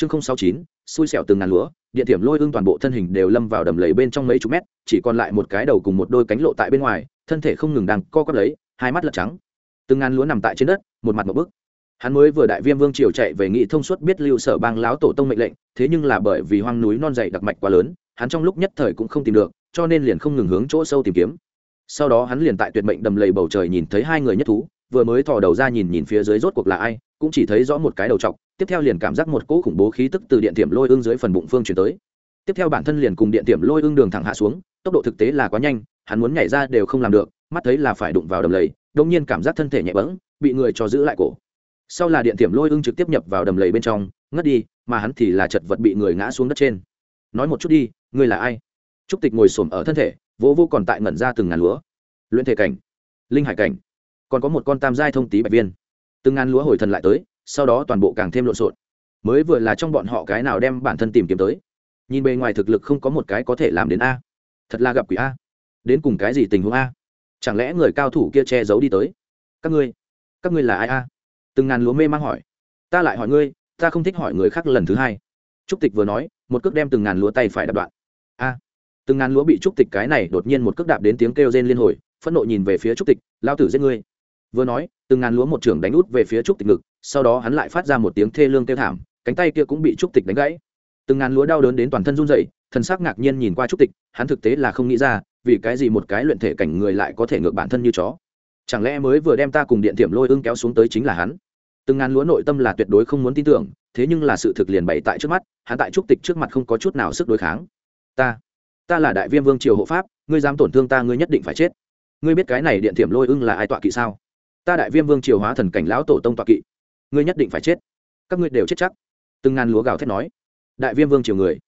chương sáu chín, xui xẻo từng ngàn lúa, điện thiểm lôi ưng toàn bộ thân hình đều lâm vào đầm lầy bên trong mấy chục mét, chỉ còn lại một cái đầu cùng một đôi cánh lộ tại bên ngoài, thân thể không ngừng đang co quắp lấy, hai mắt lật trắng. Từng ngàn lúa nằm tại trên đất, một mặt một bức. Hắn mới vừa đại viêm vương triều chạy về nghị thông suốt biết lưu sở bang láo tổ tông mệnh lệnh, thế nhưng là bởi vì hoang núi non dày đặc mạch quá lớn, hắn trong lúc nhất thời cũng không tìm được, cho nên liền không ngừng hướng chỗ sâu tìm kiếm. Sau đó hắn liền tại tuyệt mệnh đầm lầy bầu trời nhìn thấy hai người nhất thú, vừa mới thò đầu ra nhìn nhìn phía dưới rốt cuộc là ai cũng chỉ thấy rõ một cái đầu t tiếp theo liền cảm giác một cỗ khủng bố khí tức từ điện tiệm lôi ương dưới phần bụng phương chuyển tới. Tiếp theo bản thân liền cùng điện tiệm lôi ương đường thẳng hạ xuống, tốc độ thực tế là quá nhanh, hắn muốn nhảy ra đều không làm được, mắt thấy là phải đụng vào đầm lầy đông nhiên cảm giác thân thể nhẹ bẫng, bị người cho giữ lại cổ. Sau là điện tiệm lôi ương trực tiếp nhập vào đầm lầy bên trong, ngất đi, mà hắn thì là chật vật bị người ngã xuống đất trên. Nói một chút đi, ngươi là ai? Trúc tịch ngồi xổm ở thân thể, vỗ vô còn tại ngẩn ra từng ngàn lúa. Luyện thể cảnh, linh hải cảnh. Còn có một con tam giai thông tý bạch viên từng ngàn lúa hồi thần lại tới, sau đó toàn bộ càng thêm lộn xộn. Mới vừa là trong bọn họ cái nào đem bản thân tìm kiếm tới. Nhìn bề ngoài thực lực không có một cái có thể làm đến a. Thật là gặp quỷ a. Đến cùng cái gì tình huống a? Chẳng lẽ người cao thủ kia che giấu đi tới? Các ngươi các ngươi là ai a? Từng ngàn lúa mê mang hỏi. Ta lại hỏi ngươi, ta không thích hỏi người khác lần thứ hai. Trúc tịch vừa nói, một cước đem từng ngàn lúa tay phải đập đoạn. A. Từng ngàn lúa bị trúc tịch cái này đột nhiên một cước đạp đến tiếng kêu rên liên hồi, phẫn nộ nhìn về phía trúc tịch lao tử giết ngươi vừa nói, từng ngàn lúa một trưởng đánh út về phía trúc tịch ngực, sau đó hắn lại phát ra một tiếng thê lương kêu thảm, cánh tay kia cũng bị trúc tịch đánh gãy. Từng ngàn lúa đau đớn đến toàn thân run rẩy, thần sắc ngạc nhiên nhìn qua trúc tịch, hắn thực tế là không nghĩ ra, vì cái gì một cái luyện thể cảnh người lại có thể ngược bản thân như chó. Chẳng lẽ mới vừa đem ta cùng điện thiểm lôi ưng kéo xuống tới chính là hắn? Từng ngàn lúa nội tâm là tuyệt đối không muốn tin tưởng, thế nhưng là sự thực liền bày tại trước mắt, hắn tại trúc tịch trước mặt không có chút nào sức đối kháng. Ta ta là đại viêm vương triều hộ pháp, ngươi dám tổn thương ta, ngươi nhất định phải chết. Ngươi biết cái này điện thiểm lôi ưng là ai tọa kỵ sao? Ta đại viêm vương triều hóa thần cảnh lão tổ tông tọa kỵ. Ngươi nhất định phải chết. Các ngươi đều chết chắc. Từng ngàn lúa gào thét nói. Đại viêm vương triều người.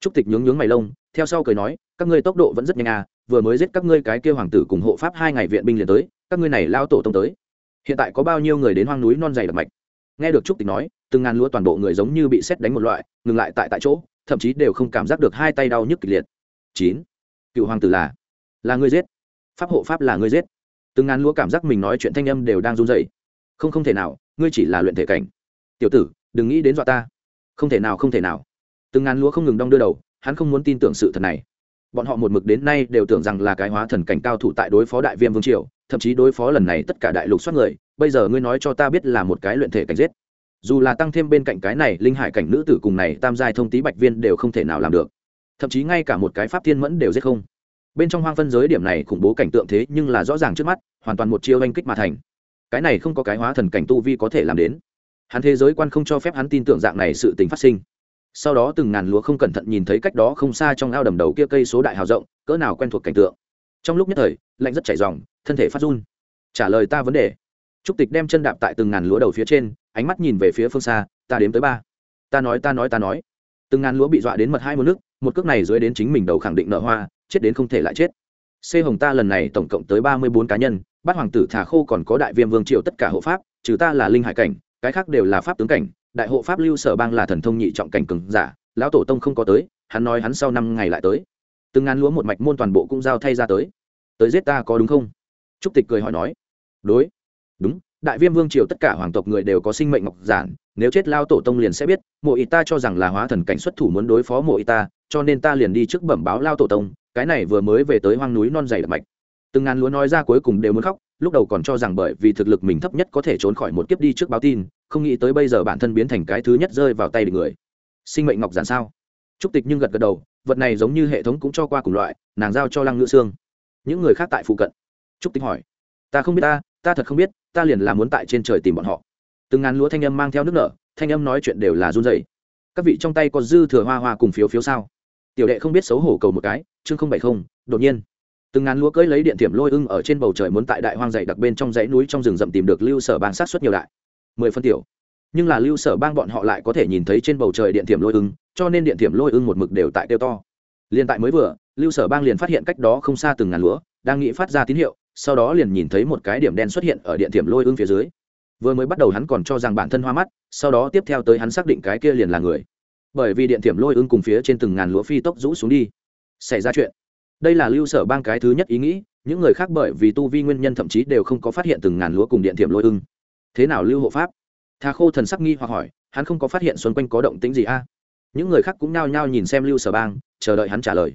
Trúc tịch nhướng nhướng mày lông, theo sau cười nói, các ngươi tốc độ vẫn rất nhanh à vừa mới giết các ngươi cái kêu hoàng tử cùng hộ pháp hai ngày viện binh liền tới, các ngươi này lao tổ tông tới. Hiện tại có bao nhiêu người đến hoang núi non dày đặc mạch? Nghe được trúc tịch nói, từng ngàn lúa toàn bộ người giống như bị xét đánh một loại, ngừng lại tại tại chỗ, thậm chí đều không cảm giác được hai tay đau nhức kịch liệt. Chín. Cựu hoàng tử là là ngươi giết. Pháp hộ pháp là ngươi giết từng ngàn lúa cảm giác mình nói chuyện thanh âm đều đang run dậy không không thể nào, ngươi chỉ là luyện thể cảnh. Tiểu tử, đừng nghĩ đến dọa ta. Không thể nào, không thể nào. Từng ngàn lúa không ngừng đong đưa đầu, hắn không muốn tin tưởng sự thật này. Bọn họ một mực đến nay đều tưởng rằng là cái hóa thần cảnh cao thủ tại đối phó đại viêm vương triều, thậm chí đối phó lần này tất cả đại lục soát người, bây giờ ngươi nói cho ta biết là một cái luyện thể cảnh giết. Dù là tăng thêm bên cạnh cái này, linh hải cảnh nữ tử cùng này tam giai thông tý bạch viên đều không thể nào làm được. Thậm chí ngay cả một cái pháp thiên mẫn đều giết không bên trong hoang phân giới điểm này khủng bố cảnh tượng thế nhưng là rõ ràng trước mắt, hoàn toàn một chiêu oanh kích mà thành. Cái này không có cái hóa thần cảnh tu vi có thể làm đến. Hắn thế giới quan không cho phép hắn tin tưởng dạng này sự tình phát sinh. Sau đó từng ngàn lúa không cẩn thận nhìn thấy cách đó không xa trong ao đầm đầu kia cây số đại hào rộng, cỡ nào quen thuộc cảnh tượng. Trong lúc nhất thời, lạnh rất chảy dòng, thân thể phát run. Trả lời ta vấn đề. Trúc tịch đem chân đạp tại từng ngàn lúa đầu phía trên, ánh mắt nhìn về phía phương xa, ta đếm tới ba. Ta nói ta nói ta nói. Từng ngàn lúa bị dọa đến mật hai một nước, một cước này dưới đến chính mình đầu khẳng định nợ hoa chết đến không thể lại chết. C hồng ta lần này tổng cộng tới ba mươi bốn cá nhân, bát hoàng tử thả khô còn có đại viêm vương triệu tất cả hộ pháp, trừ ta là linh hải cảnh, cái khác đều là pháp tướng cảnh. Đại hộ pháp lưu sở bang là thần thông nhị trọng cảnh cường giả, lão tổ tông không có tới, hắn nói hắn sau năm ngày lại tới. Từng ngàn lúa một mạch môn toàn bộ cũng giao thay ra tới. Tới giết ta có đúng không? Trúc tịch cười hỏi nói. Đối. Đúng, đại viêm vương triều tất cả hoàng tộc người đều có sinh mệnh ngọc giản, nếu chết lao tổ tông liền sẽ biết, mộ y ta cho rằng là hóa thần cảnh xuất thủ muốn đối phó mộ y ta, cho nên ta liền đi trước bẩm báo lao tổ tông cái này vừa mới về tới hoang núi non dày đặc mạch. Từng ngàn lúa nói ra cuối cùng đều muốn khóc, lúc đầu còn cho rằng bởi vì thực lực mình thấp nhất có thể trốn khỏi một kiếp đi trước báo tin, không nghĩ tới bây giờ bản thân biến thành cái thứ nhất rơi vào tay địch người. Sinh mệnh ngọc giản sao? Trúc tịch nhưng gật gật đầu, vật này giống như hệ thống cũng cho qua cùng loại, nàng giao cho lăng ngữ xương những người khác tại phụ cận. Trúc tịch hỏi, ta không biết ta ta thật không biết, ta liền là muốn tại trên trời tìm bọn họ. Từng ngàn lúa thanh âm mang theo nước nở, thanh âm nói chuyện đều là run dày các vị trong tay có dư thừa hoa hoa cùng phiếu phiếu sao? Tiểu đệ không biết xấu hổ cầu một cái, chương không bảy không, đột nhiên. Từng ngàn lúa cưỡi lấy điện thiểm lôi ưng ở trên bầu trời muốn tại đại hoang dày đặc bên trong dãy núi trong rừng rậm tìm được lưu sở bang sát xuất nhiều đại mười phân tiểu. Nhưng là lưu sở bang bọn họ lại có thể nhìn thấy trên bầu trời điện thiểm lôi ưng, cho nên điện thiểm lôi ưng một mực đều tại tiêu to. Liền tại mới vừa, lưu sở bang liền phát hiện cách đó không xa từng ngàn lúa, đang nghĩ phát ra tín hiệu, sau đó liền nhìn thấy một cái điểm đen xuất hiện ở điện thiểm lôi ưng phía dưới. Vừa mới bắt đầu hắn còn cho rằng bản thân hoa mắt, sau đó tiếp theo tới hắn xác định cái kia liền là người bởi vì điện thiểm lôi ưng cùng phía trên từng ngàn lúa phi tốc rũ xuống đi. Xảy ra chuyện. Đây là lưu sở bang cái thứ nhất ý nghĩ, những người khác bởi vì tu vi nguyên nhân thậm chí đều không có phát hiện từng ngàn lúa cùng điện thiểm lôi ưng thế nào lưu hộ pháp? Thà khô thần sắc nghi hoặc hỏi, hắn không có phát hiện xung quanh có động tĩnh gì a? Những người khác cũng nao nhao nhìn xem lưu sở bang, chờ đợi hắn trả lời.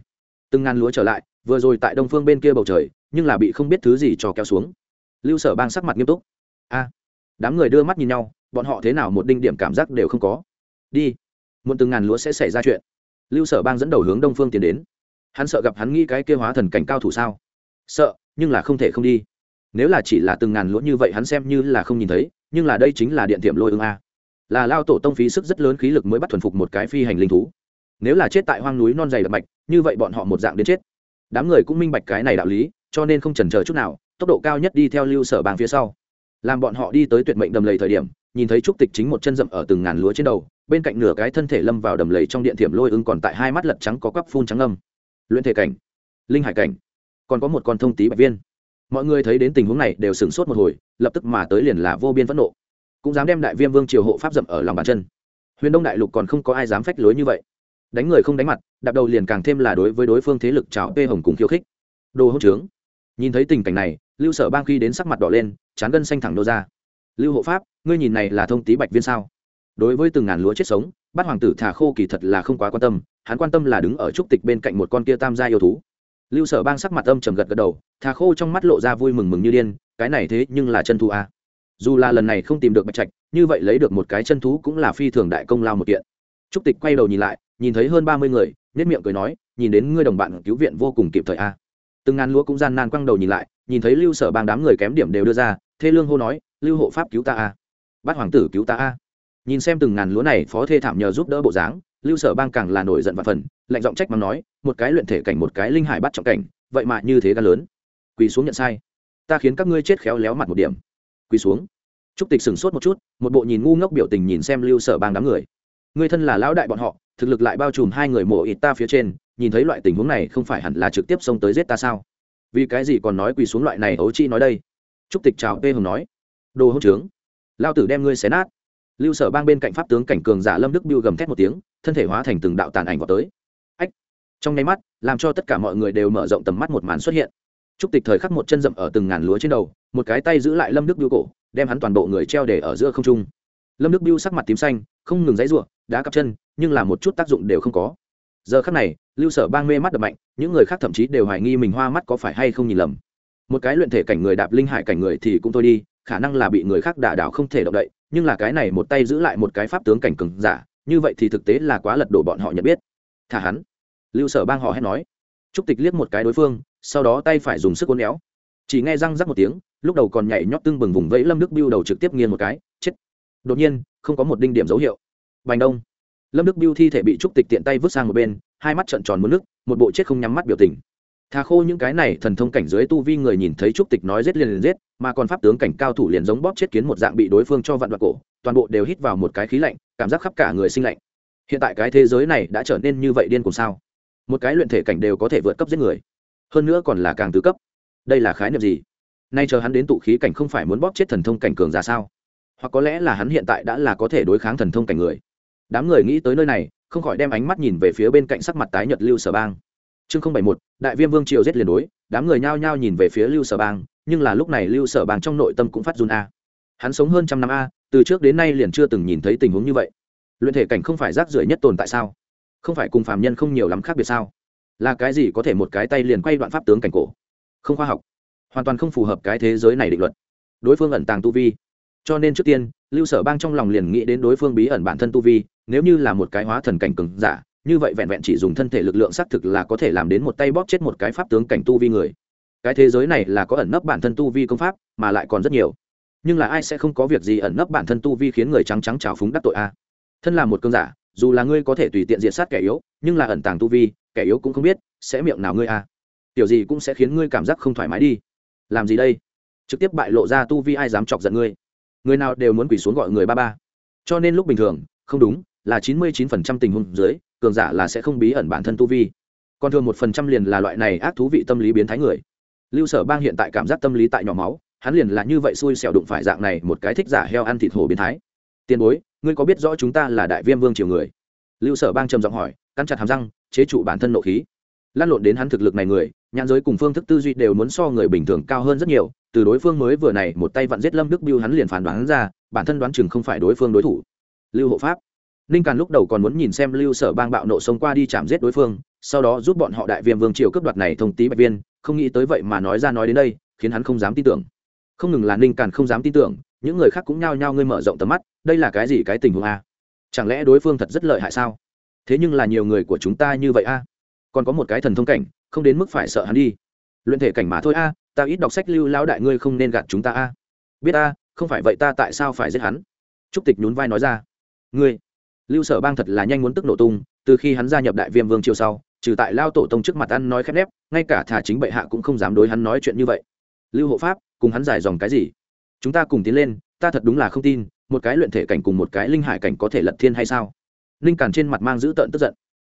Từng ngàn lúa trở lại, vừa rồi tại đông phương bên kia bầu trời, nhưng là bị không biết thứ gì cho kéo xuống. Lưu sở bang sắc mặt nghiêm túc. A. Đám người đưa mắt nhìn nhau, bọn họ thế nào một đinh điểm cảm giác đều không có. Đi muộn từng ngàn lúa sẽ xảy ra chuyện. Lưu sở bang dẫn đầu hướng đông phương tiến đến. Hắn sợ gặp hắn nghĩ cái kêu hóa thần cảnh cao thủ sao? Sợ, nhưng là không thể không đi. Nếu là chỉ là từng ngàn lúa như vậy hắn xem như là không nhìn thấy, nhưng là đây chính là điện tiệm lôi ương a. Là lao tổ tông phí sức rất lớn khí lực mới bắt thuần phục một cái phi hành linh thú. Nếu là chết tại hoang núi non dày đặc mạch, như vậy bọn họ một dạng đến chết. Đám người cũng minh bạch cái này đạo lý, cho nên không chần chờ chút nào, tốc độ cao nhất đi theo lưu sở bang phía sau. Làm bọn họ đi tới tuyệt mệnh đầm lầy thời điểm, nhìn thấy trúc tịch chính một chân rậm ở từng ngàn lúa trên đầu bên cạnh nửa cái thân thể lâm vào đầm lầy trong điện thiểm lôi ưng còn tại hai mắt lật trắng có quắp phun trắng âm. Luyện thể cảnh, linh hải cảnh, còn có một con thông tí bạch viên. Mọi người thấy đến tình huống này đều sửng sốt một hồi, lập tức mà tới liền là vô biên phẫn nộ. Cũng dám đem đại viêm vương triều hộ pháp dậm ở lòng bàn chân. Huyền đông đại lục còn không có ai dám phách lối như vậy. Đánh người không đánh mặt, đạp đầu liền càng thêm là đối với đối phương thế lực trào pê hồng cùng khiêu khích. Đồ hỗn trướng. Nhìn thấy tình cảnh này, lưu sở bang khi đến sắc mặt đỏ lên, chán gân xanh thẳng đô ra. Lưu hộ pháp, ngươi nhìn này là thông tí bạch viên sao? Đối với từng ngàn lúa chết sống, bát hoàng tử thả khô kỳ thật là không quá quan tâm, hắn quan tâm là đứng ở trúc tịch bên cạnh một con kia tam gia yêu thú. Lưu sở bang sắc mặt âm trầm gật gật đầu, thà khô trong mắt lộ ra vui mừng mừng như điên, cái này thế nhưng là chân thú à. dù là lần này không tìm được bạch trạch, như vậy lấy được một cái chân thú cũng là phi thường đại công lao một kiện. Trúc tịch quay đầu nhìn lại, nhìn thấy hơn ba mươi người nết miệng cười nói, nhìn đến ngươi đồng bạn cứu viện vô cùng kịp thời a từng ngàn lúa cũng gian nan quăng đầu nhìn lại, nhìn thấy lưu sở bang đám người kém điểm đều đưa ra, thê lương hô nói, lưu hộ pháp cứu ta a bát hoàng tử cứu ta a nhìn xem từng ngàn lúa này phó thê thảm nhờ giúp đỡ bộ dáng, lưu sở bang càng là nổi giận và phần, lạnh giọng trách mắng nói, một cái luyện thể cảnh một cái linh hải bắt trọng cảnh, vậy mà như thế gan lớn. Quỳ xuống nhận sai. Ta khiến các ngươi chết khéo léo mặt một điểm. Quỳ xuống. Trúc tịch sửng sốt một chút, một bộ nhìn ngu ngốc biểu tình nhìn xem lưu sở bang đám người. Người thân là lão đại bọn họ, thực lực lại bao trùm hai người mộ ít ta phía trên, nhìn thấy loại tình huống này không phải hẳn là trực tiếp xông tới giết ta sao? Vì cái gì còn nói quỳ xuống loại này ấu chi nói đây? Trúc tịch chào tê hồng nói. Đồ hỗn trướng. Lao tử đem ngươi xé nát lưu sở bang bên cạnh pháp tướng cảnh cường giả lâm đức biêu gầm thét một tiếng, thân thể hóa thành từng đạo tàn ảnh vào tới. Ách! Trong nháy mắt, làm cho tất cả mọi người đều mở rộng tầm mắt một màn xuất hiện. Trúc tịch thời khắc một chân rậm ở từng ngàn lúa trên đầu, một cái tay giữ lại lâm đức biêu cổ, đem hắn toàn bộ người treo để ở giữa không trung. Lâm đức biêu sắc mặt tím xanh, không ngừng dãy ruộng đá cặp chân, nhưng là một chút tác dụng đều không có. Giờ khắc này, lưu sở bang mê mắt đập mạnh, những người khác thậm chí đều hoài nghi mình hoa mắt có phải hay không nhìn lầm. Một cái luyện thể cảnh người đạp linh hải cảnh người thì cũng thôi đi, khả năng là bị người khác đả đảo không thể động đậy nhưng là cái này một tay giữ lại một cái pháp tướng cảnh cường giả, như vậy thì thực tế là quá lật đổ bọn họ nhận biết. Thả hắn. Lưu sở bang họ hét nói. Trúc tịch liếc một cái đối phương, sau đó tay phải dùng sức uốn éo. Chỉ nghe răng rắc một tiếng, lúc đầu còn nhảy nhót tưng bừng vùng vẫy lâm đức biêu đầu trực tiếp nghiêng một cái, chết. Đột nhiên, không có một đinh điểm dấu hiệu. Bành đông. Lâm đức biêu thi thể bị trúc tịch tiện tay vứt sang một bên, hai mắt trợn tròn muốn nước, một bộ chết không nhắm mắt biểu tình thà khô những cái này thần thông cảnh dưới tu vi người nhìn thấy trúc tịch nói giết liền liền giết, mà còn pháp tướng cảnh cao thủ liền giống bóp chết kiến một dạng bị đối phương cho vặn đoạn cổ, toàn bộ đều hít vào một cái khí lạnh, cảm giác khắp cả người sinh lạnh. Hiện tại cái thế giới này đã trở nên như vậy điên cùng sao? Một cái luyện thể cảnh đều có thể vượt cấp giết người, hơn nữa còn là càng tứ cấp. Đây là khái niệm gì? Nay chờ hắn đến tụ khí cảnh không phải muốn bóp chết thần thông cảnh cường ra sao? Hoặc có lẽ là hắn hiện tại đã là có thể đối kháng thần thông cảnh người. Đám người nghĩ tới nơi này, không khỏi đem ánh mắt nhìn về phía bên cạnh sắc mặt tái nhật lưu sở bang chương không bảy một đại viêm vương triều giết liền đối, đám người nhao nhao nhìn về phía lưu sở bang, nhưng là lúc này lưu sở bang trong nội tâm cũng phát run a. Hắn sống hơn trăm năm a, từ trước đến nay liền chưa từng nhìn thấy tình huống như vậy. Luyện thể cảnh không phải rác rưởi nhất tồn tại sao? Không phải cùng phàm nhân không nhiều lắm khác biệt sao? Là cái gì có thể một cái tay liền quay đoạn pháp tướng cảnh cổ? Không khoa học. Hoàn toàn không phù hợp cái thế giới này định luật. Đối phương ẩn tàng tu vi. Cho nên trước tiên, lưu sở bang trong lòng liền nghĩ đến đối phương bí ẩn bản thân tu vi, nếu như là một cái hóa thần cảnh cường giả như vậy vẹn vẹn chỉ dùng thân thể lực lượng xác thực là có thể làm đến một tay bóp chết một cái pháp tướng cảnh tu vi người. Cái thế giới này là có ẩn nấp bản thân tu vi công pháp, mà lại còn rất nhiều. Nhưng là ai sẽ không có việc gì ẩn nấp bản thân tu vi khiến người trắng trắng trào phúng đắc tội a? À? Thân là một cơn giả, dù là ngươi có thể tùy tiện diệt sát kẻ yếu, nhưng là ẩn tàng tu vi, kẻ yếu cũng không biết sẽ miệng nào ngươi a. À? Tiểu gì cũng sẽ khiến ngươi cảm giác không thoải mái đi. Làm gì đây? Trực tiếp bại lộ ra tu vi ai dám chọc giận ngươi? Người nào đều muốn quỳ xuống gọi người ba ba. Cho nên lúc bình thường, không đúng, là chín mươi chín phần trăm tình huống dưới cường giả là sẽ không bí ẩn bản thân tu vi. Còn thường một phần trăm liền là loại này ác thú vị tâm lý biến thái người. Lưu sở bang hiện tại cảm giác tâm lý tại nhỏ máu, hắn liền là như vậy xui xẻo đụng phải dạng này một cái thích giả heo ăn thịt hổ biến thái. Tiền bối, ngươi có biết rõ chúng ta là đại viêm vương triều người? Lưu sở bang trầm giọng hỏi, cắn chặt hàm răng, chế trụ bản thân nộ khí. Lan lộn đến hắn thực lực này người, nhãn giới cùng phương thức tư duy đều muốn so người bình thường cao hơn rất nhiều, từ đối phương mới vừa này một tay vặn giết lâm đức biêu hắn liền phán đoán ra, bản thân đoán chừng không phải đối phương đối thủ. Lưu hộ pháp ninh càn lúc đầu còn muốn nhìn xem lưu sở bang bạo nộ xông qua đi chạm giết đối phương, sau đó giúp bọn họ đại viêm vương triều cướp đoạt này thông tí bạch viên, không nghĩ tới vậy mà nói ra nói đến đây, khiến hắn không dám tin tưởng. Không ngừng là ninh càn không dám tin tưởng, những người khác cũng nhao nhao ngươi mở rộng tầm mắt, đây là cái gì cái tình huống a? Chẳng lẽ đối phương thật rất lợi hại sao? Thế nhưng là nhiều người của chúng ta như vậy a? Còn có một cái thần thông cảnh, không đến mức phải sợ hắn đi. Luyện thể cảnh mà thôi a, ta ít đọc sách lưu lão đại ngươi không nên gạt chúng ta a. Biết a, không phải vậy ta tại sao phải giết hắn? Trúc tịch nhún vai nói ra. Ngươi lưu sở bang thật là nhanh muốn tức nổ tung, từ khi hắn gia nhập đại viêm vương triều sau, trừ tại lao tổ tông trước mặt ăn nói khép nép, ngay cả thà chính bệ hạ cũng không dám đối hắn nói chuyện như vậy. Lưu hộ pháp, cùng hắn giải dòng cái gì? Chúng ta cùng tiến lên, ta thật đúng là không tin, một cái luyện thể cảnh cùng một cái linh hải cảnh có thể lật thiên hay sao? Linh càn trên mặt mang dữ tợn tức giận.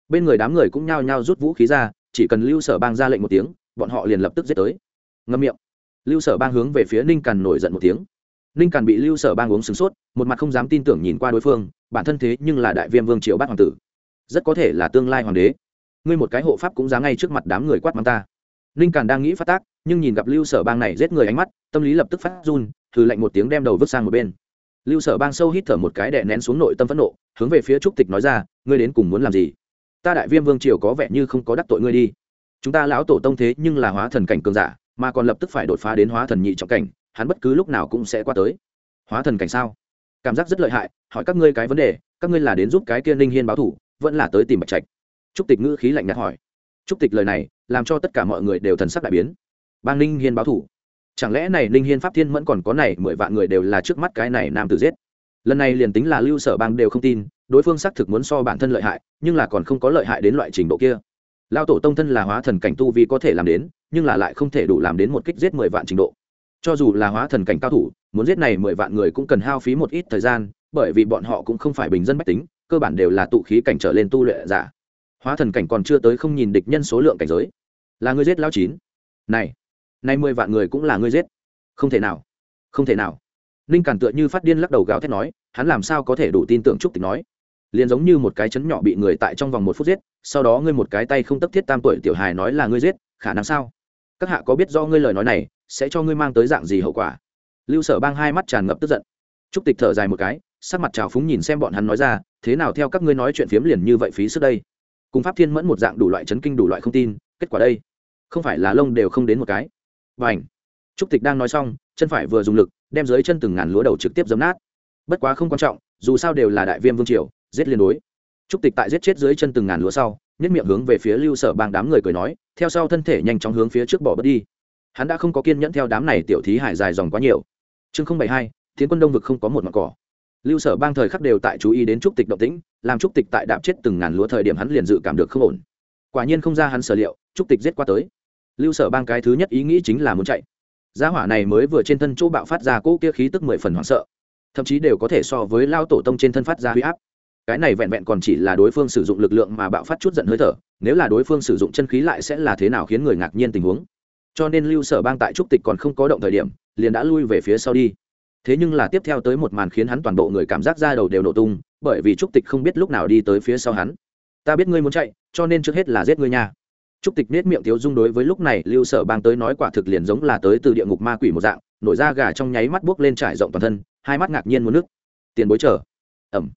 Bên người đám người cũng nhao nhao rút vũ khí ra, chỉ cần lưu sở bang ra lệnh một tiếng, bọn họ liền lập tức giết tới. Ngâm miệng. Lưu sở bang hướng về phía ninh càn nổi giận một tiếng. Ninh càn bị lưu sở bang uống sửng sốt, một mặt không dám tin tưởng nhìn qua đối phương bản thân thế nhưng là đại viêm vương triều bát hoàng tử. Rất có thể là tương lai hoàng đế. Ngươi một cái hộ pháp cũng dám ngay trước mặt đám người quát mắng ta. Ninh càn đang nghĩ phát tác, nhưng nhìn gặp lưu sở bang này giết người ánh mắt, tâm lý lập tức phát run, thử lạnh một tiếng đem đầu vứt sang một bên. Lưu sở bang sâu hít thở một cái đè nén xuống nội tâm phẫn nộ, hướng về phía trúc tịch nói ra, ngươi đến cùng muốn làm gì? Ta đại viêm vương triều có vẻ như không có đắc tội ngươi đi. Chúng ta lão tổ tông thế nhưng là hóa thần cảnh cường giả, mà còn lập tức phải đột phá đến hóa thần nhị trọng cảnh, hắn bất cứ lúc nào cũng sẽ qua tới. Hóa thần cảnh sao? Cảm giác rất lợi hại, hỏi các ngươi cái vấn đề, các ngươi là đến giúp cái kia ninh hiên báo thủ, vẫn là tới tìm bạch trạch. Trúc tịch ngữ khí lạnh nhạt hỏi. Trúc tịch lời này, làm cho tất cả mọi người đều thần sắc đại biến. Bang ninh hiên báo thủ. Chẳng lẽ này ninh hiên pháp thiên vẫn còn có này mười vạn người đều là trước mắt cái này nam tử giết? Lần này liền tính là lưu sở bang đều không tin, đối phương xác thực muốn so bản thân lợi hại, nhưng là còn không có lợi hại đến loại trình độ kia. Lao tổ tông thân là hóa thần cảnh tu vi có thể làm đến, nhưng là lại không thể đủ làm đến một kích giết mười vạn trình độ cho dù là hóa thần cảnh cao thủ, muốn giết này mười vạn người cũng cần hao phí một ít thời gian, bởi vì bọn họ cũng không phải bình dân bách tính, cơ bản đều là tụ khí cảnh trở lên tu luyện giả. Hóa thần cảnh còn chưa tới không nhìn địch nhân số lượng cảnh giới. Là người giết lao chín. Này nay mười vạn người cũng là ngươi giết. Không thể nào, không thể nào. Ninh càn tựa như phát điên lắc đầu gào thét nói, hắn làm sao có thể đủ tin tưởng trúc tịch nói? Liền giống như một cái chấn nhỏ bị người tại trong vòng một phút giết, sau đó ngươi một cái tay không tấp thiết tam tuổi tiểu hài nói là ngươi giết, khả năng sao? Các hạ có biết do ngươi lời nói này sẽ cho ngươi mang tới dạng gì hậu quả? Lưu sở bang hai mắt tràn ngập tức giận. Trúc tịch thở dài một cái, sắc mặt trào phúng nhìn xem bọn hắn nói ra, thế nào theo các ngươi nói chuyện phiếm liền như vậy phí sức đây? Cùng pháp thiên mẫn một dạng đủ loại chấn kinh, đủ loại không tin, kết quả đây? Không phải là lông đều không đến một cái. Và ảnh trúc tịch đang nói xong, chân phải vừa dùng lực, đem dưới chân từng ngàn lúa đầu trực tiếp dấm nát. Bất quá không quan trọng, dù sao đều là đại viêm vương triều, giết liên đối. Trúc tịch tại giết chết dưới chân từng ngàn lúa sau nhất miệng hướng về phía lưu sở bang đám người cười nói, theo sau thân thể nhanh chóng hướng phía trước bỏ bớt đi hắn đã không có kiên nhẫn theo đám này tiểu thí hải dài dòng quá nhiều. Chương không bảy hai tiến quân đông vực không có một mặt cỏ. Lưu sở bang thời khắc đều tại chú ý đến trúc tịch động tĩnh, làm trúc tịch tại đạp chết từng ngàn lúa thời điểm hắn liền dự cảm được không ổn. Quả nhiên không ra hắn sở liệu, trúc tịch giết qua tới. Lưu sở bang cái thứ nhất ý nghĩ chính là muốn chạy. Gia hỏa này mới vừa trên thân chỗ bạo phát ra cỗ kia khí tức mười phần hoảng sợ. Thậm chí đều có thể so với lao tổ tông trên thân phát ra huy áp. Cái này vẹn vẹn còn chỉ là đối phương sử dụng lực lượng mà bạo phát chút giận hơi thở, nếu là đối phương sử dụng chân khí lại sẽ là thế nào khiến người ngạc nhiên tình huống? Cho nên lưu sở bang tại trúc tịch còn không có động thời điểm, liền đã lui về phía sau đi. Thế nhưng là tiếp theo tới một màn khiến hắn toàn bộ người cảm giác ra đầu đều nổ tung, bởi vì trúc tịch không biết lúc nào đi tới phía sau hắn. Ta biết ngươi muốn chạy, cho nên trước hết là giết ngươi nha. Trúc tịch nết miệng thiếu dung đối với lúc này lưu sở bang tới nói quả thực liền giống là tới từ địa ngục ma quỷ một dạng, nổi da gà trong nháy mắt buốc lên trải rộng toàn thân, hai mắt ngạc nhiên muốn nước tiền bối chờ. Ẩm.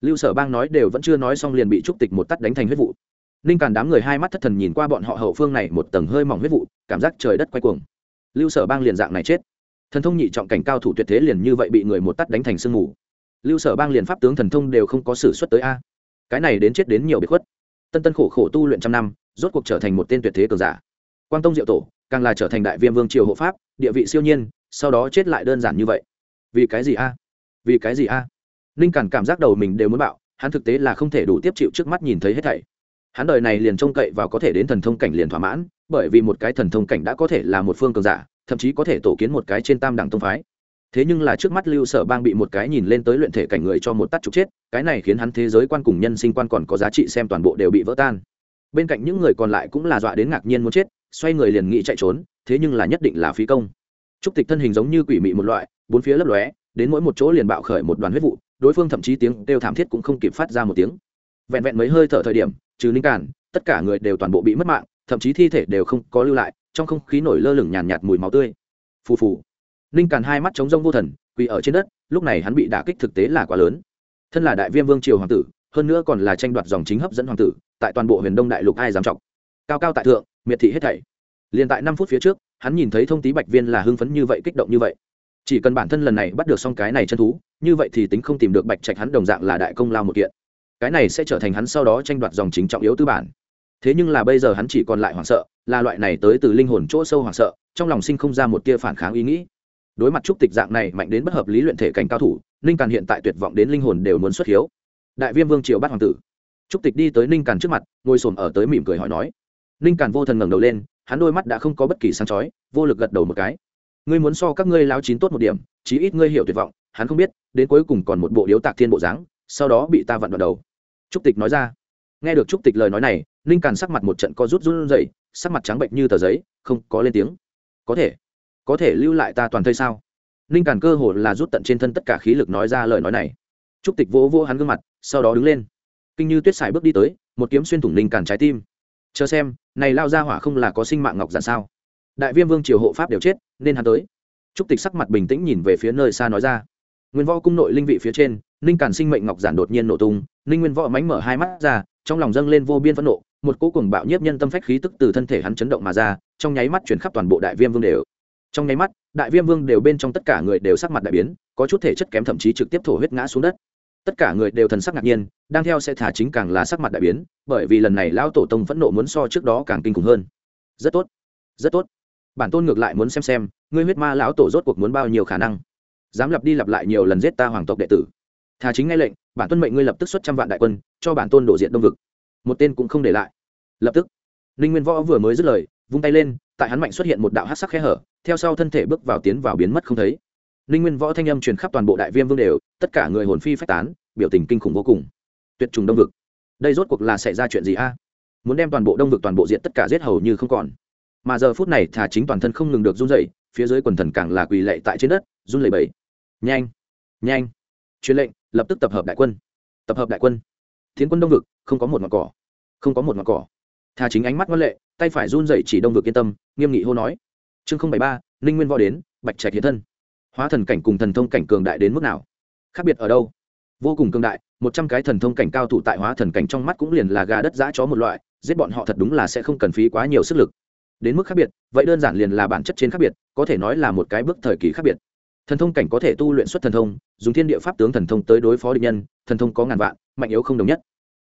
Lưu sở bang nói đều vẫn chưa nói xong liền bị trúc tịch một tắt đánh thành huyết vụ ninh càn đám người hai mắt thất thần nhìn qua bọn họ hậu phương này một tầng hơi mỏng huyết vụ, cảm giác trời đất quay cuồng. Lưu sở bang liền dạng này chết. Thần thông nhị trọng cảnh cao thủ tuyệt thế liền như vậy bị người một tắt đánh thành sương mù. Lưu sở bang liền pháp tướng thần thông đều không có xử suất tới a. Cái này đến chết đến nhiều biệt khuất. Tân tân khổ khổ tu luyện trăm năm, rốt cuộc trở thành một tên tuyệt thế cường giả. Quang tông diệu tổ, càng là trở thành đại viêm vương triều hộ pháp, địa vị siêu nhiên, sau đó chết lại đơn giản như vậy. Vì cái gì a? Vì cái gì a? Ninh càn cảm giác đầu mình đều muốn bạo, hắn thực tế là không thể đủ tiếp chịu trước mắt nhìn thấy hết thảy hắn đời này liền trông cậy vào có thể đến thần thông cảnh liền thỏa mãn, bởi vì một cái thần thông cảnh đã có thể là một phương cường giả, thậm chí có thể tổ kiến một cái trên tam đẳng tông phái. Thế nhưng là trước mắt lưu sở bang bị một cái nhìn lên tới luyện thể cảnh người cho một tắt trục chết, cái này khiến hắn thế giới quan cùng nhân sinh quan còn có giá trị xem toàn bộ đều bị vỡ tan. Bên cạnh những người còn lại cũng là dọa đến ngạc nhiên muốn chết, xoay người liền nghĩ chạy trốn, thế nhưng là nhất định là phí công. Trúc tịch thân hình giống như quỷ mị một loại, bốn phía lấp lóe, đến mỗi một chỗ liền bạo khởi một đoàn huyết vụ, đối phương thậm chí tiếng kêu thảm thiết cũng không kịp phát ra một tiếng. Vẹn vẹn mấy hơi thở thời điểm trừ ninh cản tất cả người đều toàn bộ bị mất mạng thậm chí thi thể đều không có lưu lại trong không khí nổi lơ lửng nhàn nhạt, mùi máu tươi. Phù phù. Ninh cản hai mắt trống rông vô thần quỳ ở trên đất lúc này hắn bị đả kích thực tế là quá lớn. Thân là đại viêm vương triều hoàng tử hơn nữa còn là tranh đoạt dòng chính hấp dẫn hoàng tử tại toàn bộ huyền đông đại lục ai dám trọng cao cao tại thượng miệt thị hết thảy. Liền tại năm phút phía trước hắn nhìn thấy thông tí bạch viên là hưng phấn như vậy kích động như vậy. Chỉ cần bản thân lần này bắt được xong cái này chân thú như vậy thì tính không tìm được bạch trạch hắn đồng dạng là đại công lao một kiện cái này sẽ trở thành hắn sau đó tranh đoạt dòng chính trọng yếu tư bản. Thế nhưng là bây giờ hắn chỉ còn lại hoảng sợ, là loại này tới từ linh hồn chỗ sâu hoảng sợ, trong lòng sinh không ra một tia phản kháng ý nghĩ. Đối mặt trúc tịch dạng này mạnh đến bất hợp lý luyện thể cảnh cao thủ, ninh càn hiện tại tuyệt vọng đến linh hồn đều muốn xuất hiếu. Đại viêm vương triều bắt hoàng tử. Trúc tịch đi tới ninh càn trước mặt, ngồi xổm ở tới mỉm cười hỏi nói. Ninh càn vô thần ngẩng đầu lên, hắn đôi mắt đã không có bất kỳ sáng chói, vô lực gật đầu một cái. Ngươi muốn so các ngươi láo chín tốt một điểm, chí ít ngươi hiểu tuyệt vọng, hắn không biết, đến cuối cùng còn một bộ điếu tạc thiên bộ dáng, sau đó bị ta vặn vào đầu trúc tịch nói ra. Nghe được trúc tịch lời nói này, ninh càn sắc mặt một trận co rút run rẩy, sắc mặt trắng bệnh như tờ giấy, không có lên tiếng. Có thể có thể lưu lại ta toàn thây sao? Ninh càn cơ hồ là rút tận trên thân tất cả khí lực nói ra lời nói này. Trúc tịch vỗ vỗ hắn gương mặt, sau đó đứng lên. Kinh như tuyết xài bước đi tới, một kiếm xuyên thủng ninh càn trái tim. Chờ xem, này lao ra hỏa không là có sinh mạng ngọc giản sao? Đại viêm vương triều hộ pháp đều chết, nên hắn tới. Trúc tịch sắc mặt bình tĩnh nhìn về phía nơi xa nói ra. Nguyên võ cung nội linh vị phía trên, ninh càn sinh mệnh ngọc giản đột nhiên nổ tung ninh nguyên võ mánh mở hai mắt ra, trong lòng dâng lên vô biên phẫn nộ, một cỗ cùng bạo nhiếp nhân tâm phách khí tức từ thân thể hắn chấn động mà ra, trong nháy mắt chuyển khắp toàn bộ đại viêm vương đều. Trong nháy mắt, đại viêm vương đều bên trong tất cả người đều sắc mặt đại biến, có chút thể chất kém thậm chí trực tiếp thổ huyết ngã xuống đất. Tất cả người đều thần sắc ngạc nhiên, đang theo sẽ thả chính càng là sắc mặt đại biến, bởi vì lần này lão tổ tông phẫn nộ muốn so trước đó càng kinh khủng hơn. Rất tốt rất tốt. Bản tôn ngược lại muốn xem xem, ngươi huyết ma lão tổ rốt cuộc muốn bao nhiêu khả năng. Dám lặp đi lặp lại nhiều lần giết ta hoàng tộc đệ tử. Thà chính ngay lệnh bản tuân mệnh ngươi lập tức xuất trăm vạn đại quân, cho bản tôn đổ diện đông vực. Một tên cũng không để lại. Lập tức, ninh nguyên võ vừa mới dứt lời, vung tay lên, tại hắn mạnh xuất hiện một đạo hát sắc khe hở, theo sau thân thể bước vào tiến vào biến mất không thấy. Ninh nguyên võ thanh âm truyền khắp toàn bộ đại viêm vương đều, tất cả người hồn phi phách tán, biểu tình kinh khủng vô cùng. Tuyệt trùng đông vực. Đây rốt cuộc là xảy ra chuyện gì a? Muốn đem toàn bộ đông vực toàn bộ diện tất cả giết hầu như không còn. Mà giờ phút này, thà chính toàn thân không ngừng được run dậy phía dưới quần thần càng là quỳ lệ tại trên đất, run lệ bẫy nhanh nhanh truyền lệnh, lập tức tập hợp đại quân. Tập hợp đại quân. Tiến quân đông vực, không có một ngọn cỏ. Không có một ngọn cỏ. Thà chính ánh mắt ngoan lệ, tay phải run dậy chỉ đông vực yên tâm, nghiêm nghị hô nói. Chương không bảy ba, ninh nguyên võ đến, bạch trạch hiện thân. Hóa thần cảnh cùng thần thông cảnh cường đại đến mức nào? Khác biệt ở đâu? Vô cùng cường đại, một trăm cái thần thông cảnh cao thủ tại hóa thần cảnh trong mắt cũng liền là gà đất giã chó một loại, giết bọn họ thật đúng là sẽ không cần phí quá nhiều sức lực. Đến mức khác biệt, vậy đơn giản liền là bản chất trên khác biệt, có thể nói là một cái bước thời kỳ khác biệt thần thông cảnh có thể tu luyện xuất thần thông, dùng thiên địa pháp tướng thần thông tới đối phó địch nhân, thần thông có ngàn vạn, mạnh yếu không đồng nhất.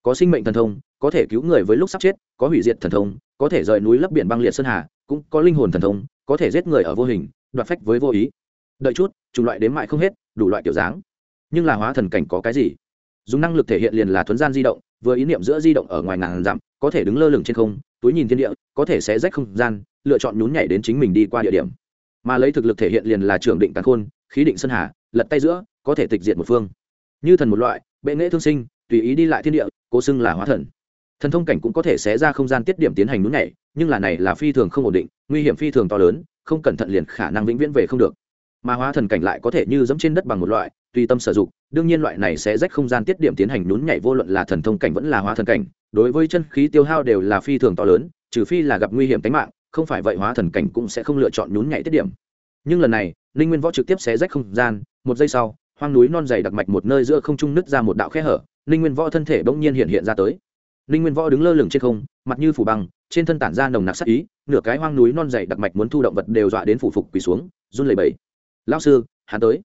Có sinh mệnh thần thông, có thể cứu người với lúc sắp chết, có hủy diệt thần thông, có thể rời núi lấp biển băng liệt sơn hà, cũng có linh hồn thần thông, có thể giết người ở vô hình, đoạt phách với vô ý. Đợi chút, chủng loại đếm mại không hết, đủ loại kiểu dáng. Nhưng là hóa thần cảnh có cái gì? Dùng năng lực thể hiện liền là thuấn gian di động, vừa ý niệm giữa di động ở ngoài ngàn dặm, có thể đứng lơ lửng trên không, túi nhìn thiên địa, có thể sẽ rách không gian, lựa chọn nhún nhảy đến chính mình đi qua địa điểm mà lấy thực lực thể hiện liền là trưởng định tàn khôn, khí định sơn hà, lật tay giữa, có thể tịch diệt một phương. Như thần một loại, bệ nghệ thương sinh, tùy ý đi lại thiên địa, cố xưng là hóa thần. Thần thông cảnh cũng có thể xé ra không gian tiết điểm tiến hành núi nhảy, nhưng là này là phi thường không ổn định, nguy hiểm phi thường to lớn, không cẩn thận liền khả năng vĩnh viễn về không được. Mà hóa thần cảnh lại có thể như dẫm trên đất bằng một loại, tùy tâm sử dụng, đương nhiên loại này sẽ rách không gian tiết điểm tiến hành nhún nhảy vô luận là thần thông cảnh vẫn là hóa thần cảnh, đối với chân khí tiêu hao đều là phi thường to lớn, trừ phi là gặp nguy hiểm tính mạng không phải vậy hóa thần cảnh cũng sẽ không lựa chọn nhún nhảy tiết điểm. Nhưng lần này, ninh nguyên võ trực tiếp xé rách không gian, một giây sau, hoang núi non dày đặc mạch một nơi giữa không trung nứt ra một đạo khe hở, ninh nguyên võ thân thể bỗng nhiên hiện hiện ra tới. Ninh nguyên võ đứng lơ lửng trên không, mặt như phủ băng, trên thân tản ra nồng nặc sắc ý, nửa cái hoang núi non dày đặc mạch muốn thu động vật đều dọa đến phủ phục quỳ xuống, run lẩy bẩy. Lao sư, hắn tới.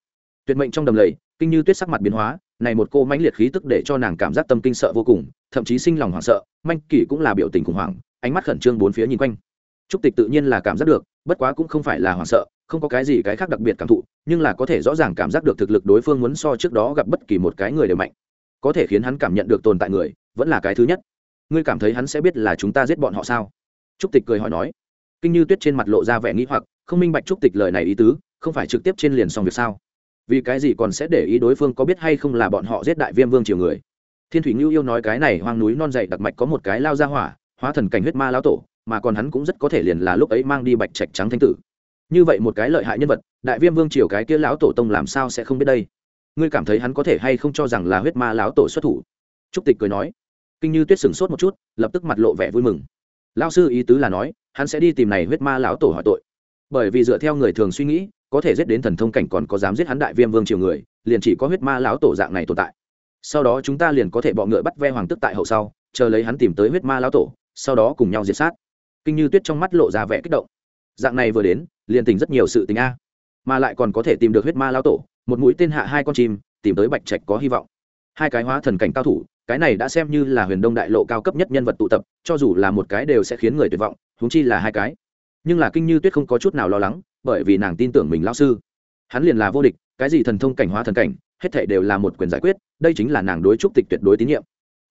Tuyệt mệnh trong đầm lầy, kinh như tuyết sắc mặt biến hóa, này một cô mãnh liệt khí tức để cho nàng cảm giác tâm kinh sợ vô cùng, thậm chí sinh lòng hoảng sợ, manh kỷ cũng là biểu tình khủng hoảng, ánh mắt khẩn trương bốn phía nhìn quanh trúc tịch tự nhiên là cảm giác được, bất quá cũng không phải là hoảng sợ, không có cái gì cái khác đặc biệt cảm thụ, nhưng là có thể rõ ràng cảm giác được thực lực đối phương muốn so trước đó gặp bất kỳ một cái người đều mạnh. Có thể khiến hắn cảm nhận được tồn tại người, vẫn là cái thứ nhất. Ngươi cảm thấy hắn sẽ biết là chúng ta giết bọn họ sao? Trúc tịch cười hỏi nói. Kinh như tuyết trên mặt lộ ra vẻ nghĩ hoặc, không minh bạch trúc tịch lời này ý tứ, không phải trực tiếp trên liền xong việc sao? Vì cái gì còn sẽ để ý đối phương có biết hay không là bọn họ giết đại viêm vương triều người? Thiên thủy Nưu yêu nói cái này hoang núi non dậy đặc mạch có một cái lao ra hỏa, hóa thần cảnh huyết ma lão tổ mà còn hắn cũng rất có thể liền là lúc ấy mang đi bạch trạch trắng thanh tử. Như vậy một cái lợi hại nhân vật, đại viêm vương triều cái kia lão tổ tông làm sao sẽ không biết đây? Ngươi cảm thấy hắn có thể hay không cho rằng là huyết ma lão tổ xuất thủ? Trúc tịch cười nói. Kinh như tuyết sửng sốt một chút, lập tức mặt lộ vẻ vui mừng. Lao sư ý tứ là nói, hắn sẽ đi tìm này huyết ma lão tổ hỏi tội. Bởi vì dựa theo người thường suy nghĩ, có thể giết đến thần thông cảnh còn có dám giết hắn đại viêm vương triều người, liền chỉ có huyết ma lão tổ dạng này tồn tại. Sau đó chúng ta liền có thể bọ ngựa bắt ve hoàng tức tại hậu sau, chờ lấy hắn tìm tới huyết ma lão tổ, sau đó cùng nhau diệt sát kinh như tuyết trong mắt lộ ra vẻ kích động. Dạng này vừa đến, liền tình rất nhiều sự tình a. Mà lại còn có thể tìm được huyết ma lao tổ, một mũi tên hạ hai con chim, tìm tới bạch trạch có hy vọng. Hai cái hóa thần cảnh cao thủ, cái này đã xem như là huyền đông đại lộ cao cấp nhất nhân vật tụ tập, cho dù là một cái đều sẽ khiến người tuyệt vọng húng chi là hai cái. Nhưng là kinh như tuyết không có chút nào lo lắng, bởi vì nàng tin tưởng mình lao sư. Hắn liền là vô địch, cái gì thần thông cảnh, hóa thần cảnh, hết thể đều là một quyền giải quyết, đây chính là nàng đối trúc tịch tuyệt đối tín nhiệm.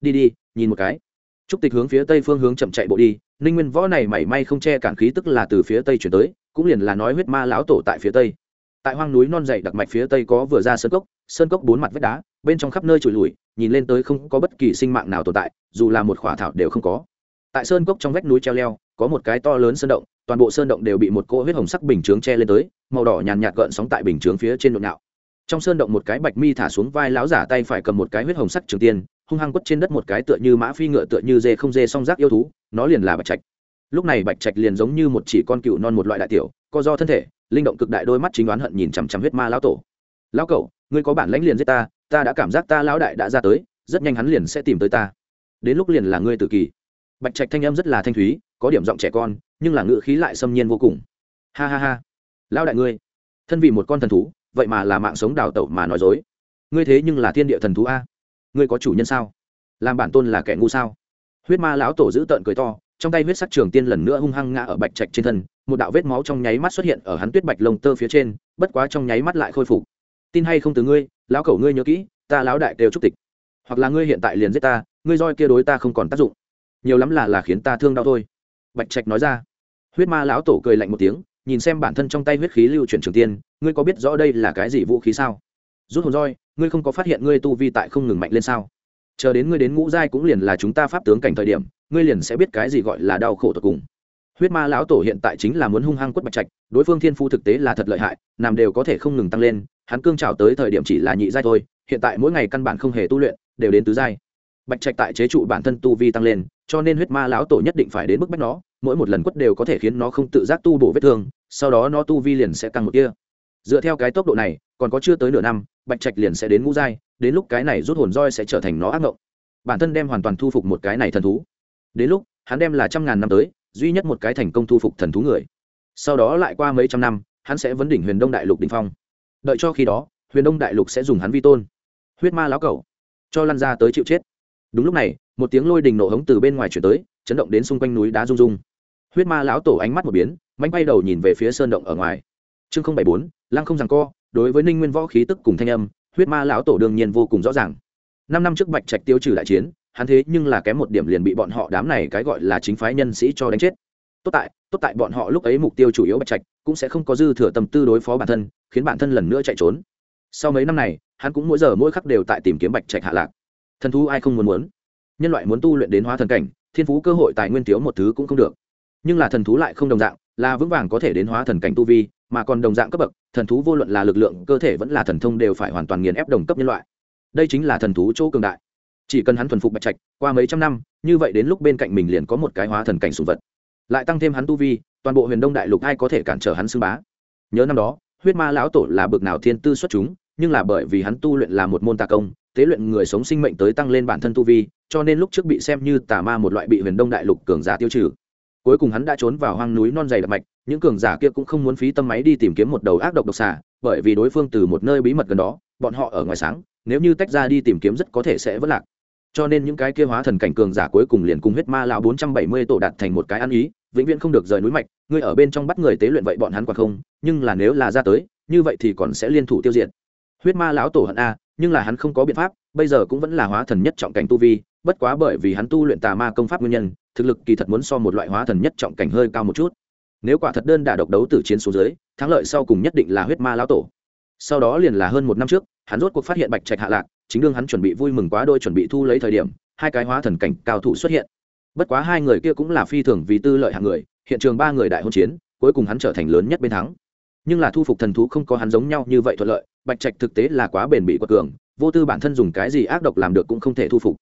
Đi đi, nhìn một cái trúc tịch hướng phía tây phương hướng chậm chạy bộ đi, ninh nguyên võ này mảy may không che cản khí tức là từ phía tây chuyển tới, cũng liền là nói huyết ma lão tổ tại phía tây tại hoang núi non dày đặc mạch phía tây có vừa ra sơn cốc sơn cốc bốn mặt vách đá, bên trong khắp nơi trồi lùi, nhìn lên tới không có bất kỳ sinh mạng nào tồn tại, dù là một khỏa thảo đều không có tại sơn cốc trong vách núi treo leo, có một cái to lớn sơn động, toàn bộ sơn động đều bị một cỗ huyết hồng sắc bình chướng che lên tới, màu đỏ nhàn nhạt gợn sóng tại bình chướng phía trên nhộn nhạo. trong sơn động một cái bạch mi thả xuống vai lão giả tay phải cầm một cái huyết hồng sắc trường tiên hung hăng quất trên đất một cái tựa như mã phi ngựa tựa như dê không dê song rác yêu thú, nó liền là bạch trạch. Lúc này bạch trạch liền giống như một chỉ con cựu non một loại đại tiểu, co do thân thể, linh động cực đại đôi mắt chính đoán hận nhìn chằm chằm huyết ma lão tổ. Lão cậu, ngươi có bản lãnh liền giết ta ta đã cảm giác ta lão đại đã ra tới, rất nhanh hắn liền sẽ tìm tới ta. Đến lúc liền là ngươi tự kỳ. Bạch trạch thanh âm rất là thanh thúy, có điểm giọng trẻ con, nhưng là ngự khí lại xâm nhiên vô cùng. Ha ha ha, lão đại ngươi, thân vì một con thần thú, vậy mà là mạng sống đào tẩu mà nói dối. Ngươi thế nhưng là thiên địa thần thú a ngươi có chủ nhân sao? Làm bản tôn là kẻ ngu sao? Huyết ma lão tổ giữ tợn cười to, trong tay huyết sắc trường tiên lần nữa hung hăng ngã ở bạch trạch trên thân, một đạo vết máu trong nháy mắt xuất hiện ở hắn tuyết bạch lông tơ phía trên, bất quá trong nháy mắt lại khôi phục. Tin hay không từ ngươi, lão cẩu ngươi nhớ kỹ, ta lão đại đều trúc tịch. Hoặc là ngươi hiện tại liền giết ta, ngươi roi kia đối ta không còn tác dụng. Nhiều lắm là là khiến ta thương đau thôi. Bạch trạch nói ra. Huyết ma lão tổ cười lạnh một tiếng, nhìn xem bản thân trong tay huyết khí lưu chuyển trường tiên, ngươi có biết rõ đây là cái gì vũ khí sao? Rút hồn roi, ngươi không có phát hiện ngươi tu vi tại không ngừng mạnh lên sao? Chờ đến ngươi đến ngũ giai cũng liền là chúng ta pháp tướng cảnh thời điểm, ngươi liền sẽ biết cái gì gọi là đau khổ tột cùng. Huyết ma lão tổ hiện tại chính là muốn hung hăng quất bạch trạch, đối phương thiên phu thực tế là thật lợi hại, nằm đều có thể không ngừng tăng lên, hắn cương trào tới thời điểm chỉ là nhị giai thôi, hiện tại mỗi ngày căn bản không hề tu luyện, đều đến tứ giai. Bạch trạch tại chế trụ bản thân tu vi tăng lên, cho nên huyết ma lão tổ nhất định phải đến bức bách nó, mỗi một lần quất đều có thể khiến nó không tự giác tu bổ vết thương, sau đó nó tu vi liền sẽ tăng một kia dựa theo cái tốc độ này, còn có chưa tới nửa năm bạch trạch liền sẽ đến ngũ giai, đến lúc cái này rút hồn roi sẽ trở thành nó ác ngộng. Bản thân đem hoàn toàn thu phục một cái này thần thú. Đến lúc, hắn đem là trăm ngàn năm tới, duy nhất một cái thành công thu phục thần thú người. Sau đó lại qua mấy trăm năm, hắn sẽ vấn đỉnh huyền đông đại lục đình phong. Đợi cho khi đó, huyền đông đại lục sẽ dùng hắn vi tôn. Huyết ma lão cầu cho lăn ra tới chịu chết. Đúng lúc này, một tiếng lôi đình nổ hống từ bên ngoài chuyển tới, chấn động đến xung quanh núi đá rung rung. Huyết ma lão tổ ánh mắt một biến mánh bay đầu nhìn về phía sơn động ở ngoài. Chương không bảy bốn, lăng không rằng co đối với ninh nguyên võ khí tức cùng thanh âm, huyết ma lão tổ đương nhiên vô cùng rõ ràng. Năm năm trước bạch trạch tiêu trừ đại chiến, hắn thế nhưng là kém một điểm liền bị bọn họ đám này cái gọi là chính phái nhân sĩ cho đánh chết. Tốt tại tốt tại bọn họ lúc ấy mục tiêu chủ yếu bạch trạch cũng sẽ không có dư thừa tâm tư đối phó bản thân, khiến bản thân lần nữa chạy trốn. Sau mấy năm này, hắn cũng mỗi giờ mỗi khắc đều tại tìm kiếm bạch trạch hạ lạc. Thần thú ai không muốn muốn? Nhân loại muốn tu luyện đến hóa thần cảnh, thiên phú cơ hội tài nguyên thiếu một thứ cũng không được. Nhưng là thần thú lại không đồng dạng là vững vàng có thể đến hóa thần cảnh tu vi, mà còn đồng dạng cấp bậc, thần thú vô luận là lực lượng, cơ thể vẫn là thần thông đều phải hoàn toàn nghiền ép đồng cấp nhân loại. Đây chính là thần thú chỗ cường đại. Chỉ cần hắn thuần phục bạch trạch, qua mấy trăm năm, như vậy đến lúc bên cạnh mình liền có một cái hóa thần cảnh sùng vật. Lại tăng thêm hắn tu vi, toàn bộ huyền đông đại lục ai có thể cản trở hắn xưng bá. Nhớ năm đó, huyết ma lão tổ là bực nào thiên tư xuất chúng, nhưng là bởi vì hắn tu luyện là một môn tà công, tế luyện người sống sinh mệnh tới tăng lên bản thân tu vi, cho nên lúc trước bị xem như tà ma một loại bị huyền đông đại lục cường giả tiêu trừ cuối cùng hắn đã trốn vào hoang núi non dày đặc mạch, những cường giả kia cũng không muốn phí tâm máy đi tìm kiếm một đầu ác độc độc xà, bởi vì đối phương từ một nơi bí mật gần đó, bọn họ ở ngoài sáng, nếu như tách ra đi tìm kiếm rất có thể sẽ vất lạc. Cho nên những cái kia hóa thần cảnh cường giả cuối cùng liền cùng huyết ma lão bốn trăm bảy mươi tổ đạt thành một cái ăn ý, vĩnh viễn không được rời núi mạch, ngươi ở bên trong bắt người tế luyện vậy bọn hắn quả không, nhưng là nếu là ra tới, như vậy thì còn sẽ liên thủ tiêu diệt. Huyết ma lão tổ hận a, nhưng là hắn không có biện pháp, bây giờ cũng vẫn là hóa thần nhất trọng cảnh tu vi, bất quá bởi vì hắn tu luyện tà ma công pháp nguyên nhân thực lực kỳ thật muốn so một loại hóa thần nhất trọng cảnh hơi cao một chút. Nếu quả thật đơn đả độc đấu từ chiến số dưới, thắng lợi sau cùng nhất định là huyết ma lão tổ. Sau đó liền là hơn một năm trước, hắn rốt cuộc phát hiện bạch trạch hạ lạc, chính đương hắn chuẩn bị vui mừng quá đôi chuẩn bị thu lấy thời điểm, hai cái hóa thần cảnh cao thủ xuất hiện. Bất quá hai người kia cũng là phi thường vì tư lợi hạng người, hiện trường ba người đại hôn chiến, cuối cùng hắn trở thành lớn nhất bên thắng. Nhưng là thu phục thần thú không có hắn giống nhau như vậy thuận lợi, bạch trạch thực tế là quá bền bị quật cường, vô tư bản thân dùng cái gì ác độc làm được cũng không thể thu phục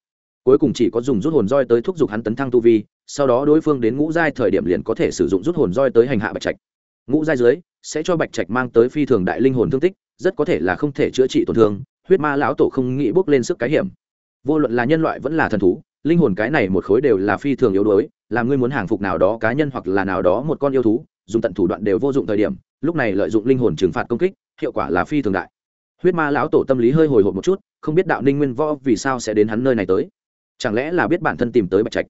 cuối cùng chỉ có dùng rút hồn roi tới thúc giục hắn tấn thăng tu vi, sau đó đối phương đến ngũ giai thời điểm liền có thể sử dụng rút hồn roi tới hành hạ bạch trạch. Ngũ giai dưới, sẽ cho bạch trạch mang tới phi thường đại linh hồn thương tích, rất có thể là không thể chữa trị tổn thương, huyết ma lão tổ không nghĩ bước lên sức cái hiểm. Vô luận là nhân loại vẫn là thần thú, linh hồn cái này một khối đều là phi thường yếu đuối, làm ngươi muốn hàng phục nào đó cá nhân hoặc là nào đó một con yêu thú, dùng tận thủ đoạn đều vô dụng thời điểm, lúc này lợi dụng linh hồn trừng phạt công kích, hiệu quả là phi thường đại. Huyết ma lão tổ tâm lý hơi hồi hộp một chút, không biết đạo ninh nguyên võ vì sao sẽ đến hắn nơi này tới chẳng lẽ là biết bản thân tìm tới bạch trạch?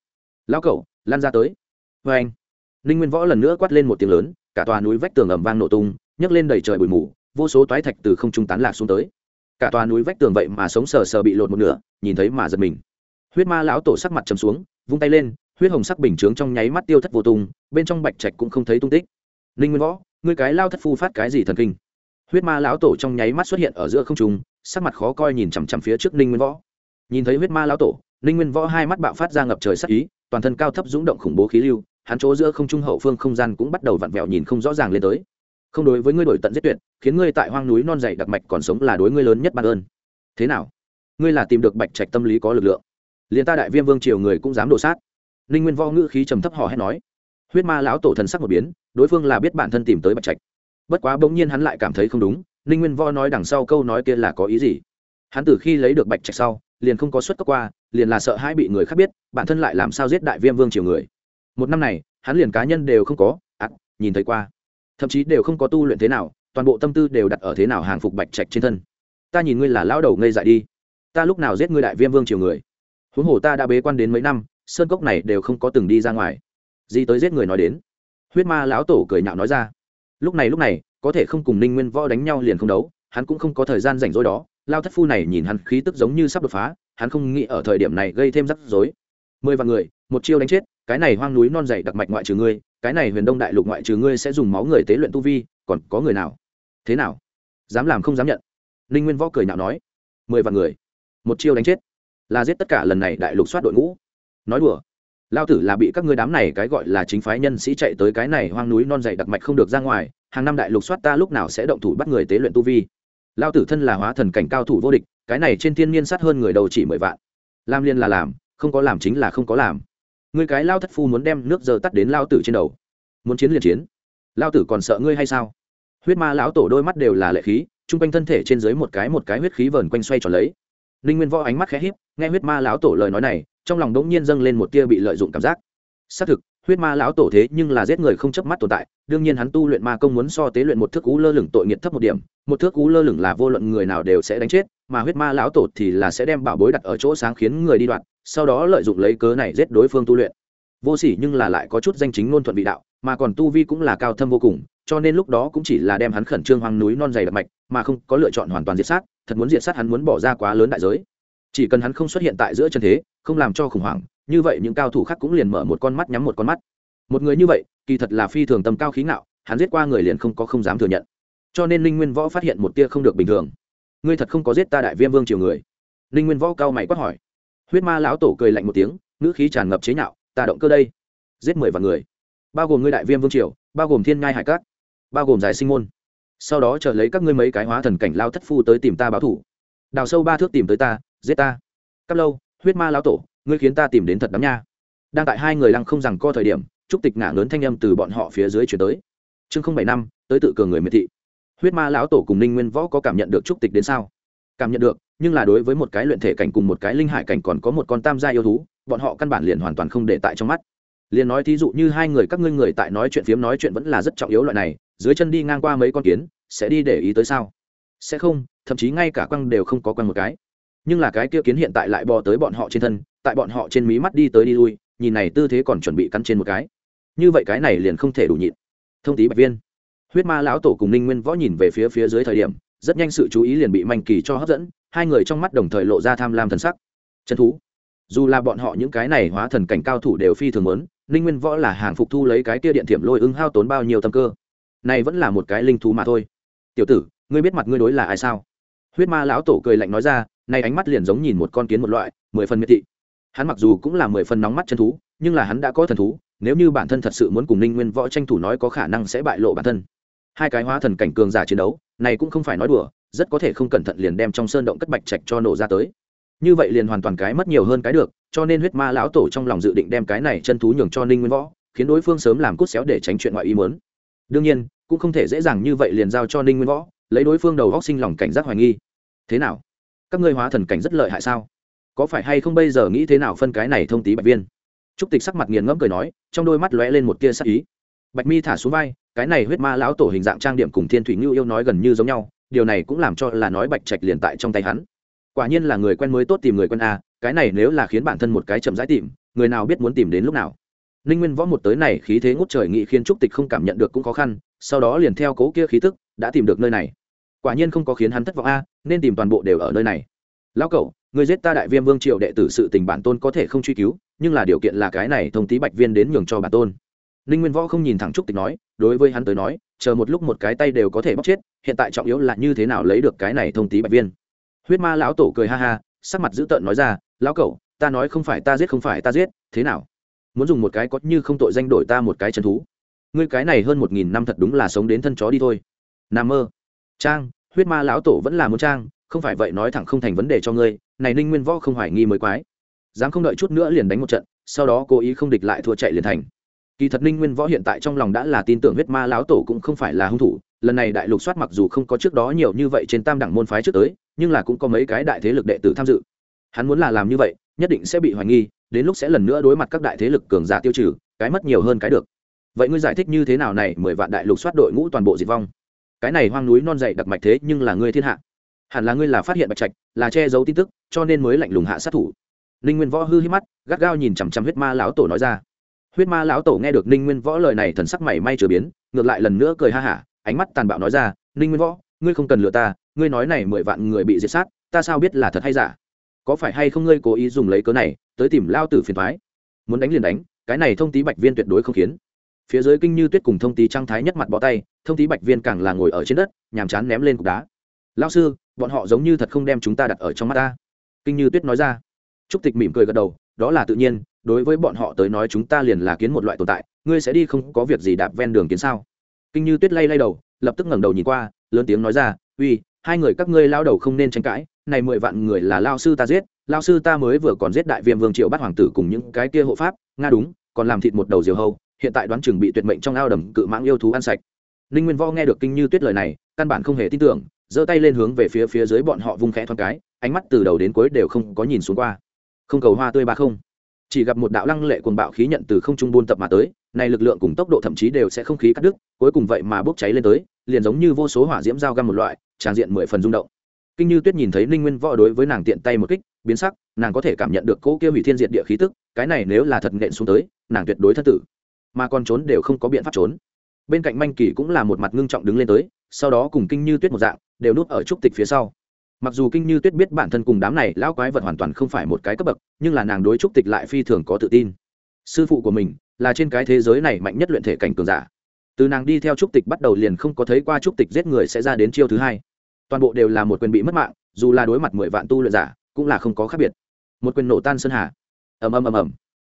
Lão cẩu, lan ra tới. Vê anh, ninh nguyên võ lần nữa quát lên một tiếng lớn, cả tòa núi vách tường ẩm vang nổ tung, nhấc lên đầy trời bụi mù, vô số toái thạch từ không trung tán lạc xuống tới. Cả tòa núi vách tường vậy mà sống sờ sờ bị lột một nửa, nhìn thấy mà giật mình. Huyết ma lão tổ sắc mặt chầm xuống, vung tay lên, huyết hồng sắc bình chướng trong nháy mắt tiêu thất vô tung, bên trong bạch trạch cũng không thấy tung tích. Ninh nguyên võ, ngươi cái lao thất phu phát cái gì thần kinh? Huyết ma lão tổ trong nháy mắt xuất hiện ở giữa không trung, sắc mặt khó coi nhìn chằm chằm phía trước ninh nguyên võ. Nhìn thấy huyết ma lão tổ ninh nguyên võ hai mắt bạo phát ra ngập trời sắc ý, toàn thân cao thấp rúng động khủng bố khí lưu, hắn chỗ giữa không trung hậu phương không gian cũng bắt đầu vặn vẹo nhìn không rõ ràng lên tới. Không đối với ngươi đổi tận giết tuyệt, khiến ngươi tại hoang núi non dày đặc mạch còn sống là đối ngươi lớn nhất ban ơn. Thế nào? Ngươi là tìm được bạch trạch tâm lý có lực lượng. Liền ta đại viêm vương triều người cũng dám đổ sát. Ninh nguyên võ ngữ khí trầm thấp hò hét nói. Huyết ma lão tổ thần sắc một biến, đối phương là biết bản thân tìm tới bạch trạch. Bất quá bỗng nhiên hắn lại cảm thấy không đúng ninh nguyên võ nói đằng sau câu nói kia là có ý gì? Hắn từ khi lấy được bạch trạch sau, liền không có xuất cấp qua liền là sợ hãi bị người khác biết, bản thân lại làm sao giết đại viêm vương triều người. Một năm này, hắn liền cá nhân đều không có ắt nhìn thấy qua. Thậm chí đều không có tu luyện thế nào, toàn bộ tâm tư đều đặt ở thế nào hàng phục bạch trạch trên thân. Ta nhìn ngươi là lão đầu ngây dại đi. Ta lúc nào giết ngươi đại viêm vương triều người? Huống hồ ta đã bế quan đến mấy năm, sơn cốc này đều không có từng đi ra ngoài. Gì tới giết người nói đến? Huyết ma lão tổ cười nhạo nói ra. Lúc này lúc này, có thể không cùng ninh nguyên võ đánh nhau liền không đấu, hắn cũng không có thời gian rảnh rỗi đó lao thất phu này nhìn hắn khí tức giống như sắp đột phá, hắn không nghĩ ở thời điểm này gây thêm rắc rối. Mười vạn người, một chiêu đánh chết, cái này hoang núi non dày đặc mạch ngoại trừ ngươi, cái này huyền đông đại lục ngoại trừ ngươi sẽ dùng máu người tế luyện tu vi, còn có người nào? Thế nào? Dám làm không dám nhận. Ninh nguyên võ cười nhạo nói. Mười vạn người, một chiêu đánh chết, là giết tất cả lần này đại lục soát đội ngũ. Nói đùa. Lao tử là bị các ngươi đám này cái gọi là chính phái nhân sĩ chạy tới cái này hoang núi non dày đặc mạch không được ra ngoài, hàng năm đại lục soát ta lúc nào sẽ động thủ bắt người tế luyện tu vi? Lao tử thân là hóa thần cảnh cao thủ vô địch, cái này trên thiên niên sát hơn người đầu chỉ mười vạn. Làm liên là làm, không có làm chính là không có làm. Ngươi cái lao thất phu muốn đem nước giờ tắt đến lao tử trên đầu. Muốn chiến liền chiến. Lao tử còn sợ ngươi hay sao? Huyết ma lão tổ đôi mắt đều là lệ khí, chung quanh thân thể trên dưới một cái một cái huyết khí vờn quanh xoay tròn lấy. Ninh nguyên võ ánh mắt khẽ híp, nghe huyết ma lão tổ lời nói này, trong lòng đống nhiên dâng lên một tia bị lợi dụng cảm giác. Xác thực huyết ma lão tổ thế nhưng là giết người không chớp mắt tồn tại, đương nhiên hắn tu luyện ma công muốn so tế luyện một thước cú lơ lửng tội nghiệt thấp một điểm, một thước cú lơ lửng là vô luận người nào đều sẽ đánh chết, mà huyết ma lão tổ thì là sẽ đem bảo bối đặt ở chỗ sáng khiến người đi đoạt sau đó lợi dụng lấy cớ này giết đối phương tu luyện. Vô sỉ nhưng là lại có chút danh chính ngôn thuận vị đạo, mà còn tu vi cũng là cao thâm vô cùng, cho nên lúc đó cũng chỉ là đem hắn khẩn trương hoang núi non dày đặc mạch, mà không có lựa chọn hoàn toàn diệt sát, thật muốn diệt sát hắn muốn bỏ ra quá lớn đại giới. Chỉ cần hắn không xuất hiện tại giữa chân thế, không làm cho khủng hoảng như vậy những cao thủ khác cũng liền mở một con mắt nhắm một con mắt. Một người như vậy, kỳ thật là phi thường tầm cao khí ngạo, hắn giết qua người liền không có không dám thừa nhận. Cho nên linh nguyên võ phát hiện một tia không được bình thường. Ngươi thật không có giết ta đại viêm vương triều người. Linh nguyên võ cao mày quát hỏi. Huyết ma lão tổ cười lạnh một tiếng, ngữ khí tràn ngập chế nhạo, ta động cơ đây. Giết mười vạn người. Bao gồm ngươi đại viêm vương triều, bao gồm thiên ngai hải cát, bao gồm giải sinh môn. Sau đó chờ lấy các ngươi mấy cái hóa thần cảnh lao thất phu tới tìm ta báo thủ. Đào sâu ba thước tìm tới ta, giết ta. Cắp lâu, huyết ma lão tổ ngươi khiến ta tìm đến thật đắm nha. Đang tại hai người lăng không rằng co thời điểm, trúc tịch ngả lớn thanh âm từ bọn họ phía dưới chuyển tới. Chương không bảy năm, tới tự cường người miệt thị. Huyết ma lão tổ cùng ninh nguyên võ có cảm nhận được trúc tịch đến sao? Cảm nhận được, nhưng là đối với một cái luyện thể cảnh cùng một cái linh hải cảnh còn có một con tam gia yêu thú, bọn họ căn bản liền hoàn toàn không để tại trong mắt. Liền nói thí dụ như hai người các ngươi người tại nói chuyện phiếm nói chuyện vẫn là rất trọng yếu loại này, dưới chân đi ngang qua mấy con kiến, sẽ đi để ý tới sao? Sẽ không, thậm chí ngay cả quăng đều không có quăng một cái. Nhưng là cái kia kiến hiện tại lại bò tới bọn họ trên thân tại bọn họ trên mí mắt đi tới đi lui, nhìn này tư thế còn chuẩn bị cắn trên một cái. Như vậy cái này liền không thể đủ nhịn. Thông tí bạch viên. Huyết ma lão tổ cùng ninh nguyên võ nhìn về phía phía dưới thời điểm, rất nhanh sự chú ý liền bị manh kỳ cho hấp dẫn, hai người trong mắt đồng thời lộ ra tham lam thần sắc. Chân thú. Dù là bọn họ những cái này hóa thần cảnh cao thủ đều phi thường lớn ninh nguyên võ là hàng phục thu lấy cái kia điện thiểm lôi ưng hao tốn bao nhiêu tâm cơ. Này vẫn là một cái linh thú mà thôi. Tiểu tử, ngươi biết mặt ngươi đối là ai sao? Huyết ma lão tổ cười lạnh nói ra nay ánh mắt liền giống nhìn một con kiến một loại, mười phần miệt thị hắn mặc dù cũng là mười phần nóng mắt chân thú, nhưng là hắn đã có thần thú, nếu như bản thân thật sự muốn cùng ninh nguyên võ tranh thủ nói có khả năng sẽ bại lộ bản thân. Hai cái hóa thần cảnh cường giả chiến đấu, này cũng không phải nói đùa, rất có thể không cẩn thận liền đem trong sơn động cất bạch trạch cho nổ ra tới. Như vậy liền hoàn toàn cái mất nhiều hơn cái được, cho nên huyết ma lão tổ trong lòng dự định đem cái này chân thú nhường cho ninh nguyên võ, khiến đối phương sớm làm cút xéo để tránh chuyện ngoại ý muốn. Đương nhiên, cũng không thể dễ dàng như vậy liền giao cho ninh nguyên võ, lấy đối phương đầu góc sinh lòng cảnh giác hoài nghi. Thế nào? Các ngươi hóa thần cảnh rất lợi hại sao? Có phải hay không bây giờ nghĩ thế nào phân cái này thông tí bạch viên? Trúc tịch sắc mặt nghiền ngẫm cười nói, trong đôi mắt lóe lên một tia sắc ý. Bạch mi thả xuống vai, cái này huyết ma lão tổ hình dạng trang điểm cùng thiên thủy ngưu yêu nói gần như giống nhau, điều này cũng làm cho là nói bạch trạch liền tại trong tay hắn. Quả nhiên là người quen mới tốt tìm người quen a, cái này nếu là khiến bản thân một cái chậm rãi tìm, người nào biết muốn tìm đến lúc nào. Ninh nguyên võ một tới này khí thế ngút trời nghị khiến trúc tịch không cảm nhận được cũng khó khăn, sau đó liền theo cố kia khí tức, đã tìm được nơi này. Quả nhiên không có khiến hắn thất vọng a, nên tìm toàn bộ đều ở nơi này lão cậu người giết ta đại viêm vương triều đệ tử sự tình bản tôn có thể không truy cứu, nhưng là điều kiện là cái này thông tí bạch viên đến nhường cho bản tôn. Ninh nguyên võ không nhìn thẳng trúc tịch nói, đối với hắn tới nói, chờ một lúc một cái tay đều có thể bóc chết, hiện tại trọng yếu là như thế nào lấy được cái này thông tí bạch viên. Huyết ma lão tổ cười ha ha, sắc mặt dữ tợn nói ra, lão cậu, ta nói không phải ta giết không phải ta giết, thế nào? Muốn dùng một cái có như không tội danh đổi ta một cái chân thú. Ngươi cái này hơn một nghìn năm thật đúng là sống đến thân chó đi thôi. N a mơ. Trang, huyết ma lão tổ vẫn là muốn trang không phải vậy nói thẳng không thành vấn đề cho ngươi, này ninh nguyên võ không hoài nghi mới quái. Dám không đợi chút nữa liền đánh một trận, sau đó cố ý không địch lại thua chạy liền thành. Kỳ thật ninh nguyên võ hiện tại trong lòng đã là tin tưởng huyết ma lão tổ cũng không phải là hung thủ, lần này đại lục soát mặc dù không có trước đó nhiều như vậy trên tam đẳng môn phái trước tới, nhưng là cũng có mấy cái đại thế lực đệ tử tham dự. Hắn muốn là làm như vậy, nhất định sẽ bị hoài nghi, đến lúc sẽ lần nữa đối mặt các đại thế lực cường giả tiêu trừ, cái mất nhiều hơn cái được. Vậy ngươi giải thích như thế nào này, mười vạn đại lục soát đội ngũ toàn bộ diệt vong? Cái này hoang núi non dày đặc mạch thế nhưng là ngươi thiên hạ hẳn là ngươi là phát hiện bạch trạch, là che giấu tin tức, cho nên mới lạnh lùng hạ sát thủ. Ninh nguyên võ hư hít mắt, gắt gao nhìn chằm chằm huyết ma lão tổ nói ra. Huyết ma lão tổ nghe được ninh nguyên võ lời này thần sắc mảy may trở biến, ngược lại lần nữa cười ha hả, ánh mắt tàn bạo nói ra, ninh nguyên võ, ngươi không cần lừa ta, ngươi nói này mười vạn người bị diệt sát, ta sao biết là thật hay giả? Có phải hay không ngươi cố ý dùng lấy cớ này, tới tìm lao tử phiền thoái muốn đánh liền đánh, cái này thông tí bạch viên tuyệt đối không khiến. Phía dưới kinh như tuyết cùng thông tí trang thái nhất mặt bỏ tay, thông tí bạch viên càng là ngồi ở trên đất, nhàm chán ném lên cục đá. Lao sư bọn họ giống như thật không đem chúng ta đặt ở trong mắt ta. Kinh như tuyết nói ra. Trúc tịch mỉm cười gật đầu, đó là tự nhiên, đối với bọn họ tới nói chúng ta liền là kiến một loại tồn tại, ngươi sẽ đi không có việc gì đạp ven đường kiến sao? Kinh như tuyết lay lay đầu, lập tức ngẩng đầu nhìn qua, lớn tiếng nói ra, uy, hai người các ngươi lao đầu không nên tranh cãi, này mười vạn người là lao sư ta giết, lao sư ta mới vừa còn giết đại viêm vương triệu bắt hoàng tử cùng những cái kia hộ pháp, nga đúng, còn làm thịt một đầu diều hâu, hiện tại đoán chừng bị tuyệt mệnh trong ao đầm cự mãng yêu thú ăn sạch. Ninh nguyên võ nghe được kinh như tuyết lời này, căn bản không hề tin tưởng giơ tay lên hướng về phía phía dưới bọn họ vung khẽ thoáng cái, ánh mắt từ đầu đến cuối đều không có nhìn xuống qua. Không cầu hoa tươi ba không. Chỉ gặp một đạo lăng lệ cuồng bạo khí nhận từ không trung buôn tập mà tới, này lực lượng cùng tốc độ thậm chí đều sẽ không khí cắt đứt, cuối cùng vậy mà bốc cháy lên tới, liền giống như vô số hỏa diễm dao găm một loại, tràn diện mười phần rung động. Kinh như tuyết nhìn thấy ninh nguyên võ đối với nàng tiện tay một kích, biến sắc, nàng có thể cảm nhận được cỗ kia hủy thiên diện địa khí tức, cái này nếu là thật nện xuống tới, nàng tuyệt đối thất tử. Mà còn trốn đều không có biện pháp trốn. Bên cạnh manh kỳ cũng là một mặt ngưng trọng đứng lên tới sau đó cùng kinh như tuyết một dạng, đều núp ở trúc tịch phía sau. Mặc dù kinh như tuyết biết bản thân cùng đám này lão quái vật hoàn toàn không phải một cái cấp bậc, nhưng là nàng đối trúc tịch lại phi thường có tự tin. Sư phụ của mình là trên cái thế giới này mạnh nhất luyện thể cảnh cường giả. Từ nàng đi theo trúc tịch bắt đầu liền không có thấy qua trúc tịch giết người sẽ ra đến chiêu thứ hai. Toàn bộ đều là một quyền bị mất mạng, dù là đối mặt mười vạn tu luyện giả, cũng là không có khác biệt. Một quyền nổ tan sơn hà. Ầm ầm ầm ầm.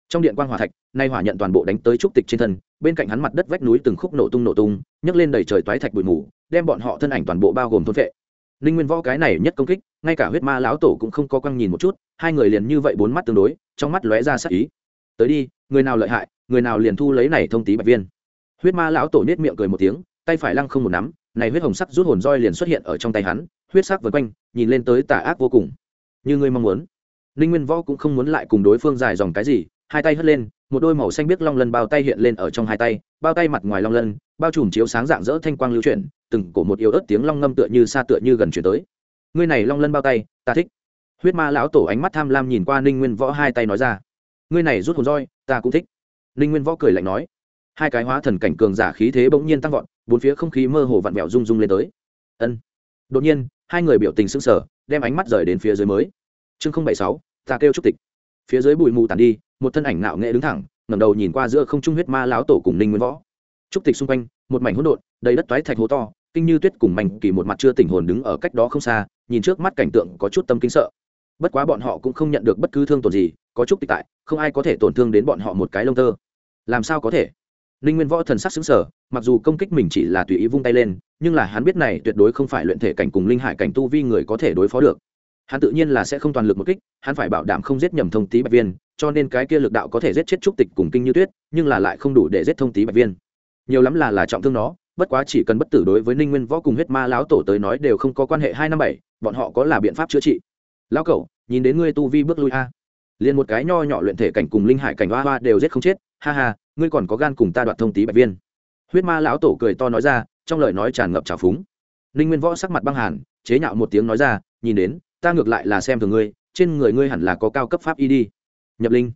Trong điện quan hỏa thạch, nay hỏa nhận toàn bộ đánh tới trúc tịch trên thân, bên cạnh hắn mặt đất vách núi từng khúc nổ tung nổ tung, nhấc lên đầy trời toái thạch bụi mù đem bọn họ thân ảnh toàn bộ bao gồm thôn vệ. Ninh nguyên võ cái này nhất công kích, ngay cả huyết ma lão tổ cũng không có quăng nhìn một chút, hai người liền như vậy bốn mắt tương đối, trong mắt lóe ra sắc ý. Tới đi, người nào lợi hại, người nào liền thu lấy này thông tí bạch viên. Huyết ma lão tổ nết miệng cười một tiếng, tay phải lăng không một nắm, này huyết hồng sắc rút hồn roi liền xuất hiện ở trong tay hắn, huyết sắc vần quanh, nhìn lên tới tà ác vô cùng. Như ngươi mong muốn. Ninh nguyên võ cũng không muốn lại cùng đối phương dài dòng cái gì, hai tay hất lên một đôi màu xanh biếc long lân bao tay hiện lên ở trong hai tay, bao tay mặt ngoài long lân, bao trùm chiếu sáng dạng dỡ thanh quang lưu chuyển, từng cổ một yếu ớt tiếng long ngâm tựa như xa tựa như gần chuyển tới. Ngươi này long lân bao tay, ta thích. Huyết ma lão tổ ánh mắt tham lam nhìn qua ninh nguyên võ hai tay nói ra. Ngươi này rút hồn roi, ta cũng thích. Ninh nguyên võ cười lạnh nói. Hai cái hóa thần cảnh cường giả khí thế bỗng nhiên tăng vọt, bốn phía không khí mơ hồ vặn vẹo rung rung lên tới. Ân. Đột nhiên, hai người biểu tình sững sờ, đem ánh mắt rời đến phía dưới mới. Chương không bảy sáu, ta kêu trúc tịch. Phía dưới bụi mù tàn đi một thân ảnh nạo nghệ đứng thẳng, ngẩng đầu nhìn qua giữa không trung huyết ma lão tổ cùng ninh nguyên võ. Trúc tịch xung quanh, một mảnh hỗn độn, đầy đất toái thạch hố to, kinh như tuyết cùng mảnh kỳ một mặt chưa tỉnh hồn đứng ở cách đó không xa, nhìn trước mắt cảnh tượng có chút tâm kinh sợ. Bất quá bọn họ cũng không nhận được bất cứ thương tổn gì, có trúc tịch tại, không ai có thể tổn thương đến bọn họ một cái lông tơ. Làm sao có thể? Ninh nguyên võ thần sắc xứng sở mặc dù công kích mình chỉ là tùy ý vung tay lên, nhưng là hắn biết này tuyệt đối không phải luyện thể cảnh cùng linh hải cảnh tu vi người có thể đối phó được hắn tự nhiên là sẽ không toàn lực một kích, hắn phải bảo đảm không giết nhầm thông tí bạch viên, cho nên cái kia lực đạo có thể giết chết trúc tịch cùng kinh như tuyết, nhưng là lại không đủ để giết thông tí bạch viên. Nhiều lắm là là trọng thương nó, bất quá chỉ cần bất tử đối với ninh nguyên võ cùng huyết ma lão tổ tới nói đều không có quan hệ hai năm bảy, bọn họ có là biện pháp chữa trị. Lão cẩu, nhìn đến ngươi tu vi bước lui a. Liền một cái nho nhỏ luyện thể cảnh cùng linh hải cảnh hoa hoa đều giết không chết, ha ha, ngươi còn có gan cùng ta đoạt thông tí bạch viên. Huyết ma lão tổ cười to nói ra, trong lời nói tràn ngập trào phúng. Ninh nguyên võ sắc mặt băng hàn, chế nhạo một tiếng nói ra, nhìn đến ta ngược lại là xem thường ngươi, trên người ngươi hẳn là có cao cấp pháp y đi. Nhập linh.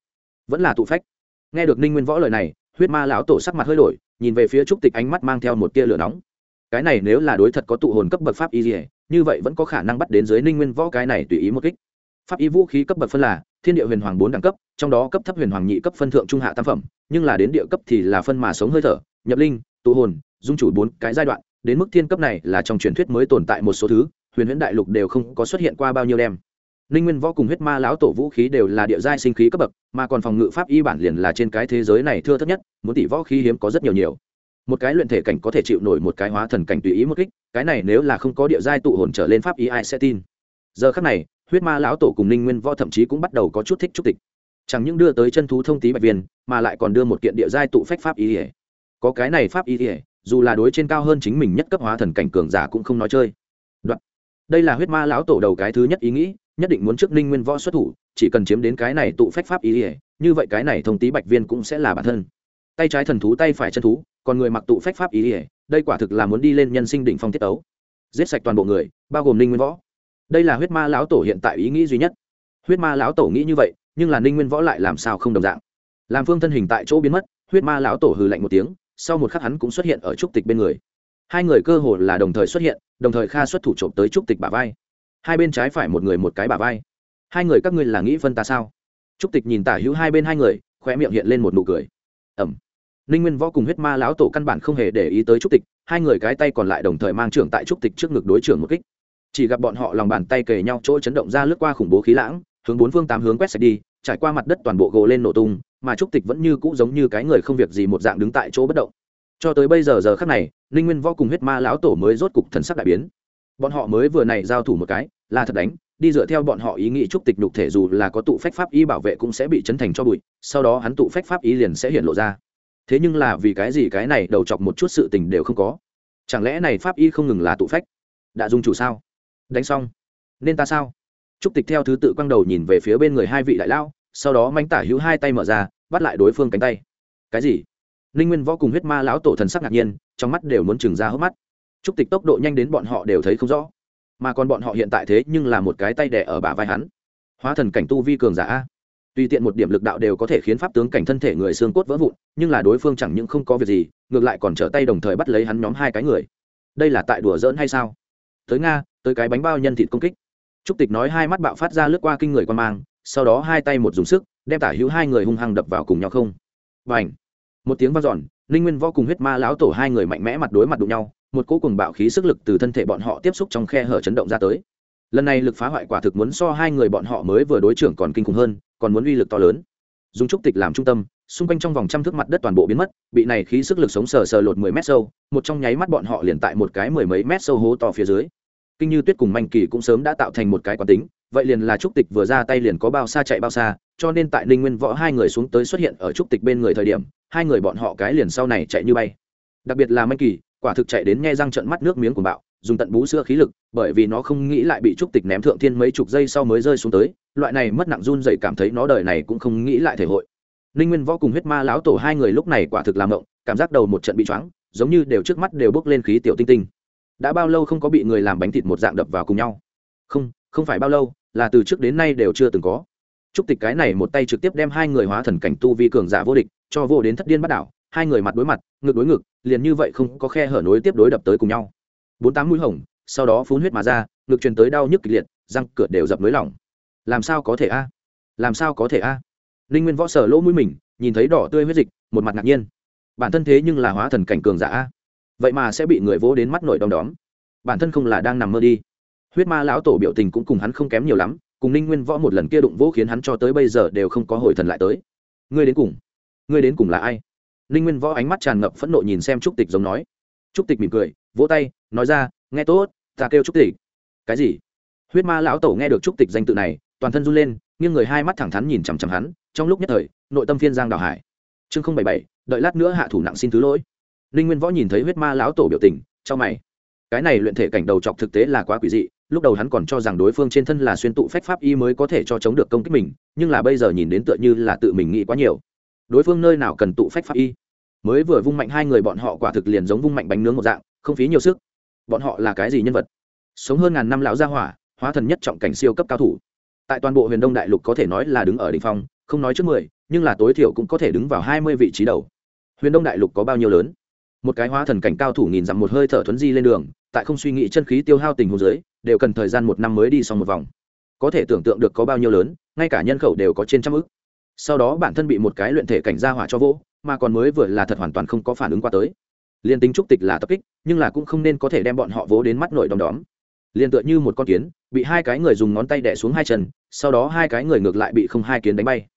Vẫn là tụ phách. Nghe được ninh nguyên võ lời này, huyết ma lão tổ sắc mặt hơi đổi, nhìn về phía trúc tịch ánh mắt mang theo một tia lửa nóng. Cái này nếu là đối thật có tụ hồn cấp bậc pháp y gì, như vậy vẫn có khả năng bắt đến dưới ninh nguyên võ cái này tùy ý một kích. Pháp y vũ khí cấp bậc phân là thiên địa huyền hoàng bốn đẳng cấp, trong đó cấp thấp huyền hoàng nhị cấp phân thượng trung hạ tam phẩm, nhưng là đến địa cấp thì là phân mà sống hơi thở, nhập linh, tụ hồn, dung chủ bốn cái giai đoạn, đến mức thiên cấp này là trong truyền thuyết mới tồn tại một số thứ huyền huyễn đại lục đều không có xuất hiện qua bao nhiêu đem. Ninh nguyên võ cùng huyết ma lão tổ vũ khí đều là địa giai sinh khí cấp bậc mà còn phòng ngự pháp y bản liền là trên cái thế giới này thưa thất nhất muốn tỷ võ khí hiếm có rất nhiều nhiều. Một cái luyện thể cảnh có thể chịu nổi một cái hóa thần cảnh tùy ý một kích cái này nếu là không có địa giai tụ hồn trở lên pháp y ai sẽ tin. Giờ khắc này huyết ma lão tổ cùng ninh nguyên võ thậm chí cũng bắt đầu có chút thích chúc tịch. Chẳng những đưa tới chân thú thông tí bạch viên mà lại còn đưa một kiện địa giai tụ phách pháp y. ỉa có cái này pháp y, ỉa dù là đối trên cao hơn chính mình nhất cấp hóa thần cảnh cường giả cũng không nói chơi đây là huyết ma lão tổ đầu cái thứ nhất ý nghĩ, nhất định muốn trước ninh nguyên võ xuất thủ, chỉ cần chiếm đến cái này tụ phách pháp ý ỉa như vậy cái này thông tí bạch viên cũng sẽ là bản thân. Tay trái thần thú, tay phải chân thú, còn người mặc tụ phách pháp ý ỉa đây quả thực là muốn đi lên nhân sinh đỉnh phong tiết ấu giết sạch toàn bộ người, bao gồm ninh nguyên võ. Đây là huyết ma lão tổ hiện tại ý nghĩ duy nhất. Huyết ma lão tổ nghĩ như vậy, nhưng là ninh nguyên võ lại làm sao không đồng dạng. Làm phương thân hình tại chỗ biến mất, huyết ma lão tổ hừ lạnh một tiếng, sau một khắc hắn cũng xuất hiện ở trúc tịch bên người hai người cơ hồ là đồng thời xuất hiện, đồng thời kha xuất thủ trộm tới trúc tịch bả vai. Hai bên trái phải một người một cái bả vai. Hai người các ngươi là nghĩ phân ta sao? Trúc tịch nhìn tả hữu hai bên hai người khoe miệng hiện lên một nụ cười. Ẩm. Ninh nguyên võ cùng huyết ma lão tổ căn bản không hề để ý tới trúc tịch, hai người cái tay còn lại đồng thời mang trưởng tại trúc tịch trước ngực đối trưởng một kích. Chỉ gặp bọn họ lòng bàn tay kề nhau chỗ chấn động ra lướt qua khủng bố khí lãng, hướng bốn phương tám hướng quét sạch đi, trải qua mặt đất toàn bộ gồ lên nổ tung, mà trúc tịch vẫn như cũ giống như cái người không việc gì một dạng đứng tại chỗ bất động cho tới bây giờ giờ khắc này, ninh nguyên võ cùng huyết ma lão tổ mới rốt cục thần sắc đại biến. Bọn họ mới vừa này giao thủ một cái, là thật đánh, đi dựa theo bọn họ ý nghĩ trúc tịch nhục thể dù là có tụ phách pháp y bảo vệ cũng sẽ bị chấn thành cho bụi, sau đó hắn tụ phách pháp y liền sẽ hiện lộ ra. Thế nhưng là vì cái gì cái này đầu chọc một chút sự tình đều không có? Chẳng lẽ này pháp y không ngừng là tụ phách? Đã dùng chủ sao? Đánh xong. Nên ta sao? Trúc tịch theo thứ tự quăng đầu nhìn về phía bên người hai vị đại lao sau đó manh tả hữu hai tay mở ra, bắt lại đối phương cánh tay. Cái gì? Ninh nguyên võ cùng huyết ma lão tổ thần sắc ngạc nhiên, trong mắt đều muốn trừng ra hốc mắt. Trúc tịch tốc độ nhanh đến bọn họ đều thấy không rõ. Mà còn bọn họ hiện tại thế nhưng là một cái tay đẻ ở bả vai hắn. Hóa thần cảnh tu vi cường giả a. Tùy tiện một điểm lực đạo đều có thể khiến pháp tướng cảnh thân thể người xương cốt vỡ vụn, nhưng là đối phương chẳng những không có việc gì, ngược lại còn trở tay đồng thời bắt lấy hắn nhóm hai cái người. Đây là tại đùa giỡn hay sao? Tới nga, tới cái bánh bao nhân thịt công kích. Trúc tịch nói hai mắt bạo phát ra lướt qua kinh người quan mang, sau đó hai tay một dùng sức, đem tả hữu hai người hung hăng đập vào cùng nhau không. Và ảnh một tiếng vang dọn linh nguyên võ cùng huyết ma lão tổ hai người mạnh mẽ mặt đối mặt đụng nhau, một cỗ cùng bạo khí sức lực từ thân thể bọn họ tiếp xúc trong khe hở chấn động ra tới. Lần này lực phá hoại quả thực muốn so hai người bọn họ mới vừa đối trưởng còn kinh khủng hơn, còn muốn uy lực to lớn. Dùng trúc tịch làm trung tâm, xung quanh trong vòng trăm thước mặt đất toàn bộ biến mất, bị này khí sức lực sống sờ sờ lột mười mét sâu, một trong nháy mắt bọn họ liền tại một cái mười mấy mét sâu hố to phía dưới. Kinh như tuyết cùng manh kỳ cũng sớm đã tạo thành một cái quán tính vậy liền là trúc tịch vừa ra tay liền có bao xa chạy bao xa, cho nên tại ninh nguyên võ hai người xuống tới xuất hiện ở trúc tịch bên người thời điểm, hai người bọn họ cái liền sau này chạy như bay. Đặc biệt là manh kỳ, quả thực chạy đến nghe răng trận mắt nước miếng của bạo, dùng tận bú sữa khí lực, bởi vì nó không nghĩ lại bị trúc tịch ném thượng thiên mấy chục giây sau mới rơi xuống tới, loại này mất nặng run dậy cảm thấy nó đời này cũng không nghĩ lại thể hội. Ninh nguyên võ cùng huyết ma lão tổ hai người lúc này quả thực làm động cảm giác đầu một trận bị choáng, giống như đều trước mắt đều bước lên khí tiểu tinh tinh. Đã bao lâu không có bị người làm bánh thịt một dạng đập vào cùng nhau? Không không phải bao lâu là từ trước đến nay đều chưa từng có. Trúc tịch cái này một tay trực tiếp đem hai người hóa thần cảnh tu vi cường giả vô địch, cho vô đến thất điên bắt đảo, hai người mặt đối mặt, ngực đối ngực, liền như vậy không có khe hở nối tiếp đối đập tới cùng nhau. Bốn tám mũi hồng, sau đó phun huyết mà ra, ngực truyền tới đau nhức kịch liệt, răng cửa đều dập nới lỏng. Làm sao có thể a? Làm sao có thể a? À? nguyên võ sở lỗ mũi mình, nhìn thấy đỏ tươi huyết dịch, một mặt ngạc nhiên. Bản thân thế nhưng là hóa thần cảnh cường giả a? Vậy mà sẽ bị người vỗ đến mắt nổi đom đóm. Bản thân không là đang nằm mơ đi huyết ma lão tổ biểu tình cũng cùng hắn không kém nhiều lắm, cùng ninh nguyên võ một lần kia đụng vỗ khiến hắn cho tới bây giờ đều không có hồi thần lại tới. Ngươi đến cùng, ngươi đến cùng là ai? Ninh nguyên võ ánh mắt tràn ngập phẫn nộ nhìn xem trúc tịch giống nói. Trúc tịch mỉm cười, vỗ tay, nói ra, nghe tốt, ta kêu trúc tịch. Cái gì? Huyết ma lão tổ nghe được trúc tịch danh tự này, toàn thân run lên, nghiêng người hai mắt thẳng thắn nhìn chằm chằm hắn, trong lúc nhất thời, nội tâm phiên giang đào hải. Chương không bảy bảy, đợi lát nữa hạ thủ nặng xin thứ lỗi. Ninh nguyên võ nhìn thấy huyết ma lão tổ biểu tình trong mày. Cái này luyện thể cảnh đầu chọc thực tế là quá quỷ dị lúc đầu hắn còn cho rằng đối phương trên thân là xuyên tụ phách pháp y mới có thể cho chống được công kích mình, nhưng là bây giờ nhìn đến tựa như là tự mình nghĩ quá nhiều. Đối phương nơi nào cần tụ phách pháp y? Mới vừa vung mạnh hai người bọn họ quả thực liền giống vung mạnh bánh nướng một dạng, không phí nhiều sức. Bọn họ là cái gì nhân vật? Sống hơn ngàn năm lão gia hỏa, hóa thần nhất trọng cảnh siêu cấp cao thủ. Tại toàn bộ huyền đông đại lục có thể nói là đứng ở đỉnh phong, không nói trước mười, nhưng là tối thiểu cũng có thể đứng vào hai mươi vị trí đầu. Huyền đông đại lục có bao nhiêu lớn? Một cái hóa thần cảnh cao thủ nhìn dặm một hơi thở thuấn di lên đường, tại không suy nghĩ chân khí tiêu hao tình hồ dưới đều cần thời gian một năm mới đi xong một vòng. Có thể tưởng tượng được có bao nhiêu lớn, ngay cả nhân khẩu đều có trên trăm ước sau đó bản thân bị một cái luyện thể cảnh gia hỏa cho vỗ, mà còn mới vừa là thật hoàn toàn không có phản ứng qua tới. Liên tính trúc tịch là tập kích, nhưng là cũng không nên có thể đem bọn họ vỗ đến mắt nổi đom đóm. Liền tựa như một con kiến, bị hai cái người dùng ngón tay đẻ xuống hai chân, sau đó hai cái người ngược lại bị không hai kiến đánh bay.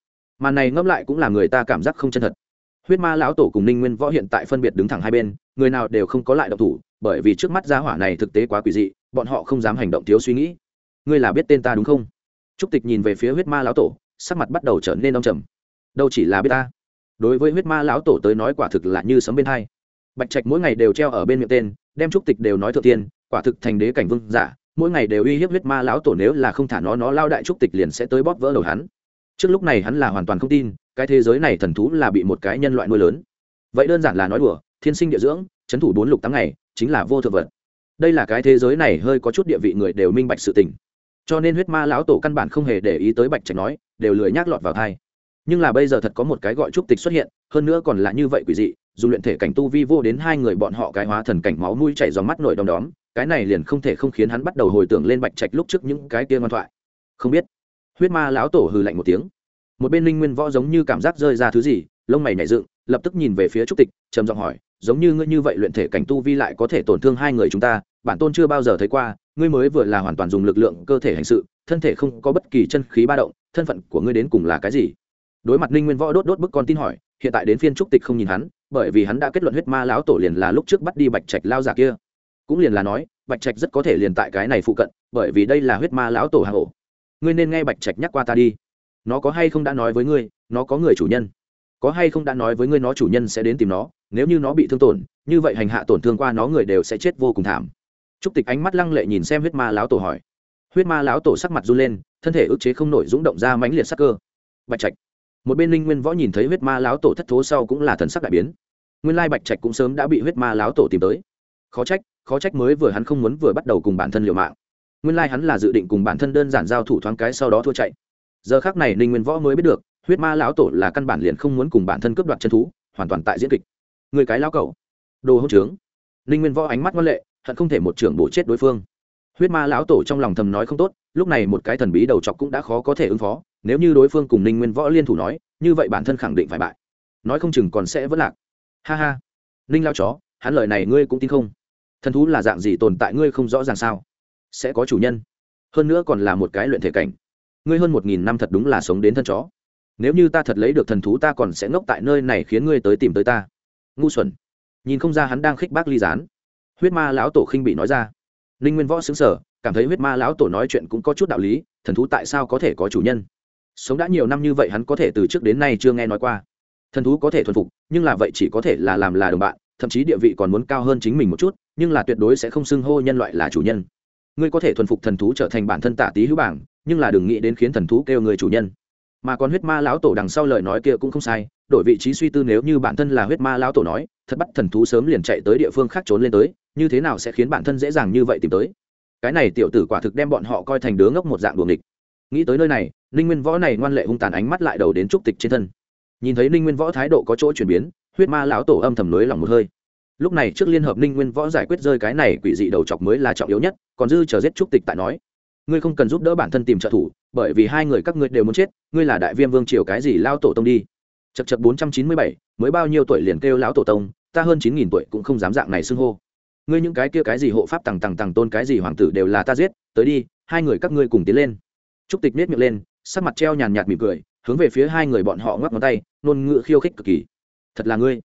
Màn này ngẫm lại cũng là người ta cảm giác không chân thật. Huyết ma lão tổ cùng ninh nguyên võ hiện tại phân biệt đứng thẳng hai bên, người nào đều không có lại độc thủ bởi vì trước mắt gia hỏa này thực tế quá quỷ dị, bọn họ không dám hành động thiếu suy nghĩ. Ngươi là biết tên ta đúng không? Trúc tịch nhìn về phía huyết ma lão tổ, sắc mặt bắt đầu trở nên đông trầm. Đâu chỉ là biết ta. Đối với huyết ma lão tổ tới nói quả thực là như sấm bên hai. Bạch trạch mỗi ngày đều treo ở bên miệng tên, đem trúc tịch đều nói thượng tiên, quả thực thành đế cảnh vương giả, mỗi ngày đều uy hiếp huyết ma lão tổ nếu là không thả nó nó lao đại trúc tịch liền sẽ tới bóp vỡ đầu hắn. Trước lúc này hắn là hoàn toàn không tin, cái thế giới này thần thú là bị một cái nhân loại nuôi lớn. Vậy đơn giản là nói đùa, thiên sinh địa dưỡng, chấn thủ bốn lục tám ngày chính là vô thượng vật. Đây là cái thế giới này hơi có chút địa vị người đều minh bạch sự tình. Cho nên huyết ma lão tổ căn bản không hề để ý tới bạch trạch nói, đều lười nhác lọt vào thai. Nhưng là bây giờ thật có một cái gọi trúc tịch xuất hiện, hơn nữa còn là như vậy quỷ dị, dù luyện thể cảnh tu vi vô đến hai người bọn họ cái hóa thần cảnh máu mũi chảy dòng mắt nổi đom đóm, cái này liền không thể không khiến hắn bắt đầu hồi tưởng lên bạch trạch lúc trước những cái kia ngoan thoại. Không biết. Huyết ma lão tổ hừ lạnh một tiếng. Một bên linh nguyên võ giống như cảm giác rơi ra thứ gì, lông mày nhảy dựng, lập tức nhìn về phía trúc tịch, trầm giọng hỏi giống như ngươi như vậy luyện thể cảnh tu vi lại có thể tổn thương hai người chúng ta, bản tôn chưa bao giờ thấy qua, ngươi mới vừa là hoàn toàn dùng lực lượng cơ thể hành sự, thân thể không có bất kỳ chân khí ba động, thân phận của ngươi đến cùng là cái gì? Đối mặt ninh nguyên võ đốt đốt bức con tin hỏi, hiện tại đến phiên trúc tịch không nhìn hắn, bởi vì hắn đã kết luận huyết ma lão tổ liền là lúc trước bắt đi bạch trạch lao giả kia. Cũng liền là nói, bạch trạch rất có thể liền tại cái này phụ cận, bởi vì đây là huyết ma lão tổ hạ hổ ngươi nên nghe bạch trạch nhắc qua ta đi. Nó có hay không đã nói với ngươi, nó có người chủ nhân. Có hay không đã nói với ngươi nó chủ nhân sẽ đến tìm nó nếu như nó bị thương tổn, như vậy hành hạ tổn thương qua nó người đều sẽ chết vô cùng thảm. Trúc tịch ánh mắt lăng lệ nhìn xem huyết ma lão tổ hỏi. Huyết ma lão tổ sắc mặt run lên, thân thể ức chế không nổi rúng động ra mãnh liệt sắc cơ. Bạch trạch. Một bên linh nguyên võ nhìn thấy huyết ma lão tổ thất thố sau cũng là thần sắc đại biến. Nguyên lai bạch trạch cũng sớm đã bị huyết ma lão tổ tìm tới. Khó trách khó trách mới vừa hắn không muốn vừa bắt đầu cùng bản thân liều mạng. Nguyên lai hắn là dự định cùng bản thân đơn giản giao thủ thoáng cái sau đó thua chạy. Giờ khác này linh nguyên võ mới biết được, huyết ma lão tổ là căn bản liền không muốn cùng bản thân cướp đoạt chân thú, hoàn toàn tại diễn kịch người cái lão cẩu. Đồ hỗn trướng. Ninh nguyên võ ánh mắt ngoan lệ, hận không thể một trưởng bổ chết đối phương. Huyết ma lão tổ trong lòng thầm nói không tốt, lúc này một cái thần bí đầu chọc cũng đã khó có thể ứng phó, nếu như đối phương cùng ninh nguyên võ liên thủ nói, như vậy bản thân khẳng định phải bại. Nói không chừng còn sẽ vất lạc. Ha ha. Ninh lao chó, hắn lời này ngươi cũng tin không? Thần thú là dạng gì tồn tại ngươi không rõ ràng sao? Sẽ có chủ nhân. Hơn nữa còn là một cái luyện thể cảnh. Ngươi hơn một nghìn năm thật đúng là sống đến thân chó. Nếu như ta thật lấy được thần thú ta còn sẽ ngốc tại nơi này khiến ngươi tới tìm tới ta ngu xuẩn. Nhìn không ra hắn đang khích bác ly gián. Huyết ma lão tổ khinh bị nói ra. Ninh nguyên võ xứng sở cảm thấy huyết ma lão tổ nói chuyện cũng có chút đạo lý, thần thú tại sao có thể có chủ nhân? Sống đã nhiều năm như vậy hắn có thể từ trước đến nay chưa nghe nói qua. Thần thú có thể thuần phục, nhưng là vậy chỉ có thể là làm là đồng bạn, thậm chí địa vị còn muốn cao hơn chính mình một chút, nhưng là tuyệt đối sẽ không xưng hô nhân loại là chủ nhân. Ngươi có thể thuần phục thần thú trở thành bản thân tạ tý hữu bảng, nhưng là đừng nghĩ đến khiến thần thú kêu người chủ nhân. Mà còn huyết ma lão tổ đằng sau lời nói kia cũng không sai đổi vị trí suy tư nếu như bản thân là huyết ma lão tổ nói, thật bắt thần thú sớm liền chạy tới địa phương khác trốn lên tới, như thế nào sẽ khiến bản thân dễ dàng như vậy tìm tới? Cái này tiểu tử quả thực đem bọn họ coi thành đứa ngốc một dạng buồng địch nghĩ tới nơi này, ninh nguyên võ này ngoan lệ hung tàn ánh mắt lại đầu đến trúc tịch trên thân. Nhìn thấy ninh nguyên võ thái độ có chỗ chuyển biến, huyết ma lão tổ âm thầm lưới lòng một hơi. Lúc này trước liên hợp ninh nguyên võ giải quyết rơi cái này quỷ dị đầu chọc mới là trọng yếu nhất, còn dư chờ giết trúc tịch tại nói. Ngươi không cần giúp đỡ bản thân tìm trợ thủ, bởi vì hai người các ngươi đều muốn chết, ngươi là đại viêm vương triều cái gì, lao tổ tông đi chật chật bốn trăm chín mươi bảy, mới bao nhiêu tuổi liền kêu lão tổ tông, ta hơn chín nghìn tuổi cũng không dám dạng này xưng hô. Ngươi những cái kia cái gì hộ pháp tằng tằng tằng tôn cái gì hoàng tử đều là ta giết, tới đi, hai người các ngươi cùng tiến lên. Trúc tịch nết miệng lên, sắc mặt treo nhàn nhạt mỉm cười, hướng về phía hai người bọn họ ngoắc ngón tay nôn ngựa khiêu khích cực kỳ. Thật là ngươi.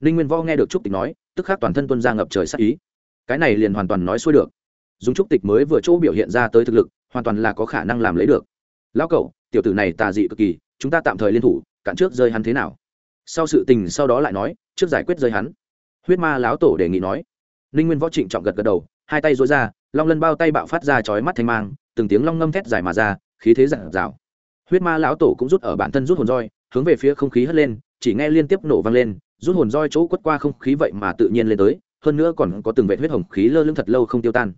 Ninh nguyên võ nghe được trúc tịch nói, tức khắc toàn thân tuân ra ngập trời sắc ý. Cái này liền hoàn toàn nói xuôi được. Dùng trúc tịch mới vừa chỗ biểu hiện ra tới thực lực, hoàn toàn là có khả năng làm lấy được. Lão cậu tiểu tử này tà dị cực kỳ, chúng ta tạm thời liên thủ cạn trước rơi hắn thế nào? Sau sự tình sau đó lại nói, trước giải quyết rơi hắn. Huyết ma lão tổ đề nghị nói. Ninh nguyên võ trịnh trọng gật gật đầu, hai tay dối ra, long lân bao tay bạo phát ra chói mắt thanh mang, từng tiếng long ngâm thét dài mà ra, khí thế dặn dào. Huyết ma lão tổ cũng rút ở bản thân rút hồn roi, hướng về phía không khí hất lên, chỉ nghe liên tiếp nổ vang lên, rút hồn roi chỗ quất qua không khí vậy mà tự nhiên lên tới, hơn nữa còn có từng vệ huyết hồng khí lơ lưng thật lâu không tiêu tan.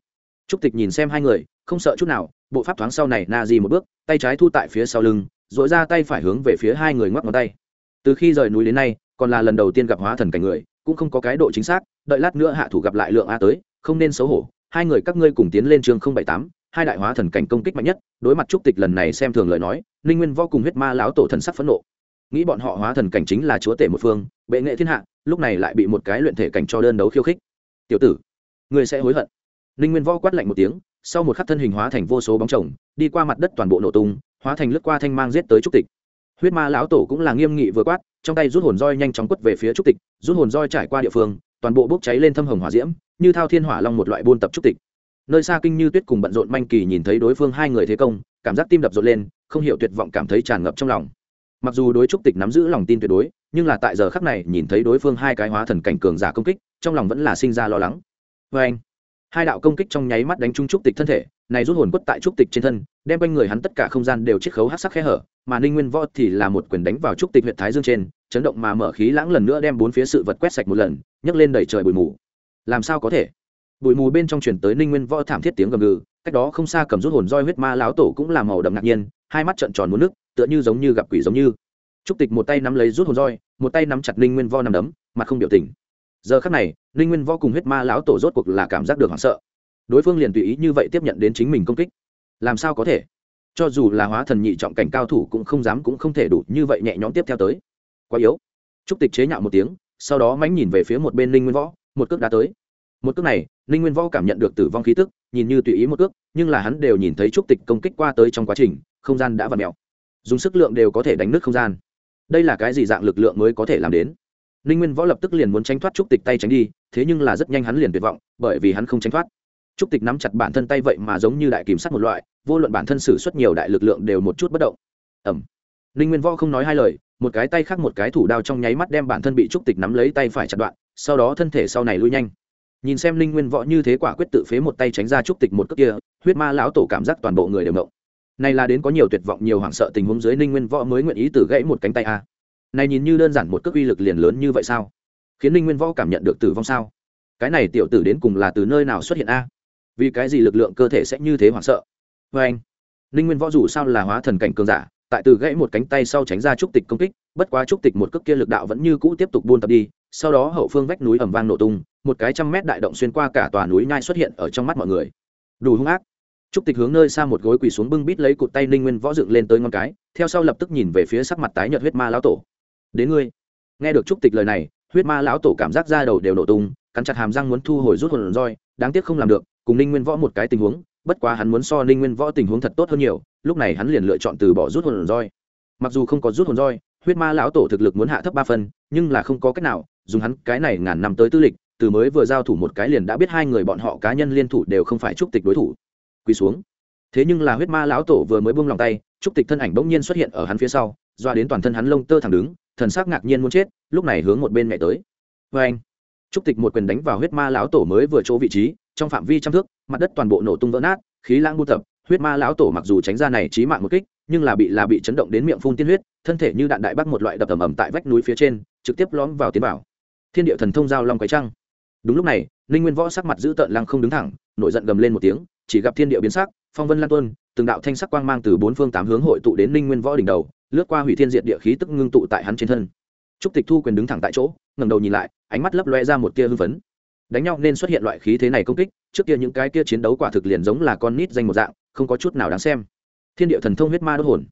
Trúc tịch nhìn xem hai người, không sợ chút nào, bộ pháp thoáng sau này na di một bước, tay trái thu tại phía sau lưng dội ra tay phải hướng về phía hai người ngoắc ngón tay. Từ khi rời núi đến nay, còn là lần đầu tiên gặp hóa thần cảnh người, cũng không có cái độ chính xác, đợi lát nữa hạ thủ gặp lại lượng a tới, không nên xấu hổ. Hai người các ngươi cùng tiến lên chương không bảy tám, hai đại hóa thần cảnh công kích mạnh nhất, đối mặt trúc tịch lần này xem thường lời nói ninh nguyên vô cùng huyết ma lão tổ thần sắc phẫn nộ. Nghĩ bọn họ hóa thần cảnh chính là chúa tể một phương, bệ nghệ thiên hạ, lúc này lại bị một cái luyện thể cảnh cho đơn đấu khiêu khích. Tiểu tử, ngươi sẽ hối hận. Ninh nguyên võ quát lạnh một tiếng, sau một khắc thân hình hóa thành vô số bóng chồng, đi qua mặt đất toàn bộ nổ tung hóa thành lướt qua thanh mang giết tới trúc tịch. Huyết ma lão tổ cũng là nghiêm nghị vừa quát, trong tay rút hồn roi nhanh chóng quất về phía trúc tịch, rút hồn roi trải qua địa phương, toàn bộ bốc cháy lên thâm hồng hỏa diễm, như thao thiên hỏa long một loại buôn tập trúc tịch. Nơi xa kinh như tuyết cùng bận rộn manh kỳ nhìn thấy đối phương hai người thế công, cảm giác tim đập rộn lên, không hiểu tuyệt vọng cảm thấy tràn ngập trong lòng. Mặc dù đối trúc tịch nắm giữ lòng tin tuyệt đối, nhưng là tại giờ khắc này nhìn thấy đối phương hai cái hóa thần cảnh cường giả công kích, trong lòng vẫn là sinh ra lo lắng. Vê anh hai đạo công kích trong nháy mắt đánh trúng trúc tịch thân thể, này rút hồn quất tại trúc tịch trên thân, đem quanh người hắn tất cả không gian đều chiết khấu hát sắc khe hở, mà ninh nguyên võ thì là một quyền đánh vào trúc tịch huyện thái dương trên, chấn động mà mở khí lãng lần nữa đem bốn phía sự vật quét sạch một lần, nhấc lên đẩy trời bụi mù. Làm sao có thể? Bụi mù bên trong chuyển tới ninh nguyên võ thảm thiết tiếng gầm gừ, cách đó không xa cầm rút hồn roi huyết ma láo tổ cũng làm màu đậm ngạc nhiên, hai mắt trợn tròn muốn nước, tựa như giống như gặp quỷ giống như. Trúc tịch một tay nắm lấy rút hồn roi, một tay nắm chặt ninh nguyên võ nằm đấm, mặt không biểu tình giờ khắc này, ninh nguyên võ cùng huyết ma lão tổ rốt cuộc là cảm giác được hoảng sợ. Đối phương liền tùy ý như vậy tiếp nhận đến chính mình công kích. Làm sao có thể? Cho dù là hóa thần nhị trọng cảnh cao thủ cũng không dám cũng không thể đủ như vậy nhẹ nhõm tiếp theo tới. Quá yếu. Trúc tịch chế nhạo một tiếng, sau đó mánh nhìn về phía một bên ninh nguyên võ, một cước đã tới. Một cước này, ninh nguyên võ cảm nhận được tử vong khí tức, nhìn như tùy ý một cước, nhưng là hắn đều nhìn thấy trúc tịch công kích qua tới trong quá trình, không gian đã v ặ mèo. Dùng sức lượng đều có thể đánh nước không gian. Đây là cái gì dạng lực lượng mới có thể làm đến? Ninh nguyên võ lập tức liền muốn tránh thoát trúc tịch tay tránh đi, thế nhưng là rất nhanh hắn liền tuyệt vọng, bởi vì hắn không tránh thoát. Trúc tịch nắm chặt bản thân tay vậy mà giống như đại kìm sắt một loại, vô luận bản thân xử suất nhiều đại lực lượng đều một chút bất động. Ẩm ninh nguyên võ không nói hai lời, một cái tay khác một cái thủ đao trong nháy mắt đem bản thân bị trúc tịch nắm lấy tay phải chặt đoạn, sau đó thân thể sau này lui nhanh. Nhìn xem ninh nguyên võ như thế quả quyết tự phế một tay tránh ra trúc tịch một cước kia, huyết ma lão tổ cảm giác toàn bộ người đều động này là đến có nhiều tuyệt vọng, nhiều hoảng sợ tình huống dưới ninh nguyên võ mới nguyện ý từ gãy một cánh tay a này nhìn như đơn giản một cước uy lực liền lớn như vậy sao? Khiến ninh nguyên võ cảm nhận được tử vong sao? Cái này tiểu tử đến cùng là từ nơi nào xuất hiện a? Vì cái gì lực lượng cơ thể sẽ như thế hoảng sợ? Vê anh, ninh nguyên võ dù sao là hóa thần cảnh cường giả, tại từ gãy một cánh tay sau tránh ra trúc tịch công kích, bất quá trúc tịch một cước kia lực đạo vẫn như cũ tiếp tục buôn tập đi, sau đó hậu phương vách núi ẩm vang nổ tung, một cái trăm mét đại động xuyên qua cả tòa núi nhai xuất hiện ở trong mắt mọi người. Đủ hung ác. Trúc tịch hướng nơi xa một gối quỳ xuống bưng bít lấy cụt tay ninh nguyên võ dựng lên tới ngón cái, theo sau lập tức nhìn về phía sắc mặt tái nhợt huyết ma lão tổ đến ngươi. Nghe được trúc tịch lời này, huyết ma lão tổ cảm giác ra đầu đều nổ tung, cắn chặt hàm răng muốn thu hồi rút hồn roi, đáng tiếc không làm được, cùng ninh nguyên võ một cái tình huống, bất quá hắn muốn so ninh nguyên võ tình huống thật tốt hơn nhiều, lúc này hắn liền lựa chọn từ bỏ rút hồn roi. Mặc dù không có rút hồn roi, huyết ma lão tổ thực lực muốn hạ thấp ba phân nhưng là không có cách nào, dùng hắn cái này ngàn năm tới tư lịch, từ mới vừa giao thủ một cái liền đã biết hai người bọn họ cá nhân liên thủ đều không phải trúc tịch đối thủ. Quỳ xuống. Thế nhưng là huyết ma lão tổ vừa mới buông lòng tay, trúc tịch thân ảnh bỗng nhiên xuất hiện ở hắn phía sau, doa đến toàn thân hắn lông tơ thẳng đứng thần sắc ngạc nhiên muốn chết, lúc này hướng một bên mẹ tới. Vê anh, trúc tịch một quyền đánh vào huyết ma lão tổ mới vừa chỗ vị trí, trong phạm vi trăm thước, mặt đất toàn bộ nổ tung vỡ nát, khí lãng buôn tập. Huyết ma lão tổ mặc dù tránh ra này chí mạng một kích, nhưng là bị là bị chấn động đến miệng phun tiên huyết, thân thể như đạn đại bắc một loại đập ầm ầm tại vách núi phía trên, trực tiếp lõm vào tiến vào. Thiên địa thần thông giao long quái trăng. Đúng lúc này, ninh nguyên võ sắc mặt giữ tợn lăng không đứng thẳng, nổi giận gầm lên một tiếng, chỉ gặp thiên địa biến sắc, phong vân lan tuân từng đạo thanh sắc quang mang từ bốn phương tám hướng hội tụ đến ninh nguyên võ đỉnh đầu lướt qua hủy thiên diệt địa khí tức ngưng tụ tại hắn trên thân. Trúc tịch thu quyền đứng thẳng tại chỗ, ngẩng đầu nhìn lại, ánh mắt lấp loe ra một tia hưng phấn. Đánh nhau nên xuất hiện loại khí thế này công kích, trước kia những cái kia chiến đấu quả thực liền giống là con nít danh một dạng, không có chút nào đáng xem. Thiên địa thần thông huyết ma đốt hồn.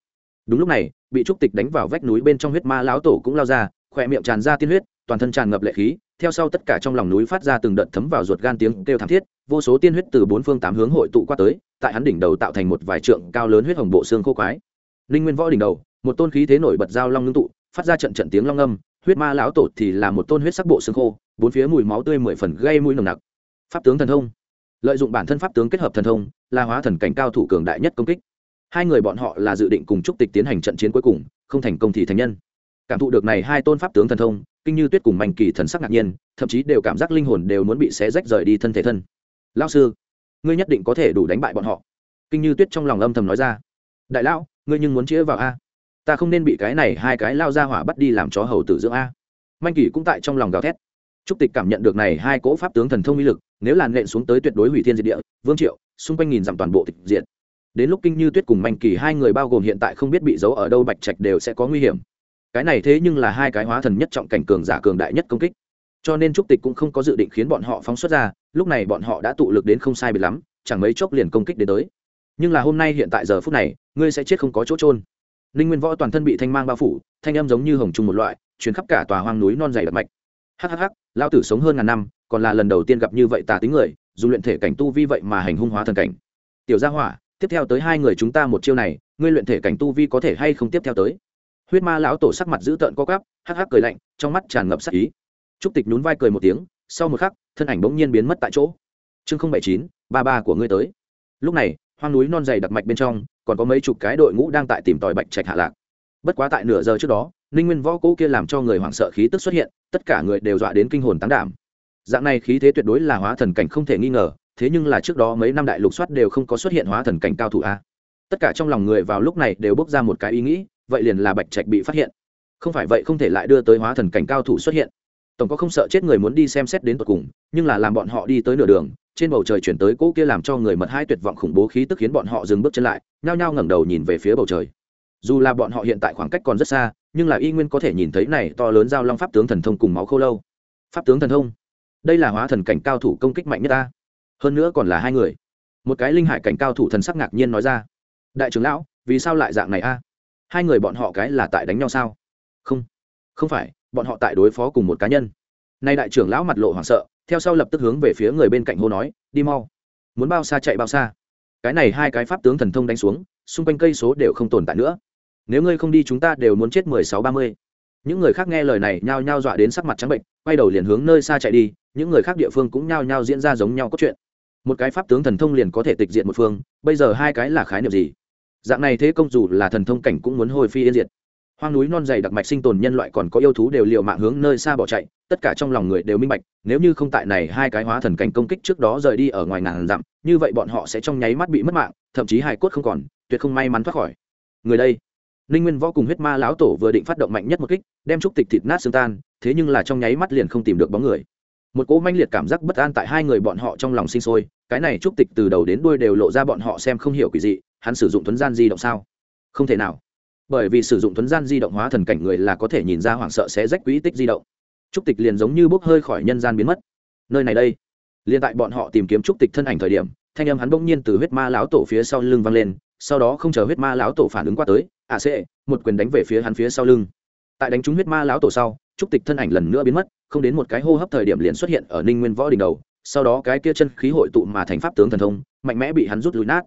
Đúng lúc này, bị trúc tịch đánh vào vách núi bên trong huyết ma lão tổ cũng lao ra, khỏe miệng tràn ra tiên huyết, toàn thân tràn ngập lệ khí, theo sau tất cả trong lòng núi phát ra từng đợt thấm vào ruột gan tiếng kêu thảm thiết, vô số tiên huyết từ bốn phương tám hướng hội tụ qua tới, tại hắn đỉnh đầu tạo thành một vài trượng cao lớn huyết hồng bộ xương khô quái. Linh nguyên võ đỉnh đầu một tôn khí thế nổi bật dao long ngưng tụ, phát ra trận trận tiếng long âm, huyết ma lão tổ thì là một tôn huyết sắc bộ xương khô, bốn phía mùi máu tươi mười phần gây mũi nồng nặc. Pháp tướng thần thông. Lợi dụng bản thân pháp tướng kết hợp thần thông, là hóa thần cảnh cao thủ cường đại nhất công kích. Hai người bọn họ là dự định cùng trúc tịch tiến hành trận chiến cuối cùng, không thành công thì thành nhân. Cảm thụ được này hai tôn pháp tướng thần thông, kinh như tuyết cùng mạnh kỳ thần sắc ngạc nhiên, thậm chí đều cảm giác linh hồn đều muốn bị xé rách rời đi thân thể thân. Lão sư, ngươi nhất định có thể đủ đánh bại bọn họ. Kinh như tuyết trong lòng âm thầm nói ra. Đại lão, ngươi nhưng muốn chĩa vào a? Ta không nên bị cái này hai cái lao ra hỏa bắt đi làm chó hầu tử dưỡng a. Manh kỳ cũng tại trong lòng gào thét. Trúc tịch cảm nhận được này hai cỗ pháp tướng thần thông uy lực, nếu làn nện xuống tới tuyệt đối hủy thiên diệt địa, vương triệu, xung quanh nghìn dặm toàn bộ tịch diện đến lúc kinh như tuyết cùng manh kỳ hai người bao gồm hiện tại không biết bị giấu ở đâu bạch trạch đều sẽ có nguy hiểm. Cái này thế nhưng là hai cái hóa thần nhất trọng cảnh cường giả cường đại nhất công kích. Cho nên trúc tịch cũng không có dự định khiến bọn họ phóng xuất ra, lúc này bọn họ đã tụ lực đến không sai biệt lắm, chẳng mấy chốc liền công kích đến tới. Nhưng là hôm nay hiện tại giờ phút này, ngươi sẽ chết không có chỗ trôn ninh nguyên võ toàn thân bị thanh mang bao phủ, thanh âm giống như hồng trung một loại chuyến khắp cả tòa hoang núi non dày đặc mạch. Hhh lao tử sống hơn ngàn năm, còn là lần đầu tiên gặp như vậy tà tính người, dù luyện thể cảnh tu vi vậy mà hành hung hóa thần cảnh. Tiểu gia hỏa, tiếp theo tới hai người chúng ta một chiêu này, ngươi luyện thể cảnh tu vi có thể hay không tiếp theo tới? Huyết ma lão tổ sắc mặt dữ tợn co cắp hắc hắc cười lạnh, trong mắt tràn ngập sắc ý. Trúc tịch nhún vai cười một tiếng, sau một khắc, thân ảnh bỗng nhiên biến mất tại chỗ. Chương không bảy chín, ba ba của ngươi tới. Lúc này, hoang núi non dày đặc mạch bên trong còn có mấy chục cái đội ngũ đang tại tìm tòi bạch trạch hạ lạc. Bất quá tại nửa giờ trước đó, ninh nguyên võ cũ kia làm cho người hoảng sợ khí tức xuất hiện, tất cả người đều dọa đến kinh hồn tán đảm. Dạng này khí thế tuyệt đối là hóa thần cảnh không thể nghi ngờ, thế nhưng là trước đó mấy năm đại lục soát đều không có xuất hiện hóa thần cảnh cao thủ a. Tất cả trong lòng người vào lúc này đều bốc ra một cái ý nghĩ, vậy liền là bạch trạch bị phát hiện. Không phải vậy không thể lại đưa tới hóa thần cảnh cao thủ xuất hiện. Tổng có không sợ chết người muốn đi xem xét đến tột cùng, nhưng là làm bọn họ đi tới nửa đường trên bầu trời chuyển tới cỗ kia làm cho người mật hai tuyệt vọng khủng bố khí tức khiến bọn họ dừng bước chân lại, nhao nhao ngẩng đầu nhìn về phía bầu trời. Dù là bọn họ hiện tại khoảng cách còn rất xa, nhưng là y nguyên có thể nhìn thấy này to lớn giao long pháp tướng thần thông cùng máu khô lâu. Pháp tướng thần thông? Đây là hóa thần cảnh cao thủ công kích mạnh nhất ta. Hơn nữa còn là hai người. Một cái linh hải cảnh cao thủ thần sắc ngạc nhiên nói ra. Đại trưởng lão, vì sao lại dạng này a? Hai người bọn họ cái là tại đánh nhau sao? Không. Không phải, bọn họ tại đối phó cùng một cá nhân. Nay đại trưởng lão mặt lộ hoảng sợ theo sau lập tức hướng về phía người bên cạnh hô nói, đi mau. Muốn bao xa chạy bao xa. Cái này hai cái pháp tướng thần thông đánh xuống, xung quanh cây số đều không tồn tại nữa. Nếu ngươi không đi, chúng ta đều muốn chết mười sáu, ba mươi. Những người khác nghe lời này nhao nhao dọa đến sắc mặt trắng bệnh, quay đầu liền hướng nơi xa chạy đi, những người khác địa phương cũng nhao nhao diễn ra giống nhau có chuyện một cái pháp tướng thần thông liền có thể tịch diện một phương, bây giờ hai cái là khái niệm gì? Dạng này thế công dù là thần thông cảnh cũng muốn hồi phi yên diệt hoang núi non dày đặc mạch sinh tồn nhân loại còn có yêu thú đều liệu mạng hướng nơi xa bỏ chạy, tất cả trong lòng người đều minh bạch, nếu như không tại này hai cái hóa thần cảnh công kích trước đó rời đi ở ngoài ngàn dặm, như vậy bọn họ sẽ trong nháy mắt bị mất mạng, thậm chí hài cốt không còn, tuyệt không may mắn thoát khỏi. Người đây, ninh nguyên võ cùng huyết ma lão tổ vừa định phát động mạnh nhất một kích, đem trúc tịch thịt nát xương tan, thế nhưng là trong nháy mắt liền không tìm được bóng người. Một cỗ manh liệt cảm giác bất an tại hai người bọn họ trong lòng sinh sôi, cái này trúc tịch từ đầu đến đuôi đều lộ ra bọn họ xem không hiểu quỷ dị, hắn sử dụng thuấn gian di động sao? Không thể nào bởi vì sử dụng thuấn gian di động hóa thần cảnh người là có thể nhìn ra hoảng sợ sẽ rách quỹ tích di động. Trúc tịch liền giống như bốc hơi khỏi nhân gian biến mất. Nơi này đây. Liền tại bọn họ tìm kiếm trúc tịch thân ảnh thời điểm, thanh âm hắn bỗng nhiên từ huyết ma lão tổ phía sau lưng vang lên, sau đó không chờ huyết ma lão tổ phản ứng qua tới à sẽ một quyền đánh về phía hắn phía sau lưng. Tại đánh trúng huyết ma lão tổ sau, trúc tịch thân ảnh lần nữa biến mất, không đến một cái hô hấp thời điểm liền xuất hiện ở ninh nguyên võ đỉnh đầu, sau đó cái kia chân khí hội tụ mà thành pháp tướng thần thông, mạnh mẽ bị hắn rút lùi nát.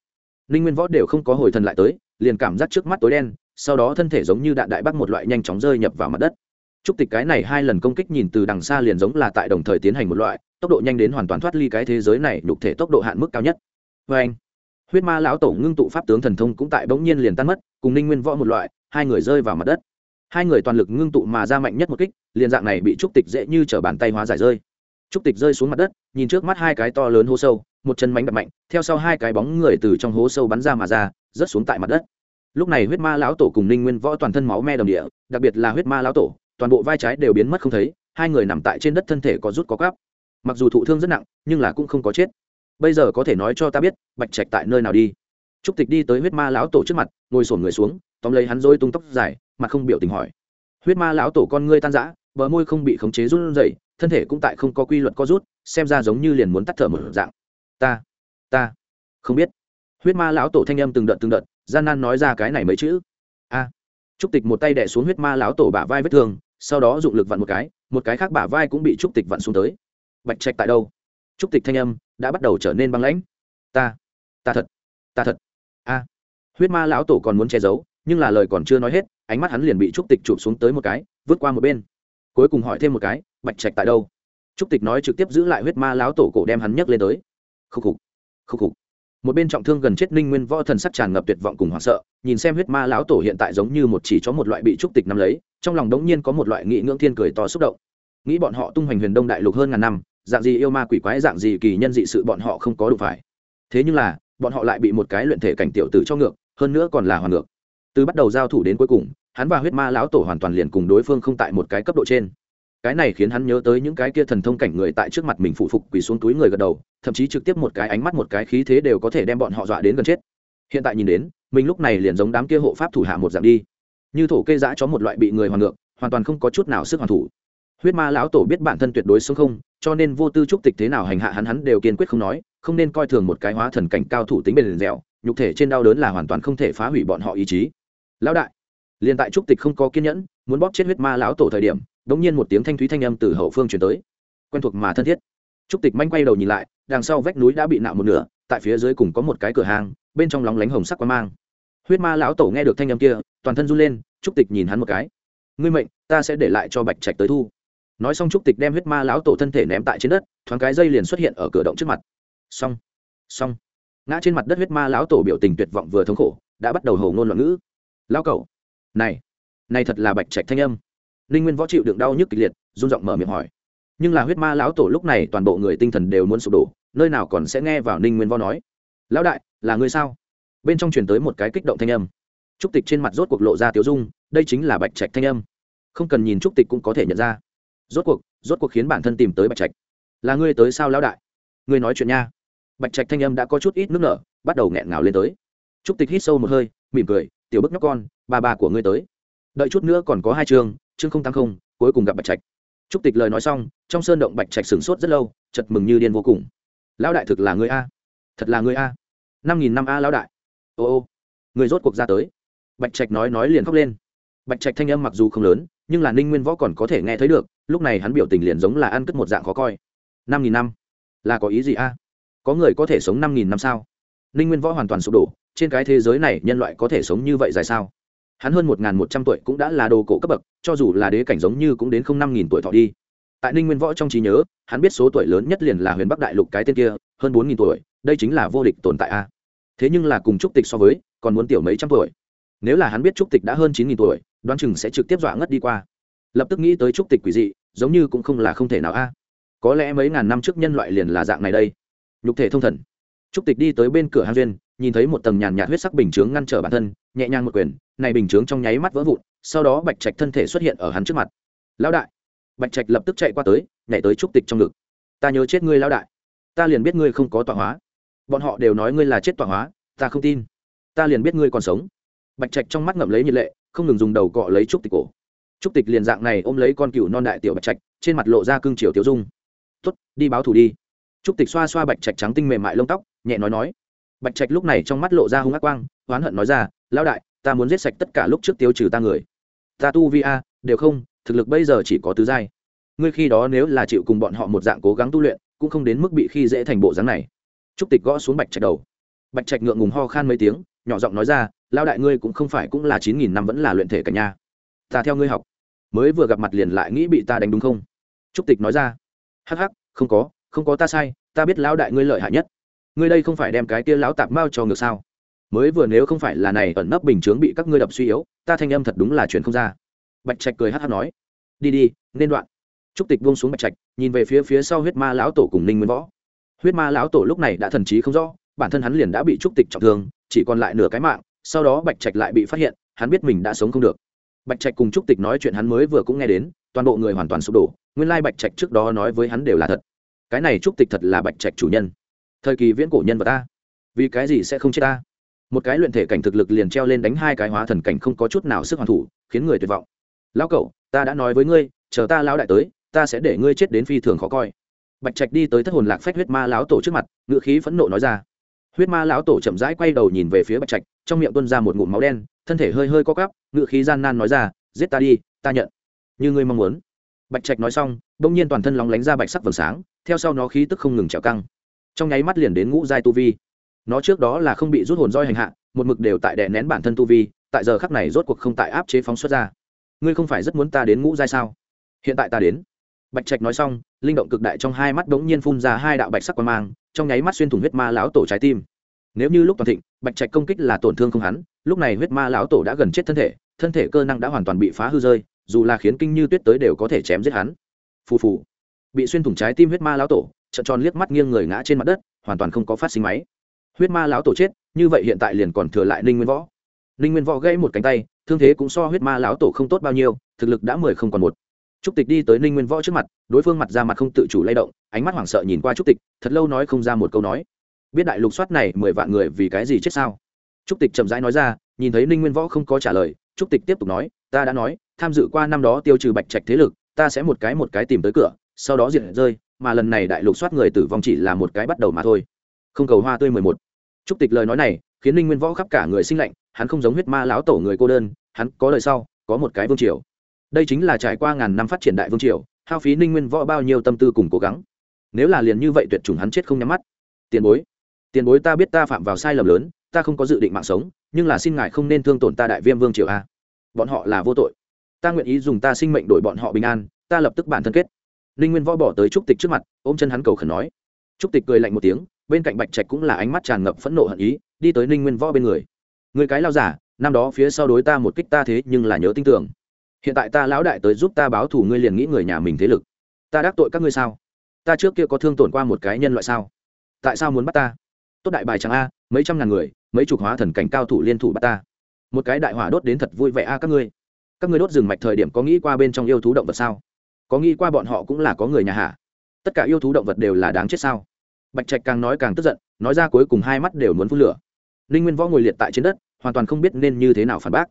Ninh nguyên võ đều không có hồi thần lại tới, liền cảm giác trước mắt tối đen sau đó thân thể giống như đạn đại bắc một loại nhanh chóng rơi nhập vào mặt đất. Trúc tịch cái này hai lần công kích nhìn từ đằng xa liền giống là tại đồng thời tiến hành một loại, tốc độ nhanh đến hoàn toàn thoát ly cái thế giới này, nhục thể tốc độ hạn mức cao nhất. Vê anh, huyết ma lão tổ ngưng tụ pháp tướng thần thông cũng tại bỗng nhiên liền tan mất, cùng ninh nguyên võ một loại, hai người rơi vào mặt đất. Hai người toàn lực ngưng tụ mà ra mạnh nhất một kích, liền dạng này bị trúc tịch dễ như t bàn tay hóa giải rơi. Trúc tịch rơi xuống mặt đất, nhìn trước mắt hai cái to lớn hố sâu, một chân mánh đập mạnh, theo sau hai cái bóng người từ trong hố sâu bắn ra mà ra, rớt xuống tại mặt đất lúc này huyết ma lão tổ cùng ninh nguyên võ toàn thân máu me đồng địa, đặc biệt là huyết ma lão tổ, toàn bộ vai trái đều biến mất không thấy, hai người nằm tại trên đất thân thể có rút có cắp mặc dù thụ thương rất nặng, nhưng là cũng không có chết. Bây giờ có thể nói cho ta biết, bạch trạch tại nơi nào đi? Trúc tịch đi tới huyết ma lão tổ trước mặt, ngồi sổn người xuống, tóm lấy hắn dôi tung tóc dài, mặt không biểu tình hỏi. Huyết ma lão tổ con ngươi tan rã, bờ môi không bị khống chế run dậy thân thể cũng tại không có quy luật co rút, xem ra giống như liền muốn tắt thở một dạng. Ta ta, không biết. Huyết ma lão tổ thanh âm từng đợt từng đợt gian nan nói ra cái này mấy chữ. A. Trúc tịch một tay đẻ xuống huyết ma lão tổ bả vai vết thương, sau đó dụng lực vặn một cái một cái khác bả vai cũng bị trúc tịch vặn xuống tới. Bạch trạch tại đâu? Trúc tịch thanh âm đã bắt đầu trở nên băng lãnh. Ta ta thật ta thật. A. Huyết ma lão tổ còn muốn che giấu, nhưng là lời còn chưa nói hết, ánh mắt hắn liền bị trúc tịch chụp xuống tới một cái, vứt qua một bên. Cuối cùng hỏi thêm một cái, bạch trạch tại đâu? Trúc tịch nói trực tiếp giữ lại huyết ma lão tổ cổ đem hắn nhấc lên tới. Khúc khục khúc khục một bên trọng thương gần chết ninh nguyên võ thần sắc tràn ngập tuyệt vọng cùng hoảng sợ, nhìn xem huyết ma lão tổ hiện tại giống như một chỉ chó một loại bị trúc tịch nắm lấy, trong lòng đống nhiên có một loại nghị ngưỡng thiên cười to xúc động. Nghĩ bọn họ tung hoành huyền đông đại lục hơn ngàn năm, dạng gì yêu ma quỷ quái, dạng gì kỳ nhân dị sự bọn họ không có đủ phải. Thế nhưng là, bọn họ lại bị một cái luyện thể cảnh tiểu tử cho ngược, hơn nữa còn là hoàn ngược. Từ bắt đầu giao thủ đến cuối cùng, hắn và huyết ma lão tổ hoàn toàn liền cùng đối phương không tại một cái cấp độ trên cái này khiến hắn nhớ tới những cái kia thần thông cảnh người tại trước mặt mình phụ phục quỳ xuống túi người gật đầu, thậm chí trực tiếp một cái ánh mắt một cái khí thế đều có thể đem bọn họ dọa đến gần chết. Hiện tại nhìn đến, mình lúc này liền giống đám kia hộ pháp thủ hạ một dạng đi. Như thổ kê giã cho một loại bị người hoàn ngược, hoàn toàn không có chút nào sức hoàn thủ. Huyết ma lão tổ biết bản thân tuyệt đối sống không, cho nên vô tư trúc tịch thế nào hành hạ hắn hắn đều kiên quyết không nói, không nên coi thường một cái hóa thần cảnh cao thủ tính bền dẻo, nhục thể trên đau đớn là hoàn toàn không thể phá hủy bọn họ ý chí. Lão đại, liền tại trúc tịch không có kiên nhẫn, muốn bóp chết huyết ma lão tổ thời điểm đống nhiên một tiếng thanh thúy thanh âm từ hậu phương truyền tới. Quen thuộc mà thân thiết. Trúc tịch manh quay đầu nhìn lại, đằng sau vách núi đã bị nạo một nửa, tại phía dưới cùng có một cái cửa hàng, bên trong lóng lánh hồng sắc quang mang. Huyết ma lão tổ nghe được thanh âm kia, toàn thân run lên, trúc tịch nhìn hắn một cái. Ngươi mệnh, ta sẽ để lại cho bạch trạch tới thu. Nói xong trúc tịch đem huyết ma lão tổ thân thể ném tại trên đất, thoáng cái dây liền xuất hiện ở cửa động trước mặt. Xong xong. Ngã trên mặt đất huyết ma lão tổ biểu tình tuyệt vọng vừa thống khổ, đã bắt đầu hầu ngôn loạn ngữ. Lão cậu này này thật là bạch trạch thanh âm ninh nguyên võ chịu đựng đau nhức kịch liệt, run giọng mở miệng hỏi. Nhưng là huyết ma lão tổ lúc này toàn bộ người tinh thần đều muốn sụp đổ, nơi nào còn sẽ nghe vào ninh nguyên võ nói. Lão đại, là người sao? Bên trong truyền tới một cái kích động thanh âm. Trúc tịch trên mặt rốt cuộc lộ ra tiếu dung, đây chính là bạch trạch thanh âm. Không cần nhìn trúc tịch cũng có thể nhận ra. Rốt cuộc rốt cuộc khiến bản thân tìm tới bạch trạch. Là ngươi tới sao lão đại? Ngươi nói chuyện nha. Bạch trạch thanh âm đã có chút ít nước nở, bắt đầu nghẹn ngào lên tới. Trúc tịch hít sâu một hơi, mỉm cười, tiểu bức nhóc con, ba ba của ngươi tới. Đợi chút nữa còn có hai chương chương không tăng không, cuối cùng gặp bạch trạch. Trúc tịch lời nói xong, trong sơn động bạch trạch sửng sốt rất lâu chật mừng như điên vô cùng. Lão đại thực là người a. Thật là người a. Năm nghìn năm a lão đại. Ô ô, người rốt cuộc ra tới. Bạch trạch nói nói liền khóc lên. Bạch trạch thanh âm mặc dù không lớn, nhưng là ninh nguyên võ còn có thể nghe thấy được, lúc này hắn biểu tình liền giống là ăn cất một dạng khó coi. Năm nghìn năm? Là có ý gì a? Có người có thể sống năm nghìn năm sao? Ninh nguyên võ hoàn toàn sụp đổ, trên cái thế giới này nhân loại có thể sống như vậy dài sao? Hắn hơn một một trăm tuổi cũng đã là đồ cổ cấp bậc, cho dù là đế cảnh giống như cũng đến không năm nghìn tuổi thọ đi. Tại ninh nguyên võ trong trí nhớ, hắn biết số tuổi lớn nhất liền là huyền bắc đại lục cái tên kia, hơn bốn nghìn tuổi, đây chính là vô địch tồn tại a. Thế nhưng là cùng trúc tịch so với, còn muốn tiểu mấy trăm tuổi. Nếu là hắn biết trúc tịch đã hơn chín nghìn tuổi, đoán chừng sẽ trực tiếp dọa ngất đi qua. Lập tức nghĩ tới trúc tịch quỷ dị, giống như cũng không là không thể nào a. Có lẽ mấy ngàn năm trước nhân loại liền là dạng này đây. Nhục thể thông thần. Trúc tịch đi tới bên cửa hang duyên nhìn thấy một tầng nhàn nhạt huyết sắc bình chướng ngăn trở bản thân, nhẹ nhàng một quyền, này bình chướng trong nháy mắt vỡ vụn, sau đó bạch trạch thân thể xuất hiện ở hắn trước mặt. Lão đại! Bạch trạch lập tức chạy qua tới, nhảy tới trúc tịch trong ngực. Ta nhớ chết ngươi, lão đại. Ta liền biết ngươi không có tọa hóa. Bọn họ đều nói ngươi là chết tọa hóa, ta không tin. Ta liền biết ngươi còn sống. Bạch trạch trong mắt ngậm lấy nhiệt lệ, không ngừng dùng đầu cọ lấy trúc tịch cổ. Trúc tịch liền dạng này ôm lấy con cựu non đại tiểu bạch trạch, trên mặt lộ ra cương triều tiêu dung. Tuất đi báo thù đi. Trúc tịch xoa xoa bạch trạch trắng tinh mềm mại lông tóc, nhẹ nói nói bạch trạch lúc này trong mắt lộ ra hung ác quang, oán hận nói ra, lão đại, ta muốn giết sạch tất cả lúc trước tiêu trừ ta người. Ta tu vi a, đều không, thực lực bây giờ chỉ có tứ giai. Ngươi khi đó nếu là chịu cùng bọn họ một dạng cố gắng tu luyện, cũng không đến mức bị khi dễ thành bộ dáng này. Trúc tịch gõ xuống bạch trạch đầu. Bạch trạch ngượng ngùng ho khan mấy tiếng, nhỏ giọng nói ra lao đại ngươi cũng không phải cũng là chín nghìn năm vẫn là luyện thể cả nhà ta theo ngươi học. Mới vừa gặp mặt liền lại nghĩ bị ta đánh đúng không? Trúc tịch nói ra, hắc hắc, không có không có ta sai, ta biết lão đại ngươi lợi hại nhất ngươi đây không phải đem cái kia lão tạp mao cho ngược sao? Mới vừa nếu không phải là này ẩn nấp bình chướng bị các ngươi đập suy yếu, ta thanh âm thật đúng là chuyện không ra. Bạch trạch cười hát hát nói, đi đi, nên đoạn. Trúc tịch buông xuống bạch trạch, nhìn về phía phía sau huyết ma lão tổ cùng ninh nguyên võ. Huyết ma lão tổ lúc này đã thần trí không rõ, bản thân hắn liền đã bị trúc tịch trọng thương, chỉ còn lại nửa cái mạng, sau đó bạch trạch lại bị phát hiện, hắn biết mình đã sống không được. Bạch trạch cùng trúc tịch nói chuyện hắn mới vừa cũng nghe đến, toàn bộ người hoàn toàn sụp đổ, nguyên lai bạch trạch trước đó nói với hắn đều là thật. Cái này trúc tịch thật là bạch trạch chủ nhân thời kỳ viễn cổ nhân vật ta. Vì cái gì sẽ không chết ta? Một cái luyện thể cảnh thực lực liền treo lên đánh hai cái hóa thần cảnh không có chút nào sức hoàn thủ, khiến người tuyệt vọng. Lão cậu, ta đã nói với ngươi, chờ ta lão đại tới, ta sẽ để ngươi chết đến phi thường khó coi. Bạch trạch đi tới thất hồn lạc phách huyết ma lão tổ trước mặt ngự khí phẫn nộ nói ra. Huyết ma lão tổ chậm rãi quay đầu nhìn về phía bạch trạch, trong miệng tuân ra một ngụm máu đen, thân thể hơi hơi co cắp ngự khí gian nan nói ra, giết ta đi, ta nhận. Như ngươi mong muốn. Bạch trạch nói xong bỗng nhiên toàn thân lóng lánh ra bạch sắc vầng sáng, theo sau nó khí tức không ngừng trèo căng trong nháy mắt liền đến ngũ giai tu vi. Nó trước đó là không bị rút hồn roi hành hạ, một mực đều tại đè nén bản thân tu vi, tại giờ khắc này rốt cuộc không tại áp chế phóng xuất ra. Ngươi không phải rất muốn ta đến ngũ giai sao? Hiện tại ta đến. Bạch trạch nói xong, linh động cực đại trong hai mắt bỗng nhiên phun ra hai đạo bạch sắc quan mang, trong nháy mắt xuyên thủng huyết ma lão tổ trái tim. Nếu như lúc toàn thịnh, bạch trạch công kích là tổn thương không hắn, lúc này huyết ma lão tổ đã gần chết thân thể thân thể cơ năng đã hoàn toàn bị phá hư rơi, dù là khiến kinh như tuyết tới đều có thể chém giết hắn. Phù phù. Bị xuyên thủng trái tim huyết ma lão tổ trận tròn liếc mắt nghiêng người ngã trên mặt đất, hoàn toàn không có phát sinh máy. Huyết ma lão tổ chết, như vậy hiện tại liền còn thừa lại ninh nguyên võ. Ninh nguyên võ gãy một cánh tay, thương thế cũng so huyết ma lão tổ không tốt bao nhiêu, thực lực đã mười không còn một. Trúc tịch đi tới ninh nguyên võ trước mặt, đối phương mặt ra mặt không tự chủ lay động, ánh mắt hoảng sợ nhìn qua trúc tịch, thật lâu nói không ra một câu nói. Biết đại lục soát này mười vạn người vì cái gì chết sao? Trúc tịch chậm rãi nói ra, nhìn thấy ninh nguyên võ không có trả lời, trúc tịch tiếp tục nói, ta đã nói, tham dự qua năm đó tiêu trừ bạch trạch thế lực, ta sẽ một cái một cái tìm tới cửa, sau đó diệt rơi mà lần này đại lục soát người tử vong chỉ là một cái bắt đầu mà thôi. Không cầu hoa tươi mười một. Chúc tịch lời nói này, khiến ninh nguyên võ khắp cả người sinh lạnh, hắn không giống huyết ma lão tổ người cô đơn, hắn có lời sau, có một cái vương triều. Đây chính là trải qua ngàn năm phát triển đại vương triều, hao phí ninh nguyên võ bao nhiêu tâm tư cùng cố gắng. Nếu là liền như vậy tuyệt chủng hắn chết không nhắm mắt. Tiền bối tiền bối ta biết ta phạm vào sai lầm lớn, ta không có dự định mạng sống, nhưng là xin ngài không nên thương tổn ta đại viêm vương triều a. Bọn họ là vô tội. Ta nguyện ý dùng ta sinh mệnh đổi bọn họ bình an, ta lập tức bản thân kết ninh nguyên võ bỏ tới trúc tịch trước mặt, ôm chân hắn cầu khẩn nói. Trúc tịch cười lạnh một tiếng, bên cạnh bạch trạch cũng là ánh mắt tràn ngập phẫn nộ hận ý, đi tới ninh nguyên võ bên người. Người cái lao giả, năm đó phía sau đối ta một kích ta thế nhưng là nhớ tin tưởng. Hiện tại ta lão đại tới giúp ta báo thù ngươi liền nghĩ người nhà mình thế lực. Ta đắc tội các ngươi sao? Ta trước kia có thương tổn qua một cái nhân loại sao? Tại sao muốn bắt ta? Tốt đại bài chẳng a, mấy trăm ngàn người, mấy chục hóa thần cảnh cao thủ liên thủ bắt ta. Một cái đại hỏa đốt đến thật vui vẻ a các ngươi. Các ngươi đốt rừng mạch thời điểm có nghĩ qua bên trong yêu thú động vật sao? Có nghĩ qua bọn họ cũng là có người nhà hạ tất cả yêu thú động vật đều là đáng chết sao? Bạch trạch càng nói càng tức giận, nói ra cuối cùng hai mắt đều muốn phun lửa. Ninh nguyên võ ngồi liệt tại trên đất, hoàn toàn không biết nên như thế nào phản bác.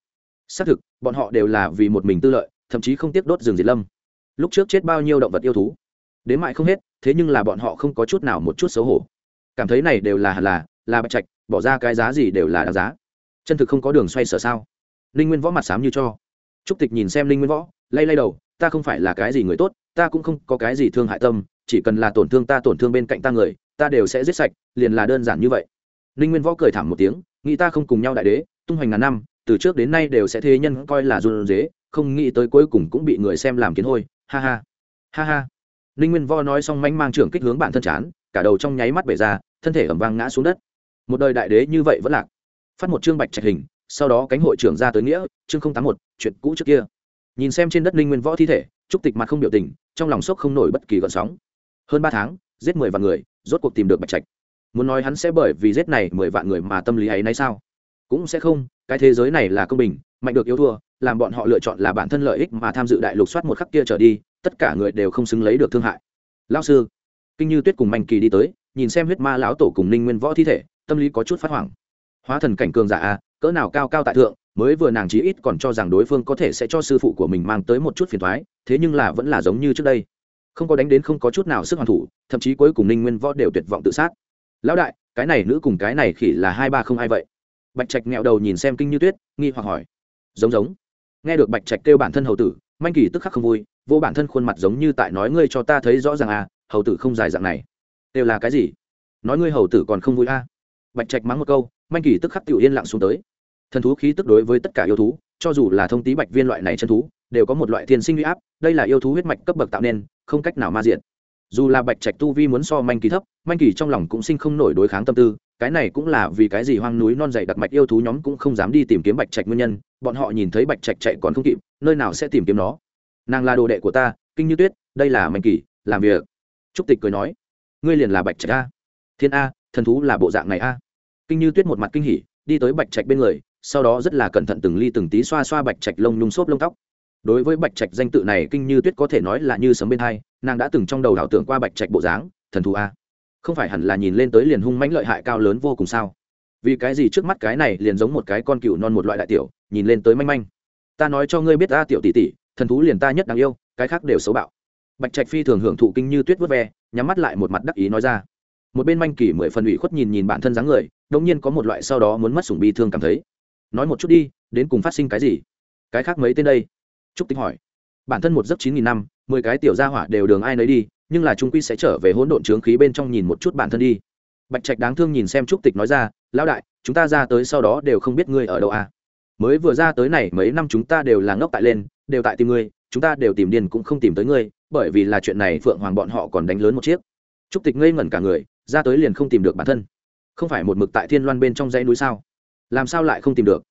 Xác thực, bọn họ đều là vì một mình tư lợi, thậm chí không tiếc đốt rừng diệt lâm. Lúc trước chết bao nhiêu động vật yêu thú? Đến mại không hết, thế nhưng là bọn họ không có chút nào một chút xấu hổ. Cảm thấy này đều là là là bạch trạch, bỏ ra cái giá gì đều là đáng giá. Chân thực không có đường xoay sở sao? Ninh nguyên võ mặt sám như cho. Trúc tịch nhìn xem ninh nguyên võ, lay lay đầu ta không phải là cái gì người tốt, ta cũng không có cái gì thương hại tâm, chỉ cần là tổn thương ta tổn thương bên cạnh ta người, ta đều sẽ giết sạch, liền là đơn giản như vậy. Ninh nguyên võ cười thảm một tiếng, nghĩ ta không cùng nhau đại đế, tung hoành ngàn năm, từ trước đến nay đều sẽ thế nhân coi là run dế không nghĩ tới cuối cùng cũng bị người xem làm kiến hôi, ha ha ha ha. Ninh nguyên võ nói xong manh mang trưởng kích hướng bản thân chán, cả đầu trong nháy mắt bể ra, thân thể ẩm vang ngã xuống đất. Một đời đại đế như vậy vẫn lạc. Phát một chương bạch trạch hình, sau đó cánh hội trưởng ra tới nghĩa, chương không tám một, chuyện cũ trước kia nhìn xem trên đất linh nguyên võ thi thể, trúc tịch mặt không biểu tình, trong lòng sốc không nổi bất kỳ gợn sóng. Hơn ba tháng, giết mười vạn người, rốt cuộc tìm được bạch trạch. Muốn nói hắn sẽ bởi vì giết này mười vạn người mà tâm lý ấy nay sao? Cũng sẽ không, cái thế giới này là công bình, mạnh được yêu thua, làm bọn họ lựa chọn là bản thân lợi ích mà tham dự đại lục soát một khắc kia trở đi, tất cả người đều không xứng lấy được thương hại. Lao sư, kinh như tuyết cùng mạnh kỳ đi tới, nhìn xem huyết ma lão tổ cùng ninh nguyên võ thi thể, tâm lý có chút phát hoảng. Hóa thần cảnh cường giả a, cỡ nào cao cao tại thượng mới vừa nàng chí ít còn cho rằng đối phương có thể sẽ cho sư phụ của mình mang tới một chút phiền thoái, thế nhưng là vẫn là giống như trước đây. Không có đánh đến không có chút nào sức hoàn thủ, thậm chí cuối cùng ninh nguyên võ đều tuyệt vọng tự sát. Lão đại, cái này nữ cùng cái này khỉ là hai ba không ai vậy? Bạch trạch nghẹo đầu nhìn xem kinh như tuyết, nghi hoặc hỏi. Giống giống. Nghe được bạch trạch kêu bản thân hầu tử, manh kỳ tức khắc không vui, vô bản thân khuôn mặt giống như tại nói ngươi cho ta thấy rõ ràng à hầu tử không dài dạng này. Đều là cái gì? Nói ngươi hầu tử còn không vui à? Bạch trạch mắng một câu, manh kỳ tức khắc tiểu yên lặng xuống tới thần thú khí tức đối với tất cả yêu thú, cho dù là thông tí bạch viên loại này chân thú, đều có một loại thiên sinh huy áp, đây là yêu thú huyết mạch cấp bậc tạo nên, không cách nào ma diện dù là bạch trạch tu vi muốn so manh kỳ thấp, manh kỳ trong lòng cũng sinh không nổi đối kháng tâm tư, cái này cũng là vì cái gì hoang núi non dày đặc mạch yêu thú nhóm cũng không dám đi tìm kiếm bạch trạch nguyên nhân, bọn họ nhìn thấy bạch trạch chạy còn không kịp, nơi nào sẽ tìm kiếm nó. Nàng là đồ đệ của ta, kinh như tuyết, đây là manh kỳ, làm việc. Trúc tịch cười nói, ngươi liền là bạch trạch a. Thiên a, thần thú là bộ dạng này a. Kinh như tuyết một mặt kinh hỉ, đi tới bạch trạch bên người sau đó rất là cẩn thận từng ly từng tí xoa xoa bạch trạch lông nhung xốp lông tóc. Đối với bạch trạch danh tự này kinh như tuyết có thể nói là như sấm bên hai, nàng đã từng trong đầu ảo tưởng qua bạch trạch bộ dáng, thần thú a. Không phải hẳn là nhìn lên tới liền hung mãnh lợi hại cao lớn vô cùng sao? Vì cái gì trước mắt cái này liền giống một cái con cựu non một loại đại tiểu, nhìn lên tới manh manh. Ta nói cho ngươi biết ta tiểu tỷ tỷ, thần thú liền ta nhất đáng yêu, cái khác đều xấu bạo. Bạch trạch phi thường hưởng thụ kinh như tuyết vớt ve, nhắm mắt lại một mặt đắc ý nói ra. Một bên manh kỳ mười phần ủy khuất nhìn nhìn bản thân dáng người đông nhiên có một loại sau đó muốn mất sủng bi thương cảm thấy nói một chút đi, đến cùng phát sinh cái gì? Cái khác mấy tên đây? Trúc tính hỏi. Bản thân một giấc chín nghìn năm, mười cái tiểu gia hỏa đều đường ai nấy đi, nhưng là trung quy sẽ trở về hỗn độn trướng khí bên trong nhìn một chút bản thân đi. Bạch trạch đáng thương nhìn xem trúc tịch nói ra, lão đại, chúng ta ra tới sau đó đều không biết ngươi ở đâu à? Mới vừa ra tới này mấy năm chúng ta đều là ngốc tại lên, đều tại tìm ngươi, chúng ta đều tìm điền cũng không tìm tới ngươi, bởi vì là chuyện này phượng hoàng bọn họ còn đánh lớn một chiếc. Trúc tịch ngây ngẩn cả người, ra tới liền không tìm được bản thân. Không phải một mực tại thiên loan bên trong dãy núi sao? Làm sao lại không tìm được?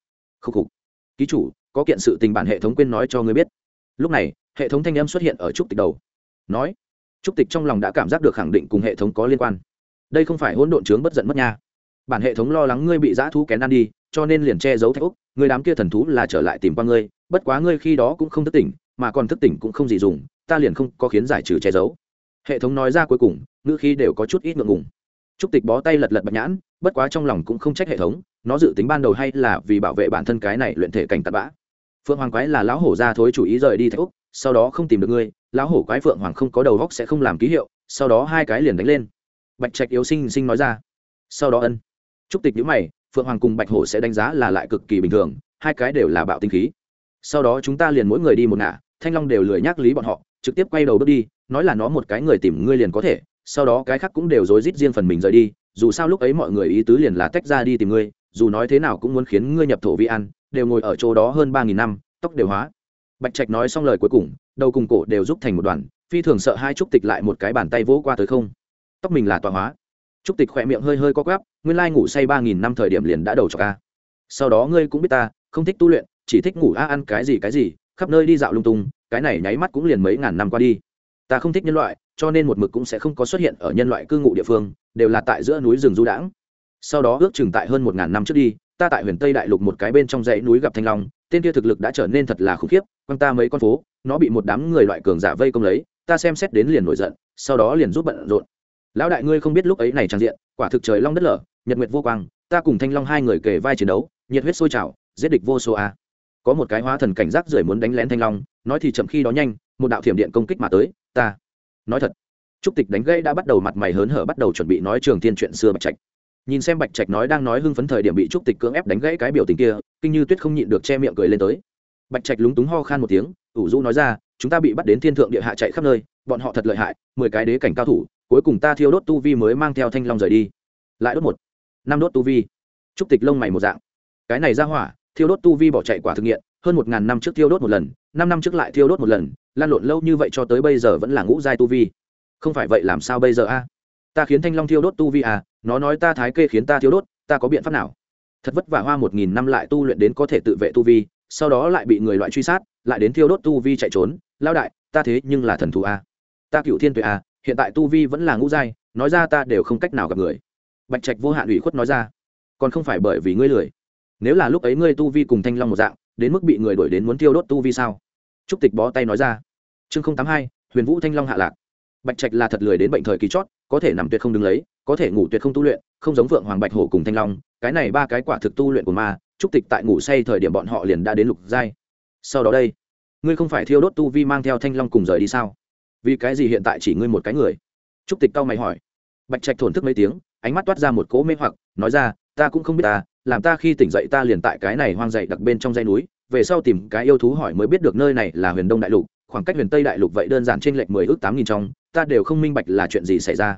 Khúc khục. Ký chủ, có kiện sự tình bản hệ thống quên nói cho ngươi biết. Lúc này, hệ thống thanh âm xuất hiện ở trúc tịch đầu. Nói, trúc tịch trong lòng đã cảm giác được khẳng định cùng hệ thống có liên quan. Đây không phải hỗn độn trướng bất giận mất nha. Bản hệ thống lo lắng ngươi bị dã thú kén ăn đi, cho nên liền che giấu thách úc người đám kia thần thú là trở lại tìm qua ngươi, bất quá ngươi khi đó cũng không thức tỉnh, mà còn thức tỉnh cũng không gì dùng, ta liền không có khiến giải trừ che giấu. Hệ thống nói ra cuối cùng, ngữ khi đều có chút ít ngượng ngùng trúc tịch bó tay lật lật bạch nhãn, bất quá trong lòng cũng không trách hệ thống, nó dự tính ban đầu hay là vì bảo vệ bản thân cái này luyện thể cảnh tạt bã. Phượng hoàng quái là lão hổ ra thối chủ ý rời đi thạch úc, sau đó không tìm được ngươi, lão hổ quái phượng hoàng không có đầu góc sẽ không làm ký hiệu, sau đó hai cái liền đánh lên. Bạch trạch yếu sinh sinh nói ra. Sau đó ân. Trúc tịch nhíu mày, phượng hoàng cùng bạch hổ sẽ đánh giá là lại cực kỳ bình thường, hai cái đều là bạo tinh khí. Sau đó chúng ta liền mỗi người đi một ngả, thanh long đều lười nhắc lý bọn họ, trực tiếp quay đầu bước đi, nói là nó một cái người tìm ngươi liền có thể sau đó cái khác cũng đều rối rít riêng phần mình rời đi, dù sao lúc ấy mọi người ý tứ liền là tách ra đi tìm ngươi, dù nói thế nào cũng muốn khiến ngươi nhập thổ vi ăn đều ngồi ở chỗ đó hơn ba nghìn năm, tóc đều hóa. Bạch trạch nói xong lời cuối cùng, đầu cùng cổ đều giúp thành một đoàn phi thường sợ hai trúc tịch lại một cái bàn tay vỗ qua tới không. Tóc mình là tọa hóa. Trúc tịch khỏe miệng hơi hơi co quắp, nguyên lai ngủ say ba nghìn năm thời điểm liền đã đầu cho ca sau đó ngươi cũng biết ta, không thích tu luyện, chỉ thích ngủ a ăn cái gì cái gì, khắp nơi đi dạo lung tung, cái này nháy mắt cũng liền mấy ngàn năm qua đi ta không thích nhân loại, cho nên một mực cũng sẽ không có xuất hiện ở nhân loại cư ngụ địa phương, đều là tại giữa núi rừng du đãng. Sau đó ước chừng tại hơn một ngàn năm trước đi, ta tại huyền tây đại lục một cái bên trong dãy núi gặp thanh long, tên kia thực lực đã trở nên thật là khủng khiếp, quăng ta mấy con phố, nó bị một đám người loại cường giả vây công lấy, ta xem xét đến liền nổi giận, sau đó liền giúp bận rộn. Lão đại ngươi không biết lúc ấy này trang diện, quả thực trời long đất lở, nhật nguyệt vô quang, ta cùng thanh long hai người kề vai chiến đấu, nhiệt huyết sôi trào, giết địch vô số a. Có một cái hóa thần cảnh giác rời muốn đánh lén thanh long, nói thì chậm khi đó nhanh một đạo thiểm điện công kích mà tới, ta, nói thật, trúc tịch đánh gãy đã bắt đầu mặt mày hớn hở bắt đầu chuẩn bị nói trường thiên chuyện xưa bạch trạch. Nhìn xem bạch trạch nói đang nói hưng phấn thời điểm bị trúc tịch cưỡng ép đánh gãy cái biểu tình kia, kinh như tuyết không nhịn được che miệng cười lên tới. Bạch trạch lúng túng ho khan một tiếng, ủ rũ nói ra, chúng ta bị bắt đến thiên thượng địa hạ chạy khắp nơi, bọn họ thật lợi hại, mười cái đế cảnh cao thủ, cuối cùng ta thiêu đốt tu vi mới mang theo thanh long rời đi. Lại đốt một, năm đốt tu vi. Trúc tịch lông mày một dạng. Cái này ra hỏa, thiêu đốt tu vi bỏ chạy quả thực nghiện hơn một ngàn năm trước thiêu đốt một lần, năm năm trước lại thiêu đốt một lần, lan lộn lâu như vậy cho tới bây giờ vẫn là ngũ giai tu vi. Không phải vậy làm sao bây giờ a? Ta khiến thanh long thiêu đốt tu vi à? Nó nói ta thái kê khiến ta thiêu đốt, ta có biện pháp nào? Thật vất vả hoa một nghìn năm lại tu luyện đến có thể tự vệ tu vi, sau đó lại bị người loại truy sát, lại đến thiêu đốt tu vi chạy trốn. Lao đại, ta thế nhưng là thần thù a. Ta cựu thiên tuệ a, hiện tại tu vi vẫn là ngũ giai, nói ra ta đều không cách nào gặp người. Bạch trạch vô hạn ủy khuất nói ra, còn không phải bởi vì ngươi lười. Nếu là lúc ấy ngươi tu vi cùng thanh long một dạng đến mức bị người đuổi đến muốn tiêu đốt tu vi sao? Trúc tịch bó tay nói ra. Chương không tám hai, huyền vũ thanh long hạ lạc. Bạch trạch là thật lười đến bệnh thời kỳ chót, có thể nằm tuyệt không đứng lấy, có thể ngủ tuyệt không tu luyện, không giống vượng hoàng bạch hổ cùng thanh long, cái này ba cái quả thực tu luyện của ma, trúc tịch tại ngủ say thời điểm bọn họ liền đã đến lục giai. Sau đó đây, ngươi không phải thiêu đốt tu vi mang theo thanh long cùng rời đi sao? Vì cái gì hiện tại chỉ ngươi một cái người? Trúc tịch cao mày hỏi. Bạch trạch thổn thức mấy tiếng, ánh mắt toát ra một cỗ mê hoặc, nói ra, ta cũng không biết ta làm ta khi tỉnh dậy ta liền tại cái này hoang dậy đặc bên trong dãy núi, về sau tìm cái yêu thú hỏi mới biết được nơi này là huyền đông đại lục, khoảng cách huyền tây đại lục vậy đơn giản trên lệch mười ước tám nghìn trong, ta đều không minh bạch là chuyện gì xảy ra.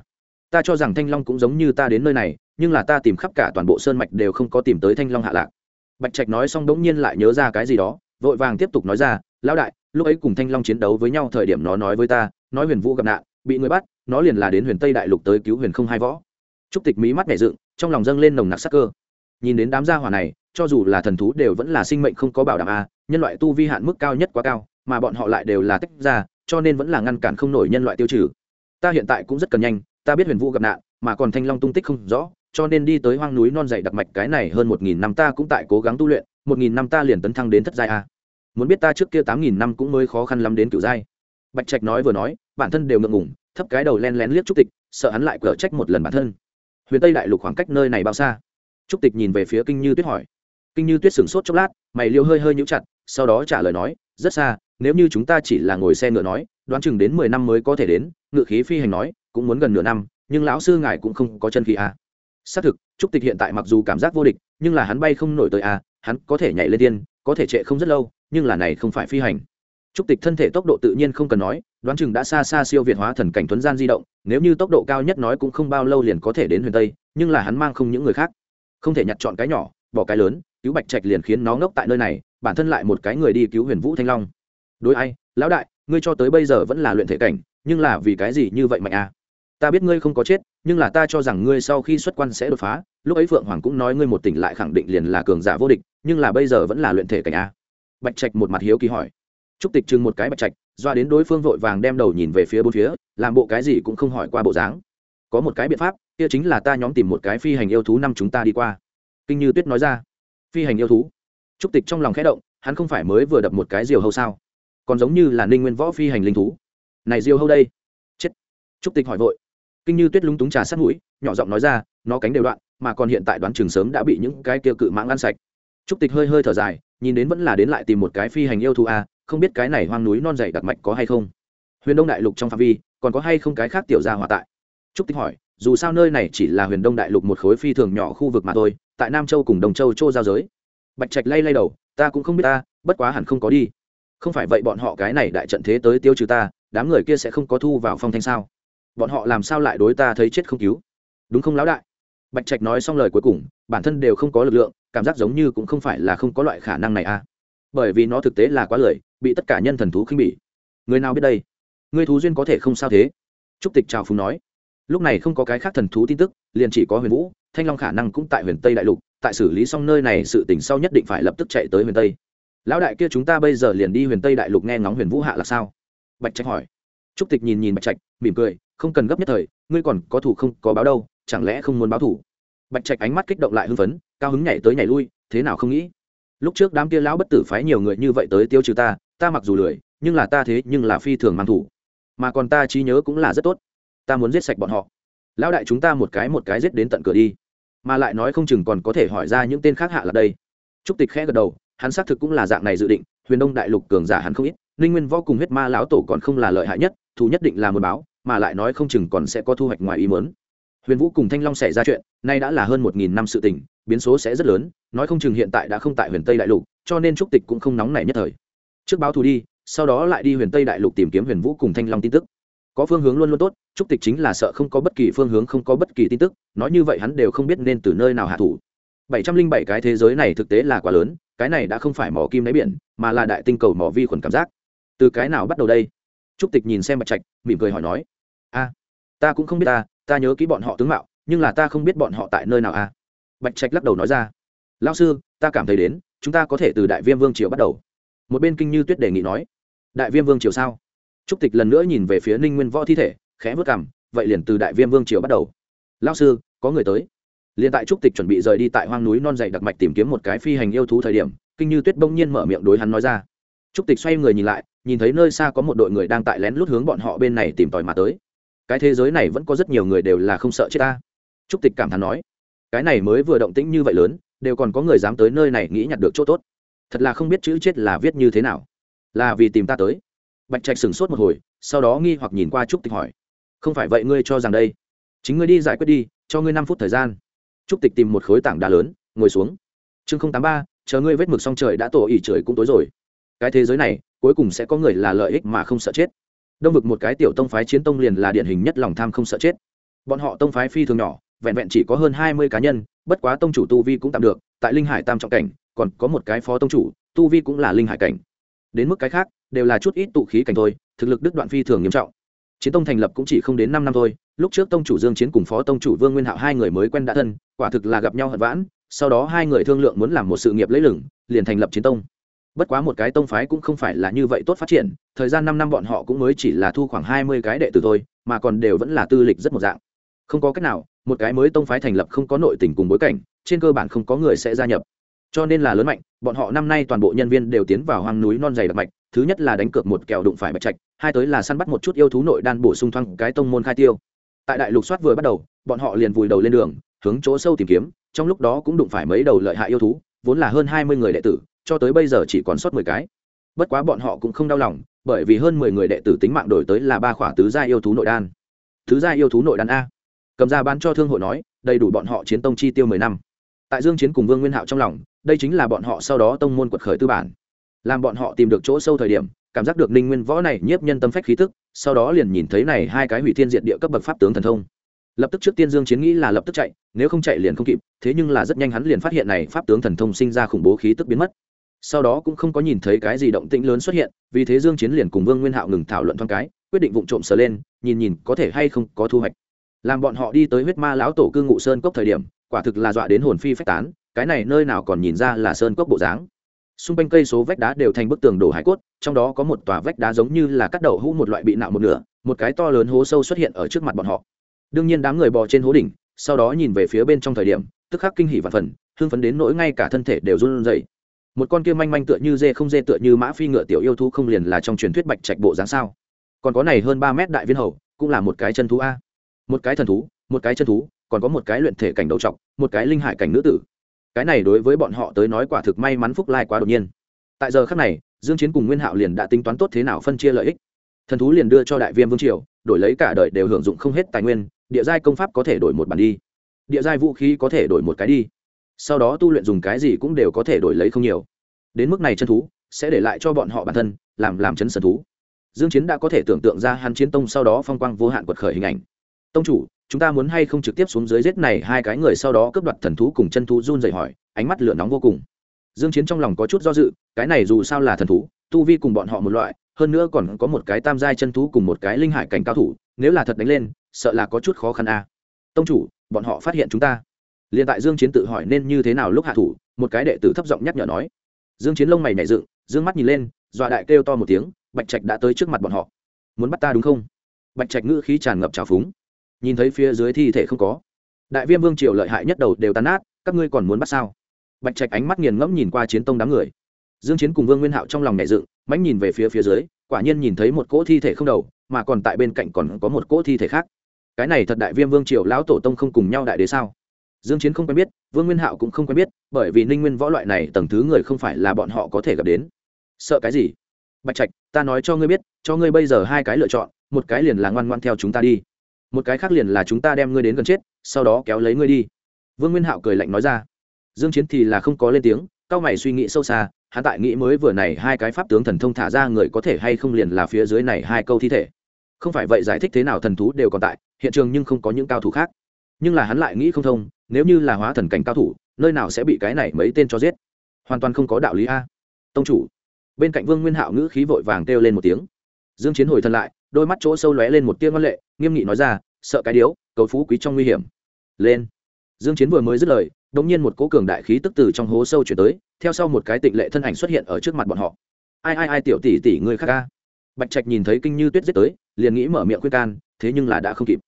Ta cho rằng thanh long cũng giống như ta đến nơi này, nhưng là ta tìm khắp cả toàn bộ sơn mạch đều không có tìm tới thanh long hạ lạc. Bạch trạch nói xong đống nhiên lại nhớ ra cái gì đó, vội vàng tiếp tục nói ra, lão đại, lúc ấy cùng thanh long chiến đấu với nhau thời điểm nó nói với ta, nói huyền vũ gặp nạn, bị người bắt, nó liền là đến huyền tây đại lục tới cứu huyền không hai võ. Trúc tịch mí mắt nhẹ dựng, trong lòng dâng lên nồng nặc sắc cơ nhìn đến đám gia hỏa này, cho dù là thần thú đều vẫn là sinh mệnh không có bảo đảm a, nhân loại tu vi hạn mức cao nhất quá cao, mà bọn họ lại đều là tách ra, cho nên vẫn là ngăn cản không nổi nhân loại tiêu trừ. Ta hiện tại cũng rất cần nhanh, ta biết huyền vũ gặp nạn, mà còn thanh long tung tích không rõ, cho nên đi tới hoang núi non dày đặc mạch cái này hơn một nghìn năm ta cũng tại cố gắng tu luyện, một nghìn năm ta liền tấn thăng đến thất giai a. Muốn biết ta trước kia tám nghìn năm cũng mới khó khăn lắm đến cựu giai. Bạch trạch nói vừa nói, bản thân đều ngượng ngủng thấp cái đầu len lén liếc trúc tịch, sợ hắn lại cở trách một lần bản thân. Huyền tây đại lục khoảng cách nơi này bao xa? Trúc tịch nhìn về phía kinh như tuyết hỏi. Kinh như tuyết sửng sốt chốc lát mày liêu hơi hơi nhũ chặt sau đó trả lời nói rất xa nếu như chúng ta chỉ là ngồi xe ngựa nói đoán chừng đến mười năm mới có thể đến ngựa khí phi hành nói cũng muốn gần nửa năm nhưng lão sư ngài cũng không có chân khí à. xác thực trúc tịch hiện tại mặc dù cảm giác vô địch nhưng là hắn bay không nổi tới à, hắn có thể nhảy lên tiên có thể trệ không rất lâu nhưng là này không phải phi hành. Trúc tịch thân thể tốc độ tự nhiên không cần nói đoán chừng đã xa xa siêu việt hóa thần cảnh tuấn gian di động nếu như tốc độ cao nhất nói cũng không bao lâu liền có thể đến huyền tây nhưng là hắn mang không những người khác không thể nhặt chọn cái nhỏ, bỏ cái lớn, cứu bạch trạch liền khiến nó ngốc tại nơi này, bản thân lại một cái người đi cứu huyền vũ thanh long. Đối ai, lão đại, ngươi cho tới bây giờ vẫn là luyện thể cảnh, nhưng là vì cái gì như vậy mạnh à? Ta biết ngươi không có chết, nhưng là ta cho rằng ngươi sau khi xuất quan sẽ đột phá, lúc ấy phượng hoàng cũng nói ngươi một tỉnh lại khẳng định liền là cường giả vô địch, nhưng là bây giờ vẫn là luyện thể cảnh à? Bạch trạch một mặt hiếu kỳ hỏi. Trúc tịch trưng một cái bạch trạch, doa đến đối phương vội vàng đem đầu nhìn về phía bốn phía, làm bộ cái gì cũng không hỏi qua bộ dáng. Có một cái biện pháp kia chính là ta nhóm tìm một cái phi hành yêu thú năm chúng ta đi qua. Kinh như tuyết nói ra. Phi hành yêu thú? Trúc tịch trong lòng khẽ động hắn không phải mới vừa đập một cái diều hâu sao? Còn giống như là ninh nguyên võ phi hành linh thú. Này diều hâu đây. Chết. Trúc tịch hỏi vội. Kinh như tuyết lúng túng trà sát mũi nhỏ giọng nói ra nó cánh đều đoạn mà còn hiện tại đoán trường sớm đã bị những cái kia cự mãng ăn sạch. Trúc tịch hơi hơi thở dài nhìn đến vẫn là đến lại tìm một cái phi hành yêu thú a à, không biết cái này hoang núi non dày đặc mạch có hay không. Huyền đông đại lục trong phạm vi còn có hay không cái khác tiểu gia hỏa tại? Trúc tịch hỏi dù sao nơi này chỉ là huyền đông đại lục một khối phi thường nhỏ khu vực mà thôi, tại nam châu cùng đồng châu châu giao giới. Bạch trạch lay lay đầu, ta cũng không biết ta, bất quá hẳn không có đi. Không phải vậy bọn họ cái này đại trận thế tới tiêu trừ ta, đám người kia sẽ không có thu vào phong thanh sao? Bọn họ làm sao lại đối ta thấy chết không cứu? Đúng không, lão đại? Bạch trạch nói xong lời cuối cùng, bản thân đều không có lực lượng, cảm giác giống như cũng không phải là không có loại khả năng này à. Bởi vì nó thực tế là quá lời bị tất cả nhân thần thú khinh bỉ. Người nào biết đây? Người thú duyên có thể không sao thế? Trúc tịch chào phúng nói lúc này không có cái khác thần thú tin tức, liền chỉ có huyền vũ, thanh long khả năng cũng tại huyền tây đại lục, tại xử lý xong nơi này sự tình sau nhất định phải lập tức chạy tới huyền tây. Lão đại kia chúng ta bây giờ liền đi huyền tây đại lục nghe ngóng huyền vũ hạ là sao? Bạch trạch hỏi. Trúc tịch nhìn nhìn bạch trạch, mỉm cười, không cần gấp nhất thời, ngươi còn có thủ không, có báo đâu, chẳng lẽ không muốn báo thủ? Bạch trạch ánh mắt kích động lại hưng phấn, cao hứng nhảy tới nhảy lui, thế nào không nghĩ? Lúc trước đám kia lão bất tử phái nhiều người như vậy tới tiêu trừ ta ta mặc dù lười, nhưng là ta thế nhưng là phi thường mang thủ. Mà còn ta trí nhớ cũng là rất tốt ta muốn giết sạch bọn họ. Lão đại chúng ta một cái một cái giết đến tận cửa đi. Mà lại nói không chừng còn có thể hỏi ra những tên khác hạ là đây. Trúc tịch khẽ gật đầu, hắn xác thực cũng là dạng này dự định, huyền đông đại lục cường giả hắn không ít ninh nguyên võ cùng huyết ma lão tổ còn không là lợi hại nhất, thù nhất định là một báo, mà lại nói không chừng còn sẽ có thu hoạch ngoài ý mớn huyền vũ cùng thanh long xảy ra chuyện, nay đã là hơn một nghìn năm sự tình, biến số sẽ rất lớn, nói không chừng hiện tại đã không tại huyền tây đại lục, cho nên trúc tịch cũng không nóng nảy nhất thời. Trước báo thù đi, sau đó lại đi huyền tây đại lục tìm kiếm huyền vũ cùng thanh long tin tức có phương hướng luôn luôn tốt, trúc tịch chính là sợ không có bất kỳ phương hướng, không có bất kỳ tin tức, nói như vậy hắn đều không biết nên từ nơi nào hạ thủ. Bảy trăm linh bảy cái thế giới này thực tế là quá lớn, cái này đã không phải mỏ kim đáy biển, mà là đại tinh cầu mỏ vi khuẩn cảm giác. Từ cái nào bắt đầu đây? Trúc tịch nhìn xem bạch trạch, mỉm cười hỏi nói. A, ta cũng không biết ta ta nhớ kỹ bọn họ tướng mạo, nhưng là ta không biết bọn họ tại nơi nào a. Bạch trạch lắc đầu nói ra. Lao sư, ta cảm thấy đến, chúng ta có thể từ đại viêm vương triều bắt đầu. Một bên kinh như tuyết đề nghị nói. Đại viêm vương triều sao? Trúc tịch lần nữa nhìn về phía ninh nguyên võ thi thể, khẽ vớt cảm vậy liền từ đại viêm vương triều bắt đầu. Lao sư, có người tới. Liền tại trúc tịch chuẩn bị rời đi tại hoang núi non dày đặc mạch tìm kiếm một cái phi hành yêu thú thời điểm, kinh như tuyết bỗng nhiên mở miệng đối hắn nói ra. Trúc tịch xoay người nhìn lại, nhìn thấy nơi xa có một đội người đang tại lén lút hướng bọn họ bên này tìm tòi mà tới. Cái thế giới này vẫn có rất nhiều người đều là không sợ chết ta. Trúc tịch cảm thán nói. Cái này mới vừa động tĩnh như vậy lớn, đều còn có người dám tới nơi này nghĩ nhặt được chỗ tốt. Thật là không biết chữ chết là viết như thế nào. Là vì tìm ta tới bạch trạch sửng sốt một hồi, sau đó nghi hoặc nhìn qua trúc tịch hỏi, không phải vậy ngươi cho rằng đây? Chính ngươi đi giải quyết đi, cho ngươi năm phút thời gian. Trúc tịch tìm một khối tảng đá lớn, ngồi xuống. Chương không tám ba, chờ ngươi vết mực xong trời đã tổ ỉ trời cũng tối rồi. Cái thế giới này, cuối cùng sẽ có người là lợi ích mà không sợ chết. Đông vực một cái tiểu tông phái chiến tông liền là điển hình nhất lòng tham không sợ chết. Bọn họ tông phái phi thường nhỏ, vẹn vẹn chỉ có hơn hai mươi cá nhân, bất quá tông chủ tu vi cũng tạm được, tại linh hải tam trọng cảnh, còn có một cái phó tông chủ, tu vi cũng là linh hải cảnh. Đến mức cái khác đều là chút ít tụ khí cảnh thôi, thực lực đứt đoạn phi thường nghiêm trọng. Chiến tông thành lập cũng chỉ không đến năm năm thôi, lúc trước tông chủ dương chiến cùng phó tông chủ vương nguyên hạo hai người mới quen đã thân, quả thực là gặp nhau hận vãn, sau đó hai người thương lượng muốn làm một sự nghiệp lấy lửng liền thành lập chiến tông. Bất quá một cái tông phái cũng không phải là như vậy tốt phát triển, thời gian năm năm bọn họ cũng mới chỉ là thu khoảng hai mươi cái đệ tử thôi, mà còn đều vẫn là tư lịch rất một dạng. Không có cách nào, một cái mới tông phái thành lập không có nội tình cùng bối cảnh, trên cơ bản không có người sẽ gia nhập. Cho nên là lớn mạnh, bọn họ năm nay toàn bộ nhân viên đều tiến vào hoang núi non dày đặc mạch thứ nhất là đánh cược một kèo đụng phải bạch trạch, hai tới là săn bắt một chút yêu thú nội đan bổ sung thoáng cái tông môn khai tiêu. Tại đại lục soát vừa bắt đầu, bọn họ liền vùi đầu lên đường, hướng chỗ sâu tìm kiếm, trong lúc đó cũng đụng phải mấy đầu lợi hại yêu thú, vốn là hơn hai mươi người đệ tử, cho tới bây giờ chỉ còn sót mười cái. Bất quá bọn họ cũng không đau lòng, bởi vì hơn mười người đệ tử tính mạng đổi tới là ba khỏa tứ gia yêu thú nội đan. Tứ gia yêu thú nội đan a. Cầm ra bán cho thương hội nói, đầy đủ bọn họ chiến tông chi tiêu mười năm. Tại dương chiến cùng vương nguyên hạo trong lòng, đây chính là bọn họ sau đó tông môn quật khởi tư bản làm bọn họ tìm được chỗ sâu thời điểm, cảm giác được ninh nguyên võ này nhiếp nhân tâm phách khí tức, sau đó liền nhìn thấy này hai cái hủy thiên diệt địa cấp bậc pháp tướng thần thông. Lập tức trước tiên dương chiến nghĩ là lập tức chạy, nếu không chạy liền không kịp, thế nhưng là rất nhanh hắn liền phát hiện này pháp tướng thần thông sinh ra khủng bố khí tức biến mất. Sau đó cũng không có nhìn thấy cái gì động tĩnh lớn xuất hiện, vì thế dương chiến liền cùng vương nguyên hạo ngừng thảo luận thoáng cái, quyết định vụng trộm sờ lên, nhìn nhìn có thể hay không có thu hoạch. Làm bọn họ đi tới huyết ma lão tổ cư ngụ sơn cốc thời điểm, quả thực là dọa đến hồn phi phách tán, cái này nơi nào còn nhìn ra là sơn cốc bộ dáng xung quanh cây số vách đá đều thành bức tường đổ hải cốt, trong đó có một tòa vách đá giống như là cắt đậu hũ một loại bị nạo một nửa, một cái to lớn hố sâu xuất hiện ở trước mặt bọn họ. Đương nhiên đám người bò trên hố đỉnh, sau đó nhìn về phía bên trong thời điểm, tức khắc kinh hỉ và phần, hưng phấn đến nỗi ngay cả thân thể đều run rẩy. Một con kia manh manh tựa như dê không dê tựa như mã phi ngựa tiểu yêu thú không liền là trong truyền thuyết bạch trạch bộ dáng sao? Còn có này hơn ba mét đại viên hầu, cũng là một cái chân thú a. Một cái thần thú, một cái chân thú, còn có một cái luyện thể cảnh đầu trọc, một cái linh hải cảnh nữ tử cái này đối với bọn họ tới nói quả thực may mắn phúc lai quá đột nhiên. Tại giờ khắc này, dương chiến cùng nguyên hạo liền đã tính toán tốt thế nào phân chia lợi ích. Thần thú liền đưa cho đại viêm vương triều, đổi lấy cả đời đều hưởng dụng không hết tài nguyên, địa giai công pháp có thể đổi một bản đi. Địa giai vũ khí có thể đổi một cái đi. Sau đó tu luyện dùng cái gì cũng đều có thể đổi lấy không nhiều. Đến mức này chân thú, sẽ để lại cho bọn họ bản thân, làm làm chấn sở thú. Dương chiến đã có thể tưởng tượng ra hắn chiến tông sau đó phong quang vô hạn quật khởi hình ảnh. Tông chủ chúng ta muốn hay không trực tiếp xuống dưới giết này hai cái người sau đó cướp đoạt thần thú cùng chân thú run rẩy hỏi, ánh mắt lửa nóng vô cùng. Dương chiến trong lòng có chút do dự, cái này dù sao là thần thú, tu vi cùng bọn họ một loại, hơn nữa còn có một cái tam giai chân thú cùng một cái linh hải cảnh cao thủ, nếu là thật đánh lên, sợ là có chút khó khăn a. À. tông chủ, bọn họ phát hiện chúng ta. Liền tại dương chiến tự hỏi nên như thế nào lúc hạ thủ, một cái đệ tử thấp giọng nhắc nhở nói. Dương chiến lông mày nhảy dựng, dương mắt nhìn lên, dọa đại kêu to một tiếng, bạch trạch đã tới trước mặt bọn họ. Muốn bắt ta đúng không? Bạch trạch ngữ khí tràn ngập trào phúng nhìn thấy phía dưới thi thể không có. Đại viêm vương triều lợi hại nhất đầu đều tàn nát, các ngươi còn muốn bắt sao? Bạch trạch ánh mắt nghiền ngẫm nhìn qua chiến tông đám người. Dương chiến cùng vương nguyên hạo trong lòng nhẹ dựng, mãnh nhìn về phía phía dưới, quả nhiên nhìn thấy một cỗ thi thể không đầu, mà còn tại bên cạnh còn có một cỗ thi thể khác. Cái này thật đại viêm vương triều lão tổ tông không cùng nhau đại đế sao? Dương chiến không quen biết, vương nguyên hạo cũng không quen biết, bởi vì ninh nguyên võ loại này tầng thứ người không phải là bọn họ có thể gặp đến. Sợ cái gì? Bạch trạch, ta nói cho ngươi biết, cho ngươi bây giờ hai cái lựa chọn, một cái liền là ngoan ngoan theo chúng ta đi một cái khác liền là chúng ta đem ngươi đến gần chết, sau đó kéo lấy ngươi đi. Vương nguyên hạo cười lạnh nói ra. Dương chiến thì là không có lên tiếng, cao mày suy nghĩ sâu xa, hắn tại nghĩ mới vừa này hai cái pháp tướng thần thông thả ra người có thể hay không liền là phía dưới này hai câu thi thể. Không phải vậy giải thích thế nào thần thú đều còn tại, hiện trường nhưng không có những cao thủ khác. Nhưng là hắn lại nghĩ không thông, nếu như là hóa thần cảnh cao thủ, nơi nào sẽ bị cái này mấy tên cho giết? Hoàn toàn không có đạo lý a. Tông chủ. Bên cạnh vương nguyên hạo ngữ khí vội vàng kêu lên một tiếng. Dương chiến hồi thân lại đôi mắt chỗ sâu lóe lên một tia ngân lệ nghiêm nghị nói ra sợ cái điếu cầu phú quý trong nguy hiểm. Lên. Dương chiến vừa mới dứt lời đột nhiên một cỗ cường đại khí tức từ trong hố sâu chuyển tới theo sau một cái tịnh lệ thân ảnh xuất hiện ở trước mặt bọn họ. Ai ai ai tiểu tỷ tỷ người khác ca bạch trạch nhìn thấy kinh như tuyết giết tới liền nghĩ mở miệng khuyên can thế nhưng là đã không kịp.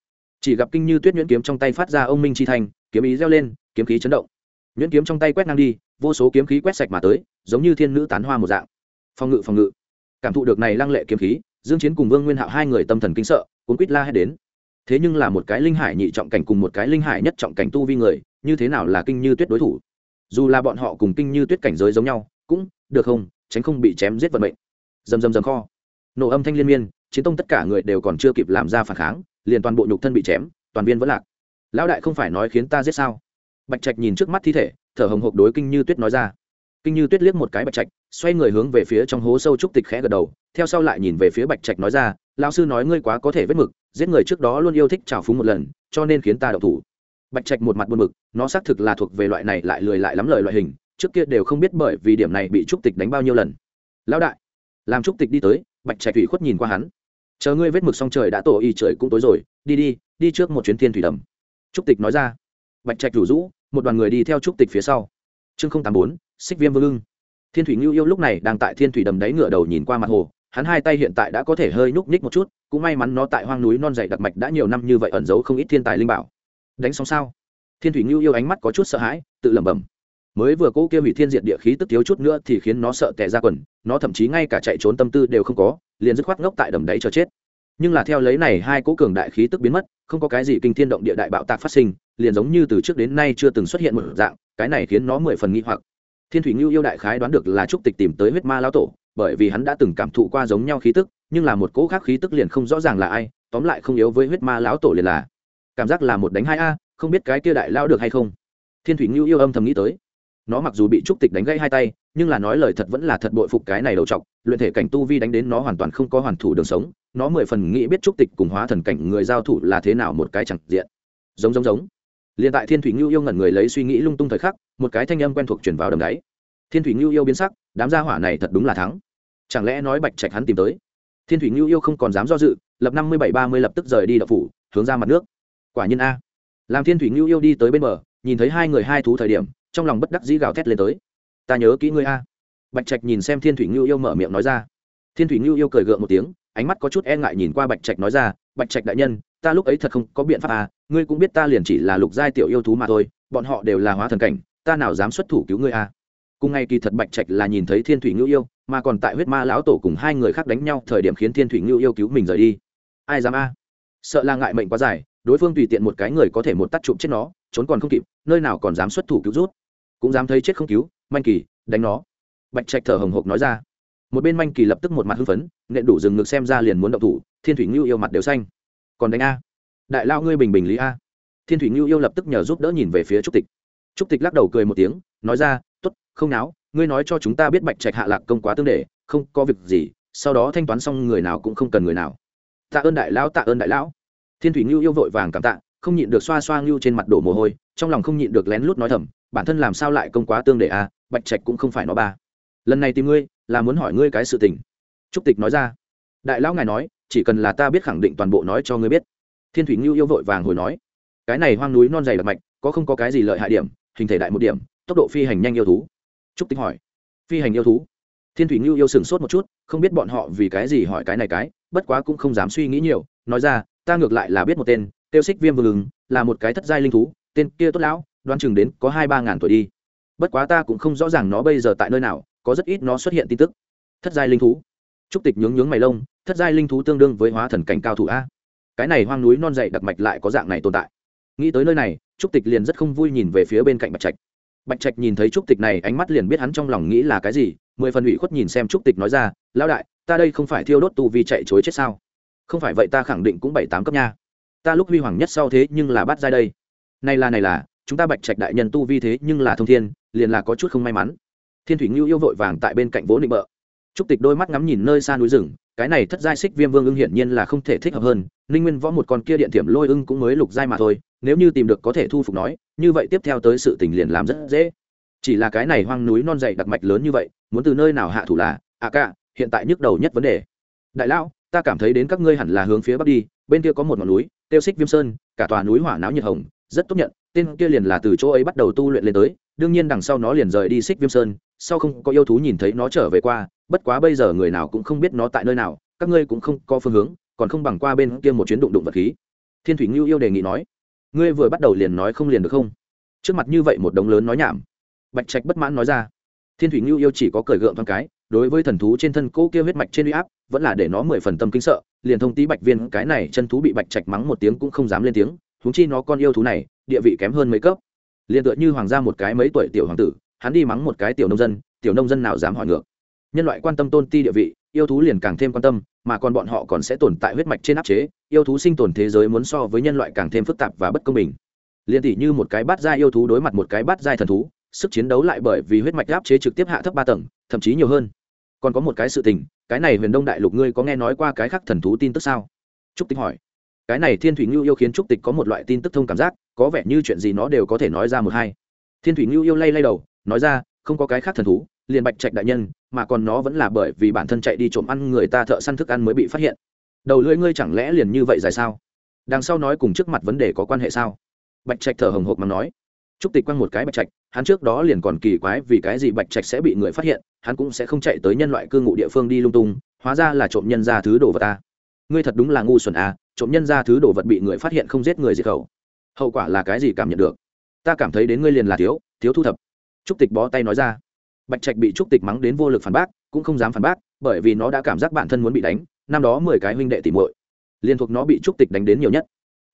Chỉ gặp kinh như tuyết nhuyễn kiếm trong tay phát ra ông minh chi thành, kiếm ý reo lên kiếm khí chấn động. Nhuyễn kiếm trong tay quét ngang đi vô số kiếm khí quét sạch mà tới giống như thiên nữ tán hoa một dạng. Phòng ngự phòng ngự. Cảm thụ được này lăng lệ kiếm khí dương chiến cùng vương nguyên hạo hai người tâm thần kinh sợ, cuốn quýt la hét đến. Thế nhưng là một cái linh hải nhị trọng cảnh cùng một cái linh hải nhất trọng cảnh tu vi người, như thế nào là kinh như tuyết đối thủ? Dù là bọn họ cùng kinh như tuyết cảnh giới giống nhau, cũng được không, tránh không bị chém giết vận mệnh. Dầm dầm dầm kho. Nổ âm thanh liên miên, chiến tông tất cả người đều còn chưa kịp làm ra phản kháng, liền toàn bộ nhục thân bị chém, toàn viên vẫn lạc. Lão đại không phải nói khiến ta giết sao? Bạch trạch nhìn trước mắt thi thể, thở hồng hộc đối kinh như tuyết nói ra. Kinh như tuyết liếc một cái bạch trạch, xoay người hướng về phía trong hố sâu trúc tịch khẽ gật đầu theo sau lại nhìn về phía bạch trạch nói ra, lão sư nói ngươi quá có thể vết mực, giết người trước đó luôn yêu thích trào phúng một lần, cho nên khiến ta đậu thủ. Bạch trạch một mặt buồn mực nó xác thực là thuộc về loại này lại lười lại lắm lời loại hình, trước kia đều không biết bởi vì điểm này bị trúc tịch đánh bao nhiêu lần. Lão đại, làm trúc tịch đi tới. Bạch trạch thủy khuất nhìn qua hắn. Chờ ngươi vết mực xong trời đã tổ y trời cũng tối rồi, đi đi đi trước một chuyến thiên thủy đầm. Trúc tịch nói ra. Bạch trạch rủ rũ, một đoàn người đi theo trúc tịch phía sau. Chương tám bốn, xích viêm vương ưng. Thiên thủy ngưu yêu lúc này đang tại thiên thủy đầm đáy ngựa đầu nhìn qua mặt hồ hắn hai tay hiện tại đã có thể hơi nhúc nhích một chút, cũng may mắn nó tại hoang núi non dày đặc mạch đã nhiều năm như vậy ẩn giấu không ít thiên tài linh bảo. Đánh xong sao? Thiên thủy ngưu yêu ánh mắt có chút sợ hãi, tự lẩm bẩm. Mới vừa cỗ kia hủy thiên diện địa khí tức thiếu chút nữa thì khiến nó sợ tệ ra quần, nó thậm chí ngay cả chạy trốn tâm tư đều không có, liền dứt khoát ngốc tại đầm đáy cho chết. Nhưng là theo lấy này hai cỗ cường đại khí tức biến mất, không có cái gì kinh thiên động địa đại bạo tạc phát sinh, liền giống như từ trước đến nay chưa từng xuất hiện một dạng, cái này khiến nó mười phần nghi hoặc. Thiên thủy ngưu yêu đại khái đoán được là trúc tịch tìm tới huyết ma lão tổ bởi vì hắn đã từng cảm thụ qua giống nhau khí tức, nhưng là một cỗ khác khí tức liền không rõ ràng là ai, tóm lại không yếu với huyết ma lão tổ liền là. Cảm giác là một đánh hai a, không biết cái kia đại lao được hay không. Thiên thủy ngưu yêu âm thầm nghĩ tới. Nó mặc dù bị trúc tịch đánh gãy hai tay, nhưng là nói lời thật vẫn là thật bội phục cái này đầu trọc, luyện thể cảnh tu vi đánh đến nó hoàn toàn không có hoàn thủ đường sống, nó mười phần nghĩ biết trúc tịch cùng hóa thần cảnh người giao thủ là thế nào một cái chẳng diện. Giống giống giống. Liền tại thiên thủy ngưu yêu ngẩn người lấy suy nghĩ lung tung thời khắc, một cái thanh âm quen thuộc chuyển vào đầm đáy. Thiên thủy ngưu yêu biến sắc, đám gia hỏa này thật đúng là thắng chẳng lẽ nói bạch trạch hắn tìm tới? Thiên thủy ngưu yêu không còn dám do dự, lập năm mươi bảy ba mươi lập tức rời đi đập phủ, hướng ra mặt nước. Quả nhiên a. Làm thiên thủy ngưu yêu đi tới bên bờ, nhìn thấy hai người hai thú thời điểm, trong lòng bất đắc dĩ gào thét lên tới. Ta nhớ kỹ ngươi a. Bạch trạch nhìn xem thiên thủy ngưu yêu mở miệng nói ra. Thiên thủy ngưu yêu cười gượng một tiếng, ánh mắt có chút e ngại nhìn qua bạch trạch nói ra, bạch trạch đại nhân, ta lúc ấy thật không có biện pháp à ngươi cũng biết ta liền chỉ là lục giai tiểu yêu thú mà thôi, bọn họ đều là hóa thần cảnh, ta nào dám xuất thủ cứu ngươi à cùng ngày kỳ thật bạch trạch là nhìn thấy thiên thủy ngưu yêu, mà còn tại huyết ma lão tổ cùng hai người khác đánh nhau thời điểm khiến thiên thủy ngưu yêu cứu mình rời đi. Ai dám a? Sợ là ngại mệnh quá dài, đối phương tùy tiện một cái người có thể một tắt trụm chết nó, trốn còn không kịp, nơi nào còn dám xuất thủ cứu rút. Cũng dám thấy chết không cứu, manh kỳ, đánh nó. Bạch trạch thở hồng hộc nói ra. Một bên manh kỳ lập tức một mặt hưng phấn, nện đủ rừng ngực xem ra liền muốn động thủ, thiên thủy ngưu yêu mặt đều xanh. Còn đánh a? Đại lao ngươi bình bình lý a. Thiên thủy ngưu yêu lập tức nhờ giúp đỡ nhìn về phía trúc tịch. Trúc tịch lắc đầu cười một tiếng, nói ra Tốt, không náo ngươi nói cho chúng ta biết bạch trạch hạ lạc công quá tương để không có việc gì sau đó thanh toán xong người nào cũng không cần người nào. Tạ ơn đại lão tạ ơn đại lão. Thiên thủy ngưu yêu vội vàng cảm tạ không nhịn được xoa xoa ngưu trên mặt đổ mồ hôi trong lòng không nhịn được lén lút nói thầm bản thân làm sao lại công quá tương để a à, bạch trạch cũng không phải nó ba. Lần này tìm ngươi là muốn hỏi ngươi cái sự tình. Trúc tịch nói ra. Đại lão ngài nói chỉ cần là ta biết khẳng định toàn bộ nói cho ngươi biết. Thiên thủy ngưu yêu vội vàng hồi nói. Cái này hoang núi non dày đặc mạch có không có cái gì lợi hại điểm hình thể đại một điểm tốc độ phi hành nhanh yêu thú. Trúc tịch hỏi. Phi hành yêu thú? Thiên thủy ngưu yêu sừng sốt một chút, không biết bọn họ vì cái gì hỏi cái này cái, bất quá cũng không dám suy nghĩ nhiều, nói ra, ta ngược lại là biết một tên, tiêu xích viêm vương ứng, là một cái thất giai linh thú, tên kia tốt lão, đoán chừng đến có hai ba ngàn tuổi đi. Bất quá ta cũng không rõ ràng nó bây giờ tại nơi nào, có rất ít nó xuất hiện tin tức. Thất giai linh thú? Trúc tịch nhướng nhướng mày lông, thất giai linh thú tương đương với hóa thần cảnh cao thủ a. Cái này hoang núi non dậy đặc mạch lại có dạng này tồn tại. Nghĩ tới nơi này, trúc tịch liền rất không vui nhìn về phía bên cạnh bạch trạch bạch trạch nhìn thấy trúc tịch này, ánh mắt liền biết hắn trong lòng nghĩ là cái gì, mười phần ủy khuất nhìn xem trúc tịch nói ra, lão đại, ta đây không phải thiêu đốt tu vi chạy chối chết sao? Không phải vậy ta khẳng định cũng bảy tám cấp nha. Ta lúc huy hoàng nhất sau thế nhưng là bắt giai đây. Này là này là, chúng ta bạch trạch đại nhân tu vi thế nhưng là thông thiên, liền là có chút không may mắn. Thiên thủy ngưu yêu vội vàng tại bên cạnh vỗ định bợ. Trúc tịch đôi mắt ngắm nhìn nơi xa núi rừng cái này thất giai xích viêm vương ưng hiển nhiên là không thể thích hợp hơn, ninh nguyên võ một con kia điện tiềm lôi ưng cũng mới lục giai mà thôi, nếu như tìm được có thể thu phục nói, như vậy tiếp theo tới sự tình liền làm rất dễ. Chỉ là cái này hoang núi non dày đặc mạch lớn như vậy, muốn từ nơi nào hạ thủ là à ca hiện tại nhức đầu nhất vấn đề. Đại lão, ta cảm thấy đến các ngươi hẳn là hướng phía bắc đi, bên kia có một ngọn núi, tiêu xích viêm sơn, cả tòa núi hỏa náo nhiệt hồng, rất tốt nhận, tên kia liền là từ chỗ ấy bắt đầu tu luyện lên tới, đương nhiên đằng sau nó liền rời đi xích viêm sơn, sau không có yêu thú nhìn thấy nó trở về qua bất quá bây giờ người nào cũng không biết nó tại nơi nào, các ngươi cũng không có phương hướng, còn không bằng qua bên kia một chuyến đụng đụng vật khí. Thiên thủy ngưu yêu đề nghị nói. Ngươi vừa bắt đầu liền nói không liền được không? Trước mặt như vậy một đống lớn nói nhảm. Bạch trạch bất mãn nói ra. Thiên thủy ngưu yêu chỉ có cởi gượng thoáng cái, đối với thần thú trên thân cỗ kia huyết mạch trên uy áp, vẫn là để nó mười phần tâm kinh sợ, liền thông tí bạch viên, cái này chân thú bị bạch trạch mắng một tiếng cũng không dám lên tiếng thúng chi nó con yêu thú này, địa vị kém hơn mấy cấp. Liền tựa như hoàng gia một cái mấy tuổi tiểu hoàng tử, hắn đi mắng một cái tiểu nông dân, tiểu nông dân nào dám hỏi ngược nhân loại quan tâm tôn ti địa vị, yêu thú liền càng thêm quan tâm, mà còn bọn họ còn sẽ tồn tại huyết mạch trên áp chế, yêu thú sinh tồn thế giới muốn so với nhân loại càng thêm phức tạp và bất công bình. Liền tỷ như một cái bát giai yêu thú đối mặt một cái bát giai thần thú, sức chiến đấu lại bởi vì huyết mạch áp chế trực tiếp hạ thấp ba tầng, thậm chí nhiều hơn. Còn có một cái sự tình, cái này huyền đông đại lục ngươi có nghe nói qua cái khác thần thú tin tức sao? Trúc tịch hỏi. Cái này thiên thủy ngưu yêu khiến trúc tịch có một loại tin tức thông cảm giác, có vẻ như chuyện gì nó đều có thể nói ra một hai. Thiên thủy ngưu yêu lay lay đầu, nói ra, không có cái khác thần thú liền bạch trạch đại nhân, mà còn nó vẫn là bởi vì bản thân chạy đi trộm ăn người ta thợ săn thức ăn mới bị phát hiện. Đầu lưỡi ngươi chẳng lẽ liền như vậy dài sao? Đằng sau nói cùng trước mặt vấn đề có quan hệ sao? Bạch trạch thở hồng hộc mà nói. Trúc tịch quăng một cái bạch trạch, hắn trước đó liền còn kỳ quái vì cái gì bạch trạch sẽ bị người phát hiện, hắn cũng sẽ không chạy tới nhân loại cư ngụ địa phương đi lung tung, hóa ra là trộm nhân ra thứ đồ vật ta ngươi thật đúng là ngu xuẩn à trộm nhân ra thứ đồ vật bị người phát hiện không giết người diệt khẩu. Hậu quả là cái gì cảm nhận được? Ta cảm thấy đến ngươi liền là thiếu thiếu thu thập. Trúc tịch bó tay nói ra bạch trạch bị trúc tịch mắng đến vô lực phản bác, cũng không dám phản bác, bởi vì nó đã cảm giác bản thân muốn bị đánh, năm đó mười cái huynh đệ tìm muội. Liên thuộc nó bị trúc tịch đánh đến nhiều nhất.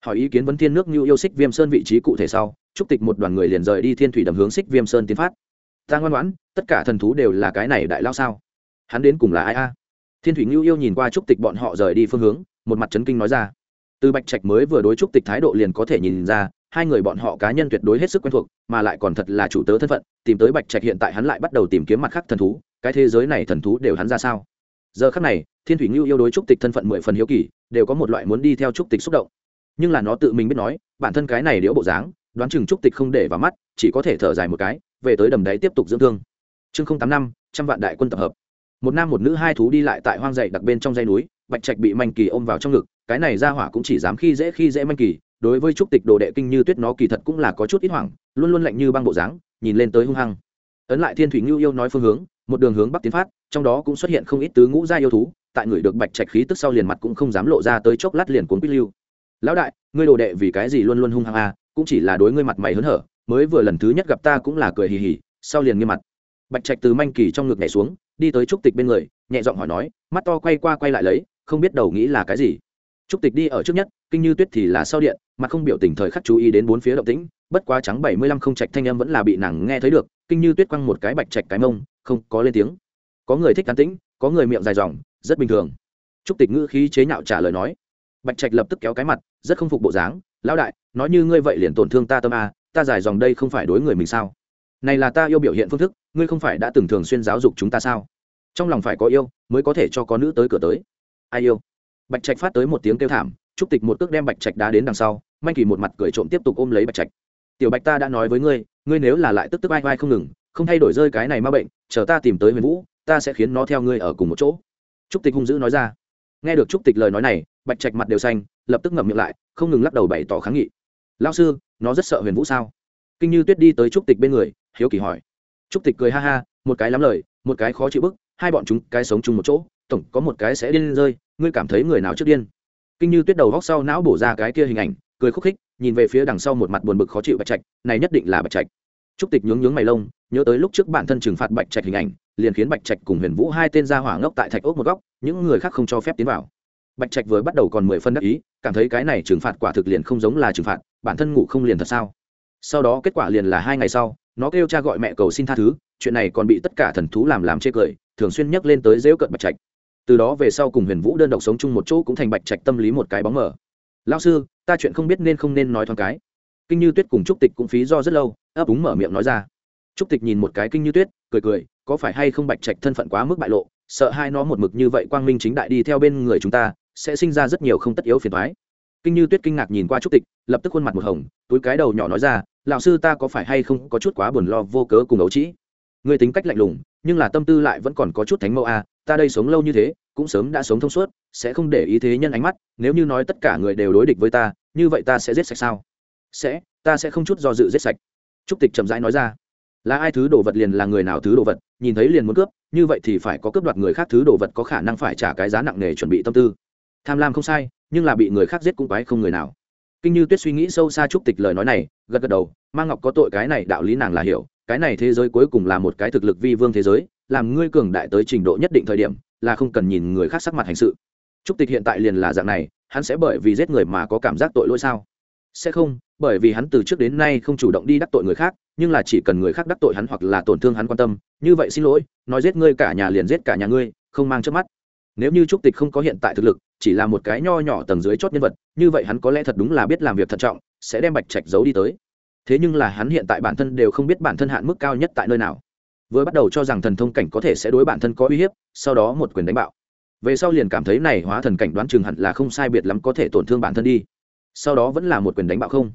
Hỏi ý kiến vấn thiên nước như yêu xích viêm sơn vị trí cụ thể sau, trúc tịch một đoàn người liền rời đi thiên thủy đầm hướng xích viêm sơn tiến phát. Ta ngoan ngoãn, tất cả thần thú đều là cái này đại lao sao? Hắn đến cùng là ai a? Thiên thủy ngưu yêu nhìn qua trúc tịch bọn họ rời đi phương hướng, một mặt trấn kinh nói ra. Từ bạch trạch mới vừa đối trúc tịch thái độ liền có thể nhìn ra hai người bọn họ cá nhân tuyệt đối hết sức quen thuộc, mà lại còn thật là chủ tớ thân phận, tìm tới bạch trạch hiện tại hắn lại bắt đầu tìm kiếm mặt khác thần thú, cái thế giới này thần thú đều hắn ra sao? Giờ khắc này, thiên thủy ngưu yêu đối trúc tịch thân phận mười phần hiếu kỳ, đều có một loại muốn đi theo trúc tịch xúc động. Nhưng là nó tự mình biết nói, bản thân cái này liễu bộ dáng, đoán chừng trúc tịch không để vào mắt, chỉ có thể thở dài một cái, về tới đầm đáy tiếp tục dưỡng thương. Chương tám năm, trăm vạn đại quân tập hợp. Một nam một nữ hai thú đi lại tại hoang dậy đặc bên trong dây núi, bạch trạch bị manh kỳ ôm vào trong ngực, cái này ra hỏa cũng chỉ dám khi dễ khi dễ manh kỳ đối với trúc tịch đồ đệ kinh như tuyết nó kỳ thật cũng là có chút ít hoảng, luôn luôn lạnh như băng bộ dáng, nhìn lên tới hung hăng. Ấn lại thiên thủy ngưu yêu nói phương hướng, một đường hướng bắc tiến phát, trong đó cũng xuất hiện không ít tứ ngũ gia yêu thú, tại người được bạch trạch khí tức sau liền mặt cũng không dám lộ ra tới chốc lát liền cuốn quýt lưu. Lão đại, ngươi đồ đệ vì cái gì luôn luôn hung hăng a cũng chỉ là đối ngươi mặt mày hớn hở, mới vừa lần thứ nhất gặp ta cũng là cười hì hì, sau liền nghiêm mặt. Bạch trạch từ manh kỳ trong ngực nhảy xuống, đi tới trúc tịch bên người, nhẹ giọng hỏi nói, mắt to quay qua quay lại lấy, không biết đầu nghĩ là cái gì? Trúc tịch đi ở trước nhất, kinh như tuyết thì là sau điện mặt không biểu tình thời khắc chú ý đến bốn phía động tĩnh, bất quá trắng bảy mươi lăm không trạch thanh âm vẫn là bị nàng nghe thấy được, kinh như tuyết quăng một cái bạch trạch cái mông, không, có lên tiếng. Có người thích cán tĩnh, có người miệng dài dòng, rất bình thường. Trúc tịch ngữ khí chế nhạo trả lời nói. Bạch trạch lập tức kéo cái mặt, rất không phục bộ dáng. Lão đại, nói như ngươi vậy liền tổn thương ta tâm a, ta dài dòng đây không phải đối người mình sao? Này là ta yêu biểu hiện phương thức, ngươi không phải đã từng thường xuyên giáo dục chúng ta sao? Trong lòng phải có yêu, mới có thể cho có nữ tới cửa tới. Ai yêu? Bạch trạch phát tới một tiếng kêu thảm trúc tịch một cước đem bạch trạch đá đến đằng sau, manh kỳ một mặt cười trộm tiếp tục ôm lấy bạch trạch. Tiểu bạch ta đã nói với ngươi ngươi nếu là lại tức tức ai vai không ngừng, không thay đổi rơi cái này ma bệnh, chờ ta tìm tới huyền vũ, ta sẽ khiến nó theo ngươi ở cùng một chỗ. Trúc tịch hung dữ nói ra. Nghe được trúc tịch lời nói này, bạch trạch mặt đều xanh, lập tức ngậm miệng lại, không ngừng lắc đầu bày tỏ kháng nghị. Lao sư, nó rất sợ huyền vũ sao? Kinh như tuyết đi tới trúc tịch bên người, hiếu kỳ hỏi. Trúc tịch cười ha ha, một cái lắm lời, một cái khó chịu bức, hai bọn chúng cái sống chung một chỗ, tổng có một cái sẽ điên rơi, ngươi cảm thấy người nào trước điên? Kinh như tuyết đầu góc sau não bổ ra cái kia hình ảnh, cười khúc khích, nhìn về phía đằng sau một mặt buồn bực khó chịu bạch trạch, này nhất định là bạch trạch. Trúc tịch nhướng nhướng mày lông, nhớ tới lúc trước bản thân trừng phạt bạch trạch hình ảnh, liền khiến bạch trạch cùng huyền vũ hai tên ra hỏa ngốc tại thạch ốc một góc, những người khác không cho phép tiến vào. Bạch trạch vừa bắt đầu còn mười phân đắc ý, cảm thấy cái này trừng phạt quả thực liền không giống là trừng phạt, bản thân ngủ không liền thật sao? Sau đó kết quả liền là hai ngày sau, nó kêu cha gọi mẹ cầu xin tha thứ, chuyện này còn bị tất cả thần thú làm làm chê cười, thường xuyên nhắc lên tới dễu cận bạch trạch từ đó về sau cùng huyền vũ đơn độc sống chung một chỗ cũng thành bạch trạch tâm lý một cái bóng mờ. Lao sư, ta chuyện không biết nên không nên nói thoáng cái. Kinh như tuyết cùng trúc tịch cũng phí do rất lâu, ấp úng mở miệng nói ra. Trúc tịch nhìn một cái kinh như tuyết, cười cười, có phải hay không bạch trạch thân phận quá mức bại lộ, sợ hai nó một mực như vậy quang minh chính đại đi theo bên người chúng ta, sẽ sinh ra rất nhiều không tất yếu phiền thoái kinh như tuyết kinh ngạc nhìn qua trúc tịch, lập tức khuôn mặt một hồng, túi cái đầu nhỏ nói ra, lão sư ta có phải hay không có chút quá buồn lo vô cớ cùng ấu trĩ? Người tính cách lạnh lùng nhưng là tâm tư lại vẫn còn có chút thánh mẫu a à, ta đây sống lâu như thế cũng sớm đã sống thông suốt sẽ không để ý thế nhân ánh mắt nếu như nói tất cả người đều đối địch với ta như vậy ta sẽ giết sạch sao? Sẽ ta sẽ không chút do dự giết sạch. Trúc tịch chậm rãi nói ra. Là ai thứ đồ vật liền là người nào thứ đồ vật nhìn thấy liền muốn cướp như vậy thì phải có cướp đoạt người khác thứ đồ vật có khả năng phải trả cái giá nặng nề chuẩn bị tâm tư. Tham lam không sai nhưng là bị người khác giết cũng quái không người nào. Kinh như tuyết suy nghĩ sâu xa trúc tịch lời nói này gật gật đầu mang ngọc có tội cái này đạo lý nàng là hiểu cái này thế giới cuối cùng là một cái thực lực vi vương thế giới, làm ngươi cường đại tới trình độ nhất định thời điểm, là không cần nhìn người khác sắc mặt hành sự. Trúc tịch hiện tại liền là dạng này, hắn sẽ bởi vì giết người mà có cảm giác tội lỗi sao? Sẽ không, bởi vì hắn từ trước đến nay không chủ động đi đắc tội người khác, nhưng là chỉ cần người khác đắc tội hắn hoặc là tổn thương hắn quan tâm, như vậy xin lỗi, nói giết ngươi cả nhà liền giết cả nhà ngươi, không mang trước mắt. Nếu như trúc tịch không có hiện tại thực lực, chỉ là một cái nho nhỏ tầng dưới chót nhân vật, như vậy hắn có lẽ thật đúng là biết làm việc thận trọng, sẽ đem bạch trạch giấu đi tới thế nhưng là hắn hiện tại bản thân đều không biết bản thân hạn mức cao nhất tại nơi nào. Vừa bắt đầu cho rằng thần thông cảnh có thể sẽ đối bản thân có uy hiếp, sau đó một quyền đánh bạo. Về sau liền cảm thấy này hóa thần cảnh đoán chừng hẳn là không sai biệt lắm có thể tổn thương bản thân đi. Sau đó vẫn là một quyền đánh bạo không.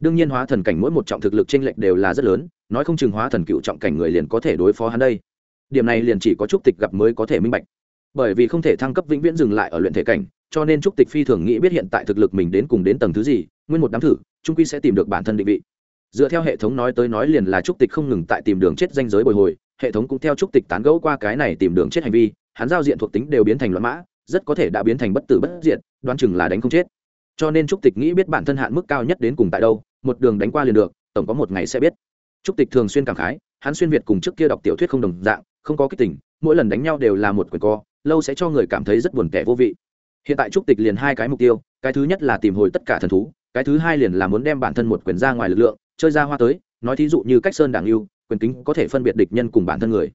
Đương nhiên hóa thần cảnh mỗi một trọng thực lực tranh lệch đều là rất lớn, nói không chừng hóa thần cựu trọng cảnh người liền có thể đối phó hắn đây. Điểm này liền chỉ có trúc tịch gặp mới có thể minh bạch. Bởi vì không thể thăng cấp vĩnh viễn dừng lại ở luyện thể cảnh, cho nên trúc tịch phi thường nghĩ biết hiện tại thực lực mình đến cùng đến tầng thứ gì, nguyên một đám thử trung quy sẽ tìm được bản thân định vị dựa theo hệ thống nói tới nói liền là trúc tịch không ngừng tại tìm đường chết danh giới bồi hồi, hệ thống cũng theo trúc tịch tán gẫu qua cái này tìm đường chết hành vi, hắn giao diện thuộc tính đều biến thành loạn mã, rất có thể đã biến thành bất tử bất diện đoán chừng là đánh không chết. Cho nên trúc tịch nghĩ biết bản thân hạn mức cao nhất đến cùng tại đâu, một đường đánh qua liền được, tổng có một ngày sẽ biết. Trúc tịch thường xuyên cảm khái, hắn xuyên việt cùng trước kia đọc tiểu thuyết không đồng dạng, không có kích tình, mỗi lần đánh nhau đều là một quyền co, lâu sẽ cho người cảm thấy rất buồn kẻ vô vị. Hiện tại trúc tịch liền hai cái mục tiêu, cái thứ nhất là tìm hồi tất cả thần thú, cái thứ hai liền là muốn đem bản thân một quyền ra ngoài lực lượng chơi ra hoa tới, nói thí dụ như cách sơn đảng yêu, quyền kính có thể phân biệt địch nhân cùng bản thân người.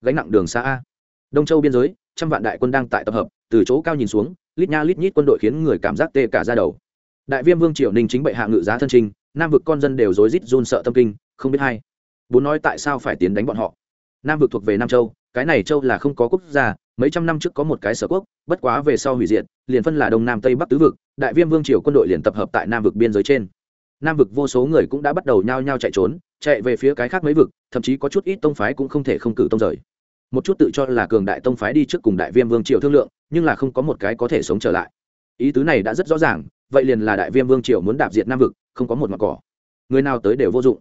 Gánh nặng đường xa a. Đông châu biên giới, trăm vạn đại quân đang tại tập hợp, từ chỗ cao nhìn xuống, lít nha lít nhít quân đội khiến người cảm giác tê cả ra đầu. Đại viêm vương triều ninh chính bệ hạ ngự giá thân trinh nam vực con dân đều rối rít run sợ tâm kinh, không biết hay bốn nói tại sao phải tiến đánh bọn họ. Nam vực thuộc về nam châu, cái này châu là không có quốc gia, mấy trăm năm trước có một cái sở quốc, bất quá về sau hủy diệt, liền phân là đông nam tây bắc tứ vực, đại viêm vương triều quân đội liền tập hợp tại nam vực biên giới trên nam vực vô số người cũng đã bắt đầu nhao nhao chạy trốn, chạy về phía cái khác mấy vực, thậm chí có chút ít tông phái cũng không thể không cử tông rời. Một chút tự cho là cường đại tông phái đi trước cùng đại viêm vương triều thương lượng, nhưng là không có một cái có thể sống trở lại. Ý tứ này đã rất rõ ràng, vậy liền là đại viêm vương triều muốn đạp diệt nam vực, không có một mặt cỏ. Người nào tới đều vô dụng.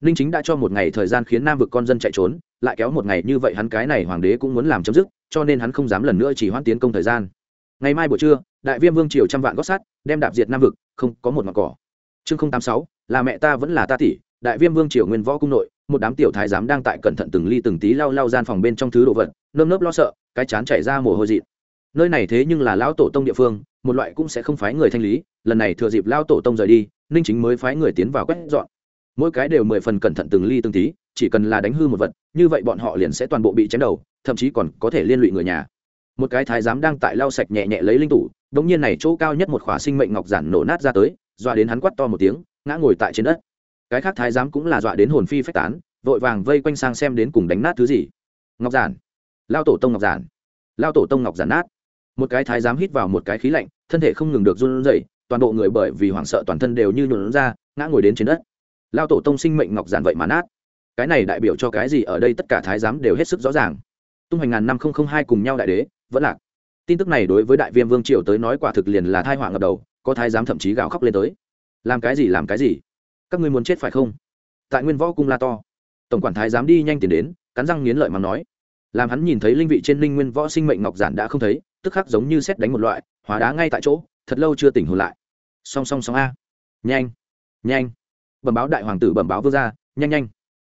Ninh chính đã cho một ngày thời gian khiến nam vực con dân chạy trốn, lại kéo một ngày như vậy hắn cái này hoàng đế cũng muốn làm chấm dứt, cho nên hắn không dám lần nữa chỉ hoãn tiến công thời gian. Ngày mai buổi trưa, đại viêm vương triều trăm vạn gót sắt, đem đạp diệt nam vực, không có một mặt cỏ chương tám sáu, là mẹ ta vẫn là ta tỷ, đại viêm vương triều nguyên võ cung nội, một đám tiểu thái giám đang tại cẩn thận từng ly từng tí lau lau gian phòng bên trong thứ đồ vật, nơm nớp lo sợ, cái chán chảy ra mồ hôi dị nơi này thế nhưng là lão tổ tông địa phương, một loại cũng sẽ không phái người thanh lý, lần này thừa dịp lao tổ tông rời đi, ninh chính mới phái người tiến vào quét dọn. Mỗi cái đều mười phần cẩn thận từng ly từng tí, chỉ cần là đánh hư một vật, như vậy bọn họ liền sẽ toàn bộ bị chém đầu, thậm chí còn có thể liên lụy người nhà. Một cái thái giám đang tại lau sạch nhẹ nhẹ lấy linh tủ, đống nhiên này chỗ cao nhất một khỏa sinh mệnh ngọc giản nổ nát ra tới dọa đến hắn quắt to một tiếng, ngã ngồi tại trên đất. Cái khác thái giám cũng là dọa đến hồn phi phách tán, vội vàng vây quanh sang xem đến cùng đánh nát thứ gì. Ngọc giản. Lao tổ tông ngọc giản. Lao tổ tông ngọc giản nát. Một cái thái giám hít vào một cái khí lạnh, thân thể không ngừng được run rẩy, toàn bộ người bởi vì hoảng sợ toàn thân đều như nhuộn ra, ngã ngồi đến trên đất. Lao tổ tông sinh mệnh ngọc giản vậy mà nát. Cái này đại biểu cho cái gì ở đây tất cả thái giám đều hết sức rõ ràng. Tung hoành ngàn năm không không hai cùng nhau đại đế, vẫn lạc. Tin tức này đối với đại viêm vương triều tới nói quả thực liền là thai họa ngập đầu có thái giám thậm chí gào khóc lên tới. Làm cái gì, làm cái gì? Các ngươi muốn chết phải không? Tại nguyên võ cung la to, tổng quản thái giám đi nhanh tiền đến, cắn răng nghiến lợi mà nói. Làm hắn nhìn thấy linh vị trên linh nguyên võ sinh mệnh ngọc giản đã không thấy, tức khắc giống như xét đánh một loại, hóa đá ngay tại chỗ, thật lâu chưa tỉnh hồn lại. Song song song a. Nhanh nhanh. Bẩm báo đại hoàng tử bẩm báo vương gia, nhanh nhanh.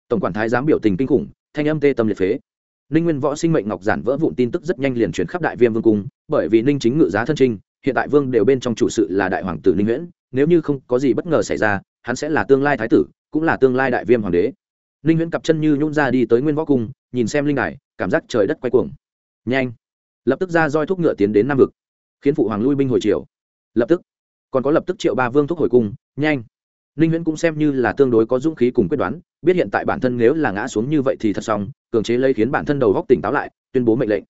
Tổng quản thái giám biểu tình kinh khủng, thanh âm tê tâm liệt phế. Ninh nguyên võ sinh mệnh ngọc giản vỡ vụn tin tức rất nhanh liền chuyển khắp đại viêm vương cung, bởi vì ninh chính ngự giá thân trinh hiện tại vương đều bên trong chủ sự là đại hoàng tử ninh nguyễn nếu như không có gì bất ngờ xảy ra, hắn sẽ là tương lai thái tử, cũng là tương lai đại viêm hoàng đế. Ninh nguyễn cặp chân như nhún ra đi tới nguyên võ cung, nhìn xem linh đài, cảm giác trời đất quay cuồng. Nhanh! Lập tức ra roi thúc ngựa tiến đến nam vực, khiến phụ hoàng lui binh hồi triều. Lập tức! Còn có lập tức triệu ba vương thúc hồi cung, nhanh! Ninh huyễn cũng xem như là tương đối có dũng khí cùng quyết đoán, biết hiện tại bản thân nếu là ngã xuống như vậy thì thật xong, cường chế lấy khiến bản thân đầu góc tỉnh táo lại, tuyên bố mệnh lệnh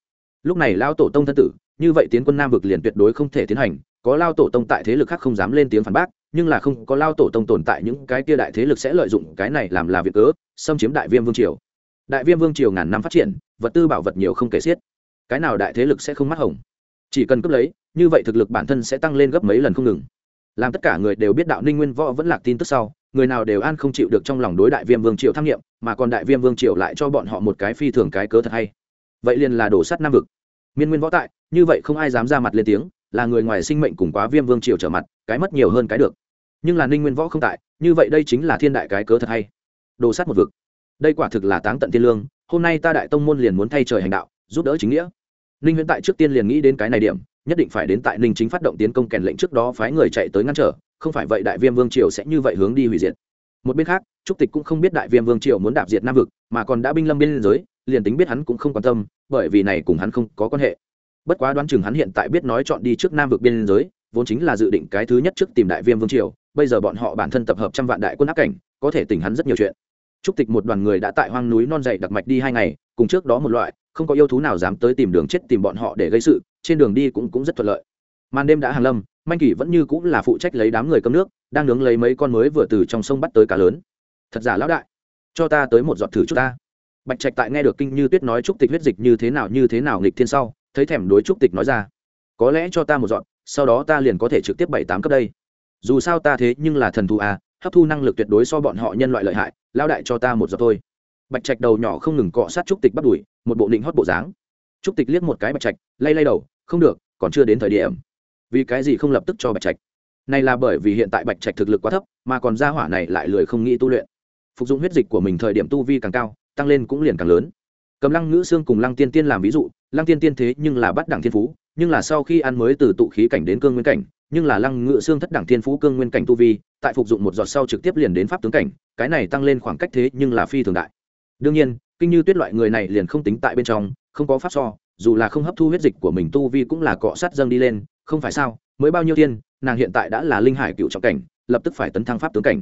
lúc này lao tổ tông thân tử, như vậy tiến quân nam vực liền tuyệt đối không thể tiến hành, có lao tổ tông tại thế lực khác không dám lên tiếng phản bác, nhưng là không có lao tổ tông tồn tại những cái kia đại thế lực sẽ lợi dụng cái này làm là việc cớ, xâm chiếm đại viêm vương triều. Đại viêm vương triều ngàn năm phát triển, vật tư bảo vật nhiều không kể xiết. Cái nào đại thế lực sẽ không mắc hồng? Chỉ cần cướp lấy, như vậy thực lực bản thân sẽ tăng lên gấp mấy lần không ngừng. Làm tất cả người đều biết đạo ninh nguyên võ vẫn lạc tin tức sau, người nào đều an không chịu được trong lòng đối đại viêm vương triều tham nghiệm, mà còn đại viêm vương triều lại cho bọn họ một cái phi thường cái cớ thật hay vậy liền là đổ sắt nam vực. Miên nguyên võ tại, như vậy không ai dám ra mặt lên tiếng, là người ngoài sinh mệnh cùng quá viêm vương triều trở mặt, cái mất nhiều hơn cái được. Nhưng là ninh nguyên võ không tại, như vậy đây chính là thiên đại cái cớ thật hay. Đồ sắt một vực. Đây quả thực là táng tận thiên lương, hôm nay ta đại tông môn liền muốn thay trời hành đạo, giúp đỡ chính nghĩa. Ninh huyễn tại trước tiên liền nghĩ đến cái này điểm, nhất định phải đến tại ninh chính phát động tiến công kèn lệnh trước đó phái người chạy tới ngăn trở, không phải vậy đại viêm vương triều sẽ như vậy hướng đi hủy diệt. Một bên khác, trúc tịch cũng không biết đại viêm vương triều muốn đạp diệt nam vực, mà còn đã binh lâm biên giới liền tính biết hắn cũng không quan tâm, bởi vì này cùng hắn không có quan hệ. Bất quá đoán chừng hắn hiện tại biết nói chọn đi trước nam vực biên giới, vốn chính là dự định cái thứ nhất trước tìm đại viêm vương triều, bây giờ bọn họ bản thân tập hợp trăm vạn đại quân áp cảnh, có thể tỉnh hắn rất nhiều chuyện. Trúc tịch một đoàn người đã tại hoang núi non dày đặc mạch đi hai ngày, cùng trước đó một loại, không có yêu thú nào dám tới tìm đường chết tìm bọn họ để gây sự, trên đường đi cũng cũng rất thuận lợi. Màn đêm đã hàng lâm, manh kỳ vẫn như cũng là phụ trách lấy đám người cơm nước, đang nướng lấy mấy con mới vừa từ trong sông bắt tới cá lớn. Thật giả lão đại, cho ta tới một giọt thử chút ta bạch trạch tại nghe được kinh như tuyết nói trúc tịch huyết dịch như thế nào, như thế nào nghịch thiên sau, thấy thèm đối trúc tịch nói ra. Có lẽ cho ta một giọt sau đó ta liền có thể trực tiếp bảy tám cấp đây. Dù sao ta thế nhưng là thần thù à hấp thu năng lực tuyệt đối so bọn họ nhân loại lợi hại lao đại cho ta một giọt thôi. Bạch trạch đầu nhỏ không ngừng cọ sát trúc tịch bắt đuổi một bộ định hót bộ dáng. Trúc tịch liếc một cái bạch trạch, lay lay đầu, không được, còn chưa đến thời điểm. Vì cái gì không lập tức cho bạch trạch? Này là bởi vì hiện tại bạch trạch thực lực quá thấp, mà còn gia hỏa này lại lười không nghĩ tu luyện. Phục dụng huyết dịch của mình thời điểm tu vi càng cao tăng lên cũng liền càng lớn. Cầm lăng ngữ xương cùng lăng tiên tiên làm ví dụ, lăng tiên tiên thế nhưng là bắt đẳng thiên phú, nhưng là sau khi ăn mới từ tụ khí cảnh đến cương nguyên cảnh, nhưng là lăng ngự xương thất đẳng thiên phú cương nguyên cảnh tu vi, tại phục dụng một giọt sau trực tiếp liền đến pháp tướng cảnh, cái này tăng lên khoảng cách thế nhưng là phi thường đại. Đương nhiên, kinh như tuyết loại người này liền không tính tại bên trong, không có pháp so, dù là không hấp thu huyết dịch của mình tu vi cũng là cọ sát dâng đi lên, không phải sao, mới bao nhiêu tiên, nàng hiện tại đã là linh hải cựu trọng cảnh, lập tức phải tấn thăng pháp tướng cảnh.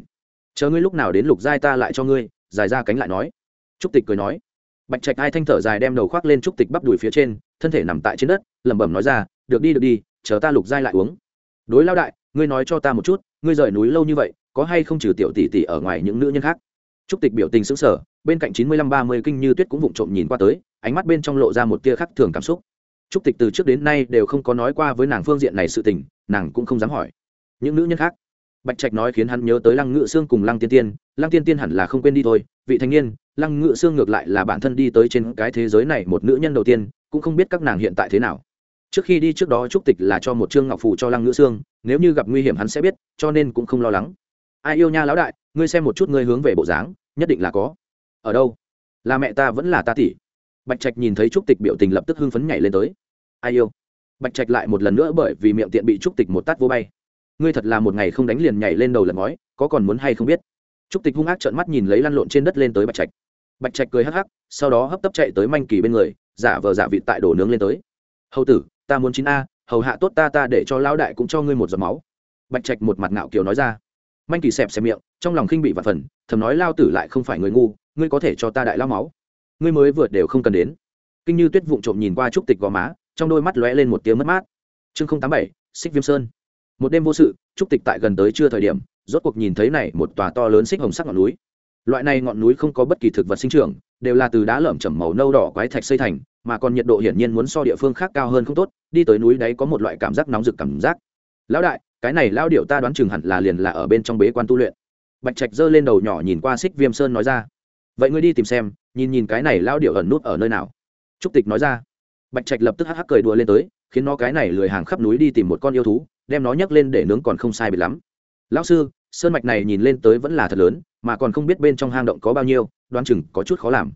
Chờ ngươi lúc nào đến lục giai ta lại cho ngươi, dài ra cánh lại nói trúc tịch cười nói. Bạch trạch hai thanh thở dài đem đầu khoác lên trúc tịch bắp đùi phía trên, thân thể nằm tại trên đất, lẩm bẩm nói ra, được đi được đi, chờ ta lục giai lại uống. Đối lao đại, ngươi nói cho ta một chút, ngươi rời núi lâu như vậy, có hay không trừ tiểu tỷ tỷ ở ngoài những nữ nhân khác? Trúc tịch biểu tình sững sờ, bên cạnh chín mươi lăm ba mươi kinh như tuyết cũng vụng trộm nhìn qua tới, ánh mắt bên trong lộ ra một tia khác thường cảm xúc. Trúc tịch từ trước đến nay đều không có nói qua với nàng phương diện này sự tình, nàng cũng không dám hỏi. Những nữ nhân khác? Bạch trạch nói khiến hắn nhớ tới lăng ngự xương cùng lăng tiên tiên, lăng tiên tiên hẳn là không quên đi thôi, vị thanh niên lăng ngự xương ngược lại là bản thân đi tới trên cái thế giới này một nữ nhân đầu tiên, cũng không biết các nàng hiện tại thế nào. Trước khi đi trước đó trúc tịch là cho một trương ngọc phủ cho lăng ngữ xương, nếu như gặp nguy hiểm hắn sẽ biết, cho nên cũng không lo lắng. Ai yêu nha lão đại, ngươi xem một chút ngươi hướng về bộ dáng, nhất định là có. Ở đâu? Là mẹ ta vẫn là ta tỷ. Bạch trạch nhìn thấy trúc tịch biểu tình lập tức hưng phấn nhảy lên tới. Ai yêu? Bạch trạch lại một lần nữa bởi vì miệng tiện bị trúc tịch một tát vô bay. Ngươi thật là một ngày không đánh liền nhảy lên đầu lần ngói, có còn muốn hay không biết? Trúc tịch hung ác trợn mắt nhìn lấy lăn lộn trên đất lên tới bạch trạch bạch trạch cười hắc hắc, sau đó hấp tấp chạy tới manh kỳ bên người, giả vờ giả vịt tại đổ nướng lên tới. Hầu tử, ta muốn chín a, hầu hạ tốt ta ta để cho lão đại cũng cho ngươi một giọt máu. Bạch trạch một mặt ngạo kiều nói ra. Manh kỳ xẹp xẹp miệng, trong lòng khinh bị vặt phần, thầm nói lao tử lại không phải người ngu, ngươi có thể cho ta đại lao máu. Ngươi mới vượt đều không cần đến. Kinh như tuyết vụng trộm nhìn qua trúc tịch gò má, trong đôi mắt lóe lên một tiếng mất mát. Chương không tám bảy, xích viêm sơn. Một đêm vô sự, trúc tịch tại gần tới trưa thời điểm, rốt cuộc nhìn thấy này một tòa to lớn xích hồng sắc ngọn núi loại này ngọn núi không có bất kỳ thực vật sinh trưởng, đều là từ đá lởm chởm màu nâu đỏ quái thạch xây thành, mà còn nhiệt độ hiển nhiên muốn so địa phương khác cao hơn không tốt, đi tới núi đấy có một loại cảm giác nóng rực cảm giác. Lão đại, cái này lao điệu ta đoán chừng hẳn là liền là ở bên trong bế quan tu luyện. Bạch trạch giơ lên đầu nhỏ nhìn qua xích viêm sơn nói ra. Vậy ngươi đi tìm xem, nhìn nhìn cái này lao điệu ẩn nút ở nơi nào. Trúc tịch nói ra. Bạch trạch lập tức hắc hắc cười đùa lên tới, khiến nó cái này lười hàng khắp núi đi tìm một con yêu thú, đem nó nhấc lên để nướng còn không sai bị lắm. Lão sư, sơn mạch này nhìn lên tới vẫn là thật lớn mà còn không biết bên trong hang động có bao nhiêu, đoán chừng có chút khó làm.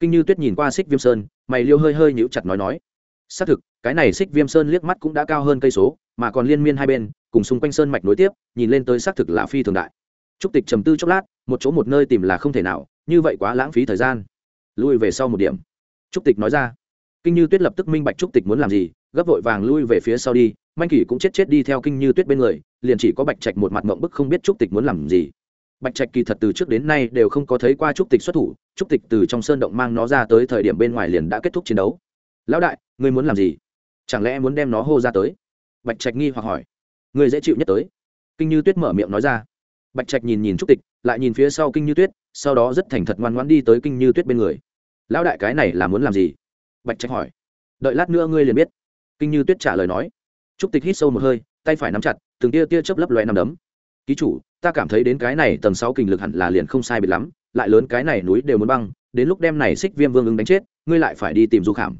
Kinh như tuyết nhìn qua xích viêm sơn, mày liêu hơi hơi nhíu chặt nói nói, xác thực, cái này xích viêm sơn liếc mắt cũng đã cao hơn cây số, mà còn liên miên hai bên, cùng xung quanh sơn mạch nối tiếp, nhìn lên tới xác thực là phi thường đại. Trúc tịch trầm tư chốc lát, một chỗ một nơi tìm là không thể nào, như vậy quá lãng phí thời gian. Lui về sau một điểm. Trúc tịch nói ra. Kinh như tuyết lập tức minh bạch trúc tịch muốn làm gì, gấp vội vàng lui về phía sau đi, manh kỷ cũng chết chết đi theo kinh như tuyết bên người, liền chỉ có bạch trạch một mặt mộng bức không biết trúc tịch muốn làm gì bạch trạch kỳ thật từ trước đến nay đều không có thấy qua trúc tịch xuất thủ, trúc tịch từ trong sơn động mang nó ra tới thời điểm bên ngoài liền đã kết thúc chiến đấu. Lão đại, ngươi muốn làm gì? Chẳng lẽ muốn đem nó hô ra tới? Bạch trạch nghi hoặc hỏi. Ngươi dễ chịu nhất tới. Kinh như tuyết mở miệng nói ra. Bạch trạch nhìn nhìn trúc tịch, lại nhìn phía sau kinh như tuyết, sau đó rất thành thật ngoan ngoãn đi tới kinh như tuyết bên người. Lão đại, cái này là muốn làm gì? Bạch trạch hỏi. Đợi lát nữa ngươi liền biết. Kinh như tuyết trả lời nói. Trúc tịch hít sâu một hơi, tay phải nắm chặt, từng tia tia chớp lấp loe nằm đấm. Ký chủ ta cảm thấy đến cái này tầng sáu kình lực hẳn là liền không sai biệt lắm, lại lớn cái này núi đều muốn băng, đến lúc đem này xích viêm vương ứng đánh chết, ngươi lại phải đi tìm du khảm.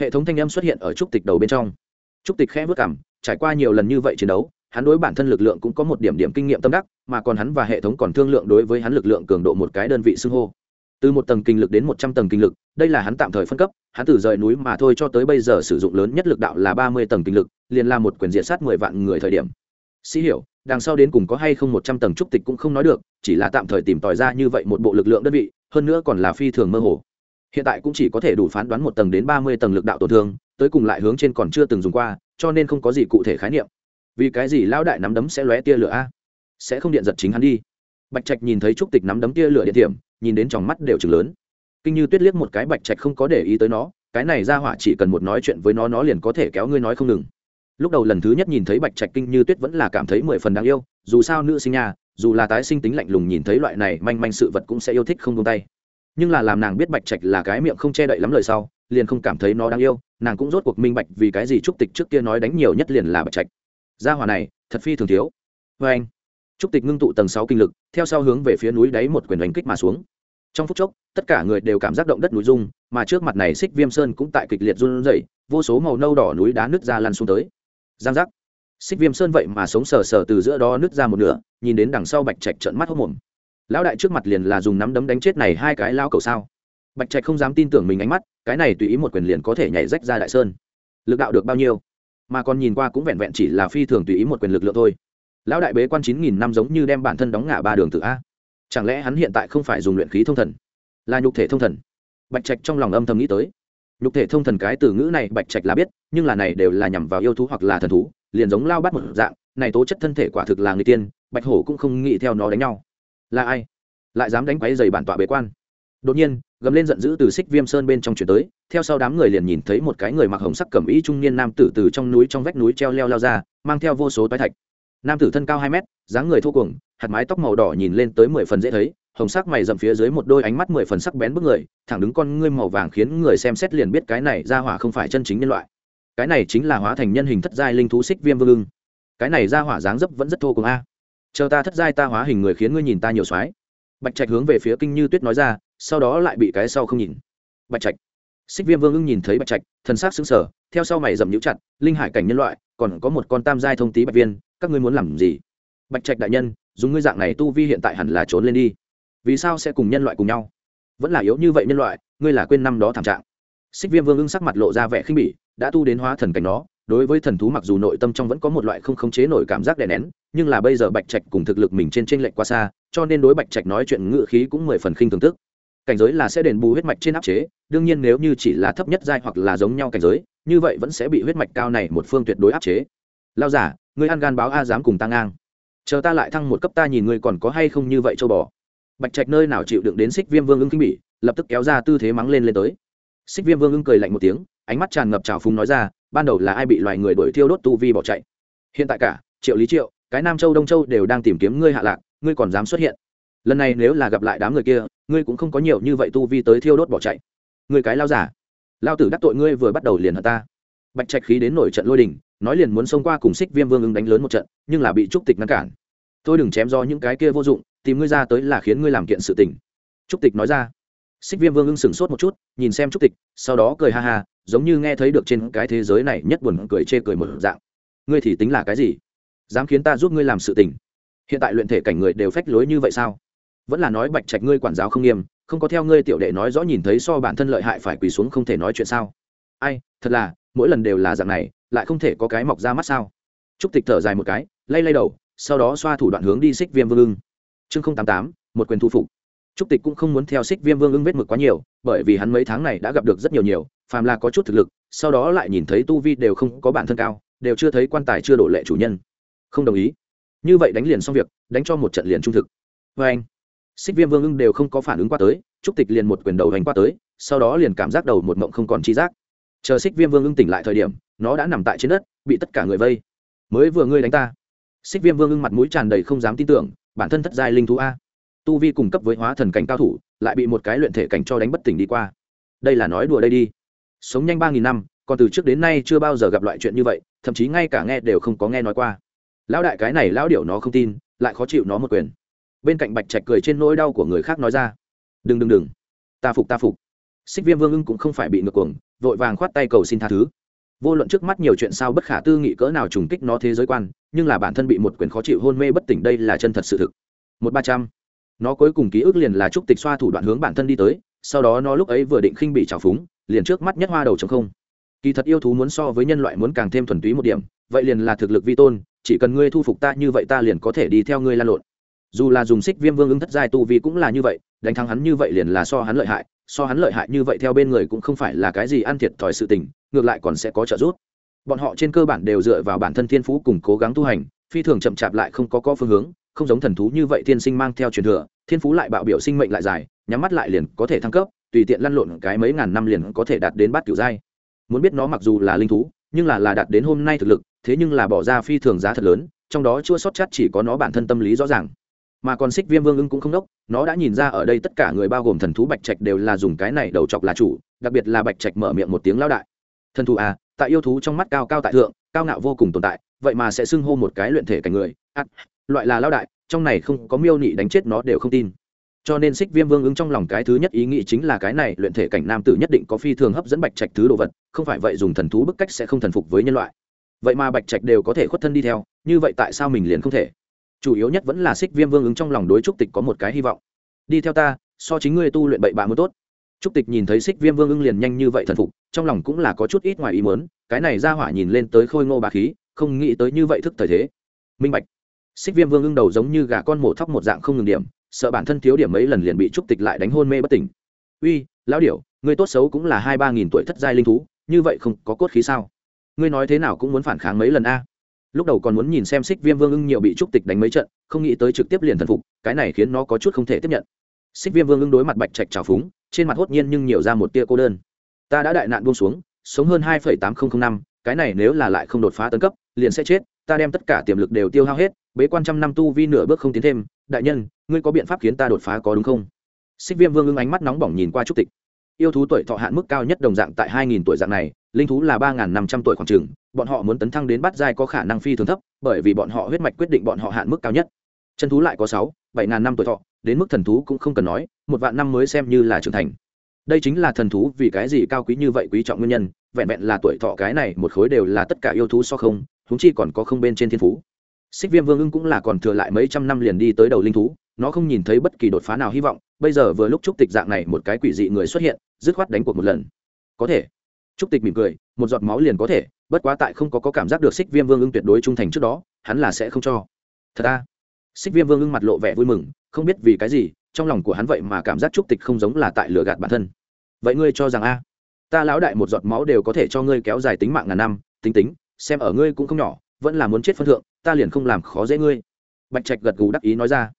Hệ thống thanh âm xuất hiện ở trúc tịch đầu bên trong. Trúc tịch khẽ vất cảm, trải qua nhiều lần như vậy chiến đấu, hắn đối bản thân lực lượng cũng có một điểm điểm kinh nghiệm tâm đắc, mà còn hắn và hệ thống còn thương lượng đối với hắn lực lượng cường độ một cái đơn vị xưng hô. Từ một tầng kinh lực đến một trăm tầng kinh lực, đây là hắn tạm thời phân cấp, hắn từ rời núi mà thôi cho tới bây giờ sử dụng lớn nhất lực đạo là ba mươi tầng kinh lực, liền là một quyền diện sát mười vạn người thời điểm sĩ hiểu, đằng sau đến cùng có hay không một trăm tầng trúc tịch cũng không nói được, chỉ là tạm thời tìm tòi ra như vậy một bộ lực lượng đơn vị, hơn nữa còn là phi thường mơ hồ. Hiện tại cũng chỉ có thể đủ phán đoán một tầng đến ba mươi tầng lực đạo tổn thương, tới cùng lại hướng trên còn chưa từng dùng qua, cho nên không có gì cụ thể khái niệm. Vì cái gì lão đại nắm đấm sẽ lóe tia lửa a? Sẽ không điện giật chính hắn đi. Bạch trạch nhìn thấy trúc tịch nắm đấm tia lửa điện điểm, nhìn đến trong mắt đều chừng lớn. Kinh như tuyết liếc một cái bạch trạch không có để ý tới nó, cái này ra hỏa chỉ cần một nói chuyện với nó nó liền có thể kéo ngươi nói không ngừng lúc đầu lần thứ nhất nhìn thấy bạch trạch kinh như tuyết vẫn là cảm thấy mười phần đáng yêu, dù sao nữ sinh nhà, dù là tái sinh tính lạnh lùng nhìn thấy loại này manh manh sự vật cũng sẽ yêu thích không tung tay. Nhưng là làm nàng biết bạch trạch là cái miệng không che đậy lắm lời sau, liền không cảm thấy nó đáng yêu, nàng cũng rốt cuộc minh bạch vì cái gì trúc tịch trước kia nói đánh nhiều nhất liền là bạch trạch. Gia hỏa này, thật phi thường thiếu. Vê anh, trúc tịch ngưng tụ tầng sáu kinh lực, theo sau hướng về phía núi đáy một quyền đánh kích mà xuống. Trong phút chốc, tất cả người đều cảm giác động đất núi rung, mà trước mặt này xích viêm sơn cũng tại kịch liệt run rẩy, vô số màu nâu đỏ núi đá nứt ra lăn xuống tới giang giác. Xích viêm sơn vậy mà sống sờ sờ từ giữa đó nứt ra một nửa, nhìn đến đằng sau bạch trạch trợn mắt hốc mồm lão đại trước mặt liền là dùng nắm đấm đánh chết này hai cái lao cầu sao? Bạch trạch không dám tin tưởng mình ánh mắt, cái này tùy ý một quyền liền có thể nhảy rách ra đại sơn. Lực đạo được bao nhiêu? Mà còn nhìn qua cũng vẹn vẹn chỉ là phi thường tùy ý một quyền lực lượng thôi. Lão đại bế quan chín nghìn năm giống như đem bản thân đóng ngã ba đường tự a. Chẳng lẽ hắn hiện tại không phải dùng luyện khí thông thần? Là nhục thể thông thần? Bạch trạch trong lòng âm thầm nghĩ tới nhục thể thông thần cái từ ngữ này bạch trạch là biết, nhưng là này đều là nhằm vào yêu thú hoặc là thần thú, liền giống lao bắt một dạng, này tố chất thân thể quả thực là người tiên, bạch hổ cũng không nghĩ theo nó đánh nhau. Là ai? Lại dám đánh quáy dày bản tọa bế quan. Đột nhiên, gầm lên giận dữ từ xích viêm sơn bên trong chuyển tới, theo sau đám người liền nhìn thấy một cái người mặc hồng sắc cẩm ý trung niên nam tử từ trong núi trong vách núi treo leo lao ra, mang theo vô số toái thạch. Nam tử thân cao hai mét, dáng người thô cuồng, hạt mái tóc màu đỏ nhìn lên tới mười phần dễ thấy hồng sắc mày dậm phía dưới một đôi ánh mắt mười phần sắc bén bức người, thẳng đứng con ngươi màu vàng khiến người xem xét liền biết cái này ra hỏa không phải chân chính nhân loại. Cái này chính là hóa thành nhân hình thất giai linh thú xích viêm vương ưng. Cái này ra hỏa dáng dấp vẫn rất thô cùng a. Chờ ta thất giai ta hóa hình người khiến ngươi nhìn ta nhiều soái. Bạch trạch hướng về phía kinh như tuyết nói ra, sau đó lại bị cái sau không nhìn. Bạch trạch. Xích viêm vương ưng nhìn thấy bạch trạch, thần s á c xứng sở theo sau mày dầm nhũ chặt, linh hải cảnh nhân loại, còn có một con tam giai thông tý bạch viên, các ngươi muốn làm gì? Bạch trạch đại nhân, dùng ngươi dạng này tu vi hiện tại hẳn là trốn lên đi vì sao sẽ cùng nhân loại cùng nhau? Vẫn là yếu như vậy nhân loại, ngươi là quên năm đó thảm trạng. Xích viêm vương ưng sắc mặt lộ ra vẻ khinh bỉ, đã tu đến hóa thần cảnh nó đối với thần thú mặc dù nội tâm trong vẫn có một loại không khống chế nổi cảm giác đè nén, nhưng là bây giờ bạch trạch cùng thực lực mình trên t r ê n lệch quá xa, cho nên đối bạch trạch nói chuyện ngự khí cũng mười phần khinh thường tức. Cảnh giới là sẽ đền bù huyết mạch trên áp chế, đương nhiên nếu như chỉ là thấp nhất giai hoặc là giống nhau cảnh giới, như vậy vẫn sẽ bị huyết mạch cao này một phương tuyệt đối áp chế. Lao giả, ngươi ăn gan báo a dám cùng ta ngang. Chờ ta lại thăng một cấp ta nhìn ngươi còn có hay không như vậy châu bò bạch trạch nơi nào chịu đựng đến xích viêm vương ưng kinh bỉ, lập tức kéo ra tư thế mắng lên lên tới. Xích viêm vương ưng cười lạnh một tiếng, ánh mắt tràn ngập trào phúng nói ra, ban đầu là ai bị loài người đuổi thiêu đốt tu vi bỏ chạy? Hiện tại cả, triệu lý triệu, cái nam châu đông châu đều đang tìm kiếm ngươi hạ lạc, ngươi còn dám xuất hiện. Lần này nếu là gặp lại đám người kia, ngươi cũng không có nhiều như vậy tu vi tới thiêu đốt bỏ chạy. Ngươi cái lao giả. Lao tử đắc tội ngươi vừa bắt đầu liền hận ta. Bạch trạch khí đến nổi trận lôi đình, nói liền muốn xông qua cùng xích viêm vương ưng đánh lớn một trận, nhưng là bị trúc tịch ngăn cản. Tôi đừng chém do những cái kia vô dụng tìm ngươi ra tới là khiến ngươi làm kiện sự tình. Trúc tịch nói ra. Xích viêm vương ưng sửng sốt một chút, nhìn xem trúc tịch, sau đó cười ha ha, giống như nghe thấy được trên cái thế giới này nhất buồn cười chê cười một dạng. Ngươi thì tính là cái gì? Dám khiến ta giúp ngươi làm sự tình? Hiện tại luyện thể cảnh người đều phách lối như vậy sao? Vẫn là nói bạch trạch ngươi quản giáo không nghiêm, không có theo ngươi tiểu đệ nói rõ nhìn thấy so bản thân lợi hại phải quỳ xuống không thể nói chuyện sao? Ai, thật là, mỗi lần đều là dạng này, lại không thể có cái mọc ra mắt sao? Trúc tịch thở dài một cái, lay lay đầu, sau đó xoa thủ đoạn hướng đi xích viêm vương ưng chương không tám tám, một quyền thu phục. Trúc tịch cũng không muốn theo xích viêm vương ưng vết mực quá nhiều, bởi vì hắn mấy tháng này đã gặp được rất nhiều nhiều, phàm là có chút thực lực, sau đó lại nhìn thấy tu vi đều không có bản thân cao, đều chưa thấy quan tài chưa đổ lệ chủ nhân. Không đồng ý. Như vậy đánh liền xong việc, đánh cho một trận liền trung thực. Vê anh xích viêm vương ưng đều không có phản ứng qua tới, trúc tịch liền một quyền đầu hành qua tới, sau đó liền cảm giác đầu một mộng không còn tri giác. Chờ xích viêm vương ưng tỉnh lại thời điểm, nó đã nằm tại trên đất, bị tất cả người vây. Mới vừa ngươi đánh ta. Xích viêm vương ưng mặt mũi tràn đầy không dám tin tưởng bản thân thất giai linh thú a. Tu vi cùng cấp với hóa thần cảnh cao thủ, lại bị một cái luyện thể cảnh cho đánh bất tỉnh đi qua. Đây là nói đùa đây đi. Sống nhanh ba nghìn năm, còn từ trước đến nay chưa bao giờ gặp loại chuyện như vậy, thậm chí ngay cả nghe đều không có nghe nói qua. Lão đại cái này lão điểu nó không tin, lại khó chịu nó một quyền. Bên cạnh bạch trạch cười trên nỗi đau của người khác nói ra. Đừng đừng đừng. Ta phục ta phục. Xích viêm vương ưng cũng không phải bị ngược cuồng, vội vàng khoát tay cầu xin tha thứ vô luận trước mắt nhiều chuyện sao bất khả tư nghị cỡ nào trùng kích nó thế giới quan, nhưng là bản thân bị một quyền khó chịu hôn mê bất tỉnh đây là chân thật sự thực. Một ba trăm. Nó cuối cùng ký ức liền là trúc tịch xoa thủ đoạn hướng bản thân đi tới, sau đó nó lúc ấy vừa định khinh bị trào phúng, liền trước mắt nhất hoa đầu trống không. Kỳ thật yêu thú muốn so với nhân loại muốn càng thêm thuần túy một điểm, vậy liền là thực lực vi tôn, chỉ cần ngươi thu phục ta như vậy ta liền có thể đi theo ngươi lan lộn. Dù là dùng xích viêm vương ứng thất giai tu vi cũng là như vậy, đánh thắng hắn như vậy liền là so hắn lợi hại so hắn lợi hại như vậy theo bên người cũng không phải là cái gì ăn thiệt thòi sự tình, ngược lại còn sẽ có trợ giúp. Bọn họ trên cơ bản đều dựa vào bản thân thiên phú cùng cố gắng tu hành, phi thường chậm chạp lại không có có phương hướng, không giống thần thú như vậy thiên sinh mang theo truyền thừa, thiên phú lại bạo biểu sinh mệnh lại dài, nhắm mắt lại liền có thể thăng cấp, tùy tiện lăn lộn cái mấy ngàn năm liền có thể đạt đến bát kiểu giai. Muốn biết nó mặc dù là linh thú, nhưng là là đạt đến hôm nay thực lực, thế nhưng là bỏ ra phi thường giá thật lớn, trong đó chưa sót chắc chỉ có nó bản thân tâm lý rõ ràng mà còn xích viêm vương ưng cũng không đốc nó đã nhìn ra ở đây tất cả người bao gồm thần thú bạch trạch đều là dùng cái này đầu chọc là chủ đặc biệt là bạch trạch mở miệng một tiếng lao đại. Thần thú à tại yêu thú trong mắt cao cao tại thượng cao ngạo vô cùng tồn tại vậy mà sẽ xưng hô một cái luyện thể cảnh người. À, loại là lao đại trong này không có miêu nị đánh chết nó đều không tin. Cho nên xích viêm vương ứng trong lòng cái thứ nhất ý nghĩ chính là cái này luyện thể cảnh nam tử nhất định có phi thường hấp dẫn bạch trạch thứ đồ vật không phải vậy dùng thần thú bức cách sẽ không thần phục với nhân loại. Vậy mà bạch trạch đều có thể khuất thân đi theo như vậy tại sao mình liền không thể? Chủ yếu nhất vẫn là xích viêm vương ứng trong lòng đối trúc tịch có một cái hy vọng. Đi theo ta, so chính ngươi tu luyện bậy bạ mới tốt. Trúc tịch nhìn thấy xích viêm vương ưng liền nhanh như vậy thần phục, trong lòng cũng là có chút ít ngoài ý mớn cái này ra hỏa nhìn lên tới khôi ngô bà khí, không nghĩ tới như vậy thức thời thế. Minh bạch. Xích viêm vương ưng đầu giống như gà con mổ thóc một dạng không ngừng điểm, sợ bản thân thiếu điểm mấy lần liền bị trúc tịch lại đánh hôn mê bất tỉnh. Uy, lão điểu người tốt xấu cũng là hai ba nghìn tuổi thất giai linh thú, như vậy không có cốt khí sao? Ngươi nói thế nào cũng muốn phản kháng mấy lần a lúc đầu còn muốn nhìn xem xích viêm vương ưng nhiều bị trúc tịch đánh mấy trận, không nghĩ tới trực tiếp liền thần phục, cái này khiến nó có chút không thể tiếp nhận. Xích viêm vương ưng đối mặt bạch trạch trào phúng, trên mặt hốt nhiên nhưng nhiều ra một tia cô đơn. Ta đã đại nạn buông xuống, sống hơn hai tám nghìn năm, cái này nếu là lại không đột phá tấn cấp, liền sẽ chết, ta đem tất cả tiềm lực đều tiêu hao hết, bế quan trăm năm tu vi nửa bước không tiến thêm, đại nhân, ngươi có biện pháp khiến ta đột phá có đúng không? Xích viêm vương ưng ánh mắt nóng bỏng nhìn qua trúc tịch. Yêu thú tuổi thọ hạn mức cao nhất đồng dạng tại hai nghìn tuổi dạng này, linh thú là ba năm trăm tuổi khoảng trường bọn họ muốn tấn thăng đến bát giai có khả năng phi thường thấp, bởi vì bọn họ huyết mạch quyết định bọn họ hạn mức cao nhất. Chân thú lại có sáu, bảy ngàn năm tuổi thọ, đến mức thần thú cũng không cần nói, một vạn năm mới xem như là trưởng thành. Đây chính là thần thú vì cái gì cao quý như vậy quý trọng nguyên nhân, vẹn vẹn là tuổi thọ cái này một khối đều là tất cả yêu thú so không chúng chi còn có không bên trên thiên phú. Xích viêm vương ưng cũng là còn thừa lại mấy trăm năm liền đi tới đầu linh thú, nó không nhìn thấy bất kỳ đột phá nào hy vọng, bây giờ vừa lúc chúc tịch dạng này một cái quỷ dị người xuất hiện, dứt khoát đánh cuộc một lần. Có thể trúc tịch mỉm cười một giọt máu liền có thể bất quá tại không có, có cảm giác được xích viêm vương ưng tuyệt đối trung thành trước đó hắn là sẽ không cho. Thật ra, xích viêm vương ưng mặt lộ vẻ vui mừng không biết vì cái gì trong lòng của hắn vậy mà cảm giác trúc tịch không giống là tại lừa gạt bản thân. Vậy ngươi cho rằng a? Ta lão đại một giọt máu đều có thể cho ngươi kéo dài tính mạng ngàn năm tính tính xem ở ngươi cũng không nhỏ vẫn là muốn chết phân thượng ta liền không làm khó dễ ngươi. Bạch trạch gật gù đắc ý nói ra.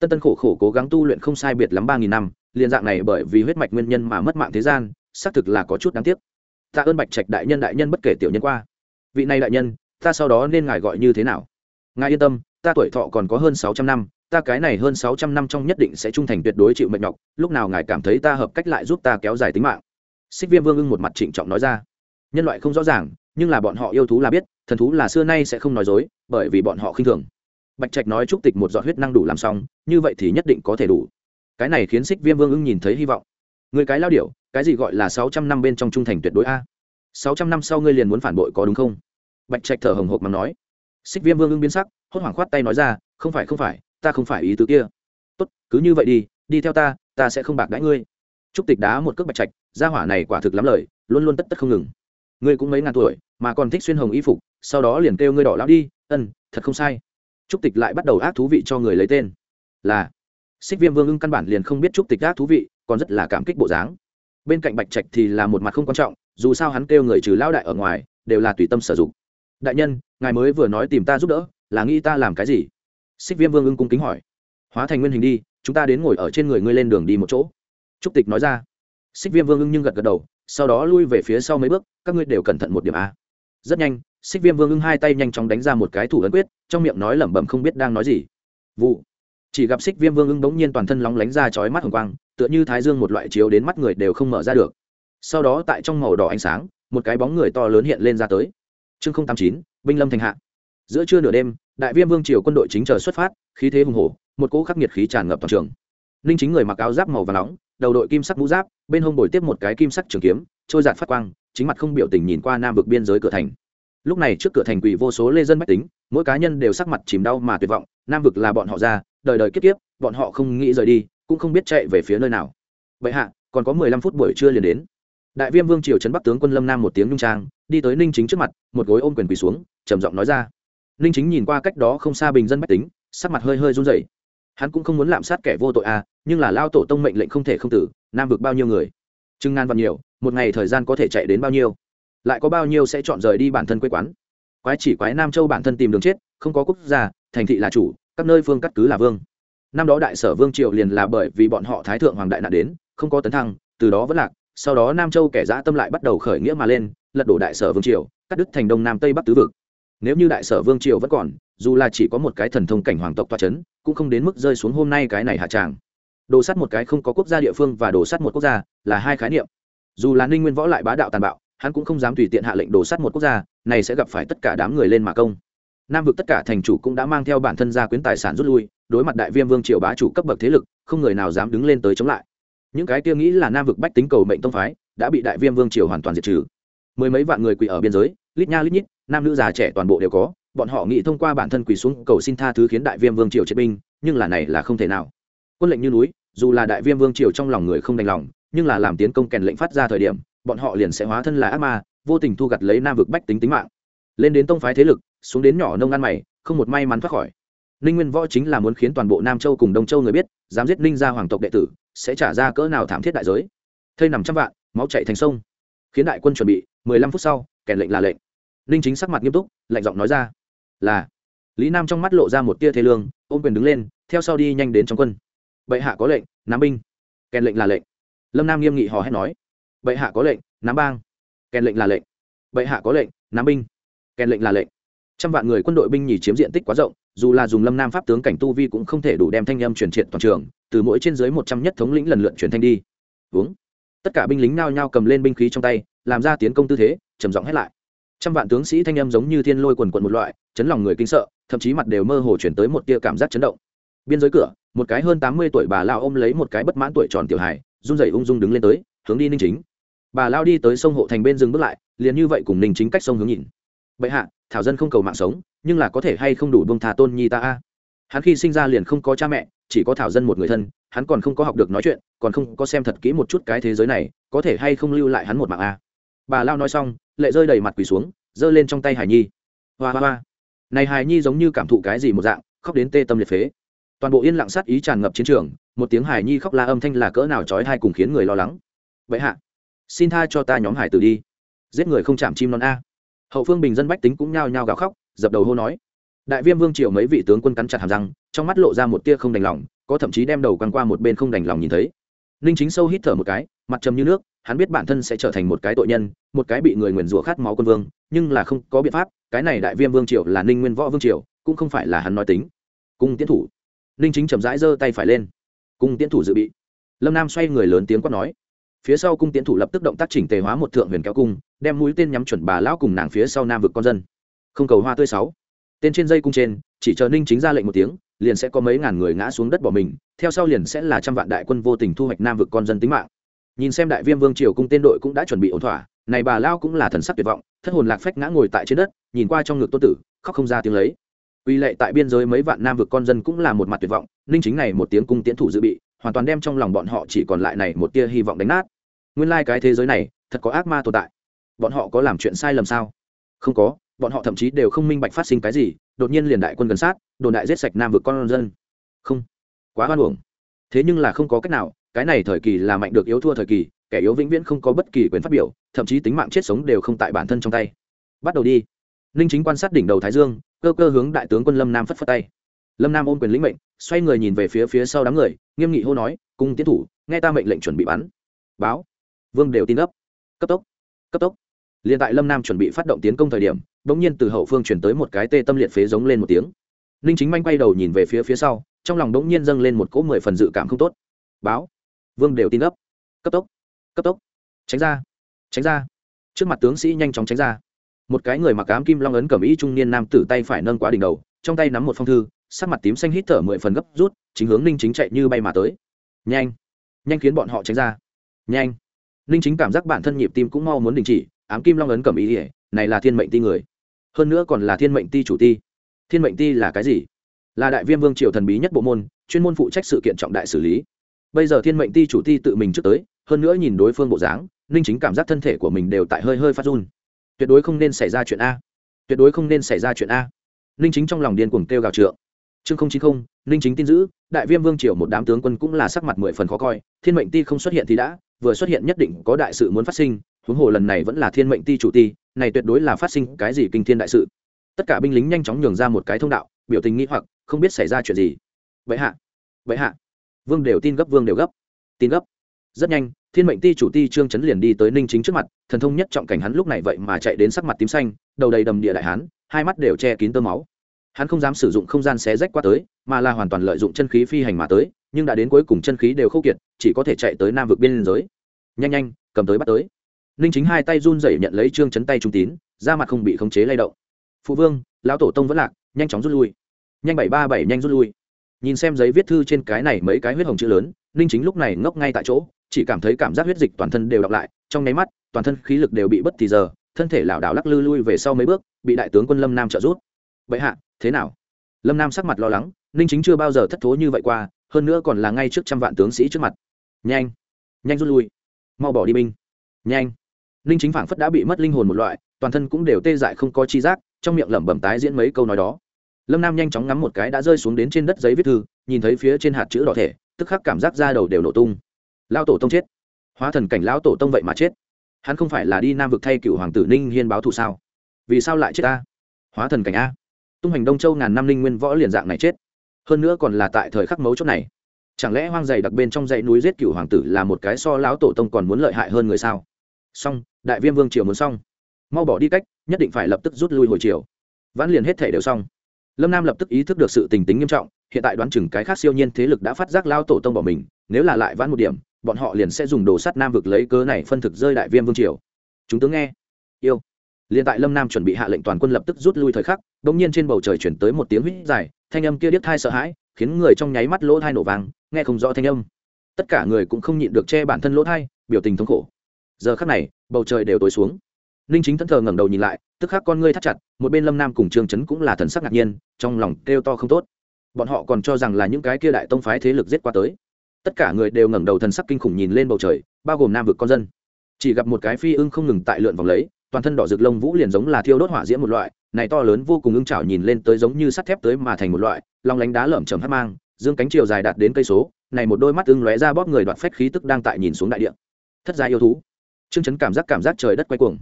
Tân tân khổ khổ cố gắng tu luyện không sai biệt lắm ba nghìn năm liền dạng này bởi vì huyết mạch nguyên nhân mà mất mạng thế gian xác thực là có chút đáng tiếc. Ta ơn bạch trạch đại nhân đại nhân bất kể tiểu nhân qua. Vị này đại nhân, ta sau đó nên ngài gọi như thế nào? Ngài yên tâm, ta tuổi thọ còn có hơn sáu trăm năm, ta cái này hơn sáu trăm năm trong nhất định sẽ trung thành tuyệt đối chịu mệt nhọc, lúc nào ngài cảm thấy ta hợp cách lại giúp ta kéo dài tính mạng. Xích viêm vương ưng một mặt trịnh trọng nói ra. Nhân loại không rõ ràng, nhưng là bọn họ yêu thú là biết, thần thú là xưa nay sẽ không nói dối, bởi vì bọn họ khinh thường. Bạch trạch nói chúc tịch một giọt huyết năng đủ làm xong, như vậy thì nhất định có thể đủ. Cái này khiến xích viêm vương ưng nhìn thấy hy vọng người cái lao điệu cái gì gọi là sáu trăm năm bên trong trung thành tuyệt đối a? Sáu trăm năm sau ngươi liền muốn phản bội có đúng không? Bạch trạch thở hồng hộc mà nói. Xích viêm vương ưng biến sắc, hốt hoảng khoát tay nói ra, không phải không phải, ta không phải ý tứ kia. Tốt, cứ như vậy đi đi theo ta ta sẽ không bạc đãi ngươi. Trúc tịch đá một cước bạch trạch, gia hỏa này quả thực lắm lời, luôn luôn tất tất không ngừng. Ngươi cũng mấy ngàn tuổi, mà còn thích xuyên hồng y phục, sau đó liền kêu ngươi đỏ lão đi, ân, thật không sai. Trúc tịch lại bắt đầu ác thú vị cho người lấy tên. Là, xích viêm vương ưng căn bản liền không biết trúc tịch ác thú vị còn rất là cảm kích bộ dáng. Bên cạnh bạch trạch thì là một mặt không quan trọng, dù sao hắn kêu người trừ lão đại ở ngoài, đều là tùy tâm sử dụng. Đại nhân, ngài mới vừa nói tìm ta giúp đỡ, là nghĩ ta làm cái gì? Xích viêm vương ưng cung kính hỏi. Hóa thành nguyên hình đi, chúng ta đến ngồi ở trên người ngươi lên đường đi một chỗ. Trúc tịch nói ra. Xích viêm vương ưng nhưng gật gật đầu, sau đó lui về phía sau mấy bước, các ngươi đều cẩn thận một điểm a. Rất nhanh, xích viêm vương ưng hai tay nhanh chóng đánh ra một cái thủ ấn quyết, trong miệng nói lẩm bẩm không biết đang nói gì. Vụ. Chỉ gặp xích viêm vương ưng bỗng nhiên toàn thân lóng lánh ra chói mắt hồng quang tựa như thái dương một loại chiếu đến mắt người đều không mở ra được. Sau đó tại trong màu đỏ ánh sáng, một cái bóng người to lớn hiện lên ra tới. Chương tám chín, binh lâm thành hạ. Giữa trưa nửa đêm, đại viêm vương triều quân đội chính chờ xuất phát, khí thế hùng hổ, một cỗ khắc nghiệt khí tràn ngập toàn trường. Ninh chính người mặc áo giáp màu và nóng, đầu đội kim sắc mũ giáp, bên hông bồi tiếp một cái kim sắc trường kiếm, trôi giạt phát quang, chính mặt không biểu tình nhìn qua nam vực biên giới cửa thành. Lúc này trước cửa thành quỷ vô số lê dân bách tính, mỗi cá nhân đều sắc mặt chìm đau mà tuyệt vọng, nam vực là bọn họ ra, đời đời kiếp kiếp, bọn họ không nghĩ rời đi cũng không biết chạy về phía nơi nào. Vậy hạ, còn có mười lăm phút buổi trưa liền đến. Đại viêm vương triều trấn bắc tướng quân lâm nam một tiếng nhung trang, đi tới ninh chính trước mặt, một gối ôm quyền quỳ xuống, trầm giọng nói ra. Ninh chính nhìn qua cách đó không xa bình dân bách tính, sắc mặt hơi hơi run rẩy. Hắn cũng không muốn lạm sát kẻ vô tội à nhưng là lao tổ tông mệnh lệnh không thể không tử, nam vực bao nhiêu người? Chừng ngàn vạn nhiều, một ngày thời gian có thể chạy đến bao nhiêu? Lại có bao nhiêu sẽ chọn rời đi bản thân quê quán? Quái chỉ quái nam châu bản thân tìm đường chết, không có quốc gia, thành thị là chủ, các nơi phương cắt cứ là vương năm đó đại sở vương triều liền là bởi vì bọn họ thái thượng hoàng đại nạn đến, không có tấn thăng, từ đó vẫn lạc, sau đó nam châu kẻ dã tâm lại bắt đầu khởi nghĩa mà lên, lật đổ đại sở vương triều, cắt đứt thành đông nam tây bắc tứ vực. Nếu như đại sở vương triều vẫn còn, dù là chỉ có một cái thần thông cảnh hoàng tộc toa c h ấ n cũng không đến mức rơi xuống hôm nay cái này hạ tràng. Đồ sắt một cái không có quốc gia địa phương và đồ sắt một quốc gia là hai khái niệm. Dù là ninh nguyên võ lại bá đạo tàn bạo, hắn cũng không dám tùy tiện hạ lệnh đồ sắt một quốc gia, này sẽ gặp phải tất cả đám người lên mà công. Nam vực tất cả thành chủ cũng đã mang theo bản thân gia quyến tài sản rút lui đối mặt đại viêm vương triều bá chủ cấp bậc thế lực, không người nào dám đứng lên tới chống lại. Những cái kia nghĩ là nam vực bách tính cầu mệnh tông phái, đã bị đại viêm vương triều hoàn toàn diệt trừ. Mười mấy vạn người quỳ ở biên giới, lít nha lít nhít, nam nữ già trẻ toàn bộ đều có, bọn họ nghĩ thông qua bản thân quỳ xuống cầu xin tha thứ khiến đại viêm vương triều chết binh, nhưng là này là không thể nào. Quân lệnh như núi, dù là đại viêm vương triều trong lòng người không đành lòng, nhưng là làm tiến công kèn lệnh phát ra thời điểm, bọn họ liền sẽ hóa thân là ác ma, vô tình thu gặt lấy nam vực bách tính tính mạng. Lên đến tông phái thế lực, xuống đến nhỏ nông ăn mày, không một may mắn thoát khỏi ninh nguyên võ chính là muốn khiến toàn bộ nam châu cùng đông châu người biết, dám giết ninh gia hoàng tộc đệ tử, sẽ trả ra cỡ nào thảm thiết đại giới. Thây nằm trăm vạn, máu chạy thành sông. Khiến đại quân chuẩn bị, mười lăm phút sau, kèn lệnh là lệnh. Ninh chính sắc mặt nghiêm túc, lạnh giọng nói ra, là. Lý nam trong mắt lộ ra một tia thế lương, ôm quyền đứng lên, theo sau đi nhanh đến trong quân. Bệ hạ có lệnh nắm binh. Kèn lệnh là lệnh. Lâm nam nghiêm nghị hò hét nói, bệ hạ có lệnh nắm bang. Kèn lệnh là lệnh. Bệ hạ có lệnh nắm binh. Kèn lệnh là lệnh. Trăm vạn người quân đội binh nhì chiếm diện tích quá rộng dù là dùng lâm nam pháp tướng cảnh tu vi cũng không thể đủ đem thanh âm truyền triệt toàn trường, từ mỗi trên dưới một trăm nhất thống lĩnh lần lượt truyền thanh đi. Uống. Tất cả binh lính nao nhao cầm lên binh khí trong tay, làm ra tiến công tư thế, trầm giọng hét lại. Trăm vạn tướng sĩ thanh âm giống như thiên lôi quần quần một loại, chấn lòng người kinh sợ, thậm chí mặt đều mơ hồ chuyển tới một tia cảm giác chấn động. Biên giới cửa, một cái hơn tám mươi tuổi bà lao ôm lấy một cái bất mãn tuổi tròn tiểu hài, run rẩy ung dung đứng lên tới, hướng đi ninh chính. Bà lao đi tới sông hộ thành bên dừng bước lại, liền như vậy cùng ninh chính cách sông hướng nhìn. Bệ hạ thảo dân không cầu mạng sống, nhưng là có thể hay không đủ bông thà tôn nhi ta a? Hắn khi sinh ra liền không có cha mẹ, chỉ có thảo dân một người thân, hắn còn không có học được nói chuyện, còn không có xem thật kỹ một chút cái thế giới này, có thể hay không lưu lại hắn một mạng a? Bà lao nói xong, lệ rơi đầy mặt quỳ xuống, giơ lên trong tay hải nhi. Hoa hoa hoa. Này hải nhi giống như cảm thụ cái gì một dạng, khóc đến tê tâm liệt phế. Toàn bộ yên lặng sát ý tràn ngập chiến trường, một tiếng hải nhi khóc la âm thanh là cỡ nào trói hai cùng khiến người lo lắng. Vậy hạ, xin tha cho ta nhóm hải tử đi. Giết người không chạm chim non a hậu phương bình dân bách tính cũng nhao nhao gào khóc, dập đầu hô nói. Đại viêm vương triều mấy vị tướng quân cắn chặt hàm răng, trong mắt lộ ra một tia không đành lòng, có thậm chí đem đầu quăng qua một bên không đành lòng nhìn thấy. Ninh chính sâu hít thở một cái, mặt trầm như nước, hắn biết bản thân sẽ trở thành một cái tội nhân, một cái bị người nguyền rủa khát máu quân vương, nhưng là không có biện pháp, cái này đại viêm vương triều là ninh nguyên võ vương triều, cũng không phải là hắn nói tính. Cung tiến thủ. Ninh chính chậm rãi giơ tay phải lên. Cung tiến thủ dự bị. Lâm nam xoay người lớn tiếng quát nói phía sau cung tiến thủ lập tức động tác chỉnh tề hóa một thượng huyền kéo cung, đem mũi tên nhắm chuẩn bà lão cùng nàng phía sau nam vực con dân. Không cầu hoa tươi sáu. Tên trên dây cung trên, chỉ chờ ninh chính ra lệnh một tiếng, liền sẽ có mấy ngàn người ngã xuống đất bỏ mình, theo sau liền sẽ là trăm vạn đại quân vô tình thu hoạch nam vực con dân tính mạng. Nhìn xem đại viêm vương triều cung tên đội cũng đã chuẩn bị ổn thỏa, này bà lao cũng là thần sắc tuyệt vọng, thất hồn lạc phách ngã ngồi tại trên đất, nhìn qua trong ngực tôn tử, khóc không ra tiếng lấy. Uy lệ tại biên giới mấy vạn nam vực con dân cũng là một mặt tuyệt vọng, ninh chính này một tiếng cung tiễn thủ dự bị, hoàn toàn đem trong lòng bọn họ chỉ còn lại này một tia hy vọng đánh nát nguyên lai、like、cái thế giới này thật có ác ma tồn tại. Bọn họ có làm chuyện sai lầm sao? Không có, bọn họ thậm chí đều không minh bạch phát sinh cái gì, đột nhiên liền đại quân gần sát, đồn đại giết sạch nam vực con dân. Không, quá hoan hưởng thế nhưng là không có cách nào, cái này thời kỳ là mạnh được yếu thua thời kỳ, kẻ yếu vĩnh viễn không có bất kỳ quyền phát biểu, thậm chí tính mạng chết sống đều không tại bản thân trong tay. Bắt đầu đi. Ninh chính quan sát đỉnh đầu thái dương, cơ cơ hướng đại tướng quân lâm nam phất phất tay. Lâm nam ôm quyền lĩnh mệnh, xoay người nhìn về phía phía sau đám người, nghiêm nghị hô nói, cung tiến thủ, nghe ta mệnh lệnh chuẩn bị bắn. Báo vương đều tin gấp cấp tốc cấp tốc. Liền tại lâm nam chuẩn bị phát động tiến công thời điểm đ ỗ n g nhiên từ hậu phương chuyển tới một cái tê tâm liệt phế giống lên một tiếng. Ninh chính manh quay đầu nhìn về phía phía sau, trong lòng đ ỗ n g nhiên dâng lên một cỗ mười phần dự cảm không tốt. Báo, vương đều tin gấp cấp tốc cấp tốc. Tránh ra tránh ra. Trước mặt tướng sĩ nhanh chóng tránh ra. Một cái người mặc cám kim long ấn cầm ý trung niên nam tử tay phải nâng quá đỉnh đầu, trong tay nắm một phong thư, sắc mặt tím xanh hít thở mười phần gấp rút, chính hướng ninh chính chạy như bay mà tới. Nhanh nhanh khiến bọn họ tránh ra. Nhanh ninh chính cảm giác bản thân nhịp tim cũng mau muốn đình chỉ, ám kim long ấn cầm ý ỉa này là thiên mệnh ti người. Hơn nữa còn là thiên mệnh ti chủ ti. Thiên mệnh ti là cái gì? Là đại viêm vương triều thần bí nhất bộ môn, chuyên môn phụ trách sự kiện trọng đại xử lý. Bây giờ thiên mệnh ti chủ ti tự mình trước tới, hơn nữa nhìn đối phương bộ dáng, ninh chính cảm giác thân thể của mình đều tại hơi hơi phát run. Tuyệt đối không nên xảy ra chuyện a. Tuyệt đối không nên xảy ra chuyện a. Ninh chính trong lòng điên cuồng kêu gào trượng chương không chín không, ninh chính tin giữ, đại viêm vương triều một đám tướng quân cũng là sắc mặt mười phần khó coi, thiên mệnh ti không xuất hiện thì đã, vừa xuất hiện nhất định có đại sự muốn phát sinh, huống hồ lần này vẫn là thiên mệnh ti chủ ti, này tuyệt đối là phát sinh cái gì kinh thiên đại sự. Tất cả binh lính nhanh chóng nhường ra một cái thông đạo, biểu tình nghĩ hoặc, không biết xảy ra chuyện gì. Vậy hạ vậy hạ. Vương đều tin gấp, vương đều gấp. Tin gấp. Rất nhanh, thiên mệnh ti chủ ti trương chấn liền đi tới ninh chính trước mặt, thần thông nhất trọng cảnh hắn lúc này vậy mà chạy đến sắc mặt tím xanh, đầu đầy đầm địa đại hán, hai mắt đều che kín tơ máu hắn không dám sử dụng không gian xé rách qua tới, mà là hoàn toàn lợi dụng chân khí phi hành mà tới, nhưng đã đến cuối cùng chân khí đều khâu kiệt, chỉ có thể chạy tới nam vực biên giới. Nhanh nhanh, cầm tới bắt tới. Ninh chính hai tay run rẩy nhận lấy trương chấn tay trung tín, da mặt không bị khống chế lay động. Phụ vương, lão tổ tông vẫn lạc, nhanh chóng rút lui. Nhanh bảy ba bảy nhanh rút lui. Nhìn xem giấy viết thư trên cái này mấy cái huyết hồng chữ lớn, ninh chính lúc này ngốc ngay tại chỗ, chỉ cảm thấy cảm giác huyết dịch toàn thân đều đọc lại, trong nháy mắt, toàn thân khí lực đều bị bất thì giờ, thân thể lảo đảo lắc lư lui về sau mấy bước, bị đại tướng quân lâm nam trợ rút vậy hạ thế nào? Lâm nam sắc mặt lo lắng, ninh chính chưa bao giờ thất thố như vậy qua, hơn nữa còn là ngay trước trăm vạn tướng sĩ trước mặt. Nhanh nhanh rút lui. Mau bỏ đi binh. Nhanh. Ninh chính phảng phất đã bị mất linh hồn một loại, toàn thân cũng đều tê dại không có chi giác, trong miệng lẩm bẩm tái diễn mấy câu nói đó. Lâm nam nhanh chóng ngắm một cái đã rơi xuống đến trên đất giấy viết thư, nhìn thấy phía trên hạt chữ đỏ thể, tức khắc cảm giác ra đầu đều nổ tung. Lao tổ tông chết. Hóa thần cảnh lão tổ tông vậy mà chết. Hắn không phải là đi nam vực thay cựu hoàng tử ninh hiên báo thù sao? Vì sao lại chết ta? Hóa thần cảnh a tung hành đông châu ngàn năm linh nguyên võ liền dạng này chết. Hơn nữa còn là tại thời khắc mấu chốt này. Chẳng lẽ hoang dày đặc bên trong dãy núi giết cựu hoàng tử là một cái so lão tổ tông còn muốn lợi hại hơn người sao? Xong, đại viêm vương triều muốn xong. Mau bỏ đi cách, nhất định phải lập tức rút lui hồi triều. vãn liền hết thể đều xong. Lâm nam lập tức ý thức được sự tình tính nghiêm trọng, hiện tại đoán chừng cái khác siêu nhiên thế lực đã phát giác lao tổ tông bỏ mình, nếu là lại vãn một điểm, bọn họ liền sẽ dùng đồ sắt nam vực lấy cớ này phân thực rơi đại viêm vương triều. Chúng tướng nghe. Yêu liền tại lâm nam chuẩn bị hạ lệnh toàn quân lập tức rút lui thời khắc, đ ỗ n g nhiên trên bầu trời chuyển tới một tiếng huýt dài, thanh âm kia điếc thai sợ hãi, khiến người trong nháy mắt lỗ thai nổ vàng nghe không rõ thanh âm. Tất cả người cũng không nhịn được che bản thân lỗ thai, biểu tình thống khổ. Giờ khắc này, bầu trời đều tối xuống. Ninh chính thẫn thờ ngẩng đầu nhìn lại, tức khắc con ngươi thắt chặt, một bên lâm nam cùng trương trấn cũng là thần sắc ngạc nhiên, trong lòng kêu to không tốt. Bọn họ còn cho rằng là những cái kia đại tông phái thế lực giết qua tới. Tất cả người đều ngẩng đầu thần sắc kinh khủng nhìn lên bầu trời, bao gồm nam vực con dân. Chỉ gặp một cái phi ưng không ngừng tại lượn vòng lấy toàn thân đỏ rực lông vũ liền giống là thiêu đốt hỏa diễm một loại, này to lớn vô cùng ưng chảo nhìn lên tới giống như sắt thép tới mà thành một loại, long lánh đá lởm chởm hắt mang, dương cánh chiều dài đạt đến cây số, này một đôi mắt ưng lóe ra bóp người đoạt phách khí tức đang tại nhìn xuống đại địa. Thất gia yêu thú. Chương chấn cảm giác cảm giác trời đất quay cuồng.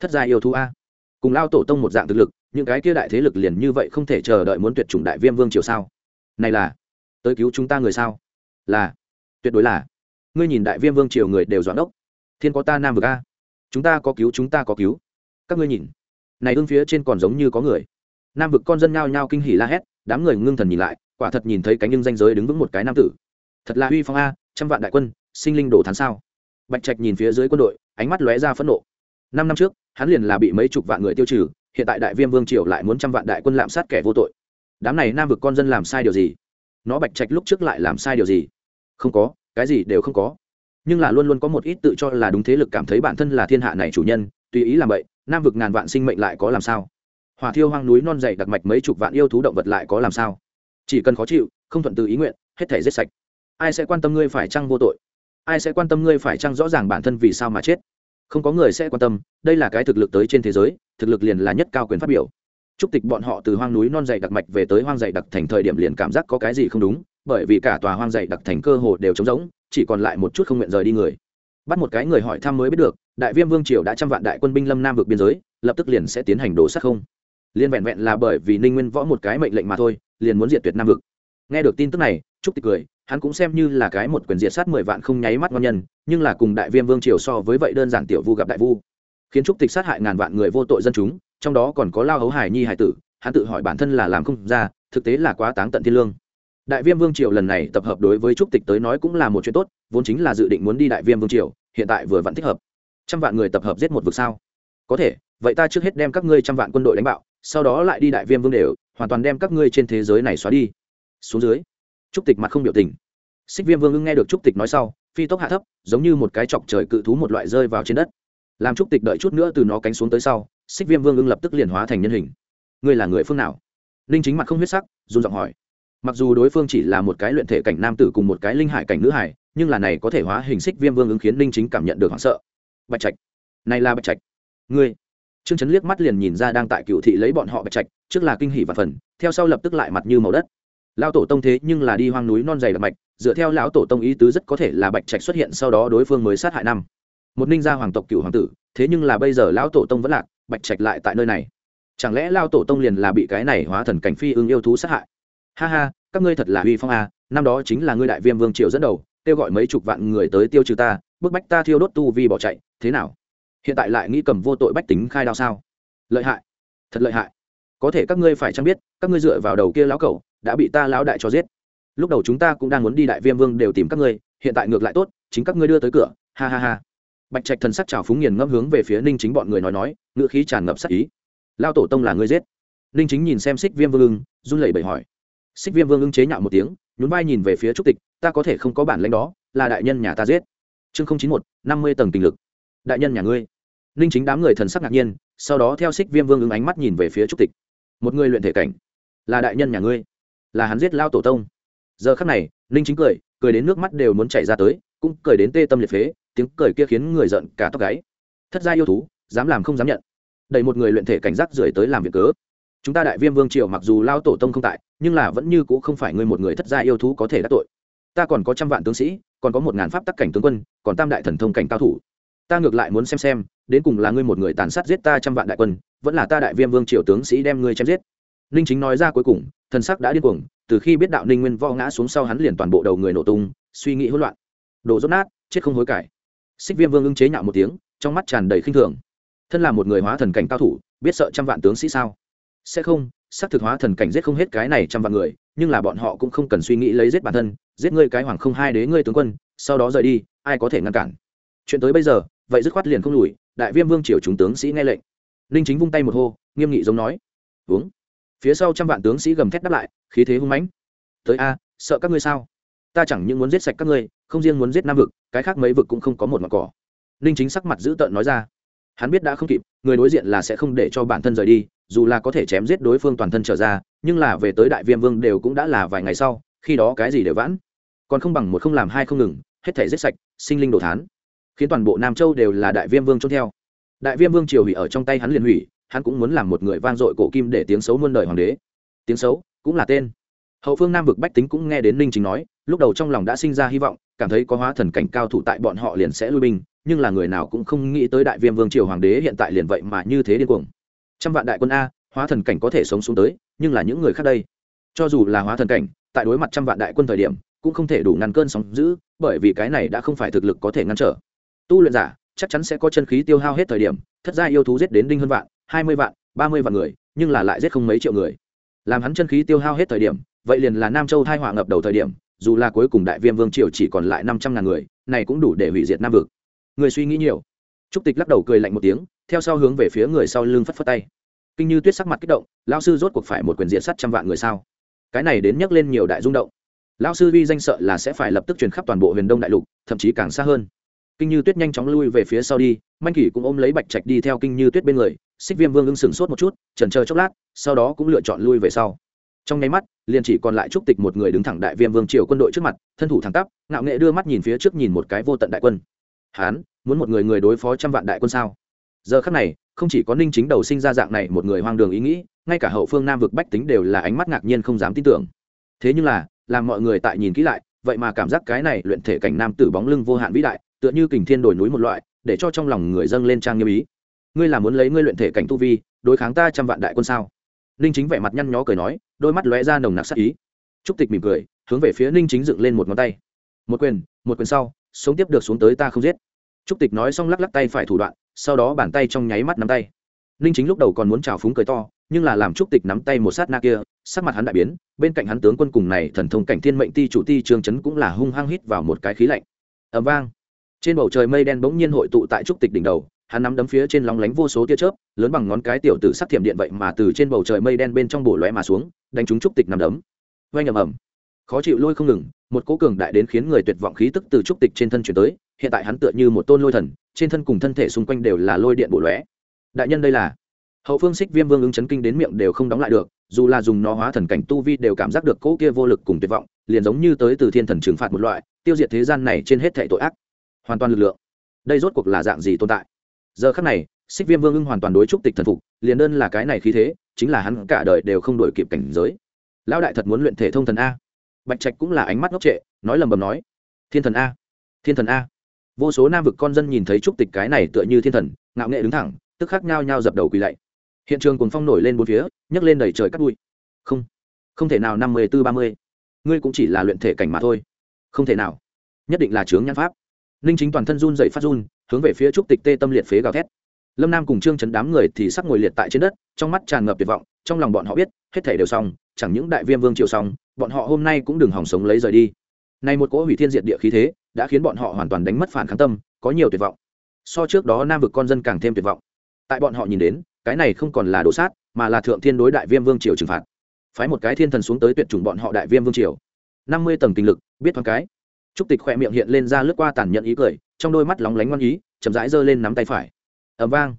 Thất gia yêu thú a. Cùng lao tổ tông một dạng thực lực, những cái kia đại thế lực liền như vậy không thể chờ đợi muốn tuyệt chủng đại viêm vương triều sao? Này là, tới cứu chúng ta người sao? Là, tuyệt đối là. Ngươi nhìn đại viêm vương triều người đều dọn đốc. Thiên có ta nam vực a chúng ta có cứu, chúng ta có cứu. Các ngươi nhìn. Này ương phía trên còn giống như có người. Nam vực con dân nhao nhao kinh hỉ la hét, đám người ngưng thần nhìn lại, quả thật nhìn thấy cánh nhưng danh giới đứng vững một cái nam tử. Thật là uy phong a, trăm vạn đại quân, sinh linh đổ thán sao? Bạch trạch nhìn phía dưới quân đội, ánh mắt lóe ra phẫn nộ. Năm năm trước, hắn liền là bị mấy chục vạn người tiêu trừ, hiện tại đại viêm vương triều lại muốn trăm vạn đại quân lạm sát kẻ vô tội. Đám này nam vực con dân làm sai điều gì? Nó bạch trạch lúc trước lại làm sai điều gì? Không có, cái gì đều không có nhưng là luôn luôn có một ít tự cho là đúng thế lực cảm thấy bản thân là thiên hạ này chủ nhân, tùy ý làm vậy, nam vực ngàn vạn sinh mệnh lại có làm sao? Hỏa thiêu hoang núi non dày đặc mạch mấy chục vạn yêu thú động vật lại có làm sao? Chỉ cần khó chịu, không thuận từ ý nguyện, hết thể giết sạch. Ai sẽ quan tâm ngươi phải chăng vô tội? Ai sẽ quan tâm ngươi phải chăng rõ ràng bản thân vì sao mà chết? Không có người sẽ quan tâm, đây là cái thực lực tới trên thế giới, thực lực liền là nhất cao quyền phát biểu. Chúc tịch bọn họ từ hoang núi non dày đặc mạch về tới hoang dày đặc thành thời điểm liền cảm giác có cái gì không đúng, bởi vì cả tòa hoang dày đặc thành cơ hồ đều trống rỗng chỉ còn lại một chút không nguyện rời đi người. Bắt một cái người hỏi thăm mới biết được, đại viêm vương triều đã trăm vạn đại quân binh lâm nam vực biên giới, lập tức liền sẽ tiến hành đổ sát không. Liên vẹn vẹn là bởi vì ninh nguyên võ một cái mệnh lệnh mà thôi, liền muốn diệt tuyệt nam vực. Nghe được tin tức này, trúc tịch cười, hắn cũng xem như là cái một quyền diệt sát mười vạn không nháy mắt ngon nhân, nhưng là cùng đại viêm vương triều so với vậy đơn giản tiểu vu gặp đại vu. Khiến trúc tịch sát hại ngàn vạn người vô tội dân chúng, trong đó còn có lao hấu hải nhi hải tử, hắn tự hỏi bản thân là làm không ra, thực tế là quá táng tận thiên lương đại viêm vương triều lần này tập hợp đối với trúc tịch tới nói cũng là một chuyện tốt, vốn chính là dự định muốn đi đại viêm vương triều, hiện tại vừa vẫn thích hợp. Trăm vạn người tập hợp giết một vực sao? Có thể, vậy ta trước hết đem các ngươi trăm vạn quân đội đánh bạo, sau đó lại đi đại viêm vương đều, hoàn toàn đem các ngươi trên thế giới này xóa đi. Xuống dưới, trúc tịch mặt không biểu tình. Xích viêm vương ưng nghe được trúc tịch nói sau, phi tốc hạ thấp, giống như một cái chọc trời cự thú một loại rơi vào trên đất. Làm trúc tịch đợi chút nữa từ nó cánh xuống tới sau, xích viêm vương ưng lập tức liền hóa thành nhân hình. Ngươi là người phương nào? Linh chính mặt không huyết sắc, run giọng hỏi mặc dù đối phương chỉ là một cái luyện thể cảnh nam tử cùng một cái linh hải cảnh nữ hải, nhưng là này có thể hóa hình xích viêm vương ứng khiến linh chính cảm nhận được hoảng sợ. Bạch trạch, này là bạch trạch. Ngươi. Trương trấn liếc mắt liền nhìn ra đang tại cựu thị lấy bọn họ bạch trạch, trước là kinh hỉ và phần, theo sau lập tức lại mặt như màu đất. Lao tổ tông thế nhưng là đi hoang núi non dày đặc mạch, dựa theo lão tổ tông ý tứ rất có thể là bạch trạch xuất hiện sau đó đối phương mới sát hại năm. Một ninh gia hoàng tộc cựu hoàng tử, thế nhưng là bây giờ lão tổ tông vẫn lạc, bạch trạch lại tại nơi này. Chẳng lẽ lao tổ tông liền là bị cái này hóa thần cảnh phi ưng yêu thú sát hại? Ha ha, các ngươi thật là uy phong à? năm đó chính là ngươi đại viêm vương triều dẫn đầu, kêu gọi mấy chục vạn người tới tiêu trừ ta, bức bách ta thiêu đốt tu vi bỏ chạy, thế nào? Hiện tại lại nghĩ cầm vô tội bách tính khai đao sao? Lợi hại, thật lợi hại. Có thể các ngươi phải chăng biết, các ngươi dựa vào đầu kia lão cẩu, đã bị ta lão đại cho giết. Lúc đầu chúng ta cũng đang muốn đi đại viêm vương đều tìm các ngươi, hiện tại ngược lại tốt, chính các ngươi đưa tới cửa, ha ha ha. Bạch trạch thần sắc trào phúng nghiền ngẫm hướng về phía ninh chính bọn người nói nói ngựa khí tràn ngập sắc ý. Lao tổ tông là ngươi giết. Ninh chính nhìn xem xích viêm vương, run lẩy bẩy hỏi xích viêm vương ưng chế nhạo một tiếng, nhún vai nhìn về phía trúc tịch, ta có thể không có bản lãnh đó, là đại nhân nhà ta giết. Chương không chín một, năm mươi tầng tình lực. Đại nhân nhà ngươi. Ninh chính đám người thần sắc ngạc nhiên, sau đó theo xích viêm vương ứng ánh mắt nhìn về phía trúc tịch. Một người luyện thể cảnh, là đại nhân nhà ngươi, là hắn giết lao tổ tông. Giờ khắc này, ninh chính cười cười đến nước mắt đều muốn chảy ra tới, cũng cười đến tê tâm liệt phế, tiếng cười kia khiến người giận cả tóc gáy. Thất gia yêu thú, dám làm không dám nhận. Đẩy một người luyện thể cảnh giác rưởi tới làm việc cớ chúng ta đại viêm vương triều mặc dù lao tổ tông không tại, nhưng là vẫn như c ũ không phải ngươi một người thất gia yêu thú có thể đắc tội. Ta còn có trăm vạn tướng sĩ, còn có một ngàn pháp tắc cảnh tướng quân, còn tam đại thần thông cảnh cao thủ. Ta ngược lại muốn xem xem, đến cùng là ngươi một người tàn sát giết ta trăm vạn đại quân, vẫn là ta đại viêm vương triều tướng sĩ đem ngươi chém giết. Ninh chính nói ra cuối cùng, thần sắc đã điên cuồng, từ khi biết đạo ninh nguyên vo ngã xuống sau hắn liền toàn bộ đầu người nổ tung, suy nghĩ hỗn loạn. Đồ rốt nát, chết không hối cải. Xích viêm vương ưng chế nhạo một tiếng, trong mắt tràn đầy khinh thường. Thân là một người hóa thần cảnh cao thủ, biết sợ trăm vạn tướng sĩ sao? Sẽ không, xác thực hóa thần cảnh giết không hết cái này trăm vạn người, nhưng là bọn họ cũng không cần suy nghĩ lấy giết bản thân, giết ngươi cái hoàng không hai đế ngươi tướng quân, sau đó rời đi, ai có thể ngăn cản? Chuyện tới bây giờ, vậy dứt khoát liền không lùi, đại viêm vương triều chúng tướng sĩ nghe lệnh. Ninh chính vung tay một hô, nghiêm nghị giống nói. Uống. Phía sau trăm vạn tướng sĩ gầm thét đáp lại, khí thế hung mãnh. Tới a, sợ các ngươi sao? Ta chẳng những muốn giết sạch các ngươi, không riêng muốn giết nam vực, cái khác mấy vực cũng không có một mặt cỏ. Ninh chính sắc mặt dữ tợn nói ra hắn biết đã không kịp, người đối diện là sẽ không để cho bản thân rời đi, dù là có thể chém giết đối phương toàn thân trở ra, nhưng là về tới đại viêm vương đều cũng đã là vài ngày sau, khi đó cái gì đều vãn. Còn không bằng một không làm hai không ngừng, hết thể giết sạch, sinh linh đồ thán, khiến toàn bộ nam châu đều là đại viêm vương trốn theo. Đại viêm vương triều hủy ở trong tay hắn liền hủy, hắn cũng muốn làm một người vang dội cổ kim để tiếng xấu muôn đời hoàng đế. Tiếng xấu cũng là tên. Hậu phương nam vực bách tính cũng nghe đến ninh chính nói, lúc đầu trong lòng đã sinh ra hy vọng, cảm thấy có hóa thần cảnh cao thủ tại bọn họ liền sẽ lui binh nhưng là người nào cũng không nghĩ tới đại viêm vương triều hoàng đế hiện tại liền vậy mà như thế điên cuồng. Trăm vạn đại quân a, hóa thần cảnh có thể sống xuống tới, nhưng là những người khác đây. Cho dù là hóa thần cảnh, tại đối mặt trăm vạn đại quân thời điểm, cũng không thể đủ ngăn cơn sóng giữ bởi vì cái này đã không phải thực lực có thể ngăn trở. Tu luyện giả, chắc chắn sẽ có chân khí tiêu hao hết thời điểm, thất gia yêu thú giết đến đinh hơn vạn, hai mươi vạn, ba mươi vạn người, nhưng là lại giết không mấy triệu người. Làm hắn chân khí tiêu hao hết thời điểm, vậy liền là nam châu thai họa ngập đầu thời điểm, dù là cuối cùng đại viêm vương triều chỉ còn lại năm trăm ngàn người, này cũng đủ để hủy diệt nam vực người suy nghĩ nhiều. Trúc tịch lắc đầu cười lạnh một tiếng, theo sau hướng về phía người sau lưng phất phất tay. Kinh như tuyết sắc mặt kích động lao sư rốt cuộc phải một quyền diện sắt trăm vạn người sao? Cái này đến nhắc lên nhiều đại rung động. Lao sư vi danh sợ là sẽ phải lập tức truyền khắp toàn bộ huyền đông đại lục, thậm chí càng xa hơn. Kinh như tuyết nhanh chóng lui về phía sau đi, manh kỷ cũng ôm lấy bạch trạch đi theo kinh như tuyết bên người, xích viêm vương ưng sừng sốt một chút trần chờ chốc lát, sau đó cũng lựa chọn lui về sau. Trong nháy mắt, liền chỉ còn lại trúc tịch một người đứng thẳng đại viêm vương triều quân đội trước mặt, thân thủ thẳng tắp, ngạo nghệ đưa mắt nhìn phía trước nhìn một cái vô tận đại quân hán, muốn một người người đối phó trăm vạn đại quân sao? Giờ khắc này, không chỉ có ninh chính đầu sinh ra dạng này một người hoang đường ý nghĩ, ngay cả hậu phương nam vực bách tính đều là ánh mắt ngạc nhiên không dám tin tưởng. Thế nhưng là, làm mọi người tại nhìn kỹ lại, vậy mà cảm giác cái này luyện thể cảnh nam tử bóng lưng vô hạn vĩ đại, tựa như kình thiên đổi núi một loại, để cho trong lòng người dâng lên trang nghiêm ý. Ngươi là muốn lấy ngươi luyện thể cảnh tu vi, đối kháng ta trăm vạn đại quân sao? Ninh chính vẻ mặt nhăn nhó cười nói, đôi mắt lóe ra nồng nặc sắc ý. Trúc tịch mỉm cười, hướng về phía ninh chính dựng lên một ngón tay. Một quyền một quyền sau sống tiếp được xuống tới ta không giết. Trúc tịch nói xong lắc lắc tay phải thủ đoạn, sau đó bàn tay trong nháy mắt nắm tay. Ninh chính lúc đầu còn muốn trào phúng cười to, nhưng là làm trúc tịch nắm tay một sát na kia, sắc mặt hắn đại biến, bên cạnh hắn tướng quân cùng này thần thông cảnh thiên mệnh ti chủ ti trương chấn cũng là hung hăng hít vào một cái khí lạnh. Ẩm vang. Trên bầu trời mây đen bỗng nhiên hội tụ tại trúc tịch đỉnh đầu, hắn nắm đấm phía trên lóng lánh vô số tia chớp, lớn bằng ngón cái tiểu tử sắc thiểm điện vậy mà từ trên bầu trời mây đen bên trong bổ lóe mà xuống, đánh trúng trúc tịch nắm đấm. Oanh ầm ầm khó chịu lôi không ngừng, một cỗ cường đại đến khiến người tuyệt vọng khí tức từ trúc tịch trên thân chuyển tới, hiện tại hắn tựa như một tôn lôi thần, trên thân cùng thân thể xung quanh đều là lôi điện bổ lóe. Đại nhân đây là. Hậu phương xích viêm vương ứng chấn kinh đến miệng đều không đóng lại được, dù là dùng nó hóa thần cảnh tu vi đều cảm giác được cỗ kia vô lực cùng tuyệt vọng, liền giống như tới từ thiên thần trừng phạt một loại, tiêu diệt thế gian này trên hết thệ tội ác. Hoàn toàn lực lượng. Đây rốt cuộc là dạng gì tồn tại? Giờ khắc này xích viêm vương ưng hoàn toàn đối trúc tịch thần phục, liền đơn là cái này khí thế, chính là hắn cả đời đều không đổi kịp cảnh giới. Lão đại thật muốn luyện thể thông thần a bạch trạch cũng là ánh mắt ngốc trệ, nói lầm bầm nói, thiên thần a, thiên thần a. Vô số nam vực con dân nhìn thấy trúc tịch cái này tựa như thiên thần, ngạo nghệ đứng thẳng, tức khắc nhao nhao dập đầu quỳ lạy. Hiện trường cuồng phong nổi lên bốn phía, nhấc lên đầy trời cắt bụi. Không không thể nào, năm mươi tư ba mươi. Ngươi cũng chỉ là luyện thể cảnh mà thôi. Không thể nào. Nhất định là chướng nhãn pháp. Ninh chính toàn thân run dậy phát run, hướng về phía trúc tịch tê tâm liệt phế gào thét. Lâm nam cùng trương chấn đám người thì sắp ngồi liệt tại trên đất, trong mắt tràn ngập tuyệt vọng, trong lòng bọn họ biết, hết thể đều xong, chẳng những đại viêm vương triều xong bọn họ hôm nay cũng đừng hỏng sống lấy rời đi. Nay một cỗ hủy thiên diệt địa khí thế đã khiến bọn họ hoàn toàn đánh mất phản kháng tâm, có nhiều tuyệt vọng. So trước đó nam vực con dân càng thêm tuyệt vọng. Tại bọn họ nhìn đến, cái này không còn là đồ sát, mà là thượng thiên đối đại viêm vương triều trừng phạt. Phái một cái thiên thần xuống tới tuyệt chủng bọn họ đại viêm vương triều. Năm mươi tầng kinh lực, biết thoáng cái. Trúc tịch khỏe miệng hiện lên ra lướt qua tàn nhận ý cười, trong đôi mắt lóng lánh ngoan ý, chậm rãi giơ lên nắm tay phải. Ẩm vang.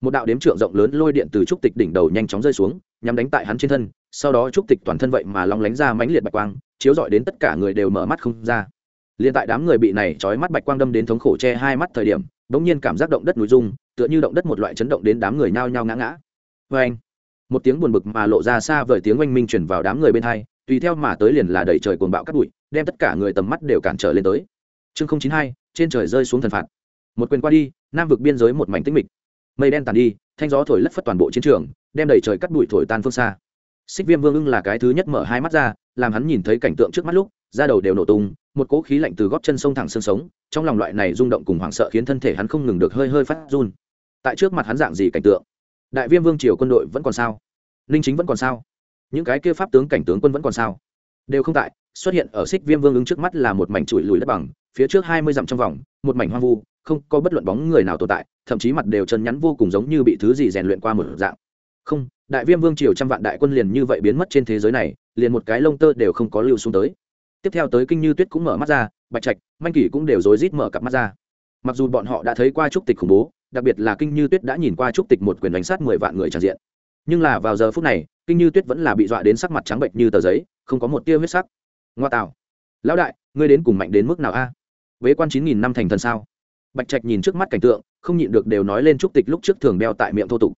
Một đạo đếm trượng rộng lớn lôi điện từ trúc tịch đỉnh đầu nhanh chóng rơi xuống nhắm đánh tại hắn trên thân, sau đó trúc tịch toàn thân vậy mà long lánh ra mãnh liệt bạch quang, chiếu dọi đến tất cả người đều mở mắt không ra. Liền tại đám người bị này trói mắt bạch quang đâm đến thống khổ che hai mắt thời điểm, bỗng nhiên cảm giác động đất núi rung, tựa như động đất một loại chấn động đến đám người nhao nhao ngã ngã. Vê anh, một tiếng buồn bực mà lộ ra xa vời tiếng oanh minh chuyển vào đám người bên hai, tùy theo mà tới liền là đẩy trời cuồng bạo cắt bụi, đem tất cả người tầm mắt đều cản trở lên tới. Chương chín hai, trên trời rơi xuống thần phạt. Một quyền qua đi, nam vực biên giới một mảnh tĩnh mịch mây đen tàn đi, thanh gió thổi lất phất toàn bộ chiến trường, đem đầy trời cắt bụi thổi tan phương xa. Xích viêm vương ưng là cái thứ nhất mở hai mắt ra, làm hắn nhìn thấy cảnh tượng trước mắt lúc, da đầu đều nổ tung, một cỗ khí lạnh từ gót chân sông thẳng xương sống, trong lòng loại này rung động cùng hoảng sợ khiến thân thể hắn không ngừng được hơi hơi phát run. Tại trước mặt hắn dạng gì cảnh tượng? Đại viêm vương triều quân đội vẫn còn sao? Ninh chính vẫn còn sao? Những cái kia pháp tướng cảnh tướng quân vẫn còn sao? Đều không tại, xuất hiện ở xích viêm vương ứng trước mắt là một mảnh trụi lùi đất bằng, phía trước hai mươi dặm trong vòng, một mảnh hoang vu không có bất luận bóng người nào tồn tại, thậm chí mặt đều chân nhắn vô cùng giống như bị thứ gì rèn luyện qua một dạng. Không, đại viêm vương triều trăm vạn đại quân liền như vậy biến mất trên thế giới này, liền một cái lông tơ đều không có lưu xuống tới. Tiếp theo tới kinh như tuyết cũng mở mắt ra, bạch trạch, manh kỷ cũng đều rối rít mở cặp mắt ra. Mặc dù bọn họ đã thấy qua trúc tịch khủng bố, đặc biệt là kinh như tuyết đã nhìn qua trúc tịch một quyền đánh sát mười vạn người tràn diện. Nhưng là vào giờ phút này, kinh như tuyết vẫn là bị dọa đến sắc mặt trắng bệnh như tờ giấy, không có một tia huyết sắc. Ngoa tạo. Lão đại, ngươi đến cùng mạnh đến mức nào a? À? quan chín nghìn năm thành thần sao? Bạch trạch nhìn trước mắt cảnh tượng, không nhịn được đều nói lên trúc tịch lúc trước thường đeo tại miệng thô tục.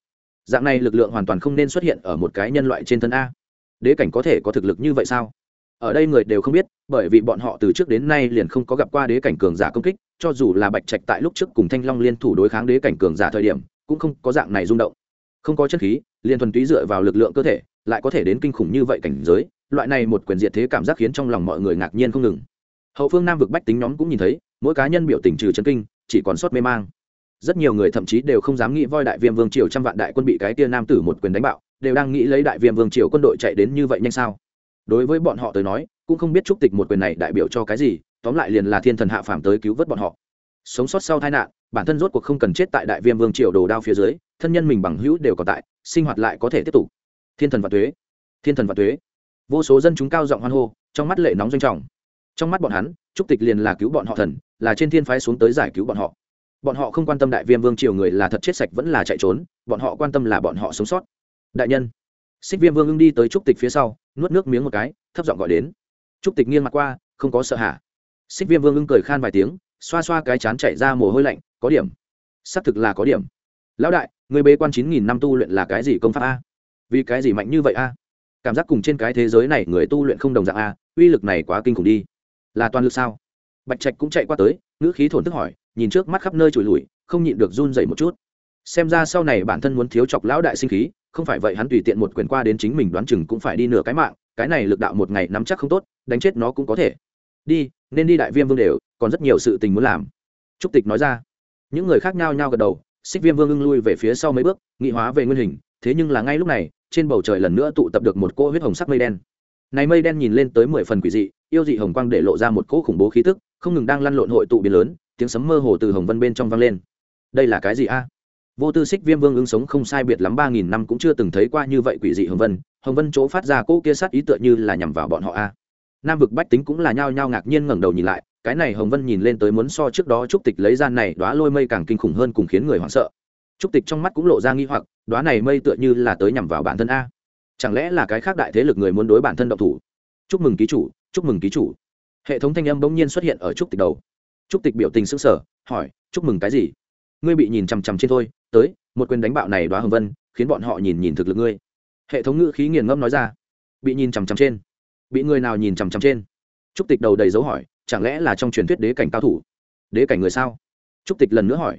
Dạng này lực lượng hoàn toàn không nên xuất hiện ở một cái nhân loại trên thân a. Đế cảnh có thể có thực lực như vậy sao? Ở đây người đều không biết, bởi vì bọn họ từ trước đến nay liền không có gặp qua đế cảnh cường giả công kích, cho dù là bạch trạch tại lúc trước cùng thanh long liên thủ đối kháng đế cảnh cường giả thời điểm, cũng không có dạng này rung động. Không có chất khí liền thuần túy dựa vào lực lượng cơ thể, lại có thể đến kinh khủng như vậy cảnh giới, loại này một quyền diệt thế cảm giác khiến trong lòng mọi người ngạc nhiên không ngừng. Hậu phương nam vực bách tính nhóm cũng nhìn thấy, mỗi cá nhân biểu tình trừ chân kinh chỉ còn sót mê mang. Rất nhiều người thậm chí đều không dám nghĩ voi đại viêm vương triều trăm vạn đại quân bị cái tia nam tử một quyền đánh bạo, đều đang nghĩ lấy đại viêm vương triều quân đội chạy đến như vậy nhanh sao? Đối với bọn họ tới nói, cũng không biết trúc tịch một quyền này đại biểu cho cái gì, tóm lại liền là thiên thần hạ phàm tới cứu vớt bọn họ. Sống sót sau tai nạn, bản thân rốt cuộc không cần chết tại đại viêm vương triều đồ đao phía dưới, thân nhân mình bằng hữu đều còn tại, sinh hoạt lại có thể tiếp tục. Thiên thần và thuế. Thiên thần và thuế. Vô số dân chúng cao giọng hoan hô, trong mắt lệ nóng doanh trọng trong mắt bọn hắn, trúc tịch liền là cứu bọn họ thần, là trên thiên phái xuống tới giải cứu bọn họ. Bọn họ không quan tâm đại viêm vương triều người là thật chết sạch vẫn là chạy trốn, bọn họ quan tâm là bọn họ sống sót. Đại nhân, xích viêm vương ưng đi tới trúc tịch phía sau, nuốt nước miếng một cái, thấp giọng gọi đến. Trúc tịch nghiêng mặt qua, không có sợ hả? Xích viêm vương ưng cười khan vài tiếng, xoa xoa cái chán chạy ra mồ hôi lạnh, có điểm. Xác thực là có điểm. Lão đại, người bế quan chín nghìn năm tu luyện là cái gì công pháp a? Vì cái gì mạnh như vậy a? Cảm giác cùng trên cái thế giới này người tu luyện không đồng dạng a, uy lực này quá kinh khủng đi là toàn lực sao? Bạch trạch cũng chạy qua tới, ngữ khí thổn thức hỏi, nhìn trước mắt khắp nơi trùi lùi, không nhịn được run dậy một chút. Xem ra sau này bản thân muốn thiếu chọc lão đại sinh khí, không phải vậy hắn tùy tiện một quyền qua đến chính mình đoán chừng cũng phải đi nửa cái mạng, cái này lực đạo một ngày nắm chắc không tốt, đánh chết nó cũng có thể. Đi, nên đi đại viêm vương đều, còn rất nhiều sự tình muốn làm. Trúc tịch nói ra. Những người khác nhau nhau gật đầu, xích viêm vương ưng lui về phía sau mấy bước, nghị hóa về nguyên hình, thế nhưng là ngay lúc này, trên bầu trời lần nữa tụ tập được một cô huyết hồng sắc mây đen. Này mây đen nhìn lên tới mười phần quỷ dị yêu dị hồng quang để lộ ra một cỗ khủng bố khí tức, không ngừng đang lăn lộn hội tụ biến lớn, tiếng sấm mơ hồ từ hồng vân bên trong vang lên. Đây là cái gì a? À? Vô tư xích viêm vương ứng sống không sai biệt lắm ba nghìn năm cũng chưa từng thấy qua như vậy quỷ dị hồng vân hồng vân chỗ phát ra cỗ kia sát ý tựa như là nhằm vào bọn họ a. À? Nam vực bách tính cũng là nhao nhao ngạc nhiên ngẩng đầu nhìn lại, cái này hồng vân nhìn lên tới muốn so trước đó trúc tịch lấy gian này đoá lôi mây càng kinh khủng hơn cùng khiến người hoảng sợ. Trúc tịch trong mắt cũng lộ ra nghi hoặc đoá này mây tựa như là tới nhằm vào bản thân a. Chẳng lẽ là cái khác đại thế lực người muốn đối bản thân động thủ? Chúc mừng ký chủ chúc mừng ký chủ. Hệ thống thanh âm bỗng nhiên xuất hiện ở trúc tịch đầu. Trúc tịch biểu tình sững sờ, hỏi, chúc mừng cái gì? Ngươi bị nhìn chằm chằm trên thôi, tới, một quyền đánh bạo này đoá hồng vân, khiến bọn họ nhìn nhìn thực lực ngươi. Hệ thống ngữ khí nghiền ngâm nói ra. Bị nhìn chằm chằm trên. Bị người nào nhìn chằm chằm trên? Trúc tịch đầu đầy dấu hỏi, chẳng lẽ là trong truyền thuyết đế cảnh cao thủ? Đế cảnh người sao? Trúc tịch lần nữa hỏi.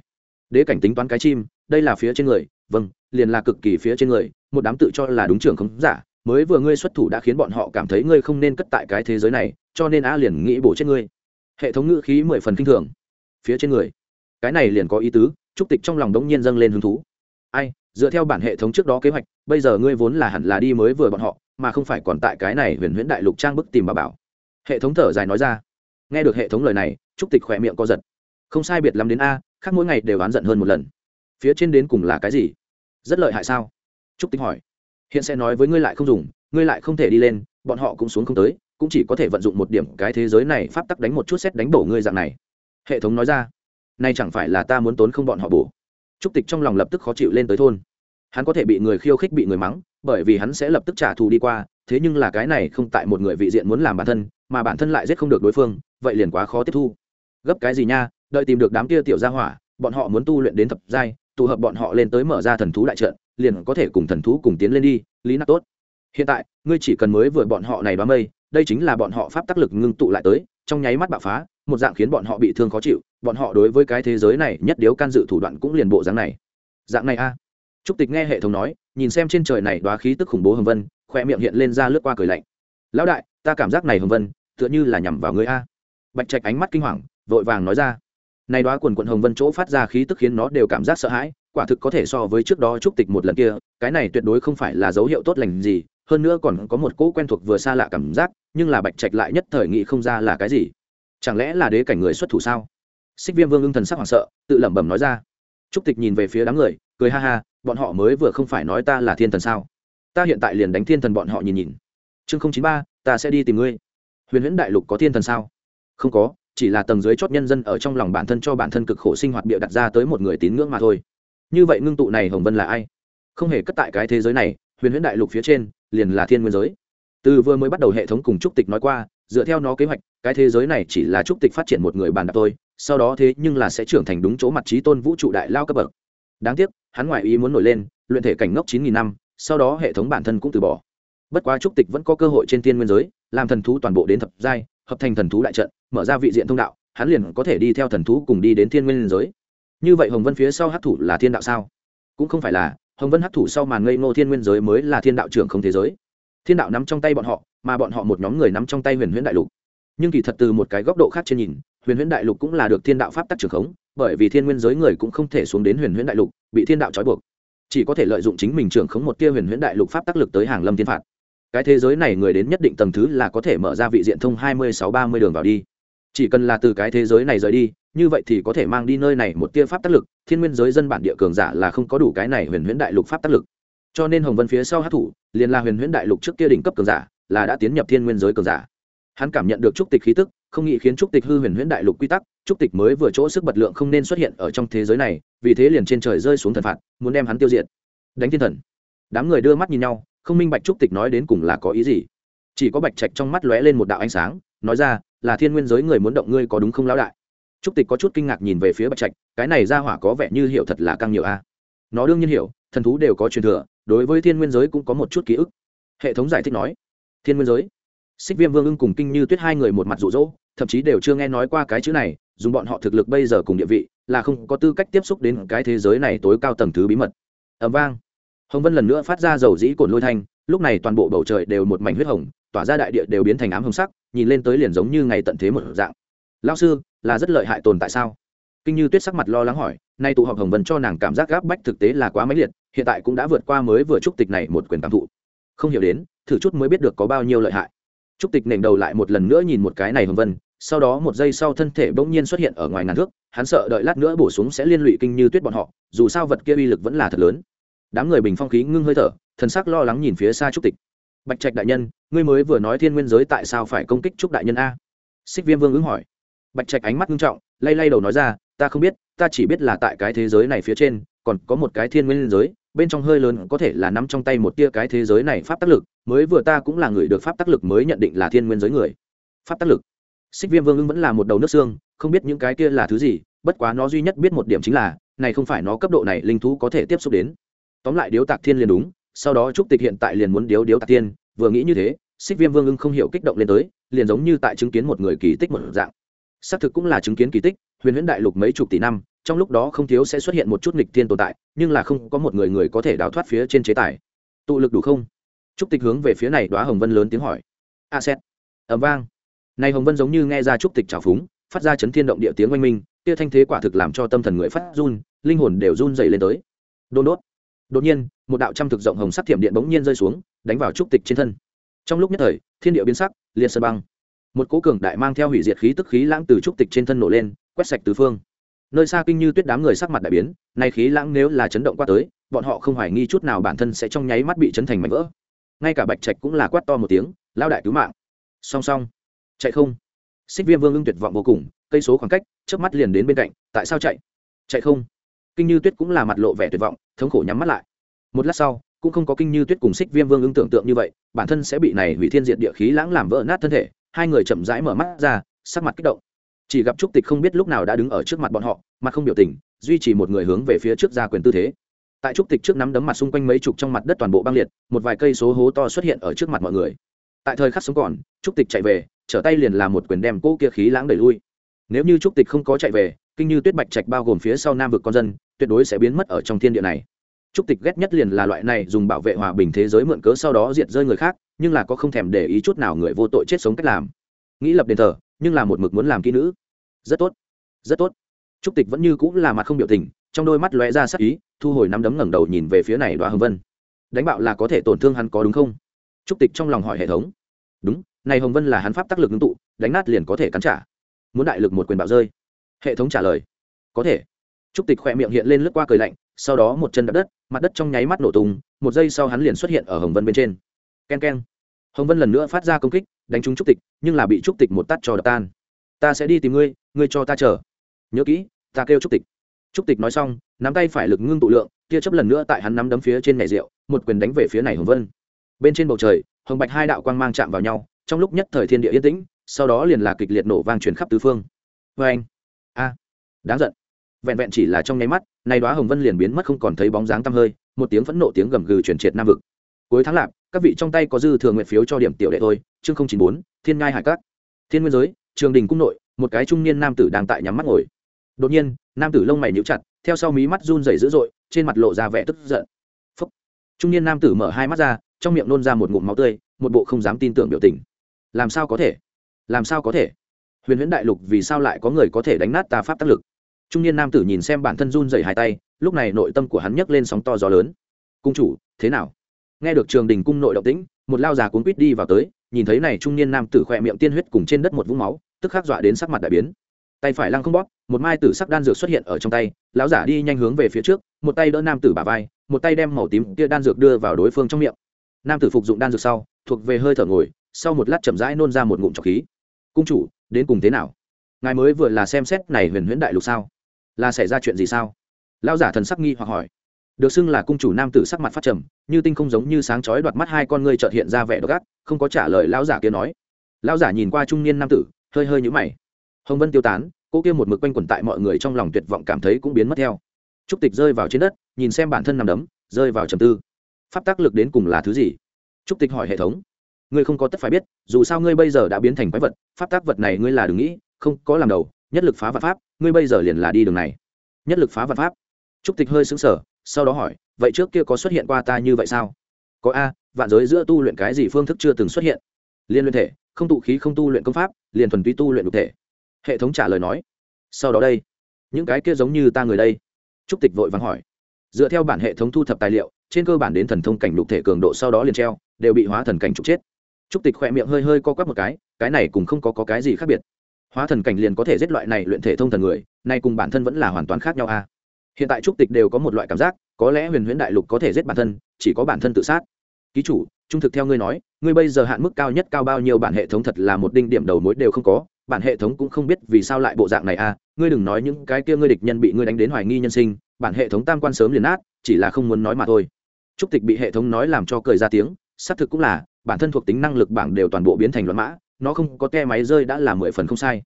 Đế cảnh tính toán cái chim, đây là phía trên người. Vâng liền là cực kỳ phía trên người, một đám tự cho là đúng trưởng không giả mới vừa ngươi xuất thủ đã khiến bọn họ cảm thấy ngươi không nên cất tại cái thế giới này, cho nên a liền nghĩ bổ chết ngươi. Hệ thống ngữ khí mười phần kinh thường. Phía trên người. Cái này liền có ý tứ, trúc tịch trong lòng đống nhiên dâng lên hứng thú. Ai, dựa theo bản hệ thống trước đó kế hoạch, bây giờ ngươi vốn là hẳn là đi mới vừa bọn họ, mà không phải còn tại cái này huyền huyễn đại lục trang bức tìm bà bảo. Hệ thống thở dài nói ra. Nghe được hệ thống lời này, trúc tịch khỏe miệng co giật. Không sai biệt lắm đến a, khác mỗi ngày đều oán giận hơn một lần. Phía trên đến cùng là cái gì? Rất lợi hại sao? Trúc tịch hỏi hiện sẽ nói với ngươi lại không dùng, ngươi lại không thể đi lên, bọn họ cũng xuống không tới, cũng chỉ có thể vận dụng một điểm cái thế giới này pháp tắc đánh một chút xét đánh bổ ngươi dạng này. Hệ thống nói ra nay chẳng phải là ta muốn tốn không bọn họ bổ? Trúc tịch trong lòng lập tức khó chịu lên tới thôn. Hắn có thể bị người khiêu khích bị người mắng, bởi vì hắn sẽ lập tức trả thù đi qua, thế nhưng là cái này không tại một người vị diện muốn làm bản thân, mà bản thân lại giết không được đối phương, vậy liền quá khó tiếp thu. Gấp cái gì nha, đợi tìm được đám kia tiểu gia hỏa, bọn họ muốn tu luyện đến thập giai, tụ hợp bọn họ lên tới mở ra thần thú đại trận liền có thể cùng thần thú cùng tiến lên đi, lý nạp tốt. Hiện tại, ngươi chỉ cần mới vừa bọn họ này đoán mây, đây chính là bọn họ pháp tác lực ngưng tụ lại tới, trong nháy mắt bạo phá, một dạng khiến bọn họ bị thương khó chịu, bọn họ đối với cái thế giới này nhất điếu can dự thủ đoạn cũng liền bộ dáng này. Dạng này a. Trúc tịch nghe hệ thống nói, nhìn xem trên trời này đoá khí tức khủng bố hồng vân, khoe miệng hiện lên ra lướt qua cười lạnh. Lão đại, ta cảm giác này hồng vân, tựa như là nhằm vào người a. Bạch trạch ánh mắt kinh hoàng, vội vàng nói ra. Này đoá quần quận hồng vân chỗ phát ra khí tức khiến nó đều cảm giác sợ hãi quả thực có thể so với trước đó trúc tịch một lần kia, cái này tuyệt đối không phải là dấu hiệu tốt lành gì, hơn nữa còn có một cỗ quen thuộc vừa xa lạ cảm giác, nhưng là bạch trạch lại nhất thời nghĩ không ra là cái gì. Chẳng lẽ là đế cảnh người xuất thủ sao? Xích viêm vương ưng thần sắc hoảng sợ, tự lẩm bẩm nói ra. Trúc tịch nhìn về phía đám người, cười ha ha, bọn họ mới vừa không phải nói ta là thiên thần sao? Ta hiện tại liền đánh thiên thần bọn họ nhìn nhìn. Chương không chín ba, ta sẽ đi tìm ngươi. Huyền huyễn đại lục có thiên thần sao? Không có, chỉ là tầng dưới chót nhân dân ở trong lòng bản thân cho bản thân cực khổ sinh hoạt bịa đặt ra tới một người tín ngưỡng mà thôi như vậy ngưng tụ này hồng vân là ai? Không hề cất tại cái thế giới này, huyền huyễn đại lục phía trên, liền là thiên nguyên giới. Từ vừa mới bắt đầu hệ thống cùng trúc tịch nói qua, dựa theo nó kế hoạch, cái thế giới này chỉ là trúc tịch phát triển một người bàn đạp thôi, sau đó thế nhưng là sẽ trưởng thành đúng chỗ mặt trí tôn vũ trụ đại lao cấp bậc. Đáng tiếc, hắn ngoại ý muốn nổi lên, luyện thể cảnh ngốc chín nghìn năm, sau đó hệ thống bản thân cũng từ bỏ. Bất quá trúc tịch vẫn có cơ hội trên tiên nguyên giới, làm thần thú toàn bộ đến thập giai, hợp thành thần thú đại trận, mở ra vị diện thông đạo, hắn liền có thể đi theo thần thú cùng đi đến thiên nguyên giới như vậy hồng vân phía sau hát thủ là thiên đạo sao? Cũng không phải là, hồng vân hát thủ sau màn ngây ngô thiên nguyên giới mới là thiên đạo trưởng không thế giới. Thiên đạo nắm trong tay bọn họ, mà bọn họ một nhóm người nắm trong tay huyền huyễn đại lục. Nhưng kỳ thật từ một cái góc độ khác trên nhìn, huyền huyễn đại lục cũng là được thiên đạo pháp tắc trưởng khống, bởi vì thiên nguyên giới người cũng không thể xuống đến huyền huyễn đại lục, bị thiên đạo trói buộc. Chỉ có thể lợi dụng chính mình trưởng khống một tia huyền huyễn đại lục pháp tác lực tới hàng lâm thiên phạt. Cái thế giới này người đến nhất định tầng thứ là có thể mở ra vị diện thông hai mươi sáu ba mươi đường vào đi chỉ cần là từ cái thế giới này rời đi, như vậy thì có thể mang đi nơi này một tia pháp tác lực. Thiên nguyên giới dân bản địa cường giả là không có đủ cái này huyền huyễn đại lục pháp tác lực. Cho nên hồng vân phía sau hát thủ, liền là huyền huyễn đại lục trước kia đỉnh cấp cường giả, là đã tiến nhập thiên nguyên giới cường giả. Hắn cảm nhận được trúc tịch khí tức, không nghĩ khiến trúc tịch hư huyền huyễn đại lục quy tắc, trúc tịch mới vừa chỗ sức bật lượng không nên xuất hiện ở trong thế giới này, vì thế liền trên trời rơi xuống thần phạt, muốn đem hắn tiêu diệt. Đánh thiên thần. Đám người đưa mắt nhìn nhau, không minh bạch trúc tịch nói đến cùng là có ý gì. Chỉ có bạch trạch trong mắt lóe lên một đạo ánh sáng, nói ra là thiên nguyên giới người muốn động ngươi có đúng không lão đại? Trúc tịch có chút kinh ngạc nhìn về phía bạch trạch, cái này ra hỏa có vẻ như hiểu thật là căng nhiều a. Nó đương nhiên hiểu, thần thú đều có truyền thừa, đối với thiên nguyên giới cũng có một chút ký ức. Hệ thống giải thích nói, thiên nguyên giới, xích viêm vương ưng cùng kinh như tuyết hai người một mặt rụ rỗ thậm chí đều chưa nghe nói qua cái chữ này, dùng bọn họ thực lực bây giờ cùng địa vị, là không có tư cách tiếp xúc đến cái thế giới này tối cao tầng thứ bí mật. Ẩm vang. Hồng vân lần nữa phát ra dầu dĩ cồn lôi thanh, lúc này toàn bộ bầu trời đều một mảnh huyết hồng, tỏa ra đại địa đều biến thành ám hồng sắc nhìn lên tới liền giống như ngày tận thế một dạng. Lao sư, là rất lợi hại tồn tại sao? Kinh như tuyết sắc mặt lo lắng hỏi, nay tụ họp hồng vân cho nàng cảm giác gáp bách thực tế là quá mãnh liệt, hiện tại cũng đã vượt qua mới vừa trúc tịch này một quyền cảm thụ. Không hiểu đến, thử chút mới biết được có bao nhiêu lợi hại. Trúc tịch nền đầu lại một lần nữa nhìn một cái này hồng vân, sau đó một giây sau thân thể bỗng nhiên xuất hiện ở ngoài ngàn thước, hắn sợ đợi lát nữa bổ súng sẽ liên lụy kinh như tuyết bọn họ, dù sao vật kia uy lực vẫn là thật lớn. Đám người bình phong khí ngưng hơi thở, thần sắc lo lắng nhìn phía xa trúc tịch bạch trạch đại nhân, ngươi mới vừa nói thiên nguyên giới tại sao phải công kích trúc đại nhân a? Xích viêm vương ứng hỏi. Bạch trạch ánh mắt nghiêm trọng, lay lay đầu nói ra, ta không biết, ta chỉ biết là tại cái thế giới này phía trên, còn có một cái thiên nguyên giới, bên trong hơi lớn có thể là nắm trong tay một tia cái thế giới này pháp tác lực, mới vừa ta cũng là người được pháp tác lực mới nhận định là thiên nguyên giới người. Pháp tác lực. Xích viêm vương ưng vẫn là một đầu nước xương, không biết những cái kia là thứ gì, bất quá nó duy nhất biết một điểm chính là, này không phải nó cấp độ này linh thú có thể tiếp xúc đến. Tóm lại điếu tạc thiên liền đúng sau đó trúc tịch hiện tại liền muốn điếu điếu tạc tiên, vừa nghĩ như thế, xích viêm vương ưng không hiểu kích động lên tới, liền giống như tại chứng kiến một người kỳ tích một dạng. Xác thực cũng là chứng kiến kỳ tích, huyền huyễn đại lục mấy chục tỷ năm, trong lúc đó không thiếu sẽ xuất hiện một chút nghịch thiên tồn tại, nhưng là không có một người người có thể đào thoát phía trên chế tài. Tụ lực đủ không? Trúc tịch hướng về phía này đoá hồng vân lớn tiếng hỏi. A xét ẩm vang. Này hồng vân giống như nghe ra trúc tịch trào phúng, phát ra chấn thiên động địa tiếng oanh minh, tia thanh thế quả thực làm cho tâm thần người phát run, linh hồn đều run dày lên tới. Đôn đốt. Đột nhiên một đạo trăm thực rộng hồng sắc thiểm điện bỗng nhiên rơi xuống, đánh vào trúc tịch trên thân. Trong lúc nhất thời, thiên địa biến sắc, liên sơn băng. Một cố cường đại mang theo hủy diệt khí tức khí lãng từ trúc tịch trên thân nổ lên, quét sạch tứ phương. Nơi xa kinh như tuyết đám người sắc mặt đại biến, nay khí lãng nếu là chấn động qua tới, bọn họ không hoài nghi chút nào bản thân sẽ trong nháy mắt bị chấn thành mảnh vỡ. Ngay cả bạch trạch cũng là quát to một tiếng lao đại cứu mạng. Song song. Chạy không. Xích viêm vương ưng tuyệt vọng vô cùng, cây số khoảng cách trước mắt liền đến bên cạnh, tại sao chạy? Chạy không. Kinh như tuyết cũng là mặt lộ vẻ tuyệt vọng, thống khổ nhắm mắt lại một lát sau, cũng không có kinh như tuyết cùng xích viêm vương ưng tưởng tượng như vậy, bản thân sẽ bị này hủy thiên diệt địa khí lãng làm vỡ nát thân thể, hai người chậm rãi mở mắt ra, sắc mặt kích động. Chỉ gặp trúc tịch không biết lúc nào đã đứng ở trước mặt bọn họ, mặt không biểu tình, duy trì một người hướng về phía trước ra quyền tư thế. Tại trúc tịch trước nắm đấm mặt xung quanh mấy chục trong mặt đất toàn bộ băng liệt, một vài cây số hố to xuất hiện ở trước mặt mọi người. Tại thời khắc sống còn, trúc tịch chạy về, trở tay liền làm một quyền đem cỗ kia khí lãng đẩy lui. Nếu như trúc tịch không có chạy về, kinh như tuyết bạch trạch bao gồm phía sau nam vực con dân, tuyệt đối sẽ biến mất ở trong thiên địa này trúc tịch ghét nhất liền là loại này dùng bảo vệ hòa bình thế giới mượn cớ sau đó diệt rơi người khác, nhưng là có không thèm để ý chút nào người vô tội chết sống cách làm. Nghĩ lập đền thờ, nhưng là một mực muốn làm kỹ nữ. Rất tốt rất tốt. Trúc tịch vẫn như cũng là mặt không biểu tình, trong đôi mắt lóe ra sắc ý, thu hồi nắm đấm ngẩng đầu nhìn về phía này đoá hồng vân. Đánh bạo là có thể tổn thương hắn có đúng không? Trúc tịch trong lòng hỏi hệ thống. Đúng, này hồng vân là hắn pháp tác lực ngưng tụ, đánh nát liền có thể cắn trả. Muốn đại lực một quyền bạo rơi. Hệ thống trả lời. Có thể trúc tịch khỏe miệng hiện lên lướt qua cười lạnh, sau đó một chân đập đất, mặt đất trong nháy mắt nổ tung, một giây sau hắn liền xuất hiện ở hồng vân bên trên. K e n k e n hồng vân lần nữa phát ra công kích, đánh trúng trúc tịch, nhưng là bị trúc tịch một tắt cho đập tan. Ta sẽ đi tìm ngươi ngươi cho ta chờ. Nhớ kỹ, ta kêu trúc tịch. Trúc tịch nói xong, nắm tay phải lực ngưng tụ lượng, tia chấp lần nữa tại hắn nắm đấm phía trên nẻ rượu, một quyền đánh về phía này hồng vân. Bên trên bầu trời, hồng bạch hai đạo quang mang chạm vào nhau, trong lúc nhất thời thiên địa yên tĩnh, sau đó liền là kịch liệt nổ vang truyền khắp tứ phương. Vê anh a, đáng giận vẹn vẹn chỉ là trong nháy mắt, nay đoá hồng vân liền biến mất không còn thấy bóng dáng tăm hơi, một tiếng phẫn nộ tiếng gầm gừ truyền triệt nam vực. Cuối tháng lạp, các vị trong tay có dư thừa nguyện phiếu cho điểm tiểu đệ thôi, chương không chín bốn, thiên ngai hải cát thiên nguyên giới, trường đình cung nội, một cái trung niên nam tử đang tại nhắm mắt ngồi. Đột nhiên, nam tử lông mày nhíu chặt, theo sau mí mắt run rẩy dữ dội, trên mặt lộ ra vẻ tức giận. Phúc. trung niên nam tử mở hai mắt ra, trong miệng nôn ra một ngụm máu tươi, một bộ không dám tin tưởng biểu tình. Làm sao có thể? Làm sao có thể? Huyền huyễn đại lục vì sao lại có người có thể đánh nát ta pháp tác lực? Trung niên nam tử nhìn xem bản thân run dày hai tay, lúc này nội tâm của hắn nhấc lên sóng to gió lớn. Cung chủ, thế nào? Nghe được trường đình cung nội động tĩnh, một lao già cuốn quýt đi vào tới, nhìn thấy này trung niên nam tử khỏe miệng tiên huyết cùng trên đất một vũng máu, tức khắc dọa đến sắc mặt đại biến. Tay phải lăng không bóp, một mai tử sắc đan dược xuất hiện ở trong tay, lão giả đi nhanh hướng về phía trước, một tay đỡ nam tử bả vai, một tay đem màu tím kia đan dược đưa vào đối phương trong miệng. Nam tử phục dụng đan dược sau, thuộc về hơi thở ngồi, sau một lát chậm rãi nôn ra một ngụm trọc khí. Cung chủ, đến cùng thế nào? Ngài mới vừa là xem xét này huyền huyễn đại lục sao? Là xảy ra chuyện gì sao? Lão giả thần sắc nghi hoặc hỏi. Được xưng là cung chủ nam tử sắc mặt phát trầm, như tinh không giống như sáng chói đoạt mắt hai con ngươi trợt hiện ra vẻ độc ác, không có trả lời lão giả kia nói. Lão giả nhìn qua trung niên nam tử, hơi hơi nhũ mày. Hồng vân tiêu tán, cô kia một mực quanh quẩn tại mọi người trong lòng tuyệt vọng cảm thấy cũng biến mất theo. Trúc tịch rơi vào trên đất, nhìn xem bản thân nằm đấm, rơi vào trầm tư. Pháp tác lực đến cùng là thứ gì? Trúc tịch hỏi hệ thống. Ngươi không có tất phải biết, dù sao ngươi bây giờ đã biến thành quái vật, pháp tác vật này ngươi là đừng nghĩ, không có làm đầu, nhất lực phá vật pháp ngươi bây giờ liền là đi đường này. Nhất lực phá vật pháp. Trúc tịch hơi xứng sở sau đó hỏi vậy trước kia có xuất hiện qua ta như vậy sao? Có a vạn giới giữa tu luyện cái gì phương thức chưa từng xuất hiện? Liên luyện thể không tụ khí không tu luyện công pháp liền thuần túy tu luyện đục thể. Hệ thống trả lời nói sau đó đây những cái kia giống như ta người đây. Trúc tịch vội vàng hỏi dựa theo bản hệ thống thu thập tài liệu trên cơ bản đến thần thông cảnh đục thể cường độ sau đó liền treo đều bị hóa thần cảnh trục chết. Trúc tịch khỏe miệng hơi hơi co quắp một cái cái này cũng không có, có cái gì khác biệt hóa thần cảnh liền có thể giết loại này luyện thể thông thần người, nay cùng bản thân vẫn là hoàn toàn khác nhau a. Hiện tại trúc tịch đều có một loại cảm giác, có lẽ huyền huyễn đại lục có thể giết bản thân, chỉ có bản thân tự sát. Ký chủ, trung thực theo ngươi nói, ngươi bây giờ hạn mức cao nhất cao bao nhiêu bản hệ thống thật là một đinh điểm đầu mối đều không có, bản hệ thống cũng không biết vì sao lại bộ dạng này a. Ngươi đừng nói những cái kia ngươi địch nhân bị ngươi đánh đến hoài nghi nhân sinh, bản hệ thống tam quan sớm liền nát, chỉ là không muốn nói mà thôi. Trúc tịch bị hệ thống nói làm cho cười ra tiếng, xác thực cũng là, bản thân thuộc tính năng lực bảng đều toàn bộ biến thành loạn mã nó không có te máy rơi đã là mười phần không sai.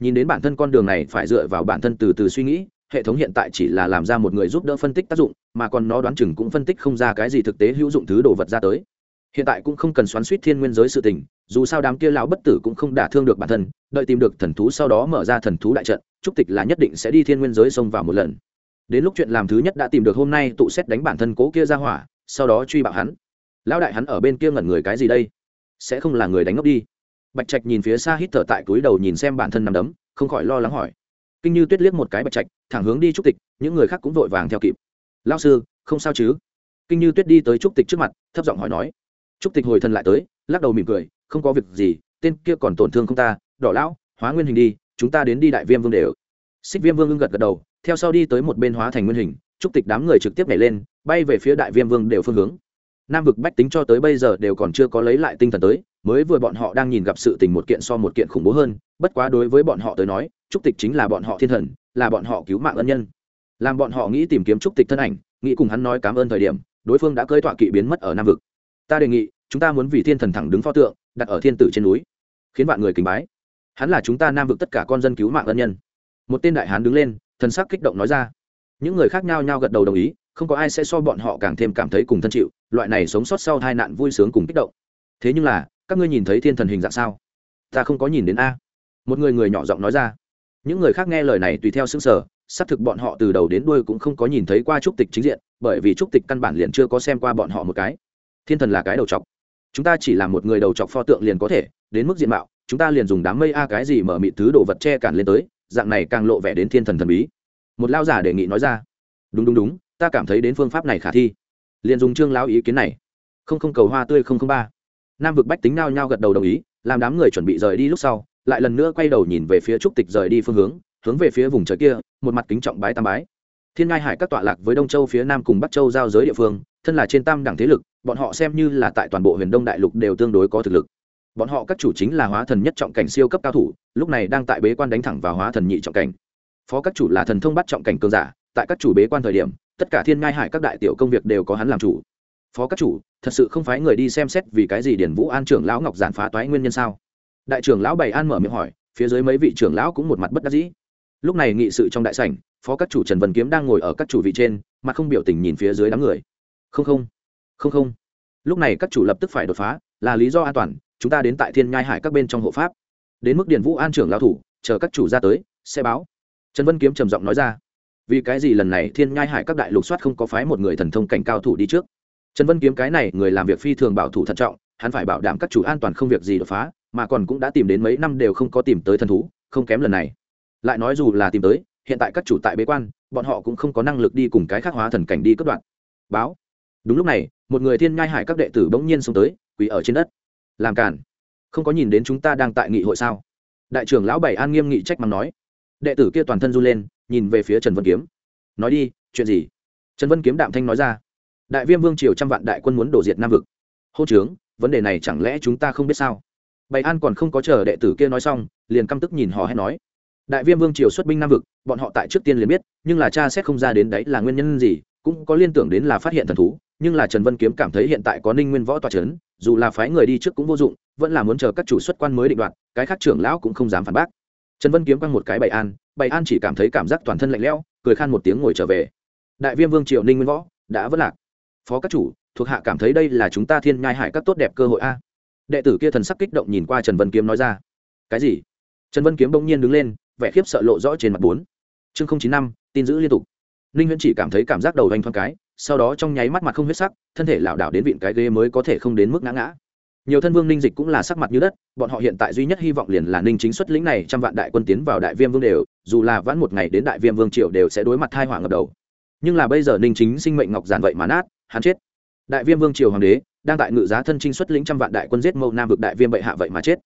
Nhìn đến bản thân con đường này phải dựa vào bản thân từ từ suy nghĩ, hệ thống hiện tại chỉ là làm ra một người giúp đỡ phân tích tác dụng, mà còn nó đoán chừng cũng phân tích không ra cái gì thực tế hữu dụng thứ đồ vật ra tới. Hiện tại cũng không cần xoắn suýt thiên nguyên giới sự tình, dù sao đám kia lão bất tử cũng không đả thương được bản thân, đợi tìm được thần thú sau đó mở ra thần thú đại trận trúc tịch là nhất định sẽ đi thiên nguyên giới xông vào một lần. Đến lúc chuyện làm thứ nhất đã tìm được hôm nay tụ xét đánh bản thân cố kia ra hỏa, sau đó truy bạo hắn. Lão đại hắn ở bên kia ngẩn người cái gì đây? Sẽ không là người đánh ngốc đi bạch trạch nhìn phía xa hít thở tại túi đầu nhìn xem bản thân nằm đấm, không khỏi lo lắng hỏi. Kinh như tuyết liếc một cái bạch trạch, thẳng hướng đi trúc tịch, những người khác cũng vội vàng theo kịp. Lao sư, không sao chứ? Kinh như tuyết đi tới trúc tịch trước mặt, thấp giọng hỏi nói. Trúc tịch hồi thân lại tới, lắc đầu mỉm cười, không có việc gì, tên kia còn tổn thương không ta, đỏ lão, hóa nguyên hình đi, chúng ta đến đi đại viêm vương để ở xích viêm vương ưng gật gật đầu, theo sau đi tới một bên hóa thành nguyên hình, trúc tịch đám người trực tiếp nhảy lên, bay về phía đại viêm vương đều phương hướng. Nam vực bách tính cho tới bây giờ đều còn chưa có lấy lại tinh thần tới mới vừa bọn họ đang nhìn gặp sự tình một kiện so một kiện khủng bố hơn, bất quá đối với bọn họ tới nói, trúc tịch chính là bọn họ thiên thần, là bọn họ cứu mạng ân nhân. Làm bọn họ nghĩ tìm kiếm trúc tịch thân ảnh, nghĩ cùng hắn nói cảm ơn thời điểm, đối phương đã cơi tọa kỵ biến mất ở nam vực. Ta đề nghị, chúng ta muốn vì thiên thần thẳng đứng pho tượng, đặt ở thiên tử trên núi, khiến vạn người kính bái. Hắn là chúng ta nam vực tất cả con dân cứu mạng ân nhân. Một tên đại hán đứng lên, thần sắc kích động nói ra. Những người khác nhau nhau gật đầu đồng ý, không có ai sẽ so bọn họ càng thêm cảm thấy cùng thân chịu, loại này sống sót sau tai nạn vui sướng cùng kích động. Thế nhưng là các ngươi nhìn thấy thiên thần hình dạng sao? Ta không có nhìn đến a. Một người người nhỏ giọng nói ra. Những người khác nghe lời này tùy theo xứng sở xác thực bọn họ từ đầu đến đuôi cũng không có nhìn thấy qua trúc tịch chính diện, bởi vì trúc tịch căn bản liền chưa có xem qua bọn họ một cái. Thiên thần là cái đầu chọc chúng ta chỉ là một người đầu chọc pho tượng liền có thể, đến mức diện mạo, chúng ta liền dùng đám mây a cái gì mở mịt thứ đồ vật che cản lên tới, dạng này càng lộ vẻ đến thiên thần thần bí. Một lao giả đề nghị nói ra. Đúng đúng đúng, ta cảm thấy đến phương pháp này khả thi. Liền dùng trương lao ý kiến này. Không không cầu hoa tươi không không ba nam vực bách tính nao nhao gật đầu đồng ý, làm đám người chuẩn bị rời đi lúc sau, lại lần nữa quay đầu nhìn về phía trúc tịch rời đi phương hướng hướng về phía vùng trời kia, một mặt kính trọng bái tam bái. Thiên ngai hải các tọa lạc với đông châu phía nam cùng bắc châu giao giới địa phương, thân là trên tam đẳng thế lực, bọn họ xem như là tại toàn bộ huyền đông đại lục đều tương đối có thực lực. Bọn họ các chủ chính là hóa thần nhất trọng cảnh siêu cấp cao thủ, lúc này đang tại bế quan đánh thẳng vào hóa thần nhị trọng cảnh. Phó các chủ là thần thông bắt trọng cảnh cường giả, tại các chủ bế quan thời điểm, tất cả thiên ngai hải các đại tiểu công việc đều có hắn làm chủ phó các chủ, thật sự không phải người đi xem xét vì cái gì điển vũ an trưởng lão ngọc giản phá toái nguyên nhân sao? Đại trưởng lão bảy an mở miệng hỏi, phía dưới mấy vị trưởng lão cũng một mặt bất đắc dĩ. Lúc này nghị sự trong đại sảnh, phó các chủ trần vân kiếm đang ngồi ở các chủ vị trên, mặt không biểu tình nhìn phía dưới đám người. Không không không không. Lúc này các chủ lập tức phải đột phá, là lý do an toàn, chúng ta đến tại thiên nhai hải các bên trong hộ pháp. Đến mức điển vũ an trưởng lão thủ, chờ các chủ ra tới, sẽ báo. Trần vân kiếm trầm giọng nói ra, vì cái gì lần này thiên nhai hải các đại lục soát không có phái một người thần thông cảnh cao thủ đi trước? Trần vân kiếm cái này người làm việc phi thường bảo thủ thận trọng, hắn phải bảo đảm các chủ an toàn không việc gì đột phá, mà còn cũng đã tìm đến mấy năm đều không có tìm tới thần thú, không kém lần này. Lại nói dù là tìm tới, hiện tại các chủ tại bế quan, bọn họ cũng không có năng lực đi cùng cái khác hóa thần cảnh đi cất đoạn báo. Đúng lúc này, một người thiên nhai hải các đệ tử bỗng nhiên xông tới, quỳ ở trên đất. Làm cản không có nhìn đến chúng ta đang tại nghị hội sao? Đại trưởng lão bảy an nghiêm nghị trách mắng nói. Đệ tử kia toàn thân run lên, nhìn về phía trần vân kiếm. Nói đi, chuyện gì? Trần vân kiếm đạm thanh nói ra đại viêm vương triều trăm vạn đại quân muốn đổ diệt nam vực. Hô trướng, vấn đề này chẳng lẽ chúng ta không biết sao? Bày an còn không có chờ đệ tử kia nói xong, liền căm tức nhìn họ hay nói. Đại viêm vương triều xuất binh nam vực, bọn họ tại trước tiên liền biết, nhưng là cha xét không ra đến đấy là nguyên nhân gì, cũng có liên tưởng đến là phát hiện thần thú, nhưng là trần vân kiếm cảm thấy hiện tại có ninh nguyên võ tòa c h ấ n dù là phái người đi trước cũng vô dụng, vẫn là muốn chờ các chủ xuất quan mới định đoạt, cái khác trưởng lão cũng không dám phản bác. Trần vân kiếm quăng một cái bày an bày an chỉ cảm thấy cảm giác toàn thân lạnh lẽo, cười khan một tiếng ngồi trở về. Đại viêm vương triều ninh nguyên võ, đã vất lạc phó các chủ, thuộc hạ cảm thấy đây là chúng ta thiên nhai hải các tốt đẹp cơ hội a. Đệ tử kia thần sắc kích động nhìn qua trần vân kiếm nói ra. Cái gì? Trần vân kiếm bỗng nhiên đứng lên, vẻ khiếp sợ lộ rõ trên mặt bốn. Chương chín năm, tin giữ liên tục. Ninh huyễn chỉ cảm thấy cảm giác đầu anh thoáng cái, sau đó trong nháy mắt mặt không huyết sắc, thân thể lảo đảo đến vịn cái ghế mới có thể không đến mức ngã ngã. Nhiều thân vương ninh dịch cũng là sắc mặt như đất, bọn họ hiện tại duy nhất hy vọng liền là ninh chính xuất lĩnh này trăm vạn đại quân tiến vào đại viêm vương đều, dù là vãn một ngày đến đại viêm vương triệu đều sẽ đối mặt thai hỏa ngập đầu. Nhưng là bây giờ ninh chính sinh mệnh ngọc giản vậy mà nát hắn chết. Đại viêm vương triều hoàng đế, đang tại ngự giá thân trinh xuất lĩnh trăm vạn đại quân giết mâu nam vực đại viêm bệ hạ vậy mà chết.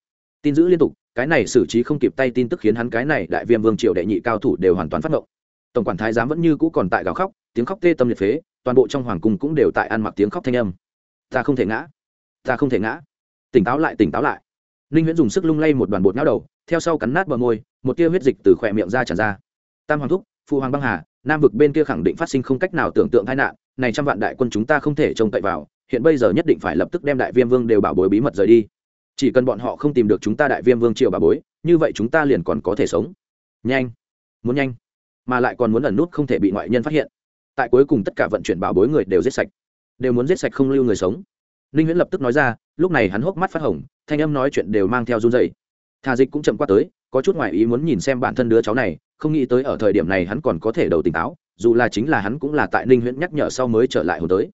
Tin giữ liên tục, cái này xử trí không kịp tay tin tức khiến hắn cái này đại viêm vương triều đệ nhị cao thủ đều hoàn toàn phát ngộng. Tổng quản thái giám vẫn như cũ còn tại gào khóc, tiếng khóc tê tâm liệt phế, toàn bộ trong hoàng cung cũng đều tại ăn mặc tiếng khóc thanh âm. Ta không thể ngã. Ta không thể ngã. Tỉnh táo lại, tỉnh táo lại. Ninh huyễn dùng sức lung lay một đoàn bột não đầu, theo sau cắn nát bờ môi, một tia huyết dịch từ khỏe miệng ra tràn ra. Tam hoàng thúc phụ hoàng băng hà nam vực bên kia khẳng định phát sinh không cách nào tưởng tượng tai nạn, này trăm vạn đại quân chúng ta không thể trông cậy vào, hiện bây giờ nhất định phải lập tức đem đại viêm vương đều bảo bối bí mật rời đi. Chỉ cần bọn họ không tìm được chúng ta đại viêm vương triều bảo bối, như vậy chúng ta liền còn có thể sống. Nhanh! Muốn nhanh! Mà lại còn muốn ẩn nút không thể bị ngoại nhân phát hiện. Tại cuối cùng tất cả vận chuyển bảo bối người đều giết sạch. Đều muốn giết sạch không lưu người sống. Ninh huyễn lập tức nói ra, lúc này hắn hốc mắt phát hồng, thanh âm nói chuyện đều mang theo run dày thà dịch cũng chậm qua tới, có chút ngoại ý muốn nhìn xem bản thân đứa cháu này không nghĩ tới ở thời điểm này hắn còn có thể đầu tỉnh táo, dù là chính là hắn cũng là tại ninh huyễn nhắc nhở sau mới trở lại hồi tới.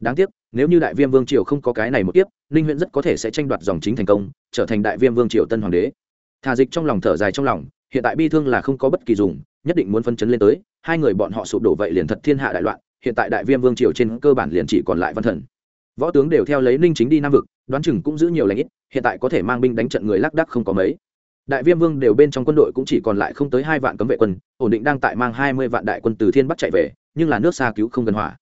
Đáng tiếc, nếu như đại viêm vương triều không có cái này một tiếp ninh huyễn rất có thể sẽ tranh đoạt dòng chính thành công, trở thành đại viêm vương triều tân hoàng đế. Thà dịch trong lòng thở dài trong lòng, hiện tại bi thương là không có bất kỳ dùng, nhất định muốn phân chấn lên tới, hai người bọn họ sụp đổ vậy liền thật thiên hạ đại loạn, hiện tại đại viêm vương triều trên cơ bản liền chỉ còn lại văn thần. Võ tướng đều theo lấy ninh chính đi nam vực, đoán chừng cũng giữ nhiều lãnh ít, hiện tại có thể mang binh đánh trận người lác đắc không có mấy đại viêm vương đều bên trong quân đội cũng chỉ còn lại không tới hai vạn cấm vệ quân, ổn định đang tại mang hai mươi vạn đại quân từ thiên bắc chạy về, nhưng là nước xa cứu không gần hỏa.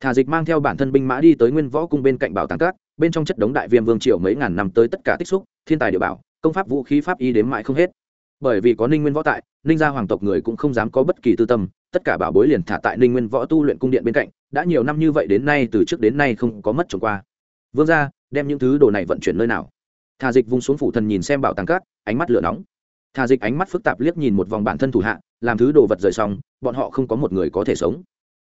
Thả dịch mang theo bản thân binh mã đi tới nguyên võ cung bên cạnh bảo tàng cát bên trong chất đống đại viêm vương triều mấy ngàn năm tới tất cả tích xúc, thiên tài địa bảo, công pháp vũ khí pháp y đếm mãi không hết. Bởi vì có ninh nguyên võ tại, ninh gia hoàng tộc người cũng không dám có bất kỳ tư tâm, tất cả bảo bối liền thả tại ninh nguyên võ tu luyện cung điện bên cạnh, đã nhiều năm như vậy đến nay từ trước đến nay không có mất trồng qua. Vương gia, đem những thứ đồ này vận chuyển nơi nào? Thà dịch vung xuống phủ thần nhìn xem bảo tàng cát ánh mắt lửa nóng. Thà dịch ánh mắt phức tạp liếc nhìn một vòng bản thân thủ hạ, làm thứ đồ vật rời xong, bọn họ không có một người có thể sống.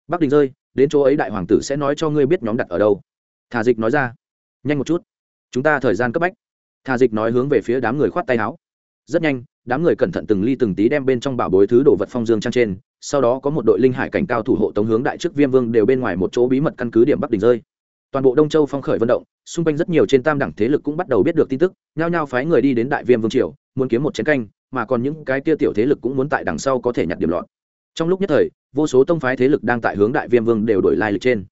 Bắc đình rơi, đến chỗ ấy đại hoàng tử sẽ nói cho ngươi biết nhóm đặt ở đâu. Thà dịch nói ra. Nhanh một chút. Chúng ta thời gian cấp bách. Thà dịch nói hướng về phía đám người khoát tay áo. Rất nhanh, đám người cẩn thận từng ly từng tí đem bên trong bảo bối thứ đồ vật phong dương trang trên, sau đó có một đội linh hải cảnh cao thủ hộ tống hướng đại chức viêm vương đều bên ngoài một chỗ bí mật căn cứ điểm bắc đình rơi toàn bộ đông châu phong khởi vận động xung quanh rất nhiều trên tam đẳng thế lực cũng bắt đầu biết được tin tức nhao nhao phái người đi đến đại viêm vương triều muốn kiếm một chiến canh mà còn những cái kia tiểu thế lực cũng muốn tại đằng sau có thể nhặt điểm lọt trong lúc nhất thời vô số tông phái thế lực đang tại hướng đại viêm vương đều đổi lai lịch trên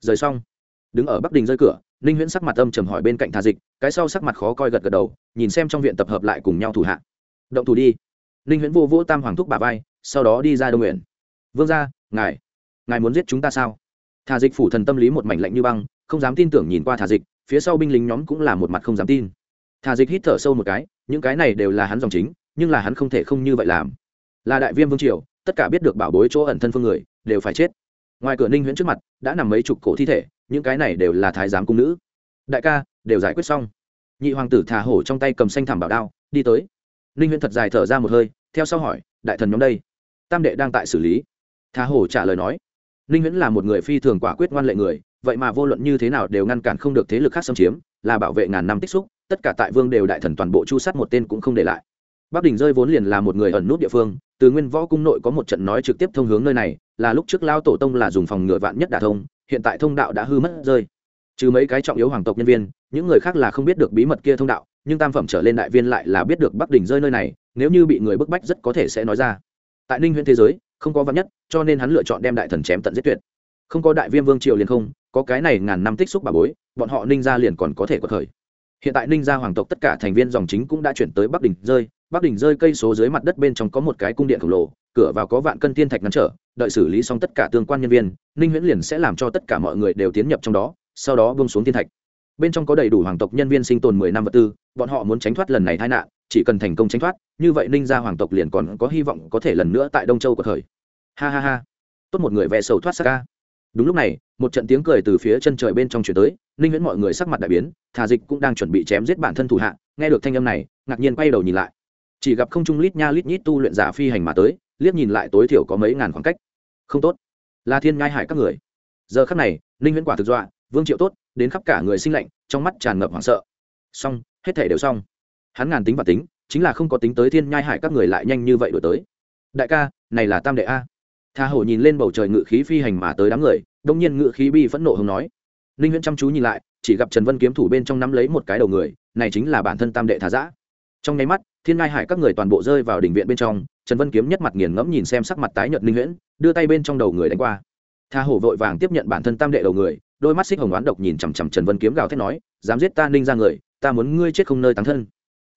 rời xong đứng ở bắc đình rơi cửa ninh huyễn sắc mặt âm trầm hỏi bên cạnh thà dịch cái sau sắc mặt khó coi gật gật đầu nhìn xem trong viện tập hợp lại cùng nhau thủ hạ động thủ đi ninh huyễn vô vỗ tam hoàng thúc bà vai sau đó đi ra đông nguyện vương ra ngài ngài muốn giết chúng ta sao thà dịch phủ thần tâm lý một mảnh lạnh như băng không dám tin tưởng nhìn qua thả dịch, phía sau binh lính nhóm cũng là một mặt không dám tin. Thả dịch hít thở sâu một cái, những cái này đều là hắn dòng chính, nhưng là hắn không thể không như vậy làm. Là đại viêm vương triều, tất cả biết được bảo bối chỗ ẩn thân phương người, đều phải chết. Ngoài cửa ninh huyễn trước mặt, đã nằm mấy chục cổ thi thể, những cái này đều là thái giám cung nữ. Đại ca, đều giải quyết xong. Nhị hoàng tử thả hổ trong tay cầm xanh thảm bảo đao, đi tới. Ninh huyễn thật dài thở ra một hơi, theo sau hỏi, đại thần nhóm đây? Tam đệ đang tại xử lý. Thả hổ trả lời nói, ninh huyễn là một người phi thường quả quyết ngoan lệ người vậy mà vô luận như thế nào đều ngăn cản không được thế lực khác xâm chiếm, là bảo vệ ngàn năm tích xúc, tất cả tại vương đều đại thần toàn bộ chu sát một tên cũng không để lại. Bắc đình rơi vốn liền là một người ẩn nút địa phương, từ nguyên võ cung nội có một trận nói trực tiếp thông hướng nơi này, là lúc trước lao tổ tông là dùng phòng ngựa vạn nhất đả thông, hiện tại thông đạo đã hư mất rơi. Trừ mấy cái trọng yếu hoàng tộc nhân viên, những người khác là không biết được bí mật kia thông đạo, nhưng tam phẩm trở lên đại viên lại là biết được bắc đỉnh rơi nơi này, nếu như bị người bức bách rất có thể sẽ nói ra. Tại ninh huyện thế giới, không có vắn nhất, cho nên hắn lựa chọn đem đại thần chém tận giết tuyệt. Không có đại viêm vương triều liền không có cái này ngàn năm tích xúc bà bối, bọn họ ninh gia liền còn có thể có thời hiện tại ninh gia hoàng tộc tất cả thành viên dòng chính cũng đã chuyển tới bắc đình rơi. Bắc đình rơi cây số dưới mặt đất bên trong có một cái cung điện khổng lồ, cửa vào có vạn cân thiên thạch ngăn trở, đợi xử lý xong tất cả tương quan nhân viên, ninh huyễn liền sẽ làm cho tất cả mọi người đều tiến nhập trong đó, sau đó bông xuống thiên thạch. Bên trong có đầy đủ hoàng tộc nhân viên sinh tồn mười năm vật tư, bọn họ muốn tránh thoát lần này tai nạn, chỉ cần thành công tránh thoát, như vậy ninh gia hoàng tộc liền còn có hy vọng có thể lần nữa tại đông châu của thời ha ha ha. Tốt một người vẽ sầu thoát xa ca đúng lúc này, một trận tiếng cười từ phía chân trời bên trong chuyển tới, ninh huyễn mọi người sắc mặt đại biến, thà dịch cũng đang chuẩn bị chém giết bản thân thủ hạ, nghe được thanh âm này, ngạc nhiên quay đầu nhìn lại. Chỉ gặp không trung lít nha lít nhít tu luyện giả phi hành mà tới, liếc nhìn lại tối thiểu có mấy ngàn khoảng cách. Không tốt. Là thiên ngai hại các người. Giờ khắc này, ninh huyễn quả thực dọa, vương triệu tốt, đến khắp cả người sinh lạnh, trong mắt tràn ngập hoảng sợ. Xong, hết thể đều xong. Hắn ngàn tính và tính, chính là không có tính tới thiên nhai hại các người lại nhanh như vậy đổi tới. Đại ca, này là tam đệ a tha hổ nhìn lên bầu trời ngự khí phi hành mà tới đám người, đông nhiên ngự khí bi phẫn nộ hồng nói. Ninh huyễn chăm chú nhìn lại, chỉ gặp trần vân kiếm thủ bên trong nắm lấy một cái đầu người, này chính là bản thân tam đệ thả giã. Trong nháy mắt, thiên ngai hải các người toàn bộ rơi vào đỉnh viện bên trong, trần vân kiếm nhất mặt nghiền ngẫm nhìn xem sắc mặt tái nhợt ninh huyễn, đưa tay bên trong đầu người đánh qua. Tha hổ vội vàng tiếp nhận bản thân tam đệ đầu người, đôi mắt xích hồng oán độc nhìn chằm chằm trần vân kiếm gào thét nói, dám giết ta ninh ra người, ta muốn ngươi chết không nơi tán thân.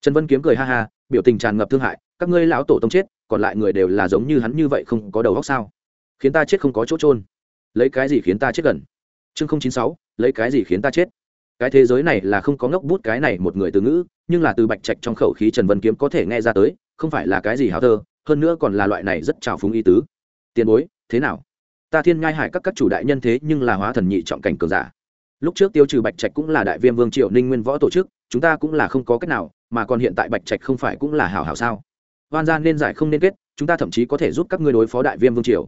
Trần vân kiếm cười ha ha, biểu tình tràn ngập thương hại, các ngươi lão tổ tông chết còn lại người đều là giống như hắn như vậy không có đầu góc sao? Khiến ta chết không có chỗ trôn lấy cái gì khiến ta chết gần? Chương không chín sáu, lấy cái gì khiến ta chết? Cái thế giới này là không có ngốc bút cái này một người từ ngữ, nhưng là từ bạch trạch trong khẩu khí trần vân kiếm có thể nghe ra tới, không phải là cái gì hào thơ, hơn nữa còn là loại này rất trào phúng y tứ. Tiền bối, thế nào? Ta thiên ngai hải các các chủ đại nhân thế nhưng là hóa thần nhị trọng cảnh cường giả. Lúc trước tiêu trừ bạch trạch cũng là đại viêm vương triệu ninh nguyên võ tổ chức, chúng ta cũng là không có cách nào, mà còn hiện tại bạch trạch không phải cũng là hảo hảo sao? Hoan gia nên giải không nên kết, chúng ta thậm chí có thể giúp các ngươi đối phó đại viêm vương triều.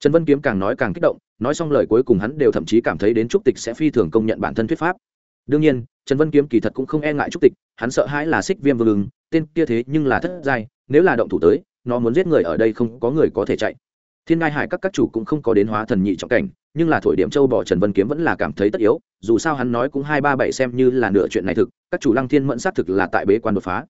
Trần vân kiếm càng nói càng kích động, nói xong lời cuối cùng hắn đều thậm chí cảm thấy đến trúc tịch sẽ phi thường công nhận bản thân thuyết pháp. Đương nhiên, trần vân kiếm kỳ thật cũng không e ngại trúc tịch, hắn sợ hãi là xích viêm vương ứng, tên kia thế nhưng là thất giai, nếu là động thủ tới, nó muốn giết người ở đây không có người có thể chạy. Thiên ngai hải các các chủ cũng không có đến hóa thần nhị trọng cảnh, nhưng là thổi điểm châu bỏ trần vân kiếm vẫn là cảm thấy tất yếu, dù sao hắn nói cũng hai ba bảy xem như là nửa chuyện này thực, các chủ lăng thiên mẫn xác thực là tại bế quan đột phá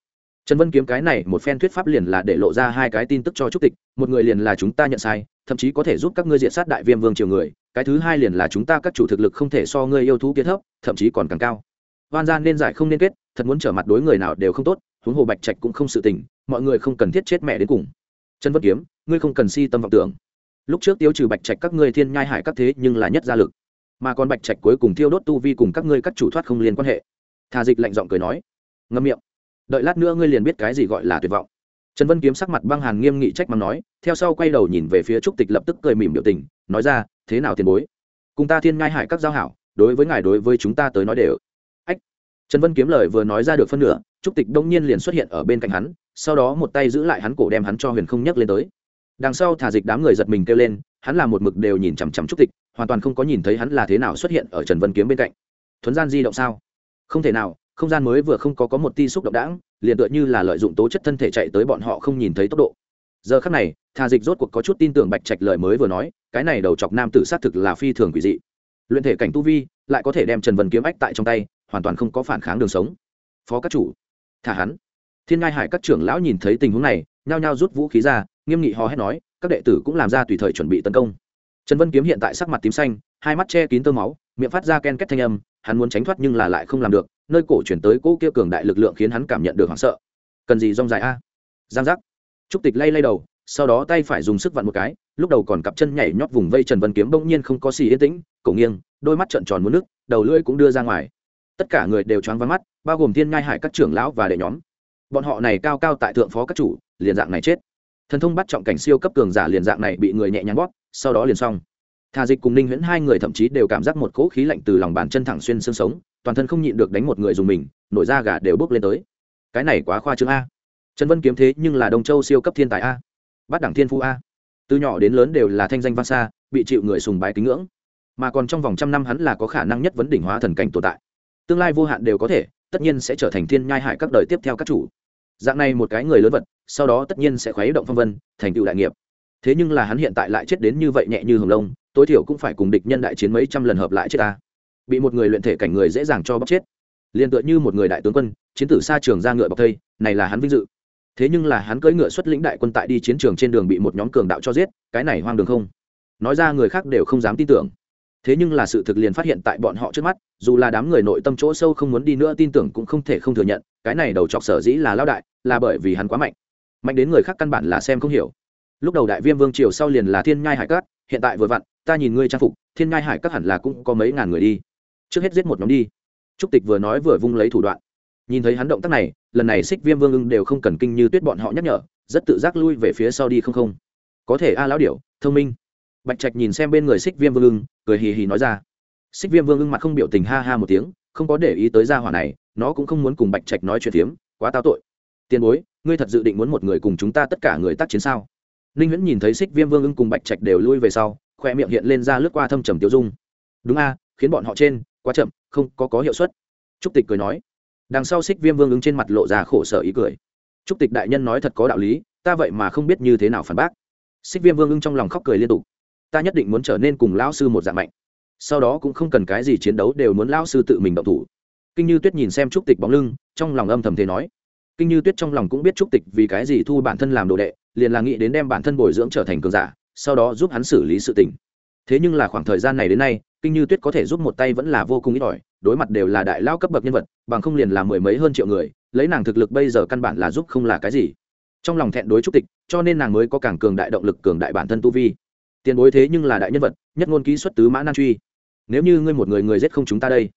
trần vân kiếm cái này một phen thuyết pháp liền là để lộ ra hai cái tin tức cho trúc tịch, một người liền là chúng ta nhận sai, thậm chí có thể giúp các ngươi diện sát đại viêm vương triều người, cái thứ hai liền là chúng ta các chủ thực lực không thể so ngươi yêu thú kia thấp, thậm chí còn càng cao. Hoan gian nên giải không nên kết, thật muốn trở mặt đối người nào đều không tốt, huống hồ bạch trạch cũng không sự tình, mọi người không cần thiết chết mẹ đến cùng. Trần vân kiếm, ngươi không cần si tâm vọng tưởng. Lúc trước tiêu trừ bạch trạch các ngươi thiên nhai hải các thế nhưng là nhất gia lực. Mà còn bạch trạch cuối cùng tiêu đốt tu vi cùng các ngươi các chủ thoát không liên quan hệ. Thà dịch lạnh giọng cười nói. Ngâm miệng đợi lát nữa ngươi liền biết cái gì gọi là tuyệt vọng. Trần vân kiếm sắc mặt băng hàn nghiêm nghị trách mắng nói, theo sau quay đầu nhìn về phía trúc tịch lập tức cười mỉm biểu tình, nói ra, thế nào tiền bối? Cùng ta thiên ngai hải các giao hảo, đối với ngài đối với chúng ta tới nói đều. Ách. Trần vân kiếm lời vừa nói ra được phân nửa, trúc tịch đông nhiên liền xuất hiện ở bên cạnh hắn, sau đó một tay giữ lại hắn cổ đem hắn cho huyền không nhấc lên tới. Đằng sau thả dịch đám người giật mình kêu lên, hắn là một mực đều nhìn chằm chằm trúc tịch, hoàn toàn không có nhìn thấy hắn là thế nào xuất hiện ở trần vân kiếm bên cạnh. Thuấn gian di động sao? Không thể nào không gian mới vừa không có có một ti xúc động đãng, liền tựa như là lợi dụng tố chất thân thể chạy tới bọn họ không nhìn thấy tốc độ. Giờ khắc này thà dịch rốt cuộc có chút tin tưởng bạch trạch lời mới vừa nói, cái này đầu chọc nam tử xác thực là phi thường quỷ dị. Luyện thể cảnh tu vi, lại có thể đem trần vân kiếm ách tại trong tay, hoàn toàn không có phản kháng đường sống. Phó các chủ, thả hắn. Thiên ngai hải các trưởng lão nhìn thấy tình huống này, nhao nhao rút vũ khí ra, nghiêm nghị hò hét nói, các đệ tử cũng làm ra tùy thời chuẩn bị tấn công. Trần vân kiếm hiện tại sắc mặt tím xanh, hai mắt che kín tơ máu, miệng phát ra ken két thanh âm, hắn muốn tránh thoát nhưng là lại không làm được nơi cổ chuyển tới cỗ kia cường đại lực lượng khiến hắn cảm nhận được hoảng sợ. Cần gì rong dài a? Giang giác. Trúc tịch lay lay đầu, sau đó tay phải dùng sức vặn một cái, lúc đầu còn cặp chân nhảy nhót vùng vây trần vân kiếm bỗng nhiên không có gì yên tĩnh, cổ nghiêng, đôi mắt trợn tròn muốn nước, đầu lưỡi cũng đưa ra ngoài. Tất cả người đều choáng vắng mắt, bao gồm thiên ngai hải các trưởng lão và đệ nhóm. Bọn họ này cao cao tại thượng phó các chủ, liền dạng này chết. Thần thông bắt trọng cảnh siêu cấp cường giả liền dạng này bị người nhẹ nhàng bóp, sau đó liền xong. Thà dịch cùng ninh huyễn hai người thậm chí đều cảm giác một cỗ khí lạnh từ lòng bàn chân thẳng xuyên xương sống toàn thân không nhịn được đánh một người dùng mình, nổi da gà đều bước lên tới. Cái này quá khoa trương a. Trần vân kiếm thế nhưng là đông châu siêu cấp thiên tài a. Bắt đẳng thiên phu a. Từ nhỏ đến lớn đều là thanh danh vang xa, bị chịu người sùng bái kính ngưỡng. Mà còn trong vòng trăm năm hắn là có khả năng nhất vấn đỉnh hóa thần cảnh tồn tại. Tương lai vô hạn đều có thể, tất nhiên sẽ trở thành thiên nhai hại các đời tiếp theo các chủ. Dạng này một cái người lớn vật, sau đó tất nhiên sẽ khuấy động phong vân, thành tựu đại nghiệp. Thế nhưng là hắn hiện tại lại chết đến như vậy nhẹ như hồng lông, tối thiểu cũng phải cùng địch nhân đại chiến mấy trăm lần hợp lại chết ta bị một người luyện thể cảnh người dễ dàng cho bóc chết. Liền tựa như một người đại tướng quân, chiến tử xa trường ra ngựa bọc thây, này là hắn vinh dự. Thế nhưng là hắn cưỡi ngựa xuất lĩnh đại quân tại đi chiến trường trên đường bị một nhóm cường đạo cho giết, cái này hoang đường không. Nói ra người khác đều không dám tin tưởng. Thế nhưng là sự thực liền phát hiện tại bọn họ trước mắt, dù là đám người nội tâm chỗ sâu không muốn đi nữa tin tưởng cũng không thể không thừa nhận, cái này đầu chọc sở dĩ là lao đại, là bởi vì hắn quá mạnh. Mạnh đến người khác căn bản là xem không hiểu. Lúc đầu đại viêm vương triều sau liền là thiên nhai hải cát, hiện tại vừa vặn, ta nhìn ngươi trang phục, thiên nhai hải các hẳn là cũng có mấy ngàn người đi trước hết giết một nhóm đi. Trúc tịch vừa nói vừa vung lấy thủ đoạn. Nhìn thấy hắn động tác này, lần này xích viêm vương ưng đều không cần kinh như tuyết bọn họ nhắc nhở, rất tự giác lui về phía sau đi không không. Có thể a lão điểu, thông minh. Bạch trạch nhìn xem bên người xích viêm vương ưng, cười hì hì nói ra. Xích viêm vương ưng mặt không biểu tình ha ha một tiếng, không có để ý tới gia hỏa này, nó cũng không muốn cùng bạch trạch nói chuyện phiếm, quá tao tội. Tiền bối, ngươi thật dự định muốn một người cùng chúng ta tất cả người tác chiến sao? Ninh huyễn nhìn thấy xích viêm vương ưng cùng bạch trạch đều lui về sau, khoe miệng hiện lên ra lướt qua thâm trầm tiêu dung. Đúng a, khiến bọn họ trên quá chậm, không có có hiệu suất. Trúc tịch cười nói. Đằng sau xích viêm vương ứng trên mặt lộ ra khổ sở ý cười. Trúc tịch đại nhân nói thật có đạo lý, ta vậy mà không biết như thế nào phản bác. Xích viêm vương ứng trong lòng khóc cười liên tục. Ta nhất định muốn trở nên cùng lão sư một dạng mạnh. Sau đó cũng không cần cái gì chiến đấu đều muốn lão sư tự mình động thủ. Kinh như tuyết nhìn xem trúc tịch bóng lưng, trong lòng âm thầm thế nói. Kinh như tuyết trong lòng cũng biết trúc tịch vì cái gì thu bản thân làm đồ đệ, liền là nghĩ đến đem bản thân bồi dưỡng trở thành cường giả, sau đó giúp hắn xử lý sự tình. Thế nhưng là khoảng thời gian này đến nay kinh như tuyết có thể giúp một tay vẫn là vô cùng ít ỏi, đối mặt đều là đại lao cấp bậc nhân vật, bằng không liền là mười mấy hơn triệu người, lấy nàng thực lực bây giờ căn bản là giúp không là cái gì. Trong lòng thẹn đối trúc tịch, cho nên nàng mới có càng cường đại động lực, cường đại bản thân tu vi. Tiền bối thế nhưng là đại nhân vật, nhất ngôn ký xuất tứ mã nan truy. Nếu như ngươi một người người giết không chúng ta đây.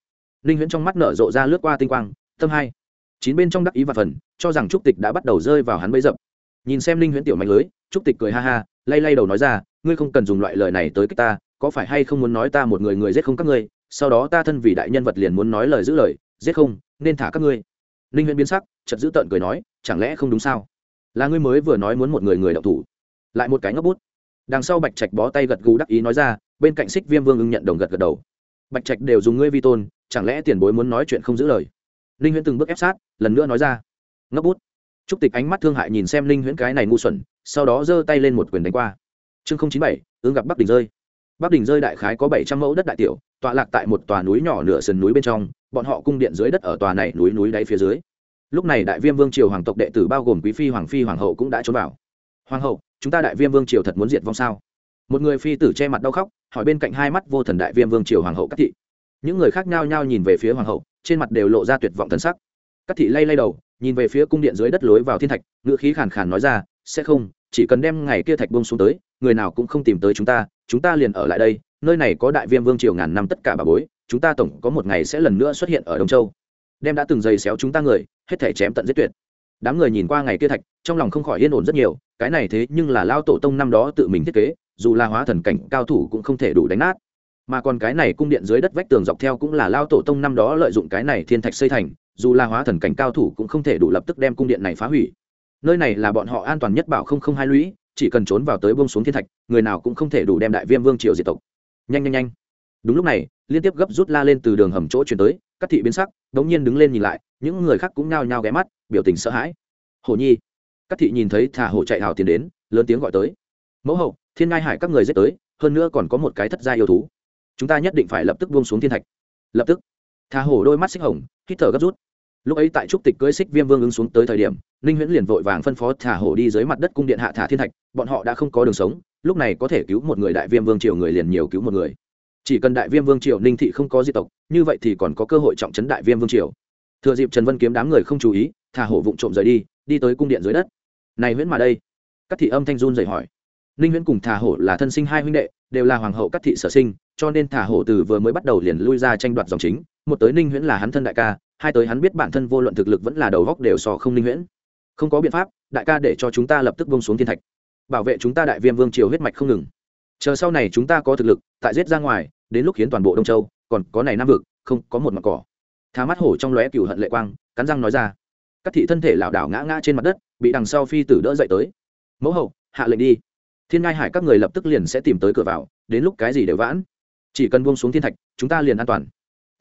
Ninh huyễn trong mắt nở rộ ra lướt qua tinh quang, tâm hai. Chín bên trong đắc ý và phần, cho rằng trúc tịch đã bắt đầu rơi vào hắn bấy dập. Nhìn xem ninh huyễn tiểu mạnh lưới, trúc tịch cười ha ha, lay lay đầu nói ra, ngươi không cần dùng loại lời này tới cách ta có phải hay không muốn nói ta một người người giết không các ngươi, sau đó ta thân vì đại nhân vật liền muốn nói lời giữ lời, giết không, nên thả các ngươi. Ninh huyễn biến sắc chật giữ tợn cười nói, chẳng lẽ không đúng sao? Là ngươi mới vừa nói muốn một người người đậu thủ. Lại một cái ngốc bút. Đằng sau bạch trạch bó tay gật gù đắc ý nói ra, bên cạnh xích viêm vương ưng nhận đồng gật gật đầu. Bạch trạch đều dùng ngươi vi tôn, chẳng lẽ tiền bối muốn nói chuyện không giữ lời? Ninh huyễn từng bước ép sát, lần nữa nói ra. Ngốc bút. Trúc tịch ánh mắt thương hại nhìn xem ninh huyễn cái này ngu xuẩn, sau đó giơ tay lên một quyền đánh qua. Chương không chín bảy ương gặp bắc đình rơi bắc đình rơi đại khái có bảy trăm mẫu đất đại tiểu, tọa lạc tại một tòa núi nhỏ nửa sườn núi bên trong, bọn họ cung điện dưới đất ở tòa này núi núi đáy phía dưới. Lúc này đại viêm vương triều hoàng tộc đệ tử bao gồm quý phi, hoàng phi, hoàng hậu cũng đã trốn vào. Hoàng hậu, chúng ta đại viêm vương triều thật muốn diệt vong sao? Một người phi tử che mặt đau khóc, hỏi bên cạnh hai mắt vô thần đại viêm vương triều hoàng hậu các thị. Những người khác nhao nhao nhìn về phía hoàng hậu, trên mặt đều lộ ra tuyệt vọng thần sắc. Các thị lay lay đầu, nhìn về phía cung điện dưới đất lối vào thiên thạch ngựa khí khàn khàn nói ra, sẽ không, chỉ cần đem ngày kia thạch bông xuống tới người nào cũng không tìm tới chúng ta chúng ta liền ở lại đây, nơi này có đại viêm vương triều ngàn năm tất cả bà bối, chúng ta tổng có một ngày sẽ lần nữa xuất hiện ở đông châu. Đem đã từng giày xéo chúng ta người, hết thể chém tận giết tuyệt. Đám người nhìn qua ngày kia thạch, trong lòng không khỏi yên ổn rất nhiều, cái này thế nhưng là lao tổ tông năm đó tự mình thiết kế, dù là hóa thần cảnh cao thủ cũng không thể đủ đánh nát. Mà còn cái này cung điện dưới đất vách tường dọc theo cũng là lao tổ tông năm đó lợi dụng cái này thiên thạch xây thành, dù là hóa thần cảnh cao thủ cũng không thể đủ lập tức đem cung điện này phá hủy. Nơi này là bọn họ an toàn nhất bảo không không hai lũy chỉ cần trốn vào tới bông xuống thiên thạch, người nào cũng không thể đủ đem đại viêm vương triều diệt tộc. Nhanh nhanh nhanh. Đúng lúc này, liên tiếp gấp rút la lên từ đường hầm chỗ chuyển tới, các thị biến sắc, đống nhiên đứng lên nhìn lại, những người khác cũng nao nhao ghé mắt, biểu tình sợ hãi. Hồ nhi. Các thị nhìn thấy thả hổ chạy hào tiền đến, lớn tiếng gọi tới. Mẫu hậu, thiên ngai hải các người dết tới, hơn nữa còn có một cái thất gia yêu thú. Chúng ta nhất định phải lập tức buông xuống thiên thạch. Lập tức. Thả hổ đôi mắt xích hồng, hít thở gấp rút lúc ấy tại trúc tịch cưới xích viêm vương ứng xuống tới thời điểm, ninh huyễn liền vội vàng phân phó thả hổ đi dưới mặt đất cung điện hạ thả thiên thạch, bọn họ đã không có đường sống, lúc này có thể cứu một người đại viêm vương triều người liền nhiều cứu một người. Chỉ cần đại viêm vương triều ninh thị không có di tộc, như vậy thì còn có cơ hội trọng chấn đại viêm vương triều. Thừa dịp trần vân kiếm đám người không chú ý, thả hổ vụng trộm rời đi đi tới cung điện dưới đất. Này huyễn mà đây. Các thị âm thanh run dậy hỏi. Ninh huyễn cùng thả hổ là thân sinh hai huynh đệ, đều là hoàng hậu các thị sở sinh, cho nên thả hổ từ vừa mới bắt đầu liền lui ra tranh đoạt dòng chính, một tới ninh huyễn là hắn thân đại ca hai tới hắn biết bản thân vô luận thực lực vẫn là đầu góc đều sò không linh huyễn. Không có biện pháp, đại ca để cho chúng ta lập tức bông xuống thiên thạch. Bảo vệ chúng ta đại viêm vương triều huyết mạch không ngừng. Chờ sau này chúng ta có thực lực, tại giết ra ngoài, đến lúc khiến toàn bộ đông châu, còn có này nam vực, không có một mặt cỏ. Thá mắt hổ trong lóe cửu hận lệ quang, cắn răng nói ra. Các thị thân thể lảo đảo ngã ngã trên mặt đất, bị đằng sau phi tử đỡ dậy tới. Mẫu hậu, hạ lệnh đi. Thiên ngai hải các người lập tức liền sẽ tìm tới cửa vào, đến lúc cái gì đều vãn. Chỉ cần buông xuống thiên thạch, chúng ta liền an toàn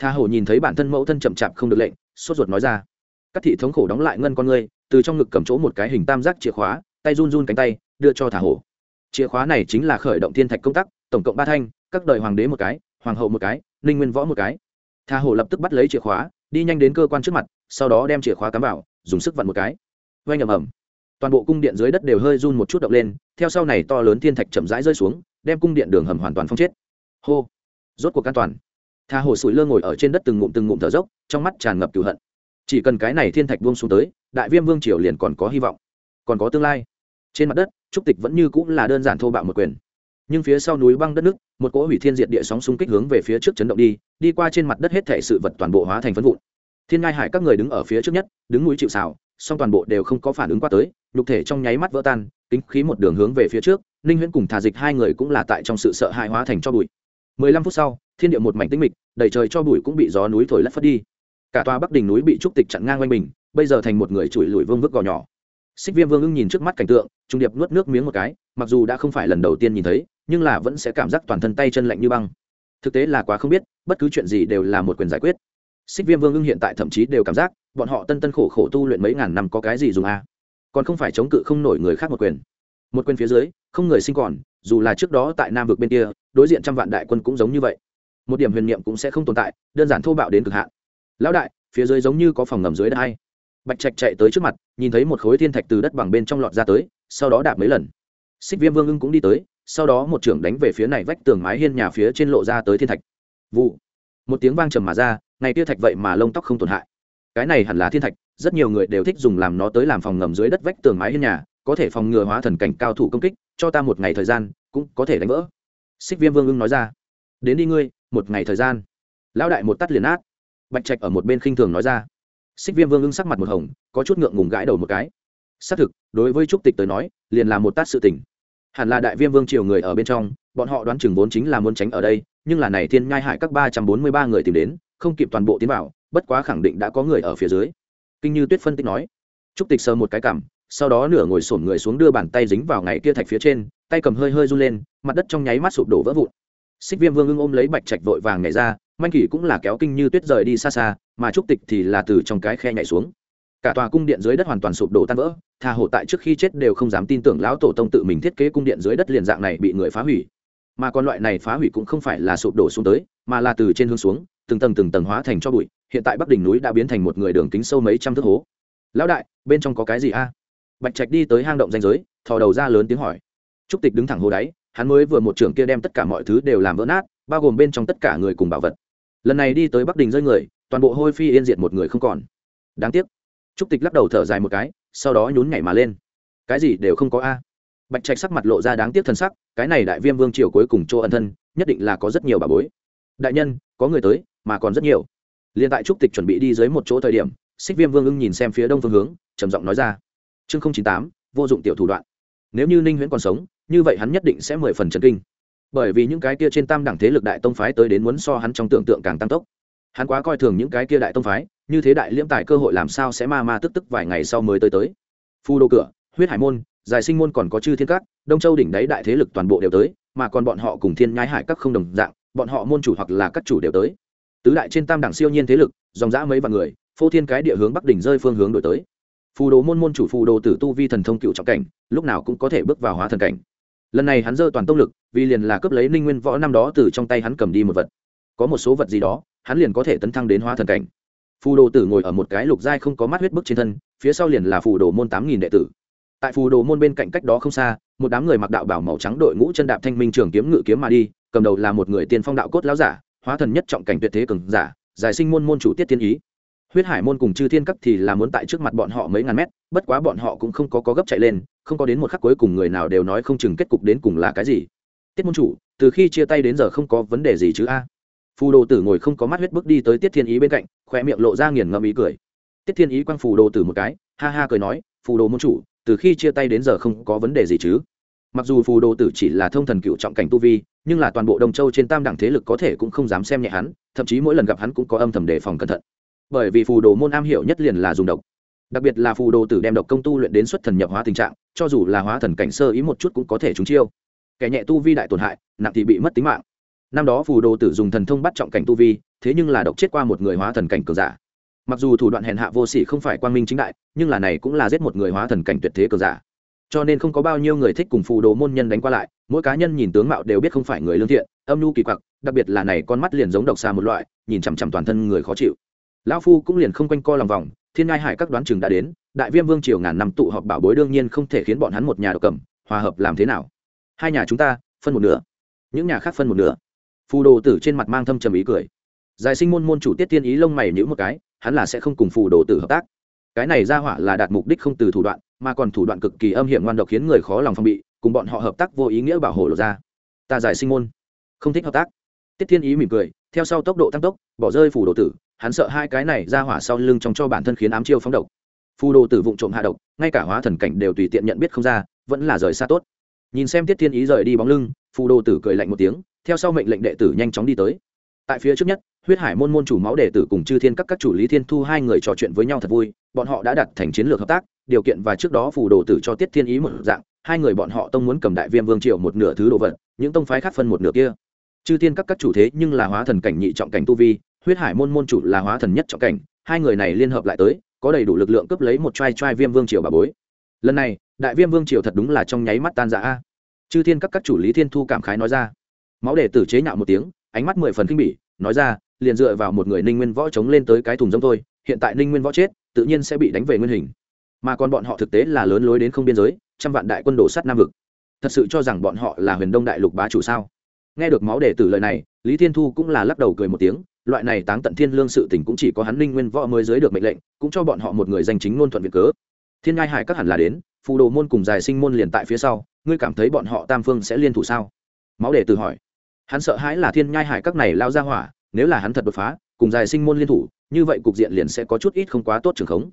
tha hổ nhìn thấy bản thân mẫu thân chậm chạp không được lệnh, sốt ruột nói ra. Các thị thống khổ đóng lại ngân con ngươi, từ trong ngực cầm chỗ một cái hình tam giác chìa khóa, tay run run cánh tay, đưa cho thả hổ chìa khóa này chính là khởi động thiên thạch công tác, tổng cộng ba thanh, các đời hoàng đế một cái, hoàng hậu một cái, ninh nguyên võ một cái. Thả hổ lập tức bắt lấy chìa khóa, đi nhanh đến cơ quan trước mặt, sau đó đem chìa khóa cắm vào, dùng sức vặn một cái. Vay ầm ầm. Toàn bộ cung điện dưới đất đều hơi run một chút động lên, theo sau này to lớn thiên thạch chậm rãi rơi xuống, đem cung điện đường hầm hoàn toàn phong chết. Hô. Rốt cuộc an toàn tha hồ sủi lơ ngồi ở trên đất từng ngụm từng ngụm thở dốc, trong mắt tràn ngập cửu hận. Chỉ cần cái này thiên thạch buông xuống tới, đại viêm vương triều liền còn có hy vọng, còn có tương lai. Trên mặt đất, trúc tịch vẫn như cũng là đơn giản thô bạo một quyền. Nhưng phía sau núi băng đất nước, một cỗ hủy thiên diệt địa sóng xung kích hướng về phía trước chấn động đi đi qua trên mặt đất hết thể sự vật toàn bộ hóa thành phân vụn. Thiên ngai hải các người đứng ở phía trước nhất, đứng núi chịu xào song toàn bộ đều không có phản ứng qua tới, nhục thể trong nháy mắt vỡ tan, kính khí một đường hướng về phía trước, ninh huyễn cùng thà dịch hai người cũng là tại trong sự sợ hãi hóa thành cho bụi mười lăm phút sau, thiên địa một mảnh tĩnh mịch, đầy trời cho bụi cũng bị gió núi thổi lất phất đi. Cả tòa bắc đỉnh núi bị trúc tịch chặn ngang quanh mình, bây giờ thành một người chùi lùi vương vức gò nhỏ. Xích viêm vương ưng nhìn trước mắt cảnh tượng, trung điệp nuốt nước miếng một cái, mặc dù đã không phải lần đầu tiên nhìn thấy, nhưng là vẫn sẽ cảm giác toàn thân tay chân lạnh như băng. Thực tế là quá không biết, bất cứ chuyện gì đều là một quyền giải quyết. Xích viêm vương ưng hiện tại thậm chí đều cảm giác, bọn họ tân tân khổ khổ tu luyện mấy ngàn năm có cái gì dùng a còn không phải chống cự không nổi người khác một quyền một quyền phía dưới, không người sinh còn, dù là trước đó tại nam vực bên kia, đối diện trăm vạn đại quân cũng giống như vậy. Một điểm huyền niệm cũng sẽ không tồn tại, đơn giản thô bạo đến cực hạn. Lão đại, phía dưới giống như có phòng ngầm dưới đất hay. Bạch trạch chạy tới trước mặt, nhìn thấy một khối thiên thạch từ đất bằng bên trong lọt ra tới, sau đó đạp mấy lần. Xích viêm vương ưng cũng đi tới, sau đó một trưởng đánh về phía này vách tường mái hiên nhà phía trên lộ ra tới thiên thạch. Vụ. Một tiếng vang trầm mà ra, ngày tia thạch vậy mà lông tóc không tổn hại. Cái này hẳn là thiên thạch, rất nhiều người đều thích dùng làm nó tới làm phòng ngầm dưới đất vách tường mái hiên nhà có thể phòng ngừa hóa thần cảnh cao thủ công kích, cho ta một ngày thời gian, cũng có thể đánh vỡ. Xích viêm vương ưng nói ra. Đến đi ngươi, một ngày thời gian. Lão đại một tắt liền át bạch trạch ở một bên khinh thường nói ra. Xích viêm vương ưng sắc mặt một hồng, có chút ngượng ngùng gãi đầu một cái. Xác thực, đối với trúc tịch tới nói, liền là một tát sự tình. Hẳn là đại viêm vương triều người ở bên trong, bọn họ đoán chừng vốn chính là muốn tránh ở đây, nhưng là này thiên nhai hại các ba trăm bốn mươi ba người tìm đến, không kịp toàn bộ tiến vào, bất quá khẳng định đã có người ở phía dưới. Kinh như tuyết phân tích nói. Trúc tịch sờ một cái cảm sau đó nửa ngồi sổm người xuống đưa bàn tay dính vào ngày kia thạch phía trên, tay cầm hơi hơi run lên, mặt đất trong nháy mắt sụp đổ vỡ vụn. Xích viêm vương ưng ôm lấy bạch trạch vội vàng nhảy ra, manh kỷ cũng là kéo kinh như tuyết rời đi xa xa, mà trúc tịch thì là từ trong cái khe nhảy xuống. Cả tòa cung điện dưới đất hoàn toàn sụp đổ tan vỡ thà hộ tại trước khi chết đều không dám tin tưởng lão tổ tông tự mình thiết kế cung điện dưới đất liền dạng này bị người phá hủy. Mà còn loại này phá hủy cũng không phải là sụp đổ xuống tới, mà là từ trên hướng xuống, từng tầng từng tầng hóa thành cho bụi, hiện tại bắc đỉnh núi đã biến thành một người đường kính sâu mấy trăm thước hố. Lão đại, bên trong có cái gì a? Bạch trạch đi tới hang động danh giới, thò đầu ra lớn tiếng hỏi. Trúc tịch đứng thẳng hồ đáy, hắn mới vừa một trưởng kia đem tất cả mọi thứ đều làm vỡ nát, bao gồm bên trong tất cả người cùng bảo vật. Lần này đi tới bắc đình rơi người, toàn bộ hôi phi yên diệt một người không còn. Đáng tiếc. Trúc tịch lắc đầu thở dài một cái, sau đó nhún nhảy mà lên. Cái gì đều không có a. Bạch trạch sắc mặt lộ ra đáng tiếc thân sắc, cái này đại viêm vương triều cuối cùng chỗ ân thân, nhất định là có rất nhiều bà bối. Đại nhân, có người tới, mà còn rất nhiều. Liền tại trúc tịch chuẩn bị đi dưới một chỗ thời điểm, xích viêm vương ưng nhìn xem phía đông phương hướng, trầm giọng nói ra chương chín tám, vô dụng tiểu thủ đoạn. Nếu như ninh huyễn còn sống, như vậy hắn nhất định sẽ mười phần trần kinh. Bởi vì những cái kia trên tam đẳng thế lực đại tông phái tới đến muốn so hắn trong tưởng tượng càng tăng tốc. Hắn quá coi thường những cái kia đại tông phái, như thế đại liễm tài cơ hội làm sao sẽ ma ma tức tức vài ngày sau mới tới tới. Phu đô cửa, huyết hải môn, giải sinh môn còn có chư thiên các, đông châu đỉnh đáy đại thế lực toàn bộ đều tới, mà còn bọn họ cùng thiên nhái hải các không đồng dạng, bọn họ môn chủ hoặc là các chủ đều tới. Tứ đại trên tam đẳng siêu nhiên thế lực, dòng dã mấy vạn người, phô thiên cái địa hướng bắc đỉnh rơi phương hướng đổi tới phù đồ môn môn chủ phù đồ tử tu vi thần thông cựu trọng cảnh, lúc nào cũng có thể bước vào hóa thần cảnh. Lần này hắn dơ toàn tông lực, vì liền là cướp lấy ninh nguyên võ năm đó từ trong tay hắn cầm đi một vật. Có một số vật gì đó, hắn liền có thể tấn thăng đến hóa thần cảnh. Phù đồ tử ngồi ở một cái lục giai không có mắt huyết bức trên thân, phía sau liền là phù đồ môn tám nghìn đệ tử. Tại phù đồ môn bên cạnh cách đó không xa, một đám người mặc đạo bảo màu trắng đội ngũ chân đạp thanh minh trường kiếm ngự kiếm mà đi, cầm đầu là một người tiên phong đạo cốt láo giả, hóa thần nhất trọng cảnh tuyệt thế cường giả, giải sinh môn môn chủ tiết tiên ý huyết hải môn cùng chư thiên cấp thì là muốn tại trước mặt bọn họ mấy ngàn mét, bất quá bọn họ cũng không có có gấp chạy lên, không có đến một khắc cuối cùng người nào đều nói không chừng kết cục đến cùng là cái gì. Tiết môn chủ, từ khi chia tay đến giờ không có vấn đề gì chứ a? Phù đồ tử ngồi không có mắt huyết bước đi tới tiết thiên ý bên cạnh khoe miệng lộ ra nghiền ngẫm ý cười. Tiết thiên ý quăng phù đồ tử một cái, ha ha cười nói, phù đồ môn chủ, từ khi chia tay đến giờ không có vấn đề gì chứ? Mặc dù phù đồ tử chỉ là thông thần cựu trọng cảnh tu vi, nhưng là toàn bộ đông châu trên tam đẳng thế lực có thể cũng không dám xem nhẹ hắn, thậm chí mỗi lần gặp hắn cũng có âm thầm đề phòng cẩn thận bởi vì phù đồ môn am hiểu nhất liền là dùng độc. Đặc biệt là phù đồ tử đem độc công tu luyện đến xuất thần nhập hóa tình trạng, cho dù là hóa thần cảnh sơ ý một chút cũng có thể trúng chiêu. Kẻ nhẹ tu vi đại tổn hại, nặng thì bị mất tính mạng. Năm đó phù đồ tử dùng thần thông bắt trọng cảnh tu vi, thế nhưng là độc chết qua một người hóa thần cảnh cường giả. Mặc dù thủ đoạn hèn hạ vô sỉ không phải quang minh chính đại, nhưng là này cũng là giết một người hóa thần cảnh tuyệt thế cường giả. Cho nên không có bao nhiêu người thích cùng phù đồ môn nhân đánh qua lại, mỗi cá nhân nhìn tướng mạo đều biết không phải người lương thiện, âm nhu kỳ quặc, đặc biệt là này con mắt liền giống độc xa một loại, nhìn chằm chằm toàn thân người khó chịu lão phu cũng liền không quanh co lòng vòng, thiên ngai hải các đoán chừng đã đến, đại viêm vương triều ngàn năm tụ họp bảo bối đương nhiên không thể khiến bọn hắn một nhà độc cầm, hòa hợp làm thế nào? Hai nhà chúng ta, phân một nửa. Những nhà khác phân một nửa. Phù đồ tử trên mặt mang thâm trầm ý cười. Giải sinh môn môn chủ tiết tiên ý lông mày nhữ một cái, hắn là sẽ không cùng phù đồ tử hợp tác. Cái này ra hỏa là đạt mục đích không từ thủ đoạn, mà còn thủ đoạn cực kỳ âm hiểm ngoan độc khiến người khó lòng phòng bị, cùng bọn họ hợp tác vô ý nghĩa bảo hộ lộ ra. Ta giải sinh môn không thích hợp tác. Tiết thiên ý mỉm cười, theo sau tốc độ tăng tốc, bỏ rơi phù đồ tử hắn sợ hai cái này ra hỏa sau lưng trong cho bản thân khiến ám chiêu phóng độc. Phù đồ tử vụng trộm hạ độc, ngay cả hóa thần cảnh đều tùy tiện nhận biết không ra, vẫn là rời xa tốt. Nhìn xem tiết thiên ý rời đi bóng lưng, phù đồ tử cười lạnh một tiếng, theo sau mệnh lệnh đệ tử nhanh chóng đi tới. Tại phía trước nhất, huyết hải môn môn chủ máu đệ tử cùng chư thiên các các chủ lý thiên thu hai người trò chuyện với nhau thật vui, bọn họ đã đặt thành chiến lược hợp tác, điều kiện và trước đó phù đồ tử cho tiết thiên ý một dạng, hai người bọn họ tông muốn cầm đại viêm vương triều một nửa thứ đồ vật, những tông phái khác phân một nửa kia. Chư thiên các các chủ thế nhưng là hóa thần cảnh nhị trọng cảnh tu vi huyết hải môn môn chủ là hóa thần nhất trọng cảnh, hai người này liên hợp lại tới, có đầy đủ lực lượng cướp lấy một trai trai viêm vương triều bà bối. Lần này, đại viêm vương triều thật đúng là trong nháy mắt tan rã. A chư thiên các các chủ lý thiên thu cảm khái nói ra. Máu đệ tử chế nhạo một tiếng, ánh mắt mười phần kinh bỉ, nói ra, liền dựa vào một người ninh nguyên võ chống lên tới cái thùng giống thôi, hiện tại ninh nguyên võ chết, tự nhiên sẽ bị đánh về nguyên hình. Mà còn bọn họ thực tế là lớn lối đến không biên giới, trăm vạn đại quân đổ sắt nam vực. Thật sự cho rằng bọn họ là huyền đông đại lục bá chủ sao? Nghe được máu đệ tử lời này, lý thiên thu cũng là lắc đầu cười một tiếng loại này táng tận thiên lương sự tình cũng chỉ có hắn linh nguyên võ mới dưới được mệnh lệnh, cũng cho bọn họ một người danh chính ngôn thuận việc cớ. Thiên ngai hải các hẳn là đến, phù đồ môn cùng dài sinh môn liền tại phía sau, ngươi cảm thấy bọn họ tam phương sẽ liên thủ sao? Máu đệ tự hỏi. Hắn sợ hãi là thiên nhai hải các này lao ra hỏa, nếu là hắn thật đột phá, cùng dài sinh môn liên thủ, như vậy cục diện liền sẽ có chút ít không quá tốt trường khống.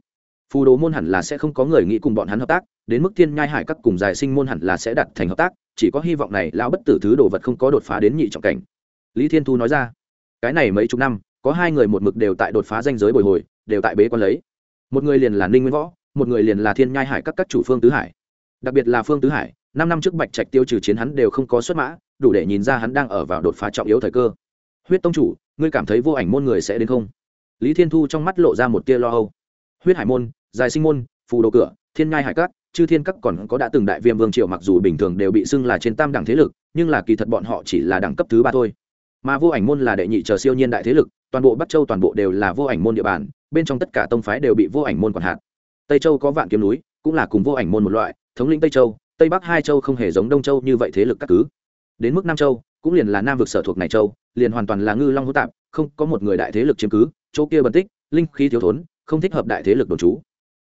Phù đồ môn hẳn là sẽ không có người nghĩ cùng bọn hắn hợp tác, đến mức thiên nhai hải các cùng dài sinh môn hẳn là sẽ đặt thành hợp tác, chỉ có hy vọng này lão bất tử thứ đồ vật không có đột phá đến nhị trọng cảnh. Lý thiên thu nói ra cái này mấy chục năm, có hai người một mực đều tại đột phá danh giới bồi hồi, đều tại bế quan lấy. Một người liền là ninh nguyên võ, một người liền là thiên nhai hải các các chủ phương tứ hải. Đặc biệt là phương tứ hải, năm năm trước bạch trạch tiêu trừ chiến hắn đều không có xuất mã, đủ để nhìn ra hắn đang ở vào đột phá trọng yếu thời cơ. Huyết tông chủ, ngươi cảm thấy vô ảnh môn người sẽ đến không? Lý thiên thu trong mắt lộ ra một tia lo âu. Huyết hải môn dài sinh môn, phù đồ cửa, thiên nhai hải các, chư thiên các còn có đã từng đại viêm vương triều mặc dù bình thường đều bị xưng là trên tam đẳng thế lực, nhưng là kỳ thật bọn họ chỉ là đẳng cấp thứ ba thôi mà vô ảnh môn là đệ nhị chờ siêu nhiên đại thế lực, toàn bộ bắc châu toàn bộ đều là vô ảnh môn địa bàn, bên trong tất cả tông phái đều bị vô ảnh môn quản hạt. Tây châu có vạn kiếm núi, cũng là cùng vô ảnh môn một loại, thống lĩnh tây châu, tây bắc hai châu không hề giống đông châu như vậy thế lực các cứ. Đến mức nam châu, cũng liền là nam vực sở thuộc này châu, liền hoàn toàn là ngư long hữu tạp, không có một người đại thế lực chiếm cứ, chỗ kia bẩn tích, linh khí thiếu thốn, không thích hợp đại thế lực đồn trú.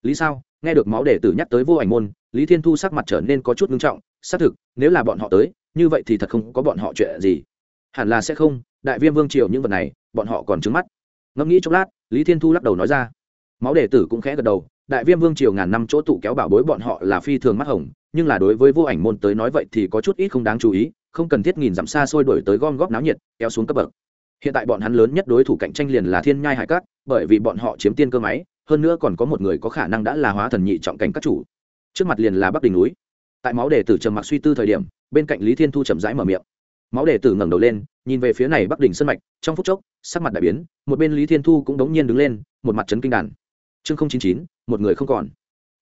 Lý sao, nghe được máu đệ tử nhắc tới vô ảnh môn, lý thiên thu sắc mặt trở nên có chút ngưng trọng, xác thực, nếu là bọn họ tới, như vậy thì thật không có bọn họ chuyện gì hẳn là sẽ không, đại viêm vương triều những vật này, bọn họ còn trứng mắt. Ngẫm nghĩ chốc lát, lý thiên thu lắc đầu nói ra. Máu đệ tử cũng khẽ gật đầu, đại viêm vương triều ngàn năm chỗ tụ kéo bảo bối bọn họ là phi thường mắt hồng, nhưng là đối với vô ảnh môn tới nói vậy thì có chút ít không đáng chú ý, không cần thiết nghìn dặm xa xôi đổi tới gom góp náo nhiệt, kéo xuống cấp bậc. Hiện tại bọn hắn lớn nhất đối thủ cạnh tranh liền là thiên nhai hải cát bởi vì bọn họ chiếm tiên cơ máy, hơn nữa còn có một người có khả năng đã là hóa thần nhị trọng cảnh các chủ. Trước mặt liền là bắc đình núi. Tại máu đề tử trầm mặc suy tư thời điểm, bên cạnh lý thiên thu chậm rãi mở miệng máu đệ tử ngẩng đầu lên, nhìn về phía này bắc đỉnh sân mạch, trong phút chốc, sắc mặt đại biến, một bên lý thiên thu cũng đống nhiên đứng lên, một mặt trấn kinh đàn. Chương không chín chín, một người không còn.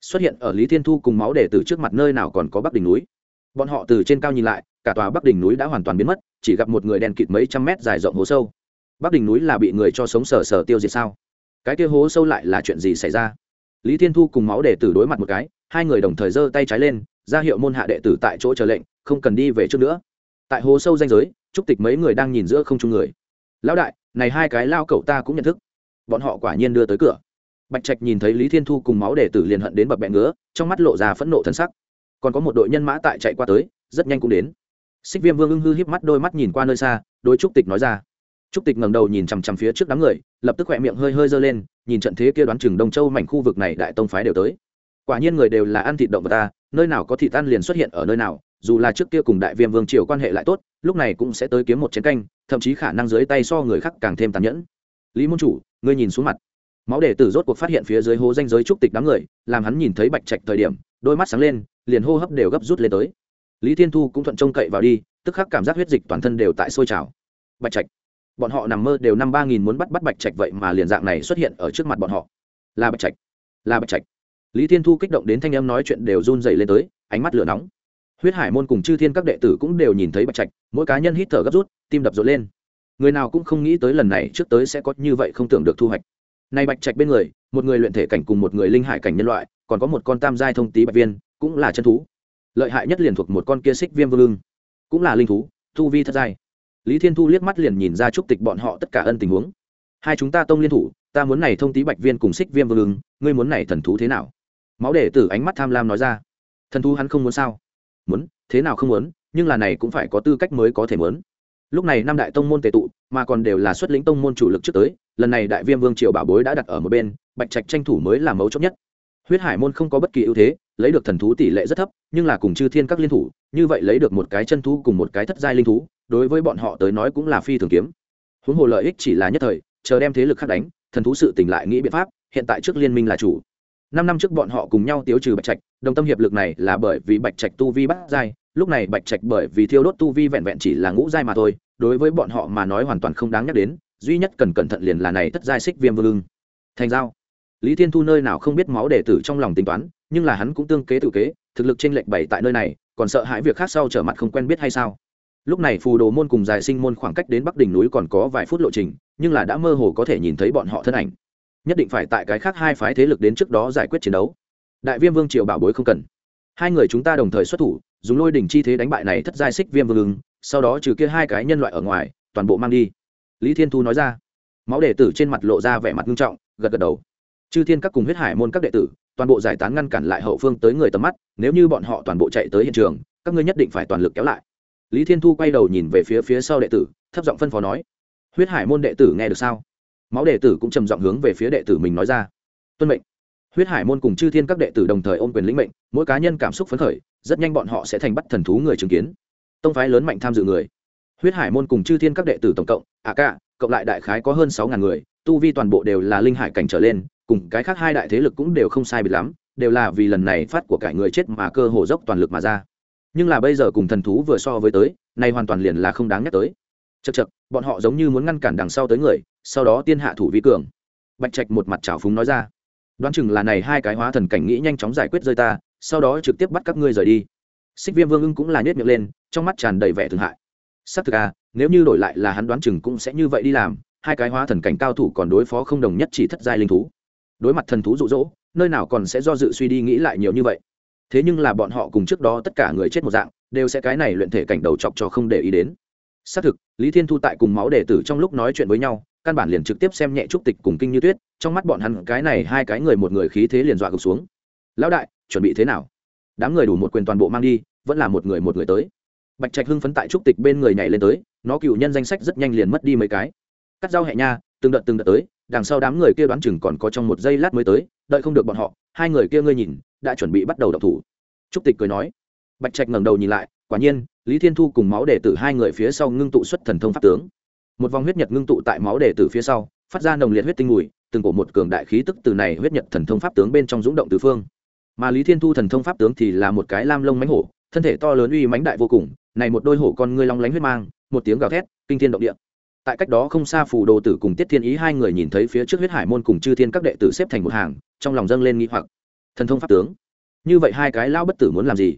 Xuất hiện ở lý thiên thu cùng máu đệ tử trước mặt nơi nào còn có bắc đỉnh núi. Bọn họ từ trên cao nhìn lại, cả tòa bắc đỉnh núi đã hoàn toàn biến mất, chỉ gặp một người đen kịt mấy trăm mét dài rộng hố sâu. Bắc đỉnh núi là bị người cho sống sờ sờ tiêu diệt sao? Cái kia hố sâu lại là chuyện gì xảy ra? Lý thiên thu cùng máu đệ tử đối mặt một cái, hai người đồng thời giơ tay trái lên, ra hiệu môn hạ đệ tử tại chỗ chờ lệnh, không cần đi về trước nữa tại hố sâu danh giới trúc tịch mấy người đang nhìn giữa không trung người. Lão đại, này hai cái lao cậu ta cũng nhận thức. Bọn họ quả nhiên đưa tới cửa. Bạch trạch nhìn thấy lý thiên thu cùng máu đệ tử liền hận đến bập bẹ ngứa, trong mắt lộ ra phẫn nộ thân sắc. Còn có một đội nhân mã tại chạy qua tới, rất nhanh cũng đến. Xích viêm vương ưng hư híp mắt đôi mắt nhìn qua nơi xa đôi trúc tịch nói ra. Trúc tịch ngẩng đầu nhìn chằm chằm phía trước đám người, lập tức khỏe miệng hơi hơi giơ lên, nhìn trận thế kia đoán chừng đông châu mảnh khu vực này đại tông phái đều tới. Quả nhiên người đều là ăn thịt động vật ta, nơi nào có thịt tan liền xuất hiện ở nơi nào dù là trước kia cùng đại viêm vương triều quan hệ lại tốt, lúc này cũng sẽ tới kiếm một chén canh, thậm chí khả năng dưới tay so người khác càng thêm tàn nhẫn. Lý môn chủ, ngươi nhìn xuống mặt. Máu đệ tử rốt cuộc phát hiện phía dưới hố danh giới trúc tịch đám người, làm hắn nhìn thấy bạch trạch thời điểm, đôi mắt sáng lên, liền hô hấp đều gấp rút lên tới. Lý thiên thu cũng thuận trông cậy vào đi, tức khắc cảm giác huyết dịch toàn thân đều tại sôi trào. Bạch trạch. Bọn họ nằm mơ đều năm ba nghìn muốn bắt bắt bạch trạch vậy mà liền dạng này xuất hiện ở trước mặt bọn họ. Là bạch trạch. Là bạch trạch. Lý thiên thu kích động đến thanh em nói chuyện đều run dày lên tới, ánh mắt lửa nóng huyết hải môn cùng chư thiên các đệ tử cũng đều nhìn thấy bạch trạch, mỗi cá nhân hít thở gấp rút, tim đập rộn lên. Người nào cũng không nghĩ tới lần này trước tới sẽ có như vậy không tưởng được thu hoạch. Nay bạch trạch bên người, một người luyện thể cảnh cùng một người linh hải cảnh nhân loại, còn có một con tam giai thông tý bạch viên, cũng là chân thú. Lợi hại nhất liền thuộc một con kia xích viêm vương ưng, cũng là linh thú thu vi thất giai. Lý thiên thu liếc mắt liền nhìn ra chúc tịch bọn họ tất cả ân tình huống. Hai chúng ta tông liên thủ, ta muốn này thông tý bạch viên cùng xích viêm vương ưng, ngươi muốn này thần thú thế nào? Máu để tử ánh mắt tham lam nói ra. Thần thú hắn không muốn sao? Muốn, thế nào không muốn, nhưng là này cũng phải có tư cách mới có thể muốn. Lúc này năm đại tông môn tề tụ, mà còn đều là xuất lĩnh tông môn chủ lực trước tới, lần này đại viêm vương triều bảo bối đã đặt ở một bên, bạch trạch tranh thủ mới là mấu chốt nhất. Huyết hải môn không có bất kỳ ưu thế, lấy được thần thú tỷ lệ rất thấp, nhưng là cùng chư thiên các liên thủ, như vậy lấy được một cái chân thú cùng một cái thất giai linh thú, đối với bọn họ tới nói cũng là phi thường kiếm. Huống hồ lợi ích chỉ là nhất thời, chờ đem thế lực khác đánh, thần thú sự tỉnh lại nghĩ biện pháp, hiện tại trước liên minh là chủ năm năm trước bọn họ cùng nhau tiêu trừ bạch trạch, đồng tâm hiệp lực này là bởi vì bạch trạch tu vi bắt dai. lúc này bạch trạch bởi vì thiêu đốt tu vi vẹn vẹn chỉ là ngũ giai mà thôi, đối với bọn họ mà nói hoàn toàn không đáng nhắc đến, duy nhất cần cẩn thận liền là này thất giai xích viêm vương lưng thành giao. Lý thiên thu nơi nào không biết máu đệ tử trong lòng tính toán, nhưng là hắn cũng tương kế tự kế, thực lực trên lệnh bảy tại nơi này, còn sợ hãi việc khác sau trở mặt không quen biết hay sao. Lúc này phù đồ môn cùng dài sinh môn khoảng cách đến bắc đỉnh núi còn có vài phút lộ trình, nhưng là đã mơ hồ có thể nhìn thấy bọn họ thân ảnh nhất định phải tại cái khác hai phái thế lực đến trước đó giải quyết chiến đấu. Đại viêm vương triều bảo bối không cần. Hai người chúng ta đồng thời xuất thủ, dùng lôi đỉnh chi thế đánh bại này thất giai xích viêm vương ứng sau đó trừ kia hai cái nhân loại ở ngoài, toàn bộ mang đi. Lý thiên thu nói ra. Máu đệ tử trên mặt lộ ra vẻ mặt nghiêm trọng, gật gật đầu. Chư thiên các cùng huyết hải môn các đệ tử, toàn bộ giải tán ngăn cản lại hậu phương tới người tầm mắt, nếu như bọn họ toàn bộ chạy tới hiện trường, các ngươi nhất định phải toàn lực kéo lại. Lý thiên thu quay đầu nhìn về phía phía sau đệ tử, thấp giọng phân phó nói. Huyết hải môn đệ tử nghe được sao? Máu đệ tử cũng trầm giọng hướng về phía đệ tử mình nói ra. Tuân mệnh. Huyết hải môn cùng chư thiên các đệ tử đồng thời ôm quyền lĩnh mệnh, mỗi cá nhân cảm xúc phấn khởi, rất nhanh bọn họ sẽ thành bắt thần thú người chứng kiến. Tông phái lớn mạnh tham dự người. Huyết hải môn cùng chư thiên các đệ tử tổng cộng ạ à cả, cộng lại đại khái có hơn sáu ngàn người, tu vi toàn bộ đều là linh hải cảnh trở lên, cùng cái khác hai đại thế lực cũng đều không sai biệt lắm, đều là vì lần này phát của cải người chết mà cơ hồ dốc toàn lực mà ra. Nhưng là bây giờ cùng thần thú vừa so với tới nay hoàn toàn liền là không đáng nhắc tới. Chật chật bọn họ giống như muốn ngăn cản đằng sau tới người sau đó tiên hạ thủ vi cường. Bạch trạch một mặt trào phúng nói ra. Đoán chừng là này hai cái hóa thần cảnh nghĩ nhanh chóng giải quyết rơi ta, sau đó trực tiếp bắt các ngươi rời đi. Xích viêm vương ưng cũng là nhét miệng lên, trong mắt tràn đầy vẻ thương hại. Xác thực à nếu như đổi lại là hắn đoán chừng cũng sẽ như vậy đi làm, hai cái hóa thần cảnh cao thủ còn đối phó không đồng nhất chỉ thất giai linh thú. Đối mặt thần thú rụ rỗ nơi nào còn sẽ do dự suy đi nghĩ lại nhiều như vậy. Thế nhưng là bọn họ cùng trước đó tất cả người chết một dạng, đều sẽ cái này luyện thể cảnh đầu chọc cho không để ý đến. Xác thực, lý thiên thu tại cùng máu đệ tử trong lúc nói chuyện với nhau căn bản liền trực tiếp xem nhẹ trúc tịch cùng kinh như tuyết, trong mắt bọn hắn cái này hai cái người một người khí thế liền dọa gục xuống. Lão đại, chuẩn bị thế nào? Đám người đủ một quyền toàn bộ mang đi, vẫn là một người một người tới. Bạch trạch hưng phấn tại trúc tịch bên người nhảy lên tới, nó cựu nhân danh sách rất nhanh liền mất đi mấy cái. Cắt rau hẹ nha, từng đợt từng đợt tới, đằng sau đám người kia đoán chừng còn có trong một giây lát mới tới, đợi không được bọn họ, hai người kia ngươi nhìn, đã chuẩn bị bắt đầu đọc thủ. Trúc tịch cười nói. Bạch trạch ngẩng đầu nhìn lại, quả nhiên, lý thiên thu cùng máu để từ hai người phía sau ngưng tụ xuất thần thông pháp tướng một vòng huyết nhật ngưng tụ tại máu đệ tử phía sau, phát ra nồng liệt huyết tinh mùi, từng cổ một cường đại khí tức từ này huyết nhật thần thông pháp tướng bên trong dũng động tứ phương. Mà lý thiên thu thần thông pháp tướng thì là một cái lam lông mánh hổ, thân thể to lớn uy mánh đại vô cùng, này một đôi hổ con ngươi long lánh huyết mang, một tiếng gào thét, kinh thiên động địa. Tại cách đó không xa phù đồ tử cùng tiết thiên ý hai người nhìn thấy phía trước huyết hải môn cùng chư thiên các đệ tử xếp thành một hàng, trong lòng dâng lên nghi hoặc. Thần thông pháp tướng, như vậy hai cái lao bất tử muốn làm gì?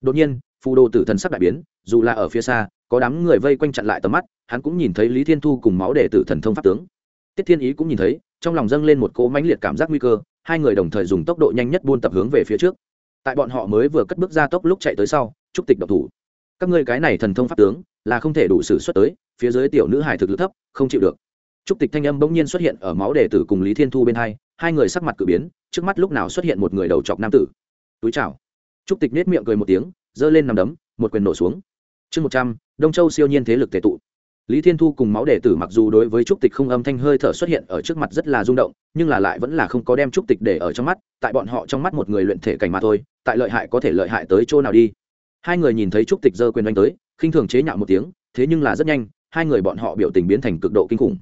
Đột nhiên, phù đồ tử thần sắc đại biến, dù là ở phía xa có đám người vây quanh chặn lại tầm mắt, hắn cũng nhìn thấy lý thiên thu cùng máu đệ tử thần thông pháp tướng. Tiết thiên ý cũng nhìn thấy, trong lòng dâng lên một cỗ mãnh liệt cảm giác nguy cơ, hai người đồng thời dùng tốc độ nhanh nhất buôn tập hướng về phía trước. Tại bọn họ mới vừa cất bước ra tốc lúc chạy tới sau, trúc tịch độc thủ. Các ngươi cái này thần thông pháp tướng, là không thể đủ xử xuất tới, phía dưới tiểu nữ hải thực lực thấp, không chịu được. Trúc tịch thanh âm bỗng nhiên xuất hiện ở máu đệ tử cùng lý thiên thu bên hai hai người sắc mặt cử biến, trước mắt lúc nào xuất hiện một người đầu chọc nam tử. Túi chào. Trúc tịch nết miệng cười một tiếng, giơ lên nằm đấm, một quyền nổ xuống chương một trăm, đông châu siêu nhiên thế lực tệ tụ. Lý thiên thu cùng máu đệ tử mặc dù đối với trúc tịch không âm thanh hơi thở xuất hiện ở trước mặt rất là rung động, nhưng là lại vẫn là không có đem trúc tịch để ở trong mắt, tại bọn họ trong mắt một người luyện thể cảnh mà thôi, tại lợi hại có thể lợi hại tới chỗ nào đi. Hai người nhìn thấy trúc tịch giơ quyền đánh tới, khinh thường chế nhạo một tiếng, thế nhưng là rất nhanh, hai người bọn họ biểu tình biến thành cực độ kinh khủng.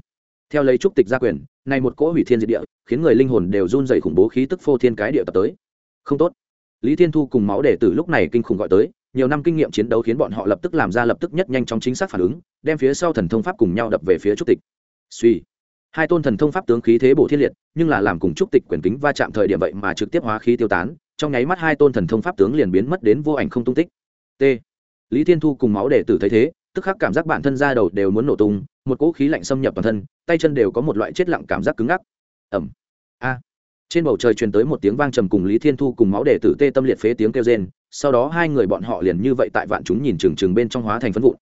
Theo lấy trúc tịch ra quyền này một cỗ hủy thiên diệt địa, khiến người linh hồn đều run dày khủng bố khí tức phô thiên cái địa tập tới. Không tốt. Lý thiên thu cùng máu đệ tử lúc này kinh khủng gọi tới nhiều năm kinh nghiệm chiến đấu khiến bọn họ lập tức làm ra lập tức nhất nhanh chóng chính xác phản ứng, đem phía sau thần thông pháp cùng nhau đập về phía trúc tịch. Suy. Hai tôn thần thông pháp tướng khí thế bổ thiên liệt, nhưng là làm cùng trúc tịch quyền kính va chạm thời điểm vậy mà trực tiếp hóa khí tiêu tán, trong nháy mắt hai tôn thần thông pháp tướng liền biến mất đến vô ảnh không tung tích. T. Lý thiên thu cùng máu đệ tử thấy thế, tức khắc cảm giác bản thân ra đầu đều muốn nổ tung, một cỗ khí lạnh xâm nhập toàn thân, tay chân đều có một loại chết lặng cảm giác cứng ngắc. Ẩm. A. Trên bầu trời truyền tới một tiếng vang trầm cùng lý thiên thu cùng máu đệ tử tê tâm liệt phế tiếng kêu rên sau đó hai người bọn họ liền như vậy tại vạn chúng nhìn chừng chừng bên trong hóa thành phân vụn.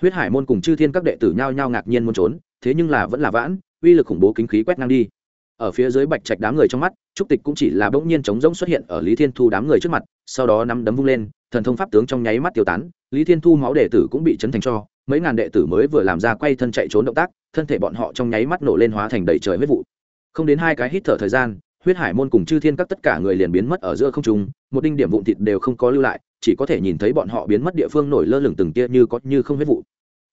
Huyết hải môn cùng chư thiên các đệ tử nhao nhao ngạc nhiên muốn trốn, thế nhưng là vẫn là vãn, uy lực khủng bố kính khí quét ngang đi. Ở phía dưới bạch trạch đám người trong mắt, trúc tịch cũng chỉ là bỗng nhiên trống rỗng xuất hiện ở lý thiên thu đám người trước mặt, sau đó nắm đấm vung lên, thần thông pháp tướng trong nháy mắt tiêu tán, lý thiên thu máu đệ tử cũng bị chấn thành cho, mấy ngàn đệ tử mới vừa làm ra quay thân chạy trốn động tác, thân thể bọn họ trong nháy mắt nổ lên hóa thành đầy trời huyết vụ. Không đến hai cái hít thở thời gian huyết hải môn cùng chư thiên các tất cả người liền biến mất ở giữa không trung, một đinh điểm vụn thịt đều không có lưu lại, chỉ có thể nhìn thấy bọn họ biến mất địa phương nổi lơ lửng từng tia như có như không huyết vụ.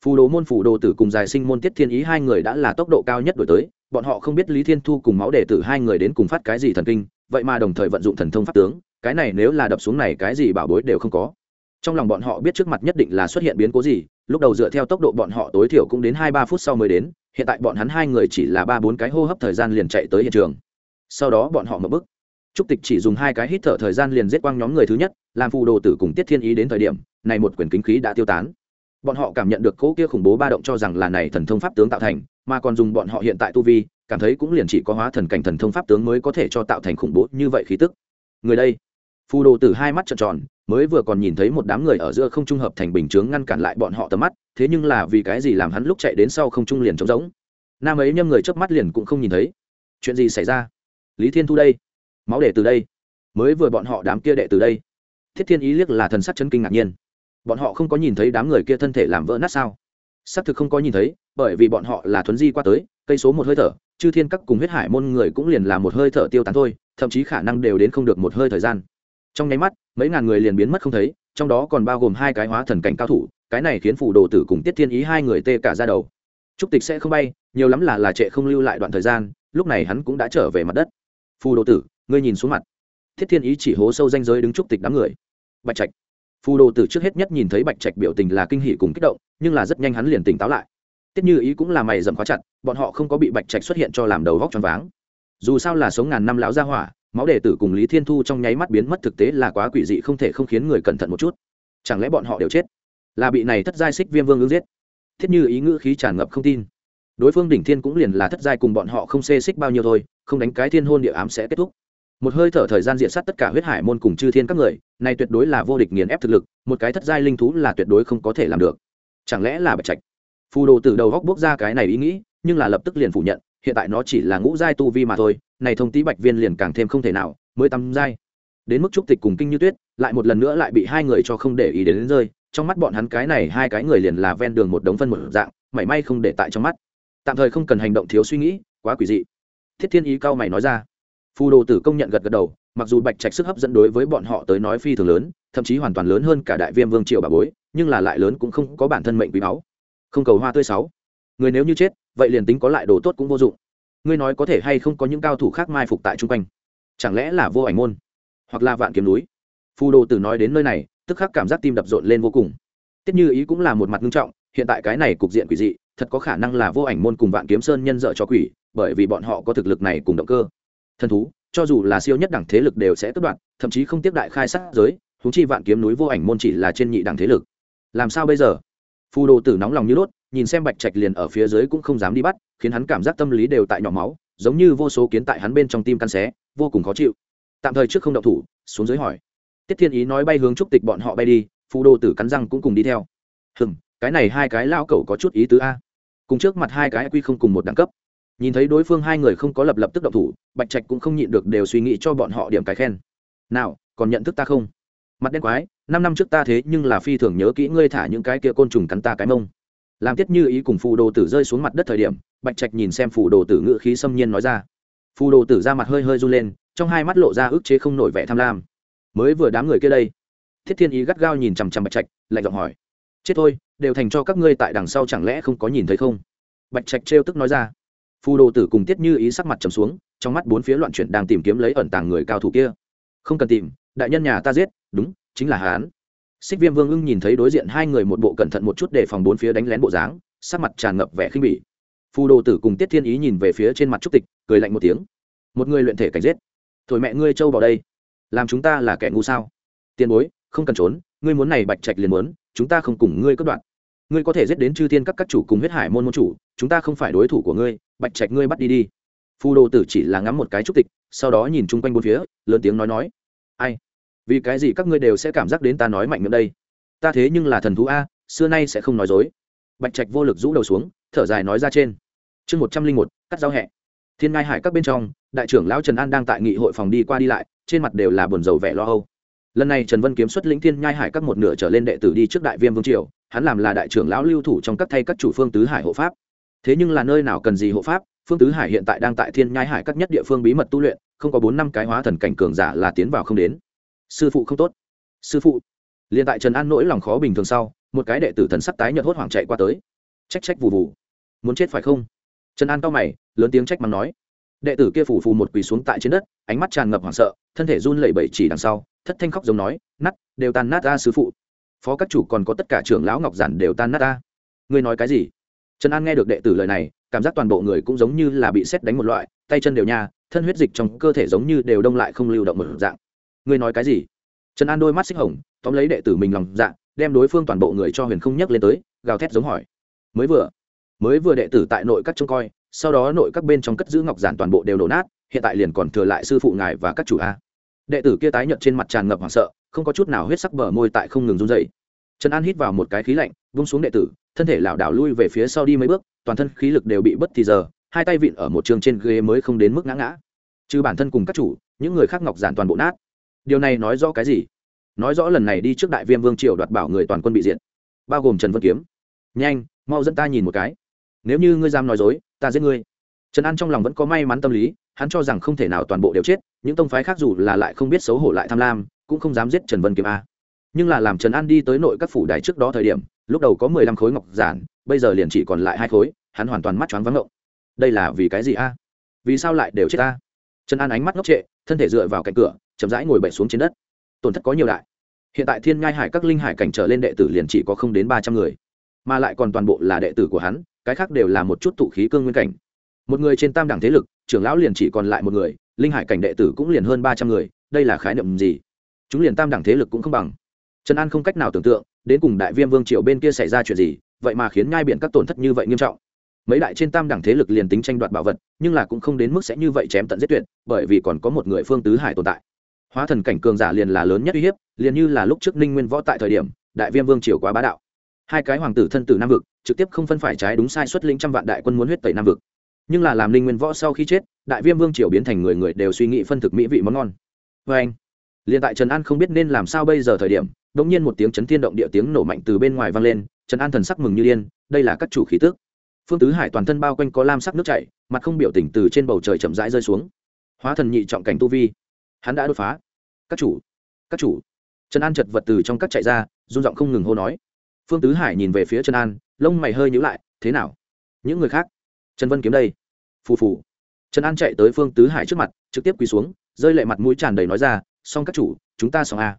Phù đồ môn phù đồ tử cùng dài sinh môn tiết thiên ý hai người đã là tốc độ cao nhất đổi tới, bọn họ không biết lý thiên thu cùng máu đệ tử hai người đến cùng phát cái gì thần kinh, vậy mà đồng thời vận dụng thần thông pháp tướng, cái này nếu là đập xuống này cái gì bảo bối đều không có. Trong lòng bọn họ biết trước mặt nhất định là xuất hiện biến cố gì, lúc đầu dựa theo tốc độ bọn họ tối thiểu cũng đến hai ba phút sau mới đến, hiện tại bọn hắn hai người chỉ là ba bốn cái hô hấp thời gian liền chạy tới hiện trường sau đó bọn họ mở bức. Trúc tịch chỉ dùng hai cái hít thở thời gian liền giết quang nhóm người thứ nhất, làm phù đồ tử cùng tiết thiên ý đến thời điểm, này một quyển kính khí đã tiêu tán. Bọn họ cảm nhận được cỗ kia khủng bố ba động cho rằng là này thần thông pháp tướng tạo thành, mà còn dùng bọn họ hiện tại tu vi, cảm thấy cũng liền chỉ có hóa thần cảnh thần thông pháp tướng mới có thể cho tạo thành khủng bố như vậy khí tức. Người đây. Phù đồ tử hai mắt trợn tròn, mới vừa còn nhìn thấy một đám người ở giữa không trung hợp thành bình chướng ngăn cản lại bọn họ tầm mắt, thế nhưng là vì cái gì làm hắn lúc chạy đến sau không trung liền trống rỗng? Nam ấy nhâm người chớp mắt liền cũng không nhìn thấy. Chuyện gì xảy ra? Lý thiên thu đây, máu đệ từ đây, mới vừa bọn họ đám kia đệ từ đây. Thiết thiên ý liếc là thần sắc chân kinh ngạc nhiên. Bọn họ không có nhìn thấy đám người kia thân thể làm vỡ nát sao? Xác thực không có nhìn thấy, bởi vì bọn họ là thuấn di qua tới, cây số một hơi thở, chư thiên các cùng huyết hải môn người cũng liền là một hơi thở tiêu tán thôi, thậm chí khả năng đều đến không được một hơi thời gian. Trong nháy mắt, mấy ngàn người liền biến mất không thấy, trong đó còn bao gồm hai cái hóa thần cảnh cao thủ, cái này khiến phủ đồ tử cùng tiết thiên ý hai người tê cả ra đầu. Trúc tịch sẽ không bay, nhiều lắm là là trệ không lưu lại đoạn thời gian, lúc này hắn cũng đã trở về mặt đất phù đồ tử, ngươi nhìn xuống mặt. Thiết thiên ý chỉ hố sâu danh giới đứng trúc tịch đám người. Bạch trạch. Phù đồ tử trước hết nhất nhìn thấy bạch trạch biểu tình là kinh hỷ cùng kích động, nhưng là rất nhanh hắn liền tỉnh táo lại. Tiết như ý cũng là mày dầm khóa chặt, bọn họ không có bị bạch trạch xuất hiện cho làm đầu vóc t r váng. Dù sao là sống ngàn năm lão gia hỏa, máu đệ tử cùng lý thiên thu trong nháy mắt biến mất thực tế là quá quỷ dị không thể không khiến người cẩn thận một chút. Chẳng lẽ bọn họ đều chết? Là bị này thất giai xích viêm vương ứng giết. Thiết như ý ngữ khí tràn ngập không tin. Đối phương đỉnh thiên cũng liền là thất giai cùng bọn họ không xê xích bao nhiêu thôi không đánh cái thiên hôn địa ám sẽ kết thúc. Một hơi thở thời gian diện sát tất cả huyết hải môn cùng chư thiên các người này tuyệt đối là vô địch nghiền ép thực lực một cái thất giai linh thú là tuyệt đối không có thể làm được. Chẳng lẽ là bạch trạch? Phù đồ từ đầu góc bước ra cái này ý nghĩ nhưng là lập tức liền phủ nhận hiện tại nó chỉ là ngũ giai tu vi mà thôi này thông tí bạch viên liền càng thêm không thể nào mới tắm giai. Đến mức trúc tịch cùng kinh như tuyết lại một lần nữa lại bị hai người cho không để ý đến, đến rơi trong mắt bọn hắn cái này hai cái người liền là ven đường một đống phân một dạng mảy may không để tại trong mắt. Tạm thời không cần hành động thiếu suy nghĩ quá quỷ dị thiết thiên ý cao mày nói ra. Phù đồ tử công nhận gật gật đầu, mặc dù bạch trạch sức hấp dẫn đối với bọn họ tới nói phi thường lớn, thậm chí hoàn toàn lớn hơn cả đại viêm vương triệu bà bối, nhưng là lại lớn cũng không có bản thân mệnh quý báu. Không cầu hoa tươi sáu. Người nếu như chết, vậy liền tính có lại đồ tốt cũng vô dụng. Ngươi nói có thể hay không có những cao thủ khác mai phục tại chung quanh? Chẳng lẽ là vô ảnh môn? Hoặc là vạn kiếm núi? Phù đồ tử nói đến nơi này, tức khắc cảm giác tim đập rộn lên vô cùng. Tiết như ý cũng là một mặt nghiêm trọng, hiện tại cái này cục diện quỷ dị thật có khả năng là vô ảnh môn cùng vạn kiếm sơn nhân dợ cho quỷ, bởi vì bọn họ có thực lực này cùng động cơ. Thần thú, cho dù là siêu nhất đẳng thế lực đều sẽ cất đoạn, thậm chí không tiếp đại khai sát giới húng chi vạn kiếm núi vô ảnh môn chỉ là trên nhị đẳng thế lực. Làm sao bây giờ? Phù đồ tử nóng lòng như đốt, nhìn xem bạch trạch liền ở phía dưới cũng không dám đi bắt, khiến hắn cảm giác tâm lý đều tại nhỏ máu, giống như vô số kiến tại hắn bên trong tim căn xé, vô cùng khó chịu. Tạm thời trước không động thủ, xuống dưới hỏi. Tiết thiên ý nói bay hướng trúc tịch bọn họ bay đi, phù đồ tử cắn răng cũng cùng đi theo. Hừm, cái này hai cái lao cẩu có chút ý tứ a cùng trước mặt hai cái quy không cùng một đẳng cấp. Nhìn thấy đối phương hai người không có lập lập tức động thủ, bạch trạch cũng không nhịn được đều suy nghĩ cho bọn họ điểm cái khen. Nào, còn nhận thức ta không? Mặt đen quái, năm năm trước ta thế nhưng là phi thường nhớ kỹ ngươi thả những cái kia côn trùng cắn ta cái mông. Làm tiết như ý cùng phù đồ tử rơi xuống mặt đất thời điểm, bạch trạch nhìn xem phù đồ tử ngự khí xâm nhiên nói ra. Phù đồ tử ra mặt hơi hơi run lên, trong hai mắt lộ ra ức chế không nổi vẻ tham lam. Mới vừa đám người kia đây. Thiết thiên ý gắt gao nhìn chằm chằm bạch trạch, lạnh giọng hỏi chết thôi, đều thành cho các ngươi tại đằng sau chẳng lẽ không có nhìn thấy không? Bạch trạch trêu tức nói ra. Phù đồ tử cùng tiết như ý sắc mặt trầm xuống, trong mắt bốn phía loạn chuyển đang tìm kiếm lấy ẩn tàng người cao thủ kia. Không cần tìm, đại nhân nhà ta giết, đúng, chính là hán xích viêm vương ưng nhìn thấy đối diện hai người một bộ cẩn thận một chút để phòng bốn phía đánh lén bộ dáng, sắc mặt tràn ngập vẻ khinh bỉ. Phù đồ tử cùng tiết thiên ý nhìn về phía trên mặt trúc tịch, cười lạnh một tiếng. Một người luyện thể cảnh giết. Thổi mẹ ngươi trâu vào đây. Làm chúng ta là kẻ ngu sao? Tiền bối, không cần trốn, ngươi muốn này bạch trạch liền muốn chúng ta không cùng ngươi cất đoạn ngươi có thể giết đến chư thiên các các chủ cùng huyết hải môn môn chủ, chúng ta không phải đối thủ của ngươi, bạch trạch ngươi bắt đi đi. Phù đồ tử chỉ là ngắm một cái trúc tịch, sau đó nhìn chung quanh bốn phía, lớn tiếng nói nói. Ai? Vì cái gì các ngươi đều sẽ cảm giác đến ta nói mạnh miệng đây? Ta thế nhưng là thần thú a, xưa nay sẽ không nói dối. Bạch trạch vô lực rũ đầu xuống, thở dài nói ra trên. Chương một trăm linh một, cắt giao hẹ. Thiên ngai hải các bên trong, đại trưởng lão trần an đang tại nghị hội phòng đi qua đi lại, trên mặt đều là buồn rầu vẻ lo âu lần này trần vân kiếm xuất lĩnh thiên nhai hải các một nửa trở lên đệ tử đi trước đại viêm vương triều, hắn làm là đại trưởng lão lưu thủ trong các thay các chủ phương tứ hải hộ pháp. Thế nhưng là nơi nào cần gì hộ pháp, phương tứ hải hiện tại đang tại thiên nhai hải các nhất địa phương bí mật tu luyện, không có bốn năm cái hóa thần cảnh cường giả là tiến vào không đến. Sư phụ không tốt. Sư phụ. Liền tại trần an nỗi lòng khó bình thường sau, một cái đệ tử thần sắc tái nhợt hốt hoảng chạy qua tới. Trách trách vù vù. Muốn chết phải không? Trần an cao mày, lớn tiếng trách mắng nói. Đệ tử kia phủ phù một quỳ xuống tại trên đất, ánh mắt tràn ngập hoảng sợ, thân thể run lẩy bẩy chỉ đằng sau thất thanh khóc giống nói, nát, đều tan nát ra sư phụ. Phó các chủ còn có tất cả trưởng lão ngọc giản đều tan nát ta. Ngươi nói cái gì? Trần an nghe được đệ tử lời này, cảm giác toàn bộ người cũng giống như là bị xét đánh một loại, tay chân đều nha, thân huyết dịch trong cơ thể giống như đều đông lại không lưu động một dạng. Ngươi nói cái gì? Trần an đôi mắt xích hồng, tóm lấy đệ tử mình lòng dạ đem đối phương toàn bộ người cho huyền không nhắc lên tới, gào thét giống hỏi. Mới vừa mới vừa đệ tử tại nội các trông coi, sau đó nội các bên trong cất giữ ngọc giản toàn bộ đều đổ nát, hiện tại liền còn thừa lại sư phụ ngài và các chủ a đệ tử kia tái nhợt trên mặt tràn ngập hoảng sợ, không có chút nào huyết sắc bờ môi tại không ngừng run dậy trần an hít vào một cái khí lạnh, vung xuống đệ tử, thân thể lảo đảo lui về phía sau đi mấy bước, toàn thân khí lực đều bị bất thì giờ, hai tay vịn ở một trường trên ghế mới không đến mức ngã ngã. Trừ bản thân cùng các chủ, những người khác ngọc giản toàn bộ nát. Điều này nói rõ cái gì? Nói rõ lần này đi trước đại viêm vương triều đoạt bảo người toàn quân bị diện bao gồm trần vân kiếm. Nhanh, mau dẫn ta nhìn một cái. Nếu như ngươi dám nói dối, ta giết ngươi. Trần an trong lòng vẫn có may mắn tâm lý hắn cho rằng không thể nào toàn bộ đều chết, những tông phái khác dù là lại không biết xấu hổ lại tham lam, cũng không dám giết trần vân kiếm a. Nhưng là làm trần an đi tới nội các phủ đài trước đó thời điểm, lúc đầu có mười lăm khối ngọc giản, bây giờ liền chỉ còn lại hai khối, hắn hoàn toàn mắt choáng vắng ngộng. Đây là vì cái gì a? Vì sao lại đều chết a? Trần an ánh mắt ngốc trệ, thân thể dựa vào cạnh cửa, chậm rãi ngồi bậy xuống trên đất. Tổn thất có nhiều đại. Hiện tại thiên ngai hải các linh hải cảnh trở lên đệ tử liền chỉ có không đến ba trăm người, mà lại còn toàn bộ là đệ tử của hắn, cái khác đều là một chút tụ khí cương nguyên cảnh. Một người trên tam đẳng thế lực trưởng lão liền chỉ còn lại một người, linh hải cảnh đệ tử cũng liền hơn ba trăm người, đây là khái niệm gì? Chúng liền tam đẳng thế lực cũng không bằng. Trần an không cách nào tưởng tượng, đến cùng đại viêm vương triều bên kia xảy ra chuyện gì, vậy mà khiến nhai biện các tổn thất như vậy nghiêm trọng. Mấy đại trên tam đẳng thế lực liền tính tranh đoạt bảo vật, nhưng là cũng không đến mức sẽ như vậy chém tận giết tuyệt, bởi vì còn có một người phương tứ hải tồn tại. Hóa thần cảnh cường giả liền là lớn nhất uy hiếp, liền như là lúc trước ninh nguyên võ tại thời điểm, đại viêm vương triều quá bá đạo. Hai cái hoàng tử thân tử nam vực, trực tiếp không phân phải trái đúng sai xuất linh trăm vạn đại quân muốn huyết tẩy nam vực nhưng là làm linh nguyên võ sau khi chết, đại viêm vương triều biến thành người người đều suy nghĩ phân thực mỹ vị món ngon. Vê anh, liền tại trần an không biết nên làm sao bây giờ thời điểm đ ỗ n g nhiên một tiếng chấn thiên động địa tiếng nổ mạnh từ bên ngoài vang lên, trần an thần sắc mừng như điên, đây là các chủ khí tước phương tứ hải toàn thân bao quanh có lam sắc nước chảy, mặt không biểu tình từ trên bầu trời chậm rãi rơi xuống. Hóa thần nhị trọng cảnh tu vi, hắn đã đột phá. Các chủ các chủ. Trần an chật vật từ trong các chạy ra, run giọng không ngừng hô nói. Phương tứ hải nhìn về phía trần an, lông mày hơi nhữ lại, thế nào? Những người khác? Trần vân kiếm đây. Phù phù. Trần an chạy tới phương tứ hải trước mặt, trực tiếp quỳ xuống, rơi lệ mặt mũi tràn đầy nói ra, song các chủ, chúng ta xong a.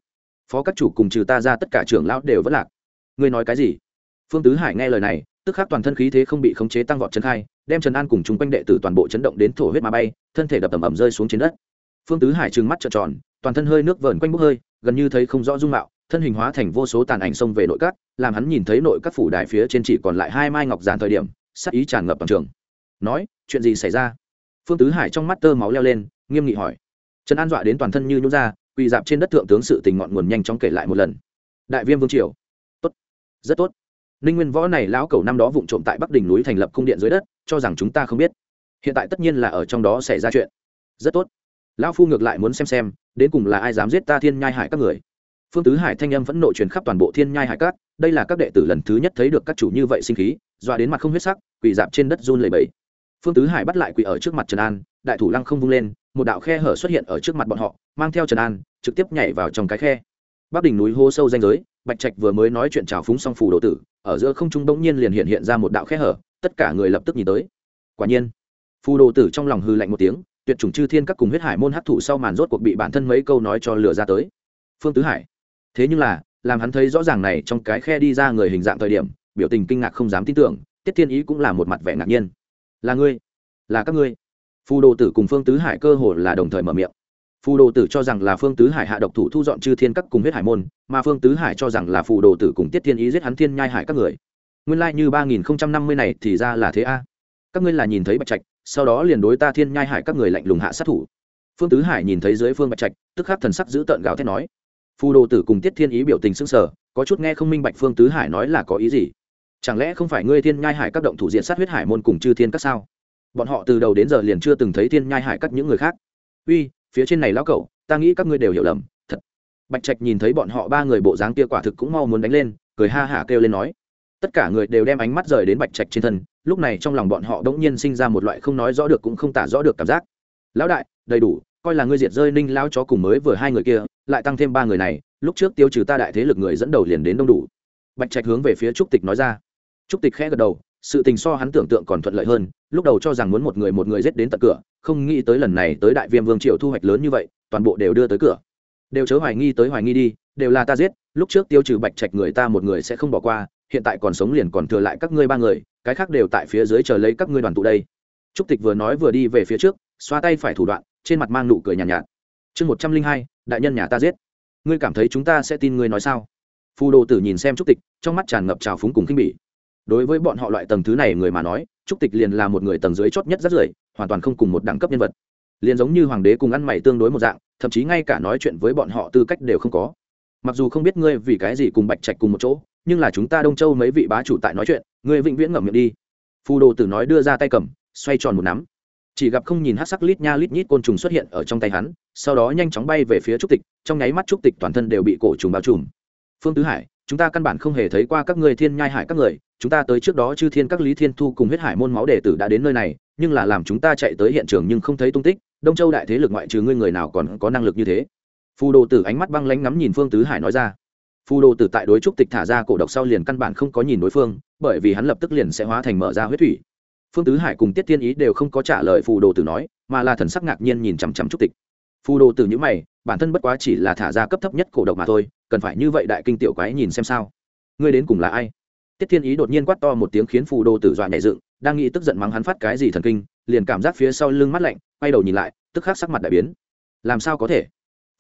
Phó các chủ cùng trừ ta ra tất cả trưởng lão đều vẫn lạc. Ngươi nói cái gì? Phương tứ hải nghe lời này, tức khắc toàn thân khí thế không bị khống chế tăng vọt trấn khai, đem trần an cùng chung quanh đệ tử toàn bộ chấn động đến thổ huyết mà bay, thân thể đập ầm ầm rơi xuống trên đất. Phương tứ hải trừng mắt trợn tròn, toàn thân hơi nước vờn quanh bốc hơi, gần như thấy không rõ dung mạo, thân hình hóa thành vô số tàn ảnh xông về nội các, làm hắn nhìn thấy nội các phủ đài phía trên chỉ còn lại hai mai ngọc giản thời điểm, sắc ý tràn ngập toàn trường nói chuyện gì xảy ra? Phương tứ hải trong mắt tơ máu leo lên nghiêm nghị hỏi. Trần an dọa đến toàn thân như nhút ra quỳ dạp trên đất thượng tướng sự tình ngọn nguồn nhanh chóng kể lại một lần. Đại viêm vương triều. Tốt rất tốt. Ninh nguyên võ này lão cầu năm đó vụng trộm tại bắc đỉnh núi thành lập cung điện dưới đất cho rằng chúng ta không biết. Hiện tại tất nhiên là ở trong đó xảy ra chuyện. Rất tốt. Lão phu ngược lại muốn xem xem đến cùng là ai dám giết ta thiên nhai hải các người. Phương tứ hải thanh âm vẫn nội truyền khắp toàn bộ thiên nhai hải các, đây là các đệ tử lần thứ nhất thấy được các chủ như vậy sinh khí dọa đến mặt không huyết sắc quỳ dạp trên đất run lầy bẫy phương tứ hải bắt lại quỳ ở trước mặt trần an, đại thủ lăng không vung lên, một đạo khe hở xuất hiện ở trước mặt bọn họ, mang theo trần an, trực tiếp nhảy vào trong cái khe. Bắc đỉnh núi hô sâu danh giới, bạch trạch vừa mới nói chuyện trào phúng xong phù đồ tử, ở giữa không trung bỗng nhiên liền hiện hiện ra một đạo khe hở, tất cả người lập tức nhìn tới. Quả nhiên, phù đồ tử trong lòng hư lạnh một tiếng, tuyệt chủng chư thiên các cùng huyết hải môn hắc thủ sau màn rốt cuộc bị bản thân mấy câu nói cho lừa ra tới. Phương tứ hải, thế nhưng là, làm hắn thấy rõ ràng này trong cái khe đi ra người hình dạng thời điểm, biểu tình kinh ngạc không dám tin tưởng, tiết thiên ý cũng là một mặt vẻ ngạc nhiên là ngươi, là các ngươi. Phù đồ tử cùng phương tứ hải cơ hồ là đồng thời mở miệng. Phù đồ tử cho rằng là phương tứ hải hạ độc thủ thu dọn chư thiên các cùng huyết hải môn, mà phương tứ hải cho rằng là phù đồ tử cùng tiết thiên ý giết hắn thiên nhai hải các người. Nguyên lai、like、như ba nghìn năm mươi này thì ra là thế a. Các ngươi là nhìn thấy bạch trạch, sau đó liền đối ta thiên nhai hải các người lạnh lùng hạ sát thủ. Phương tứ hải nhìn thấy dưới phương bạch trạch, tức khắc thần sắc giữ tợn gào thét nói. Phù đồ tử cùng tiết thiên ý biểu tình sững sờ, có chút nghe không minh bạch phương tứ hải nói là có ý gì chẳng lẽ không phải ngươi thiên nhai hải các động thủ diện sát huyết hải môn cùng chư thiên các sao? Bọn họ từ đầu đến giờ liền chưa từng thấy thiên nhai hải các những người khác. Uy, phía trên này lão cậu ta nghĩ các ngươi đều hiểu lầm, thật. Bạch trạch nhìn thấy bọn họ ba người bộ dáng kia quả thực cũng mau muốn đánh lên, cười ha hả kêu lên nói. Tất cả người đều đem ánh mắt rời đến bạch trạch trên thân, lúc này trong lòng bọn họ đ ỗ n g nhiên sinh ra một loại không nói rõ được cũng không tả rõ được cảm giác. Lão đại, đầy đủ, coi là ngươi diệt rơi ninh lao chó cùng mới vừa hai người kia, lại tăng thêm ba người này, lúc trước tiêu trừ ta đại thế lực người dẫn đầu liền đến đông đủ. Bạch trạch hướng về phía trúc tịch nói ra trúc tịch khẽ gật đầu sự tình so hắn tưởng tượng còn thuận lợi hơn lúc đầu cho rằng muốn một người một người giết đến tận cửa không nghĩ tới lần này tới đại viêm vương triều thu hoạch lớn như vậy toàn bộ đều đưa tới cửa. Đều chớ hoài nghi tới hoài nghi đi đều là ta giết lúc trước tiêu trừ bạch trạch người ta một người sẽ không bỏ qua hiện tại còn sống liền còn thừa lại các ngươi ba người cái khác đều tại phía dưới chờ lấy các ngươi đoàn tụ đây. Trúc tịch vừa nói vừa đi về phía trước xoa tay phải thủ đoạn trên mặt mang nụ cười nhàn nhạt, chương một trăm linh hai đại nhân nhà ta giết. Ngươi cảm thấy chúng ta sẽ tin ngươi nói sao? Phù đồ tử nhìn xem trúc tịch trong mắt tràn ngập trào phúng cùng khinh bỉ đối với bọn họ loại tầng thứ này người mà nói, trúc tịch liền là một người tầng dưới chót nhất rất rưởi, hoàn toàn không cùng một đẳng cấp nhân vật. Liền giống như hoàng đế cùng ăn mày tương đối một dạng, thậm chí ngay cả nói chuyện với bọn họ tư cách đều không có. Mặc dù không biết ngươi vì cái gì cùng bạch trạch cùng một chỗ, nhưng là chúng ta đông châu mấy vị bá chủ tại nói chuyện, ngươi vĩnh viễn ngậm miệng đi. Phù đồ tử nói đưa ra tay cầm, xoay tròn một nắm. Chỉ gặp không nhìn hát sắc lít nha lít nhít côn trùng xuất hiện ở trong tay hắn, sau đó nhanh chóng bay về phía trúc tịch, trong nháy mắt trúc tịch toàn thân đều bị cổ trùng bao trùm. Phương tứ hải chúng ta căn bản không hề thấy qua các người thiên nhai hải các người, chúng ta tới trước đó chư thiên các lý thiên thu cùng huyết hải môn máu đệ tử đã đến nơi này, nhưng là làm chúng ta chạy tới hiện trường nhưng không thấy tung tích, đông châu đại thế lực ngoại trừ ngươi người nào còn có năng lực như thế. Phù đồ tử ánh mắt băng lánh ngắm nhìn phương tứ hải nói ra. Phù đồ tử tại đối trúc tịch thả ra cổ độc sau liền căn bản không có nhìn đối phương, bởi vì hắn lập tức liền sẽ hóa thành mở ra huyết thủy. Phương tứ hải cùng tiết thiên ý đều không có trả lời phù đồ tử nói, mà là thần sắc ngạc nhiên nhìn chằm chằm trúc tịch. Phù đồ tử nhữ mày, bản thân bất quá chỉ là thả ra cấp thấp nhất cổ độc mà thôi cần phải như vậy đại kinh tiểu quái nhìn xem sao? Ngươi đến cùng là ai? Tiết thiên ý đột nhiên quát to một tiếng khiến phù Đô tử dọa nhảy dựng, đang nghĩ tức giận mắng hắn phát cái gì thần kinh, liền cảm giác phía sau lưng mắt lạnh, quay đầu nhìn lại, tức khắc sắc mặt đại biến. Làm sao có thể?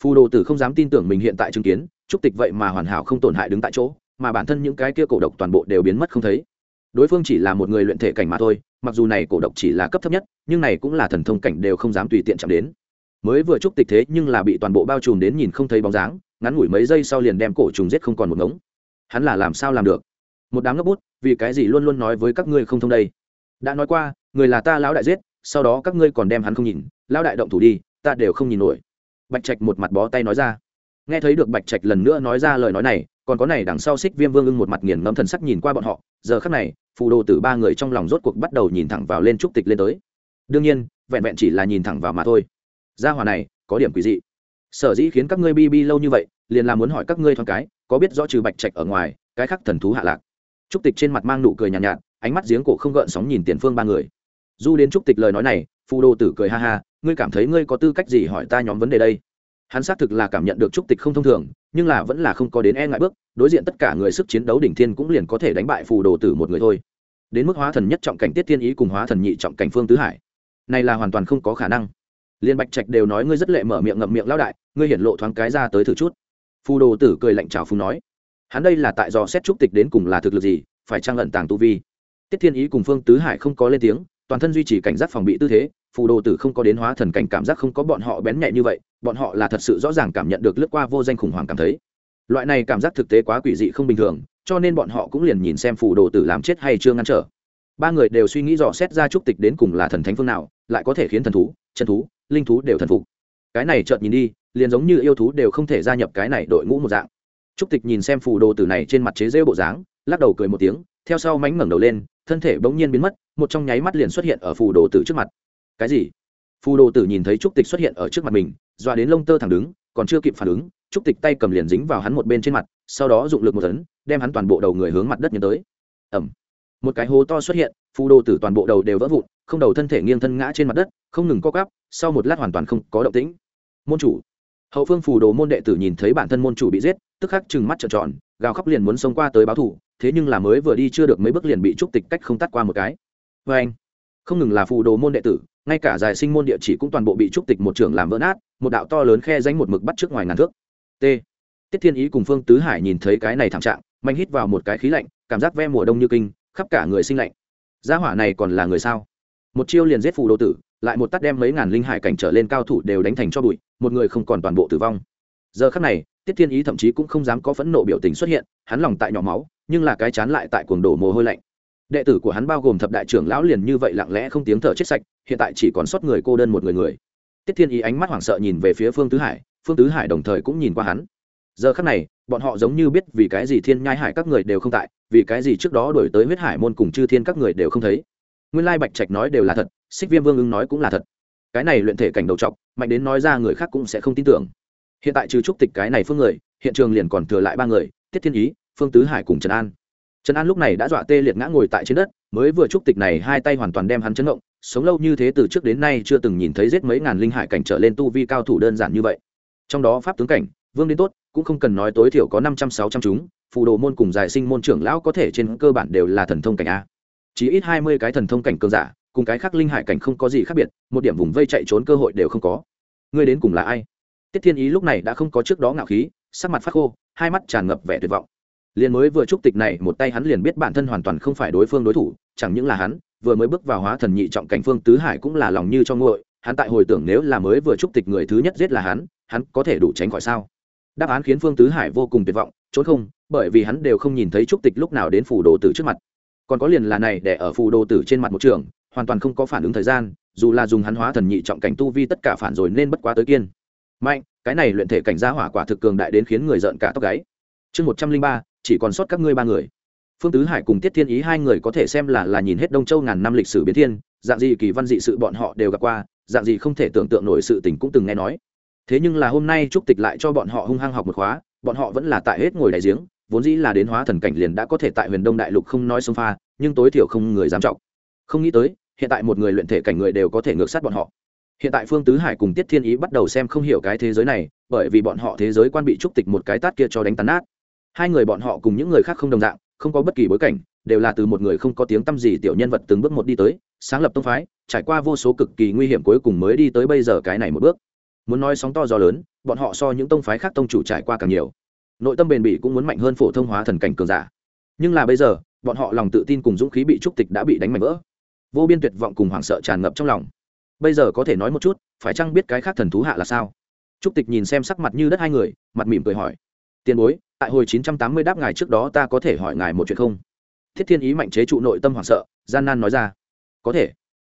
Phù đồ tử không dám tin tưởng mình hiện tại chứng kiến trúc tịch vậy mà hoàn hảo không tổn hại đứng tại chỗ, mà bản thân những cái kia cổ độc toàn bộ đều biến mất không thấy. Đối phương chỉ là một người luyện thể cảnh mà thôi, mặc dù này cổ độc chỉ là cấp thấp nhất, nhưng này cũng là thần thông cảnh đều không dám tùy tiện chạm đến. Mới vừa trúc tịch thế nhưng là bị toàn bộ bao trùm đến nhìn không thấy bóng dáng ngắn ngủi mấy giây sau liền đem cổ trùng giết không còn một ngống. Hắn là làm sao làm được? Một đám ngốc bút, vì cái gì luôn luôn nói với các ngươi không thông đây? Đã nói qua, người là ta lão đại giết, sau đó các ngươi còn đem hắn không nhìn, lão đại động thủ đi, ta đều không nhìn nổi. Bạch trạch một mặt bó tay nói ra. Nghe thấy được bạch trạch lần nữa nói ra lời nói này, còn có này đằng sau xích viêm vương ưng một mặt nghiền ngẫm thần sắc nhìn qua bọn họ, giờ khắc này, phù đồ tử ba người trong lòng rốt cuộc bắt đầu nhìn thẳng vào lên trúc tịch lên tới. Đương nhiên, vẹn vẹn chỉ là nhìn thẳng vào mà thôi. Gia hòa này, có điểm quỷ dị sở dĩ khiến các ngươi bi bi lâu như vậy liền là muốn hỏi các ngươi thoáng cái có biết rõ trừ bạch trạch ở ngoài cái khác thần thú hạ lạc? Trúc tịch trên mặt mang nụ cười nhàn nhạt, nhạt ánh mắt giếng cổ không gợn sóng nhìn tiền phương ba người. Du đến trúc tịch lời nói này phù đồ tử cười ha ha ngươi cảm thấy ngươi có tư cách gì hỏi ta nhóm vấn đề đây? Hắn xác thực là cảm nhận được trúc tịch không thông thường nhưng là vẫn là không có đến e ngại bước đối diện tất cả người sức chiến đấu đỉnh thiên cũng liền có thể đánh bại phù đồ tử một người thôi. Đến mức hóa thần nhất trọng cảnh tiết thiên ý cùng hóa thần nhị trọng cảnh phương tứ hải. Này là hoàn toàn không có khả năng liên bạch trạch đều nói ngươi rất lệ mở miệng ngậm miệng lao đại, ngươi hiển lộ thoáng cái ra tới thử chút. Phù đồ tử cười lạnh chào phù nói, hắn đây là tại do xét trúc tịch đến cùng là thực lực gì, phải trang lận tàng tu vi? Tiết thiên ý cùng phương tứ hải không có lên tiếng, toàn thân duy trì cảnh giác phòng bị tư thế phù đồ tử không có đến hóa thần cảnh cảm giác không có bọn họ bén nhạy như vậy, bọn họ là thật sự rõ ràng cảm nhận được lướt qua vô danh khủng hoảng cảm thấy. Loại này cảm giác thực tế quá quỷ dị không bình thường, cho nên bọn họ cũng liền nhìn xem phù đồ tử làm chết hay chưa ngăn trở. Ba người đều suy nghĩ dò xét ra trúc tịch đến cùng là thần thánh phương nào, lại có thể khiến thần thú, chân thú linh thú đều thần phục. Cái này chợt nhìn đi, liền giống như yêu thú đều không thể gia nhập cái này đội ngũ một dạng. Trúc tịch nhìn xem phù đồ tử này trên mặt chế rêu bộ dáng, lắc đầu cười một tiếng, theo sau mánh ngẩng đầu lên, thân thể bỗng nhiên biến mất, một trong nháy mắt liền xuất hiện ở phù đồ tử trước mặt. Cái gì? Phù đồ tử nhìn thấy trúc tịch xuất hiện ở trước mặt mình, dọa đến lông tơ thẳng đứng, còn chưa kịp phản ứng, trúc tịch tay cầm liền dính vào hắn một bên trên mặt, sau đó dụng lực một tấn, đem hắn toàn bộ đầu người hướng mặt đất nhấn tới. Ẩm một cái hố to xuất hiện, phù đồ tử toàn bộ đầu đều vỡ vụn, không đầu thân thể nghiêng thân ngã trên mặt đất, không ngừng co cắp sau một lát hoàn toàn không có động tĩnh. Môn chủ. Hậu phương phù đồ môn đệ tử nhìn thấy bản thân môn chủ bị giết, tức khắc chừng mắt trợn tròn, gào khóc liền muốn xông qua tới báo thủ thế nhưng là mới vừa đi chưa được mấy bước liền bị trúc tịch cách không tắt qua một cái. Vê anh, không ngừng là phù đồ môn đệ tử, ngay cả giải sinh môn địa chỉ cũng toàn bộ bị trúc tịch một trưởng làm vỡ nát, một đạo to lớn khe danh một mực bắt trước ngoài ngàn thước. T. Tiết thiên ý cùng phương tứ hải nhìn thấy cái này thảm trạng, mạnh hít vào một cái khí lạnh, cảm giác ve mùa đông như kinh, khắp cả người sinh lạnh. Gia hỏa này còn là người sao? Một chiêu liền giết phù đồ tử lại một tắt đem mấy ngàn linh hải cảnh trở lên cao thủ đều đánh thành cho bụi, một người không còn toàn bộ tử vong. Giờ khắc này, tiết thiên ý thậm chí cũng không dám có phẫn nộ biểu tình xuất hiện, hắn lòng tại nhỏ máu, nhưng là cái chán lại tại cuồng đổ mồ hôi lạnh. Đệ tử của hắn bao gồm thập đại trưởng lão liền như vậy lặng lẽ không tiếng thở chết sạch, hiện tại chỉ còn sót người cô đơn một người người. Tiết thiên ý ánh mắt hoảng sợ nhìn về phía phương tứ hải, phương tứ hải đồng thời cũng nhìn qua hắn. Giờ khắc này, bọn họ giống như biết vì cái gì thiên nhai hải các người đều không tại, vì cái gì trước đó đổi tới huyết hải môn cùng chư thiên các người đều không thấy. Nguyên lai bạch trạch nói đều là thật xích viêm vương ưng nói cũng là thật. Cái này luyện thể cảnh đầu trọc, mạnh đến nói ra người khác cũng sẽ không tin tưởng. Hiện tại trừ trúc tịch cái này phương người, hiện trường liền còn thừa lại ba người, tiết thiên ý, phương tứ hải cùng trần an. Trần an lúc này đã dọa tê liệt ngã ngồi tại trên đất, mới vừa trúc tịch này hai tay hoàn toàn đem hắn chấn động, sống lâu như thế từ trước đến nay chưa từng nhìn thấy giết mấy ngàn linh hải cảnh trở lên tu vi cao thủ đơn giản như vậy. Trong đó pháp tướng cảnh, vương đến tốt, cũng không cần nói tối thiểu có năm trăm, sáu trăm chúng, phù đồ môn cùng giải sinh môn trưởng lão có thể trên cơ bản đều là thần thông cảnh a. Chỉ ít hai mươi cái thần thông cảnh cường giả cùng cái khác linh hải cảnh không có gì khác biệt, một điểm vùng vây chạy trốn cơ hội đều không có. Ngươi đến cùng là ai? Tiết thiên ý lúc này đã không có trước đó ngạo khí, sắc mặt phát khô, hai mắt tràn ngập vẻ tuyệt vọng. Liền mới vừa chúc tịch này, một tay hắn liền biết bản thân hoàn toàn không phải đối phương đối thủ, chẳng những là hắn, vừa mới bước vào hóa thần nhị trọng cảnh phương tứ hải cũng là lòng như cho ngội hắn tại hồi tưởng nếu là mới vừa chúc tịch người thứ nhất giết là hắn hắn có thể đủ tránh khỏi sao? Đáp án khiến phương tứ hải vô cùng tuyệt vọng, trốn không, bởi vì hắn đều không nhìn thấy trúc tịch lúc nào đến phủ đồ tử trước mặt. Còn có liền là này, để ở phủ đồ tử trên mặt một trường hoàn toàn không có phản ứng thời gian, dù là dùng hắn hóa thần nhị trọng cảnh tu vi tất cả phản rồi nên bất quá tới kiên. Mạnh, cái này luyện thể cảnh gia hỏa quả thực cường đại đến khiến người giận cả tóc gáy. Chương một trăm linh ba, chỉ còn sót các ngươi ba người. Phương tứ hải cùng tiết thiên ý hai người có thể xem là là nhìn hết đông châu ngàn năm lịch sử biến thiên, dạng gì kỳ văn dị sự bọn họ đều gặp qua, dạng gì không thể tưởng tượng nổi sự tình cũng từng nghe nói. Thế nhưng là hôm nay trúc tịch lại cho bọn họ hung hăng học một khóa, bọn họ vẫn là tại hết ngồi đại giếng, vốn dĩ là đến hóa thần cảnh liền đã có thể tại huyền đông đại lục không nói sông pha, nhưng tối thiểu không người dám trọng. Không nghĩ tới hiện tại một người luyện thể cảnh người đều có thể ngược sát bọn họ. Hiện tại phương tứ hải cùng tiết thiên ý bắt đầu xem không hiểu cái thế giới này, bởi vì bọn họ thế giới quan bị trúc tịch một cái tát kia cho đánh tàn nát. Hai người bọn họ cùng những người khác không đồng dạng, không có bất kỳ bối cảnh, đều là từ một người không có tiếng tăm gì tiểu nhân vật từng bước một đi tới, sáng lập tông phái, trải qua vô số cực kỳ nguy hiểm cuối cùng mới đi tới bây giờ cái này một bước. Muốn nói sóng to gió lớn, bọn họ so những tông phái khác tông chủ trải qua càng nhiều. Nội tâm bền bỉ cũng muốn mạnh hơn phổ thông hóa thần cảnh cường giả. Nhưng là bây giờ, bọn họ lòng tự tin cùng dũng khí bị trúc tịch đã bị đánh mạnh vỡ vô biên tuyệt vọng cùng hoảng sợ tràn ngập trong lòng. Bây giờ có thể nói một chút, phải chăng biết cái khác thần thú hạ là sao? Trúc tịch nhìn xem sắc mặt như đất hai người, mặt mỉm cười hỏi. Tiền bối, tại hồi chín trăm tám mươi đáp ngài trước đó ta có thể hỏi ngài một chuyện không? Thiết thiên ý mạnh chế trụ nội tâm hoảng sợ, gian nan nói ra. Có thể.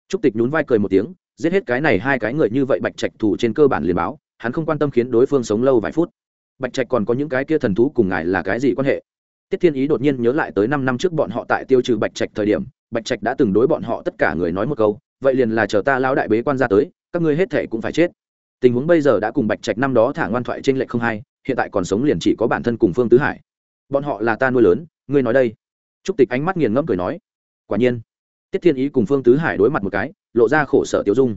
Trúc tịch nhún vai cười một tiếng, giết hết cái này hai cái người như vậy bạch trạch thủ trên cơ bản liền báo, hắn không quan tâm khiến đối phương sống lâu vài phút. Bạch trạch còn có những cái kia thần thú cùng ngài là cái gì quan hệ? Tiết thiên ý đột nhiên nhớ lại tới năm năm trước bọn họ tại tiêu trừ bạch trạch thời điểm bạch trạch đã từng đối bọn họ tất cả người nói một câu, vậy liền là chờ ta lao đại bế quan ra tới, các ngươi hết thể cũng phải chết. Tình huống bây giờ đã cùng bạch trạch năm đó thả ngoan thoại trên lệnh không hai, hiện tại còn sống liền chỉ có bản thân cùng phương tứ hải. Bọn họ là ta nuôi lớn, ngươi nói đây. Trúc tịch ánh mắt nghiền ngẫm cười nói, quả nhiên. Tiết thiên ý cùng phương tứ hải đối mặt một cái, lộ ra khổ sở tiêu dung.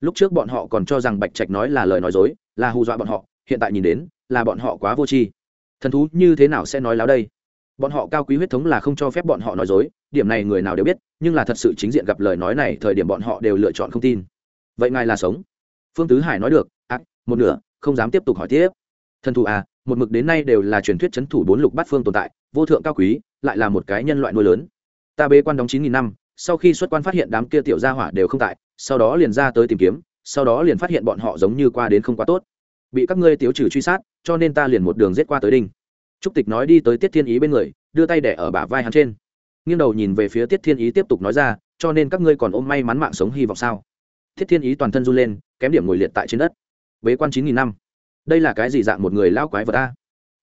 Lúc trước bọn họ còn cho rằng bạch trạch nói là lời nói dối, là hù dọa bọn họ, hiện tại nhìn đến, là bọn họ quá vô tri. Thần thú như thế nào sẽ nói láo đây? Bọn họ cao quý huyết thống là không cho phép bọn họ nói dối điểm này người nào đều biết, nhưng là thật sự chính diện gặp lời nói này, thời điểm bọn họ đều lựa chọn không tin. Vậy ngài là sống? Phương tứ hải nói được ác một nửa, không dám tiếp tục hỏi tiếp. Thần thủ à một mực đến nay đều là truyền thuyết c h ấ n thủ bốn lục bát phương tồn tại, vô thượng cao quý, lại là một cái nhân loại nuôi lớn. Ta bế quan đóng chín nghìn năm, sau khi xuất quan phát hiện đám kia tiểu gia hỏa đều không tại, sau đó liền ra tới tìm kiếm, sau đó liền phát hiện bọn họ giống như qua đến không quá tốt. Bị các ngươi tiếu trừ truy sát, cho nên ta liền một đường giết qua tới đinh trúc tịch nói đi tới tiết thiên ý bên người, đưa tay đẻ ở bả vai hắn trên nghiêng đầu nhìn về phía tiết thiên ý tiếp tục nói ra, cho nên các ngươi còn ôm may mắn mạng sống hy vọng sao? Thiết thiên ý toàn thân run lên, kém điểm ngồi liệt tại trên đất. Bế quan chín nghìn năm. Đây là cái gì dạng một người lao quái vật ta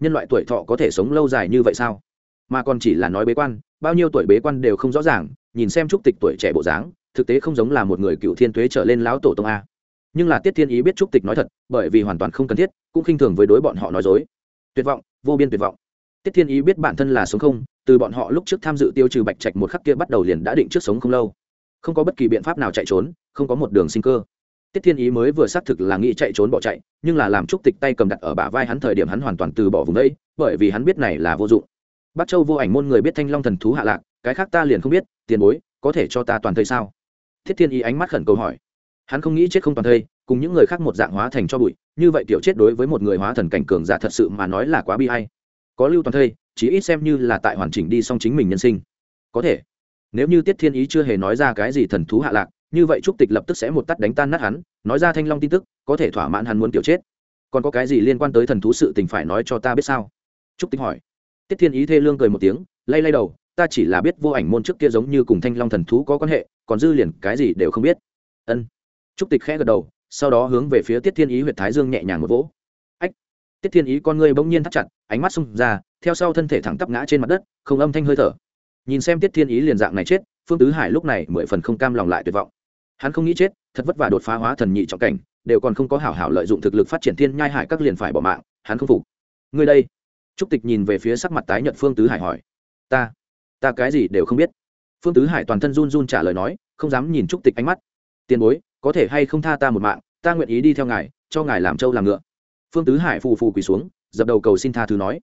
nhân loại tuổi thọ có thể sống lâu dài như vậy sao? Mà còn chỉ là nói bế quan, bao nhiêu tuổi bế quan đều không rõ ràng, nhìn xem trúc tịch tuổi trẻ bộ dáng, thực tế không giống là một người cựu thiên tuế trở lên lão tổ tông a. Nhưng là tiết thiên ý biết trúc tịch nói thật, bởi vì hoàn toàn không cần thiết, cũng khinh thường với đối bọn họ nói dối. Tuyệt vọng, vô biên tuyệt vọng. Tiết thiên ý biết bản thân là sống không từ bọn họ lúc trước tham dự tiêu trừ bạch trạch một khắc kia bắt đầu liền đã định trước sống không lâu. Không có bất kỳ biện pháp nào chạy trốn, không có một đường sinh cơ. Tiết thiên ý mới vừa xác thực là nghĩ chạy trốn bỏ chạy, nhưng là làm trúc tịch tay cầm đặt ở bả vai hắn thời điểm hắn hoàn toàn từ bỏ vùng đấy, bởi vì hắn biết này là vô dụng. Bắc châu vô ảnh môn người biết thanh long thần thú hạ lạc, cái khác ta liền không biết, tiền bối, có thể cho ta toàn thây sao? Thiết thiên ý ánh mắt khẩn cầu hỏi. Hắn không nghĩ chết không toàn thây, cùng những người khác một dạng hóa thành cho bụi, như vậy tiểu chết đối với một người hóa thần cảnh cường giả thật sự mà nói là quá bi hay có lưu toàn thây chỉ ít xem như là tại hoàn chỉnh đi xong chính mình nhân sinh. Có thể. Nếu như tiết thiên ý chưa hề nói ra cái gì thần thú hạ lạc, như vậy trúc tịch lập tức sẽ một tắt đánh tan nát hắn, nói ra thanh long tin tức, có thể thỏa mãn hắn muốn tiểu chết. Còn có cái gì liên quan tới thần thú sự tình phải nói cho ta biết sao? Trúc tịch hỏi. Tiết thiên ý thê lương cười một tiếng, lay lay đầu, ta chỉ là biết vô ảnh môn trước kia giống như cùng thanh long thần thú có quan hệ, còn dư liền cái gì đều không biết. Ân. Trúc tịch khẽ gật đầu, sau đó hướng về phía tiết thiên ý huyện thái dương nhẹ nhàng một vỗ. Ách. Tiết thiên ý con ngươi bỗng nhiên thắt chặt, ánh mắt xung ra theo sau thân thể thẳng tắp ngã trên mặt đất, không âm thanh hơi thở. Nhìn xem tiết thiên ý liền dạng này chết, phương tứ hải lúc này mười phần không cam lòng lại tuyệt vọng. Hắn không nghĩ chết, thật vất vả đột phá hóa thần nhị trọng cảnh, đều còn không có hảo hảo lợi dụng thực lực phát triển thiên nhai hải các liền phải bỏ mạng, hắn không phục. Ngươi đây. Trúc tịch nhìn về phía sắc mặt tái nhợt phương tứ hải hỏi. Ta ta cái gì đều không biết. Phương tứ hải toàn thân run run trả lời nói, không dám nhìn trúc tịch ánh mắt. Tiền bối, có thể hay không tha ta một mạng, ta nguyện ý đi theo ngài, cho ngài làm trâu làm ngựa. Phương tứ hải phù phù quỳ xuống, dập đầu cầu xin tha thứ nói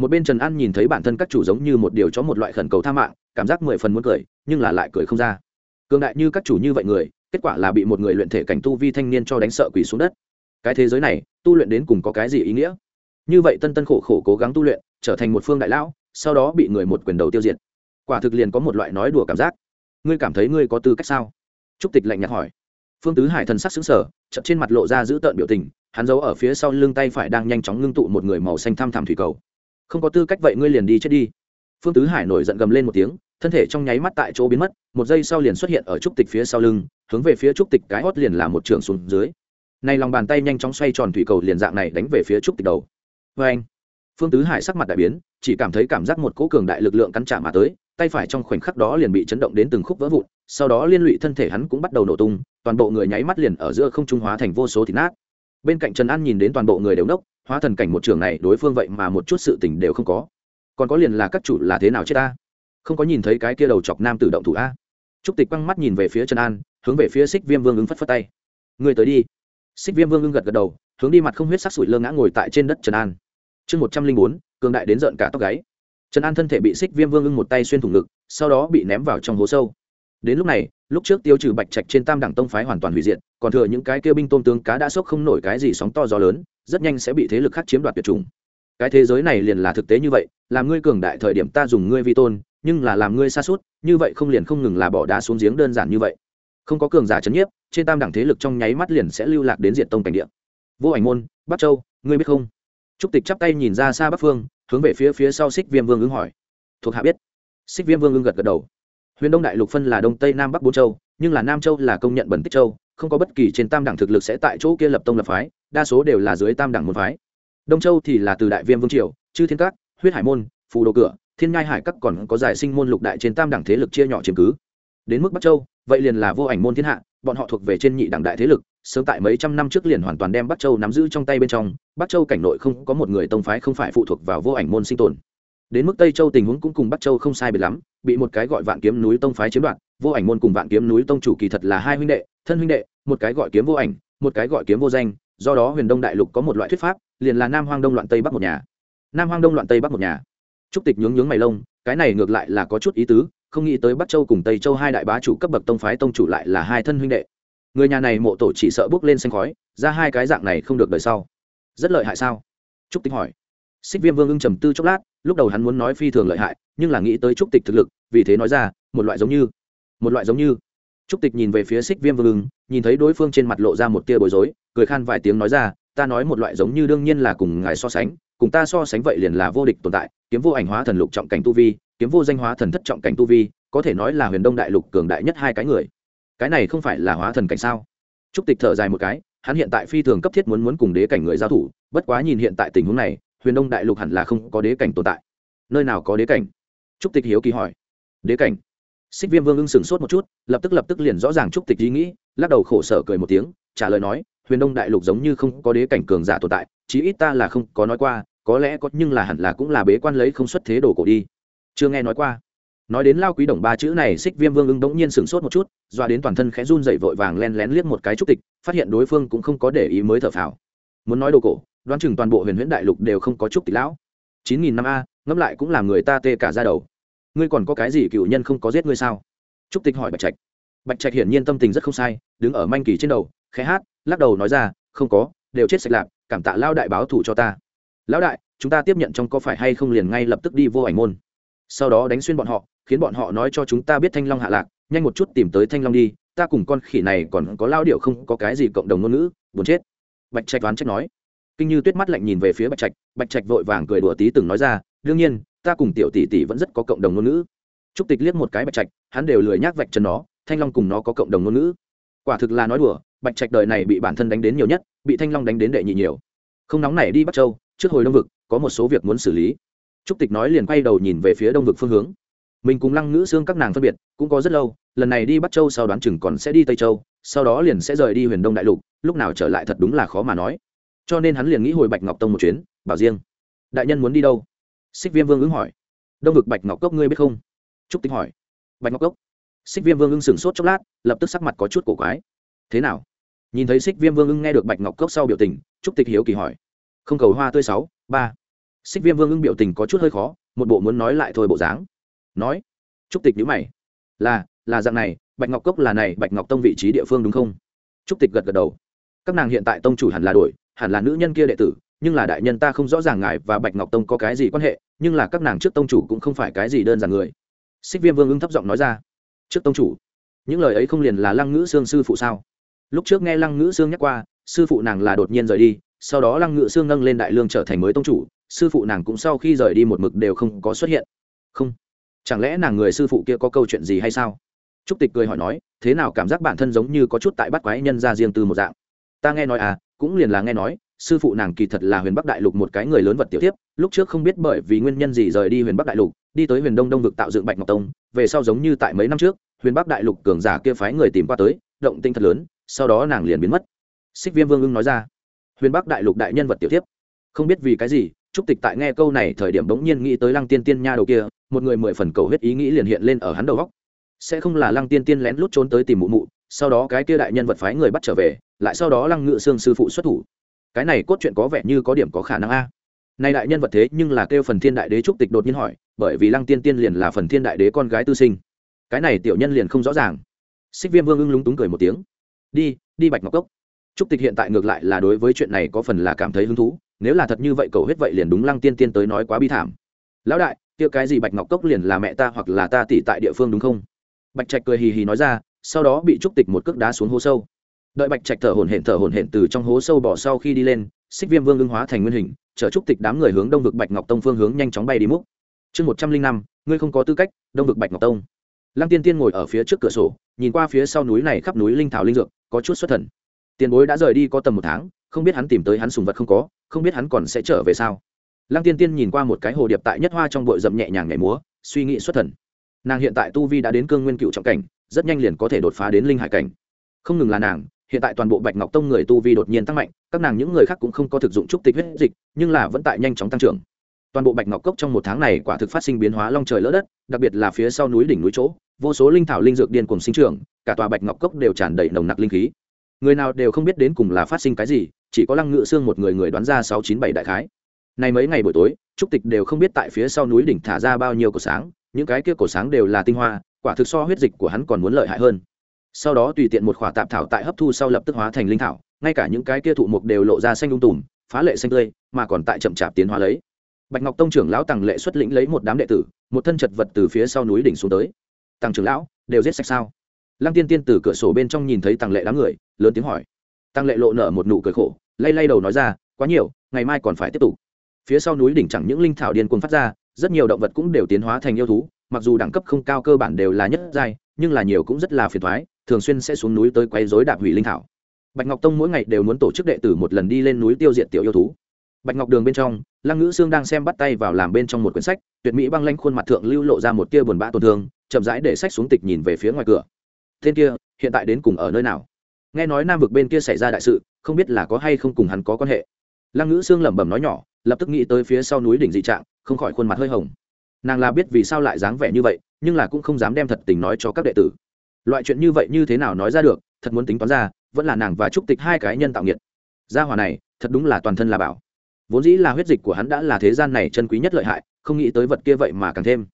một bên trần an nhìn thấy bản thân các chủ giống như một điều cho một loại khẩn cầu tha mạng, cảm giác mười phần muốn cười, nhưng là lại cười không ra. Cường đại như các chủ như vậy người, kết quả là bị một người luyện thể cảnh tu vi thanh niên cho đánh sợ quỳ xuống đất. Cái thế giới này, tu luyện đến cùng có cái gì ý nghĩa? Như vậy tân tân khổ khổ cố gắng tu luyện, trở thành một phương đại lão, sau đó bị người một quyền đầu tiêu diệt. Quả thực liền có một loại nói đùa cảm giác. Ngươi cảm thấy ngươi có tư cách sao? Trúc tịch lạnh nhạt hỏi. Phương tứ hải thần sắc xứng sở chậm trên mặt lộ ra giữ tợn biểu tình, hắn giấu ở phía sau lưng tay phải đang nhanh chóng ngưng tụ một người màu xanh thăm thẳm thủy cầu không có tư cách vậy ngươi liền đi chết đi. Phương tứ hải nổi giận gầm lên một tiếng, thân thể trong nháy mắt tại chỗ biến mất, một giây sau liền xuất hiện ở trúc tịch phía sau lưng, hướng về phía trúc tịch cái hót liền là một trường xuống dưới. Nay lòng bàn tay nhanh chóng xoay tròn thủy cầu liền dạng này đánh về phía trúc tịch đầu. Vê anh, phương tứ hải sắc mặt đại biến, chỉ cảm thấy cảm giác một cỗ cường đại lực lượng cắn trả mà tới, tay phải trong khoảnh khắc đó liền bị chấn động đến từng khúc vỡ vụn, sau đó liên lụy thân thể hắn cũng bắt đầu nổ tung, toàn bộ người nháy mắt liền ở giữa không trung hóa thành vô số thịt nát. Bên cạnh trần an nhìn đến toàn bộ người đều nốc hóa thần cảnh một trường này đối phương vậy mà một chút sự tình đều không có. Còn có liền là các chủ là thế nào chết ta? Không có nhìn thấy cái kia đầu chọc nam tự động thủ a? Trúc tịch quăng mắt nhìn về phía trần an, hướng về phía xích viêm vương ứng phất phất tay. Người tới đi. Xích viêm vương ứng gật gật đầu, hướng đi mặt không huyết sắc sủi lơ ngã ngồi tại trên đất trần an. Chương một trăm linh bốn, cường đại đến giận cả tóc gáy. Trần an thân thể bị xích viêm vương ưng một tay xuyên thủng ngực, sau đó bị ném vào trong hố sâu. Đến lúc này, lúc trước tiêu trừ bạch trạch trên tam đẳng tông phái hoàn toàn hủy diệt, còn thừa những cái kia binh tôn tướng cá đã sốc không nổi cái gì sóng to gió lớn rất nhanh sẽ bị thế lực khác chiếm đoạt tuyệt chủng. Cái thế giới này liền là thực tế như vậy, làm ngươi cường đại thời điểm ta dùng ngươi vi tôn, nhưng là làm ngươi xa suốt như vậy không liền không ngừng là bỏ đá xuống giếng đơn giản như vậy. Không có cường giả chấn nhiếp, trên tam đẳng thế lực trong nháy mắt liền sẽ lưu lạc đến diện tông cảnh địa. Vô ảnh môn, bắc châu, ngươi biết không? Trúc tịch chắp tay nhìn ra xa bắc phương, hướng về phía phía sau xích viêm vương ứng hỏi. Thuộc hạ biết. Xích viêm vương ứng gật gật đầu. Huyền đông đại lục phân là đông tây nam bắc bốn châu, nhưng là nam châu là công nhận bẩn tích châu không có bất kỳ trên tam đẳng thực lực sẽ tại chỗ kia lập tông lập phái, đa số đều là dưới tam đẳng môn phái. Đông châu thì là từ đại viêm vương triều, chư thiên các, huyết hải môn, phù đồ cửa, thiên nhai hải các còn có giải sinh môn lục đại trên tam đẳng thế lực chia nhỏ chiếm cứ. Đến mức bắc châu, vậy liền là vô ảnh môn thiên hạ, bọn họ thuộc về trên nhị đẳng đại thế lực, sớm tại mấy trăm năm trước liền hoàn toàn đem bắc châu nắm giữ trong tay bên trong, bắc châu cảnh nội không có một người tông phái không phải phụ thuộc vào vô ảnh môn sinh tồn. Đến mức tây châu tình huống cũng cùng bắc châu không sai biệt lắm, bị một cái gọi vạn kiếm núi tông phái chiếm đoạt vô ảnh môn cùng vạn kiếm núi tông chủ kỳ thật là hai huynh đệ, thân huynh đệ, một cái gọi kiếm vô ảnh, một cái gọi kiếm vô danh, do đó huyền đông đại lục có một loại thuyết pháp, liền là nam hoang đông loạn tây bắc một nhà. Nam hoang đông loạn tây bắc một nhà. Trúc tịch nhướng nhướng mày lông, cái này ngược lại là có chút ý tứ, không nghĩ tới bắc châu cùng tây châu hai đại bá chủ cấp bậc tông phái tông chủ lại là hai thân huynh đệ. Người nhà này mộ tổ chỉ sợ bước lên xanh khói, ra hai cái dạng này không được đời sau. Rất lợi hại sao? Trúc tịch hỏi. Xích viêm vương ưng trầm tư chốc lát, lúc đầu hắn muốn nói phi thường lợi hại, nhưng là nghĩ tới trúc tịch thực lực, vì thế nói ra, một loại giống như một loại giống như. Trúc tịch nhìn về phía xích viêm vương ưng, nhìn thấy đối phương trên mặt lộ ra một tia bối rối, cười khan vài tiếng nói ra, ta nói một loại giống như đương nhiên là cùng ngài so sánh, cùng ta so sánh vậy liền là vô địch tồn tại, kiếm vô ảnh hóa thần lục trọng cảnh tu vi, kiếm vô danh hóa thần thất trọng cảnh tu vi, có thể nói là huyền đông đại lục cường đại nhất hai cái người. Cái này không phải là hóa thần cảnh sao? Trúc tịch thở dài một cái, hắn hiện tại phi thường cấp thiết muốn muốn cùng đế cảnh người giao thủ, bất quá nhìn hiện tại tình huống này, huyền đông đại lục hẳn là không có đế cảnh tồn tại. Nơi nào có đế cảnh? Trúc tịch hiếu kỳ hỏi. Đế cảnh? Xích viêm vương ưng sửng sốt một chút, lập tức lập tức liền rõ ràng chúc tịch ý nghĩ, lắc đầu khổ sở cười một tiếng, trả lời nói, huyền đông đại lục giống như không có đế cảnh cường giả tồn tại, chí ít ta là không có nói qua, có lẽ có, nhưng là hẳn là cũng là bế quan lấy không xuất thế đồ cổ đi. Chưa nghe nói qua. Nói đến lao quý đồng ba chữ này, xích viêm vương ưng bỗng nhiên sửng sốt một chút doa đến toàn thân khẽ run dậy vội vàng len lén liếc một cái trúc tịch, phát hiện đối phương cũng không có để ý mới thở phào. Muốn nói đồ cổ, đoán chừng toàn bộ huyền huyễn đại lục đều không có trúc tịch lão. Chín nghìn năm a, ngẫm lại cũng làm người ta tê cả ra đầu ngươi còn có cái gì cựu nhân không có giết ngươi sao? Trúc tịch hỏi bạch trạch. Bạch trạch hiển nhiên tâm tình rất không sai, đứng ở manh kỳ trên đầu, khẽ hát, lắc đầu nói ra, không có, đều chết sạch lạc, cảm tạ lao đại báo thủ cho ta. Lão đại, chúng ta tiếp nhận trong có phải hay không liền ngay lập tức đi vô ảnh môn? Sau đó đánh xuyên bọn họ, khiến bọn họ nói cho chúng ta biết thanh long hạ lạc, nhanh một chút tìm tới thanh long đi, ta cùng con khỉ này còn có lao điệu không có cái gì cộng đồng ngôn ngữ, buồn chết. Bạch trạch đoán trách nói. Kinh như tuyết mắt lạnh nhìn về phía bạch trạch bạch trạch vội vàng cười đùa tí từng nói ra, đương nhiên ta cùng tiểu tỷ tỷ vẫn rất có cộng đồng ngôn ngữ. Trúc tịch liếc một cái bạch trạch, hắn đều lười nhác vạch chân nó, thanh long cùng nó có cộng đồng ngôn ngữ. Quả thực là nói đùa, bạch trạch đời này bị bản thân đánh đến nhiều nhất, bị thanh long đánh đến đệ nhị nhiều. Không nóng này đi bắt châu, trước hồi đông vực, có một số việc muốn xử lý. Trúc tịch nói liền quay đầu nhìn về phía đông vực phương hướng. Mình cùng lăng ngữ xương các nàng phân biệt, cũng có rất lâu, lần này đi bắt châu sau đoán chừng còn sẽ đi tây châu, sau đó liền sẽ rời đi huyền đông đại lục, lúc nào trở lại thật đúng là khó mà nói. Cho nên hắn liền nghĩ hồi bạch ngọc tông một chuyến, bảo riêng. Đại nhân muốn đi đâu? Xích viêm vương ứng hỏi. Đông vực bạch ngọc cốc ngươi biết không? Trúc tịch hỏi. Bạch ngọc cốc? Xích viêm vương ưng sửng sốt chốc lát, lập tức sắc mặt có chút cổ quái. Thế nào? Nhìn thấy xích viêm vương ưng nghe được bạch ngọc cốc sau biểu tình, trúc tịch hiếu kỳ hỏi. Không cầu hoa tươi sáu, ba. Xích viêm vương ưng biểu tình có chút hơi khó, một bộ muốn nói lại thôi bộ dáng. Nói. Trúc tịch nhữ mày. Là là dạng này, bạch ngọc cốc là này, bạch ngọc tông vị trí địa phương đúng không? Trúc tịch gật gật đầu. Các nàng hiện tại tông chủ hẳn là đổi hẳn là nữ nhân kia đệ tử nhưng là đại nhân ta không rõ ràng ngài và bạch ngọc tông có cái gì quan hệ, nhưng là các nàng trước tông chủ cũng không phải cái gì đơn giản người. Xích viêm vương ưng thấp giọng nói ra. Trước tông chủ, những lời ấy không liền là lăng ngữ sương sư phụ sao? Lúc trước nghe lăng ngữ sương nhắc qua, sư phụ nàng là đột nhiên rời đi, sau đó lăng ngữ sương nâng lên đại lương trở thành mới tông chủ, sư phụ nàng cũng sau khi rời đi một mực đều không có xuất hiện. Không, chẳng lẽ nàng người sư phụ kia có câu chuyện gì hay sao? Trúc tịch cười hỏi nói, thế nào cảm giác bản thân giống như có chút tại bắt quái nhân ra riêng từ một dạng? Ta nghe nói à cũng liền là nghe nói sư phụ nàng kỳ thật là huyền bắc đại lục một cái người lớn vật tiểu tiếp lúc trước không biết bởi vì nguyên nhân gì rời đi huyền bắc đại lục, đi tới huyền đông đông vực tạo dựng bạch ngọc tông, về sau giống như tại mấy năm trước, huyền bắc đại lục cường giả kia phái người tìm qua tới, động tinh thật lớn, sau đó nàng liền biến mất. Xích viêm vương ưng nói ra, huyền bắc đại lục đại nhân vật tiểu tiếp không biết vì cái gì, trúc tịch tại nghe câu này thời điểm bỗng nhiên nghĩ tới lăng tiên tiên nha đầu kia, một người mười phần cầu huyết ý nghĩ liền hiện lên ở hắn đầu góc sẽ không là lăng tiên tiên lén lút trốn tới tìm mụ mụ, sau đó cái kia đại nhân vật phái người bắt trở về, lại sau đó lăng ngự xương sư phụ xuất thủ cái này cốt truyện có vẻ như có điểm có khả năng a. Nay đại nhân vật thế nhưng là kêu phần thiên đại đế trúc tịch đột nhiên hỏi, bởi vì lăng tiên tiên liền là phần thiên đại đế con gái tư sinh. Cái này tiểu nhân liền không rõ ràng. Xích viêm vương ưng lúng túng cười một tiếng. Đi đi bạch ngọc cốc. Trúc tịch hiện tại ngược lại là đối với chuyện này có phần là cảm thấy hứng thú, nếu là thật như vậy cầu hết vậy liền đúng lăng tiên tiên tới nói quá bi thảm. Lão đại, kia cái gì bạch ngọc cốc liền là mẹ ta hoặc là ta tỷ tại địa phương đúng không? Bạch trạch cười hì hì nói ra, sau đó bị trúc tịch một cước đá xuống hố sâu đợi bạch trạch thở hổn hển thở hổn hển từ trong hố sâu bỏ sau khi đi lên, xích viêm vương ưng hóa thành nguyên hình, chở trúc tịch đám người hướng đông vực bạch ngọc tông phương hướng nhanh chóng bay đi múc. Chương một trăm linh năm, ngươi không có tư cách, đông vực bạch ngọc tông. Lăng tiên tiên ngồi ở phía trước cửa sổ, nhìn qua phía sau núi này khắp núi linh thảo linh dược, có chút xuất thần. Tiền bối đã rời đi có tầm một tháng, không biết hắn tìm tới hắn sùng vật không có, không biết hắn còn sẽ trở về sao. Lăng tiên tiên nhìn qua một cái hồ điệp tại nhất hoa trong bội rậm nhẹ nhàng nhảy múa, suy nghĩ xuất thần. Nàng hiện tại tu vi đã đến cương nguyên cựu trọng cảnh, rất nhanh liền có thể đột phá đến linh hải cảnh. Không ngừng là nàng hiện tại toàn bộ bạch ngọc tông người tu vi đột nhiên tăng mạnh, các nàng những người khác cũng không có thực dụng trúc tịch huyết dịch, nhưng là vẫn tại nhanh chóng tăng trưởng. Toàn bộ bạch ngọc cốc trong một tháng này quả thực phát sinh biến hóa long trời lỡ đất, đặc biệt là phía sau núi đỉnh núi chỗ, vô số linh thảo linh dược điên cùng sinh trưởng, cả tòa bạch ngọc cốc đều tràn đầy nồng nặc linh khí. Người nào đều không biết đến cùng là phát sinh cái gì, chỉ có lăng ngự xương một người người đoán ra sáu chín bảy đại khái. Nay mấy ngày buổi tối, trúc tịch đều không biết tại phía sau núi đỉnh thả ra bao nhiêu cổ sáng, những cái kia cổ sáng đều là tinh hoa, quả thực so huyết dịch của hắn còn muốn lợi hại hơn sau đó tùy tiện một khỏa tạp thảo tại hấp thu sau lập tức hóa thành linh thảo, ngay cả những cái kia thụ mục đều lộ ra xanh lung tùm, phá lệ xanh tươi, mà còn tại chậm chạp tiến hóa lấy. Bạch ngọc tông trưởng lão tằng lệ xuất lĩnh lấy một đám đệ tử, một thân chật vật từ phía sau núi đỉnh xuống tới. Tàng trưởng lão, đều giết sạch sao? Lăng tiên tiên từ cửa sổ bên trong nhìn thấy tàng lệ đám người, lớn tiếng hỏi. Tăng lệ lộ nở một nụ cười khổ, lay lay đầu nói ra, quá nhiều, ngày mai còn phải tiếp tục. Phía sau núi đỉnh chẳng những linh thảo điên cuồng phát ra, rất nhiều động vật cũng đều tiến hóa thành yêu thú, mặc dù đẳng cấp không cao cơ bản đều là nhất giai, nhưng là nhiều cũng rất là phiền thoái thường xuyên sẽ xuống núi tới quấy rối đạp hủy linh thảo. Bạch ngọc tông mỗi ngày đều muốn tổ chức đệ tử một lần đi lên núi tiêu diệt tiểu yêu thú. Bạch ngọc đường bên trong, lăng ngữ sương đang xem bắt tay vào làm bên trong một quyển sách, tuyệt mỹ băng lanh khuôn mặt thượng lưu lộ ra một tia buồn bã tổn thương, chậm rãi để sách xuống tịch nhìn về phía ngoài cửa. Tên kia, hiện tại đến cùng ở nơi nào? Nghe nói nam vực bên kia xảy ra đại sự, không biết là có hay không cùng hắn có quan hệ. Lăng ngữ sương lẩm bẩm nói nhỏ, lập tức nghĩ tới phía sau núi đỉnh dị trạng, không khỏi khuôn mặt hơi hồng. Nàng là biết vì sao lại dáng vẻ như vậy, nhưng là cũng không dám đem thật tình nói cho các đệ tử loại chuyện như vậy như thế nào nói ra được, thật muốn tính toán ra, vẫn là nàng và trúc tịch hai cái nhân tạo nghiệt. Gia hòa này, thật đúng là toàn thân là bảo. Vốn dĩ là huyết dịch của hắn đã là thế gian này chân quý nhất lợi hại, không nghĩ tới vật kia vậy mà càng thêm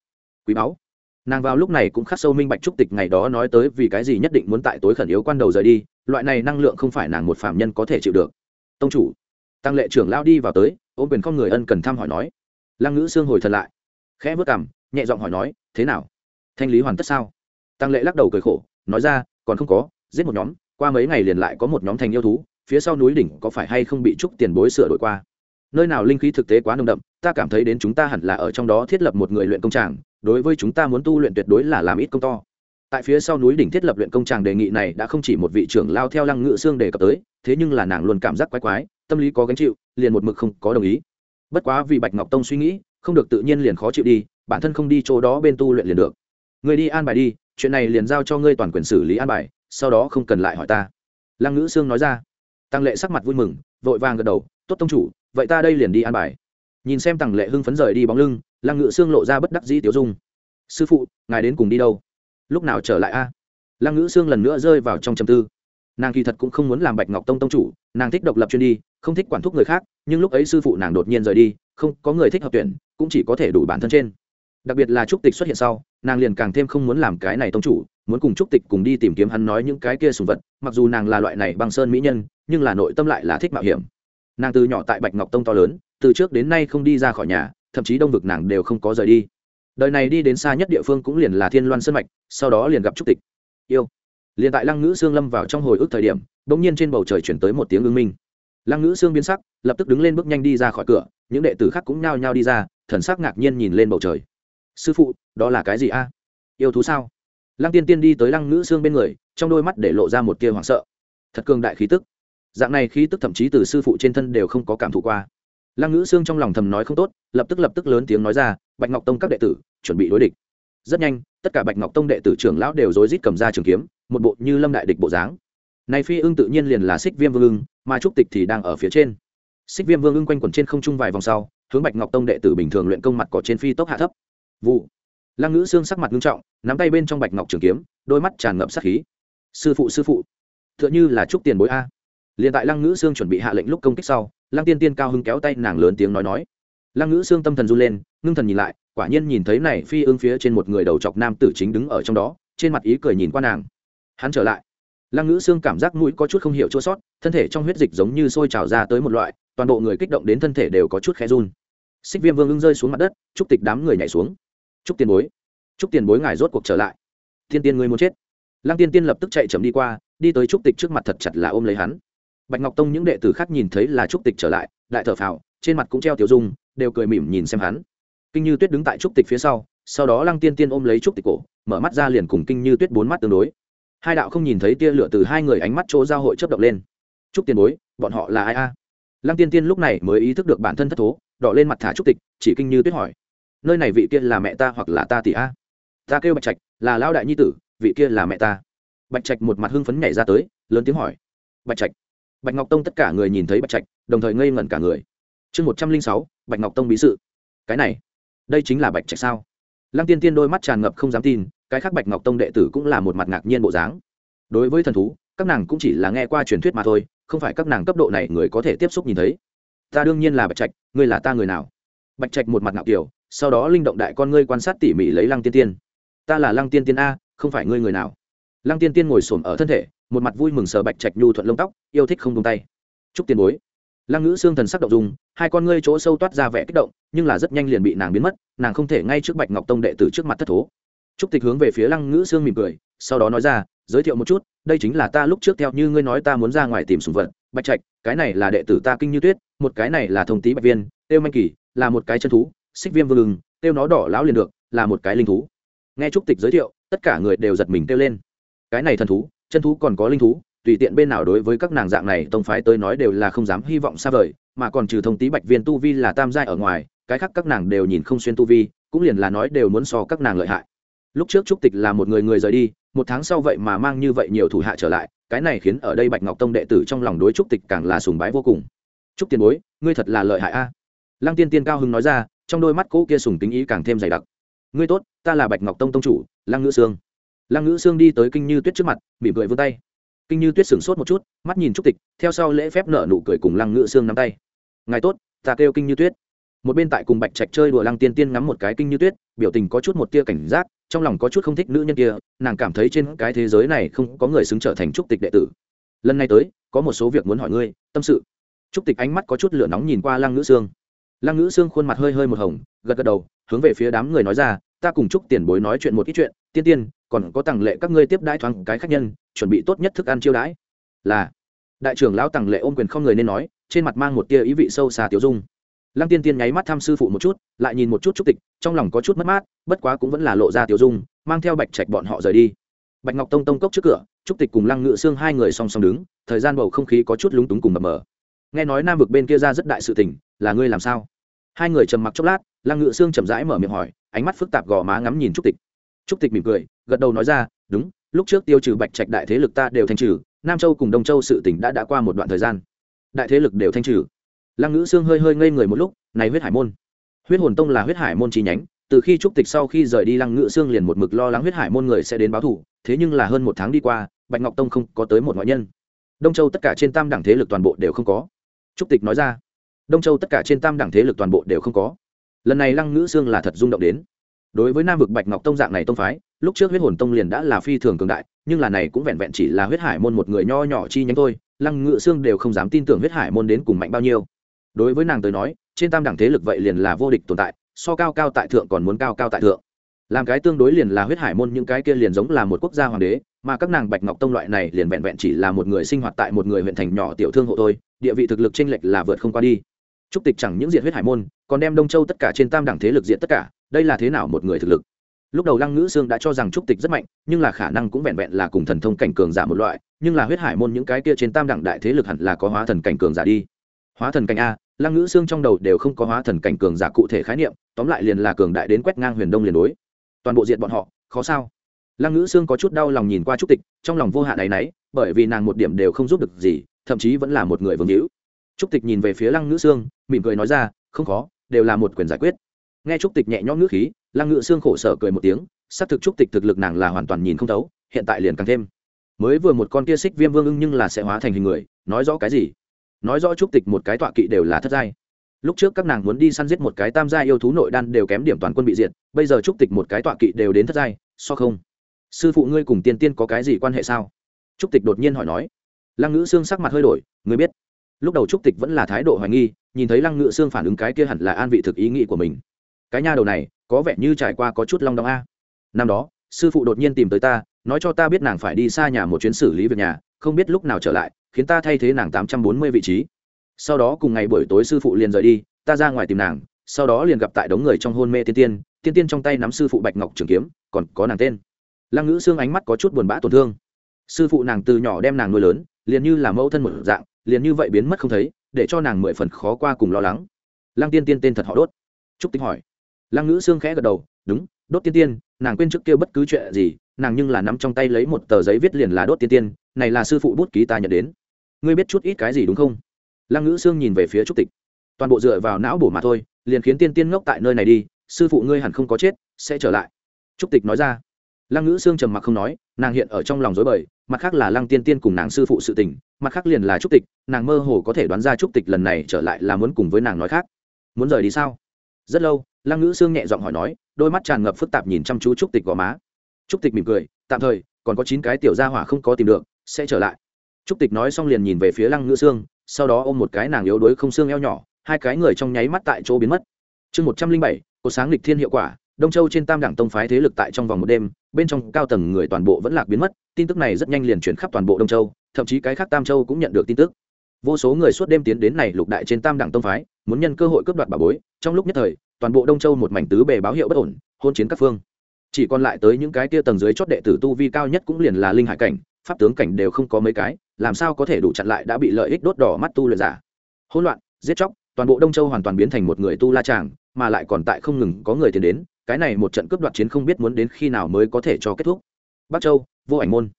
quý báu. Nàng vào lúc này cũng khắc sâu minh bạch trúc tịch ngày đó nói tới vì cái gì nhất định muốn tại tối khẩn yếu quan đầu rời đi, loại này năng lượng không phải nàng một phạm nhân có thể chịu được. Tông chủ, tăng lệ trưởng lao đi vào tới, ôm quyền không người ân cần thăm hỏi nói. Lăng ngữ xương hồi thật lại, khẽ vớt cảm nhẹ giọng hỏi nói, thế nào? Thanh lý hoàn tất sao? Tăng lệ lắc đầu cười khổ, nói ra, còn không có, giết một nhóm, qua mấy ngày liền lại có một nhóm thành yêu thú, phía sau núi đỉnh có phải hay không bị trúc tiền bối sửa đổi qua? Nơi nào linh khí thực tế quá nồng đậm, ta cảm thấy đến chúng ta hẳn là ở trong đó thiết lập một người luyện công tràng, đối với chúng ta muốn tu luyện tuyệt đối là làm ít công to. Tại phía sau núi đỉnh thiết lập luyện công tràng đề nghị này đã không chỉ một vị trưởng lao theo lăng ngự xương đề cập tới, thế nhưng là nàng luôn cảm giác quái quái, tâm lý có gánh chịu, liền một mực không có đồng ý. Bất quá vì bạch ngọc tông suy nghĩ, không được tự nhiên liền khó chịu đi, bản thân không đi chỗ đó bên tu luyện liền được. Người đi an bài đi chuyện này liền giao cho ngươi toàn quyền xử lý an bài, sau đó không cần lại hỏi ta. Lăng ngữ sương nói ra. Tăng lệ sắc mặt vui mừng, vội vàng gật đầu, tốt tông chủ, vậy ta đây liền đi an bài. Nhìn xem tăng lệ hưng phấn rời đi bóng lưng, lăng ngữ sương lộ ra bất đắc dĩ tiểu dung. Sư phụ, ngài đến cùng đi đâu? Lúc nào trở lại a? Lăng ngữ sương lần nữa rơi vào trong trầm tư. Nàng kỳ thật cũng không muốn làm bạch ngọc tông tông chủ, nàng thích độc lập chuyên đi, không thích quản thúc người khác, nhưng lúc ấy sư phụ nàng đột nhiên rời đi, không có người thích hợp tuyển, cũng chỉ có thể đủ bản thân trên đặc biệt là trúc tịch xuất hiện sau, nàng liền càng thêm không muốn làm cái này tông chủ, muốn cùng trúc tịch cùng đi tìm kiếm hắn nói những cái kia sùng vật, mặc dù nàng là loại này băng sơn mỹ nhân, nhưng là nội tâm lại là thích mạo hiểm. Nàng từ nhỏ tại bạch ngọc tông to lớn, từ trước đến nay không đi ra khỏi nhà, thậm chí đông vực nàng đều không có rời đi. Đời này đi đến xa nhất địa phương cũng liền là thiên loan sơn mạch, sau đó liền gặp trúc tịch. Yêu. Liền tại lăng ngữ sương lâm vào trong hồi ức thời điểm đ ỗ n g nhiên trên bầu trời chuyển tới một tiếng ưng minh. Lăng ngữ sương biến sắc, lập tức đứng lên bước nhanh đi ra khỏi cửa, những đệ tử khác cũng nhao nhao đi ra, thần sắc ngạc nhiên nhìn lên bầu trời sư phụ, đó là cái gì a? Yêu thú sao? Lăng tiên tiên đi tới lăng ngữ xương bên người, trong đôi mắt để lộ ra một tia hoảng sợ. Thật cường đại khí tức. Dạng này khí tức thậm chí từ sư phụ trên thân đều không có cảm thụ qua. Lăng ngữ xương trong lòng thầm nói không tốt, lập tức lập tức lớn tiếng nói ra, bạch ngọc tông các đệ tử, chuẩn bị đối địch. Rất nhanh, tất cả bạch ngọc tông đệ tử trưởng lão đều rối rít cầm ra trường kiếm, một bộ như lâm đại địch bộ dáng. Này phi ưng tự nhiên liền là xích viêm vương ưng, mà trúc tịch thì đang ở phía trên. Xích viêm vương ưng quanh quẩn trên không trung vài vòng sau, hướng bạch ngọc tông đệ tử bình thường luyện công mặt cỏ trên phi tốc hạ thấp vụ. Lăng ngữ xương sắc mặt nghiêm trọng, nắm tay bên trong bạch ngọc trường kiếm, đôi mắt tràn ngập sát khí. Sư phụ sư phụ t h ư ợ n h ư là chúc tiền bối a. Liền tại lăng ngữ xương chuẩn bị hạ lệnh lúc công kích sau, lăng tiên tiên cao hưng kéo tay nàng lớn tiếng nói nói. Lăng ngữ xương tâm thần run lên, ngưng thần nhìn lại, quả nhiên nhìn thấy này phi ương phía trên một người đầu chọc nam tử chính đứng ở trong đó, trên mặt ý cười nhìn qua nàng. Hắn trở lại. Lăng ngữ xương cảm giác mũi có chút không hiểu chua sót, thân thể trong huyết dịch giống như sôi trào ra tới một loại, toàn bộ người kích động đến thân thể đều có chút khẽ run. Xích viêm vương ưng rơi xuống mặt đất, chúc tịch đám người nhảy xuống chúc tiền bối. Chúc tiền bối ngài rốt cuộc trở lại. Thiên tiên ngươi muốn chết. Lăng tiên tiên lập tức chạy chậm đi qua, đi tới trúc tịch trước mặt thật chặt là ôm lấy hắn. Bạch ngọc tông những đệ tử khác nhìn thấy là trúc tịch trở lại, đại thở phào, trên mặt cũng treo tiểu dung, đều cười mỉm nhìn xem hắn. Kinh như tuyết đứng tại trúc tịch phía sau sau đó lăng tiên tiên ôm lấy trúc tịch cổ, mở mắt ra liền cùng kinh như tuyết bốn mắt tương đối. Hai đạo không nhìn thấy tia lửa từ hai người ánh mắt chỗ giao hội chấp động lên. Trúc tiền bối, bọn họ là ai a? Lăng tiên tiên lúc này mới ý thức được bản thân thất thố, đỏ lên mặt thả trúc tịch, chỉ kinh như tuyết hỏi nơi này vị kia là mẹ ta hoặc là ta tỷ a. Ta kêu bạch trạch, là lao đại nhi tử, vị kia là mẹ ta. Bạch trạch một mặt hưng phấn nhảy ra tới, lớn tiếng hỏi. Bạch trạch. Bạch ngọc tông tất cả người nhìn thấy bạch trạch, đồng thời ngây ngẩn cả người. Chương một trăm linh sáu, bạch ngọc tông bí sự. Cái này, đây chính là bạch trạch sao? Lăng tiên tiên đôi mắt tràn ngập không dám tin, cái khác bạch ngọc tông đệ tử cũng là một mặt ngạc nhiên bộ dáng. Đối với thần thú, các nàng cũng chỉ là nghe qua truyền thuyết mà thôi, không phải các nàng cấp độ này người có thể tiếp xúc nhìn thấy. Ta đương nhiên là bạch trạch, ngươi là ta người nào? Bạch trạch một mặt ngạo kiểu sau đó linh động đại con ngươi quan sát tỉ mỉ lấy lăng tiên tiên. Ta là lăng tiên tiên a, không phải ngươi người nào. Lăng tiên tiên ngồi s ổ m ở thân thể, một mặt vui mừng sờ bạch trạch nhu thuận lông tóc, yêu thích không tung tay. Chúc tiền bối. Lăng ngữ xương thần sắc động dùng hai con ngươi chỗ sâu toát ra vẻ kích động, nhưng là rất nhanh liền bị nàng biến mất, nàng không thể ngay trước bạch ngọc tông đệ tử trước mặt thất thố. Trúc tịch hướng về phía lăng ngữ xương mỉm cười, sau đó nói ra, giới thiệu một chút, đây chính là ta lúc trước theo như ngươi nói ta muốn ra ngoài tìm sùng vật. Bạch trạch, cái này là đệ tử ta kinh như tuyết, một cái này là thông tý bạch viên têu manh kỳ, là một cái chân thú xích viêm vương ưng, kêu nó đỏ lão liền được, là một cái linh thú. Nghe trúc tịch giới thiệu, tất cả người đều giật mình kêu lên. Cái này thần thú, chân thú còn có linh thú, tùy tiện bên nào đối với các nàng dạng này tông phái tới nói đều là không dám hy vọng xa vời, mà còn trừ thông tí bạch viên tu vi là tam giai ở ngoài, cái khác các nàng đều nhìn không xuyên tu vi, cũng liền là nói đều muốn so các nàng lợi hại. Lúc trước trúc tịch là một người người rời đi, một tháng sau vậy mà mang như vậy nhiều thủ hạ trở lại, cái này khiến ở đây bạch ngọc tông đệ tử trong lòng đối trúc tịch càng là sùng bái vô cùng. Trúc tiền bối, ngươi thật là lợi hại a. Lăng tiên tiên cao hưng nói ra trong đôi mắt cỗ kia sùng tính ý càng thêm dày đặc. Ngươi tốt, ta là bạch ngọc tông tông chủ, lăng ngữ sương. Lăng ngữ sương đi tới kinh như tuyết trước mặt, mỉm cười vươn tay. Kinh như tuyết sửng sốt một chút, mắt nhìn trúc tịch, theo sau lễ phép nợ nụ cười cùng lăng ngữ sương nắm tay. Ngài tốt, ta kêu kinh như tuyết. Một bên tại cùng bạch trạch chơi đùa lăng tiên tiên ngắm một cái kinh như tuyết, biểu tình có chút một tia cảnh giác, trong lòng có chút không thích nữ nhân kia, nàng cảm thấy trên cái thế giới này không có người xứng trở thành trúc tịch đệ tử. Lần này tới, có một số việc muốn hỏi ngươi, tâm sự. Trúc tịch ánh mắt có chút lửa nóng nhìn qua lăng ngữ sương lăng ngữ sương khuôn mặt hơi hơi một hồng, gật gật đầu, hướng về phía đám người nói ra, ta cùng chúc tiền bối nói chuyện một ít chuyện, tiên tiên, còn có tặng lệ các ngươi tiếp đãi thoáng cái khách nhân, chuẩn bị tốt nhất thức ăn chiêu đãi. Là. Đại trưởng lão tặng lệ ôm quyền không người nên nói, trên mặt mang một tia ý vị sâu xa tiểu dung. Lăng tiên tiên nháy mắt thăm sư phụ một chút, lại nhìn một chút trúc tịch, trong lòng có chút mất mát, bất quá cũng vẫn là lộ ra tiểu dung, mang theo bạch trạch bọn họ rời đi. Bạch ngọc tông tông cốc trước cửa, trúc tịch cùng lăng ngự xương hai người song song đứng, thời gian bầu không khí có chút lúng túng cùng mập mờ nghe nói nam vực bên kia ra rất đại sự tình, là ngươi làm sao? Hai người trầm mặc chốc lát, lăng ngự Sương chậm rãi mở miệng hỏi, ánh mắt phức tạp gò má ngắm nhìn trúc tịch. Trúc tịch mỉm cười, gật đầu nói ra, đúng, lúc trước tiêu trừ bạch trạch đại thế lực ta đều thanh trừ, nam châu cùng đông châu sự tỉnh đã đã qua một đoạn thời gian. Đại thế lực đều thanh trừ. Lăng ngữ sương hơi hơi ngây người một lúc, này huyết hải môn, huyết hồn tông là huyết hải môn chi nhánh, từ khi trúc tịch sau khi rời đi lăng ngữ sương liền một mực lo lắng huyết hải môn người sẽ đến báo thủ thế nhưng là hơn một tháng đi qua, bạch ngọc tông không có tới một ngoại nhân. Đông châu tất cả trên tam đẳng thế lực toàn bộ đều không có trúc tịch nói ra. Đông châu tất cả trên tam đẳng thế lực toàn bộ đều không có. Lần này lăng ngữ sương là thật rung động đến. Đối với nam vực bạch ngọc tông dạng này tông phái, lúc trước huyết hồn tông liền đã là phi thường cường đại, nhưng là này cũng vẹn vẹn chỉ là huyết hải môn một người nho nhỏ chi nhánh thôi, lăng ngự sương đều không dám tin tưởng huyết hải môn đến cùng mạnh bao nhiêu. Đối với nàng tới nói, trên tam đẳng thế lực vậy liền là vô địch tồn tại, so cao cao tại thượng còn muốn cao cao tại thượng làm cái tương đối liền là huyết hải môn những cái kia liền giống là một quốc gia hoàng đế, mà các nàng bạch ngọc tông loại này liền vẹn vẹn chỉ là một người sinh hoạt tại một người huyện thành nhỏ tiểu thương hộ thôi, địa vị thực lực chênh lệch là vượt không qua đi. Trúc tịch chẳng những diện huyết hải môn, còn đem đông châu tất cả trên tam đẳng thế lực diện tất cả, đây là thế nào một người thực lực? Lúc đầu lăng ngữ sương đã cho rằng trúc tịch rất mạnh, nhưng là khả năng cũng vẹn vẹn là cùng thần thông cảnh cường giả một loại, nhưng là huyết hải môn những cái kia trên tam đẳng đại thế lực hẳn là có hóa thần cảnh cường giả đi. Hóa thần cảnh a, lăng ngữ xương trong đầu đều không có hóa thần cảnh cường giả cụ thể khái niệm, tóm lại liền là cường đại đến quét ngang huyền đông liền đối toàn bộ diện bọn họ khó sao? Lăng ngữ Sương có chút đau lòng nhìn qua trúc tịch trong lòng vô hạn áy náy bởi vì nàng một điểm đều không giúp được gì thậm chí vẫn là một người vương hữu. Trúc tịch nhìn về phía lăng ngữ Sương, mỉm cười nói ra không khó đều là một quyền giải quyết. Nghe trúc tịch nhẹ nhõm ngữ khí lăng ngữ Sương khổ sở cười một tiếng xác thực trúc tịch thực lực nàng là hoàn toàn nhìn không thấu hiện tại liền càng thêm. Mới vừa một con kia xích viêm vương ưng nhưng là sẽ hóa thành hình người nói rõ cái gì? Nói rõ trúc tịch một cái tọa kỵ đều là thất giai lúc trước các nàng muốn đi săn giết một cái tam gia yêu thú nội đan đều kém điểm toàn quân bị diệt, bây giờ trúc tịch một cái tọa kỵ đều đến thất giai, so không? Sư phụ ngươi cùng tiên tiên có cái gì quan hệ sao? Trúc tịch đột nhiên hỏi nói. Lăng ngữ xương sắc mặt hơi đổi, ngươi biết. Lúc đầu trúc tịch vẫn là thái độ hoài nghi, nhìn thấy lăng ngữ xương phản ứng cái kia hẳn là an vị thực ý nghĩ của mình. Cái nha đầu này, có vẻ như trải qua có chút long đong a. Năm đó, sư phụ đột nhiên tìm tới ta, nói cho ta biết nàng phải đi xa nhà một chuyến xử lý việc nhà, không biết lúc nào trở lại, khiến ta thay thế nàng tám trăm bốn mươi vị trí sau đó cùng ngày buổi tối sư phụ liền rời đi, ta ra ngoài tìm nàng, sau đó liền gặp tại đống người trong hôn mê tiên tiên tiên tiên trong tay nắm sư phụ bạch ngọc trường kiếm, còn có nàng tên. Lăng ngữ xương ánh mắt có chút buồn bã tổn thương. Sư phụ nàng từ nhỏ đem nàng nuôi lớn, liền như là mẫu thân một dạng, liền như vậy biến mất không thấy, để cho nàng mười phần khó qua cùng lo lắng. Lăng tiên tiên tên thật họ đốt. Trúc tinh hỏi. Lăng ngữ xương khẽ gật đầu, đúng, đốt tiên tiên, nàng quên trước kia bất cứ chuyện gì, nàng nhưng là nắm trong tay lấy một tờ giấy viết liền là đốt tiên tiên, này là sư phụ bút ký ta nhận đến. Ngươi biết chút ít cái gì đúng không? Lăng ngữ sương nhìn về phía trúc tịch. Toàn bộ dựa vào não bổ mà thôi, liền khiến tiên tiên ngốc tại nơi này đi, sư phụ ngươi hẳn không có chết, sẽ trở lại. Trúc tịch nói ra. Lăng ngữ sương trầm mặc không nói, nàng hiện ở trong lòng dối bời, mặt khác là lăng tiên tiên cùng nàng sư phụ sự tình, mặt khác liền là trúc tịch, nàng mơ hồ có thể đoán ra trúc tịch lần này trở lại là muốn cùng với nàng nói khác. Muốn rời đi sao? Rất lâu, lăng ngữ sương nhẹ giọng hỏi nói, đôi mắt tràn ngập phức tạp nhìn chăm chú trúc tịch gò má. Trúc tịch mỉm cười, tạm thời, còn có chín cái tiểu gia hỏa không có tìm được, sẽ trở lại. Trúc tịch nói xong liền nhìn về phía lăng ngữ sương sau đó ôm một cái nàng yếu đuối không xương eo nhỏ, hai cái người trong nháy mắt tại chỗ biến mất. Chương một trăm linh bảy cột sáng lịch thiên hiệu quả, đông châu trên tam đẳng tông phái thế lực tại trong vòng một đêm, bên trong cao tầng người toàn bộ vẫn lạc biến mất, tin tức này rất nhanh liền chuyển khắp toàn bộ đông châu, thậm chí cái khác tam châu cũng nhận được tin tức. Vô số người suốt đêm tiến đến này lục đại trên tam đẳng tông phái, muốn nhân cơ hội cướp đoạt bà bối, trong lúc nhất thời, toàn bộ đông châu một mảnh tứ bề báo hiệu bất ổn, hôn chiến các phương. Chỉ còn lại tới những cái tia tầng dưới chót đệ tử tu vi cao nhất cũng liền là linh hải cảnh, pháp tướng cảnh đều không có mấy cái làm sao có thể đủ chặn lại đã bị lợi ích đốt đỏ mắt tu luyện giả? Hỗn loạn, giết chóc, toàn bộ đông châu hoàn toàn biến thành một người tu la tràng mà lại còn tại không ngừng có người tiến đến, cái này một trận cướp đoạt chiến không biết muốn đến khi nào mới có thể cho kết thúc. Bắc châu, vô ảnh môn.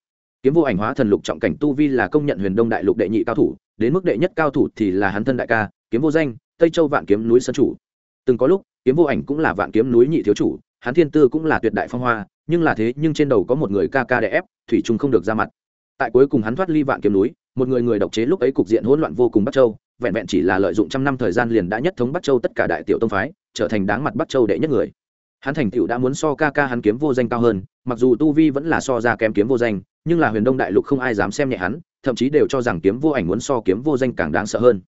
Kiếm vô ảnh hóa thần lục trọng cảnh tu vi là công nhận huyền đông đại lục đệ nhị cao thủ, đến mức đệ nhất cao thủ thì là hắn thân đại ca, kiếm vô danh, tây châu vạn kiếm núi sơn chủ. Từng có lúc, kiếm vô ảnh cũng là vạn kiếm núi nhị thiếu chủ, hắn thiên tư cũng là tuyệt đại phong hoa, nhưng là thế nhưng trên đầu có một người ca ca đè ép, thủy trung không được ra mặt tại cuối cùng hắn thoát ly vạn kiếm núi, một người người độc chế lúc ấy cục diện hỗn loạn vô cùng bắc châu, vẹn vẹn chỉ là lợi dụng trăm năm thời gian liền đã nhất thống bắc châu tất cả đại tiểu tông phái, trở thành đáng mặt bắc châu đệ nhất người. Hắn thành tựu đã muốn so ca ca hắn kiếm vô danh cao hơn, mặc dù tu vi vẫn là so ra kém kiếm vô danh, nhưng là huyền đông đại lục không ai dám xem nhẹ hắn, thậm chí đều cho rằng kiếm vô ảnh muốn so kiếm vô danh càng đáng sợ hơn.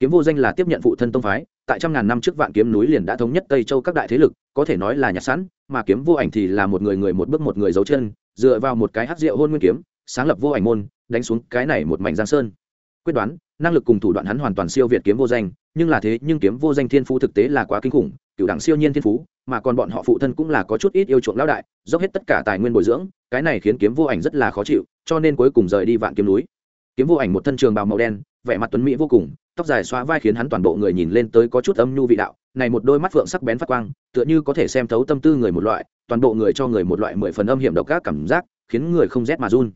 Kiếm vô danh là tiếp nhận phụ thân tông phái, tại trăm ngàn năm trước vạn kiếm núi liền đã thống nhất tây châu các đại thế lực, có thể nói là nhặt sẵn, mà kiếm vô ảnh thì là một người người một bước một người giấu chân, dựa vào một cái hát rượu hôn nguyên kiếm sáng lập vô ảnh môn, đánh xuống cái này một mảnh giang sơn. Quyết đoán, năng lực cùng thủ đoạn hắn hoàn toàn siêu việt kiếm vô danh, nhưng là thế, nhưng kiếm vô danh thiên phú thực tế là quá kinh khủng cựu đẳng siêu nhiên thiên phú, mà còn bọn họ phụ thân cũng là có chút ít yêu chuộng lão đại, dốc hết tất cả tài nguyên bồi dưỡng, cái này khiến kiếm vô ảnh rất là khó chịu, cho nên cuối cùng rời đi vạn kiếm núi. Kiếm vô ảnh một thân trường bào màu đen, vẻ mặt tuấn mỹ vô cùng, tóc dài xóa vai khiến hắn toàn bộ người nhìn lên tới có chút âm nhu vị đạo, này một đôi mắt phượng sắc bén phát quang, tựa như có thể xem thấu tâm tư người một loại, toàn bộ người cho người một loại mười phần âm hiểm độc các cảm giác, khiến người không rét mà run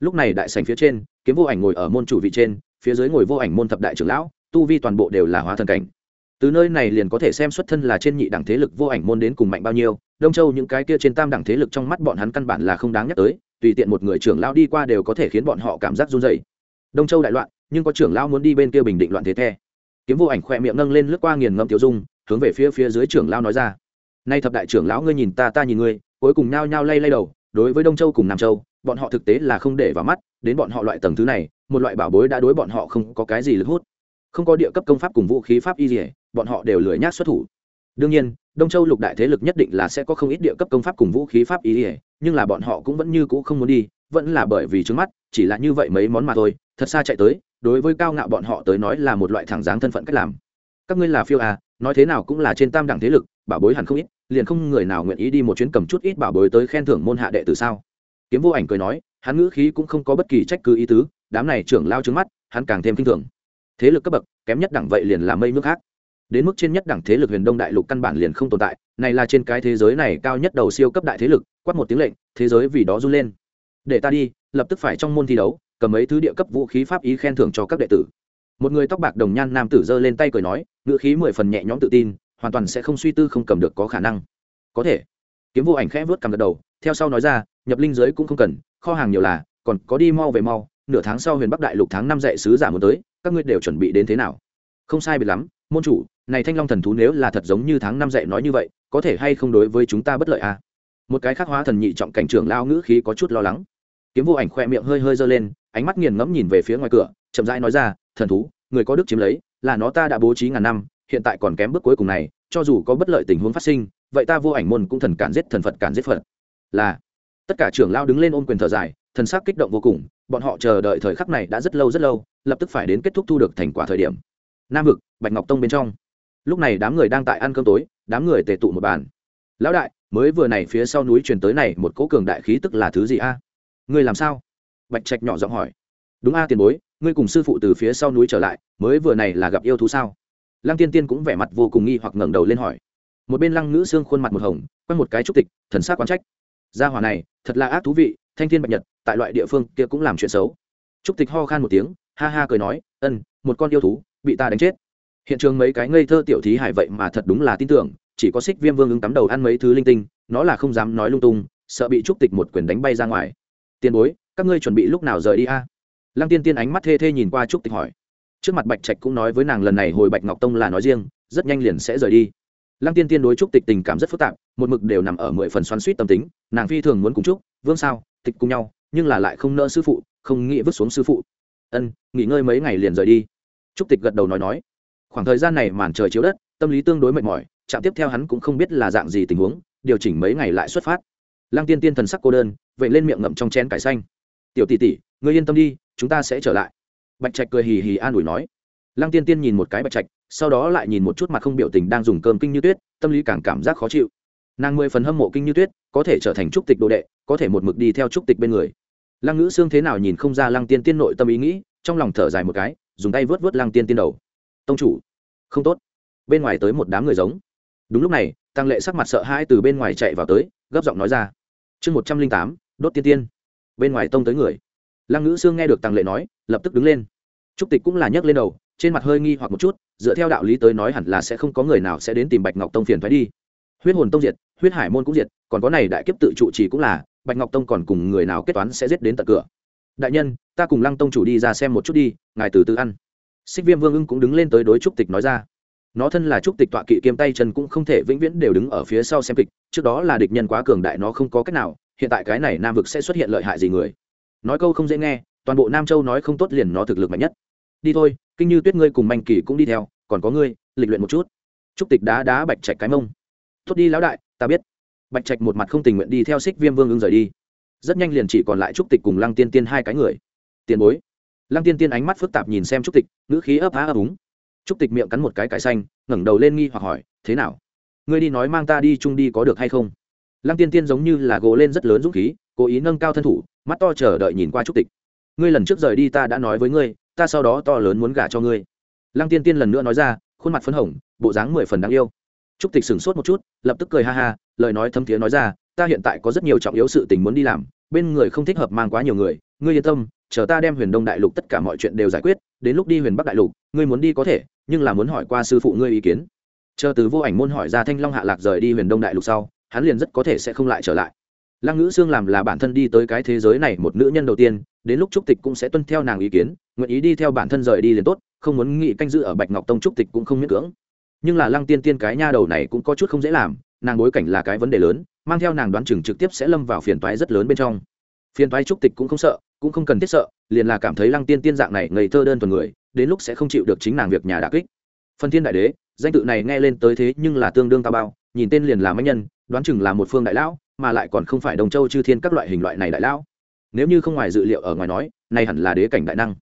lúc này đại sành phía trên, kiếm vô ảnh ngồi ở môn chủ vị trên, phía dưới ngồi vô ảnh môn thập đại trưởng lão, tu vi toàn bộ đều là hóa thần cảnh. Từ nơi này liền có thể xem xuất thân là trên nhị đẳng thế lực vô ảnh môn đến cùng mạnh bao nhiêu, đông châu những cái kia trên tam đẳng thế lực trong mắt bọn hắn căn bản là không đáng nhắc tới, tùy tiện một người trưởng lão đi qua đều có thể khiến bọn họ cảm giác run dày đông châu đại loạn, nhưng có trưởng lão muốn đi bên kia bình định loạn thế the. Kiếm vô ảnh khỏe miệng nâng lên lướt qua nghiền ngẫm tiểu dung, hướng về phía phía dưới trưởng lão nói ra. Nay thập đại trưởng lão ngươi nhìn ta ta nhìn ngươi, cuối cùng nhao nhao lay lay đầu, đối với đông châu cùng nam châu bọn họ thực tế là không để vào mắt, đến bọn họ loại tầng thứ này, một loại bảo bối đã đối bọn họ không có cái gì lực hút. Không có địa cấp công pháp cùng vũ khí pháp y dỉa bọn họ đều lười nhác xuất thủ. Đương nhiên, đông châu lục đại thế lực nhất định là sẽ có không ít địa cấp công pháp cùng vũ khí pháp y dỉa nhưng là bọn họ cũng vẫn như cũ không muốn đi, vẫn là bởi vì trước mắt, chỉ là như vậy mấy món mà thôi, thật xa chạy tới, đối với cao ngạo bọn họ tới nói là một loại thẳng dáng thân phận cách làm. Các ngươi là phiêu à nói thế nào cũng là trên tam đẳng thế lực, bảo bối hẳn không ít, liền không người nào nguyện ý đi một chuyến cầm chút ít bảo bối tới khen thưởng môn hạ đệ từ sao? Kiếm vô ảnh cười nói, hắn ngữ khí cũng không có bất kỳ trách cứ ý tứ, đám này trưởng lao trứng mắt, hắn càng thêm k i n h thường. Thế lực cấp bậc, kém nhất đẳng vậy liền là mây nước khác. Đến mức trên nhất đẳng thế lực huyền đông đại lục căn bản liền không tồn tại, này là trên cái thế giới này cao nhất đầu siêu cấp đại thế lực, quát một tiếng lệnh, thế giới vì đó run lên. Để ta đi, lập tức phải trong môn thi đấu, cầm mấy thứ địa cấp vũ khí pháp ý khen thưởng cho các đệ tử. Một người tóc bạc đồng nhan nam tử giơ lên tay cười nói, ngữ khí mười phần nhẹ nhõm tự tin, hoàn toàn sẽ không suy tư không cầm được có khả năng. Có thể. Kiếm vô ảnh khẽ vớt cầm gật đầu, theo sau nói ra nhập linh giới cũng không cần, kho hàng nhiều là, còn có đi mau về mau, nửa tháng sau huyền bắc đại lục tháng năm dạy sứ giả muốn tới, các ngươi đều chuẩn bị đến thế nào? Không sai biệt lắm, môn chủ, này thanh long thần thú nếu là thật giống như tháng năm dạy nói như vậy, có thể hay không đối với chúng ta bất lợi à? Một cái khác hóa thần nhị trọng cảnh trưởng lao ngữ khí có chút lo lắng. Kiếm vô ảnh khoe miệng hơi hơi giơ lên, ánh mắt nghiền ngẫm nhìn về phía ngoài cửa, chậm rãi nói ra, thần thú, người có đức chiếm lấy, là nó ta đã bố trí ngàn năm, hiện tại còn kém bước cuối cùng này, cho dù có bất lợi tình huống phát sinh, vậy ta vô ảnh môn cũng thần cản giết thần phật cản giết phật. Là tất cả trưởng lao đứng lên ôm quyền thở dài, thần sắc kích động vô cùng, bọn họ chờ đợi thời khắc này đã rất lâu rất lâu, lập tức phải đến kết thúc thu được thành quả thời điểm. Nam vực, bạch ngọc tông bên trong. Lúc này đám người đang tại ăn cơm tối, đám người tề tụ một bàn. Lão đại, mới vừa này phía sau núi truyền tới này một cỗ cường đại khí tức là thứ gì a? Ngươi làm sao? Bạch trạch nhỏ giọng hỏi. Đúng a, tiền bối, ngươi cùng sư phụ từ phía sau núi trở lại, mới vừa này là gặp yêu thú sao? Lăng tiên tiên cũng vẻ mặt vô cùng nghi hoặc ngẩng đầu lên hỏi. Một bên lăng ngữ xương khuôn mặt một hồng quay một cái trúc tịch, thần sắc quan trách gia hỏa này, thật là ác thú vị, thanh thiên bạch nhật, tại loại địa phương kia cũng làm chuyện xấu. Trúc tịch ho khan một tiếng, ha ha cười nói, ân, một con yêu thú, bị ta đánh chết. Hiện trường mấy cái ngây thơ tiểu thí hải vậy mà thật đúng là tin tưởng, chỉ có xích viêm vương ứng tắm đầu ăn mấy thứ linh tinh, nó là không dám nói lung tung, sợ bị trúc tịch một quyền đánh bay ra ngoài. Tiền bối, các ngươi chuẩn bị lúc nào rời đi a? Lăng tiên tiên ánh mắt thê thê nhìn qua trúc tịch hỏi. Trước mặt bạch trạch cũng nói với nàng lần này hồi bạch ngọc tông là nói riêng, rất nhanh liền sẽ rời đi lăng tiên tiên đối trúc tịch tình cảm rất phức tạp, một mực đều nằm ở mười phần xoắn suýt tâm tính, nàng phi thường muốn cùng trúc, vương sao, tịch cùng nhau, nhưng là lại không nỡ sư phụ, không nghĩ vứt xuống sư phụ. Ân, nghỉ ngơi mấy ngày liền rời đi. Trúc tịch gật đầu nói nói. Khoảng thời gian này màn trời chiếu đất, tâm lý tương đối mệt mỏi, trạm tiếp theo hắn cũng không biết là dạng gì tình huống, điều chỉnh mấy ngày lại xuất phát. Lăng tiên tiên thần sắc cô đơn vậy lên miệng ngậm trong chén cải xanh. Tiểu tỷ tỷ, ngươi yên tâm đi, chúng ta sẽ trở lại. Bạch trạch cười hì hì an ủi nói. Lăng tiên tiên nhìn một cái bạch trạch sau đó lại nhìn một chút mặt không biểu tình đang dùng cơm kinh như tuyết, tâm lý càng cảm giác khó chịu. Nàng mười phần hâm mộ kinh như tuyết, có thể trở thành trúc tịch đồ đệ, có thể một mực đi theo trúc tịch bên người. Lăng ngữ xương thế nào nhìn không ra lăng tiên tiên nội tâm ý nghĩ, trong lòng thở dài một cái, dùng tay vớt vớt lăng tiên tiên đầu. Tông chủ, không tốt. Bên ngoài tới một đám người giống. Đúng lúc này, tăng lệ sắc mặt sợ hãi từ bên ngoài chạy vào tới, gấp giọng nói ra. Chương một trăm linh tám, đốt tiên tiên. Bên ngoài tông tới người. Lăng ngữ xương nghe được tăng lệ nói, lập tức đứng lên. Trúc tịch cũng là nhấc lên đầu, trên mặt hơi nghi hoặc một chút dựa theo đạo lý tới nói hẳn là sẽ không có người nào sẽ đến tìm bạch ngọc tông phiền thoái đi. Huyết hồn tông diệt, huyết hải môn cũng diệt, còn có này đại kiếp tự trụ trì cũng là, bạch ngọc tông còn cùng người nào kết toán sẽ giết đến tận cửa. Đại nhân, ta cùng lăng tông chủ đi ra xem một chút đi, ngài từ từ ăn. Xích viêm vương ưng cũng đứng lên tới đối trúc tịch nói ra. Nó thân là trúc tịch tọa kỵ kiêm tay chân cũng không thể vĩnh viễn đều đứng ở phía sau xem kịch, trước đó là địch nhân quá cường đại nó không có cách nào, hiện tại cái này nam vực sẽ xuất hiện lợi hại gì người. Nói câu không dễ nghe, toàn bộ nam châu nói không tốt liền nó thực lực mạnh nhất đi thôi, kinh như tuyết ngươi cùng manh kỳ cũng đi theo, còn có ngươi, lịch luyện một chút. Trúc tịch đá đá bạch trạch cái mông. Tốt đi lão đại, ta biết. Bạch trạch một mặt không tình nguyện đi theo xích viêm vương ưng rời đi. Rất nhanh liền chỉ còn lại trúc tịch cùng lăng tiên tiên hai cái người. Tiền bối. Lăng tiên tiên ánh mắt phức tạp nhìn xem trúc tịch, ngữ khí ấp á ấp úng. Trúc tịch miệng cắn một cái cải xanh, ngẩng đầu lên nghi hoặc hỏi, thế nào? Ngươi đi nói mang ta đi chung đi có được hay không? Lăng tiên tiên giống như là gỗ lên rất lớn dũng khí, cố ý nâng cao thân thủ, mắt to chờ đợi nhìn qua trúc tịch. Ngươi lần trước rời đi ta đã nói với ngươi ta sau đó to lớn muốn gả cho ngươi. Lăng tiên tiên lần nữa nói ra, khuôn mặt phấn hồng, bộ dáng mười phần đáng yêu. Trúc tịch sửng sốt một chút, lập tức cười ha ha, lời nói thấm thiế nói ra, ta hiện tại có rất nhiều trọng yếu sự tình muốn đi làm, bên người không thích hợp mang quá nhiều người, ngươi yên tâm, chờ ta đem huyền đông đại lục tất cả mọi chuyện đều giải quyết, đến lúc đi huyền bắc đại lục, ngươi muốn đi có thể, nhưng là muốn hỏi qua sư phụ ngươi ý kiến. Chờ từ vô ảnh môn hỏi ra thanh long hạ lạc rời đi huyền đông đại lục sau, hắn liền rất có thể sẽ không lại trở lại. Lăng ngữ sương làm là bản thân đi tới cái thế giới này một nữ nhân đầu tiên đến lúc trúc tịch cũng sẽ tuân theo nàng ý kiến, nguyện ý đi theo bản thân rời đi liền tốt, không muốn nghị canh giữ ở bạch ngọc tông trúc tịch cũng không miễn cưỡng. Nhưng là lăng tiên tiên cái nha đầu này cũng có chút không dễ làm, nàng bối cảnh là cái vấn đề lớn, mang theo nàng đoán chừng trực tiếp sẽ lâm vào phiền toái rất lớn bên trong. Phiền toái trúc tịch cũng không sợ, cũng không cần thiết sợ, liền là cảm thấy lăng tiên tiên dạng này ngây thơ đơn thuần người, đến lúc sẽ không chịu được chính nàng việc nhà đà kích. Phân thiên đại đế, danh tự này nghe lên tới thế nhưng là tương đương tao bao, nhìn tên liền là mạnh nhân, đoán chừng là một phương đại lão, mà lại còn không phải đồng châu chư thiên các loại hình loại này đại lão nếu như không ngoài dự liệu ở ngoài nói, này hẳn là đế cảnh đại năng.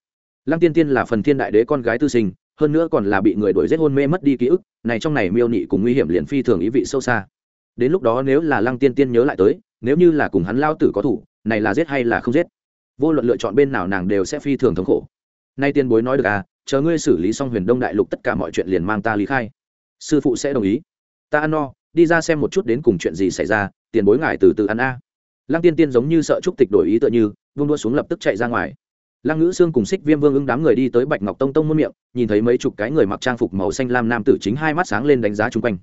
Lăng tiên tiên là phần thiên đại đế con gái tư sinh, hơn nữa còn là bị người đuổi giết hôn mê mất đi ký ức, này trong này miêu nị cùng nguy hiểm liền phi thường ý vị sâu xa. Đến lúc đó nếu là lăng tiên tiên nhớ lại tới, nếu như là cùng hắn lao tử có thủ, này là giết hay là không giết? Vô luận lựa chọn bên nào nàng đều sẽ phi thường thống khổ. Nay tiên bối nói được à chờ ngươi xử lý xong huyền đông đại lục tất cả mọi chuyện liền mang ta lý khai. Sư phụ sẽ đồng ý. Ta ăn no, đi ra xem một chút đến cùng chuyện gì xảy ra, tiền bối ngài từ từ ăn a lăng tiên tiên giống như sợ trúc tịch đổi ý tựa như, vung đua xuống lập tức chạy ra ngoài. Lăng ngữ sương cùng xích viêm vương ứng đám người đi tới bạch ngọc tông tông muôn miệng, nhìn thấy mấy chục cái người mặc trang phục màu xanh lam nam tử chính hai mắt sáng lên đánh giá chung quanh.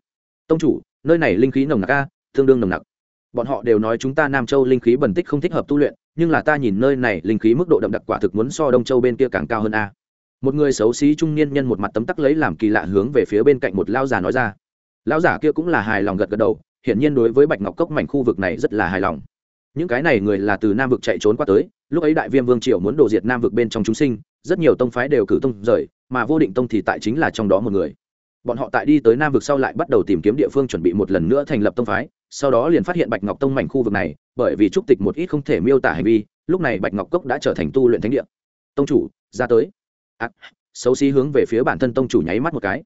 Tông chủ, nơi này linh khí nồng nặc a, tương đương nồng nặc. Bọn họ đều nói chúng ta nam châu linh khí bẩn tích không thích hợp tu luyện, nhưng là ta nhìn nơi này linh khí mức độ đậm đặc quả thực muốn so đông châu bên kia càng cao hơn a. Một người xấu xí trung niên nhân một mặt tấm tắc lấy làm kỳ lạ hướng về phía bên cạnh một lao già nói ra. Lão giả kia cũng là hài lòng gật gật đầu, hiển nhiên đối với bạch ngọc cốc mảnh khu vực này rất là hài lòng những cái này người là từ nam vực chạy trốn qua tới lúc ấy đại viêm vương triều muốn đổ diệt nam vực bên trong chúng sinh rất nhiều tông phái đều cử tông rời mà vô định tông thì tại chính là trong đó một người. Bọn họ tại đi tới nam vực sau lại bắt đầu tìm kiếm địa phương chuẩn bị một lần nữa thành lập tông phái sau đó liền phát hiện bạch ngọc tông mảnh khu vực này bởi vì trúc tịch một ít không thể miêu tả hành vi lúc này bạch ngọc cốc đã trở thành tu luyện thánh địa. Tông chủ ra tới. À, xấu xí hướng về phía bản thân tông chủ nháy mắt một cái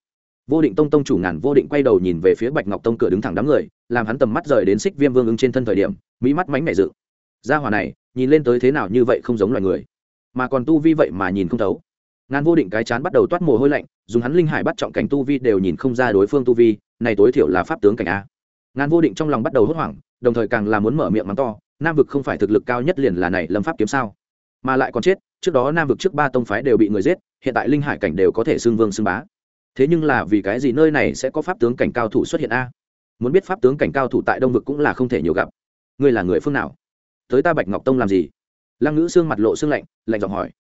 vô định tông tông chủ ngàn vô định quay đầu nhìn về phía bạch ngọc tông cửa đứng thẳng đám người, làm hắn tầm mắt rời đến xích viêm vương ứng trên thân thời điểm, mỹ mắt mánh mẹ dự ra hòa này, nhìn lên tới thế nào như vậy không giống loài người, mà còn tu vi vậy mà nhìn không thấu. Ngàn vô định cái chán bắt đầu toát mồ hôi lạnh, dùng hắn linh hải bắt trọng cảnh tu vi đều nhìn không ra đối phương tu vi, này tối thiểu là pháp tướng cảnh a. Ngàn vô định trong lòng bắt đầu hốt hoảng, đồng thời càng là muốn mở miệng mắng to, nam vực không phải thực lực cao nhất liền là này lâm pháp kiếm sao? Mà lại còn chết, trước đó nam vực trước ba tông phái đều bị người giết, hiện tại linh hải cảnh đều có thể xưng vương xưng bá thế nhưng là vì cái gì nơi này sẽ có pháp tướng cảnh cao thủ xuất hiện a? Muốn biết pháp tướng cảnh cao thủ tại đông vực cũng là không thể nhiều gặp. Ngươi là người phương nào? Tới ta bạch ngọc tông làm gì? Lăng ngữ xương mặt lộ xương lạnh lạnh giọng hỏi.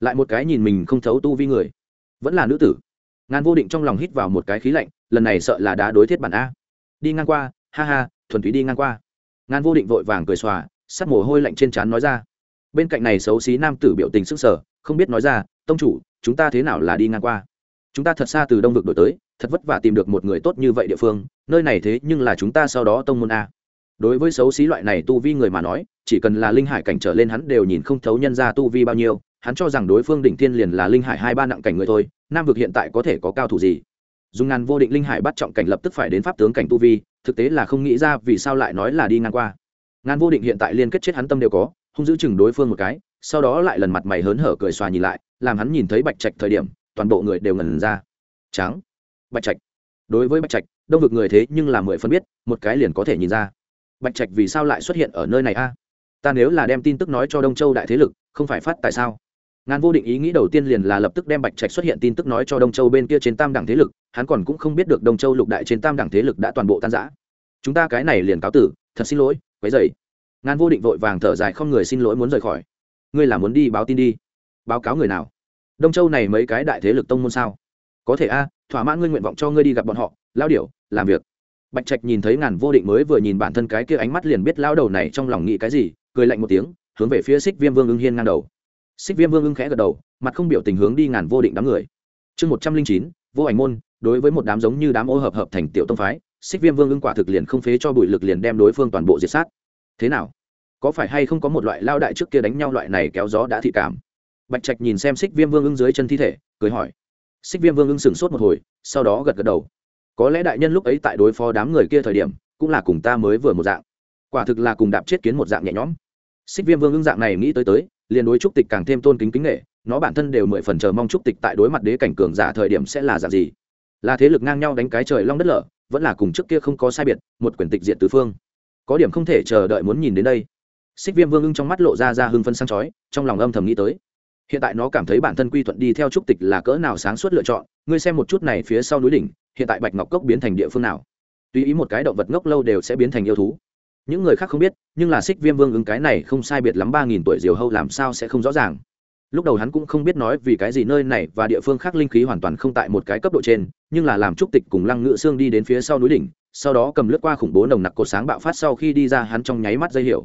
Lại một cái nhìn mình không thấu tu vi người. Vẫn là nữ tử. Ngàn vô định trong lòng hít vào một cái khí lạnh, lần này sợ là đã đối thiết bản a. Đi ngang qua, ha ha, thuần túy đi ngang qua. Ngàn vô định vội vàng cười xòa, sắt mồ hôi lạnh trên trán nói ra. Bên cạnh này xấu xí nam tử biểu tình sức sở không biết nói ra, tông chủ, chúng ta thế nào là đi ngang qua? Chúng ta thật xa từ đông vực đổi tới, thật vất vả tìm được một người tốt như vậy địa phương, nơi này thế nhưng là chúng ta sau đó tông môn a. Đối với xấu xí loại này tu vi người mà nói, chỉ cần là linh hải cảnh trở lên hắn đều nhìn không thấu nhân ra tu vi bao nhiêu, hắn cho rằng đối phương đỉnh thiên liền là linh hải hai ba nặng cảnh người thôi, nam vực hiện tại có thể có cao thủ gì? Dùng ngàn vô định linh hải bắt trọng cảnh lập tức phải đến pháp tướng cảnh tu vi, thực tế là không nghĩ ra vì sao lại nói là đi ngang qua. Ngàn vô định hiện tại liên kết chết hắn tâm đều có không giữ chừng đối phương một cái, sau đó lại lần mặt mày hớn hở cười xòa nhìn lại, làm hắn nhìn thấy bạch trạch thời điểm toàn bộ người đều ngẩn ra. Trắng, bạch trạch. Đối với bạch trạch, đông vực người thế nhưng là mười phân biết, một cái liền có thể nhìn ra. Bạch trạch vì sao lại xuất hiện ở nơi này a? Ta nếu là đem tin tức nói cho đông châu đại thế lực, không phải phát tại sao? Ngàn vô định ý nghĩ đầu tiên liền là lập tức đem bạch trạch xuất hiện tin tức nói cho đông châu bên kia trên tam đẳng thế lực, hắn còn cũng không biết được đông châu lục đại trên tam đẳng thế lực đã toàn bộ tan giã chúng ta cái này liền cáo tử, thật xin lỗi, quấy dày ngàn vô định vội vàng thở dài không người xin lỗi muốn rời khỏi. Ngươi là muốn đi báo tin đi. Báo cáo người nào? Đông châu này mấy cái đại thế lực tông môn sao? Có thể a à, thỏa mãn ngươi nguyện vọng cho ngươi đi gặp bọn họ. Lao điểu, làm việc. Bạch trạch nhìn thấy ngàn vô định mới vừa nhìn bản thân cái kia ánh mắt liền biết lao đầu này trong lòng nghĩ cái gì, cười lạnh một tiếng, hướng về phía xích viêm vương ưng hiên ngang đầu. Xích viêm vương ưng khẽ gật đầu, mặt không biểu tình hướng đi ngàn vô định đám người. Chương một trăm linh chín, vô ảnh môn, đối với một đám giống như đám ô hợp hợp thành tiểu tông phái, xích viêm vương ưng quả thực liền không phế cho bụi lực liền đem đối phương toàn bộ diệt sát. Thế nào? Có phải hay không có một loại lao đại trước kia đánh nhau loại này kéo gió đã thị cảm? Bạch trạch nhìn xem xích viêm vương ưng dưới chân thi thể, cười hỏi. Xích viêm vương ưng sửng sốt một hồi, sau đó gật gật đầu. Có lẽ đại nhân lúc ấy tại đối phó đám người kia thời điểm, cũng là cùng ta mới vừa một dạng. Quả thực là cùng đạp chết kiến một dạng nhẹ nhõm. Xích viêm vương ưng dạng này nghĩ tới tới, liền đối trúc tịch càng thêm tôn kính kính nghệ nó bản thân đều mười phần chờ mong trúc tịch tại đối mặt đế cảnh cường giả thời điểm sẽ là dạng gì. Là thế lực ngang nhau đánh cái trời long đất lở, vẫn là cùng trước kia không có sai biệt, một quyển tịch diện tứ phương. Có điểm không thể chờ đợi muốn nhìn đến đây. Xích viêm vương ưng trong mắt lộ ra ra hưng phân sang chói, trong lòng âm thầm nghĩ tới hiện tại nó cảm thấy bản thân quy thuận đi theo trúc tịch là cỡ nào sáng suốt lựa chọn, ngươi xem một chút này phía sau núi đỉnh, hiện tại bạch ngọc cốc biến thành địa phương nào? Tùy ý một cái động vật ngốc lâu đều sẽ biến thành yêu thú. Những người khác không biết, nhưng là xích viêm vương ứng cái này không sai biệt lắm ba nghìn tuổi diều hâu làm sao sẽ không rõ ràng. Lúc đầu hắn cũng không biết nói vì cái gì nơi này và địa phương khác linh khí hoàn toàn không tại một cái cấp độ trên, nhưng là làm trúc tịch cùng lăng ngự xương đi đến phía sau núi đỉnh, sau đó cầm lướt qua khủng bố nồng nặc cột sáng bạo phát sau khi đi ra hắn trong nháy mắt dây hiểu.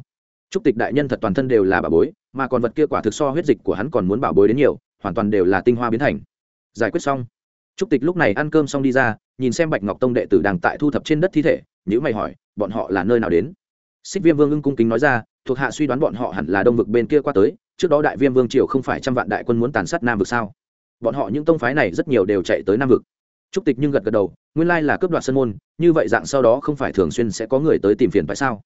Trúc tịch đại nhân thật toàn thân đều là bà bối mà còn vật kia quả thực so huyết dịch của hắn còn muốn bảo bối đến nhiều, hoàn toàn đều là tinh hoa biến thành. Giải quyết xong. Trúc tịch lúc này ăn cơm xong đi ra, nhìn xem bạch ngọc tông đệ tử đang tại thu thập trên đất thi thể nhữ mày hỏi, bọn họ là nơi nào đến? Xích viêm vương ưng cung kính nói ra, thuộc hạ suy đoán bọn họ hẳn là đông vực bên kia qua tới, trước đó đại viêm vương triều không phải trăm vạn đại quân muốn tàn sát nam vực sao? Bọn họ những tông phái này rất nhiều đều chạy tới nam vực. Trúc tịch nhưng gật gật đầu, nguyên lai là cướp đoạt sân môn, như vậy dạng sau đó không phải thường xuyên sẽ có người tới tìm phiền tại sao?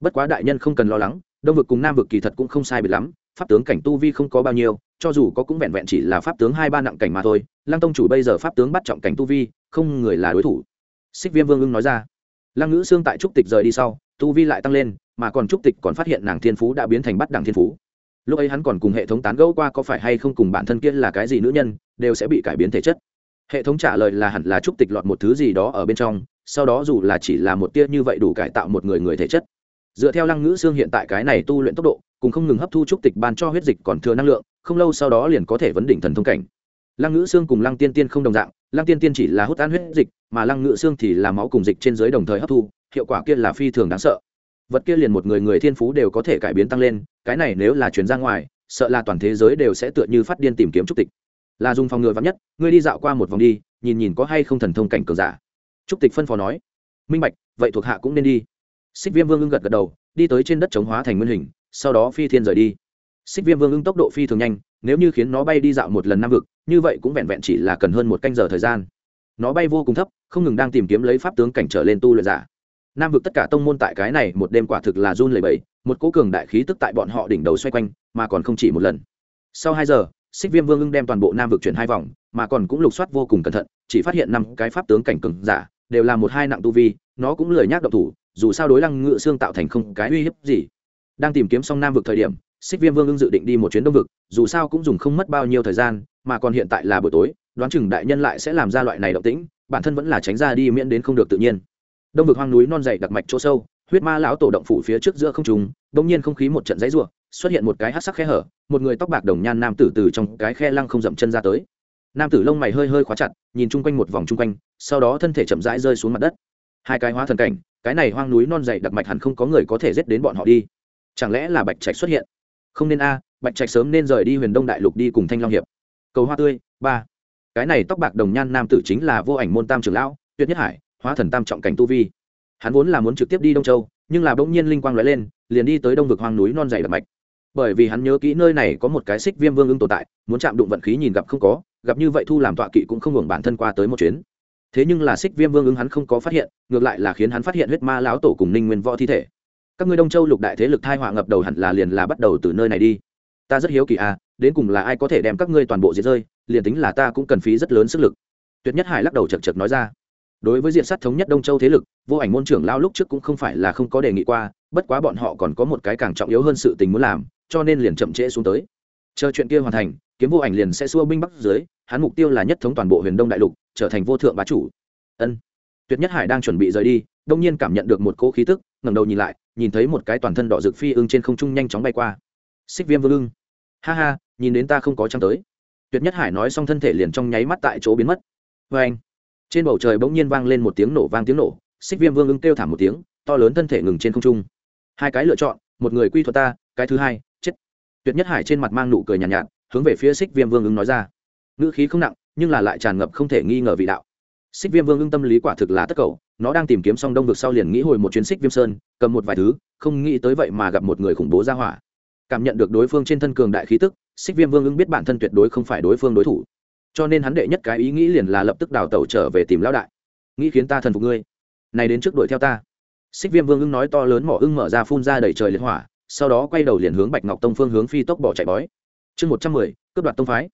Bất quá đại nhân không cần lo lắng, đông vực cùng nam vực kỳ thật cũng không sai biệt lắm, pháp tướng cảnh tu vi không có bao nhiêu, cho dù có cũng vẹn vẹn chỉ là pháp tướng hai ba nặng cảnh mà thôi. Lăng tông chủ bây giờ pháp tướng bắt trọng cảnh tu vi, không người là đối thủ. Xích viêm vương ưng nói ra. Lăng ngữ xương tại trúc tịch rời đi sau, tu vi lại tăng lên, mà còn trúc tịch còn phát hiện nàng thiên phú đã biến thành bắt đẳng thiên phú. Lúc ấy hắn còn cùng hệ thống tán gẫu qua có phải hay không cùng bản thân kia là cái gì nữ nhân, đều sẽ bị cải biến thể chất. Hệ thống trả lời là hẳn là trúc tịch lọt một thứ gì đó ở bên trong, sau đó dù là chỉ là một tia như vậy đủ cải tạo một người người thể chất dựa theo lăng ngữ xương hiện tại cái này tu luyện tốc độ, cùng không ngừng hấp thu trúc tịch ban cho huyết dịch còn thừa năng lượng, không lâu sau đó liền có thể vấn đỉnh thần thông cảnh. Lăng ngữ xương cùng lăng tiên tiên không đồng dạng, lăng tiên tiên chỉ là hút tan huyết dịch, mà lăng ngữ xương thì là máu cùng dịch trên dưới đồng thời hấp thu, hiệu quả kia là phi thường đáng sợ. Vật kia liền một người người thiên phú đều có thể cải biến tăng lên, cái này nếu là chuyển ra ngoài, sợ là toàn thế giới đều sẽ tựa như phát điên tìm kiếm trúc tịch. Là dùng phòng ngừa vắng nhất, ngươi đi dạo qua một vòng đi, nhìn nhìn có hay không thần thông cảnh cường giả. Trúc tịch phân phó nói, minh bạch, vậy thuộc hạ cũng nên đi xích viêm vương ưng gật gật đầu, đi tới trên đất chống hóa thành nguyên hình, sau đó phi thiên rời đi. Xích viêm vương ưng tốc độ phi thường nhanh, nếu như khiến nó bay đi dạo một lần năm vực, như vậy cũng vẹn vẹn chỉ là cần hơn một canh giờ thời gian. Nó bay vô cùng thấp, không ngừng đang tìm kiếm lấy pháp tướng cảnh trở lên tu luyện giả. Nam vực tất cả tông môn tại cái này một đêm quả thực là run lẩy bẩy, một cố cường đại khí tức tại bọn họ đỉnh đầu xoay quanh, mà còn không chỉ một lần. Sau hai giờ, xích viêm vương ưng đem toàn bộ nam vực chuyển hai vòng, mà còn cũng lục soát vô cùng cẩn thận, chỉ phát hiện năm cái pháp tướng cảnh cường giả, đều là một hai nặng tu vi, nó cũng lười nhác động thủ dù sao đối lăng ngự xương tạo thành không cái uy hiếp gì. Đang tìm kiếm xong nam vực thời điểm, xích viêm vương ưng dự định đi một chuyến đông vực, dù sao cũng dùng không mất bao nhiêu thời gian, mà còn hiện tại là buổi tối, đoán chừng đại nhân lại sẽ làm ra loại này động tĩnh, bản thân vẫn là tránh ra đi miễn đến không được tự nhiên. Đông vực hoang núi non dày đặc mạch chỗ sâu, huyết ma lão tổ động phủ phía trước giữa không trùng đông nhiên không khí một trận dãy ruộng xuất hiện một cái hát sắc khe hở, một người tóc bạc đồng nhan nam tử từ trong cái khe lăng không dậm chân ra tới. Nam tử lông mày hơi hơi khóa chặt, nhìn chung quanh một vòng chung quanh, sau đó thân thể chậm rãi rơi xuống mặt đất hai cái hóa thần cảnh, cái này hoang núi non dày đặc mạch hẳn không có người có thể giết đến bọn họ đi. Chẳng lẽ là bạch trạch xuất hiện? Không nên a, bạch trạch sớm nên rời đi huyền đông đại lục đi cùng thanh long hiệp. Cầu hoa tươi, ba. Cái này tóc bạc đồng nhan nam tử chính là vô ảnh môn tam trưởng lão, tuyệt nhất hải, hóa thần tam trọng cảnh tu vi. Hắn vốn là muốn trực tiếp đi đông châu, nhưng là bỗng nhiên linh quang lóe lên, liền đi tới đông vực hoang núi non dày đặc mạch. Bởi vì hắn nhớ kỹ nơi này có một cái xích viêm vương ưng tồn tại, muốn chạm đụng vận khí nhìn gặp không có, gặp như vậy thu làm tọa kỵ cũng không hưởng bản thân qua tới một chuyến thế nhưng là xích viêm vương ứng hắn không có phát hiện, ngược lại là khiến hắn phát hiện huyết ma lão tổ cùng ninh nguyên võ thi thể. Các ngươi đông châu lục đại thế lực thai họa ngập đầu hẳn là liền là bắt đầu từ nơi này đi. Ta rất hiếu kỳ à đến cùng là ai có thể đem các ngươi toàn bộ diệt rơi, liền tính là ta cũng cần phí rất lớn sức lực. Tuyệt nhất hải lắc đầu chật chật nói ra. Đối với diện sát thống nhất đông châu thế lực, vô ảnh môn trưởng lao lúc trước cũng không phải là không có đề nghị qua, bất quá bọn họ còn có một cái càng trọng yếu hơn sự tình muốn làm, cho nên liền chậm trễ xuống tới. Chờ chuyện kia hoàn thành, kiếm vô ảnh liền sẽ xua binh bắc dưới, hắn mục tiêu là nhất thống toàn bộ huyền đông đại lục trở thành vô thượng bá chủ. Ân. Tuyệt nhất hải đang chuẩn bị rời đi đông nhiên cảm nhận được một cỗ khí tức ngẩng đầu nhìn lại nhìn thấy một cái toàn thân đỏ rực phi ưng trên không trung nhanh chóng bay qua. Xích viêm vương lưng ha ha nhìn đến ta không có trăng tới. Tuyệt nhất hải nói xong thân thể liền trong nháy mắt tại chỗ biến mất. Vê anh trên bầu trời bỗng nhiên vang lên một tiếng nổ vang tiếng nổ xích viêm vương ưng kêu thảm một tiếng to lớn thân thể ngừng trên không trung. Hai cái lựa chọn một người quy thuật ta cái thứ hai chết. Tuyệt nhất hải trên mặt mang nụ cười nhàn nhạt, nhạt hướng về phía xích viêm vương ưng nói ra. Ngữ khí không nặng nhưng là lại tràn ngập không thể nghi ngờ vị đạo. Xích viêm vương ưng tâm lý quả thực là tất cầu, nó đang tìm kiếm xong đông vực sau liền nghĩ hồi một chuyến xích viêm sơn, cầm một vài thứ, không nghĩ tới vậy mà gặp một người khủng bố ra hỏa. Cảm nhận được đối phương trên thân cường đại khí tức, xích viêm vương ưng biết bản thân tuyệt đối không phải đối phương đối thủ. Cho nên hắn đệ nhất cái ý nghĩ liền là lập tức đào tẩu trở về tìm lão đại. Nghĩ khiến ta thần phục ngươi. Này đến trước đuổi theo ta. Xích viêm vương ưng nói to lớn mỏ ưng mở ra phun ra đầy trời liệt hỏa, sau đó quay đầu liền hướng bạch ngọc tông phương hướng phi tốc bỏ chạy bói. Chương một trăm mười, cướp đoạt tông phái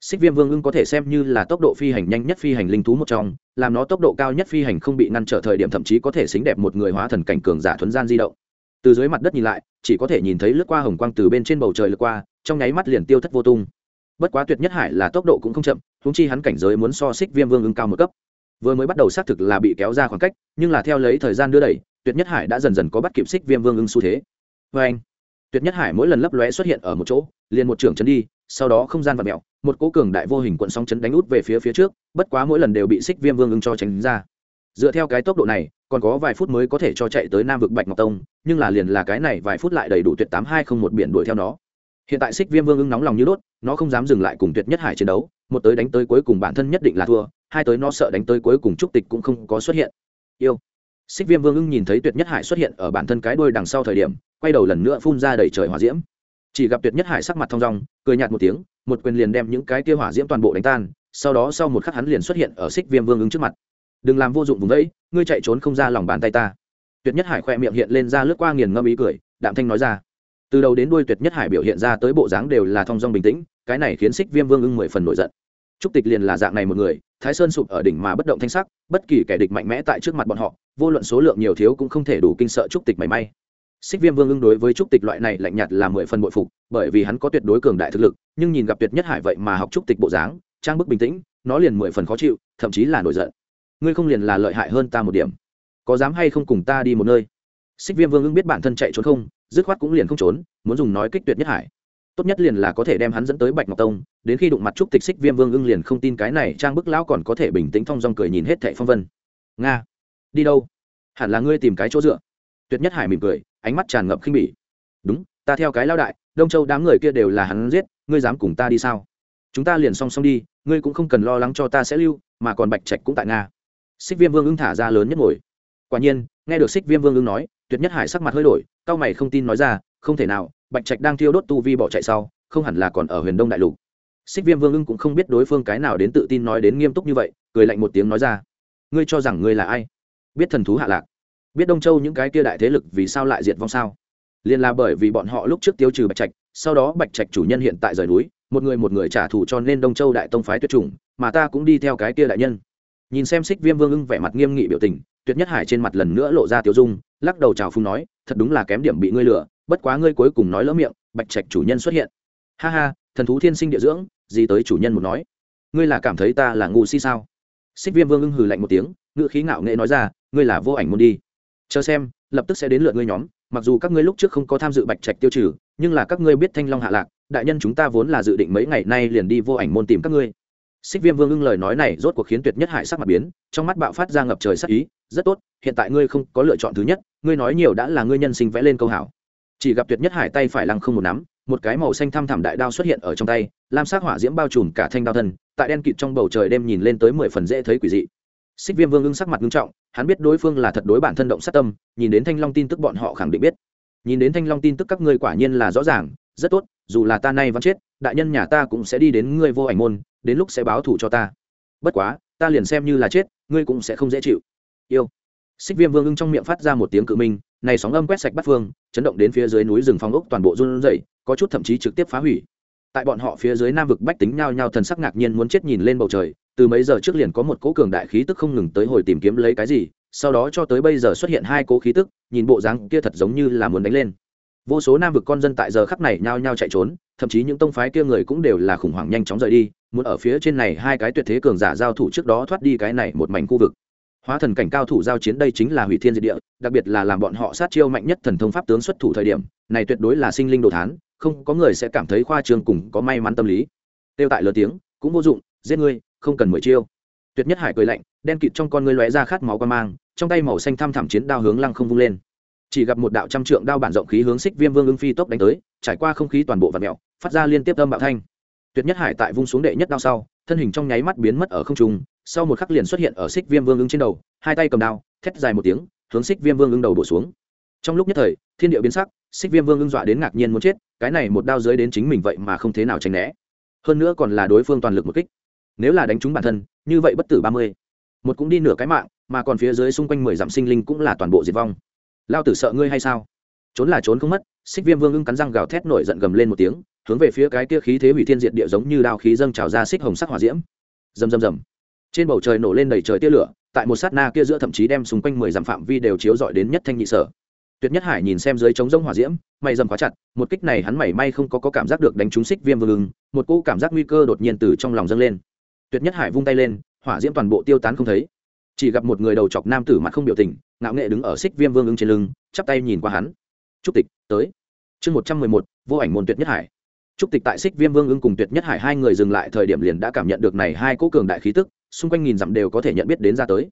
xích viêm vương ưng có thể xem như là tốc độ phi hành nhanh nhất phi hành linh thú một trong, làm nó tốc độ cao nhất phi hành không bị ngăn trở thời điểm thậm chí có thể xính đẹp một người hóa thần cảnh cường giả thuấn gian di động. Từ dưới mặt đất nhìn lại, chỉ có thể nhìn thấy lướt qua hồng quang từ bên trên bầu trời lướt qua, trong nháy mắt liền tiêu thất vô tung. Bất quá tuyệt nhất hải là tốc độ cũng không chậm húng chi hắn cảnh giới muốn so xích viêm vương ưng cao một cấp. Vừa mới bắt đầu xác thực là bị kéo ra khoảng cách, nhưng là theo lấy thời gian đưa đẩy, tuyệt nhất hải đã dần dần có bắt kịp xích viêm vương ưng xu thế. Vê anh tuyệt nhất hải mỗi lần lấp lóe xuất hiện ở một chỗ, liền một trường chấn đi, sau đó không gian và mẹo một cố cường đại vô hình cuộn sóng chấn đánh út về phía phía trước, bất quá mỗi lần đều bị xích viêm vương ưng cho tránh ra. Dựa theo cái tốc độ này, còn có vài phút mới có thể cho chạy tới nam vực bạch ngọc tông, nhưng là liền là cái này vài phút lại đầy đủ tuyệt tám hai không một biển đuổi theo nó. Hiện tại xích viêm vương ưng nóng lòng như đốt, nó không dám dừng lại cùng tuyệt nhất hải chiến đấu, một tới đánh tới cuối cùng bản thân nhất định là thua, hai tới nó sợ đánh tới cuối cùng trúc tịch cũng không có xuất hiện. Yêu. Xích viêm vương ưng nhìn thấy tuyệt nhất hải xuất hiện ở bản thân cái đuôi đằng sau thời điểm, quay đầu lần nữa phun ra đầy trời hỏa diễm chỉ gặp tuyệt nhất hải sắc mặt thong dong, cười nhạt một tiếng, một quyền liền đem những cái kia hỏa diễm toàn bộ đánh tan, sau đó sau một khắc hắn liền xuất hiện ở xích viêm vương ứng trước mặt. Đừng làm vô dụng vùng đấy, ngươi chạy trốn không ra lòng bàn tay ta. Tuyệt nhất hải khoe miệng hiện lên ra lướt qua nghiền ngâm ý cười, đạm thanh nói ra. Từ đầu đến đuôi tuyệt nhất hải biểu hiện ra tới bộ dáng đều là thong dong bình tĩnh, cái này khiến xích viêm vương ưng mười phần nổi giận. Trúc tịch liền là dạng này một người, thái sơn sụp ở đỉnh mà bất động thanh sắc, bất kỳ kẻ địch mạnh mẽ tại trước mặt bọn họ, vô luận số lượng nhiều thiếu cũng không thể đủ kinh sợ trúc tịch mảy may xích viêm vương ưng đối với trúc tịch loại này lạnh nhạt là mười phần bội phục, bởi vì hắn có tuyệt đối cường đại thực lực, nhưng nhìn gặp tuyệt nhất hải vậy mà học trúc tịch bộ dáng, trang bức bình tĩnh, nó liền mười phần khó chịu, thậm chí là nổi giận. Ngươi không liền là lợi hại hơn ta một điểm? Có dám hay không cùng ta đi một nơi? Xích viêm vương ưng biết bản thân chạy trốn không, dứt khoát cũng liền không trốn, muốn dùng nói kích tuyệt nhất hải. Tốt nhất liền là có thể đem hắn dẫn tới bạch ngọc tông, đến khi đụng mặt trúc tịch xích viêm vương ưng liền không tin cái này trang bức lão còn có thể bình tĩnh thong dong cười nhìn hết thệ phong vân. Nga, đi đâu? Hẳn là ngươi tìm cái chỗ dựa tuyệt nhất hải mỉm cười, ánh mắt tràn ngập khinh bỉ. Đúng, ta theo cái lao đại, đông châu đám người kia đều là hắn giết, ngươi dám cùng ta đi sao? Chúng ta liền song song đi, ngươi cũng không cần lo lắng cho ta sẽ lưu, mà còn bạch trạch cũng tại nga. Xích viêm vương ưng thả ra lớn nhất ngồi. Quả nhiên, nghe được xích viêm vương ưng nói, tuyệt nhất hải sắc mặt hơi đổi, cao mày không tin nói ra, không thể nào, bạch trạch đang thiêu đốt tu vi bỏ chạy sau, không hẳn là còn ở huyền đông đại lục. Xích viêm vương ưng cũng không biết đối phương cái nào đến tự tin nói đến nghiêm túc như vậy, cười lạnh một tiếng nói ra, ngươi cho rằng ngươi là ai? Biết thần thú hạ lạc biết đông châu những cái kia đại thế lực vì sao lại diệt vong sao? Liền là bởi vì bọn họ lúc trước tiêu trừ bạch trạch, sau đó bạch trạch chủ nhân hiện tại rời núi, một người một người trả thù cho nên đông châu đại tông phái tuyệt chủng, mà ta cũng đi theo cái kia đại nhân. Nhìn xem xích viêm vương ưng vẻ mặt nghiêm nghị biểu tình, tuyệt nhất hải trên mặt lần nữa lộ ra tiêu dung, lắc đầu chào phung nói, thật đúng là kém điểm bị ngươi lừa, bất quá ngươi cuối cùng nói lỡ miệng, bạch trạch chủ nhân xuất hiện. Ha ha, thần thú thiên sinh địa dưỡng, gì tới chủ nhân một nói? Ngươi là cảm thấy ta là ngu si sao? Xích viêm vương ưng hừ lạnh một tiếng ngự khí ngạo nghệ nói ra, ngươi là vô ảnh môn đi chờ xem, lập tức sẽ đến lượt ngươi nhóm, mặc dù các ngươi lúc trước không có tham dự bạch trạch tiêu trừ, nhưng là các ngươi biết thanh long hạ lạc, đại nhân chúng ta vốn là dự định mấy ngày nay liền đi vô ảnh môn tìm các ngươi. Xích viêm vương ưng lời nói này rốt cuộc khiến tuyệt nhất hại sắc mặt biến, trong mắt bạo phát ra ngập trời sắc ý, rất tốt, hiện tại ngươi không có lựa chọn thứ nhất, ngươi nói nhiều đã là ngươi nhân sinh vẽ lên câu hảo. Chỉ gặp tuyệt nhất hải tay phải lăng không một nắm, một cái màu xanh thăm thẳm đại đao xuất hiện ở trong tay, lam sắc hỏa diễm bao trùm cả thanh đao thân, tại đen kịt trong bầu trời đêm nhìn lên tới mười phần dễ thấy quỷ dị xích viêm vương ưng sắc mặt nghiêm trọng, hắn biết đối phương là thật đối bản thân động sát tâm, nhìn đến thanh long tin tức bọn họ khẳng định biết. Nhìn đến thanh long tin tức các ngươi quả nhiên là rõ ràng, rất tốt, dù là ta nay vẫn chết, đại nhân nhà ta cũng sẽ đi đến ngươi vô ảnh môn, đến lúc sẽ báo thù cho ta. Bất quá, ta liền xem như là chết, ngươi cũng sẽ không dễ chịu. Yêu. Xích viêm vương ưng trong miệng phát ra một tiếng cự minh, này sóng âm quét sạch bắt phương, chấn động đến phía dưới núi rừng phong ốc toàn bộ run rẩy, có chút thậm chí trực tiếp phá hủy tại bọn họ phía dưới nam vực bách tính nhao nhao thần sắc ngạc nhiên muốn chết nhìn lên bầu trời, từ mấy giờ trước liền có một cỗ cường đại khí tức không ngừng tới hồi tìm kiếm lấy cái gì, sau đó cho tới bây giờ xuất hiện hai cỗ khí tức, nhìn bộ dáng kia thật giống như là muốn đánh lên. Vô số nam vực con dân tại giờ khắc này nhao nhao chạy trốn, thậm chí những tông phái kia người cũng đều là khủng hoảng nhanh chóng rời đi, muốn ở phía trên này hai cái tuyệt thế cường giả giao thủ trước đó thoát đi cái này một mảnh khu vực. Hóa thần cảnh cao thủ giao chiến đây chính là hủy thiên diệt địa, đặc biệt là làm bọn họ sát chiêu mạnh nhất thần thông pháp tướng xuất thủ thời điểm, này tuyệt đối là sinh linh đồ thán không có người sẽ cảm thấy khoa trương cùng có may mắn tâm lý. Tiêu tại lớn tiếng, cũng vô dụng, giết ngươi, không cần mười chiêu. Tuyệt nhất hải cười lạnh, đen kịt trong con ngươi lóe ra khát máu qua mang, trong tay màu xanh thăm thẳm chiến đao hướng lăng không vung lên. Chỉ gặp một đạo trăm trượng đao bản rộng khí hướng xích viêm vương ưng phi tốc đánh tới, trải qua không khí toàn bộ vật mẹo phát ra liên tiếp âm bạo thanh. Tuyệt nhất hải tại vung xuống đệ nhất đao sau, thân hình trong nháy mắt biến mất ở không trung, sau một khắc liền xuất hiện ở xích viêm vương ưng trên đầu, hai tay cầm đao, thét dài một tiếng, hướng xích viêm vương ưng đầu bổ xuống. Trong lúc nhất thời, thiên địa biến sắc xích viêm vương ưng dọa đến ngạc nhiên muốn chết, cái này một đao dưới đến chính mình vậy mà không thế nào tránh né. Hơn nữa còn là đối phương toàn lực một kích. Nếu là đánh trúng bản thân, như vậy bất tử ba mươi. Một cũng đi nửa cái mạng, mà còn phía dưới xung quanh mười dặm sinh linh cũng là toàn bộ diệt vong. Lao tử sợ ngươi hay sao? Trốn là trốn không mất, xích viêm vương ưng cắn răng gào thét nổi giận gầm lên một tiếng, hướng về phía cái kia khí thế hủy thiên diệt địa giống như đao khí dâng trào ra xích hồng sắc hỏa diễm. Rầm rầm rầm. Trên bầu trời nổ lên đầy trời tia lửa, tại một sát na kia giữa thậm chí đem xung quanh mười dặm phạm vi đều chiếu dọi đến nhất thanh nhị sở tuyệt nhất hải nhìn xem dưới trống rông hỏa diễm mày dầm quá chặt một kích này hắn mảy may không có, có cảm giác được đánh trúng xích viêm vương ưng một cỗ cảm giác nguy cơ đột nhiên từ trong lòng dâng lên. Tuyệt nhất hải vung tay lên hỏa diễm toàn bộ tiêu tán không thấy. Chỉ gặp một người đầu chọc nam tử mặt không biểu tình ngạo nghệ đứng ở xích viêm vương ứng trên lưng chắp tay nhìn qua hắn. Trúc tịch tới. Chương một trăm mười một vô ảnh môn tuyệt nhất hải. Trúc tịch tại xích viêm vương ứng cùng tuyệt nhất hải hai người dừng lại thời điểm liền đã cảm nhận được này hai cỗ cường đại khí tức xung quanh nghìn dặm đều có thể nhận biết đến ra tới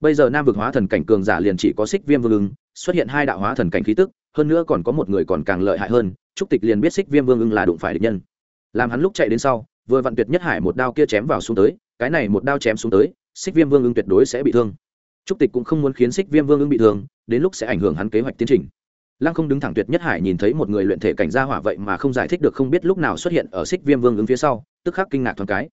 bây giờ nam vực hóa thần cảnh cường giả liền chỉ có xích viêm vương ưng, xuất hiện hai đạo hóa thần cảnh khí tức, hơn nữa còn có một người còn càng lợi hại hơn, trúc tịch liền biết xích viêm vương ưng là đụng phải địch nhân. Làm hắn lúc chạy đến sau, vừa vặn tuyệt nhất hải một đao kia chém vào xuống tới, cái này một đao chém xuống tới xích viêm vương ưng tuyệt đối sẽ bị thương. Trúc tịch cũng không muốn khiến xích viêm vương ưng bị thương, đến lúc sẽ ảnh hưởng hắn kế hoạch tiến trình. Lăng không đứng thẳng tuyệt nhất hải nhìn thấy một người luyện thể cảnh gia hỏa vậy mà không giải thích được không biết lúc nào xuất hiện ở xích viêm vương ứng phía sau, tức khắc kinh ngạc thoáng cái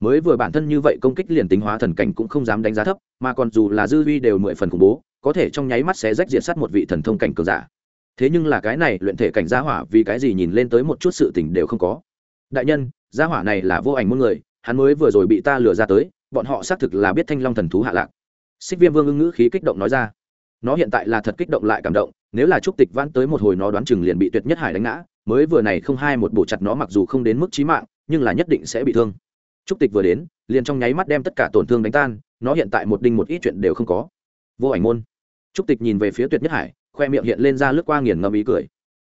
mới vừa bản thân như vậy công kích liền tính hóa thần cảnh cũng không dám đánh giá thấp, mà còn dù là dư vi đều mười phần khủng bố, có thể trong nháy mắt sẽ rách diện sát một vị thần thông cảnh cường giả. Thế nhưng là cái này luyện thể cảnh gia hỏa vì cái gì nhìn lên tới một chút sự tình đều không có. Đại nhân, gia hỏa này là vô ảnh muôn người, hắn mới vừa rồi bị ta lừa ra tới, bọn họ xác thực là biết thanh long thần thú hạ lạc. Xích viêm vương ưng ngữ khí kích động nói ra. Nó hiện tại là thật kích động lại cảm động, nếu là trúc tịch vãn tới một hồi nó đoán chừng liền bị tuyệt nhất hải đánh ngã, mới vừa này không hai một bổ chặt nó mặc dù không đến mức chí mạng, nhưng là nhất định sẽ bị thương trúc tịch vừa đến, liền trong nháy mắt đem tất cả tổn thương đánh tan, nó hiện tại một đinh một ít chuyện đều không có. Vô ảnh môn. Trúc tịch nhìn về phía tuyệt nhất hải, khoe miệng hiện lên ra lướt qua nghiền ngâm ý cười.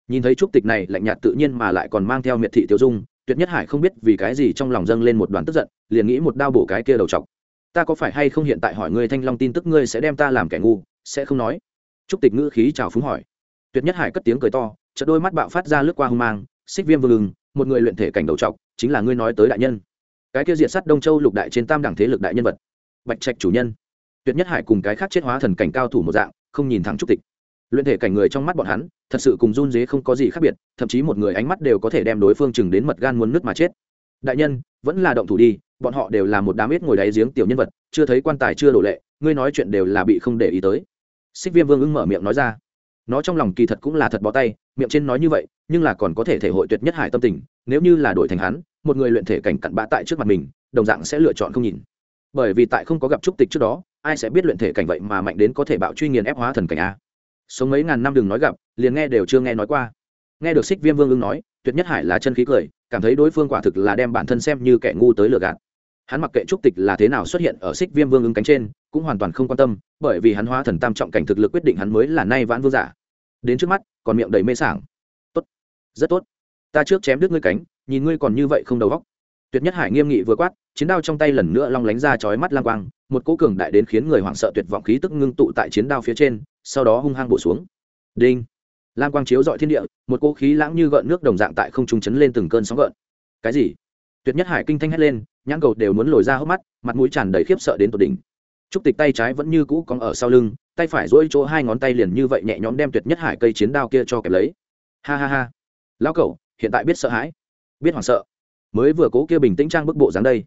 Nhìn thấy trúc tịch này, lạnh nhạt tự nhiên mà lại còn mang theo miệt thị tiêu dung, tuyệt nhất hải không biết vì cái gì trong lòng dâng lên một đoàn tức giận, liền nghĩ một đao bổ cái kia đầu chọc. Ta có phải hay không hiện tại hỏi ngươi thanh long tin tức, ngươi sẽ đem ta làm kẻ ngu, sẽ không nói? Trúc tịch ngữ khí chào phúng hỏi. Tuyệt nhất hải cất tiếng cười to, chợt đôi mắt bạo phát ra lướt qua hung mang, xích viêm vương một người luyện thể cảnh đầu trọc chính là ngươi nói tới đại nhân cái kia diệt sắt đông châu lục đại trên tam đẳng thế lực đại nhân vật. Bạch trạch chủ nhân. Tuyệt nhất hải cùng cái khác chết hóa thần cảnh cao thủ một dạng, không nhìn thẳng trúc tịch. Luyện thể cảnh người trong mắt bọn hắn, thật sự cùng run dế không có gì khác biệt, thậm chí một người ánh mắt đều có thể đem đối phương chừng đến mật gan muốn nứt mà chết. Đại nhân, vẫn là động thủ đi, bọn họ đều là một đám ít ngồi đáy giếng tiểu nhân vật, chưa thấy quan tài, chưa đổ lệ, ngươi nói chuyện đều là bị không để ý tới. Xích viêm vương ưng mở miệng nói ra. Nó trong lòng kỳ thật cũng là thật bó tay, miệng trên nói như vậy, nhưng là còn có thể thể hội tuyệt nhất hải tâm tình, nếu như là đổi thành hắn một người luyện thể cảnh cặn bã tại trước mặt mình, đồng dạng sẽ lựa chọn không nhìn. Bởi vì tại không có gặp trúc tịch trước đó, ai sẽ biết luyện thể cảnh vậy mà mạnh đến có thể bạo truy nghiền ép hóa thần cảnh a. Sống mấy ngàn năm đừng nói gặp, liền nghe đều chưa nghe nói qua. Nghe được xích viêm vương ưng nói, tuyệt nhất hải là chân khí cười, cảm thấy đối phương quả thực là đem bản thân xem như kẻ ngu tới lừa gạt. Hắn mặc kệ trúc tịch là thế nào xuất hiện ở xích viêm vương ứng cánh trên, cũng hoàn toàn không quan tâm, bởi vì hắn hóa thần tam trọng cảnh thực lực quyết định hắn mới là nay vãn vương giả. Đến trước mắt, còn miệng đầy mê sảng. Tốt. Rất tốt. Ta trước chém đứt ngươi cánh nhìn ngươi còn như vậy không đầu góc tuyệt nhất hải nghiêm nghị vừa quát, chiến đao trong tay lần nữa long lánh ra chói mắt lang quang, một cỗ cường đại đến khiến người hoảng sợ tuyệt vọng khí tức ngưng tụ tại chiến đao phía trên, sau đó hung hăng bổ xuống. Đinh! Lam quang chiếu dọi thiên địa, một cỗ khí lãng như gợn nước đồng dạng tại không trung chấn lên từng cơn sóng gợn. Cái gì? Tuyệt nhất hải kinh thanh hét lên, nhãn cầu đều muốn lồi ra hốc mắt, mặt mũi tràn đầy khiếp sợ đến tột đỉnh. Trúc tịch tay trái vẫn như cũ còn ở sau lưng, tay phải dỗi chỗ hai ngón tay liền như vậy nhẹ nhõm đem tuyệt nhất hải cây chiến đao kia cho kẹp lấy. Ha ha ha! Lão cậu hiện tại biết sợ hãi biết hoảng sợ. Mới vừa cố kia bình tĩnh trang bức bộ dáng đây,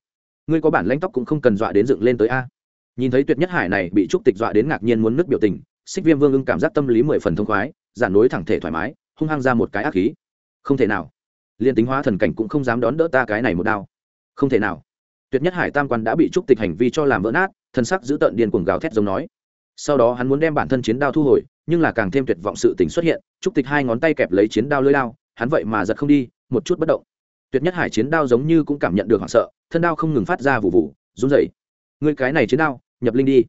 ngươi có bản lãnh tóc cũng không cần dọa đến dựng lên tới a. Nhìn thấy tuyệt nhất hải này bị trúc tịch dọa đến ngạc nhiên muốn nứt biểu tình, xích viêm vương ưng cảm giác tâm lý mười phần thông khoái, giản nối thẳng thể thoải mái, hung hăng ra một cái ác khí. Không thể nào. Liên tính hóa thần cảnh cũng không dám đón đỡ ta cái này một đao. Không thể nào. Tuyệt nhất hải tam quan đã bị trúc tịch hành vi cho làm vỡ nát, thân sắc giữ tợn điên cuồng gào thét giống nói. Sau đó hắn muốn đem bản thân chiến đao thu hồi, nhưng là càng thêm tuyệt vọng sự tình xuất hiện, trúc tịch hai ngón tay kẹp lấy chiến đao lưỡi lao, hắn vậy mà giật không đi, một chút bất động tuyệt nhất hải chiến đao giống như cũng cảm nhận được hoảng sợ, thân đao không ngừng phát ra vụ vụ run rẩy. Ngươi cái này chiến đao, nhập linh đi.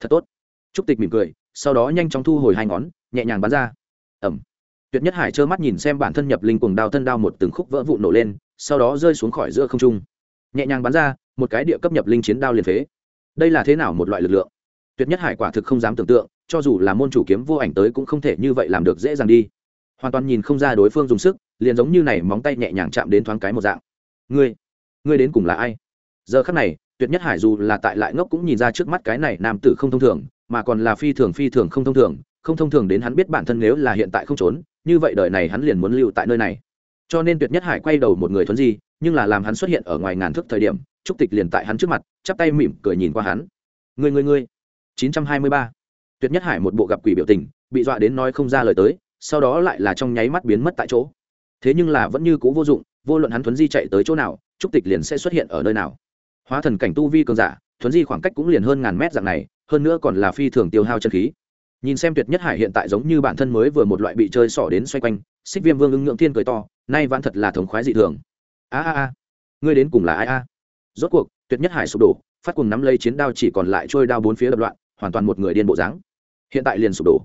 Thật tốt. Trúc tịch mỉm cười, sau đó nhanh chóng thu hồi hai ngón, nhẹ nhàng bắn ra. Ẩm tuyệt nhất hải trơ mắt nhìn xem bản thân nhập linh cuồng đao thân đao một từng khúc vỡ vụ nổ lên, sau đó rơi xuống khỏi giữa không trung. Nhẹ nhàng bắn ra, một cái địa cấp nhập linh chiến đao liền phế. Đây là thế nào một loại lực lượng? Tuyệt nhất hải quả thực không dám tưởng tượng, cho dù là môn chủ kiếm vô ảnh tới cũng không thể như vậy làm được dễ dàng đi. Hoàn toàn nhìn không ra đối phương dùng sức liền giống như này móng tay nhẹ nhàng chạm đến thoáng cái một dạng. Ngươi ngươi đến cùng là ai? Giờ khắc này, tuyệt nhất hải dù là tại lại ngốc cũng nhìn ra trước mắt cái này nam tử không thông thường, mà còn là phi thường phi thường không thông thường, không thông thường đến hắn biết bản thân nếu là hiện tại không trốn, như vậy đời này hắn liền muốn lưu tại nơi này. Cho nên tuyệt nhất hải quay đầu một người thuấn di, nhưng là làm hắn xuất hiện ở ngoài ngàn thước thời điểm, trúc tịch liền tại hắn trước mặt, chắp tay mỉm cười nhìn qua hắn. Người người người 923. tuyệt nhất hải một bộ gặp quỷ biểu tình, bị dọa đến nói không ra lời tới, sau đó lại là trong nháy mắt biến mất tại chỗ thế nhưng là vẫn như c ũ vô dụng, vô luận hắn thuấn di chạy tới chỗ nào, trúc tịch liền sẽ xuất hiện ở nơi nào. Hóa thần cảnh tu vi cường giả, thuấn di khoảng cách cũng liền hơn ngàn mét dạng này, hơn nữa còn là phi thường tiêu hao chân khí. Nhìn xem tuyệt nhất hải hiện tại giống như bản thân mới vừa một loại bị chơi xỏ đến xoay quanh, xích viêm vương ưng ngưỡng thiên cười to, nay vãn thật là thống khoái dị thường. A a a, ngươi đến cùng là ai a? Rốt cuộc, tuyệt nhất hải sụp đổ, phát cùng nắm lấy chiến đao chỉ còn lại trôi đao bốn phía đập loạn, hoàn toàn một người điên bộ dáng. Hiện tại liền sụp đổ.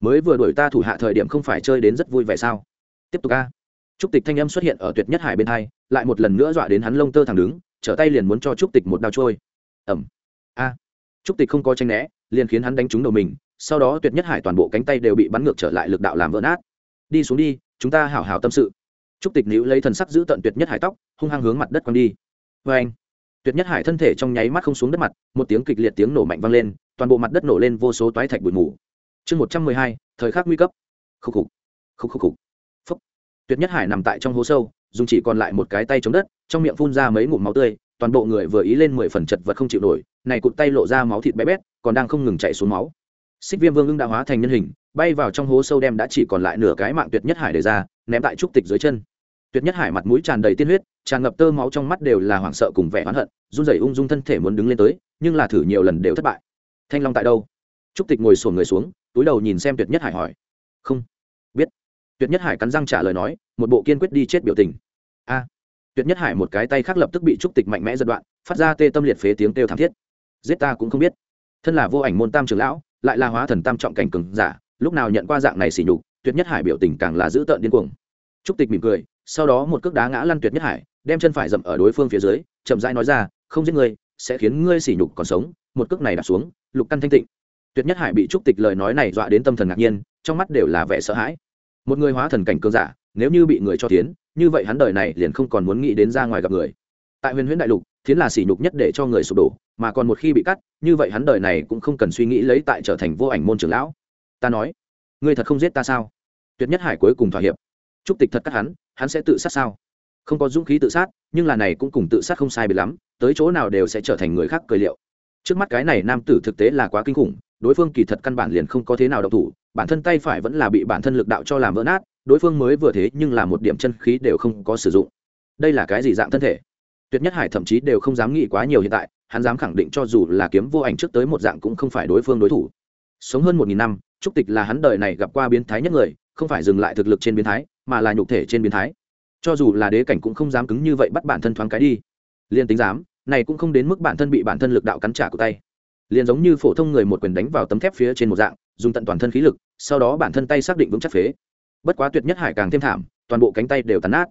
Mới vừa đuổi ta thủ hạ thời điểm không phải chơi đến rất vui vẻ sao? Tiếp tục a trúc tịch thanh âm xuất hiện ở tuyệt nhất hải bên hai, lại một lần nữa dọa đến hắn lông tơ thẳng đứng, trở tay liền muốn cho trúc tịch một đao trôi. Ẩm a. Trúc tịch không có tranh né, liền khiến hắn đánh trúng đầu mình, sau đó tuyệt nhất hải toàn bộ cánh tay đều bị bắn ngược trở lại lực đạo làm vỡ nát. Đi xuống đi, chúng ta hảo hảo tâm sự. Trúc tịch nữ lấy thần sắc giữ tận tuyệt nhất hải tóc, hung hăng hướng mặt đất quăng đi. Vê anh tuyệt nhất hải thân thể trong nháy mắt không xuống đất mặt, một tiếng kịch liệt tiếng nổ mạnh vang lên, toàn bộ mặt đất nổ lên vô số toái thạch bụi mù. Chương một trăm mười hai, thời khắc nguy cấp. Khúc khục. Khúc khúc khục tuyệt nhất hải nằm tại trong hố sâu, dùng chỉ còn lại một cái tay chống đất, trong miệng phun ra mấy ngụm máu tươi, toàn bộ người vừa ý lên mười phần chật vật không chịu nổi, này cụt tay lộ ra máu thịt bé bét, còn đang không ngừng chạy xuống máu. Xích viêm vương ưng đã hóa thành nhân hình, bay vào trong hố sâu đem đã chỉ còn lại nửa cái mạng tuyệt nhất hải để ra, ném tại trúc tịch dưới chân. Tuyệt nhất hải mặt mũi tràn đầy tiên huyết, tràn ngập tơ máu trong mắt đều là hoảng sợ cùng vẻ oán hận, run rẩy ung dung thân thể muốn đứng lên tới, nhưng là thử nhiều lần đều thất bại. Thanh long tại đâu? Trúc tịch ngồi sổn người xuống, túi đầu nhìn xem tuyệt nhất hải hỏi. Không tuyệt nhất hải cắn răng trả lời nói, một bộ kiên quyết đi chết biểu tình. A. Tuyệt nhất hải một cái tay khác lập tức bị trúc tịch mạnh mẽ giật đoạn, phát ra tê tâm liệt phế tiếng kêu thảm thiết. Giết ta cũng không biết. Thân là vô ảnh môn tam trường lão, lại là hóa thần tam trọng cảnh cường giả, lúc nào nhận qua dạng này xỉ nhục, tuyệt nhất hải biểu tình càng là dữ tợn điên cuồng. Trúc tịch mỉm cười, sau đó một cước đá ngã lăn tuyệt nhất hải, đem chân phải dậm ở đối phương phía dưới, chậm rãi nói ra, không giết ngươi, sẽ khiến ngươi xỉ nhục còn sống. Một cước này đạp xuống, lục căn thanh tịnh. Tuyệt nhất hải bị trúc tịch lời nói này dọa đến tâm thần ngạc nhiên, trong mắt đều là vẻ sợ hãi một người hóa thần cảnh cường giả, nếu như bị người cho tiến, như vậy hắn đời này liền không còn muốn nghĩ đến ra ngoài gặp người. Tại huyền huyễn đại lục, thiến là sỉ nhục nhất để cho người sụp đổ, mà còn một khi bị cắt, như vậy hắn đời này cũng không cần suy nghĩ lấy tại trở thành vô ảnh môn trưởng lão. Ta nói, ngươi thật không giết ta sao? Tuyệt nhất hải cuối cùng thỏa hiệp. Trúc tịch thật cắt hắn hắn sẽ tự sát sao? Không có dũng khí tự sát, nhưng là này cũng cùng tự sát không sai biệt lắm, tới chỗ nào đều sẽ trở thành người khác cười liệu. Trước mắt cái này nam tử thực tế là quá kinh khủng, đối phương kỳ thật căn bản liền không có thế nào độc thủ bản thân tay phải vẫn là bị bản thân lực đạo cho làm vỡ nát, đối phương mới vừa thế nhưng là một điểm chân khí đều không có sử dụng. Đây là cái gì dạng thân thể? Tuyệt nhất hải thậm chí đều không dám nghĩ quá nhiều hiện tại, hắn dám khẳng định cho dù là kiếm vô ảnh trước tới một dạng cũng không phải đối phương đối thủ. Sống hơn một nghìn năm trúc tịch là hắn đời này gặp qua biến thái nhất người, không phải dừng lại thực lực trên biến thái, mà là nhục thể trên biến thái. Cho dù là đế cảnh cũng không dám cứng như vậy bắt bản thân thoáng cái đi. Liền tính dám, này cũng không đến mức bản thân bị bản thân lực đạo cắn trả của tay. Liền giống như phổ thông người một quyền đánh vào tấm thép phía trên một dạng, dùng tận toàn thân khí lực sau đó bản thân tay xác định vững chắc phế. Bất quá tuyệt nhất hải càng thêm thảm, toàn bộ cánh tay đều tàn nát.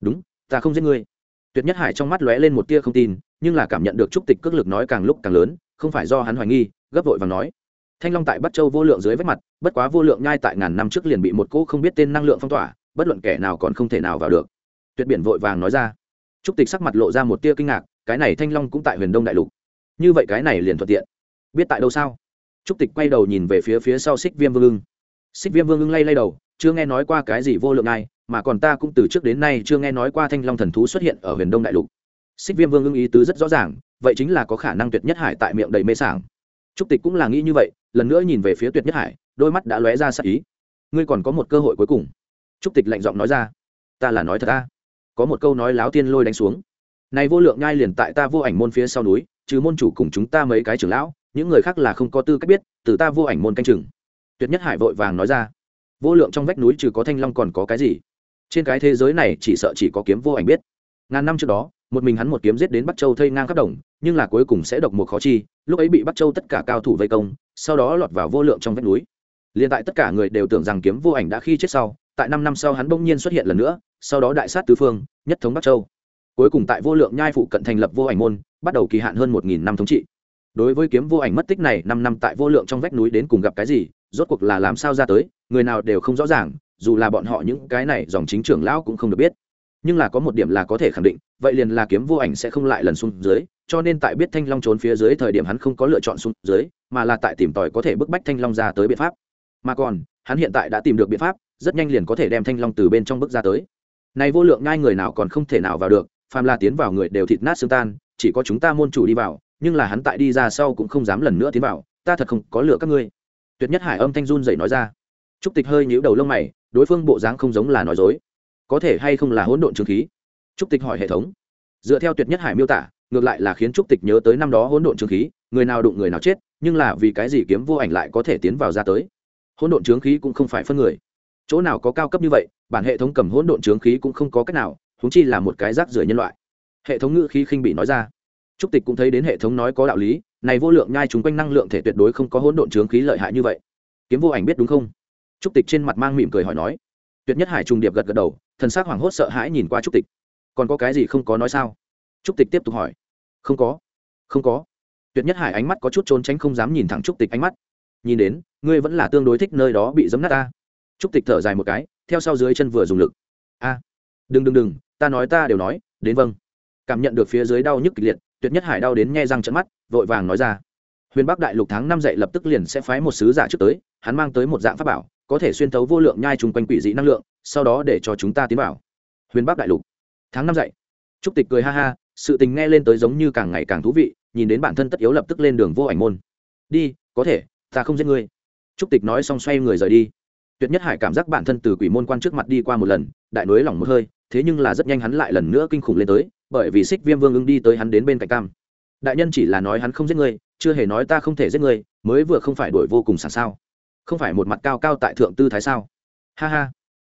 Đúng, ta không giết ngươi. Tuyệt nhất hải trong mắt lóe lên một tia không tin, nhưng là cảm nhận được trúc tịch cước lực nói càng lúc càng lớn, không phải do hắn hoài nghi, gấp vội và nói. Thanh long tại bắc châu vô lượng dưới vách mặt, bất quá vô lượng nhai tại ngàn năm trước liền bị một cỗ không biết tên năng lượng phong tỏa, bất luận kẻ nào còn không thể nào vào được. Tuyệt biển vội vàng nói ra. Trúc tịch sắc mặt lộ ra một tia kinh ngạc, cái này thanh long cũng tại huyền đông đại lục. Như vậy cái này liền thuận tiện. Biết tại đâu sao? Trúc tịch quay đầu nhìn về phía phía sau xích viêm vương ưng. Xích viêm vương ưng lay lay đầu, chưa nghe nói qua cái gì vô lượng ai, mà còn ta cũng từ trước đến nay chưa nghe nói qua thanh long thần thú xuất hiện ở huyền đông đại lục. Xích viêm vương ưng ý tứ rất rõ ràng, vậy chính là có khả năng tuyệt nhất hải tại miệng đầy mê sảng. Trúc tịch cũng là nghĩ như vậy, lần nữa nhìn về phía tuyệt nhất hải, đôi mắt đã lóe ra sắc ý. Ngươi còn có một cơ hội cuối cùng. Trúc tịch lạnh giọng nói ra. Ta là nói thật ta. Có một câu nói láo tiên lôi đánh xuống. Này vô lượng ngai liền tại ta vô ảnh môn phía sau núi, trừ môn chủ cùng chúng ta mấy cái trưởng lão những người khác là không có tư cách biết, từ ta vô ảnh môn canh chừng. Tuyệt nhất hải vội vàng nói ra. Vô lượng trong vách núi trừ có thanh long còn có cái gì? Trên cái thế giới này chỉ sợ chỉ có kiếm vô ảnh biết. Ngàn năm trước đó, một mình hắn một kiếm giết đến bắc châu thây ngang khắp đồng, nhưng là cuối cùng sẽ độc một khó chi, lúc ấy bị bắc châu tất cả cao thủ vây công, sau đó lọt vào vô lượng trong vách núi. Liền tại tất cả người đều tưởng rằng kiếm vô ảnh đã khi chết sau, tại năm năm sau hắn bỗng nhiên xuất hiện lần nữa, sau đó đại sát tứ phương, nhất thống bắc châu. Cuối cùng tại vô lượng nhai phụ cận thành lập vô ảnh môn, bắt đầu kỳ hạn hơn một nghìn năm thống trị đối với kiếm vô ảnh mất tích này, năm năm tại vô lượng trong vách núi đến cùng gặp cái gì, rốt cuộc là làm sao ra tới, người nào đều không rõ ràng, dù là bọn họ những cái này dòng chính trưởng lão cũng không được biết. Nhưng là có một điểm là có thể khẳng định, vậy liền là kiếm vô ảnh sẽ không lại lần xuống dưới, cho nên tại biết thanh long trốn phía dưới thời điểm hắn không có lựa chọn xuống dưới, mà là tại tìm tòi có thể bức bách thanh long ra tới biện pháp. Mà còn, hắn hiện tại đã tìm được biện pháp, rất nhanh liền có thể đem thanh long từ bên trong bước ra tới. Này vô lượng ngai người nào còn không thể nào vào được, phàm là tiến vào người đều thịt nát xương tan, chỉ có chúng ta môn chủ đi vào nhưng là hắn tại đi ra sau cũng không dám lần nữa tiến vào, ta thật không có lựa các ngươi. Tuyệt nhất hải âm thanh run dậy nói ra. Trúc tịch hơi nhíu đầu lông mày, đối phương bộ dáng không giống là nói dối. Có thể hay không là hỗn độn trường khí? Trúc tịch hỏi hệ thống. Dựa theo tuyệt nhất hải miêu tả, ngược lại là khiến trúc tịch nhớ tới năm đó hỗn độn trường khí, người nào đụng người nào chết, nhưng là vì cái gì kiếm vô ảnh lại có thể tiến vào ra tới? Hỗn độn trướng khí cũng không phải phân người. Chỗ nào có cao cấp như vậy, bản hệ thống cầm hỗn độn trướng khí cũng không có cách nào húng chi là một cái rác rưởi nhân loại. Hệ thống ngữ khí khinh bị nói ra trúc tịch cũng thấy đến hệ thống nói có đạo lý, này vô lượng nhai chúng quanh năng lượng thể tuyệt đối không có hỗn độn chướng khí lợi hại như vậy. Kiếm vô ảnh biết đúng không? Trúc tịch trên mặt mang mỉm cười hỏi nói. Tuyệt nhất hải trùng điệp gật gật đầu, thần s ắ c hoảng hốt sợ hãi nhìn qua trúc tịch. Còn có cái gì không có nói sao? Trúc tịch tiếp tục hỏi. Không có. Không có. Tuyệt nhất hải ánh mắt có chút trốn tránh không dám nhìn thẳng trúc tịch ánh mắt. Nhìn đến, ngươi vẫn là tương đối thích nơi đó bị giấm nát ta. Trúc tịch thở dài một cái, theo sau dưới chân vừa dùng lực. A. Đừng đừng đừng, ta nói ta đều nói, đến vâng. Cảm nhận được phía dưới đau nhức kịch liệt tuyệt nhất hải đau đến nghe răng trận mắt, vội vàng nói ra. Huyền bắc đại lục tháng năm dậy lập tức liền sẽ phái một sứ giả trước tới, hắn mang tới một dạng pháp bảo, có thể xuyên thấu vô lượng nhai chung quanh quỷ dị năng lượng, sau đó để cho chúng ta tiến vào. Huyền bắc đại lục, tháng năm dậy. Trúc tịch cười ha ha, sự tình nghe lên tới giống như càng ngày càng thú vị, nhìn đến bản thân tất yếu lập tức lên đường vô ảnh môn. Đi, có thể, ta không giết ngươi. Trúc tịch nói xong xoay người rời đi. Tuyệt nhất hải cảm giác bản thân từ quỷ môn quan trước mặt đi qua một lần, đại nối lỏng một hơi thế nhưng là rất nhanh hắn lại lần nữa kinh khủng lên tới, bởi vì xích viêm vương ưng đi tới hắn đến bên cạnh cam. Đại nhân chỉ là nói hắn không giết ngươi, chưa hề nói ta không thể giết ngươi, mới vừa không phải đổi vô cùng sẵn sao. Không phải một mặt cao cao tại thượng tư thái sao? Ha ha.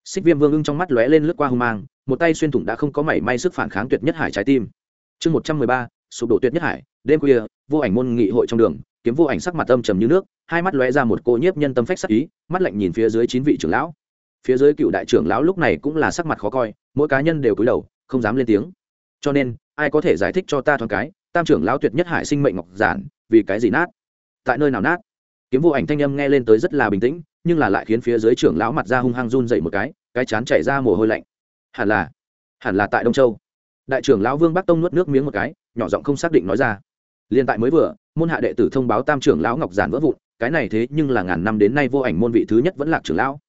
Xích viêm vương ưng trong mắt lóe lên lướt qua hung mang, một tay xuyên thủng đã không có mảy may sức phản kháng tuyệt nhất hải trái tim. Chương một trăm mười ba, sụp đổ tuyệt nhất hải, đêm khuya, vô ảnh môn nghị hội trong đường, kiếm vô ảnh sắc mặt âm trầm như nước, hai mắt lóe ra một cô nhiếp nhân tâm phách sắc ý, mắt lạnh nhìn phía dưới chín vị trưởng lão phía dưới cựu đại trưởng lão lúc này cũng là sắc mặt khó coi, mỗi cá nhân đều cúi đầu, không dám lên tiếng. Cho nên, ai có thể giải thích cho ta thoáng cái, tam trưởng lão tuyệt nhất hải sinh mệnh ngọc giản, vì cái gì nát? Tại nơi nào nát? Kiếm vô ảnh thanh âm nghe lên tới rất là bình tĩnh, nhưng là lại khiến phía dưới trưởng lão mặt ra hung hăng run dậy một cái cái chán chảy ra mồ hôi lạnh. Hẳn là hẳn là tại đông châu. Đại trưởng lão vương bắc tông nuốt nước miếng một cái, nhỏ giọng không xác định nói ra. Liên tại mới vừa, môn hạ đệ tử thông báo tam trưởng lão ngọc giản vỡ vụn, cái này thế nhưng là ngàn năm đến nay vô ảnh môn vị thứ nhất vẫn là trưởng lão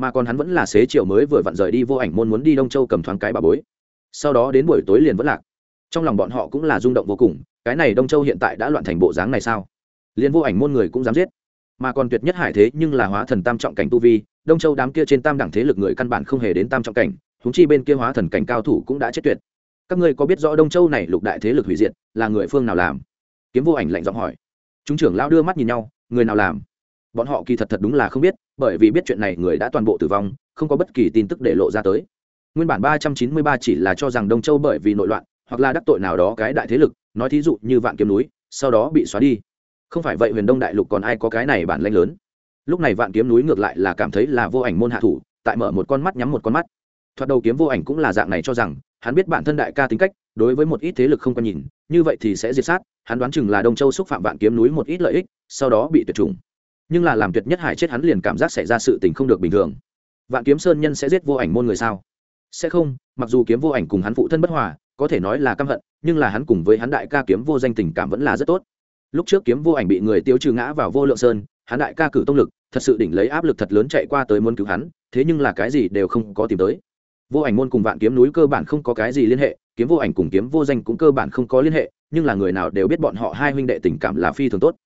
mà còn hắn vẫn là xế chiều mới vừa vặn rời đi vô ảnh môn muốn đi đông châu cầm thoáng cái bà bối. Sau đó đến buổi tối liền vẫn lạc. Trong lòng bọn họ cũng là rung động vô cùng, cái này đông châu hiện tại đã loạn thành bộ dáng này sao? Liền vô ảnh môn người cũng dám giết. Mà còn tuyệt nhất hải thế nhưng là hóa thần tam trọng cảnh tu vi, đông châu đám kia trên tam đẳng thế lực người căn bản không hề đến tam trọng cảnh húng chi bên kia hóa thần cảnh cao thủ cũng đã chết tuyệt. Các ngươi có biết rõ đông châu này lục đại thế lực hủy diệt, là người phương nào làm? Kiếm vô ảnh lạnh giọng hỏi. Chúng trưởng lao đưa mắt nhìn nhau, người nào làm? Bọn họ kỳ thật thật đúng là không biết, bởi vì biết chuyện này người đã toàn bộ tử vong, không có bất kỳ tin tức để lộ ra tới. Nguyên bản ba trăm chín mươi ba chỉ là cho rằng đông châu bởi vì nội loạn, hoặc là đắc tội nào đó cái đại thế lực, nói thí dụ như vạn kiếm núi, sau đó bị xóa đi. Không phải vậy huyền đông đại lục còn ai có cái này bản lanh lớn? Lúc này vạn kiếm núi ngược lại là cảm thấy là vô ảnh môn hạ thủ, tại mở một con mắt nhắm một con mắt. Thoạt đầu kiếm vô ảnh cũng là dạng này cho rằng, hắn biết bản thân đại ca tính cách, đối với một ít thế lực không có nhìn, như vậy thì sẽ diệt sát, hắn đoán chừng là đông châu xúc phạm vạn kiếm núi một ít lợi ích, sau đó bị tuyệt chủng nhưng là làm tuyệt nhất hải chết hắn liền cảm giác xảy ra sự tình không được bình thường. Vạn kiếm sơn nhân sẽ giết vô ảnh môn người sao? Sẽ không, mặc dù kiếm vô ảnh cùng hắn phụ thân bất hòa, có thể nói là căm hận, nhưng là hắn cùng với hắn đại ca kiếm vô danh tình cảm vẫn là rất tốt. Lúc trước kiếm vô ảnh bị người tiêu trừ ngã vào vô lượng sơn, hắn đại ca cử tông lực, thật sự đỉnh lấy áp lực thật lớn chạy qua tới muốn cứu hắn, thế nhưng là cái gì đều không có tìm tới. Vô ảnh môn cùng vạn kiếm núi cơ bản không có cái gì liên hệ, kiếm vô ảnh cùng kiếm vô danh cũng cơ bản không có liên hệ, nhưng là người nào đều biết bọn họ hai huynh đệ tình cảm là phi thường tốt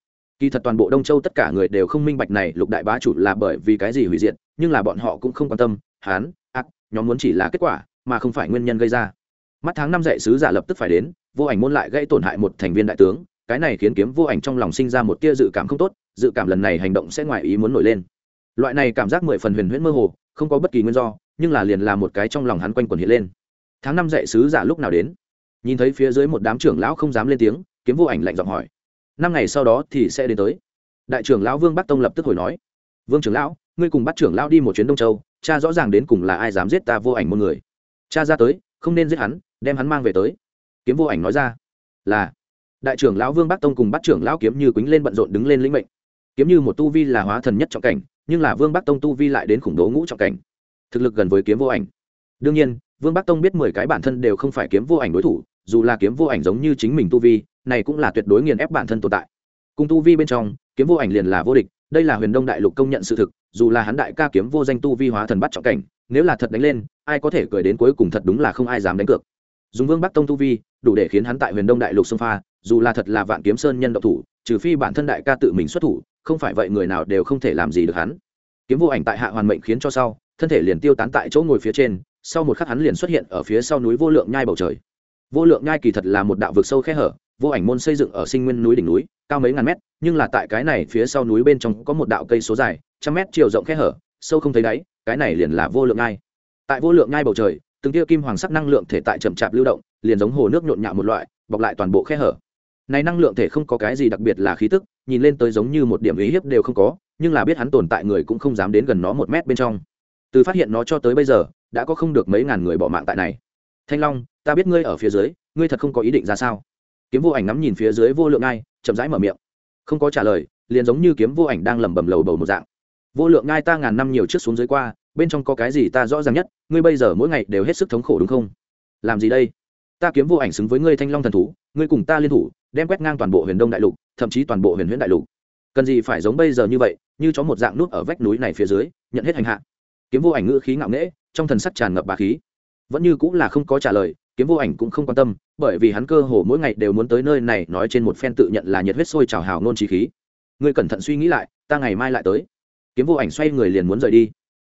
kỳ thật toàn bộ đông châu tất cả người đều không minh bạch này lục đại bá chủ là bởi vì cái gì hủy diệt, nhưng là bọn họ cũng không quan tâm hán ác, nhóm muốn chỉ là kết quả, mà không phải nguyên nhân gây ra. Mắt tháng năm dạy sứ giả lập tức phải đến, vô ảnh môn lại gây tổn hại một thành viên đại tướng, cái này khiến kiếm vô ảnh trong lòng sinh ra một tia dự cảm không tốt, dự cảm lần này hành động sẽ ngoài ý muốn nổi lên. Loại này cảm giác mười phần huyền huyễn mơ hồ, không có bất kỳ nguyên do, nhưng là liền là một cái trong lòng hắn quanh quẩn hiện lên. Tháng năm dạy sứ giả lúc nào đến? Nhìn thấy phía dưới một đám trưởng lão không dám lên tiếng, kiếm vô ảnh lạnh giọng hỏi năm ngày sau đó thì sẽ đến tới. Đại trưởng lão vương bắc tông lập tức hồi nói, vương trưởng lão, ngươi cùng bắt trưởng lão đi một chuyến đông châu, cha rõ ràng đến cùng là ai dám giết ta vô ảnh một người. Cha ra tới, không nên giết hắn, đem hắn mang về tới. Kiếm vô ảnh nói ra, là. Đại trưởng lão vương bắc tông cùng bắt trưởng lão kiếm như quýnh lên bận rộn đứng lên lĩnh mệnh. Kiếm như một tu vi là hóa thần nhất trọng cảnh, nhưng là vương bắc tông tu vi lại đến khủng bố ngũ trọng cảnh. Thực lực gần với kiếm vô ảnh. Đương nhiên, vương bắc tông biết mười cái bản thân đều không phải kiếm vô ảnh đối thủ, dù là kiếm vô ảnh giống như chính mình tu vi này cũng là tuyệt đối nghiền ép bản thân tồn tại. Cùng tu vi bên trong, kiếm vô ảnh liền là vô địch, đây là huyền đông đại lục công nhận sự thực, dù là hắn đại ca kiếm vô danh tu vi hóa thần bắt trọng cảnh, nếu là thật đánh lên, ai có thể cười đến cuối cùng thật đúng là không ai dám đánh cược. Dùng vương bắc tông tu vi, đủ để khiến hắn tại huyền đông đại lục xông pha, dù là thật là vạn kiếm sơn nhân độc thủ, trừ phi bản thân đại ca tự mình xuất thủ, không phải vậy người nào đều không thể làm gì được hắn. Kiếm vô ảnh tại hạ hoàn mệnh khiến cho sau, thân thể liền tiêu tán tại chỗ ngồi phía trên, sau một khắc hắn liền xuất hiện ở phía sau núi vô lượng nhai bầu trời. Vô lượng nhai kỳ thật là một đạo vực sâu khe hở vô ảnh môn xây dựng ở sinh nguyên núi đỉnh núi, cao mấy ngàn mét, nhưng là tại cái này phía sau núi bên trong có một đạo cây số dài, trăm mét chiều rộng khe hở, sâu không thấy đáy, cái này liền là vô lượng ngai. tại vô lượng ngai bầu trời, từng tia kim hoàng sắc năng lượng thể tại chậm chạp lưu động, liền giống hồ nước nhộn nhạo một loại, bọc lại toàn bộ khe hở. Này năng lượng thể không có cái gì đặc biệt là khí tức, nhìn lên tới giống như một điểm ý hiếp đều không có, nhưng là biết hắn tồn tại người cũng không dám đến gần nó một mét bên trong. Từ phát hiện nó cho tới bây giờ, đã có không được mấy ngàn người bỏ mạng tại này. Thanh long, ta biết ngươi ở phía dưới, ngươi thật không có ý định ra sao? Kiếm vô ảnh ngắm nhìn phía dưới vô lượng ngai, chậm rãi mở miệng. Không có trả lời, liền giống như kiếm vô ảnh đang lẩm bẩm lầu bầu một dạng. Vô lượng ngai ta ngàn năm nhiều trước xuống dưới qua, bên trong có cái gì ta rõ ràng nhất, ngươi bây giờ mỗi ngày đều hết sức thống khổ đúng không? Làm gì đây? Ta kiếm vô ảnh xứng với ngươi thanh long thần thú, ngươi cùng ta liên thủ, đem quét ngang toàn bộ huyền đông đại lục, thậm chí toàn bộ huyền huyễn đại lục. Cần gì phải giống bây giờ như vậy, như chó một dạng nút ở vách núi này phía dưới, nhận hết hành hạ. Kiếm vô ảnh ngữ khí ngạo nghễ, trong thần sắc tràn ngập bà khí. Vẫn như cũng là không có trả lời kiếm vô ảnh cũng không quan tâm, bởi vì hắn cơ hồ mỗi ngày đều muốn tới nơi này nói trên một phen tự nhận là nhiệt huyết sôi trào hào nôn trí khí. Ngươi cẩn thận suy nghĩ lại, ta ngày mai lại tới. Kiếm vô ảnh xoay người liền muốn rời đi.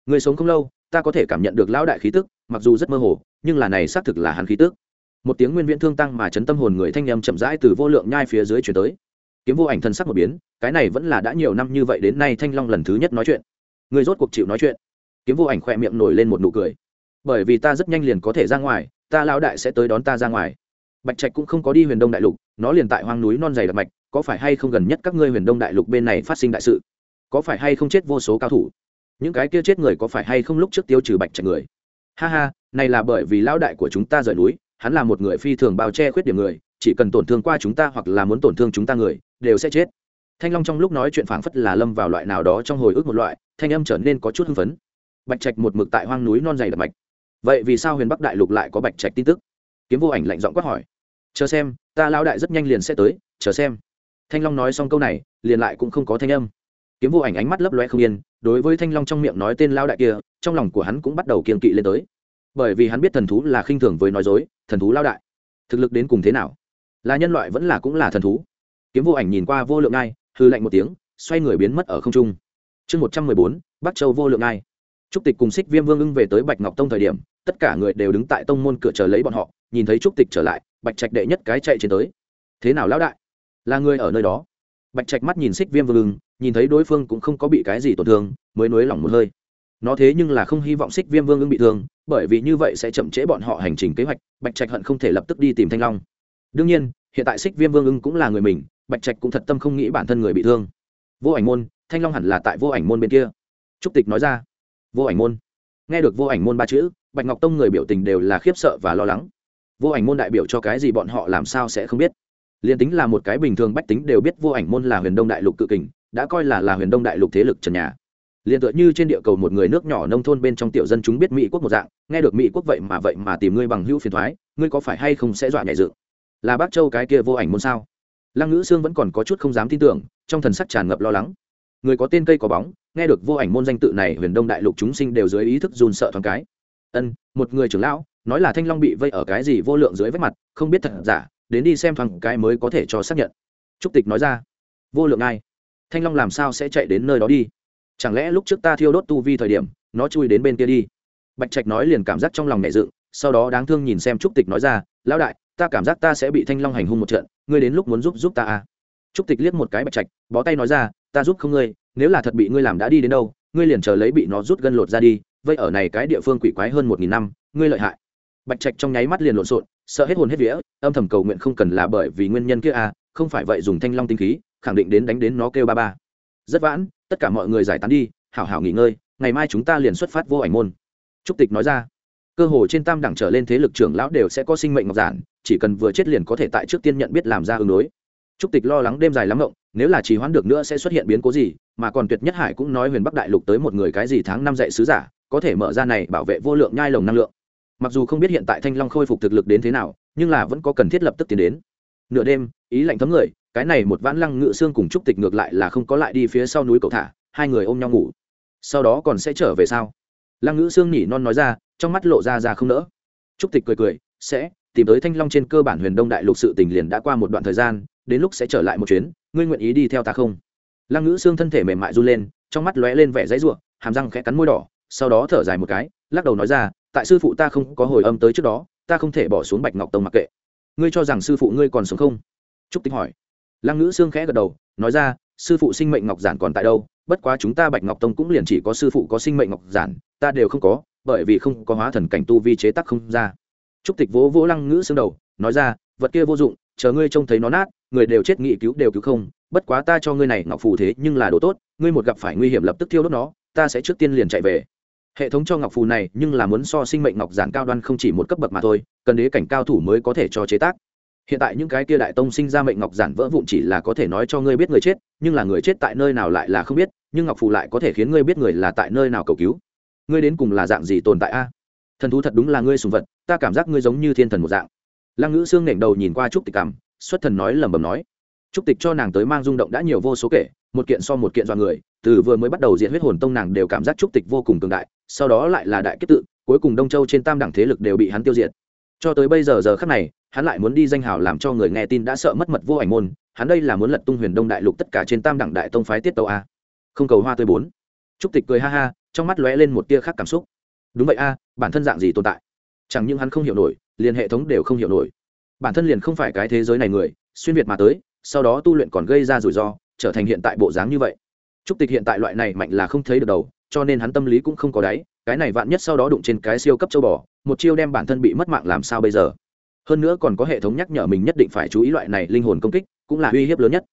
Người sống không lâu, ta có thể cảm nhận được lão đại khí tức, mặc dù rất mơ hồ, nhưng là này xác thực là hắn khí tức. Một tiếng nguyên viễn thương tăng mà chấn tâm hồn người thanh nhầm chậm rãi từ vô lượng nhai phía dưới chuyển tới. Kiếm vô ảnh thân sắc một biến, cái này vẫn là đã nhiều năm như vậy đến nay thanh long lần thứ nhất nói chuyện. Người rốt cuộc chịu nói chuyện. Kiếm vô ảnh khỏe miệng nổi lên một nụ cười. Bởi vì ta rất nhanh liền có thể ra ngoài ta lão đại sẽ tới đón ta ra ngoài. Bạch trạch cũng không có đi huyền đông đại lục, nó liền tại hoang núi non dày đặc mạch, có phải hay không gần nhất các ngươi huyền đông đại lục bên này phát sinh đại sự? Có phải hay không chết vô số cao thủ? Những cái kia chết người có phải hay không lúc trước tiêu trừ bạch trạch người? Ha ha, này là bởi vì lão đại của chúng ta rời núi, hắn là một người phi thường bao che khuyết điểm người, chỉ cần tổn thương qua chúng ta hoặc là muốn tổn thương chúng ta người, đều sẽ chết. Thanh long trong lúc nói chuyện phảng phất là lâm vào loại nào đó trong hồi ức một loại, thanh âm trở nên có chút hưng phấn. Bạch trạch một mực tại hoang núi non dày đặc mạch vậy vì sao huyền bắc đại lục lại có bạch trạch tin tức? Kiếm vô ảnh lạnh giọng quát hỏi. Chờ xem, ta lão đại rất nhanh liền sẽ tới, chờ xem. Thanh long nói xong câu này, liền lại cũng không có thanh âm. Kiếm vô ảnh ánh mắt lấp loe không yên, đối với thanh long trong miệng nói tên lão đại kia, trong lòng của hắn cũng bắt đầu kiên kỵ lên tới. Bởi vì hắn biết thần thú là khinh thường với nói dối, thần thú lão đại, thực lực đến cùng thế nào? Là nhân loại vẫn là cũng là thần thú? Kiếm vô ảnh nhìn qua vô lượng ai hư lạnh một tiếng, xoay người biến mất ở không trung. Chương một trăm mười bốn, bắc châu vô lượng ai trúc tịch cùng xích viêm vương ưng về tới bạch ngọc tông thời điểm tất cả người đều đứng tại tông môn cửa chờ lấy bọn họ, nhìn thấy trúc tịch trở lại, bạch trạch đệ nhất cái chạy trên tới. Thế nào lão đại? Là người ở nơi đó? Bạch trạch mắt nhìn xích viêm vương ngừng nhìn thấy đối phương cũng không có bị cái gì tổn thương, mới nới lỏng một hơi. Nó thế nhưng là không hy vọng xích viêm vương ưng bị thương, bởi vì như vậy sẽ chậm trễ bọn họ hành trình kế hoạch, bạch trạch hận không thể lập tức đi tìm thanh long. Đương nhiên, hiện tại xích viêm vương ưng cũng là người mình, bạch trạch cũng thật tâm không nghĩ bản thân người bị thương. Vô ảnh môn, thanh long hẳn là tại vô ảnh môn bên kia. Trúc tịch nói ra. Vô ảnh môn. Nghe được vô ảnh môn ba chữ bạch ngọc tông người biểu tình đều là khiếp sợ và lo lắng. Vô ảnh môn đại biểu cho cái gì bọn họ làm sao sẽ không biết. Liền tính là một cái bình thường bách tính đều biết vô ảnh môn là huyền đông đại lục cự kình, đã coi là là huyền đông đại lục thế lực trần nhà. Liền tựa như trên địa cầu một người nước nhỏ nông thôn bên trong tiểu dân chúng biết mỹ quốc một dạng, nghe được mỹ quốc vậy mà vậy mà tìm ngươi bằng hữu phiền thoái, ngươi có phải hay không sẽ dọa nhảy dự. là bác châu cái kia vô ảnh môn sao? Lăng ngữ sương vẫn còn có chút không dám tin tưởng, trong thần sắc tràn ngập lo lắng. Người có tên cây có bóng, nghe được vô ảnh môn danh tự này huyền đông đại lục chúng sinh đều dưới ý thức run sợ thoáng cái ân, một người trưởng lão, nói là thanh long bị vây ở cái gì vô lượng dưới vách mặt, không biết thật giả, đến đi xem thằng cái mới có thể cho xác nhận. Trúc tịch nói ra, vô lượng ai? Thanh long làm sao sẽ chạy đến nơi đó đi? Chẳng lẽ lúc trước ta thiêu đốt tu vi thời điểm, nó chui đến bên kia đi? Bạch trạch nói liền cảm giác trong lòng nhẹ dựng, sau đó đáng thương nhìn xem trúc tịch nói ra, lão đại, ta cảm giác ta sẽ bị thanh long hành hung một trận, ngươi đến lúc muốn giúp giúp ta à? Trúc tịch liếc một cái bạch trạch, bó tay nói ra, ta giúp không ngươi, nếu là thật bị ngươi làm đã đi đến đâu, ngươi liền chờ lấy bị nó rút gân lột ra đi vây ở này cái địa phương quỷ quái hơn một nghìn năm, ngươi lợi hại. Bạch trạch trong nháy mắt liền lộn xộn, sợ hết hồn hết vía, âm thầm cầu nguyện không cần là bởi vì nguyên nhân kia à không phải vậy dùng thanh long tinh khí, khẳng định đến đánh đến nó kêu ba ba. Rất vãn, tất cả mọi người giải tán đi, hảo hảo nghỉ ngơi, ngày mai chúng ta liền xuất phát vô ảnh môn. Trúc tịch nói ra. Cơ hồ trên tam đẳng trở lên thế lực trưởng lão đều sẽ có sinh mệnh ngọc giản, chỉ cần vừa chết liền có thể tại trước tiên nhận biết làm ra ứng đối. Trúc tịch lo lắng đêm dài lắm ngộng, nếu là trì hoãn được nữa sẽ xuất hiện biến cố gì, mà còn tuyệt nhất hải cũng nói huyền bắc đại lục tới một người cái gì tháng năm dạy sứ giả có thể mở ra này bảo vệ vô lượng nhai lồng năng lượng. Mặc dù không biết hiện tại thanh long khôi phục thực lực đến thế nào, nhưng là vẫn có cần thiết lập tức tiến đến. Nửa đêm, ý lạnh thấm người, cái này một vãn lăng ngự xương cùng trúc tịch ngược lại là không có lại đi phía sau núi cầu thả, hai người ôm nhau ngủ. Sau đó còn sẽ trở về sao? Lăng ngữ xương nhỉ non nói ra, trong mắt lộ ra ra không nỡ. Trúc tịch cười cười, sẽ, tìm tới thanh long trên cơ bản huyền đông đại lục sự tình liền đã qua một đoạn thời gian, đến lúc sẽ trở lại một chuyến, ngươi nguyện ý đi theo ta không? Lăng ngữ xương thân thể mềm mại run lên, trong mắt lóe lên vẻ dãy ruộng hàm răng khẽ cắn môi đỏ sau đó thở dài một cái, lắc đầu nói ra, tại sư phụ ta không có hồi âm tới trước đó, ta không thể bỏ xuống bạch ngọc tông mặc kệ. Ngươi cho rằng sư phụ ngươi còn sống không? Trúc tịch hỏi. Lăng ngữ xương khẽ gật đầu, nói ra, sư phụ sinh mệnh ngọc giản còn tại đâu? Bất quá chúng ta bạch ngọc tông cũng liền chỉ có sư phụ có sinh mệnh ngọc giản, ta đều không có, bởi vì không có hóa thần cảnh tu vi chế tác không ra. Trúc tịch vỗ vỗ lăng ngữ xương đầu, nói ra, vật kia vô dụng, chờ ngươi trông thấy nó nát, người đều chết nghị cứu đều cứu không, bất quá ta cho ngươi này ngọc phù thế nhưng là đồ tốt, ngươi một gặp phải nguy hiểm lập tức thiêu đốt nó, ta sẽ trước tiên liền chạy về hệ thống cho ngọc phù này nhưng là muốn so sinh mệnh ngọc giản cao đoan không chỉ một cấp bậc mà thôi, cần đế cảnh cao thủ mới có thể cho chế tác. Hiện tại những cái kia đại tông sinh ra mệnh ngọc giản vỡ vụn chỉ là có thể nói cho ngươi biết người chết, nhưng là người chết tại nơi nào lại là không biết, nhưng ngọc phù lại có thể khiến ngươi biết người là tại nơi nào cầu cứu. Ngươi đến cùng là dạng gì tồn tại a? Thần thú thật đúng là ngươi sùng vật, ta cảm giác ngươi giống như thiên thần một dạng. Lăng ngữ xương nểnh đầu nhìn qua trúc tịch cảm xuất thần nói lẩm bẩm nói. Trúc tịch cho nàng tới mang rung động đã nhiều vô số kể, một kiện so một kiện do người, từ vừa mới bắt đầu diện huyết hồn tông nàng đều cảm giác trúc tịch vô cùng cường đại sau đó lại là đại kết tự, cuối cùng đông châu trên tam đẳng thế lực đều bị hắn tiêu diệt. Cho tới bây giờ giờ khắc này, hắn lại muốn đi danh hào làm cho người nghe tin đã sợ mất mật vô ảnh môn, hắn đây là muốn lật tung huyền đông đại lục tất cả trên tam đẳng đại tông phái tiết tàu a. Không cầu hoa tươi bốn. Trúc tịch cười ha ha, trong mắt lóe lên một tia khác cảm xúc. Đúng vậy a, bản thân dạng gì tồn tại? Chẳng những hắn không hiểu nổi, liền hệ thống đều không hiểu nổi. Bản thân liền không phải cái thế giới này người, xuyên việt mà tới, sau đó tu luyện còn gây ra rủi ro, trở thành hiện tại bộ dáng như vậy. Trúc tịch hiện tại loại này mạnh là không thấy được đầu cho nên hắn tâm lý cũng không có đáy, cái này vạn nhất sau đó đụng trên cái siêu cấp châu bò, một chiêu đem bản thân bị mất mạng làm sao bây giờ? Hơn nữa còn có hệ thống nhắc nhở mình nhất định phải chú ý loại này linh hồn công kích, cũng là uy hiếp lớn nhất.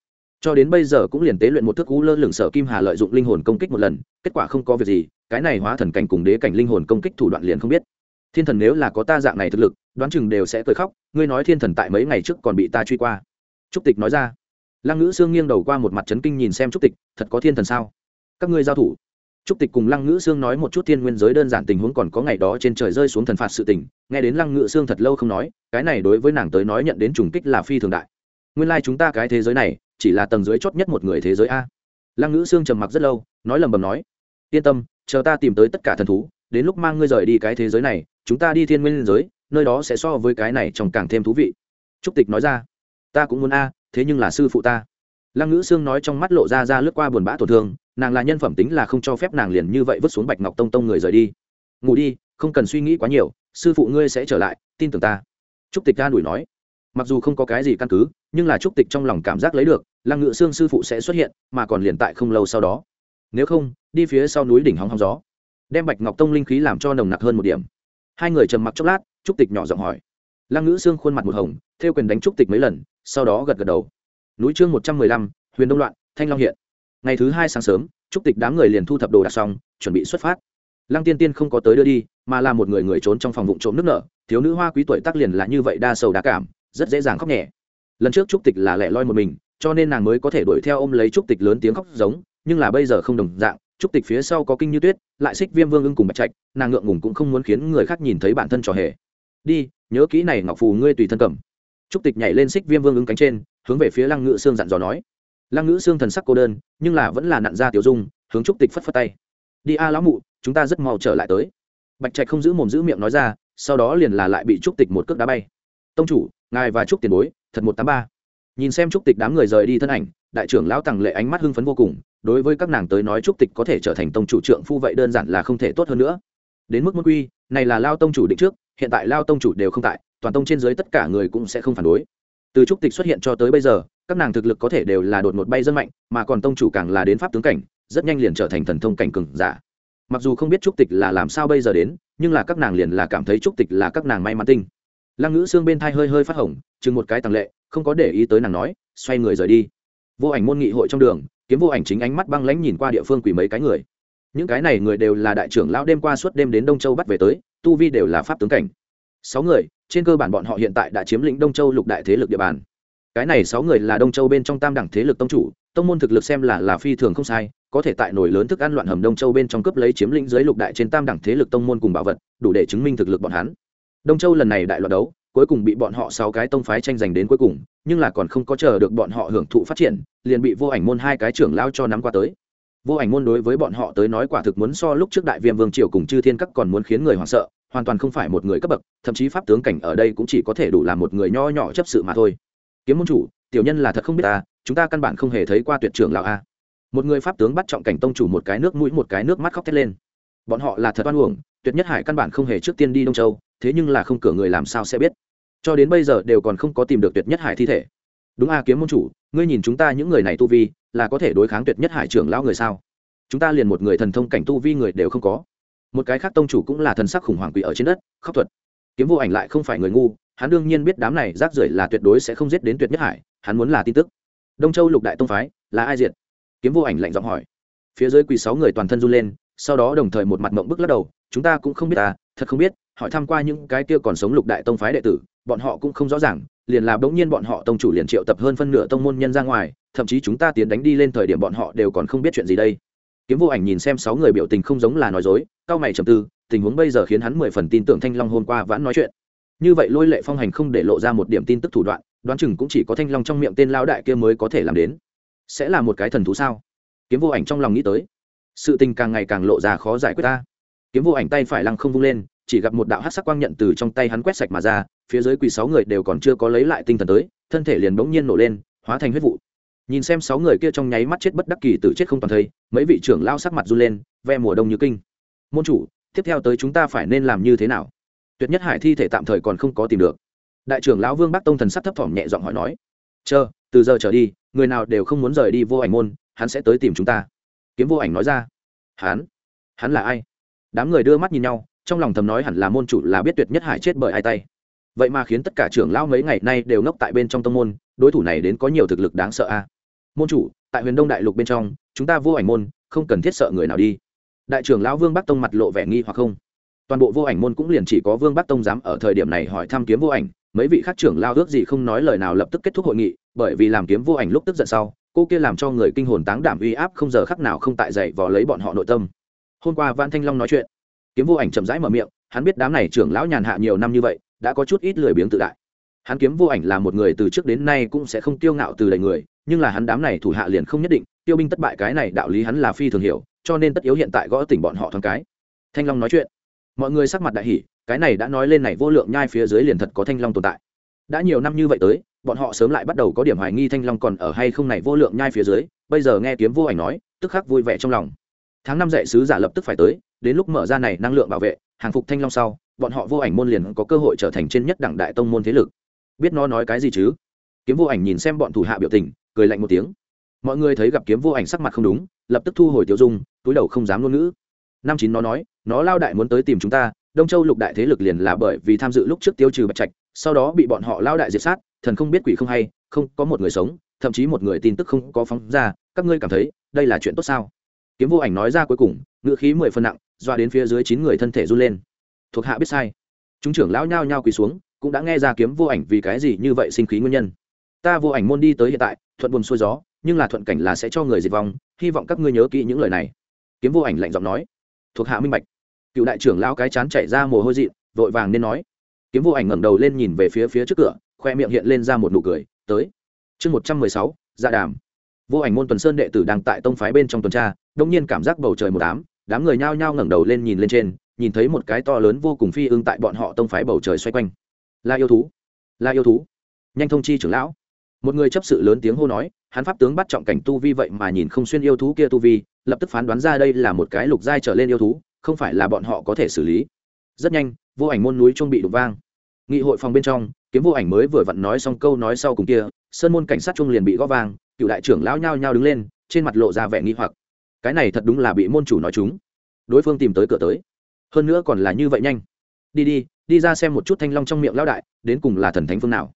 Cho đến bây giờ cũng liền tế luyện một thức cú lơ lửng sở kim hà lợi dụng linh hồn công kích một lần, kết quả không có việc gì, cái này hóa thần cảnh cùng đế cảnh linh hồn công kích thủ đoạn liền không biết. Thiên thần nếu là có ta dạng này thực lực, đoán chừng đều sẽ cười khóc, ngươi nói thiên thần tại mấy ngày trước còn bị ta truy qua. Trúc tịch nói ra. Lăng ngữ sương nghiêng đầu qua một mặt trấn kinh nhìn xem trúc tịch, thật có thiên thần sao? Các ngươi giao thủ trúc tịch cùng lăng ngữ sương nói một chút thiên nguyên giới đơn giản tình huống còn có ngày đó trên trời rơi xuống thần phạt sự tình, nghe đến lăng ngữ sương thật lâu không nói, cái này đối với nàng tới nói nhận đến trùng kích là phi thường đại. Nguyên lai chúng ta cái thế giới này, chỉ là tầng dưới chót nhất một người thế giới a. Lăng ngữ sương trầm mặc rất lâu, nói lầm bầm nói, yên tâm, chờ ta tìm tới tất cả thần thú, đến lúc mang ngươi rời đi cái thế giới này, chúng ta đi thiên nguyên giới, nơi đó sẽ so với cái này trông càng thêm thú vị. Trúc tịch nói ra, ta cũng muốn a, thế nhưng là sư phụ ta. Lăng ngữ sương nói trong mắt lộ ra ra lướt qua buồn bã tổn thương nàng là nhân phẩm tính là không cho phép nàng liền như vậy vứt xuống bạch ngọc tông tông người rời đi. Ngủ đi, không cần suy nghĩ quá nhiều, sư phụ ngươi sẽ trở lại, tin tưởng ta. Trúc tịch ca đuổi nói. Mặc dù không có cái gì căn cứ, nhưng là trúc tịch trong lòng cảm giác lấy được, lăng ngự xương sư phụ sẽ xuất hiện, mà còn liền tại không lâu sau đó. Nếu không, đi phía sau núi đỉnh hóng hóng gió, đem bạch ngọc tông linh khí làm cho nồng nặc hơn một điểm. Hai người trầm mặc chốc lát, trúc tịch nhỏ giọng hỏi. Lăng ngữ xương khuôn mặt một hồng, theo quyền đánh trúc tịch mấy lần, sau đó gật gật đầu. Núi chương một trăm mười lăm, huyền đông loạn, thanh long hiện ngày thứ hai sáng sớm, trúc tịch đám người liền thu thập đồ đạc xong, chuẩn bị xuất phát. Lăng tiên tiên không có tới đưa đi, mà là một người người trốn trong phòng vụ trộm nước nở, thiếu nữ hoa quý tuổi tác liền là như vậy đa sầu đa cảm, rất dễ dàng khóc nhẹ. Lần trước trúc tịch là lẻ loi một mình, cho nên nàng mới có thể đuổi theo ôm lấy trúc tịch lớn tiếng khóc giống, nhưng là bây giờ không đồng dạng, trúc tịch phía sau có kinh như tuyết, lại xích viêm vương ưng cùng bạch trạch, nàng ngượng ngùng cũng không muốn khiến người khác nhìn thấy bản thân trò hề. Đi, nhớ kỹ này ngọc phù ngươi tùy thân cầm. Trúc tịch nhảy lên xích viêm vương ưng cánh trên, hướng về phía lăng ngự sương dặn dò nói lăng ngữ xương thần sắc cô đơn, nhưng là vẫn là nặn ra tiểu dung, hướng trúc tịch phất phất tay. Đi a, lão mụ, chúng ta rất mau trở lại tới. Bạch trạch không giữ mồm giữ miệng nói ra, sau đó liền là lại bị trúc tịch một cước đá bay. Tông chủ, ngài và trúc tiền bối, thật một tám ba. Nhìn xem trúc tịch đám người rời đi thân ảnh, đại trưởng lão tằng lệ ánh mắt hưng phấn vô cùng, đối với các nàng tới nói trúc tịch có thể trở thành tông chủ trượng phu vậy đơn giản là không thể tốt hơn nữa. Đến mức mức quy, này là lao tông chủ định trước, hiện tại lao tông chủ đều không tại, toàn tông trên dưới tất cả người cũng sẽ không phản đối. Từ trúc tịch xuất hiện cho tới bây giờ các nàng thực lực có thể đều là đột một bay dân mạnh, mà còn tông chủ càng là đến pháp tướng cảnh, rất nhanh liền trở thành thần thông cảnh cường giả. Mặc dù không biết trúc tịch là làm sao bây giờ đến, nhưng là các nàng liền là cảm thấy trúc tịch là các nàng may mắn tinh. Lăng ngữ xương bên thai hơi hơi phát hồng, chừng một cái tàng lệ, không có để ý tới nàng nói, xoay người rời đi. Vô ảnh môn nghị hội trong đường, kiếm vô ảnh chính ánh mắt băng lãnh nhìn qua địa phương quỷ mấy cái người. Những cái này người đều là đại trưởng lão đêm qua suốt đêm đến đông châu bắt về tới, tu vi đều là pháp tướng cảnh. Sáu người, trên cơ bản bọn họ hiện tại đã chiếm lĩnh đông châu lục đại thế lực địa bàn cái này sáu người là đông châu bên trong tam đẳng thế lực tông chủ, tông môn thực lực xem là là phi thường không sai, có thể tại nổi lớn thức ăn loạn hầm đông châu bên trong cướp lấy chiếm lĩnh dưới lục đại trên tam đẳng thế lực tông môn cùng bảo vật, đủ để chứng minh thực lực bọn hắn. Đông châu lần này đại loạt đấu, cuối cùng bị bọn họ sáu cái tông phái tranh giành đến cuối cùng, nhưng là còn không có chờ được bọn họ hưởng thụ phát triển, liền bị vô ảnh môn hai cái trưởng lao cho nắm qua tới. Vô ảnh môn đối với bọn họ tới nói quả thực muốn so lúc trước đại viêm vương triều cùng chư thiên các còn muốn khiến người hoảng sợ, hoàn toàn không phải một người cấp bậc, thậm chí pháp tướng cảnh ở đây cũng chỉ có thể đủ làm một người nho nhỏ chấp sự mà thôi kiếm môn chủ, tiểu nhân là thật không biết ta, chúng ta căn bản không hề thấy qua tuyệt trưởng lão a. Một người pháp tướng bắt trọng cảnh tông chủ một cái nước mũi, một cái nước mắt khóc thét lên. Bọn họ là thật oan uổng, tuyệt nhất hải căn bản không hề trước tiên đi đông châu, thế nhưng là không cửa người làm sao sẽ biết. Cho đến bây giờ đều còn không có tìm được tuyệt nhất hải thi thể. Đúng a, kiếm môn chủ, ngươi nhìn chúng ta những người này tu vi, là có thể đối kháng tuyệt nhất hải trưởng lão người sao? Chúng ta liền một người thần thông cảnh tu vi người đều không có. Một cái khác tông chủ cũng là thần sắc khủng hoảng quỷ ở trên đất, khóc thuật. Kiếm vô ảnh lại không phải người ngu hắn đương nhiên biết đám này rác rưởi là tuyệt đối sẽ không giết đến tuyệt nhất hải, hắn muốn là tin tức. Đông châu lục đại tông phái, là ai diệt? Kiếm vô ảnh lạnh giọng hỏi. Phía dưới quỳ sáu người toàn thân run lên, sau đó đồng thời một mặt mộng bức lắc đầu, chúng ta cũng không biết ta thật không biết, hỏi thăm qua những cái kia còn sống lục đại tông phái đệ tử, bọn họ cũng không rõ ràng, liền là bỗng nhiên bọn họ tông chủ liền triệu tập hơn phân nửa tông môn nhân ra ngoài, thậm chí chúng ta tiến đánh đi lên thời điểm bọn họ đều còn không biết chuyện gì đây. Kiếm vô ảnh nhìn xem sáu người biểu tình không giống là nói dối, cao mày trầm tư, tình huống bây giờ khiến hắn mười phần tin tưởng thanh long hôm qua vẫn nói chuyện như vậy lôi lệ phong hành không để lộ ra một điểm tin tức thủ đoạn, đoán chừng cũng chỉ có thanh long trong miệng tên lao đại kia mới có thể làm đến. Sẽ là một cái thần thú sao? Kiếm vô ảnh trong lòng nghĩ tới. Sự tình càng ngày càng lộ ra khó giải quyết ta. Kiếm vô ảnh tay phải lăng không vung lên, chỉ gặp một đạo hát sắc quang nhận từ trong tay hắn quét sạch mà ra, phía dưới quỳ sáu người đều còn chưa có lấy lại tinh thần tới, thân thể liền bỗng nhiên nổ lên, hóa thành huyết vụ. Nhìn xem sáu người kia trong nháy mắt chết bất đắc kỳ tử chết không toàn thây, mấy vị trưởng lao sắc mặt run lên ve mùa đông như kinh. Môn chủ, tiếp theo tới chúng ta phải nên làm như thế nào? Tuyệt nhất hải thi thể tạm thời còn không có tìm được. Đại trưởng lão vương bắc tông thần sắc thấp thỏm nhẹ giọng hỏi nói, chờ, từ giờ trở đi, người nào đều không muốn rời đi vô ảnh môn, hắn sẽ tới tìm chúng ta. Kiếm vô ảnh nói ra, hắn? Hắn là ai? Đám người đưa mắt nhìn nhau, trong lòng thầm nói hẳn là môn chủ là biết tuyệt nhất hải chết bởi ai tay. Vậy mà khiến tất cả trưởng lão mấy ngày nay đều ngốc tại bên trong tông môn, đối thủ này đến có nhiều thực lực đáng sợ a. À? Môn chủ, tại huyền đông đại lục bên trong, chúng ta vô ảnh môn, không cần thiết sợ người nào đi. Đại trưởng lão vương bắc tông mặt lộ vẻ nghi hoặc không? Toàn bộ vô ảnh môn cũng liền chỉ có vương bắc tông dám ở thời điểm này hỏi thăm kiếm vô ảnh mấy vị khác trưởng lao ước gì không nói lời nào lập tức kết thúc hội nghị bởi vì làm kiếm vô ảnh lúc tức giận sau cô kia làm cho người kinh hồn táng đảm uy áp không giờ khắc nào không tại dậy vò lấy bọn họ nội tâm hôm qua văn thanh long nói chuyện kiếm vô ảnh chậm rãi mở miệng hắn biết đám này trưởng lão nhàn hạ nhiều năm như vậy đã có chút ít lười biếng tự đại hắn kiếm vô ảnh là một người từ trước đến nay cũng sẽ không tiêu ngạo từ đầy người nhưng là hắn đám này thủ hạ liền không nhất định tiêu binh thất bại cái này đạo lý hắn là phi thường hiểu cho nên tất yếu hiện tại gõ tỉnh bọn họ thoáng cái thanh long nói chuyện mọi người sắc mặt đại hỉ, cái này đã nói lên này vô lượng nhai phía dưới liền thật có thanh long tồn tại. Đã nhiều năm như vậy tới, bọn họ sớm lại bắt đầu có điểm hoài nghi thanh long còn ở hay không này vô lượng nhai phía dưới, bây giờ nghe kiếm vô ảnh nói, tức khắc vui vẻ trong lòng. Tháng năm dạy sứ giả lập tức phải tới, đến lúc mở ra này năng lượng bảo vệ, hàng phục thanh long sau, bọn họ vô ảnh môn liền có cơ hội trở thành trên nhất đẳng đại tông môn thế lực. Biết nó nói cái gì chứ? Kiếm vô ảnh nhìn xem bọn thủ hạ biểu tình, cười lạnh một tiếng. Mọi người thấy gặp kiếm vô ảnh sắc mặt không đúng, lập tức thu hồi tiêu dung, túi đầu không dám ngôn ngữ năm chín nó nói, nó lao đại muốn tới tìm chúng ta, đông châu lục đại thế lực liền là bởi vì tham dự lúc trước tiêu trừ bạch trạch, sau đó bị bọn họ lao đại diệt sát, thần không biết quỷ không hay, không có một người sống, thậm chí một người tin tức không có phóng ra, các ngươi cảm thấy đây là chuyện tốt sao? Kiếm vô ảnh nói ra cuối cùng, ngữ khí mười phân nặng doa đến phía dưới chín người thân thể run lên. Thuộc hạ biết sai. Chúng trưởng lão nhao nhao quỳ xuống, cũng đã nghe ra kiếm vô ảnh vì cái gì như vậy sinh khí nguyên nhân. Ta vô ảnh môn đi tới hiện tại, thuận buồn xuôi gió, nhưng là thuận cảnh là sẽ cho người diệt vong, hy vọng các ngươi nhớ kỹ những lời này. Kiếm vô ảnh lạnh giọng nói thuộc hạ minh bạch. Cựu đại trưởng lão cái chán chảy ra mồ hôi dị vội vàng nên nói. Kiếm vô ảnh ngẩng đầu lên nhìn về phía phía trước cửa, khoe miệng hiện lên ra một nụ cười, tới. Chương một trăm mười sáu dạ đàm. Vô ảnh môn tuần sơn đệ tử đang tại tông phái bên trong tuần tra, đông nhiên cảm giác bầu trời một đám đám người nhao nhao ngẩng đầu lên nhìn lên trên, nhìn thấy một cái to lớn vô cùng phi ưng tại bọn họ tông phái bầu trời xoay quanh. Là yêu thú. Là yêu thú. Nhanh thông chi trưởng lão. Một người chấp sự lớn tiếng hô nói hắn pháp tướng bắt trọng cảnh tu vi vậy mà nhìn không xuyên yêu thú kia tu vi, lập tức phán đoán ra đây là một cái lục giai trở lên yêu thú, không phải là bọn họ có thể xử lý. Rất nhanh, vô ảnh môn núi trung bị đục vang. Nghị hội phòng bên trong, kiếm vô ảnh mới vừa vặn nói xong câu nói sau cùng kia, sơn môn cảnh sát trung liền bị gõ vang, cựu đại trưởng lão nhao nhao đứng lên, trên mặt lộ ra vẻ nghi hoặc. Cái này thật đúng là bị môn chủ nói chúng. Đối phương tìm tới cửa tới. Hơn nữa còn là như vậy nhanh. Đi đi đi ra xem một chút thanh long trong miệng lão đại, đến cùng là thần thánh phương nào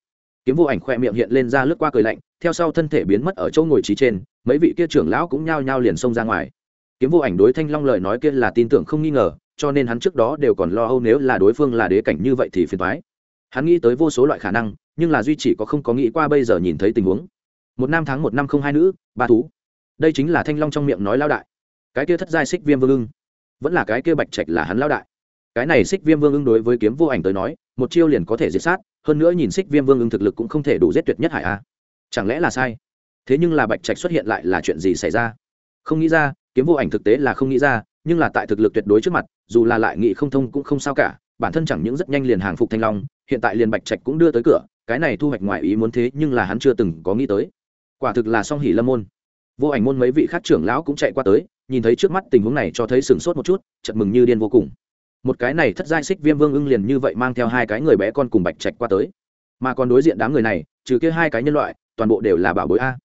kiếm vô ảnh khoe miệng hiện lên ra lướt qua cười lạnh, theo sau thân thể biến mất ở chỗ ngồi trí trên, mấy vị kia trưởng lão cũng nhao nhao liền xông ra ngoài. Kiếm vô ảnh đối thanh long lời nói kia là tin tưởng không nghi ngờ, cho nên hắn trước đó đều còn lo âu nếu là đối phương là đế cảnh như vậy thì phiền thoái hắn nghĩ tới vô số loại khả năng, nhưng là duy chỉ có không có nghĩ qua bây giờ nhìn thấy tình huống. Một năm tháng một năm không hai nữ, ba thú. Đây chính là thanh long trong miệng nói lao đại. Cái kia thất giai xích viêm vương ưng. Vẫn là cái kia bạch trạch là hắn lao đại. Cái này xích viêm vương ưng đối với kiếm vô ảnh tới nói, một chiêu liền có thể diệt sát hơn nữa nhìn xích viêm vương ưng thực lực cũng không thể đủ giết tuyệt nhất hải a. Chẳng lẽ là sai? Thế nhưng là bạch trạch xuất hiện lại là chuyện gì xảy ra? Không nghĩ ra, kiếm vô ảnh thực tế là không nghĩ ra, nhưng là tại thực lực tuyệt đối trước mặt, dù là lại nghị không thông cũng không sao cả, bản thân chẳng những rất nhanh liền hàng phục thanh long, hiện tại liền bạch trạch cũng đưa tới cửa, cái này thu hoạch ngoài ý muốn thế nhưng là hắn chưa từng có nghĩ tới. Quả thực là song hỉ lâm môn. Vô ảnh môn mấy vị khác trưởng lão cũng chạy qua tới, nhìn thấy trước mắt tình huống này cho thấy sừng sốt một chút chật mừng như điên vô cùng một cái này thất giai xích viêm vương ưng liền như vậy mang theo hai cái người bé con cùng bạch trạch qua tới. Mà còn đối diện đám người này, trừ kia hai cái nhân loại, toàn bộ đều là bảo bối a.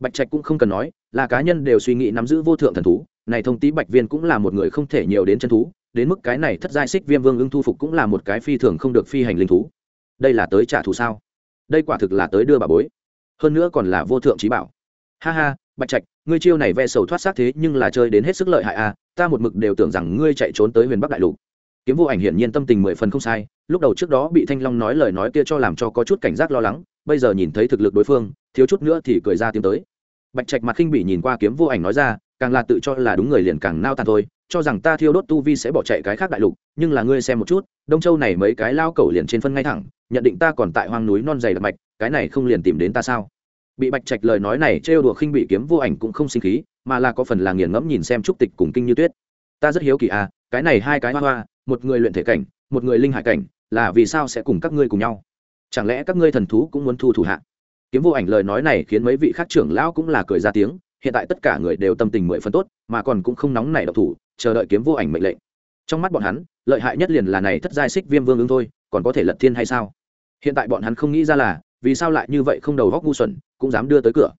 Bạch trạch cũng không cần nói, là cá nhân đều suy nghĩ nắm giữ vô thượng thần thú, này thông tí bạch viên cũng là một người không thể nhiều đến chân thú, đến mức cái này thất giai xích viêm vương ưng thu phục cũng là một cái phi thường không được phi hành linh thú. Đây là tới trả thù sao? Đây quả thực là tới đưa bà bối. Hơn nữa còn là vô thượng trí bảo. Ha ha, bạch trạch, ngươi chiêu này ve sầu thoát xác thế nhưng là chơi đến hết sức lợi hại a, ta một mực đều tưởng rằng ngươi chạy trốn tới huyền bắc đại lục kiếm vô ảnh hiển nhiên tâm tình mười phần không sai, lúc đầu trước đó bị thanh long nói lời nói kia cho làm cho có chút cảnh giác lo lắng, bây giờ nhìn thấy thực lực đối phương, thiếu chút nữa thì cười ra tiếng tới. Bạch trạch mặt khinh bị nhìn qua kiếm vô ảnh nói ra, càng là tự cho là đúng người liền càng nao tàn thôi, cho rằng ta thiêu đốt tu vi sẽ bỏ chạy cái khác đại lục, nhưng là ngươi xem một chút, đông châu này mấy cái lao cẩu liền trên phân ngay thẳng, nhận định ta còn tại hoang núi non dày đặc mạch, cái này không liền tìm đến ta sao? Bị bạch trạch lời nói này trêu đùa khinh bị kiếm vô ảnh cũng không sinh khí, mà là có phần là nghiền ngẫm nhìn xem trúc tịch cùng kinh như tuyết. Ta rất hiếu kỳ à cái này hai cái hoa hoa một người luyện thể cảnh, một người linh hải cảnh, là vì sao sẽ cùng các ngươi cùng nhau? Chẳng lẽ các ngươi thần thú cũng muốn thu thủ hạ? Kiếm vô ảnh lời nói này khiến mấy vị khác trưởng lão cũng là cười ra tiếng, hiện tại tất cả người đều tâm tình mười phân tốt, mà còn cũng không nóng nảy độc thủ, chờ đợi kiếm vô ảnh mệnh lệnh. Trong mắt bọn hắn, lợi hại nhất liền là này thất giai xích viêm vương ứng thôi, còn có thể lật thiên hay sao? Hiện tại bọn hắn không nghĩ ra là, vì sao lại như vậy không đầu góc ngu xuẩn, cũng dám đưa tới cửa.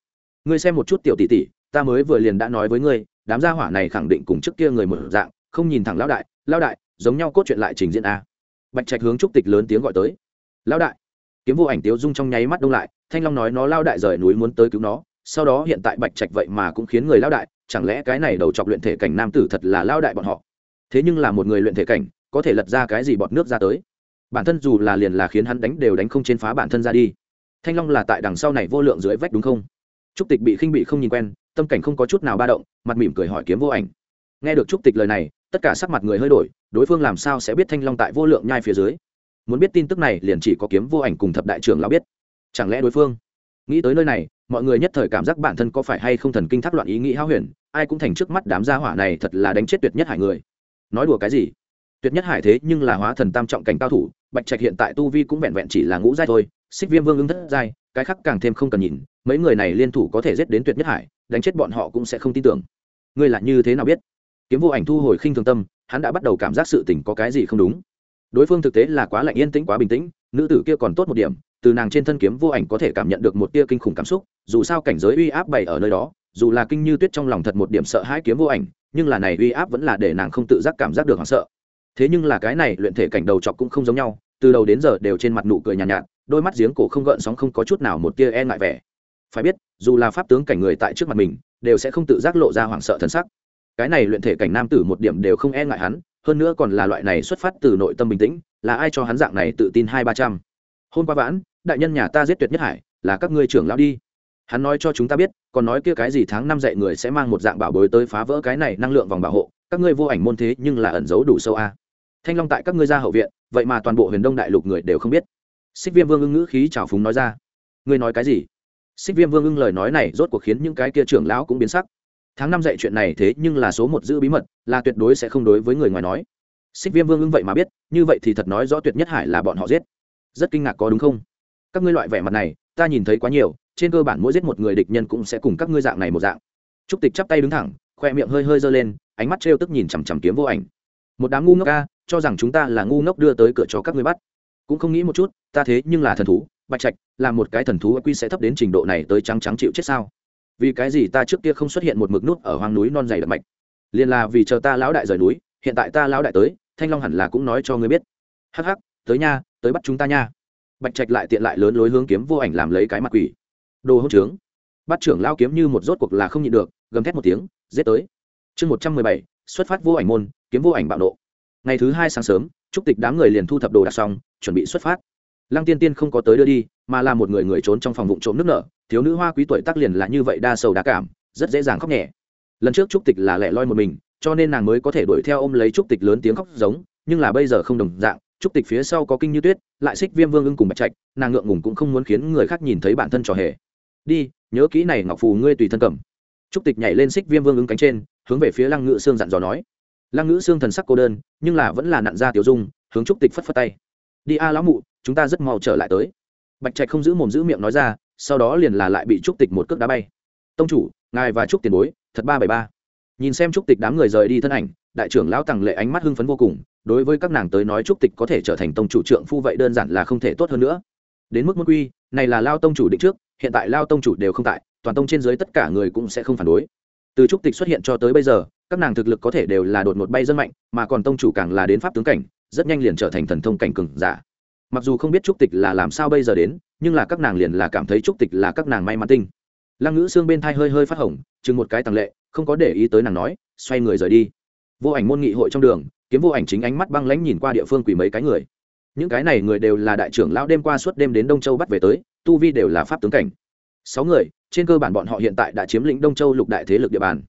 Ngươi xem một chút tiểu tỷ tỷ, ta mới vừa liền đã nói với ngươi, đám gia hỏa này khẳng định cùng trước kia người mở dạng, không nhìn thẳng lão đại lão đại giống nhau cốt truyện lại trình diễn a. Bạch trạch hướng trúc tịch lớn tiếng gọi tới. Lão đại. Kiếm vô ảnh tiếu dung trong nháy mắt đông lại, thanh long nói, nó lao đại rời núi muốn tới cứu nó, sau đó hiện tại bạch trạch vậy mà cũng khiến người lao đại, chẳng lẽ cái này đầu chọc luyện thể cảnh nam tử thật là lao đại bọn họ? Thế nhưng là một người luyện thể cảnh, có thể lật ra cái gì bọt nước ra tới? Bản thân dù là liền là khiến hắn đánh đều đánh không trên phá bản thân ra đi. Thanh long là tại đằng sau này vô lượng dưới vách đúng không? Trúc tịch bị khinh bị không nhìn quen, tâm cảnh không có chút nào ba động, mặt mỉm cười hỏi kiếm vô ảnh. Nghe được trúc tịch lời này tất cả sắc mặt người hơi đổi, đối phương làm sao sẽ biết thanh long tại vô lượng nhai phía dưới? Muốn biết tin tức này liền chỉ có kiếm vô ảnh cùng thập đại trưởng lão biết. Chẳng lẽ đối phương? Nghĩ tới nơi này, mọi người nhất thời cảm giác bản thân có phải hay không thần kinh thác loạn ý nghĩ hao huyền, ai cũng thành trước mắt đám gia hỏa này thật là đánh chết tuyệt nhất hải người. Nói đùa cái gì? Tuyệt nhất hải thế nhưng là hóa thần tam trọng cảnh cao thủ, bạch trạch hiện tại tu vi cũng vẹn vẹn chỉ là ngũ giai thôi, xích viêm vương ứng thất giai, cái khác càng thêm không cần nhìn, mấy người này liên thủ có thể giết đến tuyệt nhất hải, đánh chết bọn họ cũng sẽ không tin tưởng. Ngươi là như thế nào biết? Kiếm vô ảnh thu hồi khinh thường tâm hắn đã bắt đầu cảm giác sự tình có cái gì không đúng. Đối phương thực tế là quá lạnh yên tĩnh quá bình tĩnh nữ tử kia còn tốt một điểm từ nàng trên thân kiếm vô ảnh có thể cảm nhận được một tia kinh khủng cảm xúc dù sao cảnh giới uy áp bày ở nơi đó dù là kinh như tuyết trong lòng thật một điểm sợ hãi kiếm vô ảnh nhưng là này uy áp vẫn là để nàng không tự giác cảm giác được hoảng sợ. Thế nhưng là cái này luyện thể cảnh đầu chọc cũng không giống nhau từ đầu đến giờ đều trên mặt nụ cười nhàn nhạt, nhạt đôi mắt giếng cổ không gợn sóng không có chút nào một tia e ngại vẻ. Phải biết dù là pháp tướng cảnh người tại trước mặt mình đều sẽ không tự giác lộ ra hoảng sợ thân sắc cái này luyện thể cảnh nam tử một điểm đều không e ngại hắn, hơn nữa còn là loại này xuất phát từ nội tâm bình tĩnh, là ai cho hắn dạng này tự tin hai ba trăm? Hôm qua vãn, đại nhân nhà ta giết tuyệt nhất hải, là các ngươi trưởng lão đi. Hắn nói cho chúng ta biết, còn nói kia cái gì tháng năm dạy người sẽ mang một dạng bảo bối tới phá vỡ cái này năng lượng vòng bảo hộ, các ngươi vô ảnh môn thế nhưng là ẩn giấu đủ sâu a. Thanh long tại các ngươi ra hậu viện, vậy mà toàn bộ huyền đông đại lục người đều không biết. Xích viêm vương ưng ngữ khí trào phúng nói ra. Ngươi nói cái gì? Xích viêm vương ưng lời nói này rốt cuộc khiến những cái kia trưởng lão cũng biến sắc tháng năm dạy chuyện này thế nhưng là số một giữ bí mật, là tuyệt đối sẽ không đối với người ngoài nói. Xích viêm vương ưng vậy mà biết, như vậy thì thật nói rõ tuyệt nhất hải là bọn họ giết. Rất kinh ngạc có đúng không? Các ngươi loại vẻ mặt này, ta nhìn thấy quá nhiều, trên cơ bản mỗi giết một người địch nhân cũng sẽ cùng các ngươi dạng này một dạng. Trúc tịch chắp tay đứng thẳng, khoe miệng hơi hơi giơ lên, ánh mắt trêu tức nhìn chằm chằm kiếm vô ảnh. Một đám ngu ngốc ca cho rằng chúng ta là ngu ngốc đưa tới cửa cho các ngươi bắt. Cũng không nghĩ một chút, ta thế nhưng là thần thú, bạch trạch, là một cái thần thú quy sẽ thấp đến trình độ này tới trắng trắng chịu chết sao? Vì cái gì ta trước kia không xuất hiện một mực nút ở hoang núi non dày đậm mạch? Liền là vì chờ ta lão đại rời núi, hiện tại ta lão đại tới, thanh long hẳn là cũng nói cho ngươi biết. Hắc hắc, tới nha, tới bắt chúng ta nha. Bạch trạch lại tiện lại lớn lối hướng kiếm vô ảnh làm lấy cái mặt quỷ. Đồ hỗn trướng. Bắt trưởng lao kiếm như một rốt cuộc là không nhịn được, gầm thét một tiếng, giết tới. Chương một trăm mười bảy, xuất phát vô ảnh môn, kiếm vô ảnh bạo nộ. Ngày thứ hai sáng sớm, trúc tịch đám người liền thu thập đồ đạc xong, chuẩn bị xuất phát lăng tiên tiên không có tới đưa đi, mà là một người người trốn trong phòng vụ trộm nước nở, thiếu nữ hoa quý tuổi tác liền là như vậy đa sầu đa cảm, rất dễ dàng khóc nhẹ. Lần trước trúc tịch là lẻ loi một mình, cho nên nàng mới có thể đuổi theo ôm lấy trúc tịch lớn tiếng khóc giống, nhưng là bây giờ không đồng dạng, trúc tịch phía sau có kinh như tuyết, lại xích viêm vương ưng cùng bạch trạch, nàng ngượng ngùng cũng không muốn khiến người khác nhìn thấy bản thân trò hề. Đi, nhớ kỹ này ngọc phù ngươi tùy thân cầm. Trúc tịch nhảy lên xích viêm vương ưng cánh trên, hướng về phía lăng ngự Sương dặn dò nói. Lăng ngự sương thần sắc cô đơn, nhưng là vẫn là nặn ra tiểu dung, hướng trúc tịch phất phất tay. Đi a lão mụ chúng ta rất mau trở lại tới. Bạch trạch không giữ mồm giữ miệng nói ra, sau đó liền là lại bị trúc tịch một cước đá bay. Tông chủ, ngài và trúc tiền bối, thật ba bảy ba. Nhìn xem trúc tịch đám người rời đi thân ảnh, đại trưởng lão tằng lệ ánh mắt hưng phấn vô cùng, đối với các nàng tới nói trúc tịch có thể trở thành tông chủ trượng phu vậy đơn giản là không thể tốt hơn nữa. Đến mức mức quy, này là lao tông chủ định trước, hiện tại lao tông chủ đều không tại, toàn tông trên dưới tất cả người cũng sẽ không phản đối. Từ trúc tịch xuất hiện cho tới bây giờ, các nàng thực lực có thể đều là đột một bay dân mạnh, mà còn tông chủ càng là đến pháp tướng cảnh, rất nhanh liền trở thành thần thông cảnh cường giả mặc dù không biết trúc tịch là làm sao bây giờ đến, nhưng là các nàng liền là cảm thấy trúc tịch là các nàng may mắn tinh. Lăng ngữ xương bên thai hơi hơi phát hồng, chừng một cái tàng lệ, không có để ý tới nàng nói, xoay người rời đi. Vô ảnh môn nghị hội trong đường, kiếm vô ảnh chính ánh mắt băng lãnh nhìn qua địa phương quỷ mấy cái người. Những cái này người đều là đại trưởng lão đêm qua suốt đêm đến đông châu bắt về tới, tu vi đều là pháp tướng cảnh. Sáu người, trên cơ bản bọn họ hiện tại đã chiếm lĩnh đông châu lục đại thế lực địa bàn.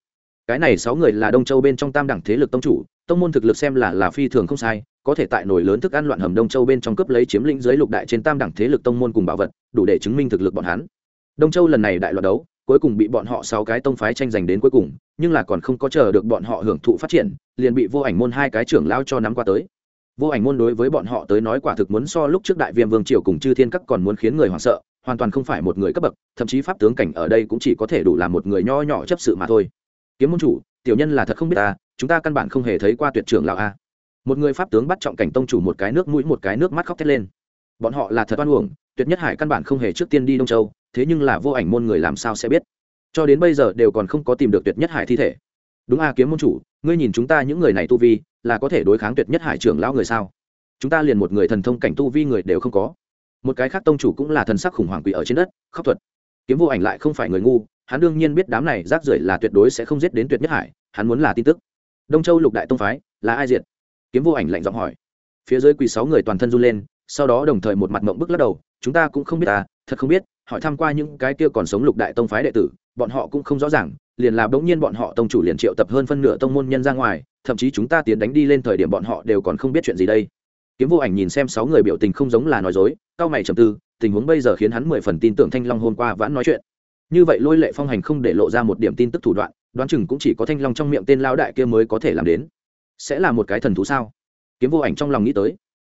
Cái này sáu người là đông châu bên trong tam đẳng thế lực tông chủ tông môn thực lực xem là là phi thường không sai, có thể tại nổi lớn thức ăn loạn hầm đông châu bên trong cướp lấy chiếm lĩnh dưới lục đại trên tam đẳng thế lực tông môn cùng bảo vật, đủ để chứng minh thực lực bọn hắn. Đông châu lần này đại loạt đấu, cuối cùng bị bọn họ sáu cái tông phái tranh giành đến cuối cùng, nhưng là còn không có chờ được bọn họ hưởng thụ phát triển, liền bị vô ảnh môn hai cái trưởng lao cho nắm qua tới. Vô ảnh môn đối với bọn họ tới nói quả thực muốn so lúc trước đại viêm vương triều cùng chư thiên các còn muốn khiến người hoảng sợ, hoàn toàn không phải một người cấp bậc, thậm chí pháp tướng cảnh ở đây cũng chỉ có thể đủ làm một người nho nhỏ chấp sự mà thôi. Kiếm môn chủ, tiểu nhân là thật không biết ta chúng ta căn bản không hề thấy qua tuyệt trưởng lão a. Một người pháp tướng bắt trọng cảnh tông chủ một cái nước mũi, một cái nước mắt khóc thét lên. Bọn họ là thật oan uổng, tuyệt nhất hải căn bản không hề trước tiên đi đông châu, thế nhưng là vô ảnh môn người làm sao sẽ biết? Cho đến bây giờ đều còn không có tìm được tuyệt nhất hải thi thể. Đúng a kiếm môn chủ, ngươi nhìn chúng ta những người này tu vi, là có thể đối kháng tuyệt nhất hải trưởng lão người sao? Chúng ta liền một người thần thông cảnh tu vi người đều không có. Một cái khác tông chủ cũng là thần sắc khủng hoảng quỷ ở trên đất, khóc thuật. Kiếm vô ảnh lại không phải người ngu, hắn đương nhiên biết đám này rác rưởi là tuyệt đối sẽ không giết đến tuyệt nhất hải, hắn muốn là tin tức đông châu lục đại tông phái, là ai diệt? Kiếm vô ảnh lạnh giọng hỏi. Phía dưới quỳ sáu người toàn thân run lên, sau đó đồng thời một mặt mộng bức lắc đầu, chúng ta cũng không biết ta thật không biết, hỏi tham q u a những cái kia còn sống lục đại tông phái đệ tử, bọn họ cũng không rõ ràng, liền là bỗng nhiên bọn họ tông chủ liền triệu tập hơn phân nửa tông môn nhân ra ngoài, thậm chí chúng ta tiến đánh đi lên thời điểm bọn họ đều còn không biết chuyện gì đây. Kiếm vô ảnh nhìn xem sáu người biểu tình không giống là nói dối cao mày trầm tư, tình huống bây giờ khiến hắn mười phần tin tưởng thanh long hôm qua vẫn nói chuyện. Như vậy lôi lệ phong hành không để lộ ra một điểm tin tức thủ đoạn đoán chừng cũng chỉ có thanh long trong miệng tên lao đại kia mới có thể làm đến. Sẽ là một cái thần thú sao? Kiếm vô ảnh trong lòng nghĩ tới.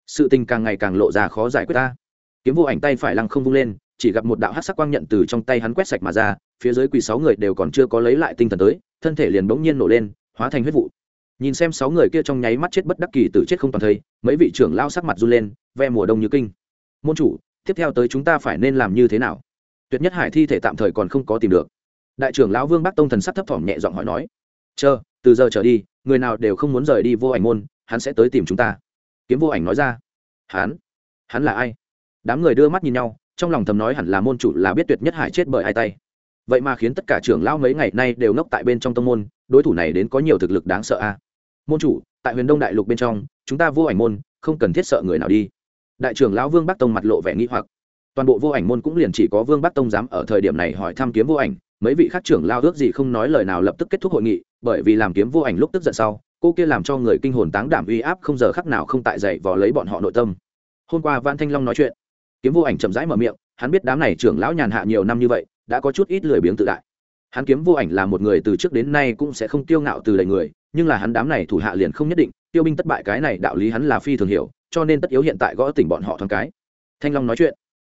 Sự tình càng ngày càng lộ ra khó giải quyết ta. Kiếm vô ảnh tay phải lăng không vung lên, chỉ gặp một đạo hát sắc quang nhận từ trong tay hắn quét sạch mà ra, phía dưới quỳ sáu người đều còn chưa có lấy lại tinh thần tới, thân thể liền bỗng nhiên nổ lên, hóa thành huyết vụ. Nhìn xem sáu người kia trong nháy mắt chết bất đắc kỳ tử chết không toàn thây, mấy vị trưởng lao sắc mặt run lên, ve mùa đông như kinh. Môn chủ, tiếp theo tới chúng ta phải nên làm như thế nào? Tuyệt nhất hải thi thể tạm thời còn không có tìm được đại trưởng lão vương bắc tông thần sắc thấp thỏm nhẹ giọng hỏi nói, chờ, từ giờ trở đi, người nào đều không muốn rời đi vô ảnh môn, hắn sẽ tới tìm chúng ta. Kiếm vô ảnh nói ra, hắn? Hắn là ai? Đám người đưa mắt nhìn nhau, trong lòng thầm nói hẳn là môn chủ là biết tuyệt nhất hải chết bởi ai tay. Vậy mà khiến tất cả trưởng lão mấy ngày nay đều ngốc tại bên trong tông môn, đối thủ này đến có nhiều thực lực đáng sợ a. Môn chủ, tại huyền đông đại lục bên trong, chúng ta vô ảnh môn, không cần thiết sợ người nào đi. Đại trưởng lão vương bắc tông mặt lộ vẻ nghĩ hoặc. Toàn bộ vô ảnh môn cũng liền chỉ có vương bắc tông dám ở thời điểm này hỏi thăm kiếm vô ảnh mấy vị khác trưởng lao ước gì không nói lời nào lập tức kết thúc hội nghị, bởi vì làm kiếm vô ảnh lúc tức giận sau, cô kia làm cho người kinh hồn táng đảm uy áp không giờ khắc nào không tại dậy vò lấy bọn họ nội tâm. Hôm qua văn thanh long nói chuyện, kiếm vô ảnh chậm rãi mở miệng, hắn biết đám này trưởng lão nhàn hạ nhiều năm như vậy, đã có chút ít lười biếng tự đại. Hắn kiếm vô ảnh là một người từ trước đến nay cũng sẽ không tiêu ngạo từ đầy người, nhưng là hắn đám này thủ hạ liền không nhất định, tiêu binh thất bại cái này đạo lý hắn là phi thường hiểu, cho nên tất yếu hiện tại gõ tỉnh bọn họ thoáng cái. Thanh long nói chuyện,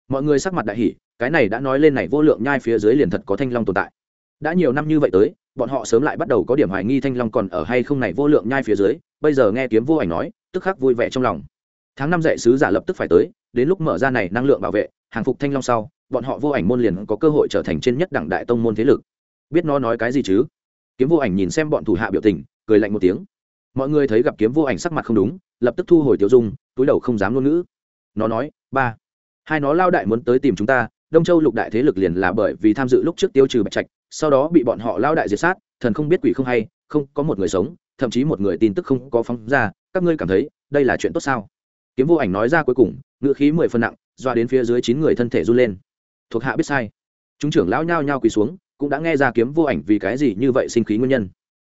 mọi người sắc mặt đại hỉ cái này đã nói lên này vô lượng nhai phía dưới liền thật có thanh long tồn tại. Đã nhiều năm như vậy tới, bọn họ sớm lại bắt đầu có điểm hoài nghi thanh long còn ở hay không này vô lượng nhai phía dưới, bây giờ nghe kiếm vô ảnh nói, tức khắc vui vẻ trong lòng. Tháng năm dạy sứ giả lập tức phải tới, đến lúc mở ra này năng lượng bảo vệ, hàng phục thanh long sau, bọn họ vô ảnh môn liền có cơ hội trở thành trên nhất đẳng đại tông môn thế lực. Biết nó nói cái gì chứ? Kiếm vô ảnh nhìn xem bọn thủ hạ biểu tình, cười lạnh một tiếng. Mọi người thấy gặp kiếm vô ảnh sắc mặt không đúng, lập tức thu hồi tiêu dung, túi đầu không dám ngôn ngữ. Nó nói, ba, hai nó lao đại muốn tới tìm chúng ta đông châu lục đại thế lực liền là bởi vì tham dự lúc trước tiêu trừ bạch trạch, sau đó bị bọn họ lao đại diệt sát, thần không biết quỷ không hay, không có một người sống, thậm chí một người tin tức không có phóng ra, các ngươi cảm thấy đây là chuyện tốt sao? Kiếm vô ảnh nói ra cuối cùng, ngữ khí mười phân nặng, doa đến phía dưới chín người thân thể run lên. Thuộc hạ biết sai. Chúng trưởng lão nhao nhao quỳ xuống, cũng đã nghe ra kiếm vô ảnh vì cái gì như vậy sinh khí nguyên nhân.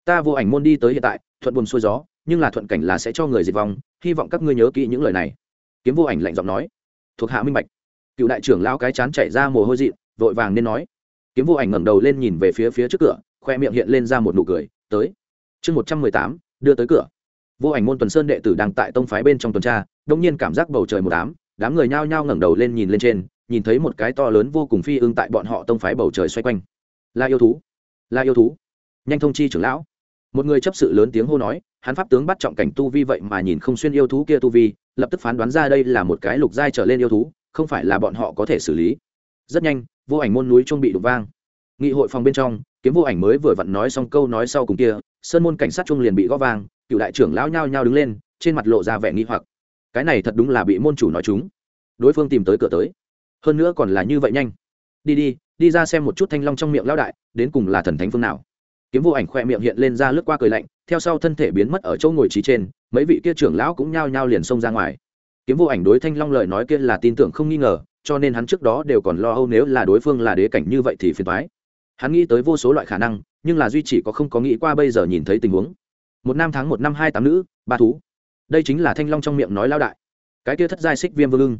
Ta vô ảnh môn đi tới hiện tại, thuận buồn xuôi gió, nhưng là thuận cảnh là sẽ cho người diệt vong, hy vọng các ngươi nhớ kỹ những lời này. Kiếm vô ảnh lạnh giọng nói. Thuộc hạ minh bạch cựu đại trưởng lão cái chán chảy ra mồ hôi dị, vội vàng nên nói. Kiếm vô ảnh ngẩng đầu lên nhìn về phía phía trước cửa, khoe miệng hiện lên ra một nụ cười, tới. Chương một trăm mười tám, đưa tới cửa. Vô ảnh môn tuần sơn đệ tử đang tại tông phái bên trong tuần tra, đông nhiên cảm giác bầu trời một đám đám người nhao nhao ngẩng đầu lên nhìn lên trên, nhìn thấy một cái to lớn vô cùng phi ưng tại bọn họ tông phái bầu trời xoay quanh. Là yêu thú là yêu thú. Nhanh thông chi trưởng lão. Một người chấp sự lớn tiếng hô nói, hắn pháp tướng bắt trọng cảnh tu vi vậy mà nhìn không xuyên yêu thú kia tu vi, lập tức phán đoán ra đây là một cái lục giai trở lên yêu thú không phải là bọn họ có thể xử lý. Rất nhanh, vô ảnh môn núi trung bị đục vang. Nghị hội phòng bên trong, kiếm vô ảnh mới vừa vặn nói xong câu nói sau cùng kia, sơn môn cảnh sát trung liền bị gõ vang, cựu đại trưởng lão nhao nhao đứng lên, trên mặt lộ ra vẻ nghi hoặc. Cái này thật đúng là bị môn chủ nói chúng. Đối phương tìm tới cửa tới. Hơn nữa còn là như vậy nhanh. Đi đi đi ra xem một chút thanh long trong miệng lão đại, đến cùng là thần thánh phương nào. Kiếm vô ảnh khoe miệng hiện lên ra lướt qua cười lạnh, theo sau thân thể biến mất ở chỗ ngồi trí trên, mấy vị kia trưởng lão cũng nhao nhao liền xông ra ngoài kiếm vô ảnh đối thanh long lời nói kia là tin tưởng không nghi ngờ, cho nên hắn trước đó đều còn lo âu nếu là đối phương là đế cảnh như vậy thì phiền thoái hắn nghĩ tới vô số loại khả năng, nhưng là duy chỉ có không có nghĩ qua bây giờ nhìn thấy tình huống. Một năm tháng một năm hai tám nữ, ba thú. Đây chính là thanh long trong miệng nói lao đại. Cái kia thất giai xích viêm vương ưng.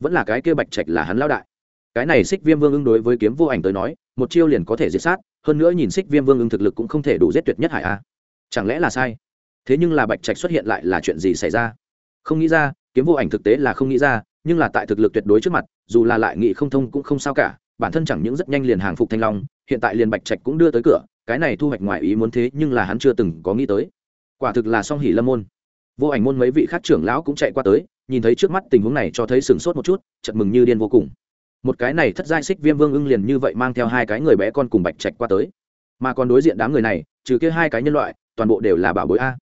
Vẫn là cái kia bạch trạch là hắn lao đại. Cái này xích viêm vương ưng đối với kiếm vô ảnh tới nói, một chiêu liền có thể diệt sát, hơn nữa nhìn xích viêm vương ưng thực lực cũng không thể đủ giết tuyệt nhất hải a à. chẳng lẽ là sai? Thế nhưng là bạch trạch xuất hiện lại là chuyện gì xảy ra? Không nghĩ ra kiếm vô ảnh thực tế là không nghĩ ra, nhưng là tại thực lực tuyệt đối trước mặt, dù là lại nghị không thông cũng không sao cả, bản thân chẳng những rất nhanh liền hàng phục thanh long, hiện tại liền bạch trạch cũng đưa tới cửa, cái này thu hoạch ngoài ý muốn thế nhưng là hắn chưa từng có nghĩ tới. Quả thực là song hỉ lâm môn. Vô ảnh môn mấy vị khác trưởng lão cũng chạy qua tới, nhìn thấy trước mắt tình huống này cho thấy sửng sốt một chút chật mừng như điên vô cùng. Một cái này thất giai xích viêm vương ưng liền như vậy mang theo hai cái người bé con cùng bạch trạch qua tới. Mà còn đối diện đám người này, trừ kia hai cái nhân loại, toàn bộ đều là bảo bối a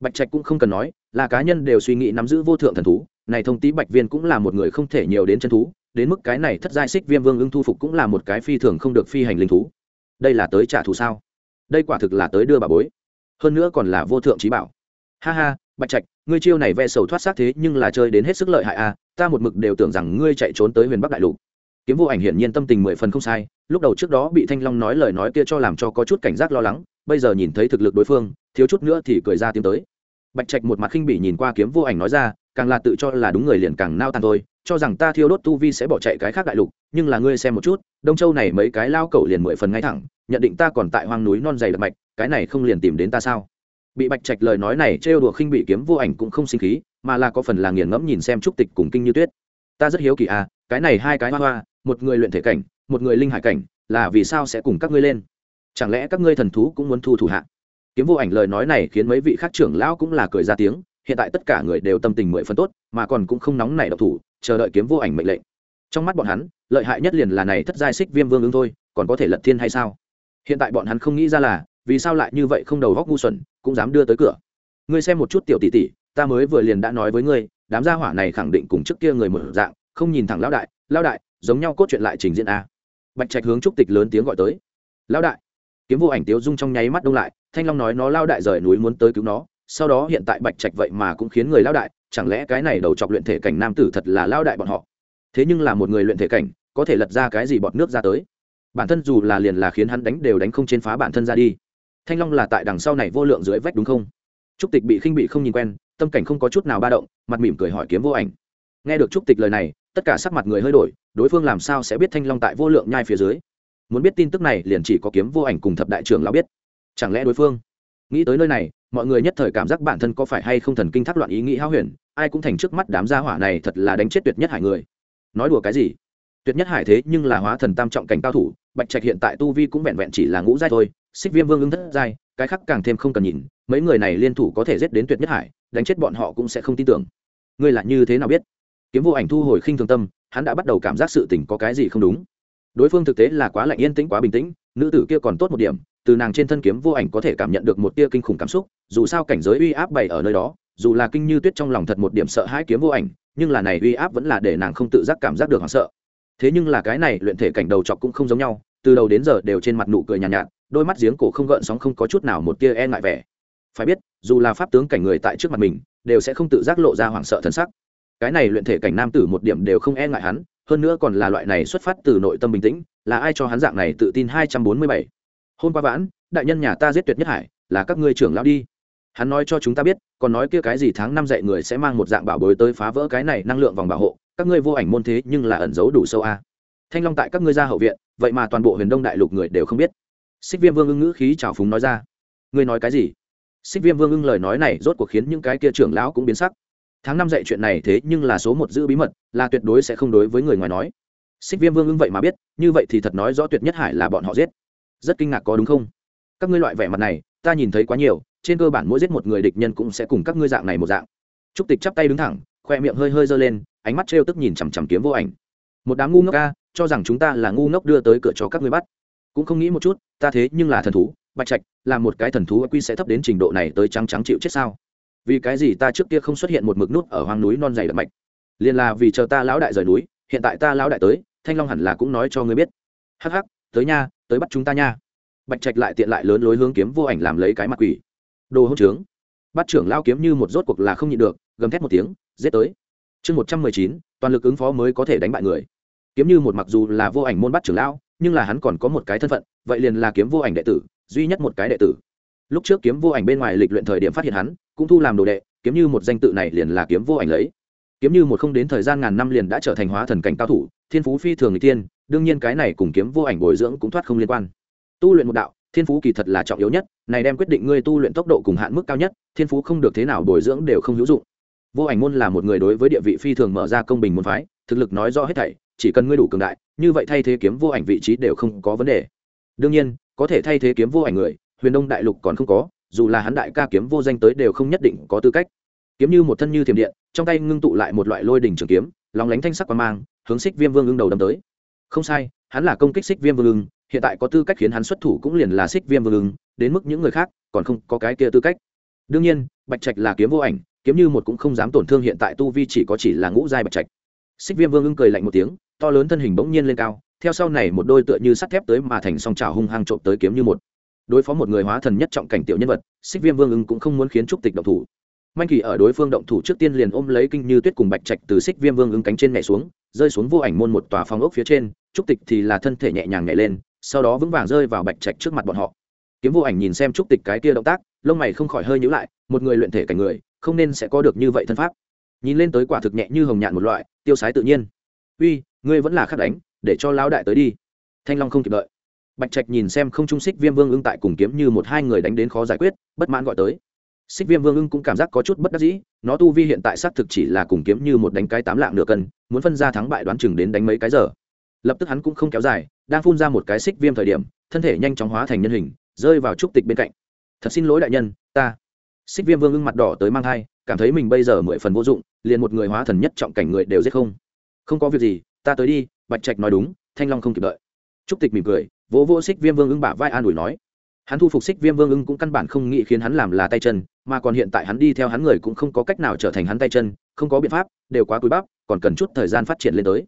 bạch trạch cũng không cần nói, là cá nhân đều suy nghĩ nắm giữ vô thượng thần thú, này thông tí bạch viên cũng là một người không thể nhiều đến chân thú, đến mức cái này thất giai xích viêm vương ưng thu phục cũng là một cái phi thường không được phi hành linh thú. Đây là tới trả thù sao? Đây quả thực là tới đưa bà bối. Hơn nữa còn là vô thượng trí bảo. Ha ha, bạch trạch, ngươi chiêu này ve sầu thoát xác thế nhưng là chơi đến hết sức lợi hại a ta một mực đều tưởng rằng ngươi chạy trốn tới huyền bắc đại lục. Kiếm vô ảnh hiển nhiên tâm tình mười phần không sai, lúc đầu trước đó bị thanh long nói lời nói kia cho làm cho có chút cảnh giác lo lắng, bây giờ nhìn thấy thực lực đối phương, thiếu chút nữa thì cười ra tiếng tới bạch trạch một mặt khinh bỉ nhìn qua kiếm vô ảnh nói ra, càng là tự cho là đúng người liền càng nao tàn thôi, cho rằng ta thiêu đốt tu vi sẽ bỏ chạy cái khác đại lục, nhưng là ngươi xem một chút, đông châu này mấy cái lao cẩu liền mười phần ngay thẳng, nhận định ta còn tại hoang núi non dày đặc mạch, cái này không liền tìm đến ta sao? Bị bạch trạch lời nói này trêu đùa khinh bị kiếm vô ảnh cũng không sinh khí, mà là có phần là nghiền ngẫm nhìn xem trúc tịch cùng kinh như tuyết. Ta rất hiếu kỳ à cái này hai cái hoa hoa, một người luyện thể cảnh, một người linh hải cảnh, là vì sao sẽ cùng các ngươi lên? Chẳng lẽ các ngươi thần thú cũng muốn thu thủ hạ? Kiếm vô ảnh lời nói này khiến mấy vị khác trưởng lão cũng là cười ra tiếng, hiện tại tất cả người đều tâm tình mười phân tốt, mà còn cũng không nóng nảy độc thủ, chờ đợi kiếm vô ảnh mệnh lệnh. Trong mắt bọn hắn, lợi hại nhất liền là này thất giai xích viêm vương ứng thôi, còn có thể lật thiên hay sao? Hiện tại bọn hắn không nghĩ ra là, vì sao lại như vậy không đầu góc ngu xuẩn, cũng dám đưa tới cửa. Ngươi xem một chút tiểu tỷ tỷ, ta mới vừa liền đã nói với ngươi, đám gia hỏa này khẳng định cùng trước kia người một dạng, không nhìn thẳng lão đại lão đại, giống nhau cốt truyện lại trình diễn a bạch trạch hướng trúc tịch lớn tiếng gọi tới. Lão đại kiếm vô ảnh tiếu dung trong nháy mắt đông lại, thanh long nói nó lao đại rời núi muốn tới cứu nó, sau đó hiện tại bạch trạch vậy mà cũng khiến người lao đại, chẳng lẽ cái này đầu chọc luyện thể cảnh nam tử thật là lao đại bọn họ? Thế nhưng là một người luyện thể cảnh, có thể lật ra cái gì bọt nước ra tới? Bản thân dù là liền là khiến hắn đánh đều đánh không trên phá bản thân ra đi. Thanh long là tại đằng sau này vô lượng dưới vách đúng không? Trúc tịch bị khinh bị không nhìn quen, tâm cảnh không có chút nào ba động, mặt mỉm cười hỏi kiếm vô ảnh. Nghe được trúc tịch lời này, tất cả sắc mặt người hơi đổi, đối phương làm sao sẽ biết thanh long tại vô lượng nhai phía dưới? Muốn biết tin tức này liền chỉ có kiếm vô ảnh cùng thập đại trưởng lão biết. Chẳng lẽ đối phương? Nghĩ tới nơi này, mọi người nhất thời cảm giác bản thân có phải hay không thần kinh thác loạn ý nghĩ hao huyền, ai cũng thành trước mắt đám gia hỏa này thật là đánh chết tuyệt nhất hải người. Nói đùa cái gì? Tuyệt nhất hải thế nhưng là hóa thần tam trọng cảnh cao thủ, bạch trạch hiện tại tu vi cũng vẹn vẹn chỉ là ngũ giai thôi, xích viêm vương ứng thất giai, cái khác càng thêm không cần nhìn, mấy người này liên thủ có thể giết đến tuyệt nhất hải, đánh chết bọn họ cũng sẽ không tin tưởng. Ngươi là như thế nào biết? Kiếm vô ảnh thu hồi khinh thường tâm, hắn đã bắt đầu cảm giác sự tình có cái gì không đúng đối phương thực tế là quá lạnh yên tĩnh quá bình tĩnh nữ tử kia còn tốt một điểm từ nàng trên thân kiếm vô ảnh có thể cảm nhận được một tia kinh khủng cảm xúc dù sao cảnh giới uy áp bày ở nơi đó dù là kinh như tuyết trong lòng thật một điểm sợ hãi kiếm vô ảnh nhưng là này uy áp vẫn là để nàng không tự giác cảm giác được hoảng sợ. Thế nhưng là cái này luyện thể cảnh đầu trọc cũng không giống nhau từ đầu đến giờ đều trên mặt nụ cười nhàn nhạt, nhạt đôi mắt giếng cổ không gợn sóng không có chút nào một tia e ngại vẻ. Phải biết dù là pháp tướng cảnh người tại trước mặt mình đều sẽ không tự giác lộ ra hoảng sợ thân sắc. Cái này luyện thể cảnh nam tử một điểm đều không e ngại hắn hơn nữa còn là loại này xuất phát từ nội tâm bình tĩnh, là ai cho hắn dạng này tự tin hai trăm bốn mươi bảy? Hôm qua vãn, đại nhân nhà ta giết tuyệt nhất hải, là các ngươi trưởng lão đi. Hắn nói cho chúng ta biết, còn nói kia cái gì tháng năm dạy người sẽ mang một dạng bảo bối tới phá vỡ cái này năng lượng vòng bảo hộ, các ngươi vô ảnh môn thế nhưng là ẩn giấu đủ sâu a. Thanh long tại các ngươi ra hậu viện, vậy mà toàn bộ huyền đông đại lục người đều không biết. Xích viêm vương ưng ngữ khí trào phúng nói ra. Ngươi nói cái gì? Xích viêm vương ưng lời nói này rốt cuộc khiến những cái kia trưởng lão cũng biến sắc tháng năm dạy chuyện này thế nhưng là số một giữ bí mật, là tuyệt đối sẽ không đối với người ngoài nói. Xích viêm vương ưng vậy mà biết, như vậy thì thật nói rõ tuyệt nhất hải là bọn họ giết. Rất kinh ngạc có đúng không? Các ngươi loại vẻ mặt này, ta nhìn thấy quá nhiều, trên cơ bản mỗi giết một người địch nhân cũng sẽ cùng các ngươi dạng này một dạng. Trúc tịch chắp tay đứng thẳng, khoe miệng hơi hơi giơ lên, ánh mắt trêu tức nhìn chằm chằm kiếm vô ảnh. Một đám ngu ngốc ca, cho rằng chúng ta là ngu ngốc đưa tới cửa cho các ngươi bắt. Cũng không nghĩ một chút, ta thế nhưng là thần thú, bạch trạch, là một cái thần thú quy sẽ thấp đến trình độ này tới trắng trắng chịu chết sao? Vì cái gì ta trước kia không xuất hiện một mực nút ở hoang núi non dày đậm mạch? Liền là vì chờ ta lão đại rời núi, hiện tại ta lão đại tới, thanh long hẳn là cũng nói cho ngươi biết. Hắc hắc, tới nha, tới bắt chúng ta nha. Bạch trạch lại tiện lại lớn lối hướng kiếm vô ảnh làm lấy cái mặt quỷ. Đồ hỗn trướng. Bắt trưởng lao kiếm như một rốt cuộc là không nhịn được, gầm thét một tiếng, giết tới. Chương một trăm mười chín, toàn lực ứng phó mới có thể đánh bại người. Kiếm như một mặc dù là vô ảnh môn bắt trưởng lão, nhưng là hắn còn có một cái thân phận, vậy liền là kiếm vô ảnh đệ tử, duy nhất một cái đệ tử lúc trước kiếm vô ảnh bên ngoài lịch luyện thời điểm phát hiện hắn, cũng thu làm đồ đệ, kiếm như một danh tự này liền là kiếm vô ảnh lấy. Kiếm như một không đến thời gian ngàn năm liền đã trở thành hóa thần cảnh cao thủ, thiên phú phi thường người tiên đương nhiên cái này cùng kiếm vô ảnh bồi dưỡng cũng thoát không liên quan. Tu luyện một đạo, thiên phú kỳ thật là trọng yếu nhất, này đem quyết định ngươi tu luyện tốc độ cùng hạn mức cao nhất, thiên phú không được thế nào bồi dưỡng đều không hữu dụng. Vô ảnh môn là một người đối với địa vị phi thường mở ra công bình môn phái, thực lực nói rõ hết thảy, chỉ cần ngươi đủ cường đại, như vậy thay thế kiếm vô ảnh vị trí đều không có vấn đề. Đương nhiên, có thể thay thế kiếm vô ảnh người huyền đông đại lục còn không có, dù là hắn đại ca kiếm vô danh tới đều không nhất định có tư cách. Kiếm như một thân như thiềm điện, trong tay ngưng tụ lại một loại lôi đỉnh trường kiếm lóng lánh thanh sắc qua mang, hướng xích viêm vương ưng đầu đâm tới. Không sai, hắn là công kích xích viêm vương ưng, hiện tại có tư cách khiến hắn xuất thủ cũng liền là xích viêm vương ưng, đến mức những người khác còn không có cái kia tư cách. Đương nhiên, bạch trạch là kiếm vô ảnh, kiếm như một cũng không dám tổn thương hiện tại tu vi chỉ có chỉ là ngũ giai bạch trạch. Xích viêm vương ưng cười lạnh một tiếng, to lớn thân hình bỗng nhiên lên cao, theo sau này một đôi tựa như sắt thép tới mà thành song trào hung hăng trộm tới kiếm như một đối phó một người hóa thần nhất trọng cảnh tiểu nhân vật, xích viêm vương ưng cũng không muốn khiến trúc tịch động thủ. Manh kỳ ở đối phương động thủ trước tiên liền ôm lấy kinh như tuyết cùng bạch trạch từ xích viêm vương ưng cánh trên nhảy xuống, rơi xuống vô ảnh môn một tòa phòng ốc phía trên, trúc tịch thì là thân thể nhẹ nhàng nhảy lên, sau đó vững vàng rơi vào bạch trạch trước mặt bọn họ. Kiếm vô ảnh nhìn xem trúc tịch cái kia động tác, lông mày không khỏi hơi nhữ lại, một người luyện thể cảnh người, không nên sẽ có được như vậy thân pháp. Nhìn lên tới quả thực nhẹ như hồng nhạn một loại, tiêu sái tự nhiên. Uy, ngươi vẫn là khắc đánh, để cho lão đại tới đi. Thanh long không kịp đợi bạch trạch nhìn xem không trung xích viêm vương ưng tại cùng kiếm như một hai người đánh đến khó giải quyết, bất mãn gọi tới. Xích viêm vương ưng cũng cảm giác có chút bất đắc dĩ, nó tu vi hiện tại xác thực chỉ là cùng kiếm như một đánh cái tám lạng nửa cân, muốn phân ra thắng bại đoán chừng đến đánh mấy cái giờ. Lập tức hắn cũng không kéo dài, đang phun ra một cái xích viêm thời điểm, thân thể nhanh chóng hóa thành nhân hình, rơi vào trúc tịch bên cạnh. Thật xin lỗi đại nhân, ta. Xích viêm vương ưng mặt đỏ tới mang thai, cảm thấy mình bây giờ mười phần vô dụng, liền một người hóa thần nhất trọng cảnh người đều giết không. Không có việc gì, ta tới đi, bạch trạch nói đúng, thanh long không kịp đợi. Trúc tịch mỉm cười vỗ vỗ xích viêm vương ưng bả vai an ủi nói. Hắn thu phục xích viêm vương ưng cũng căn bản không nghĩ khiến hắn làm là tay chân, mà còn hiện tại hắn đi theo hắn người cũng không có cách nào trở thành hắn tay chân, không có biện pháp, đều quá cúi bắp, còn cần chút thời gian phát triển lên tới.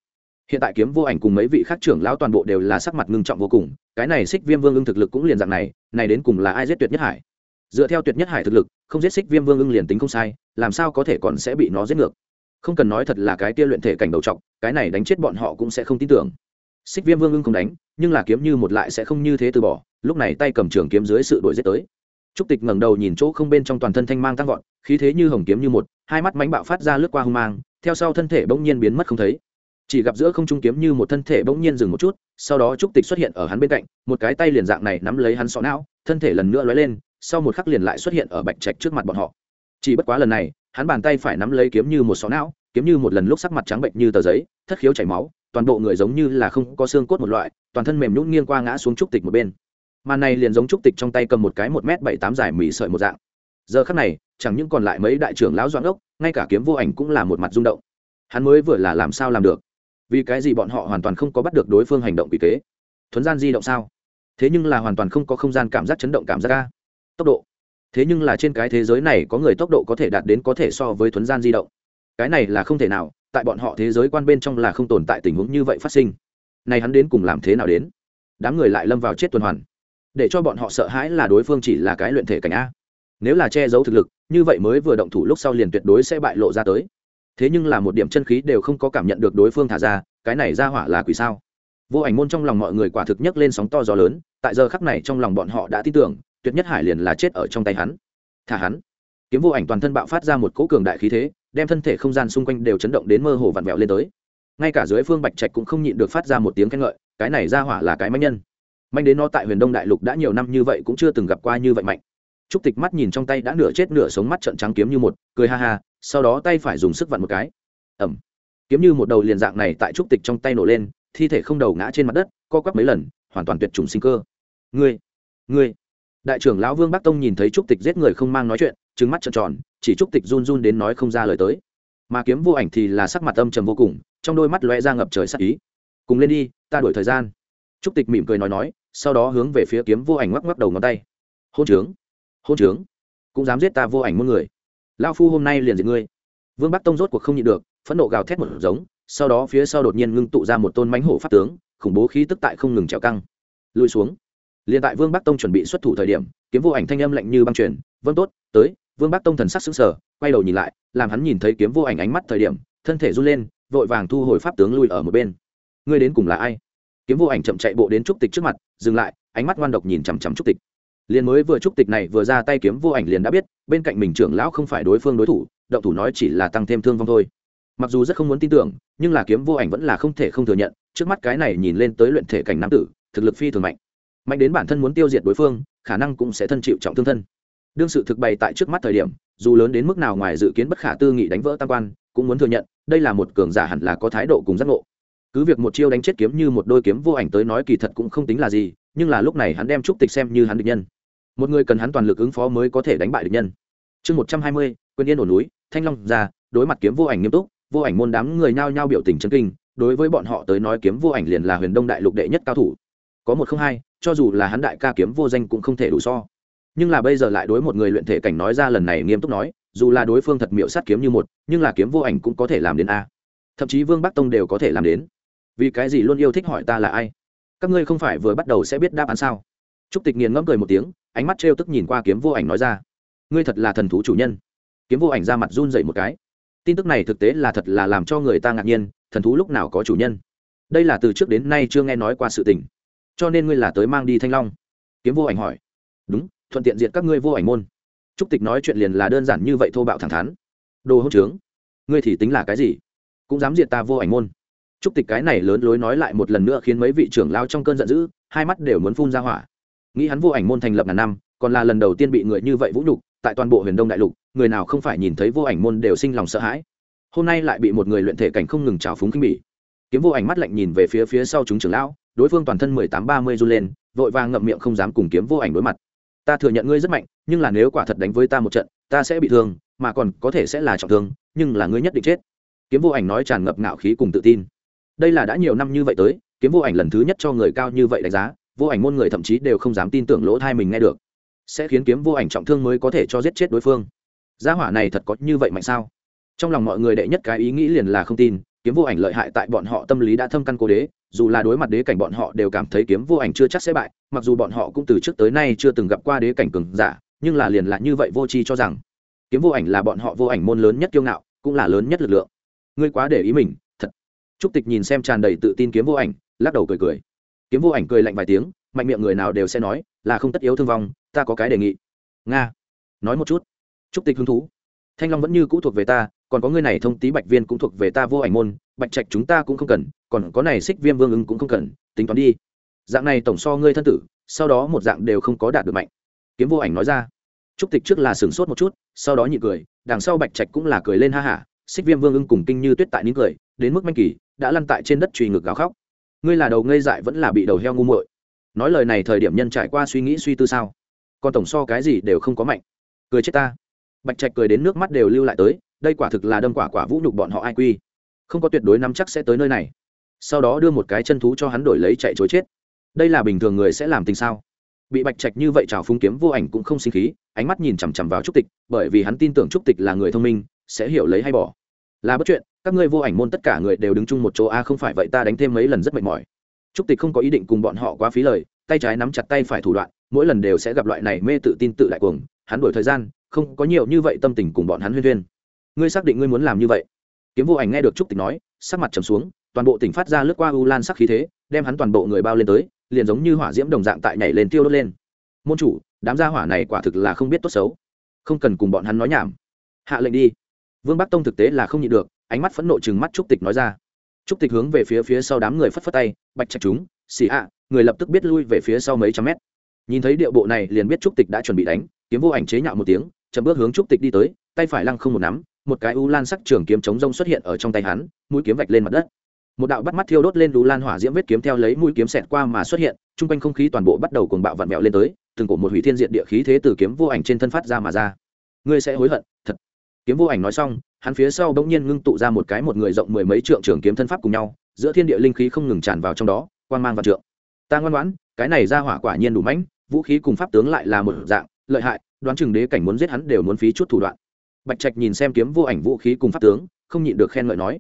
Hiện tại kiếm vô ảnh cùng mấy vị khác trưởng lão toàn bộ đều là sắc mặt ngưng trọng vô cùng, cái này xích viêm vương ưng thực lực cũng liền dạng này này đến cùng là ai giết tuyệt nhất hải? Dựa theo tuyệt nhất hải thực lực, không giết xích viêm vương ưng liền tính không sai, làm sao có thể còn sẽ bị nó giết ngược? Không cần nói thật là cái tia luyện thể cảnh đầu trọc, cái này đánh chết bọn họ cũng sẽ không tin tưởng xích viêm vương ưng không đánh, nhưng là kiếm như một lại sẽ không như thế từ bỏ, lúc này tay cầm trường kiếm dưới sự đuổi giết tới. Trúc tịch ngẩng đầu nhìn chỗ không bên trong toàn thân thanh mang tăng vọt, khí thế như hồng kiếm như một, hai mắt mánh bạo phát ra lướt qua hung mang, theo sau thân thể bỗng nhiên biến mất không thấy. Chỉ gặp giữa không trung kiếm như một thân thể bỗng nhiên dừng một chút, sau đó trúc tịch xuất hiện ở hắn bên cạnh, một cái tay liền dạng này nắm lấy hắn sọ não, thân thể lần nữa lói lên, sau một khắc liền lại xuất hiện ở bạch trạch trước mặt bọn họ. Chỉ bất quá lần này, hắn bàn tay phải nắm lấy kiếm như một sọ não, kiếm như một lần lúc sắc mặt trắng bệnh như tờ giấy, thất khiếu chảy máu toàn bộ người giống như là không có xương cốt một loại, toàn thân mềm nhũn nghiêng qua ngã xuống trúc tịch một bên. Màn này liền giống trúc tịch trong tay cầm một cái một m bảy tám dài mì sợi một dạng. Giờ khắc này, chẳng những còn lại mấy đại trưởng lão doãn ốc, ngay cả kiếm vô ảnh cũng là một mặt rung động. Hắn mới vừa là làm sao làm được? Vì cái gì bọn họ hoàn toàn không có bắt được đối phương hành động vì thế. thuấn gian di động sao? Thế nhưng là hoàn toàn không có không gian cảm giác chấn động cảm giác ca tốc độ. Thế nhưng là trên cái thế giới này có người tốc độ có thể đạt đến có thể so với thuấn gian di động. Cái này là không thể nào tại bọn họ thế giới quan bên trong là không tồn tại tình huống như vậy phát sinh. Này hắn đến cùng làm thế nào đến? Đám người lại lâm vào chết tuần hoàn. Để cho bọn họ sợ hãi là đối phương chỉ là cái luyện thể cảnh a. Nếu là che giấu thực lực, như vậy mới vừa động thủ lúc sau liền tuyệt đối sẽ bại lộ ra tới. Thế nhưng là một điểm chân khí đều không có cảm nhận được đối phương thả ra, cái này ra hỏa là quỷ sao? Vô ảnh môn trong lòng mọi người quả thực nhấc lên sóng to gió lớn, tại giờ khắc này trong lòng bọn họ đã tin tưởng, tuyệt nhất hải liền là chết ở trong tay hắn. Thả hắn. Kiếm vô ảnh toàn thân bạo phát ra một cỗ cường đại khí thế đem thân thể không gian xung quanh đều chấn động đến mơ hồ vặn vẹo lên tới. Ngay cả dưới phương bạch trạch cũng không nhịn được phát ra một tiếng khen ngợi, cái này ra hỏa là cái manh nhân. Manh đến nó tại huyền đông đại lục đã nhiều năm như vậy cũng chưa từng gặp qua như vậy mạnh. Trúc tịch mắt nhìn trong tay đã nửa chết nửa sống mắt trận trắng kiếm như một, cười ha ha, sau đó tay phải dùng sức vặn một cái. Ẩm kiếm như một đầu liền dạng này tại trúc tịch trong tay nổ lên, thi thể không đầu ngã trên mặt đất, co quắp mấy lần, hoàn toàn tuyệt chủng sinh cơ. Ngươi ngươi. Đại trưởng lão vương bắc tông nhìn thấy trúc tịch giết người không mang nói chuyện trứng mắt trợn tròn, chỉ trúc tịch run run đến nói không ra lời tới. Mà kiếm vô ảnh thì là sắc mặt âm trầm vô cùng, trong đôi mắt lóe ra ngập trời sắc ý. Cùng lên đi, ta đổi thời gian. Trúc tịch mỉm cười nói nói, sau đó hướng về phía kiếm vô ảnh ngoắc ngoắc đầu ngón tay. Hôn trướng hôn trướng, cũng dám giết ta vô ảnh muôn người. Lao phu hôm nay liền diệt ngươi. Vương bắc tông rốt cuộc không nhịn được, phẫn nộ gào thét một giống, sau đó phía sau đột nhiên ngưng tụ ra một tôn mánh hổ pháp tướng, khủng bố khí tức tại không ngừng trèo căng. Lùi xuống. Liền tại vương bắc tông chuẩn bị xuất thủ thời điểm, kiếm vô ảnh thanh âm lạnh như băng truyền vâng tốt, tới vương bắc tông thần sắc xứng sở quay đầu nhìn lại, làm hắn nhìn thấy kiếm vô ảnh ánh mắt thời điểm, thân thể run lên, vội vàng thu hồi pháp tướng lui ở một bên. Ngươi đến cùng là ai? Kiếm vô ảnh chậm chạy bộ đến trúc tịch trước mặt, dừng lại, ánh mắt ngoan độc nhìn chằm chằm trúc tịch. Liền mới vừa trúc tịch này vừa ra tay kiếm vô ảnh liền đã biết, bên cạnh mình trưởng lão không phải đối phương đối thủ, động thủ nói chỉ là tăng thêm thương vong thôi. Mặc dù rất không muốn tin tưởng, nhưng là kiếm vô ảnh vẫn là không thể không thừa nhận, trước mắt cái này nhìn lên tới luyện thể cảnh nam tử, thực lực phi thường mạnh. Mạnh đến bản thân muốn tiêu diệt đối phương, khả năng cũng sẽ thân chịu trọng thương thân đương sự thực bày tại trước mắt thời điểm, dù lớn đến mức nào ngoài dự kiến bất khả tư nghị đánh vỡ tam quan, cũng muốn thừa nhận, đây là một cường giả hẳn là có thái độ cùng giác ngộ. Cứ việc một chiêu đánh chết kiếm như một đôi kiếm vô ảnh tới nói kỳ thật cũng không tính là gì, nhưng là lúc này hắn đem trúc tịch xem như hắn địch nhân. Một người cần hắn toàn lực ứng phó mới có thể đánh bại địch nhân. Chương một trăm hai mươi, quyền yên ổn núi, thanh long ra, đối mặt kiếm vô ảnh nghiêm túc, vô ảnh môn đám người nhao nhao biểu tình chân kinh, đối với bọn họ tới nói kiếm vô ảnh liền là huyền đông đại lục đệ nhất cao thủ. Có một không hai, cho dù là hắn đại ca kiếm vô danh cũng không thể đủ so nhưng là bây giờ lại đối một người luyện thể cảnh nói ra lần này nghiêm túc nói, dù là đối phương thật miệu sát kiếm như một, nhưng là kiếm vô ảnh cũng có thể làm đến a. Thậm chí vương bắc tông đều có thể làm đến. Vì cái gì luôn yêu thích hỏi ta là ai? Các ngươi không phải vừa bắt đầu sẽ biết đáp án sao? Trúc tịch nghiền ngẫm cười một tiếng, ánh mắt trêu tức nhìn qua kiếm vô ảnh nói ra. Ngươi thật là thần thú chủ nhân. Kiếm vô ảnh ra mặt run dậy một cái. Tin tức này thực tế là thật là làm cho người ta ngạc nhiên, thần thú lúc nào có chủ nhân? Đây là từ trước đến nay chưa nghe nói qua sự tình. Cho nên ngươi là tới mang đi thanh long? Kiếm vô ảnh hỏi. Đúng thuận tiện diện các ngươi vô ảnh môn. Trúc tịch nói chuyện liền là đơn giản như vậy thô bạo thẳng thắn. Đồ hỗn trướng, ngươi thì tính là cái gì? Cũng dám diện ta vô ảnh môn. Trúc tịch cái này lớn lối nói lại một lần nữa khiến mấy vị trưởng lao trong cơn giận dữ, hai mắt đều muốn phun ra hỏa. Nghĩ hắn vô ảnh môn thành lập ngàn năm, còn là lần đầu tiên bị người như vậy vũ nhục, tại toàn bộ huyền đông đại lục, người nào không phải nhìn thấy vô ảnh môn đều sinh lòng sợ hãi. Hôm nay lại bị một người luyện thể cảnh không ngừng trào phúng khinh bỉ. Kiếm vô ảnh mắt lạnh nhìn về phía phía sau chúng trưởng lão, đối phương toàn thân mười tám ba mươi run lên, vội vàng ngậm miệng không dám cùng kiếm vô ảnh đối mặt ta thừa nhận ngươi rất mạnh, nhưng là nếu quả thật đánh với ta một trận, ta sẽ bị thương, mà còn có thể sẽ là trọng thương, nhưng là ngươi nhất định chết. Kiếm vô ảnh nói tràn ngập ngạo khí cùng tự tin. Đây là đã nhiều năm như vậy tới, kiếm vô ảnh lần thứ nhất cho người cao như vậy đánh giá, vô ảnh môn người thậm chí đều không dám tin tưởng lỗ thai mình nghe được. Sẽ khiến kiếm vô ảnh trọng thương mới có thể cho giết chết đối phương. Gia hỏa này thật có như vậy mạnh sao? Trong lòng mọi người đệ nhất cái ý nghĩ liền là không tin kiếm vô ảnh lợi hại tại bọn họ tâm lý đã thâm căn cố đế, dù là đối mặt đế cảnh bọn họ đều cảm thấy kiếm vô ảnh chưa chắc sẽ bại, mặc dù bọn họ cũng từ trước tới nay chưa từng gặp qua đế cảnh cường giả, nhưng là liền là như vậy vô tri cho rằng, kiếm vô ảnh là bọn họ vô ảnh môn lớn nhất kiêu ngạo, cũng là lớn nhất lực lượng. Ngươi quá để ý mình, thật. Trúc tịch nhìn xem tràn đầy tự tin kiếm vô ảnh, lắc đầu cười cười. Kiếm vô ảnh cười lạnh vài tiếng, mạnh miệng người nào đều sẽ nói, là không tất yếu thương vong, ta có cái đề nghị. Nga, nói một chút. Trúc tịch hứng thú thanh long vẫn như cũ thuộc về ta, còn có người này thông tý bạch viên cũng thuộc về ta vô ảnh môn, bạch trạch chúng ta cũng không cần, còn có này xích viêm vương ứng cũng không cần, tính toán đi. Dạng này tổng so ngươi thân tử, sau đó một dạng đều không có đạt được mạnh. Kiếm vô ảnh nói ra. Trúc tịch trước là sửng sốt một chút, sau đó nhị cười, đằng sau bạch trạch cũng là cười lên ha hả, xích viêm vương ưng cùng kinh như tuyết tại nín cười, đến mức manh kỳ, đã lăn tại trên đất trùy ngực gào khóc. Ngươi là đầu ngây dại vẫn là bị đầu heo ngu muội. Nói lời này thời điểm nhân trải qua suy nghĩ suy tư sao? Còn tổng so cái gì đều không có mạnh. Cười chết ta bạch trạch cười đến nước mắt đều lưu lại tới, đây quả thực là đâm quả quả vũ nhục bọn họ ai quy. Không có tuyệt đối nắm chắc sẽ tới nơi này. Sau đó đưa một cái chân thú cho hắn đổi lấy chạy chối chết. Đây là bình thường người sẽ làm tình sao? Bị bạch trạch như vậy trào phung kiếm vô ảnh cũng không sinh khí, ánh mắt nhìn chằm chằm vào trúc tịch, bởi vì hắn tin tưởng trúc tịch là người thông minh, sẽ hiểu lấy hay bỏ. Là bất chuyện, các ngươi vô ảnh môn tất cả người đều đứng chung một chỗ a không phải vậy ta đánh thêm mấy lần rất mệt mỏi. Trúc tịch không có ý định cùng bọn họ quá phí lời, tay trái nắm chặt tay phải thủ đoạn, mỗi lần đều sẽ gặp loại này mê tự tin tự đại cuồng, hắn đổi thời gian không có nhiều như vậy tâm tình cùng bọn hắn huyên huyên. Ngươi xác định ngươi muốn làm như vậy? Kiếm vô ảnh nghe được trúc tịch nói, sắc mặt trầm xuống, toàn bộ tỉnh phát ra lướt qua u lan sắc khí thế, đem hắn toàn bộ người bao lên tới, liền giống như hỏa diễm đồng dạng tại nhảy lên tiêu đốt lên. Môn chủ, đám gia hỏa này quả thực là không biết tốt xấu. Không cần cùng bọn hắn nói nhảm. Hạ lệnh đi. Vương bắc tông thực tế là không nhịn được, ánh mắt phẫn nộ chừng mắt trúc tịch nói ra. Trúc tịch hướng về phía phía sau đám người phất phất tay, bạch chặt chúng, xì ạ, người lập tức biết lui về phía sau mấy trăm mét. Nhìn thấy điệu bộ này liền biết trúc tịch đã chuẩn bị đánh, kiếm vô ảnh chế nhạo một tiếng chậm bước hướng trúc tịch đi tới, tay phải lăng không một nắm, một cái u lan sắc trường kiếm chống rông xuất hiện ở trong tay hắn, mũi kiếm vạch lên mặt đất. Một đạo bắt mắt thiêu đốt lên u lan hỏa diễm vết kiếm theo lấy mũi kiếm xẹt qua mà xuất hiện, chung quanh không khí toàn bộ bắt đầu cuồng bạo vặn vẹo lên tới, từng cổ một hủy thiên diện địa khí thế từ kiếm vô ảnh trên thân phát ra mà ra. Ngươi sẽ hối hận, thật. Kiếm vô ảnh nói xong, hắn phía sau bỗng nhiên ngưng tụ ra một cái một người rộng mười mấy trượng trường kiếm thân pháp cùng nhau, giữa thiên địa linh khí không ngừng tràn vào trong đó quan mang và trượng. Ta ngoan ngoãn, cái này ra hỏa quả nhiên đủ mãnh, vũ khí cùng pháp tướng lại là một dạng, lợi hại đoán chừng đế cảnh muốn giết hắn đều muốn phí chút thủ đoạn. Bạch trạch nhìn xem kiếm vô ảnh vũ khí cùng pháp tướng, không nhịn được khen ngợi nói.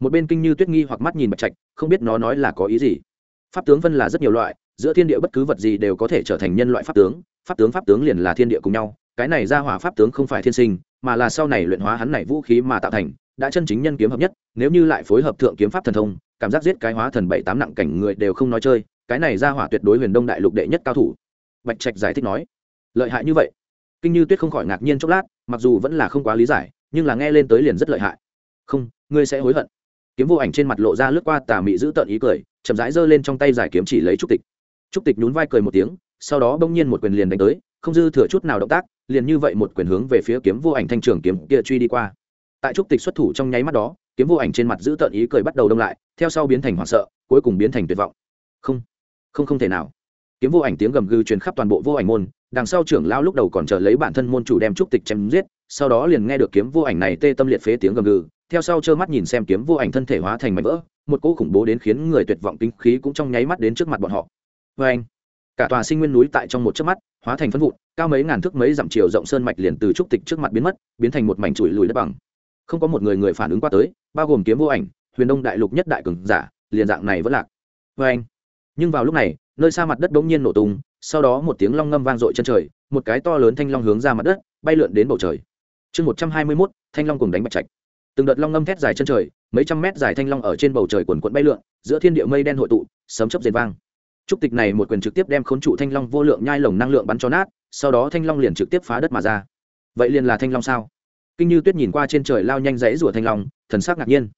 Một bên kinh như tuyết nghi hoặc mắt nhìn bạch trạch, không biết nó nói là có ý gì. Pháp tướng phân là rất nhiều loại, giữa thiên địa bất cứ vật gì đều có thể trở thành nhân loại pháp tướng pháp tướng pháp tướng liền là thiên địa cùng nhau. Cái này ra hỏa pháp tướng không phải thiên sinh, mà là sau này luyện hóa hắn này vũ khí mà tạo thành, đã chân chính nhân kiếm hợp nhất, nếu như lại phối hợp thượng kiếm pháp thần thông, cảm giác giết cái hóa thần bảy tám nặng cảnh người đều không nói chơi, cái này ra hỏa tuyệt đối huyền đông đại lục đệ nhất cao thủ. Bạch trạch giải thích nói, lợi hại như vậy kinh như tuyết không khỏi ngạc nhiên chốc lát, mặc dù vẫn là không quá lý giải, nhưng là nghe lên tới liền rất lợi hại. Không, ngươi sẽ hối hận. Kiếm vô ảnh trên mặt lộ ra lướt qua tà mị giữ tợn ý cười, chậm rãi giơ lên trong tay giải kiếm chỉ lấy trúc tịch. Trúc tịch nhún vai cười một tiếng, sau đó bỗng nhiên một quyền liền đánh tới, không dư thừa chút nào động tác, liền như vậy một quyền hướng về phía kiếm vô ảnh thanh trường kiếm kia truy đi qua. Tại trúc tịch xuất thủ trong nháy mắt đó, kiếm vô ảnh trên mặt giữ tợn ý cười bắt đầu đông lại, theo sau biến thành hoảng sợ, cuối cùng biến thành tuyệt vọng. Không không không thể nào. Kiếm vô ảnh tiếng gầm gừ truyền khắp toàn bộ vô ảnh môn đằng sau trưởng lão lúc đầu còn chờ lấy bản thân môn chủ đem trúc tịch chém giết, sau đó liền nghe được kiếm vô ảnh này tê tâm liệt phế tiếng gầm gừ, theo sau trơ mắt nhìn xem kiếm vô ảnh thân thể hóa thành mảnh vỡ, một cỗ khủng bố đến khiến người tuyệt vọng kinh khí cũng trong nháy mắt đến trước mặt bọn họ. Vê anh, cả tòa sinh nguyên núi tại trong một chớp mắt, hóa thành phân vụn, cao mấy ngàn thước mấy dặm chiều rộng sơn mạch liền từ trúc tịch trước mặt biến mất, biến thành một mảnh chùi lùi đất bằng. Không có một người người phản ứng qua tới, bao gồm kiếm vô ảnh, huyền đông đại lục nhất đại cường giả, liền dạng này vẫn lạc. Vê anh, nhưng vào lúc này, nơi xa mặt đất bỗng nhiên nổ tung sau đó một tiếng long ngâm vang dội chân trời, một cái to lớn thanh long hướng ra mặt đất, bay lượn đến bầu trời. Chương một trăm hai mươi mốt, thanh long cùng đánh bạch trạch. Từng đợt long ngâm thét dài chân trời, mấy trăm mét dài thanh long ở trên bầu trời quần quận bay lượn, giữa thiên địa mây đen hội tụ, sấm chấp rền vang. Trúc tịch này một quyền trực tiếp đem khốn trụ thanh long vô lượng nhai lồng năng lượng bắn cho nát, sau đó thanh long liền trực tiếp phá đất mà ra. Vậy liền là thanh long sao? Kinh như tuyết nhìn qua trên trời lao nhanh dãy rủa thanh long, thần sắc ngạc nhiên.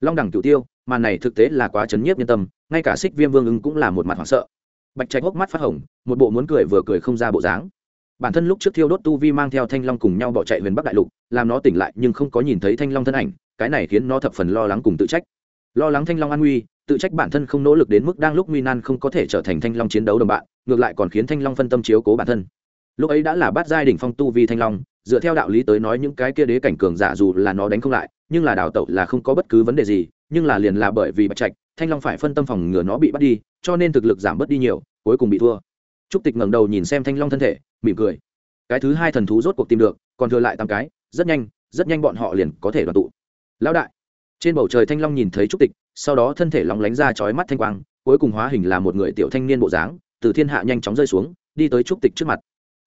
Long đẳng cửu tiêu, màn này thực tế là quá chấn nhiếp nhân tâm, ngay cả xích viêm vương ưng cũng là một mặt hoảng sợ bạch trạch hốc mắt phát hồng, một bộ muốn cười vừa cười không ra bộ dáng. Bản thân lúc trước thiêu đốt tu vi mang theo thanh long cùng nhau bỏ chạy huyền bắc đại lục, làm nó tỉnh lại nhưng không có nhìn thấy thanh long thân ảnh, cái này khiến nó thập phần lo lắng cùng tự trách. Lo lắng thanh long an nguy, tự trách bản thân không nỗ lực đến mức đang lúc nguy nan không có thể trở thành thanh long chiến đấu đồng bạn, ngược lại còn khiến thanh long phân tâm chiếu cố bản thân. Lúc ấy đã là bát giai đỉnh phong tu vi thanh long, dựa theo đạo lý tới nói những cái kia đế cảnh cường giả dù là nó đánh không lại, nhưng là đào tẩu là không có bất cứ vấn đề gì, nhưng là liền là bởi vì bạch trạch, thanh long phải phân tâm phòng ngừa nó bị bắt đi cho nên thực lực giảm bớt đi nhiều, cuối cùng bị thua. Trúc tịch ngẩng đầu nhìn xem thanh long thân thể, mỉm cười. Cái thứ hai thần thú rốt cuộc tìm được, còn thừa lại tám cái, rất nhanh rất nhanh bọn họ liền có thể đoàn tụ. Lão đại. Trên bầu trời thanh long nhìn thấy trúc tịch, sau đó thân thể lóng lánh ra chói mắt thanh quang, cuối cùng hóa hình là một người tiểu thanh niên bộ dáng, từ thiên hạ nhanh chóng rơi xuống, đi tới trúc tịch trước mặt.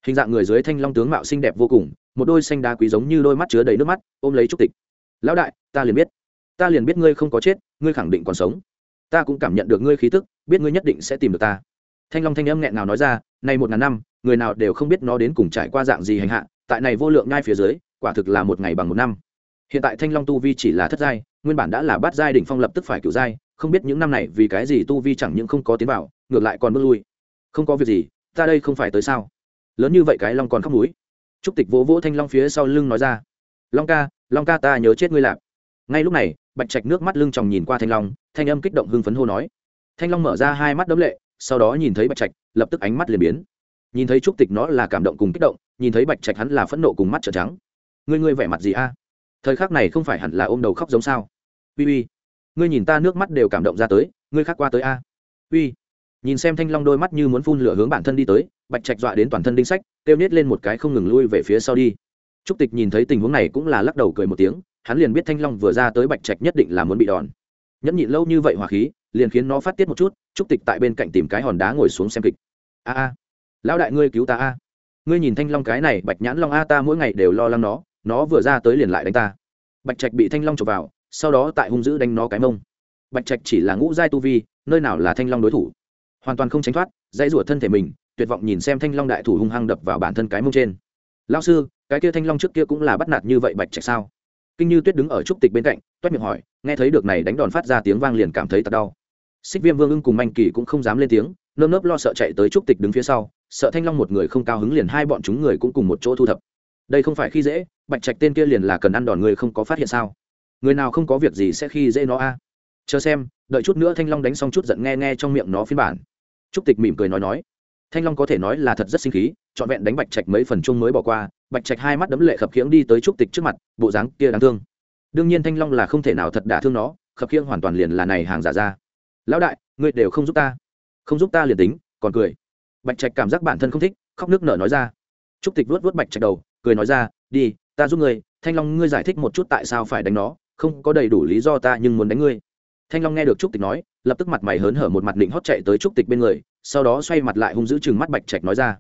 Hình dạng người dưới thanh long tướng mạo xinh đẹp vô cùng, một đôi xanh đá quý giống như đôi mắt chứa đầy nước mắt, ôm lấy trúc tịch. Lão đại, ta liền biết. Ta liền biết ngươi không có chết, ngươi khẳng định còn sống ta cũng cảm nhận được ngươi khí tức, biết ngươi nhất định sẽ tìm được ta. Thanh long thanh âm nghẹn nào nói ra nay một ngàn năm, người nào đều không biết nó đến cùng trải qua dạng gì hành hạ, tại này vô lượng nhai phía dưới, quả thực là một ngày bằng một năm. Hiện tại thanh long tu vi chỉ là thất giai, nguyên bản đã là bát giai đỉnh phong lập tức phải cửu giai, không biết những năm này vì cái gì tu vi chẳng những không có tiến vào, ngược lại còn bước lui. Không có việc gì, ta đây không phải tới sao? Lớn như vậy cái long còn khóc núi trúc tịch vỗ vỗ thanh long phía sau lưng nói ra, long ca long ca ta nhớ chết ngươi lạp. Ngay lúc này, bạch trạch nước mắt lưng chồng nhìn qua thanh long thanh âm kích động hưng phấn hô nói. Thanh long mở ra hai mắt đấm lệ, sau đó nhìn thấy bạch trạch, lập tức ánh mắt liền biến. Nhìn thấy trúc tịch nó là cảm động cùng kích động, nhìn thấy bạch trạch hắn là phẫn nộ cùng mắt trợn trắng. Ngươi ngươi vẻ mặt gì a? Thời khắc này không phải hẳn là ôm đầu khóc giống sao? Uy uy, ngươi nhìn ta nước mắt đều cảm động ra tới, ngươi khác qua tới a? Uy, nhìn xem thanh long đôi mắt như muốn phun lửa hướng bản thân đi tới, bạch trạch dọa đến toàn thân đinh sách, kêu nết lên một cái không ngừng lui về phía sau đi. Trúc tịch nhìn thấy tình huống này cũng là lắc đầu cười một tiếng, hắn liền biết thanh long vừa ra tới bạch trạch nhất định là muốn bị đòn nhẫn nhịn lâu như vậy hỏa khí, liền khiến nó phát tiết một chút, trúc tịch tại bên cạnh tìm cái hòn đá ngồi xuống xem kịch. A a, lão đại ngươi cứu ta a. Ngươi nhìn thanh long cái này, bạch nhãn long a, ta mỗi ngày đều lo lắng nó nó vừa ra tới liền lại đánh ta. Bạch trạch bị thanh long chụp vào, sau đó tại hung dữ đánh nó cái mông. Bạch trạch chỉ là ngũ giai tu vi, nơi nào là thanh long đối thủ. Hoàn toàn không tránh thoát, dãy rủa thân thể mình, tuyệt vọng nhìn xem thanh long đại thủ hung hăng đập vào bản thân cái mông trên. Lao sư, cái kia thanh long trước kia cũng là bắt nạt như vậy bạch trạch sao? Kinh như tuyết đứng ở trúc tịch bên cạnh, toét miệng hỏi, nghe thấy được này đánh đòn phát ra tiếng vang liền cảm thấy tật đau. Xích viêm vương ưng cùng manh kỳ cũng không dám lên tiếng, nơm nớp lo sợ chạy tới trúc tịch đứng phía sau, sợ thanh long một người không cao hứng liền hai bọn chúng người cũng cùng một chỗ thu thập. Đây không phải khi dễ, bạch trạch tên kia liền là cần ăn đòn người không có phát hiện sao? Người nào không có việc gì sẽ khi dễ nó a? Chờ xem, đợi chút nữa thanh long đánh xong chút giận nghe nghe trong miệng nó phiên bản. Trúc tịch mỉm cười nói nói thanh long có thể nói là thật rất sinh khí, trọn vẹn đánh bạch trạch mấy phần chung mới bỏ qua, bạch trạch hai mắt đấm lệ khập khiễng đi tới trúc tịch trước mặt, bộ dáng kia đáng thương. Đương nhiên thanh long là không thể nào thật đả thương nó, khập khiễng hoàn toàn liền là này hàng giả ra. Lão đại, ngươi đều không giúp ta. Không giúp ta liền tính, còn cười. Bạch trạch cảm giác bản thân không thích, khóc nước nở nói ra. Trúc tịch vuốt vuốt bạch trạch đầu, cười nói ra, đi, ta giúp ngươi, thanh long ngươi giải thích một chút tại sao phải đánh nó, không có đầy đủ lý do ta nhưng muốn đánh ngươi. Thanh long nghe được trúc tịch nói lập tức mặt mày hớn hở một mặt định hót chạy tới trúc tịch bên người, sau đó xoay mặt lại hung giữ chừng mắt bạch trạch nói ra,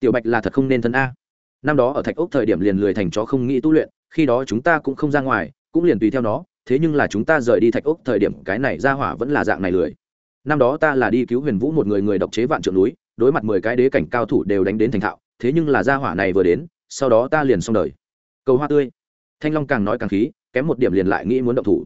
tiểu bạch là thật không nên thân a. Năm đó ở thạch ốc thời điểm liền lười thành chó không nghĩ tu luyện, khi đó chúng ta cũng không ra ngoài, cũng liền tùy theo nó, thế nhưng là chúng ta rời đi thạch ốc thời điểm, cái này ra hỏa vẫn là dạng này lười. Năm đó ta là đi cứu huyền vũ một người người độc chế vạn trượng núi, đối mặt mười cái đế cảnh cao thủ đều đánh đến thành thạo, thế nhưng là ra hỏa này vừa đến, sau đó ta liền xong đời. Cầu hoa tươi. Thanh long càng nói càng khí, kém một điểm liền lại nghĩ muốn động thủ.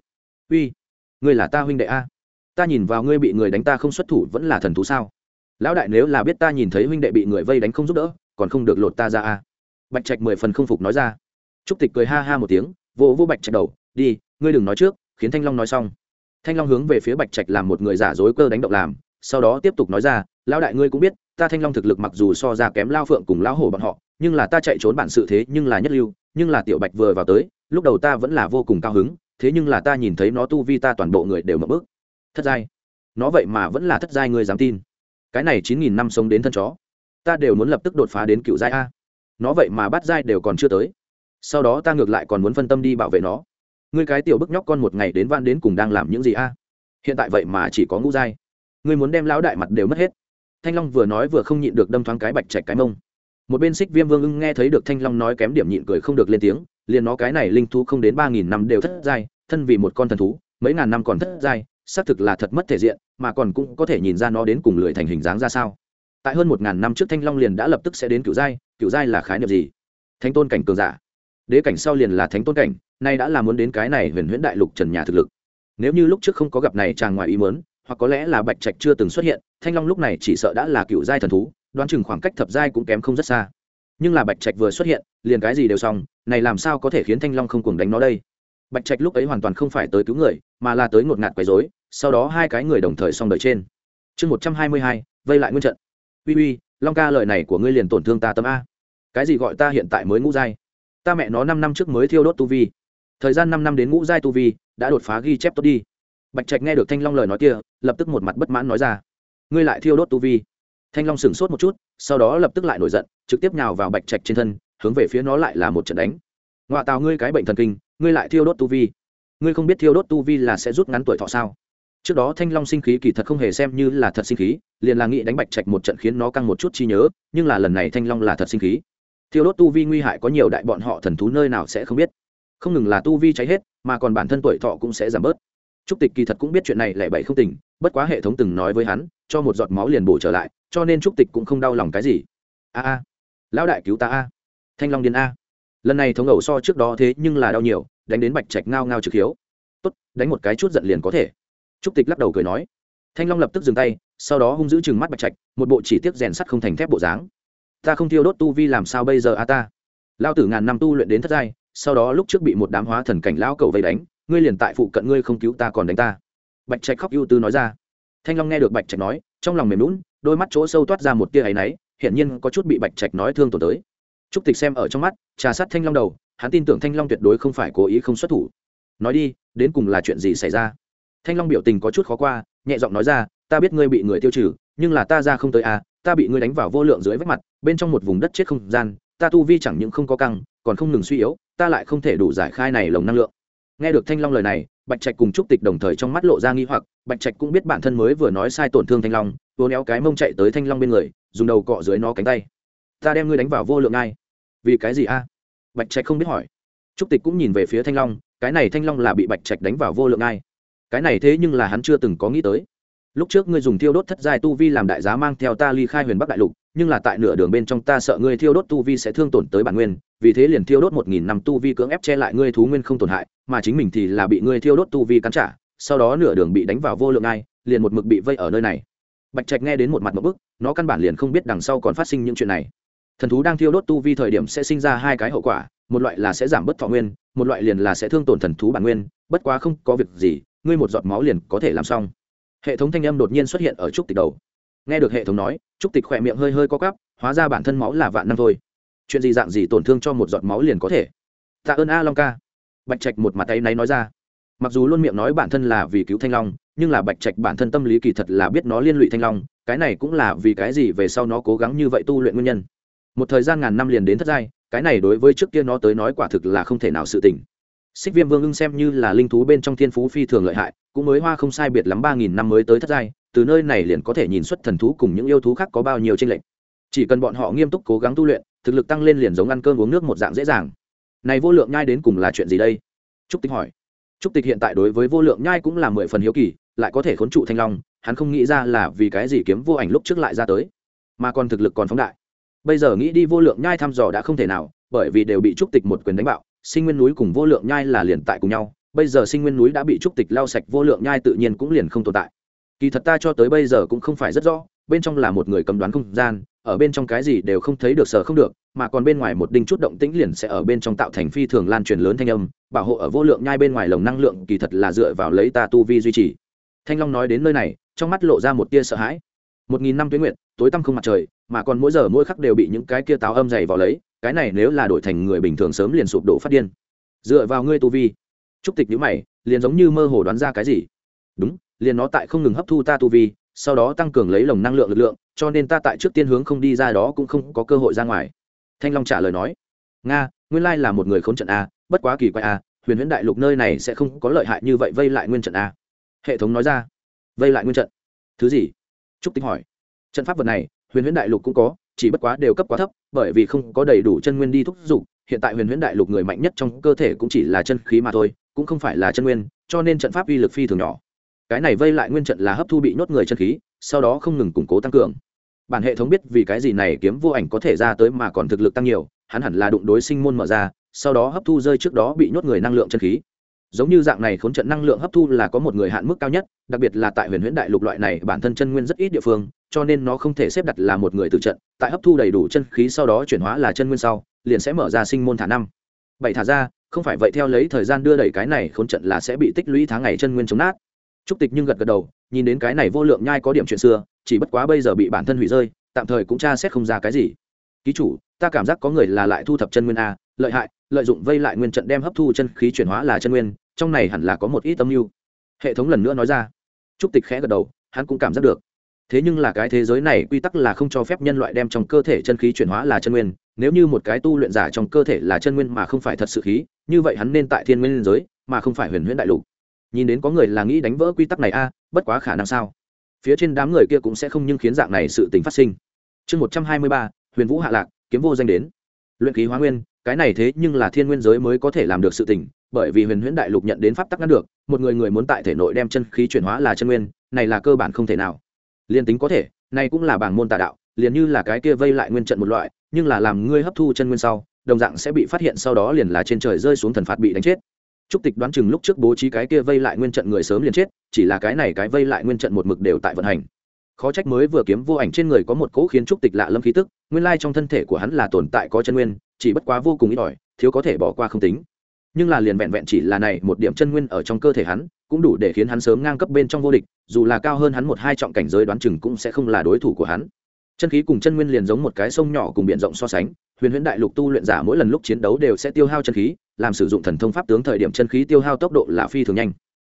Uy, ngươi là ta huynh đệ a ta nhìn vào ngươi bị người đánh ta không xuất thủ vẫn là thần thú sao? Lão đại nếu là biết ta nhìn thấy huynh đệ bị người vây đánh không giúp đỡ, còn không được lột ta ra à. bạch trạch mười phần không phục nói ra. Trúc tịch cười ha ha một tiếng, vỗ vỗ bạch trạch đầu, đi, ngươi đừng nói trước, khiến thanh long nói xong. Thanh long hướng về phía bạch trạch làm một người giả dối cơ đánh động làm, sau đó tiếp tục nói ra, lão đại ngươi cũng biết, ta thanh long thực lực mặc dù so ra kém lao phượng cùng lão hổ bọn họ, nhưng là ta chạy trốn bản sự thế nhưng là nhất lưu, nhưng là tiểu bạch vừa vào tới, lúc đầu ta vẫn là vô cùng cao hứng, thế nhưng là ta nhìn thấy nó tu vi ta toàn bộ người đều mập bức thất giai. Nó vậy mà vẫn là thất giai ngươi dám tin. Cái này chín nghìn năm sống đến thân chó. Ta đều muốn lập tức đột phá đến cựu giai a. Nó vậy mà bắt giai đều còn chưa tới. Sau đó ta ngược lại còn muốn phân tâm đi bảo vệ nó. Ngươi cái tiểu bức nhóc con một ngày đến van đến cùng đang làm những gì a? Hiện tại vậy mà chỉ có ngũ giai. Ngươi muốn đem lão đại mặt đều mất hết. Thanh long vừa nói vừa không nhịn được đâm thoáng cái bạch chạch cái mông. Một bên xích viêm vương ưng nghe thấy được thanh long nói kém điểm nhịn cười không được lên tiếng, liền nó cái này linh thú không đến ba nghìn năm đều thất giai, thân vì một con thần thú, mấy ngàn năm còn thất giai xác thực là thật mất thể diện, mà còn cũng có thể nhìn ra nó đến cùng lười thành hình dáng ra sao. Tại hơn một ngàn năm trước thanh long liền đã lập tức sẽ đến cựu giai cựu giai là khái niệm gì? Thánh tôn cảnh cường giả. Đế cảnh sau liền là thánh tôn cảnh, nay đã là muốn đến cái này huyền huyễn đại lục trần nhà thực lực. Nếu như lúc trước không có gặp này chàng ngoài ý mớn hoặc có lẽ là bạch trạch chưa từng xuất hiện, thanh long lúc này chỉ sợ đã là cựu giai thần thú, đoán chừng khoảng cách thập giai cũng kém không rất xa. Nhưng là bạch trạch vừa xuất hiện, liền cái gì đều xong, này làm sao có thể khiến thanh long không cuồng đánh nó đây? Bạch trạch lúc ấy hoàn toàn không phải tới cứu người, mà là tới ngột ngạt quấy dối sau đó hai cái người đồng thời xong đời trên. Chương một trăm hai mươi hai, vây lại nguyên trận. Uy uy, long ca lời này của ngươi liền tổn thương ta tâm a. Cái gì gọi ta hiện tại mới ngũ giai? Ta mẹ nó năm năm trước mới thiêu đốt tu vi. Thời gian năm năm đến ngũ giai tu vi, đã đột phá ghi chép tốt đi. Bạch trạch nghe được thanh long lời nói kia, lập tức một mặt bất mãn nói ra. Ngươi lại thiêu đốt tu vi. Thanh long sửng sốt một chút, sau đó lập tức lại nổi giận, trực tiếp nhào vào bạch trạch trên thân, hướng về phía nó lại là một trận đánh ngoạ tào ngươi cái bệnh thần kinh, ngươi lại thiêu đốt tu vi. Ngươi không biết thiêu đốt tu vi là sẽ rút ngắn tuổi thọ sao? Trước đó thanh long sinh khí kỳ thật không hề xem như là thật sinh khí, liền là nghĩ đánh bạch trạch một trận khiến nó căng một chút chi nhớ, nhưng là lần này thanh long là thật sinh khí. Thiêu đốt tu vi nguy hại có nhiều đại bọn họ thần thú nơi nào sẽ không biết. Không ngừng là tu vi cháy hết, mà còn bản thân tuổi thọ cũng sẽ giảm bớt. Trúc tịch kỳ thật cũng biết chuyện này lẻ bậy không tình bất quá hệ thống từng nói với hắn, cho một giọt máu liền bổ trở lại, cho nên trúc tịch cũng không đau lòng cái gì. A a, lão đại cứu ta a. Thanh long điên a lần này thống ẩu so trước đó thế nhưng là đau nhiều, đánh đến bạch trạch ngao ngao trực hiếu. Tốt, đánh một cái chút giận liền có thể. Trúc tịch lắc đầu cười nói. Thanh long lập tức dừng tay, sau đó hung giữ chừng mắt bạch trạch, một bộ chỉ tiết rèn sắt không thành thép bộ dáng. Ta không thiêu đốt tu vi làm sao bây giờ a ta? Lao tử ngàn năm tu luyện đến thất giai, sau đó lúc trước bị một đám hóa thần cảnh lão cầu vây đánh, ngươi liền tại phụ cận ngươi không cứu ta còn đánh ta. Bạch trạch khóc ưu tư nói ra. Thanh long nghe được bạch trạch nói, trong lòng mềm lún đôi mắt chỗ sâu toát ra một tia áy náy, hiển nhiên có chút bị bạch trạch nói thương tổn tới trúc tịch xem ở trong mắt, trà sát thanh long đầu, hắn tin tưởng thanh long tuyệt đối không phải cố ý không xuất thủ. Nói đi, đến cùng là chuyện gì xảy ra? Thanh long biểu tình có chút khó qua, nhẹ giọng nói ra, ta biết ngươi bị người tiêu trừ, nhưng là ta ra không tới à ta bị ngươi đánh vào vô lượng dưới vách mặt, bên trong một vùng đất chết không gian, ta tu vi chẳng những không có căng, còn không ngừng suy yếu, ta lại không thể đủ giải khai này lồng năng lượng. Nghe được thanh long lời này, bạch trạch cùng trúc tịch đồng thời trong mắt lộ ra nghi hoặc, bạch trạch cũng biết bản thân mới vừa nói sai tổn thương thanh long vô néo cái mông chạy tới thanh long bên người, dùng đầu cọ dưới nó cánh tay. Ta đem ngươi đánh vào vô lượng ngay vì cái gì a? Bạch trạch không biết hỏi. Trúc tịch cũng nhìn về phía thanh long, cái này thanh long là bị bạch trạch đánh vào vô lượng ai? Cái này thế nhưng là hắn chưa từng có nghĩ tới. Lúc trước ngươi dùng thiêu đốt thất giai tu vi làm đại giá mang theo ta ly khai huyền bắc đại lục, nhưng là tại nửa đường bên trong ta sợ ngươi thiêu đốt tu vi sẽ thương tổn tới bản nguyên, vì thế liền thiêu đốt một nghìn năm tu vi cưỡng ép che lại ngươi thú nguyên không tổn hại, mà chính mình thì là bị ngươi thiêu đốt tu vi cắn trả, sau đó nửa đường bị đánh vào vô lượng ai, liền một mực bị vây ở nơi này. Bạch trạch nghe đến một mặt một bức, nó căn bản liền không biết đằng sau còn phát sinh những chuyện này thần thú đang thiêu đốt tu vi thời điểm sẽ sinh ra hai cái hậu quả, một loại là sẽ giảm bớt thọ nguyên, một loại liền là sẽ thương tổn thần thú bản nguyên, bất quá không có việc gì, ngươi một giọt máu liền có thể làm xong. Hệ thống thanh âm đột nhiên xuất hiện ở trúc tịch đầu. Nghe được hệ thống nói, trúc tịch khỏe miệng hơi hơi co cắp hóa ra bản thân máu là vạn năm thôi. Chuyện gì dạng gì tổn thương cho một giọt máu liền có thể? Tạ ơn a long ca. Bạch trạch một mặt tay náy nói ra. Mặc dù luôn miệng nói bản thân là vì cứu thanh long, nhưng là bạch trạch bản thân tâm lý kỳ thật là biết nó liên lụy thanh long, cái này cũng là vì cái gì về sau nó cố gắng như vậy tu luyện nguyên nhân một thời gian ngàn năm liền đến thất giai, cái này đối với trước kia nó tới nói quả thực là không thể nào sự tình. Xích viêm vương ưng xem như là linh thú bên trong thiên phú phi thường lợi hại, cũng mới hoa không sai biệt lắm ba nghìn năm mới tới thất giai, từ nơi này liền có thể nhìn xuất thần thú cùng những yêu thú khác có bao nhiêu tranh lệch. Chỉ cần bọn họ nghiêm túc cố gắng tu luyện, thực lực tăng lên liền giống ăn cơm uống nước một dạng dễ dàng. Này vô lượng nhai đến cùng là chuyện gì đây? Trúc tịch hỏi. Trúc tịch hiện tại đối với vô lượng nhai cũng là mười phần hiếu kỳ, lại có thể khốn trụ thanh long, hắn không nghĩ ra là vì cái gì kiếm vô ảnh lúc trước lại ra tới, mà còn thực lực còn phóng đại bây giờ nghĩ đi vô lượng nhai thăm dò đã không thể nào, bởi vì đều bị trúc tịch một quyền đánh bạo, sinh nguyên núi cùng vô lượng nhai là liền tại cùng nhau. Bây giờ sinh nguyên núi đã bị trúc tịch lau sạch, vô lượng nhai tự nhiên cũng liền không tồn tại. Kỳ thật ta cho tới bây giờ cũng không phải rất rõ, bên trong là một người cầm đoán không gian, ở bên trong cái gì đều không thấy được sở không được, mà còn bên ngoài một đinh chút động tĩnh liền sẽ ở bên trong tạo thành phi thường lan truyền lớn thanh âm, bảo hộ ở vô lượng nhai bên ngoài lồng năng lượng kỳ thật là dựa vào lấy ta tu vi duy trì. Thanh long nói đến nơi này, trong mắt lộ ra một tia sợ hãi một nghìn năm tuyến nguyện, tối tăm không mặt trời, mà còn mỗi giờ mỗi khắc đều bị những cái kia táo âm dày vào lấy, cái này nếu là đổi thành người bình thường sớm liền sụp đổ phát điên. Dựa vào ngươi tu vi. Trúc tịch nhữ mày, liền giống như mơ hồ đoán ra cái gì. Đúng, liền nó tại không ngừng hấp thu ta tu vi, sau đó tăng cường lấy lồng năng lượng lực lượng, cho nên ta tại trước tiên hướng không đi ra đó cũng không có cơ hội ra ngoài. Thanh long trả lời nói, nga, nguyên lai là một người khốn trận a, bất quá kỳ quái a, huyền huyễn đại lục nơi này sẽ không có lợi hại như vậy vây lại nguyên trận a. Hệ thống nói ra, vây lại nguyên trận. Thứ gì? Trúc tính hỏi. Trận pháp vật này, huyền huyễn đại lục cũng có, chỉ bất quá đều cấp quá thấp, bởi vì không có đầy đủ chân nguyên đi thúc giục, hiện tại huyền huyễn đại lục người mạnh nhất trong cơ thể cũng chỉ là chân khí mà thôi, cũng không phải là chân nguyên, cho nên trận pháp uy lực phi thường nhỏ. Cái này vây lại nguyên trận là hấp thu bị nhốt người chân khí, sau đó không ngừng củng cố tăng cường. Bản hệ thống biết vì cái gì này kiếm vô ảnh có thể ra tới mà còn thực lực tăng nhiều, hắn hẳn là đụng đối sinh môn mở ra, sau đó hấp thu rơi trước đó bị nhốt người năng lượng chân khí giống như dạng này khốn trận năng lượng hấp thu là có một người hạn mức cao nhất, đặc biệt là tại huyền huyễn đại lục loại này, bản thân chân nguyên rất ít địa phương, cho nên nó không thể xếp đặt là một người từ trận, tại hấp thu đầy đủ chân khí sau đó chuyển hóa là chân nguyên sau, liền sẽ mở ra sinh môn thả năm. Bảy thả ra, không phải vậy theo lấy thời gian đưa đẩy cái này khốn trận là sẽ bị tích lũy tháng ngày chân nguyên chống nát. Trúc tịch nhưng gật gật đầu, nhìn đến cái này vô lượng nhai có điểm chuyện xưa, chỉ bất quá bây giờ bị bản thân hủy rơi, tạm thời cũng tra xét không ra cái gì. Ký chủ, ta cảm giác có người là lại thu thập chân nguyên a, lợi hại, lợi dụng vây lại nguyên trận đem hấp thu chân khí chuyển hóa là chân nguyên trong này hẳn là có một ít âm mưu. Hệ thống lần nữa nói ra. Trúc tịch khẽ gật đầu, hắn cũng cảm giác được. Thế nhưng là cái thế giới này quy tắc là không cho phép nhân loại đem trong cơ thể chân khí chuyển hóa là chân nguyên. Nếu như một cái tu luyện giả trong cơ thể là chân nguyên mà không phải thật sự khí, như vậy hắn nên tại thiên nguyên giới, mà không phải huyền huyễn đại lục. Nhìn đến có người là nghĩ đánh vỡ quy tắc này a, bất quá khả năng sao? Phía trên đám người kia cũng sẽ không nhưng khiến dạng này sự tình phát sinh. Chương một trăm hai mươi ba, huyền vũ hạ lạc, kiếm vô danh đến. Luyện khí hóa nguyên cái này thế nhưng là thiên nguyên giới mới có thể làm được sự tình, bởi vì huyền huyễn đại lục nhận đến pháp tắc ngăn được, một người người muốn tại thể nội đem chân khí chuyển hóa là chân nguyên, này là cơ bản không thể nào. Liên tính có thể, này cũng là bảng môn tà đạo, liền như là cái kia vây lại nguyên trận một loại, nhưng là làm ngươi hấp thu chân nguyên sau, đồng dạng sẽ bị phát hiện sau đó liền là trên trời rơi xuống thần phạt bị đánh chết. Trúc tịch đoán chừng lúc trước bố trí cái kia vây lại nguyên trận người sớm liền chết, chỉ là cái này cái vây lại nguyên trận một mực đều tại vận hành. Khó trách mới vừa kiếm vô ảnh trên người có một cỗ khiến trúc tịch lạ lâm khí tức, nguyên lai trong thân thể của hắn là tồn tại có chân nguyên chỉ bất quá vô cùng ít ỏi, thiếu có thể bỏ qua không tính. Nhưng là liền vẹn vẹn chỉ là này một điểm chân nguyên ở trong cơ thể hắn, cũng đủ để khiến hắn sớm ngang cấp bên trong vô địch, dù là cao hơn hắn một hai trọng cảnh giới đoán chừng cũng sẽ không là đối thủ của hắn. Chân khí cùng chân nguyên liền giống một cái sông nhỏ cùng biển rộng so sánh, huyền huyễn đại lục tu luyện giả mỗi lần lúc chiến đấu đều sẽ tiêu hao chân khí, làm sử dụng thần thông pháp tướng thời điểm chân khí tiêu hao tốc độ là phi thường nhanh.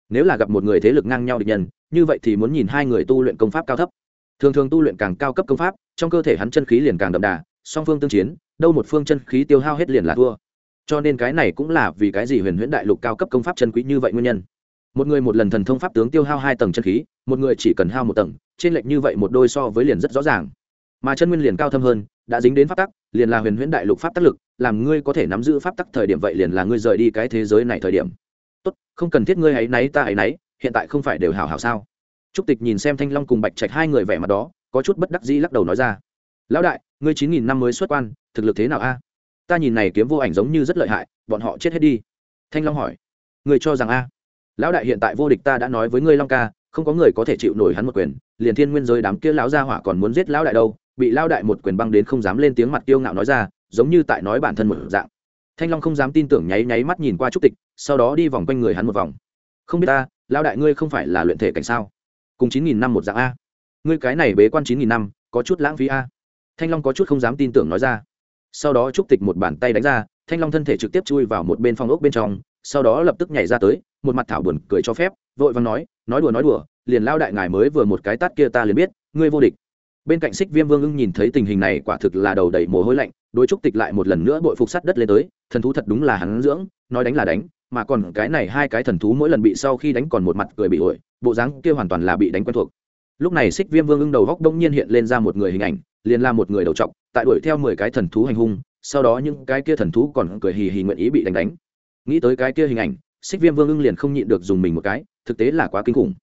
Nếu là gặp một người thế lực ngang nhau địch nhân, như vậy thì muốn nhìn hai người tu luyện công pháp cao thấp. Thường thường tu luyện càng cao cấp công pháp, trong cơ thể hắn chân khí liền càng đậm đà song phương tương chiến, đâu một phương chân khí tiêu hao hết liền là thua. Cho nên cái này cũng là vì cái gì huyền huyễn đại lục cao cấp công pháp chân quý như vậy nguyên nhân. Một người một lần thần thông pháp tướng tiêu hao hai tầng chân khí, một người chỉ cần hao một tầng, trên lệch như vậy một đôi so với liền rất rõ ràng. Mà chân nguyên liền cao thâm hơn, đã dính đến pháp tắc, liền là huyền huyễn đại lục pháp tắc lực, làm ngươi có thể nắm giữ pháp tắc thời điểm vậy liền là ngươi rời đi cái thế giới này thời điểm. Tốt, không cần thiết ngươi ấy náy ta ấy náy, hiện tại không phải đều hảo hảo sao? Trúc tịch nhìn xem thanh long cùng bạch trạch hai người vẻ mặt đó, có chút bất đắc dĩ lắc đầu nói ra. Lão đại ngươi chín nghìn năm mới xuất quan, thực lực thế nào a? Ta nhìn này kiếm vô ảnh giống như rất lợi hại, bọn họ chết hết đi. Thanh long hỏi. Ngươi cho rằng a? Lão đại hiện tại vô địch ta đã nói với ngươi long ca, không có người có thể chịu nổi hắn một quyền, liền thiên nguyên giới đám kia lão gia hỏa còn muốn giết lão đại đâu, bị lão đại một quyền băng đến không dám lên tiếng mặt kiêu ngạo nói ra, giống như tại nói bản thân một dạng. Thanh long không dám tin tưởng nháy nháy mắt nhìn qua trúc tịch, sau đó đi vòng quanh người hắn một vòng. Không biết ta, lão đại ngươi không phải là luyện thể cảnh sao? Cùng chín nghìn năm một dạng a. Ngươi cái này bế quan chín nghìn năm, có chút lãng phí a thanh long có chút không dám tin tưởng nói ra. Sau đó trúc tịch một bàn tay đánh ra, thanh long thân thể trực tiếp chui vào một bên phòng ốc bên trong, sau đó lập tức nhảy ra tới, một mặt thảo buồn cười cho phép, vội vàng nói nói đùa nói đùa, liền lao đại ngài mới vừa một cái tát kia ta liền biết, ngươi vô địch. Bên cạnh xích viêm vương ưng nhìn thấy tình hình này, quả thực là đầu đầy mồ hôi lạnh, đối trúc tịch lại một lần nữa bội phục sắt đất lên tới, thần thú thật đúng là hắn dưỡng, nói đánh là đánh, mà còn cái này hai cái thần thú mỗi lần bị sau khi đánh còn một mặt cười bị ổi, bộ dáng kia hoàn toàn là bị đánh quen thuộc lúc này xích viêm vương ưng đầu góc đông nhiên hiện lên ra một người hình ảnh, liền là một người đầu trọc, tại đuổi theo mười cái thần thú hành hung, sau đó những cái kia thần thú còn cười hì hì nguyện ý bị đánh đánh. Nghĩ tới cái kia hình ảnh xích viêm vương ưng liền không nhịn được dùng mình một cái, thực tế là quá kinh khủng.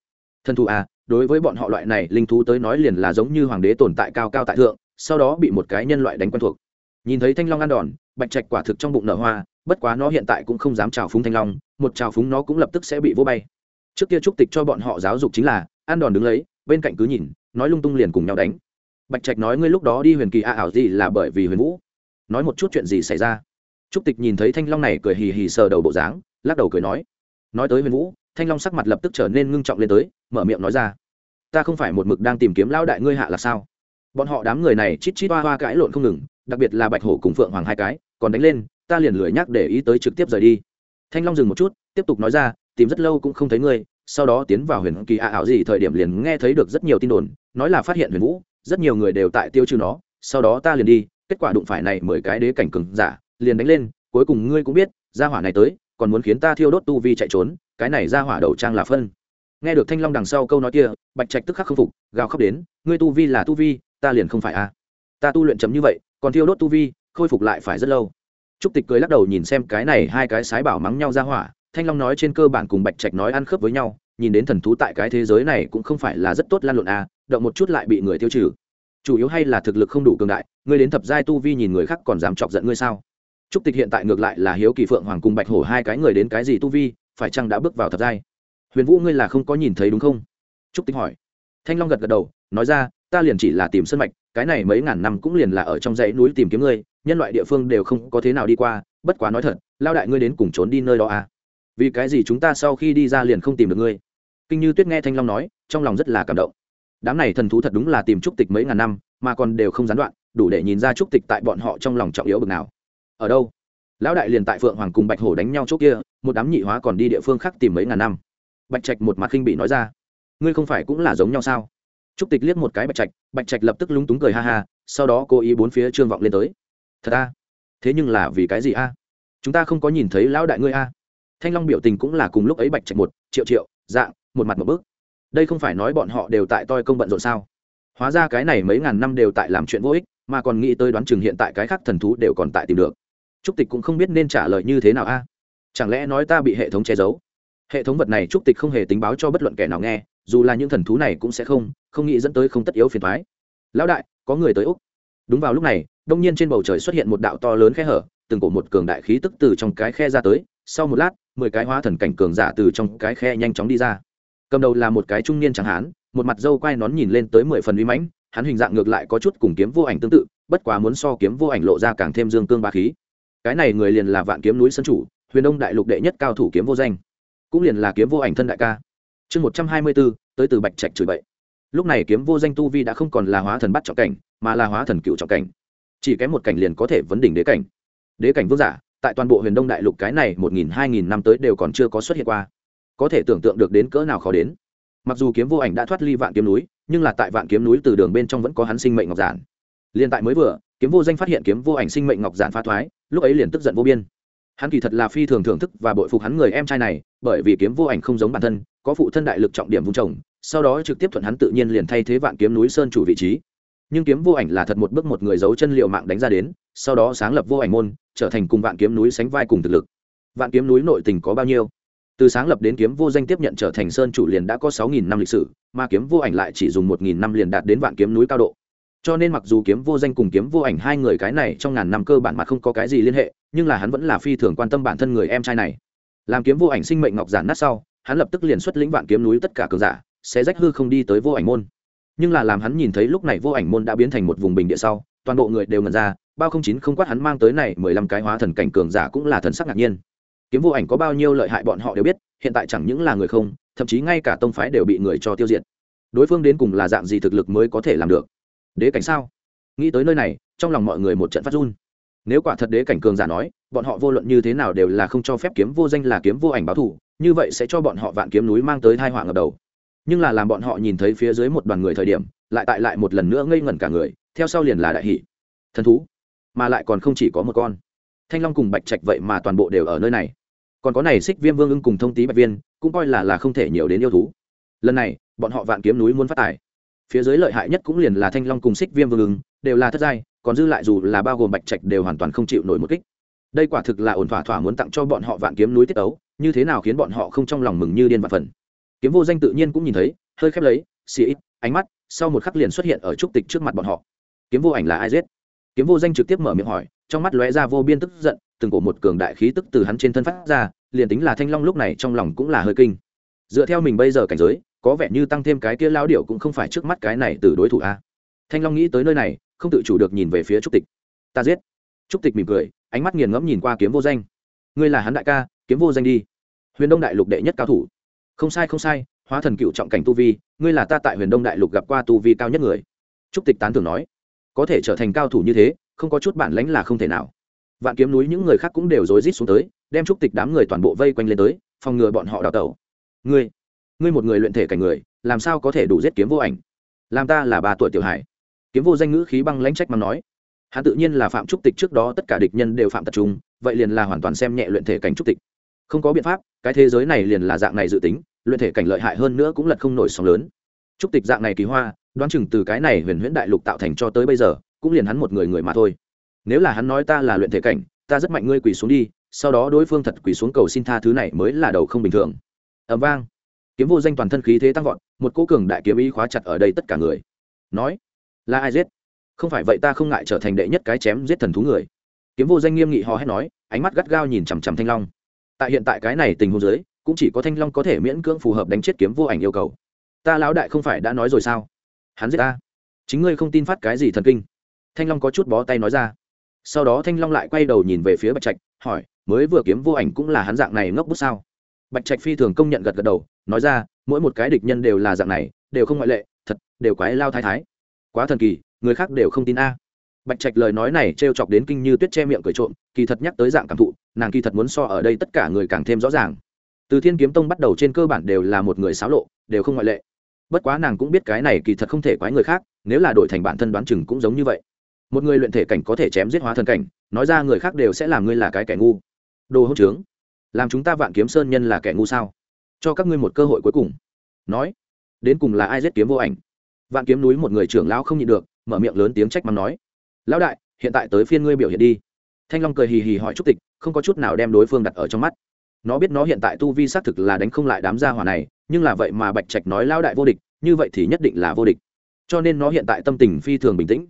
Thần thú à đối với bọn họ loại này linh thú tới nói liền là giống như hoàng đế tồn tại cao cao tại thượng, sau đó bị một cái nhân loại đánh quen thuộc. Nhìn thấy thanh long ăn đòn, bạch trạch quả thực trong bụng nở hoa, bất quá nó hiện tại cũng không dám trào phúng thanh long, một trào phúng nó cũng lập tức sẽ bị vô bay. Trước kia trúc tịch cho bọn họ giáo dục chính là, ăn đòn đứng lấy bên cạnh cứ nhìn, nói lung tung liền cùng nhau đánh. Bạch trạch nói, ngươi lúc đó đi huyền kỳ a ảo gì là bởi vì huyền vũ. Nói một chút chuyện gì xảy ra. Trúc tịch nhìn thấy thanh long này cười hì hì sờ đầu bộ dáng, lắc đầu cười nói nói tới huyền vũ, thanh long sắc mặt lập tức trở nên ngưng trọng lên tới, mở miệng nói ra, ta không phải một mực đang tìm kiếm lao đại ngươi hạ là sao? Bọn họ đám người này chít chít hoa hoa cãi lộn không ngừng, đặc biệt là bạch hổ cùng phượng hoàng hai cái, còn đánh lên, ta liền lười nhắc để ý tới trực tiếp rời đi. Thanh long dừng một chút, tiếp tục nói ra, tìm rất lâu cũng không thấy ngươi sau đó tiến vào huyền kỳ ạ ảo gì thời điểm liền nghe thấy được rất nhiều tin đồn, nói là phát hiện huyền vũ, rất nhiều người đều tại tiêu trừ nó, sau đó ta liền đi, kết quả đụng phải này mười cái đế cảnh cừng giả, liền đánh lên, cuối cùng ngươi cũng biết, gia hỏa này tới, còn muốn khiến ta thiêu đốt tu vi chạy trốn, cái này gia hỏa đầu trang là phân nghe được thanh long đằng sau câu nói kia, bạch trạch tức khắc khâm phục, gào khóc đến, ngươi tu vi là tu vi, ta liền không phải a à. ta tu luyện chấm như vậy, còn thiêu đốt tu vi, khôi phục lại phải rất lâu trúc tịch cười lắc đầu nhìn xem cái này hai cái sái bảo mắng nhau ra hỏa thanh long nói trên cơ bản cùng bạch trạch nói ăn khớp với nhau, nhìn đến thần thú tại cái thế giới này cũng không phải là rất tốt lan lộn a động một chút lại bị người tiêu trừ. Chủ yếu hay là thực lực không đủ cường đại, ngươi đến thập giai tu vi nhìn người khác còn dám chọc giận ngươi sao? Trúc tịch hiện tại ngược lại là hiếu kỳ phượng hoàng cùng bạch hổ hai cái người đến cái gì tu vi, phải chăng đã bước vào thập giai? Huyền vũ ngươi là không có nhìn thấy đúng không? Trúc tịch hỏi. Thanh long gật gật đầu, nói ra, ta liền chỉ là tìm sân mạch, cái này mấy ngàn năm cũng liền là ở trong dãy núi tìm kiếm ngươi, nhân loại địa phương đều không có thế nào đi qua, bất quá nói thật, lao đại ngươi đến cùng trốn đi nơi đó à? Vì cái gì chúng ta sau khi đi ra liền không tìm được ngươi? Kinh như tuyết nghe thanh long nói, trong lòng rất là cảm động. Đám này thần thú thật đúng là tìm trúc tịch mấy ngàn năm, mà còn đều không gián đoạn, đủ để nhìn ra trúc tịch tại bọn họ trong lòng trọng yếu bực nào. Ở đâu? Lão đại liền tại phượng hoàng cùng bạch hổ đánh nhau chỗ kia, một đám nhị hóa còn đi địa phương khác tìm mấy ngàn năm. Bạch trạch một mặt khinh bị nói ra, ngươi không phải cũng là giống nhau sao? Trúc tịch liếc một cái bạch trạch bạch trạch lập tức lúng túng cười ha ha, sau đó cố ý bốn phía trương vọng lên tới. Thật a thế nhưng là vì cái gì a? Chúng ta không có nhìn thấy lão đại ngươi a? Thanh long biểu tình cũng là cùng lúc ấy bạch trạch một, triệu triệu, dạng, một mặt một bước. Đây không phải nói bọn họ đều tại toi công bận rộn sao? Hóa ra cái này mấy ngàn năm đều tại làm chuyện vô ích, mà còn nghĩ tới đoán chừng hiện tại cái khác thần thú đều còn tại tìm được. Trúc tịch cũng không biết nên trả lời như thế nào a. Chẳng lẽ nói ta bị hệ thống che giấu? Hệ thống vật này trúc tịch không hề tính báo cho bất luận kẻ nào nghe, dù là những thần thú này cũng sẽ không không nghĩ dẫn tới không tất yếu phiền thoái lão đại, có người tới úc. Đúng vào lúc này, đông nhiên trên bầu trời xuất hiện một đạo to lớn khe hở, từng cổ một cường đại khí tức từ trong cái khe ra tới sau một lát, mười cái hóa thần cảnh cường giả từ trong cái khe nhanh chóng đi ra. Cầm đầu là một cái trung niên chẳng hán, một mặt dâu quai nón nhìn lên tới mười phần uy mãnh, hắn hình dạng ngược lại có chút cùng kiếm vô ảnh tương tự, bất quá muốn so kiếm vô ảnh lộ ra càng thêm dương cương ba khí. Cái này người liền là vạn kiếm núi sân chủ, huyền đông đại lục đệ nhất cao thủ kiếm vô danh. Cũng liền là kiếm vô ảnh thân đại ca. Chương một trăm hai mươi bốn tới từ bạch trạch chửi bậy. Lúc này kiếm vô danh tu vi đã không còn là hóa thần bắt trọng cảnh, mà là hóa thần cựu trọng cảnh. Chỉ kém một cảnh liền có thể vấn đỉnh đế cảnh. Đế cảnh vương giả tại toàn bộ huyền đông đại lục cái này một nghìn, hai nghìn năm tới đều còn chưa có xuất hiện qua. Có thể tưởng tượng được đến cỡ nào khó đến. Mặc dù kiếm vô ảnh đã thoát ly vạn kiếm núi, nhưng là tại vạn kiếm núi từ đường bên trong vẫn có hắn sinh mệnh ngọc giản. Liền tại mới vừa, kiếm vô danh phát hiện kiếm vô ảnh sinh mệnh ngọc giản phá thoái, lúc ấy liền tức giận vô biên. Hắn kỳ thật là phi thường thưởng thức và bội phục hắn người em trai này, bởi vì kiếm vô ảnh không giống bản thân, có phụ thân đại lực trọng điểm vùng trồng, sau đó trực tiếp thuận hắn tự nhiên liền thay thế vạn kiếm núi sơn chủ vị trí nhưng kiếm vô ảnh là thật một bước một người giấu chân liệu mạng đánh ra đến, sau đó sáng lập vô ảnh môn, trở thành cùng vạn kiếm núi sánh vai cùng thực lực. Vạn kiếm núi nội tình có bao nhiêu? Từ sáng lập đến kiếm vô danh tiếp nhận trở thành sơn chủ liền đã có sáu nghìn năm lịch sử, mà kiếm vô ảnh lại chỉ dùng một nghìn năm liền đạt đến vạn kiếm núi cao độ. Cho nên mặc dù kiếm vô danh cùng kiếm vô ảnh hai người cái này trong ngàn năm cơ bản mà không có cái gì liên hệ, nhưng là hắn vẫn là phi thường quan tâm bản thân người em trai này. Làm kiếm vô ảnh sinh mệnh ngọc giản nát sau, hắn lập tức liền xuất lĩnh vạn kiếm núi tất cả cường giả sẽ rách hư không đi tới vô ảnh môn nhưng là làm hắn nhìn thấy lúc này vô ảnh môn đã biến thành một vùng bình địa sau, toàn bộ người đều ngẩn ra, bao không chín không quát hắn mang tới này mười lăm cái hóa thần cảnh cường giả cũng là thần sắc ngạc nhiên. Kiếm vô ảnh có bao nhiêu lợi hại bọn họ đều biết, hiện tại chẳng những là người không, thậm chí ngay cả tông phái đều bị người cho tiêu diệt. Đối phương đến cùng là dạng gì thực lực mới có thể làm được? Đế cảnh sao? Nghĩ tới nơi này, trong lòng mọi người một trận phát run. Nếu quả thật đế cảnh cường giả nói, bọn họ vô luận như thế nào đều là không cho phép kiếm vô danh là kiếm vô ảnh báo thù, như vậy sẽ cho bọn họ vạn kiếm núi mang tới thai họa ngập đầu nhưng là làm bọn họ nhìn thấy phía dưới một đoàn người thời điểm, lại tại lại một lần nữa ngây ngẩn cả người, theo sau liền là đại hỷ. Thần thú, mà lại còn không chỉ có một con. Thanh long cùng bạch trạch vậy mà toàn bộ đều ở nơi này. Còn có này xích viêm vương ưng cùng thông tý bạch viên, cũng coi là là không thể nhiều đến yêu thú. Lần này, bọn họ vạn kiếm núi muốn phát tài. Phía dưới lợi hại nhất cũng liền là thanh long cùng xích viêm vương ưng, đều là thất giai, còn dư lại dù là bao gồm bạch trạch đều hoàn toàn không chịu nổi một kích. Đây quả thực là ổn thỏa thỏa muốn tặng cho bọn họ vạn kiếm núi tiết ấu, như thế nào khiến bọn họ không trong lòng mừng như điên và phần kiếm vô danh tự nhiên cũng nhìn thấy, hơi khép lấy, xì ít, ánh mắt, sau một khắc liền xuất hiện ở trúc tịch trước mặt bọn họ. Kiếm vô ảnh là ai giết? Kiếm vô danh trực tiếp mở miệng hỏi, trong mắt lóe ra vô biên tức giận, từng cổ một cường đại khí tức từ hắn trên thân phát ra, liền tính là thanh long lúc này trong lòng cũng là hơi kinh. Dựa theo mình bây giờ cảnh giới, có vẻ như tăng thêm cái kia lao điệu cũng không phải trước mắt cái này từ đối thủ a. Thanh long nghĩ tới nơi này, không tự chủ được nhìn về phía trúc tịch. Ta giết. Trúc tịch mỉm cười, ánh mắt nghiền ngẫm nhìn qua kiếm vô danh. Ngươi là hắn đại ca, kiếm vô danh đi. Huyền đông đại lục đệ nhất cao thủ không sai không sai, hóa thần cựu trọng cảnh tu vi, ngươi là ta tại huyền đông đại lục gặp qua tu vi cao nhất người. Trúc tịch tán thường nói, có thể trở thành cao thủ như thế, không có chút bản lánh là không thể nào. Vạn kiếm núi những người khác cũng đều rối rít xuống tới, đem trúc tịch đám người toàn bộ vây quanh lên tới, phòng ngừa bọn họ đào tẩu. Ngươi ngươi một người luyện thể cảnh người, làm sao có thể đủ giết kiếm vô ảnh? Làm ta là ba tuổi tiểu hải kiếm vô danh ngữ khí băng lãnh trách mà nói, hắn tự nhiên là phạm trúc tịch trước đó tất cả địch nhân đều phạm tập trung vậy liền là hoàn toàn xem nhẹ luyện thể cảnh trúc tịch không có biện pháp, cái thế giới này liền là dạng này dự tính, luyện thể cảnh lợi hại hơn nữa cũng lật không nổi sóng lớn. Trúc tịch dạng này kỳ hoa, đoán chừng từ cái này huyền huyễn đại lục tạo thành cho tới bây giờ, cũng liền hắn một người người mà thôi. Nếu là hắn nói ta là luyện thể cảnh, ta rất mạnh ngươi quỳ xuống đi, sau đó đối phương thật quỳ xuống cầu xin tha thứ này mới là đầu không bình thường. Ẩm vang. Kiếm vô danh toàn thân khí thế tăng vọt, một cô cường đại kiếm ý khóa chặt ở đây tất cả người. Nói, là ai giết? Không phải vậy ta không ngại trở thành đệ nhất cái chém giết thần thú người. Kiếm vô danh nghiêm nghị hò hét nói, ánh mắt gắt gao nhìn chằm chằm thanh long tại hiện tại cái này tình huống giới cũng chỉ có thanh long có thể miễn cưỡng phù hợp đánh chết kiếm vô ảnh yêu cầu. Ta lão đại không phải đã nói rồi sao? Hắn giết ta. Chính ngươi không tin phát cái gì thần kinh. Thanh long có chút bó tay nói ra. Sau đó thanh long lại quay đầu nhìn về phía bạch trạch, hỏi, mới vừa kiếm vô ảnh cũng là hắn dạng này ngốc bút sao? Bạch trạch phi thường công nhận gật gật đầu, nói ra, mỗi một cái địch nhân đều là dạng này, đều không ngoại lệ, thật, đều quái lao thái thái. Quá thần kỳ, người khác đều không tin a bạch trạch lời nói này t r e o chọc đến kinh như tuyết che miệng cười trộm, kỳ thật nhắc tới dạng cảm thụ, nàng kỳ thật muốn so ở đây tất cả người càng thêm rõ ràng. Từ thiên kiếm tông bắt đầu trên cơ bản đều là một người xáo lộ, đều không ngoại lệ. Bất quá nàng cũng biết cái này kỳ thật không thể quái người khác, nếu là đổi thành bản thân đoán chừng cũng giống như vậy. Một người luyện thể cảnh có thể chém giết hóa thần cảnh, nói ra người khác đều sẽ làm ngươi là cái kẻ ngu. Đồ hỗn trướng, làm chúng ta vạn kiếm sơn nhân là kẻ ngu sao? Cho các ngươi một cơ hội cuối cùng. Nói, đến cùng là ai giết kiếm vô ảnh? Vạn kiếm núi một người trưởng lão không nhịn được, mở miệng lớn tiếng trách mắng nói lão đại, hiện tại tới phiên ngươi biểu hiện đi. Thanh long cười hì hì hỏi trúc tịch, không có chút nào đem đối phương đặt ở trong mắt. Nó biết nó hiện tại tu vi xác thực là đánh không lại đám gia hỏa này, nhưng là vậy mà bạch trạch nói lão đại vô địch, như vậy thì nhất định là vô địch. Cho nên nó hiện tại tâm tình phi thường bình tĩnh.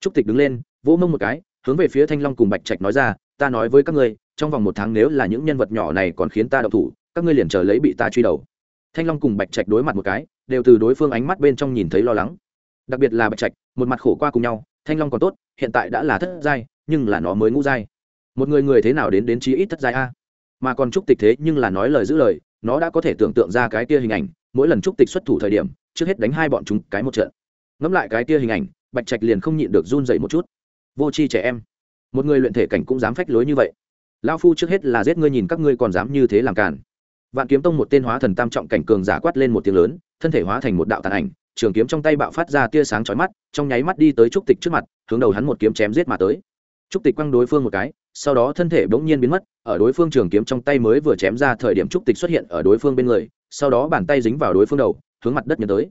Trúc tịch đứng lên, vỗ mông một cái, hướng về phía thanh long cùng bạch trạch nói ra, ta nói với các ngươi, trong vòng một tháng nếu là những nhân vật nhỏ này còn khiến ta đậu thủ, các ngươi liền chờ lấy bị ta truy đầu. Thanh long cùng bạch trạch đối mặt một cái, đều từ đối phương ánh mắt bên trong nhìn thấy lo lắng. Đặc biệt là bạch trạch, một mặt khổ qua cùng nhau thanh long còn tốt, hiện tại đã là thất giai, nhưng là nó mới ngũ giai. Một người người thế nào đến đến chí ít thất giai a? Mà còn trúc tịch thế nhưng là nói lời giữ lời, nó đã có thể tưởng tượng ra cái kia hình ảnh, mỗi lần trúc tịch xuất thủ thời điểm, trước hết đánh hai bọn chúng cái một trận. Ngẫm lại cái kia hình ảnh, bạch trạch liền không nhịn được run dậy một chút. Vô c h i trẻ em, một người luyện thể cảnh cũng dám phách lối như vậy. Lao phu trước hết là giết ngươi nhìn các ngươi còn dám như thế làm càn. vạn kiếm tông một tên hóa thần tam trọng cảnh cường giả quát lên một tiếng lớn thân thể hóa thành một đạo tàn ảnh, trường kiếm trong tay bạo phát ra tia sáng chói mắt, trong nháy mắt đi tới trúc tịch trước mặt, hướng đầu hắn một kiếm chém giết mà tới. Trúc tịch quăng đối phương một cái, sau đó thân thể bỗng nhiên biến mất, ở đối phương trường kiếm trong tay mới vừa chém ra thời điểm trúc tịch xuất hiện ở đối phương bên người, sau đó bàn tay dính vào đối phương đầu, hướng mặt đất nhớ tới.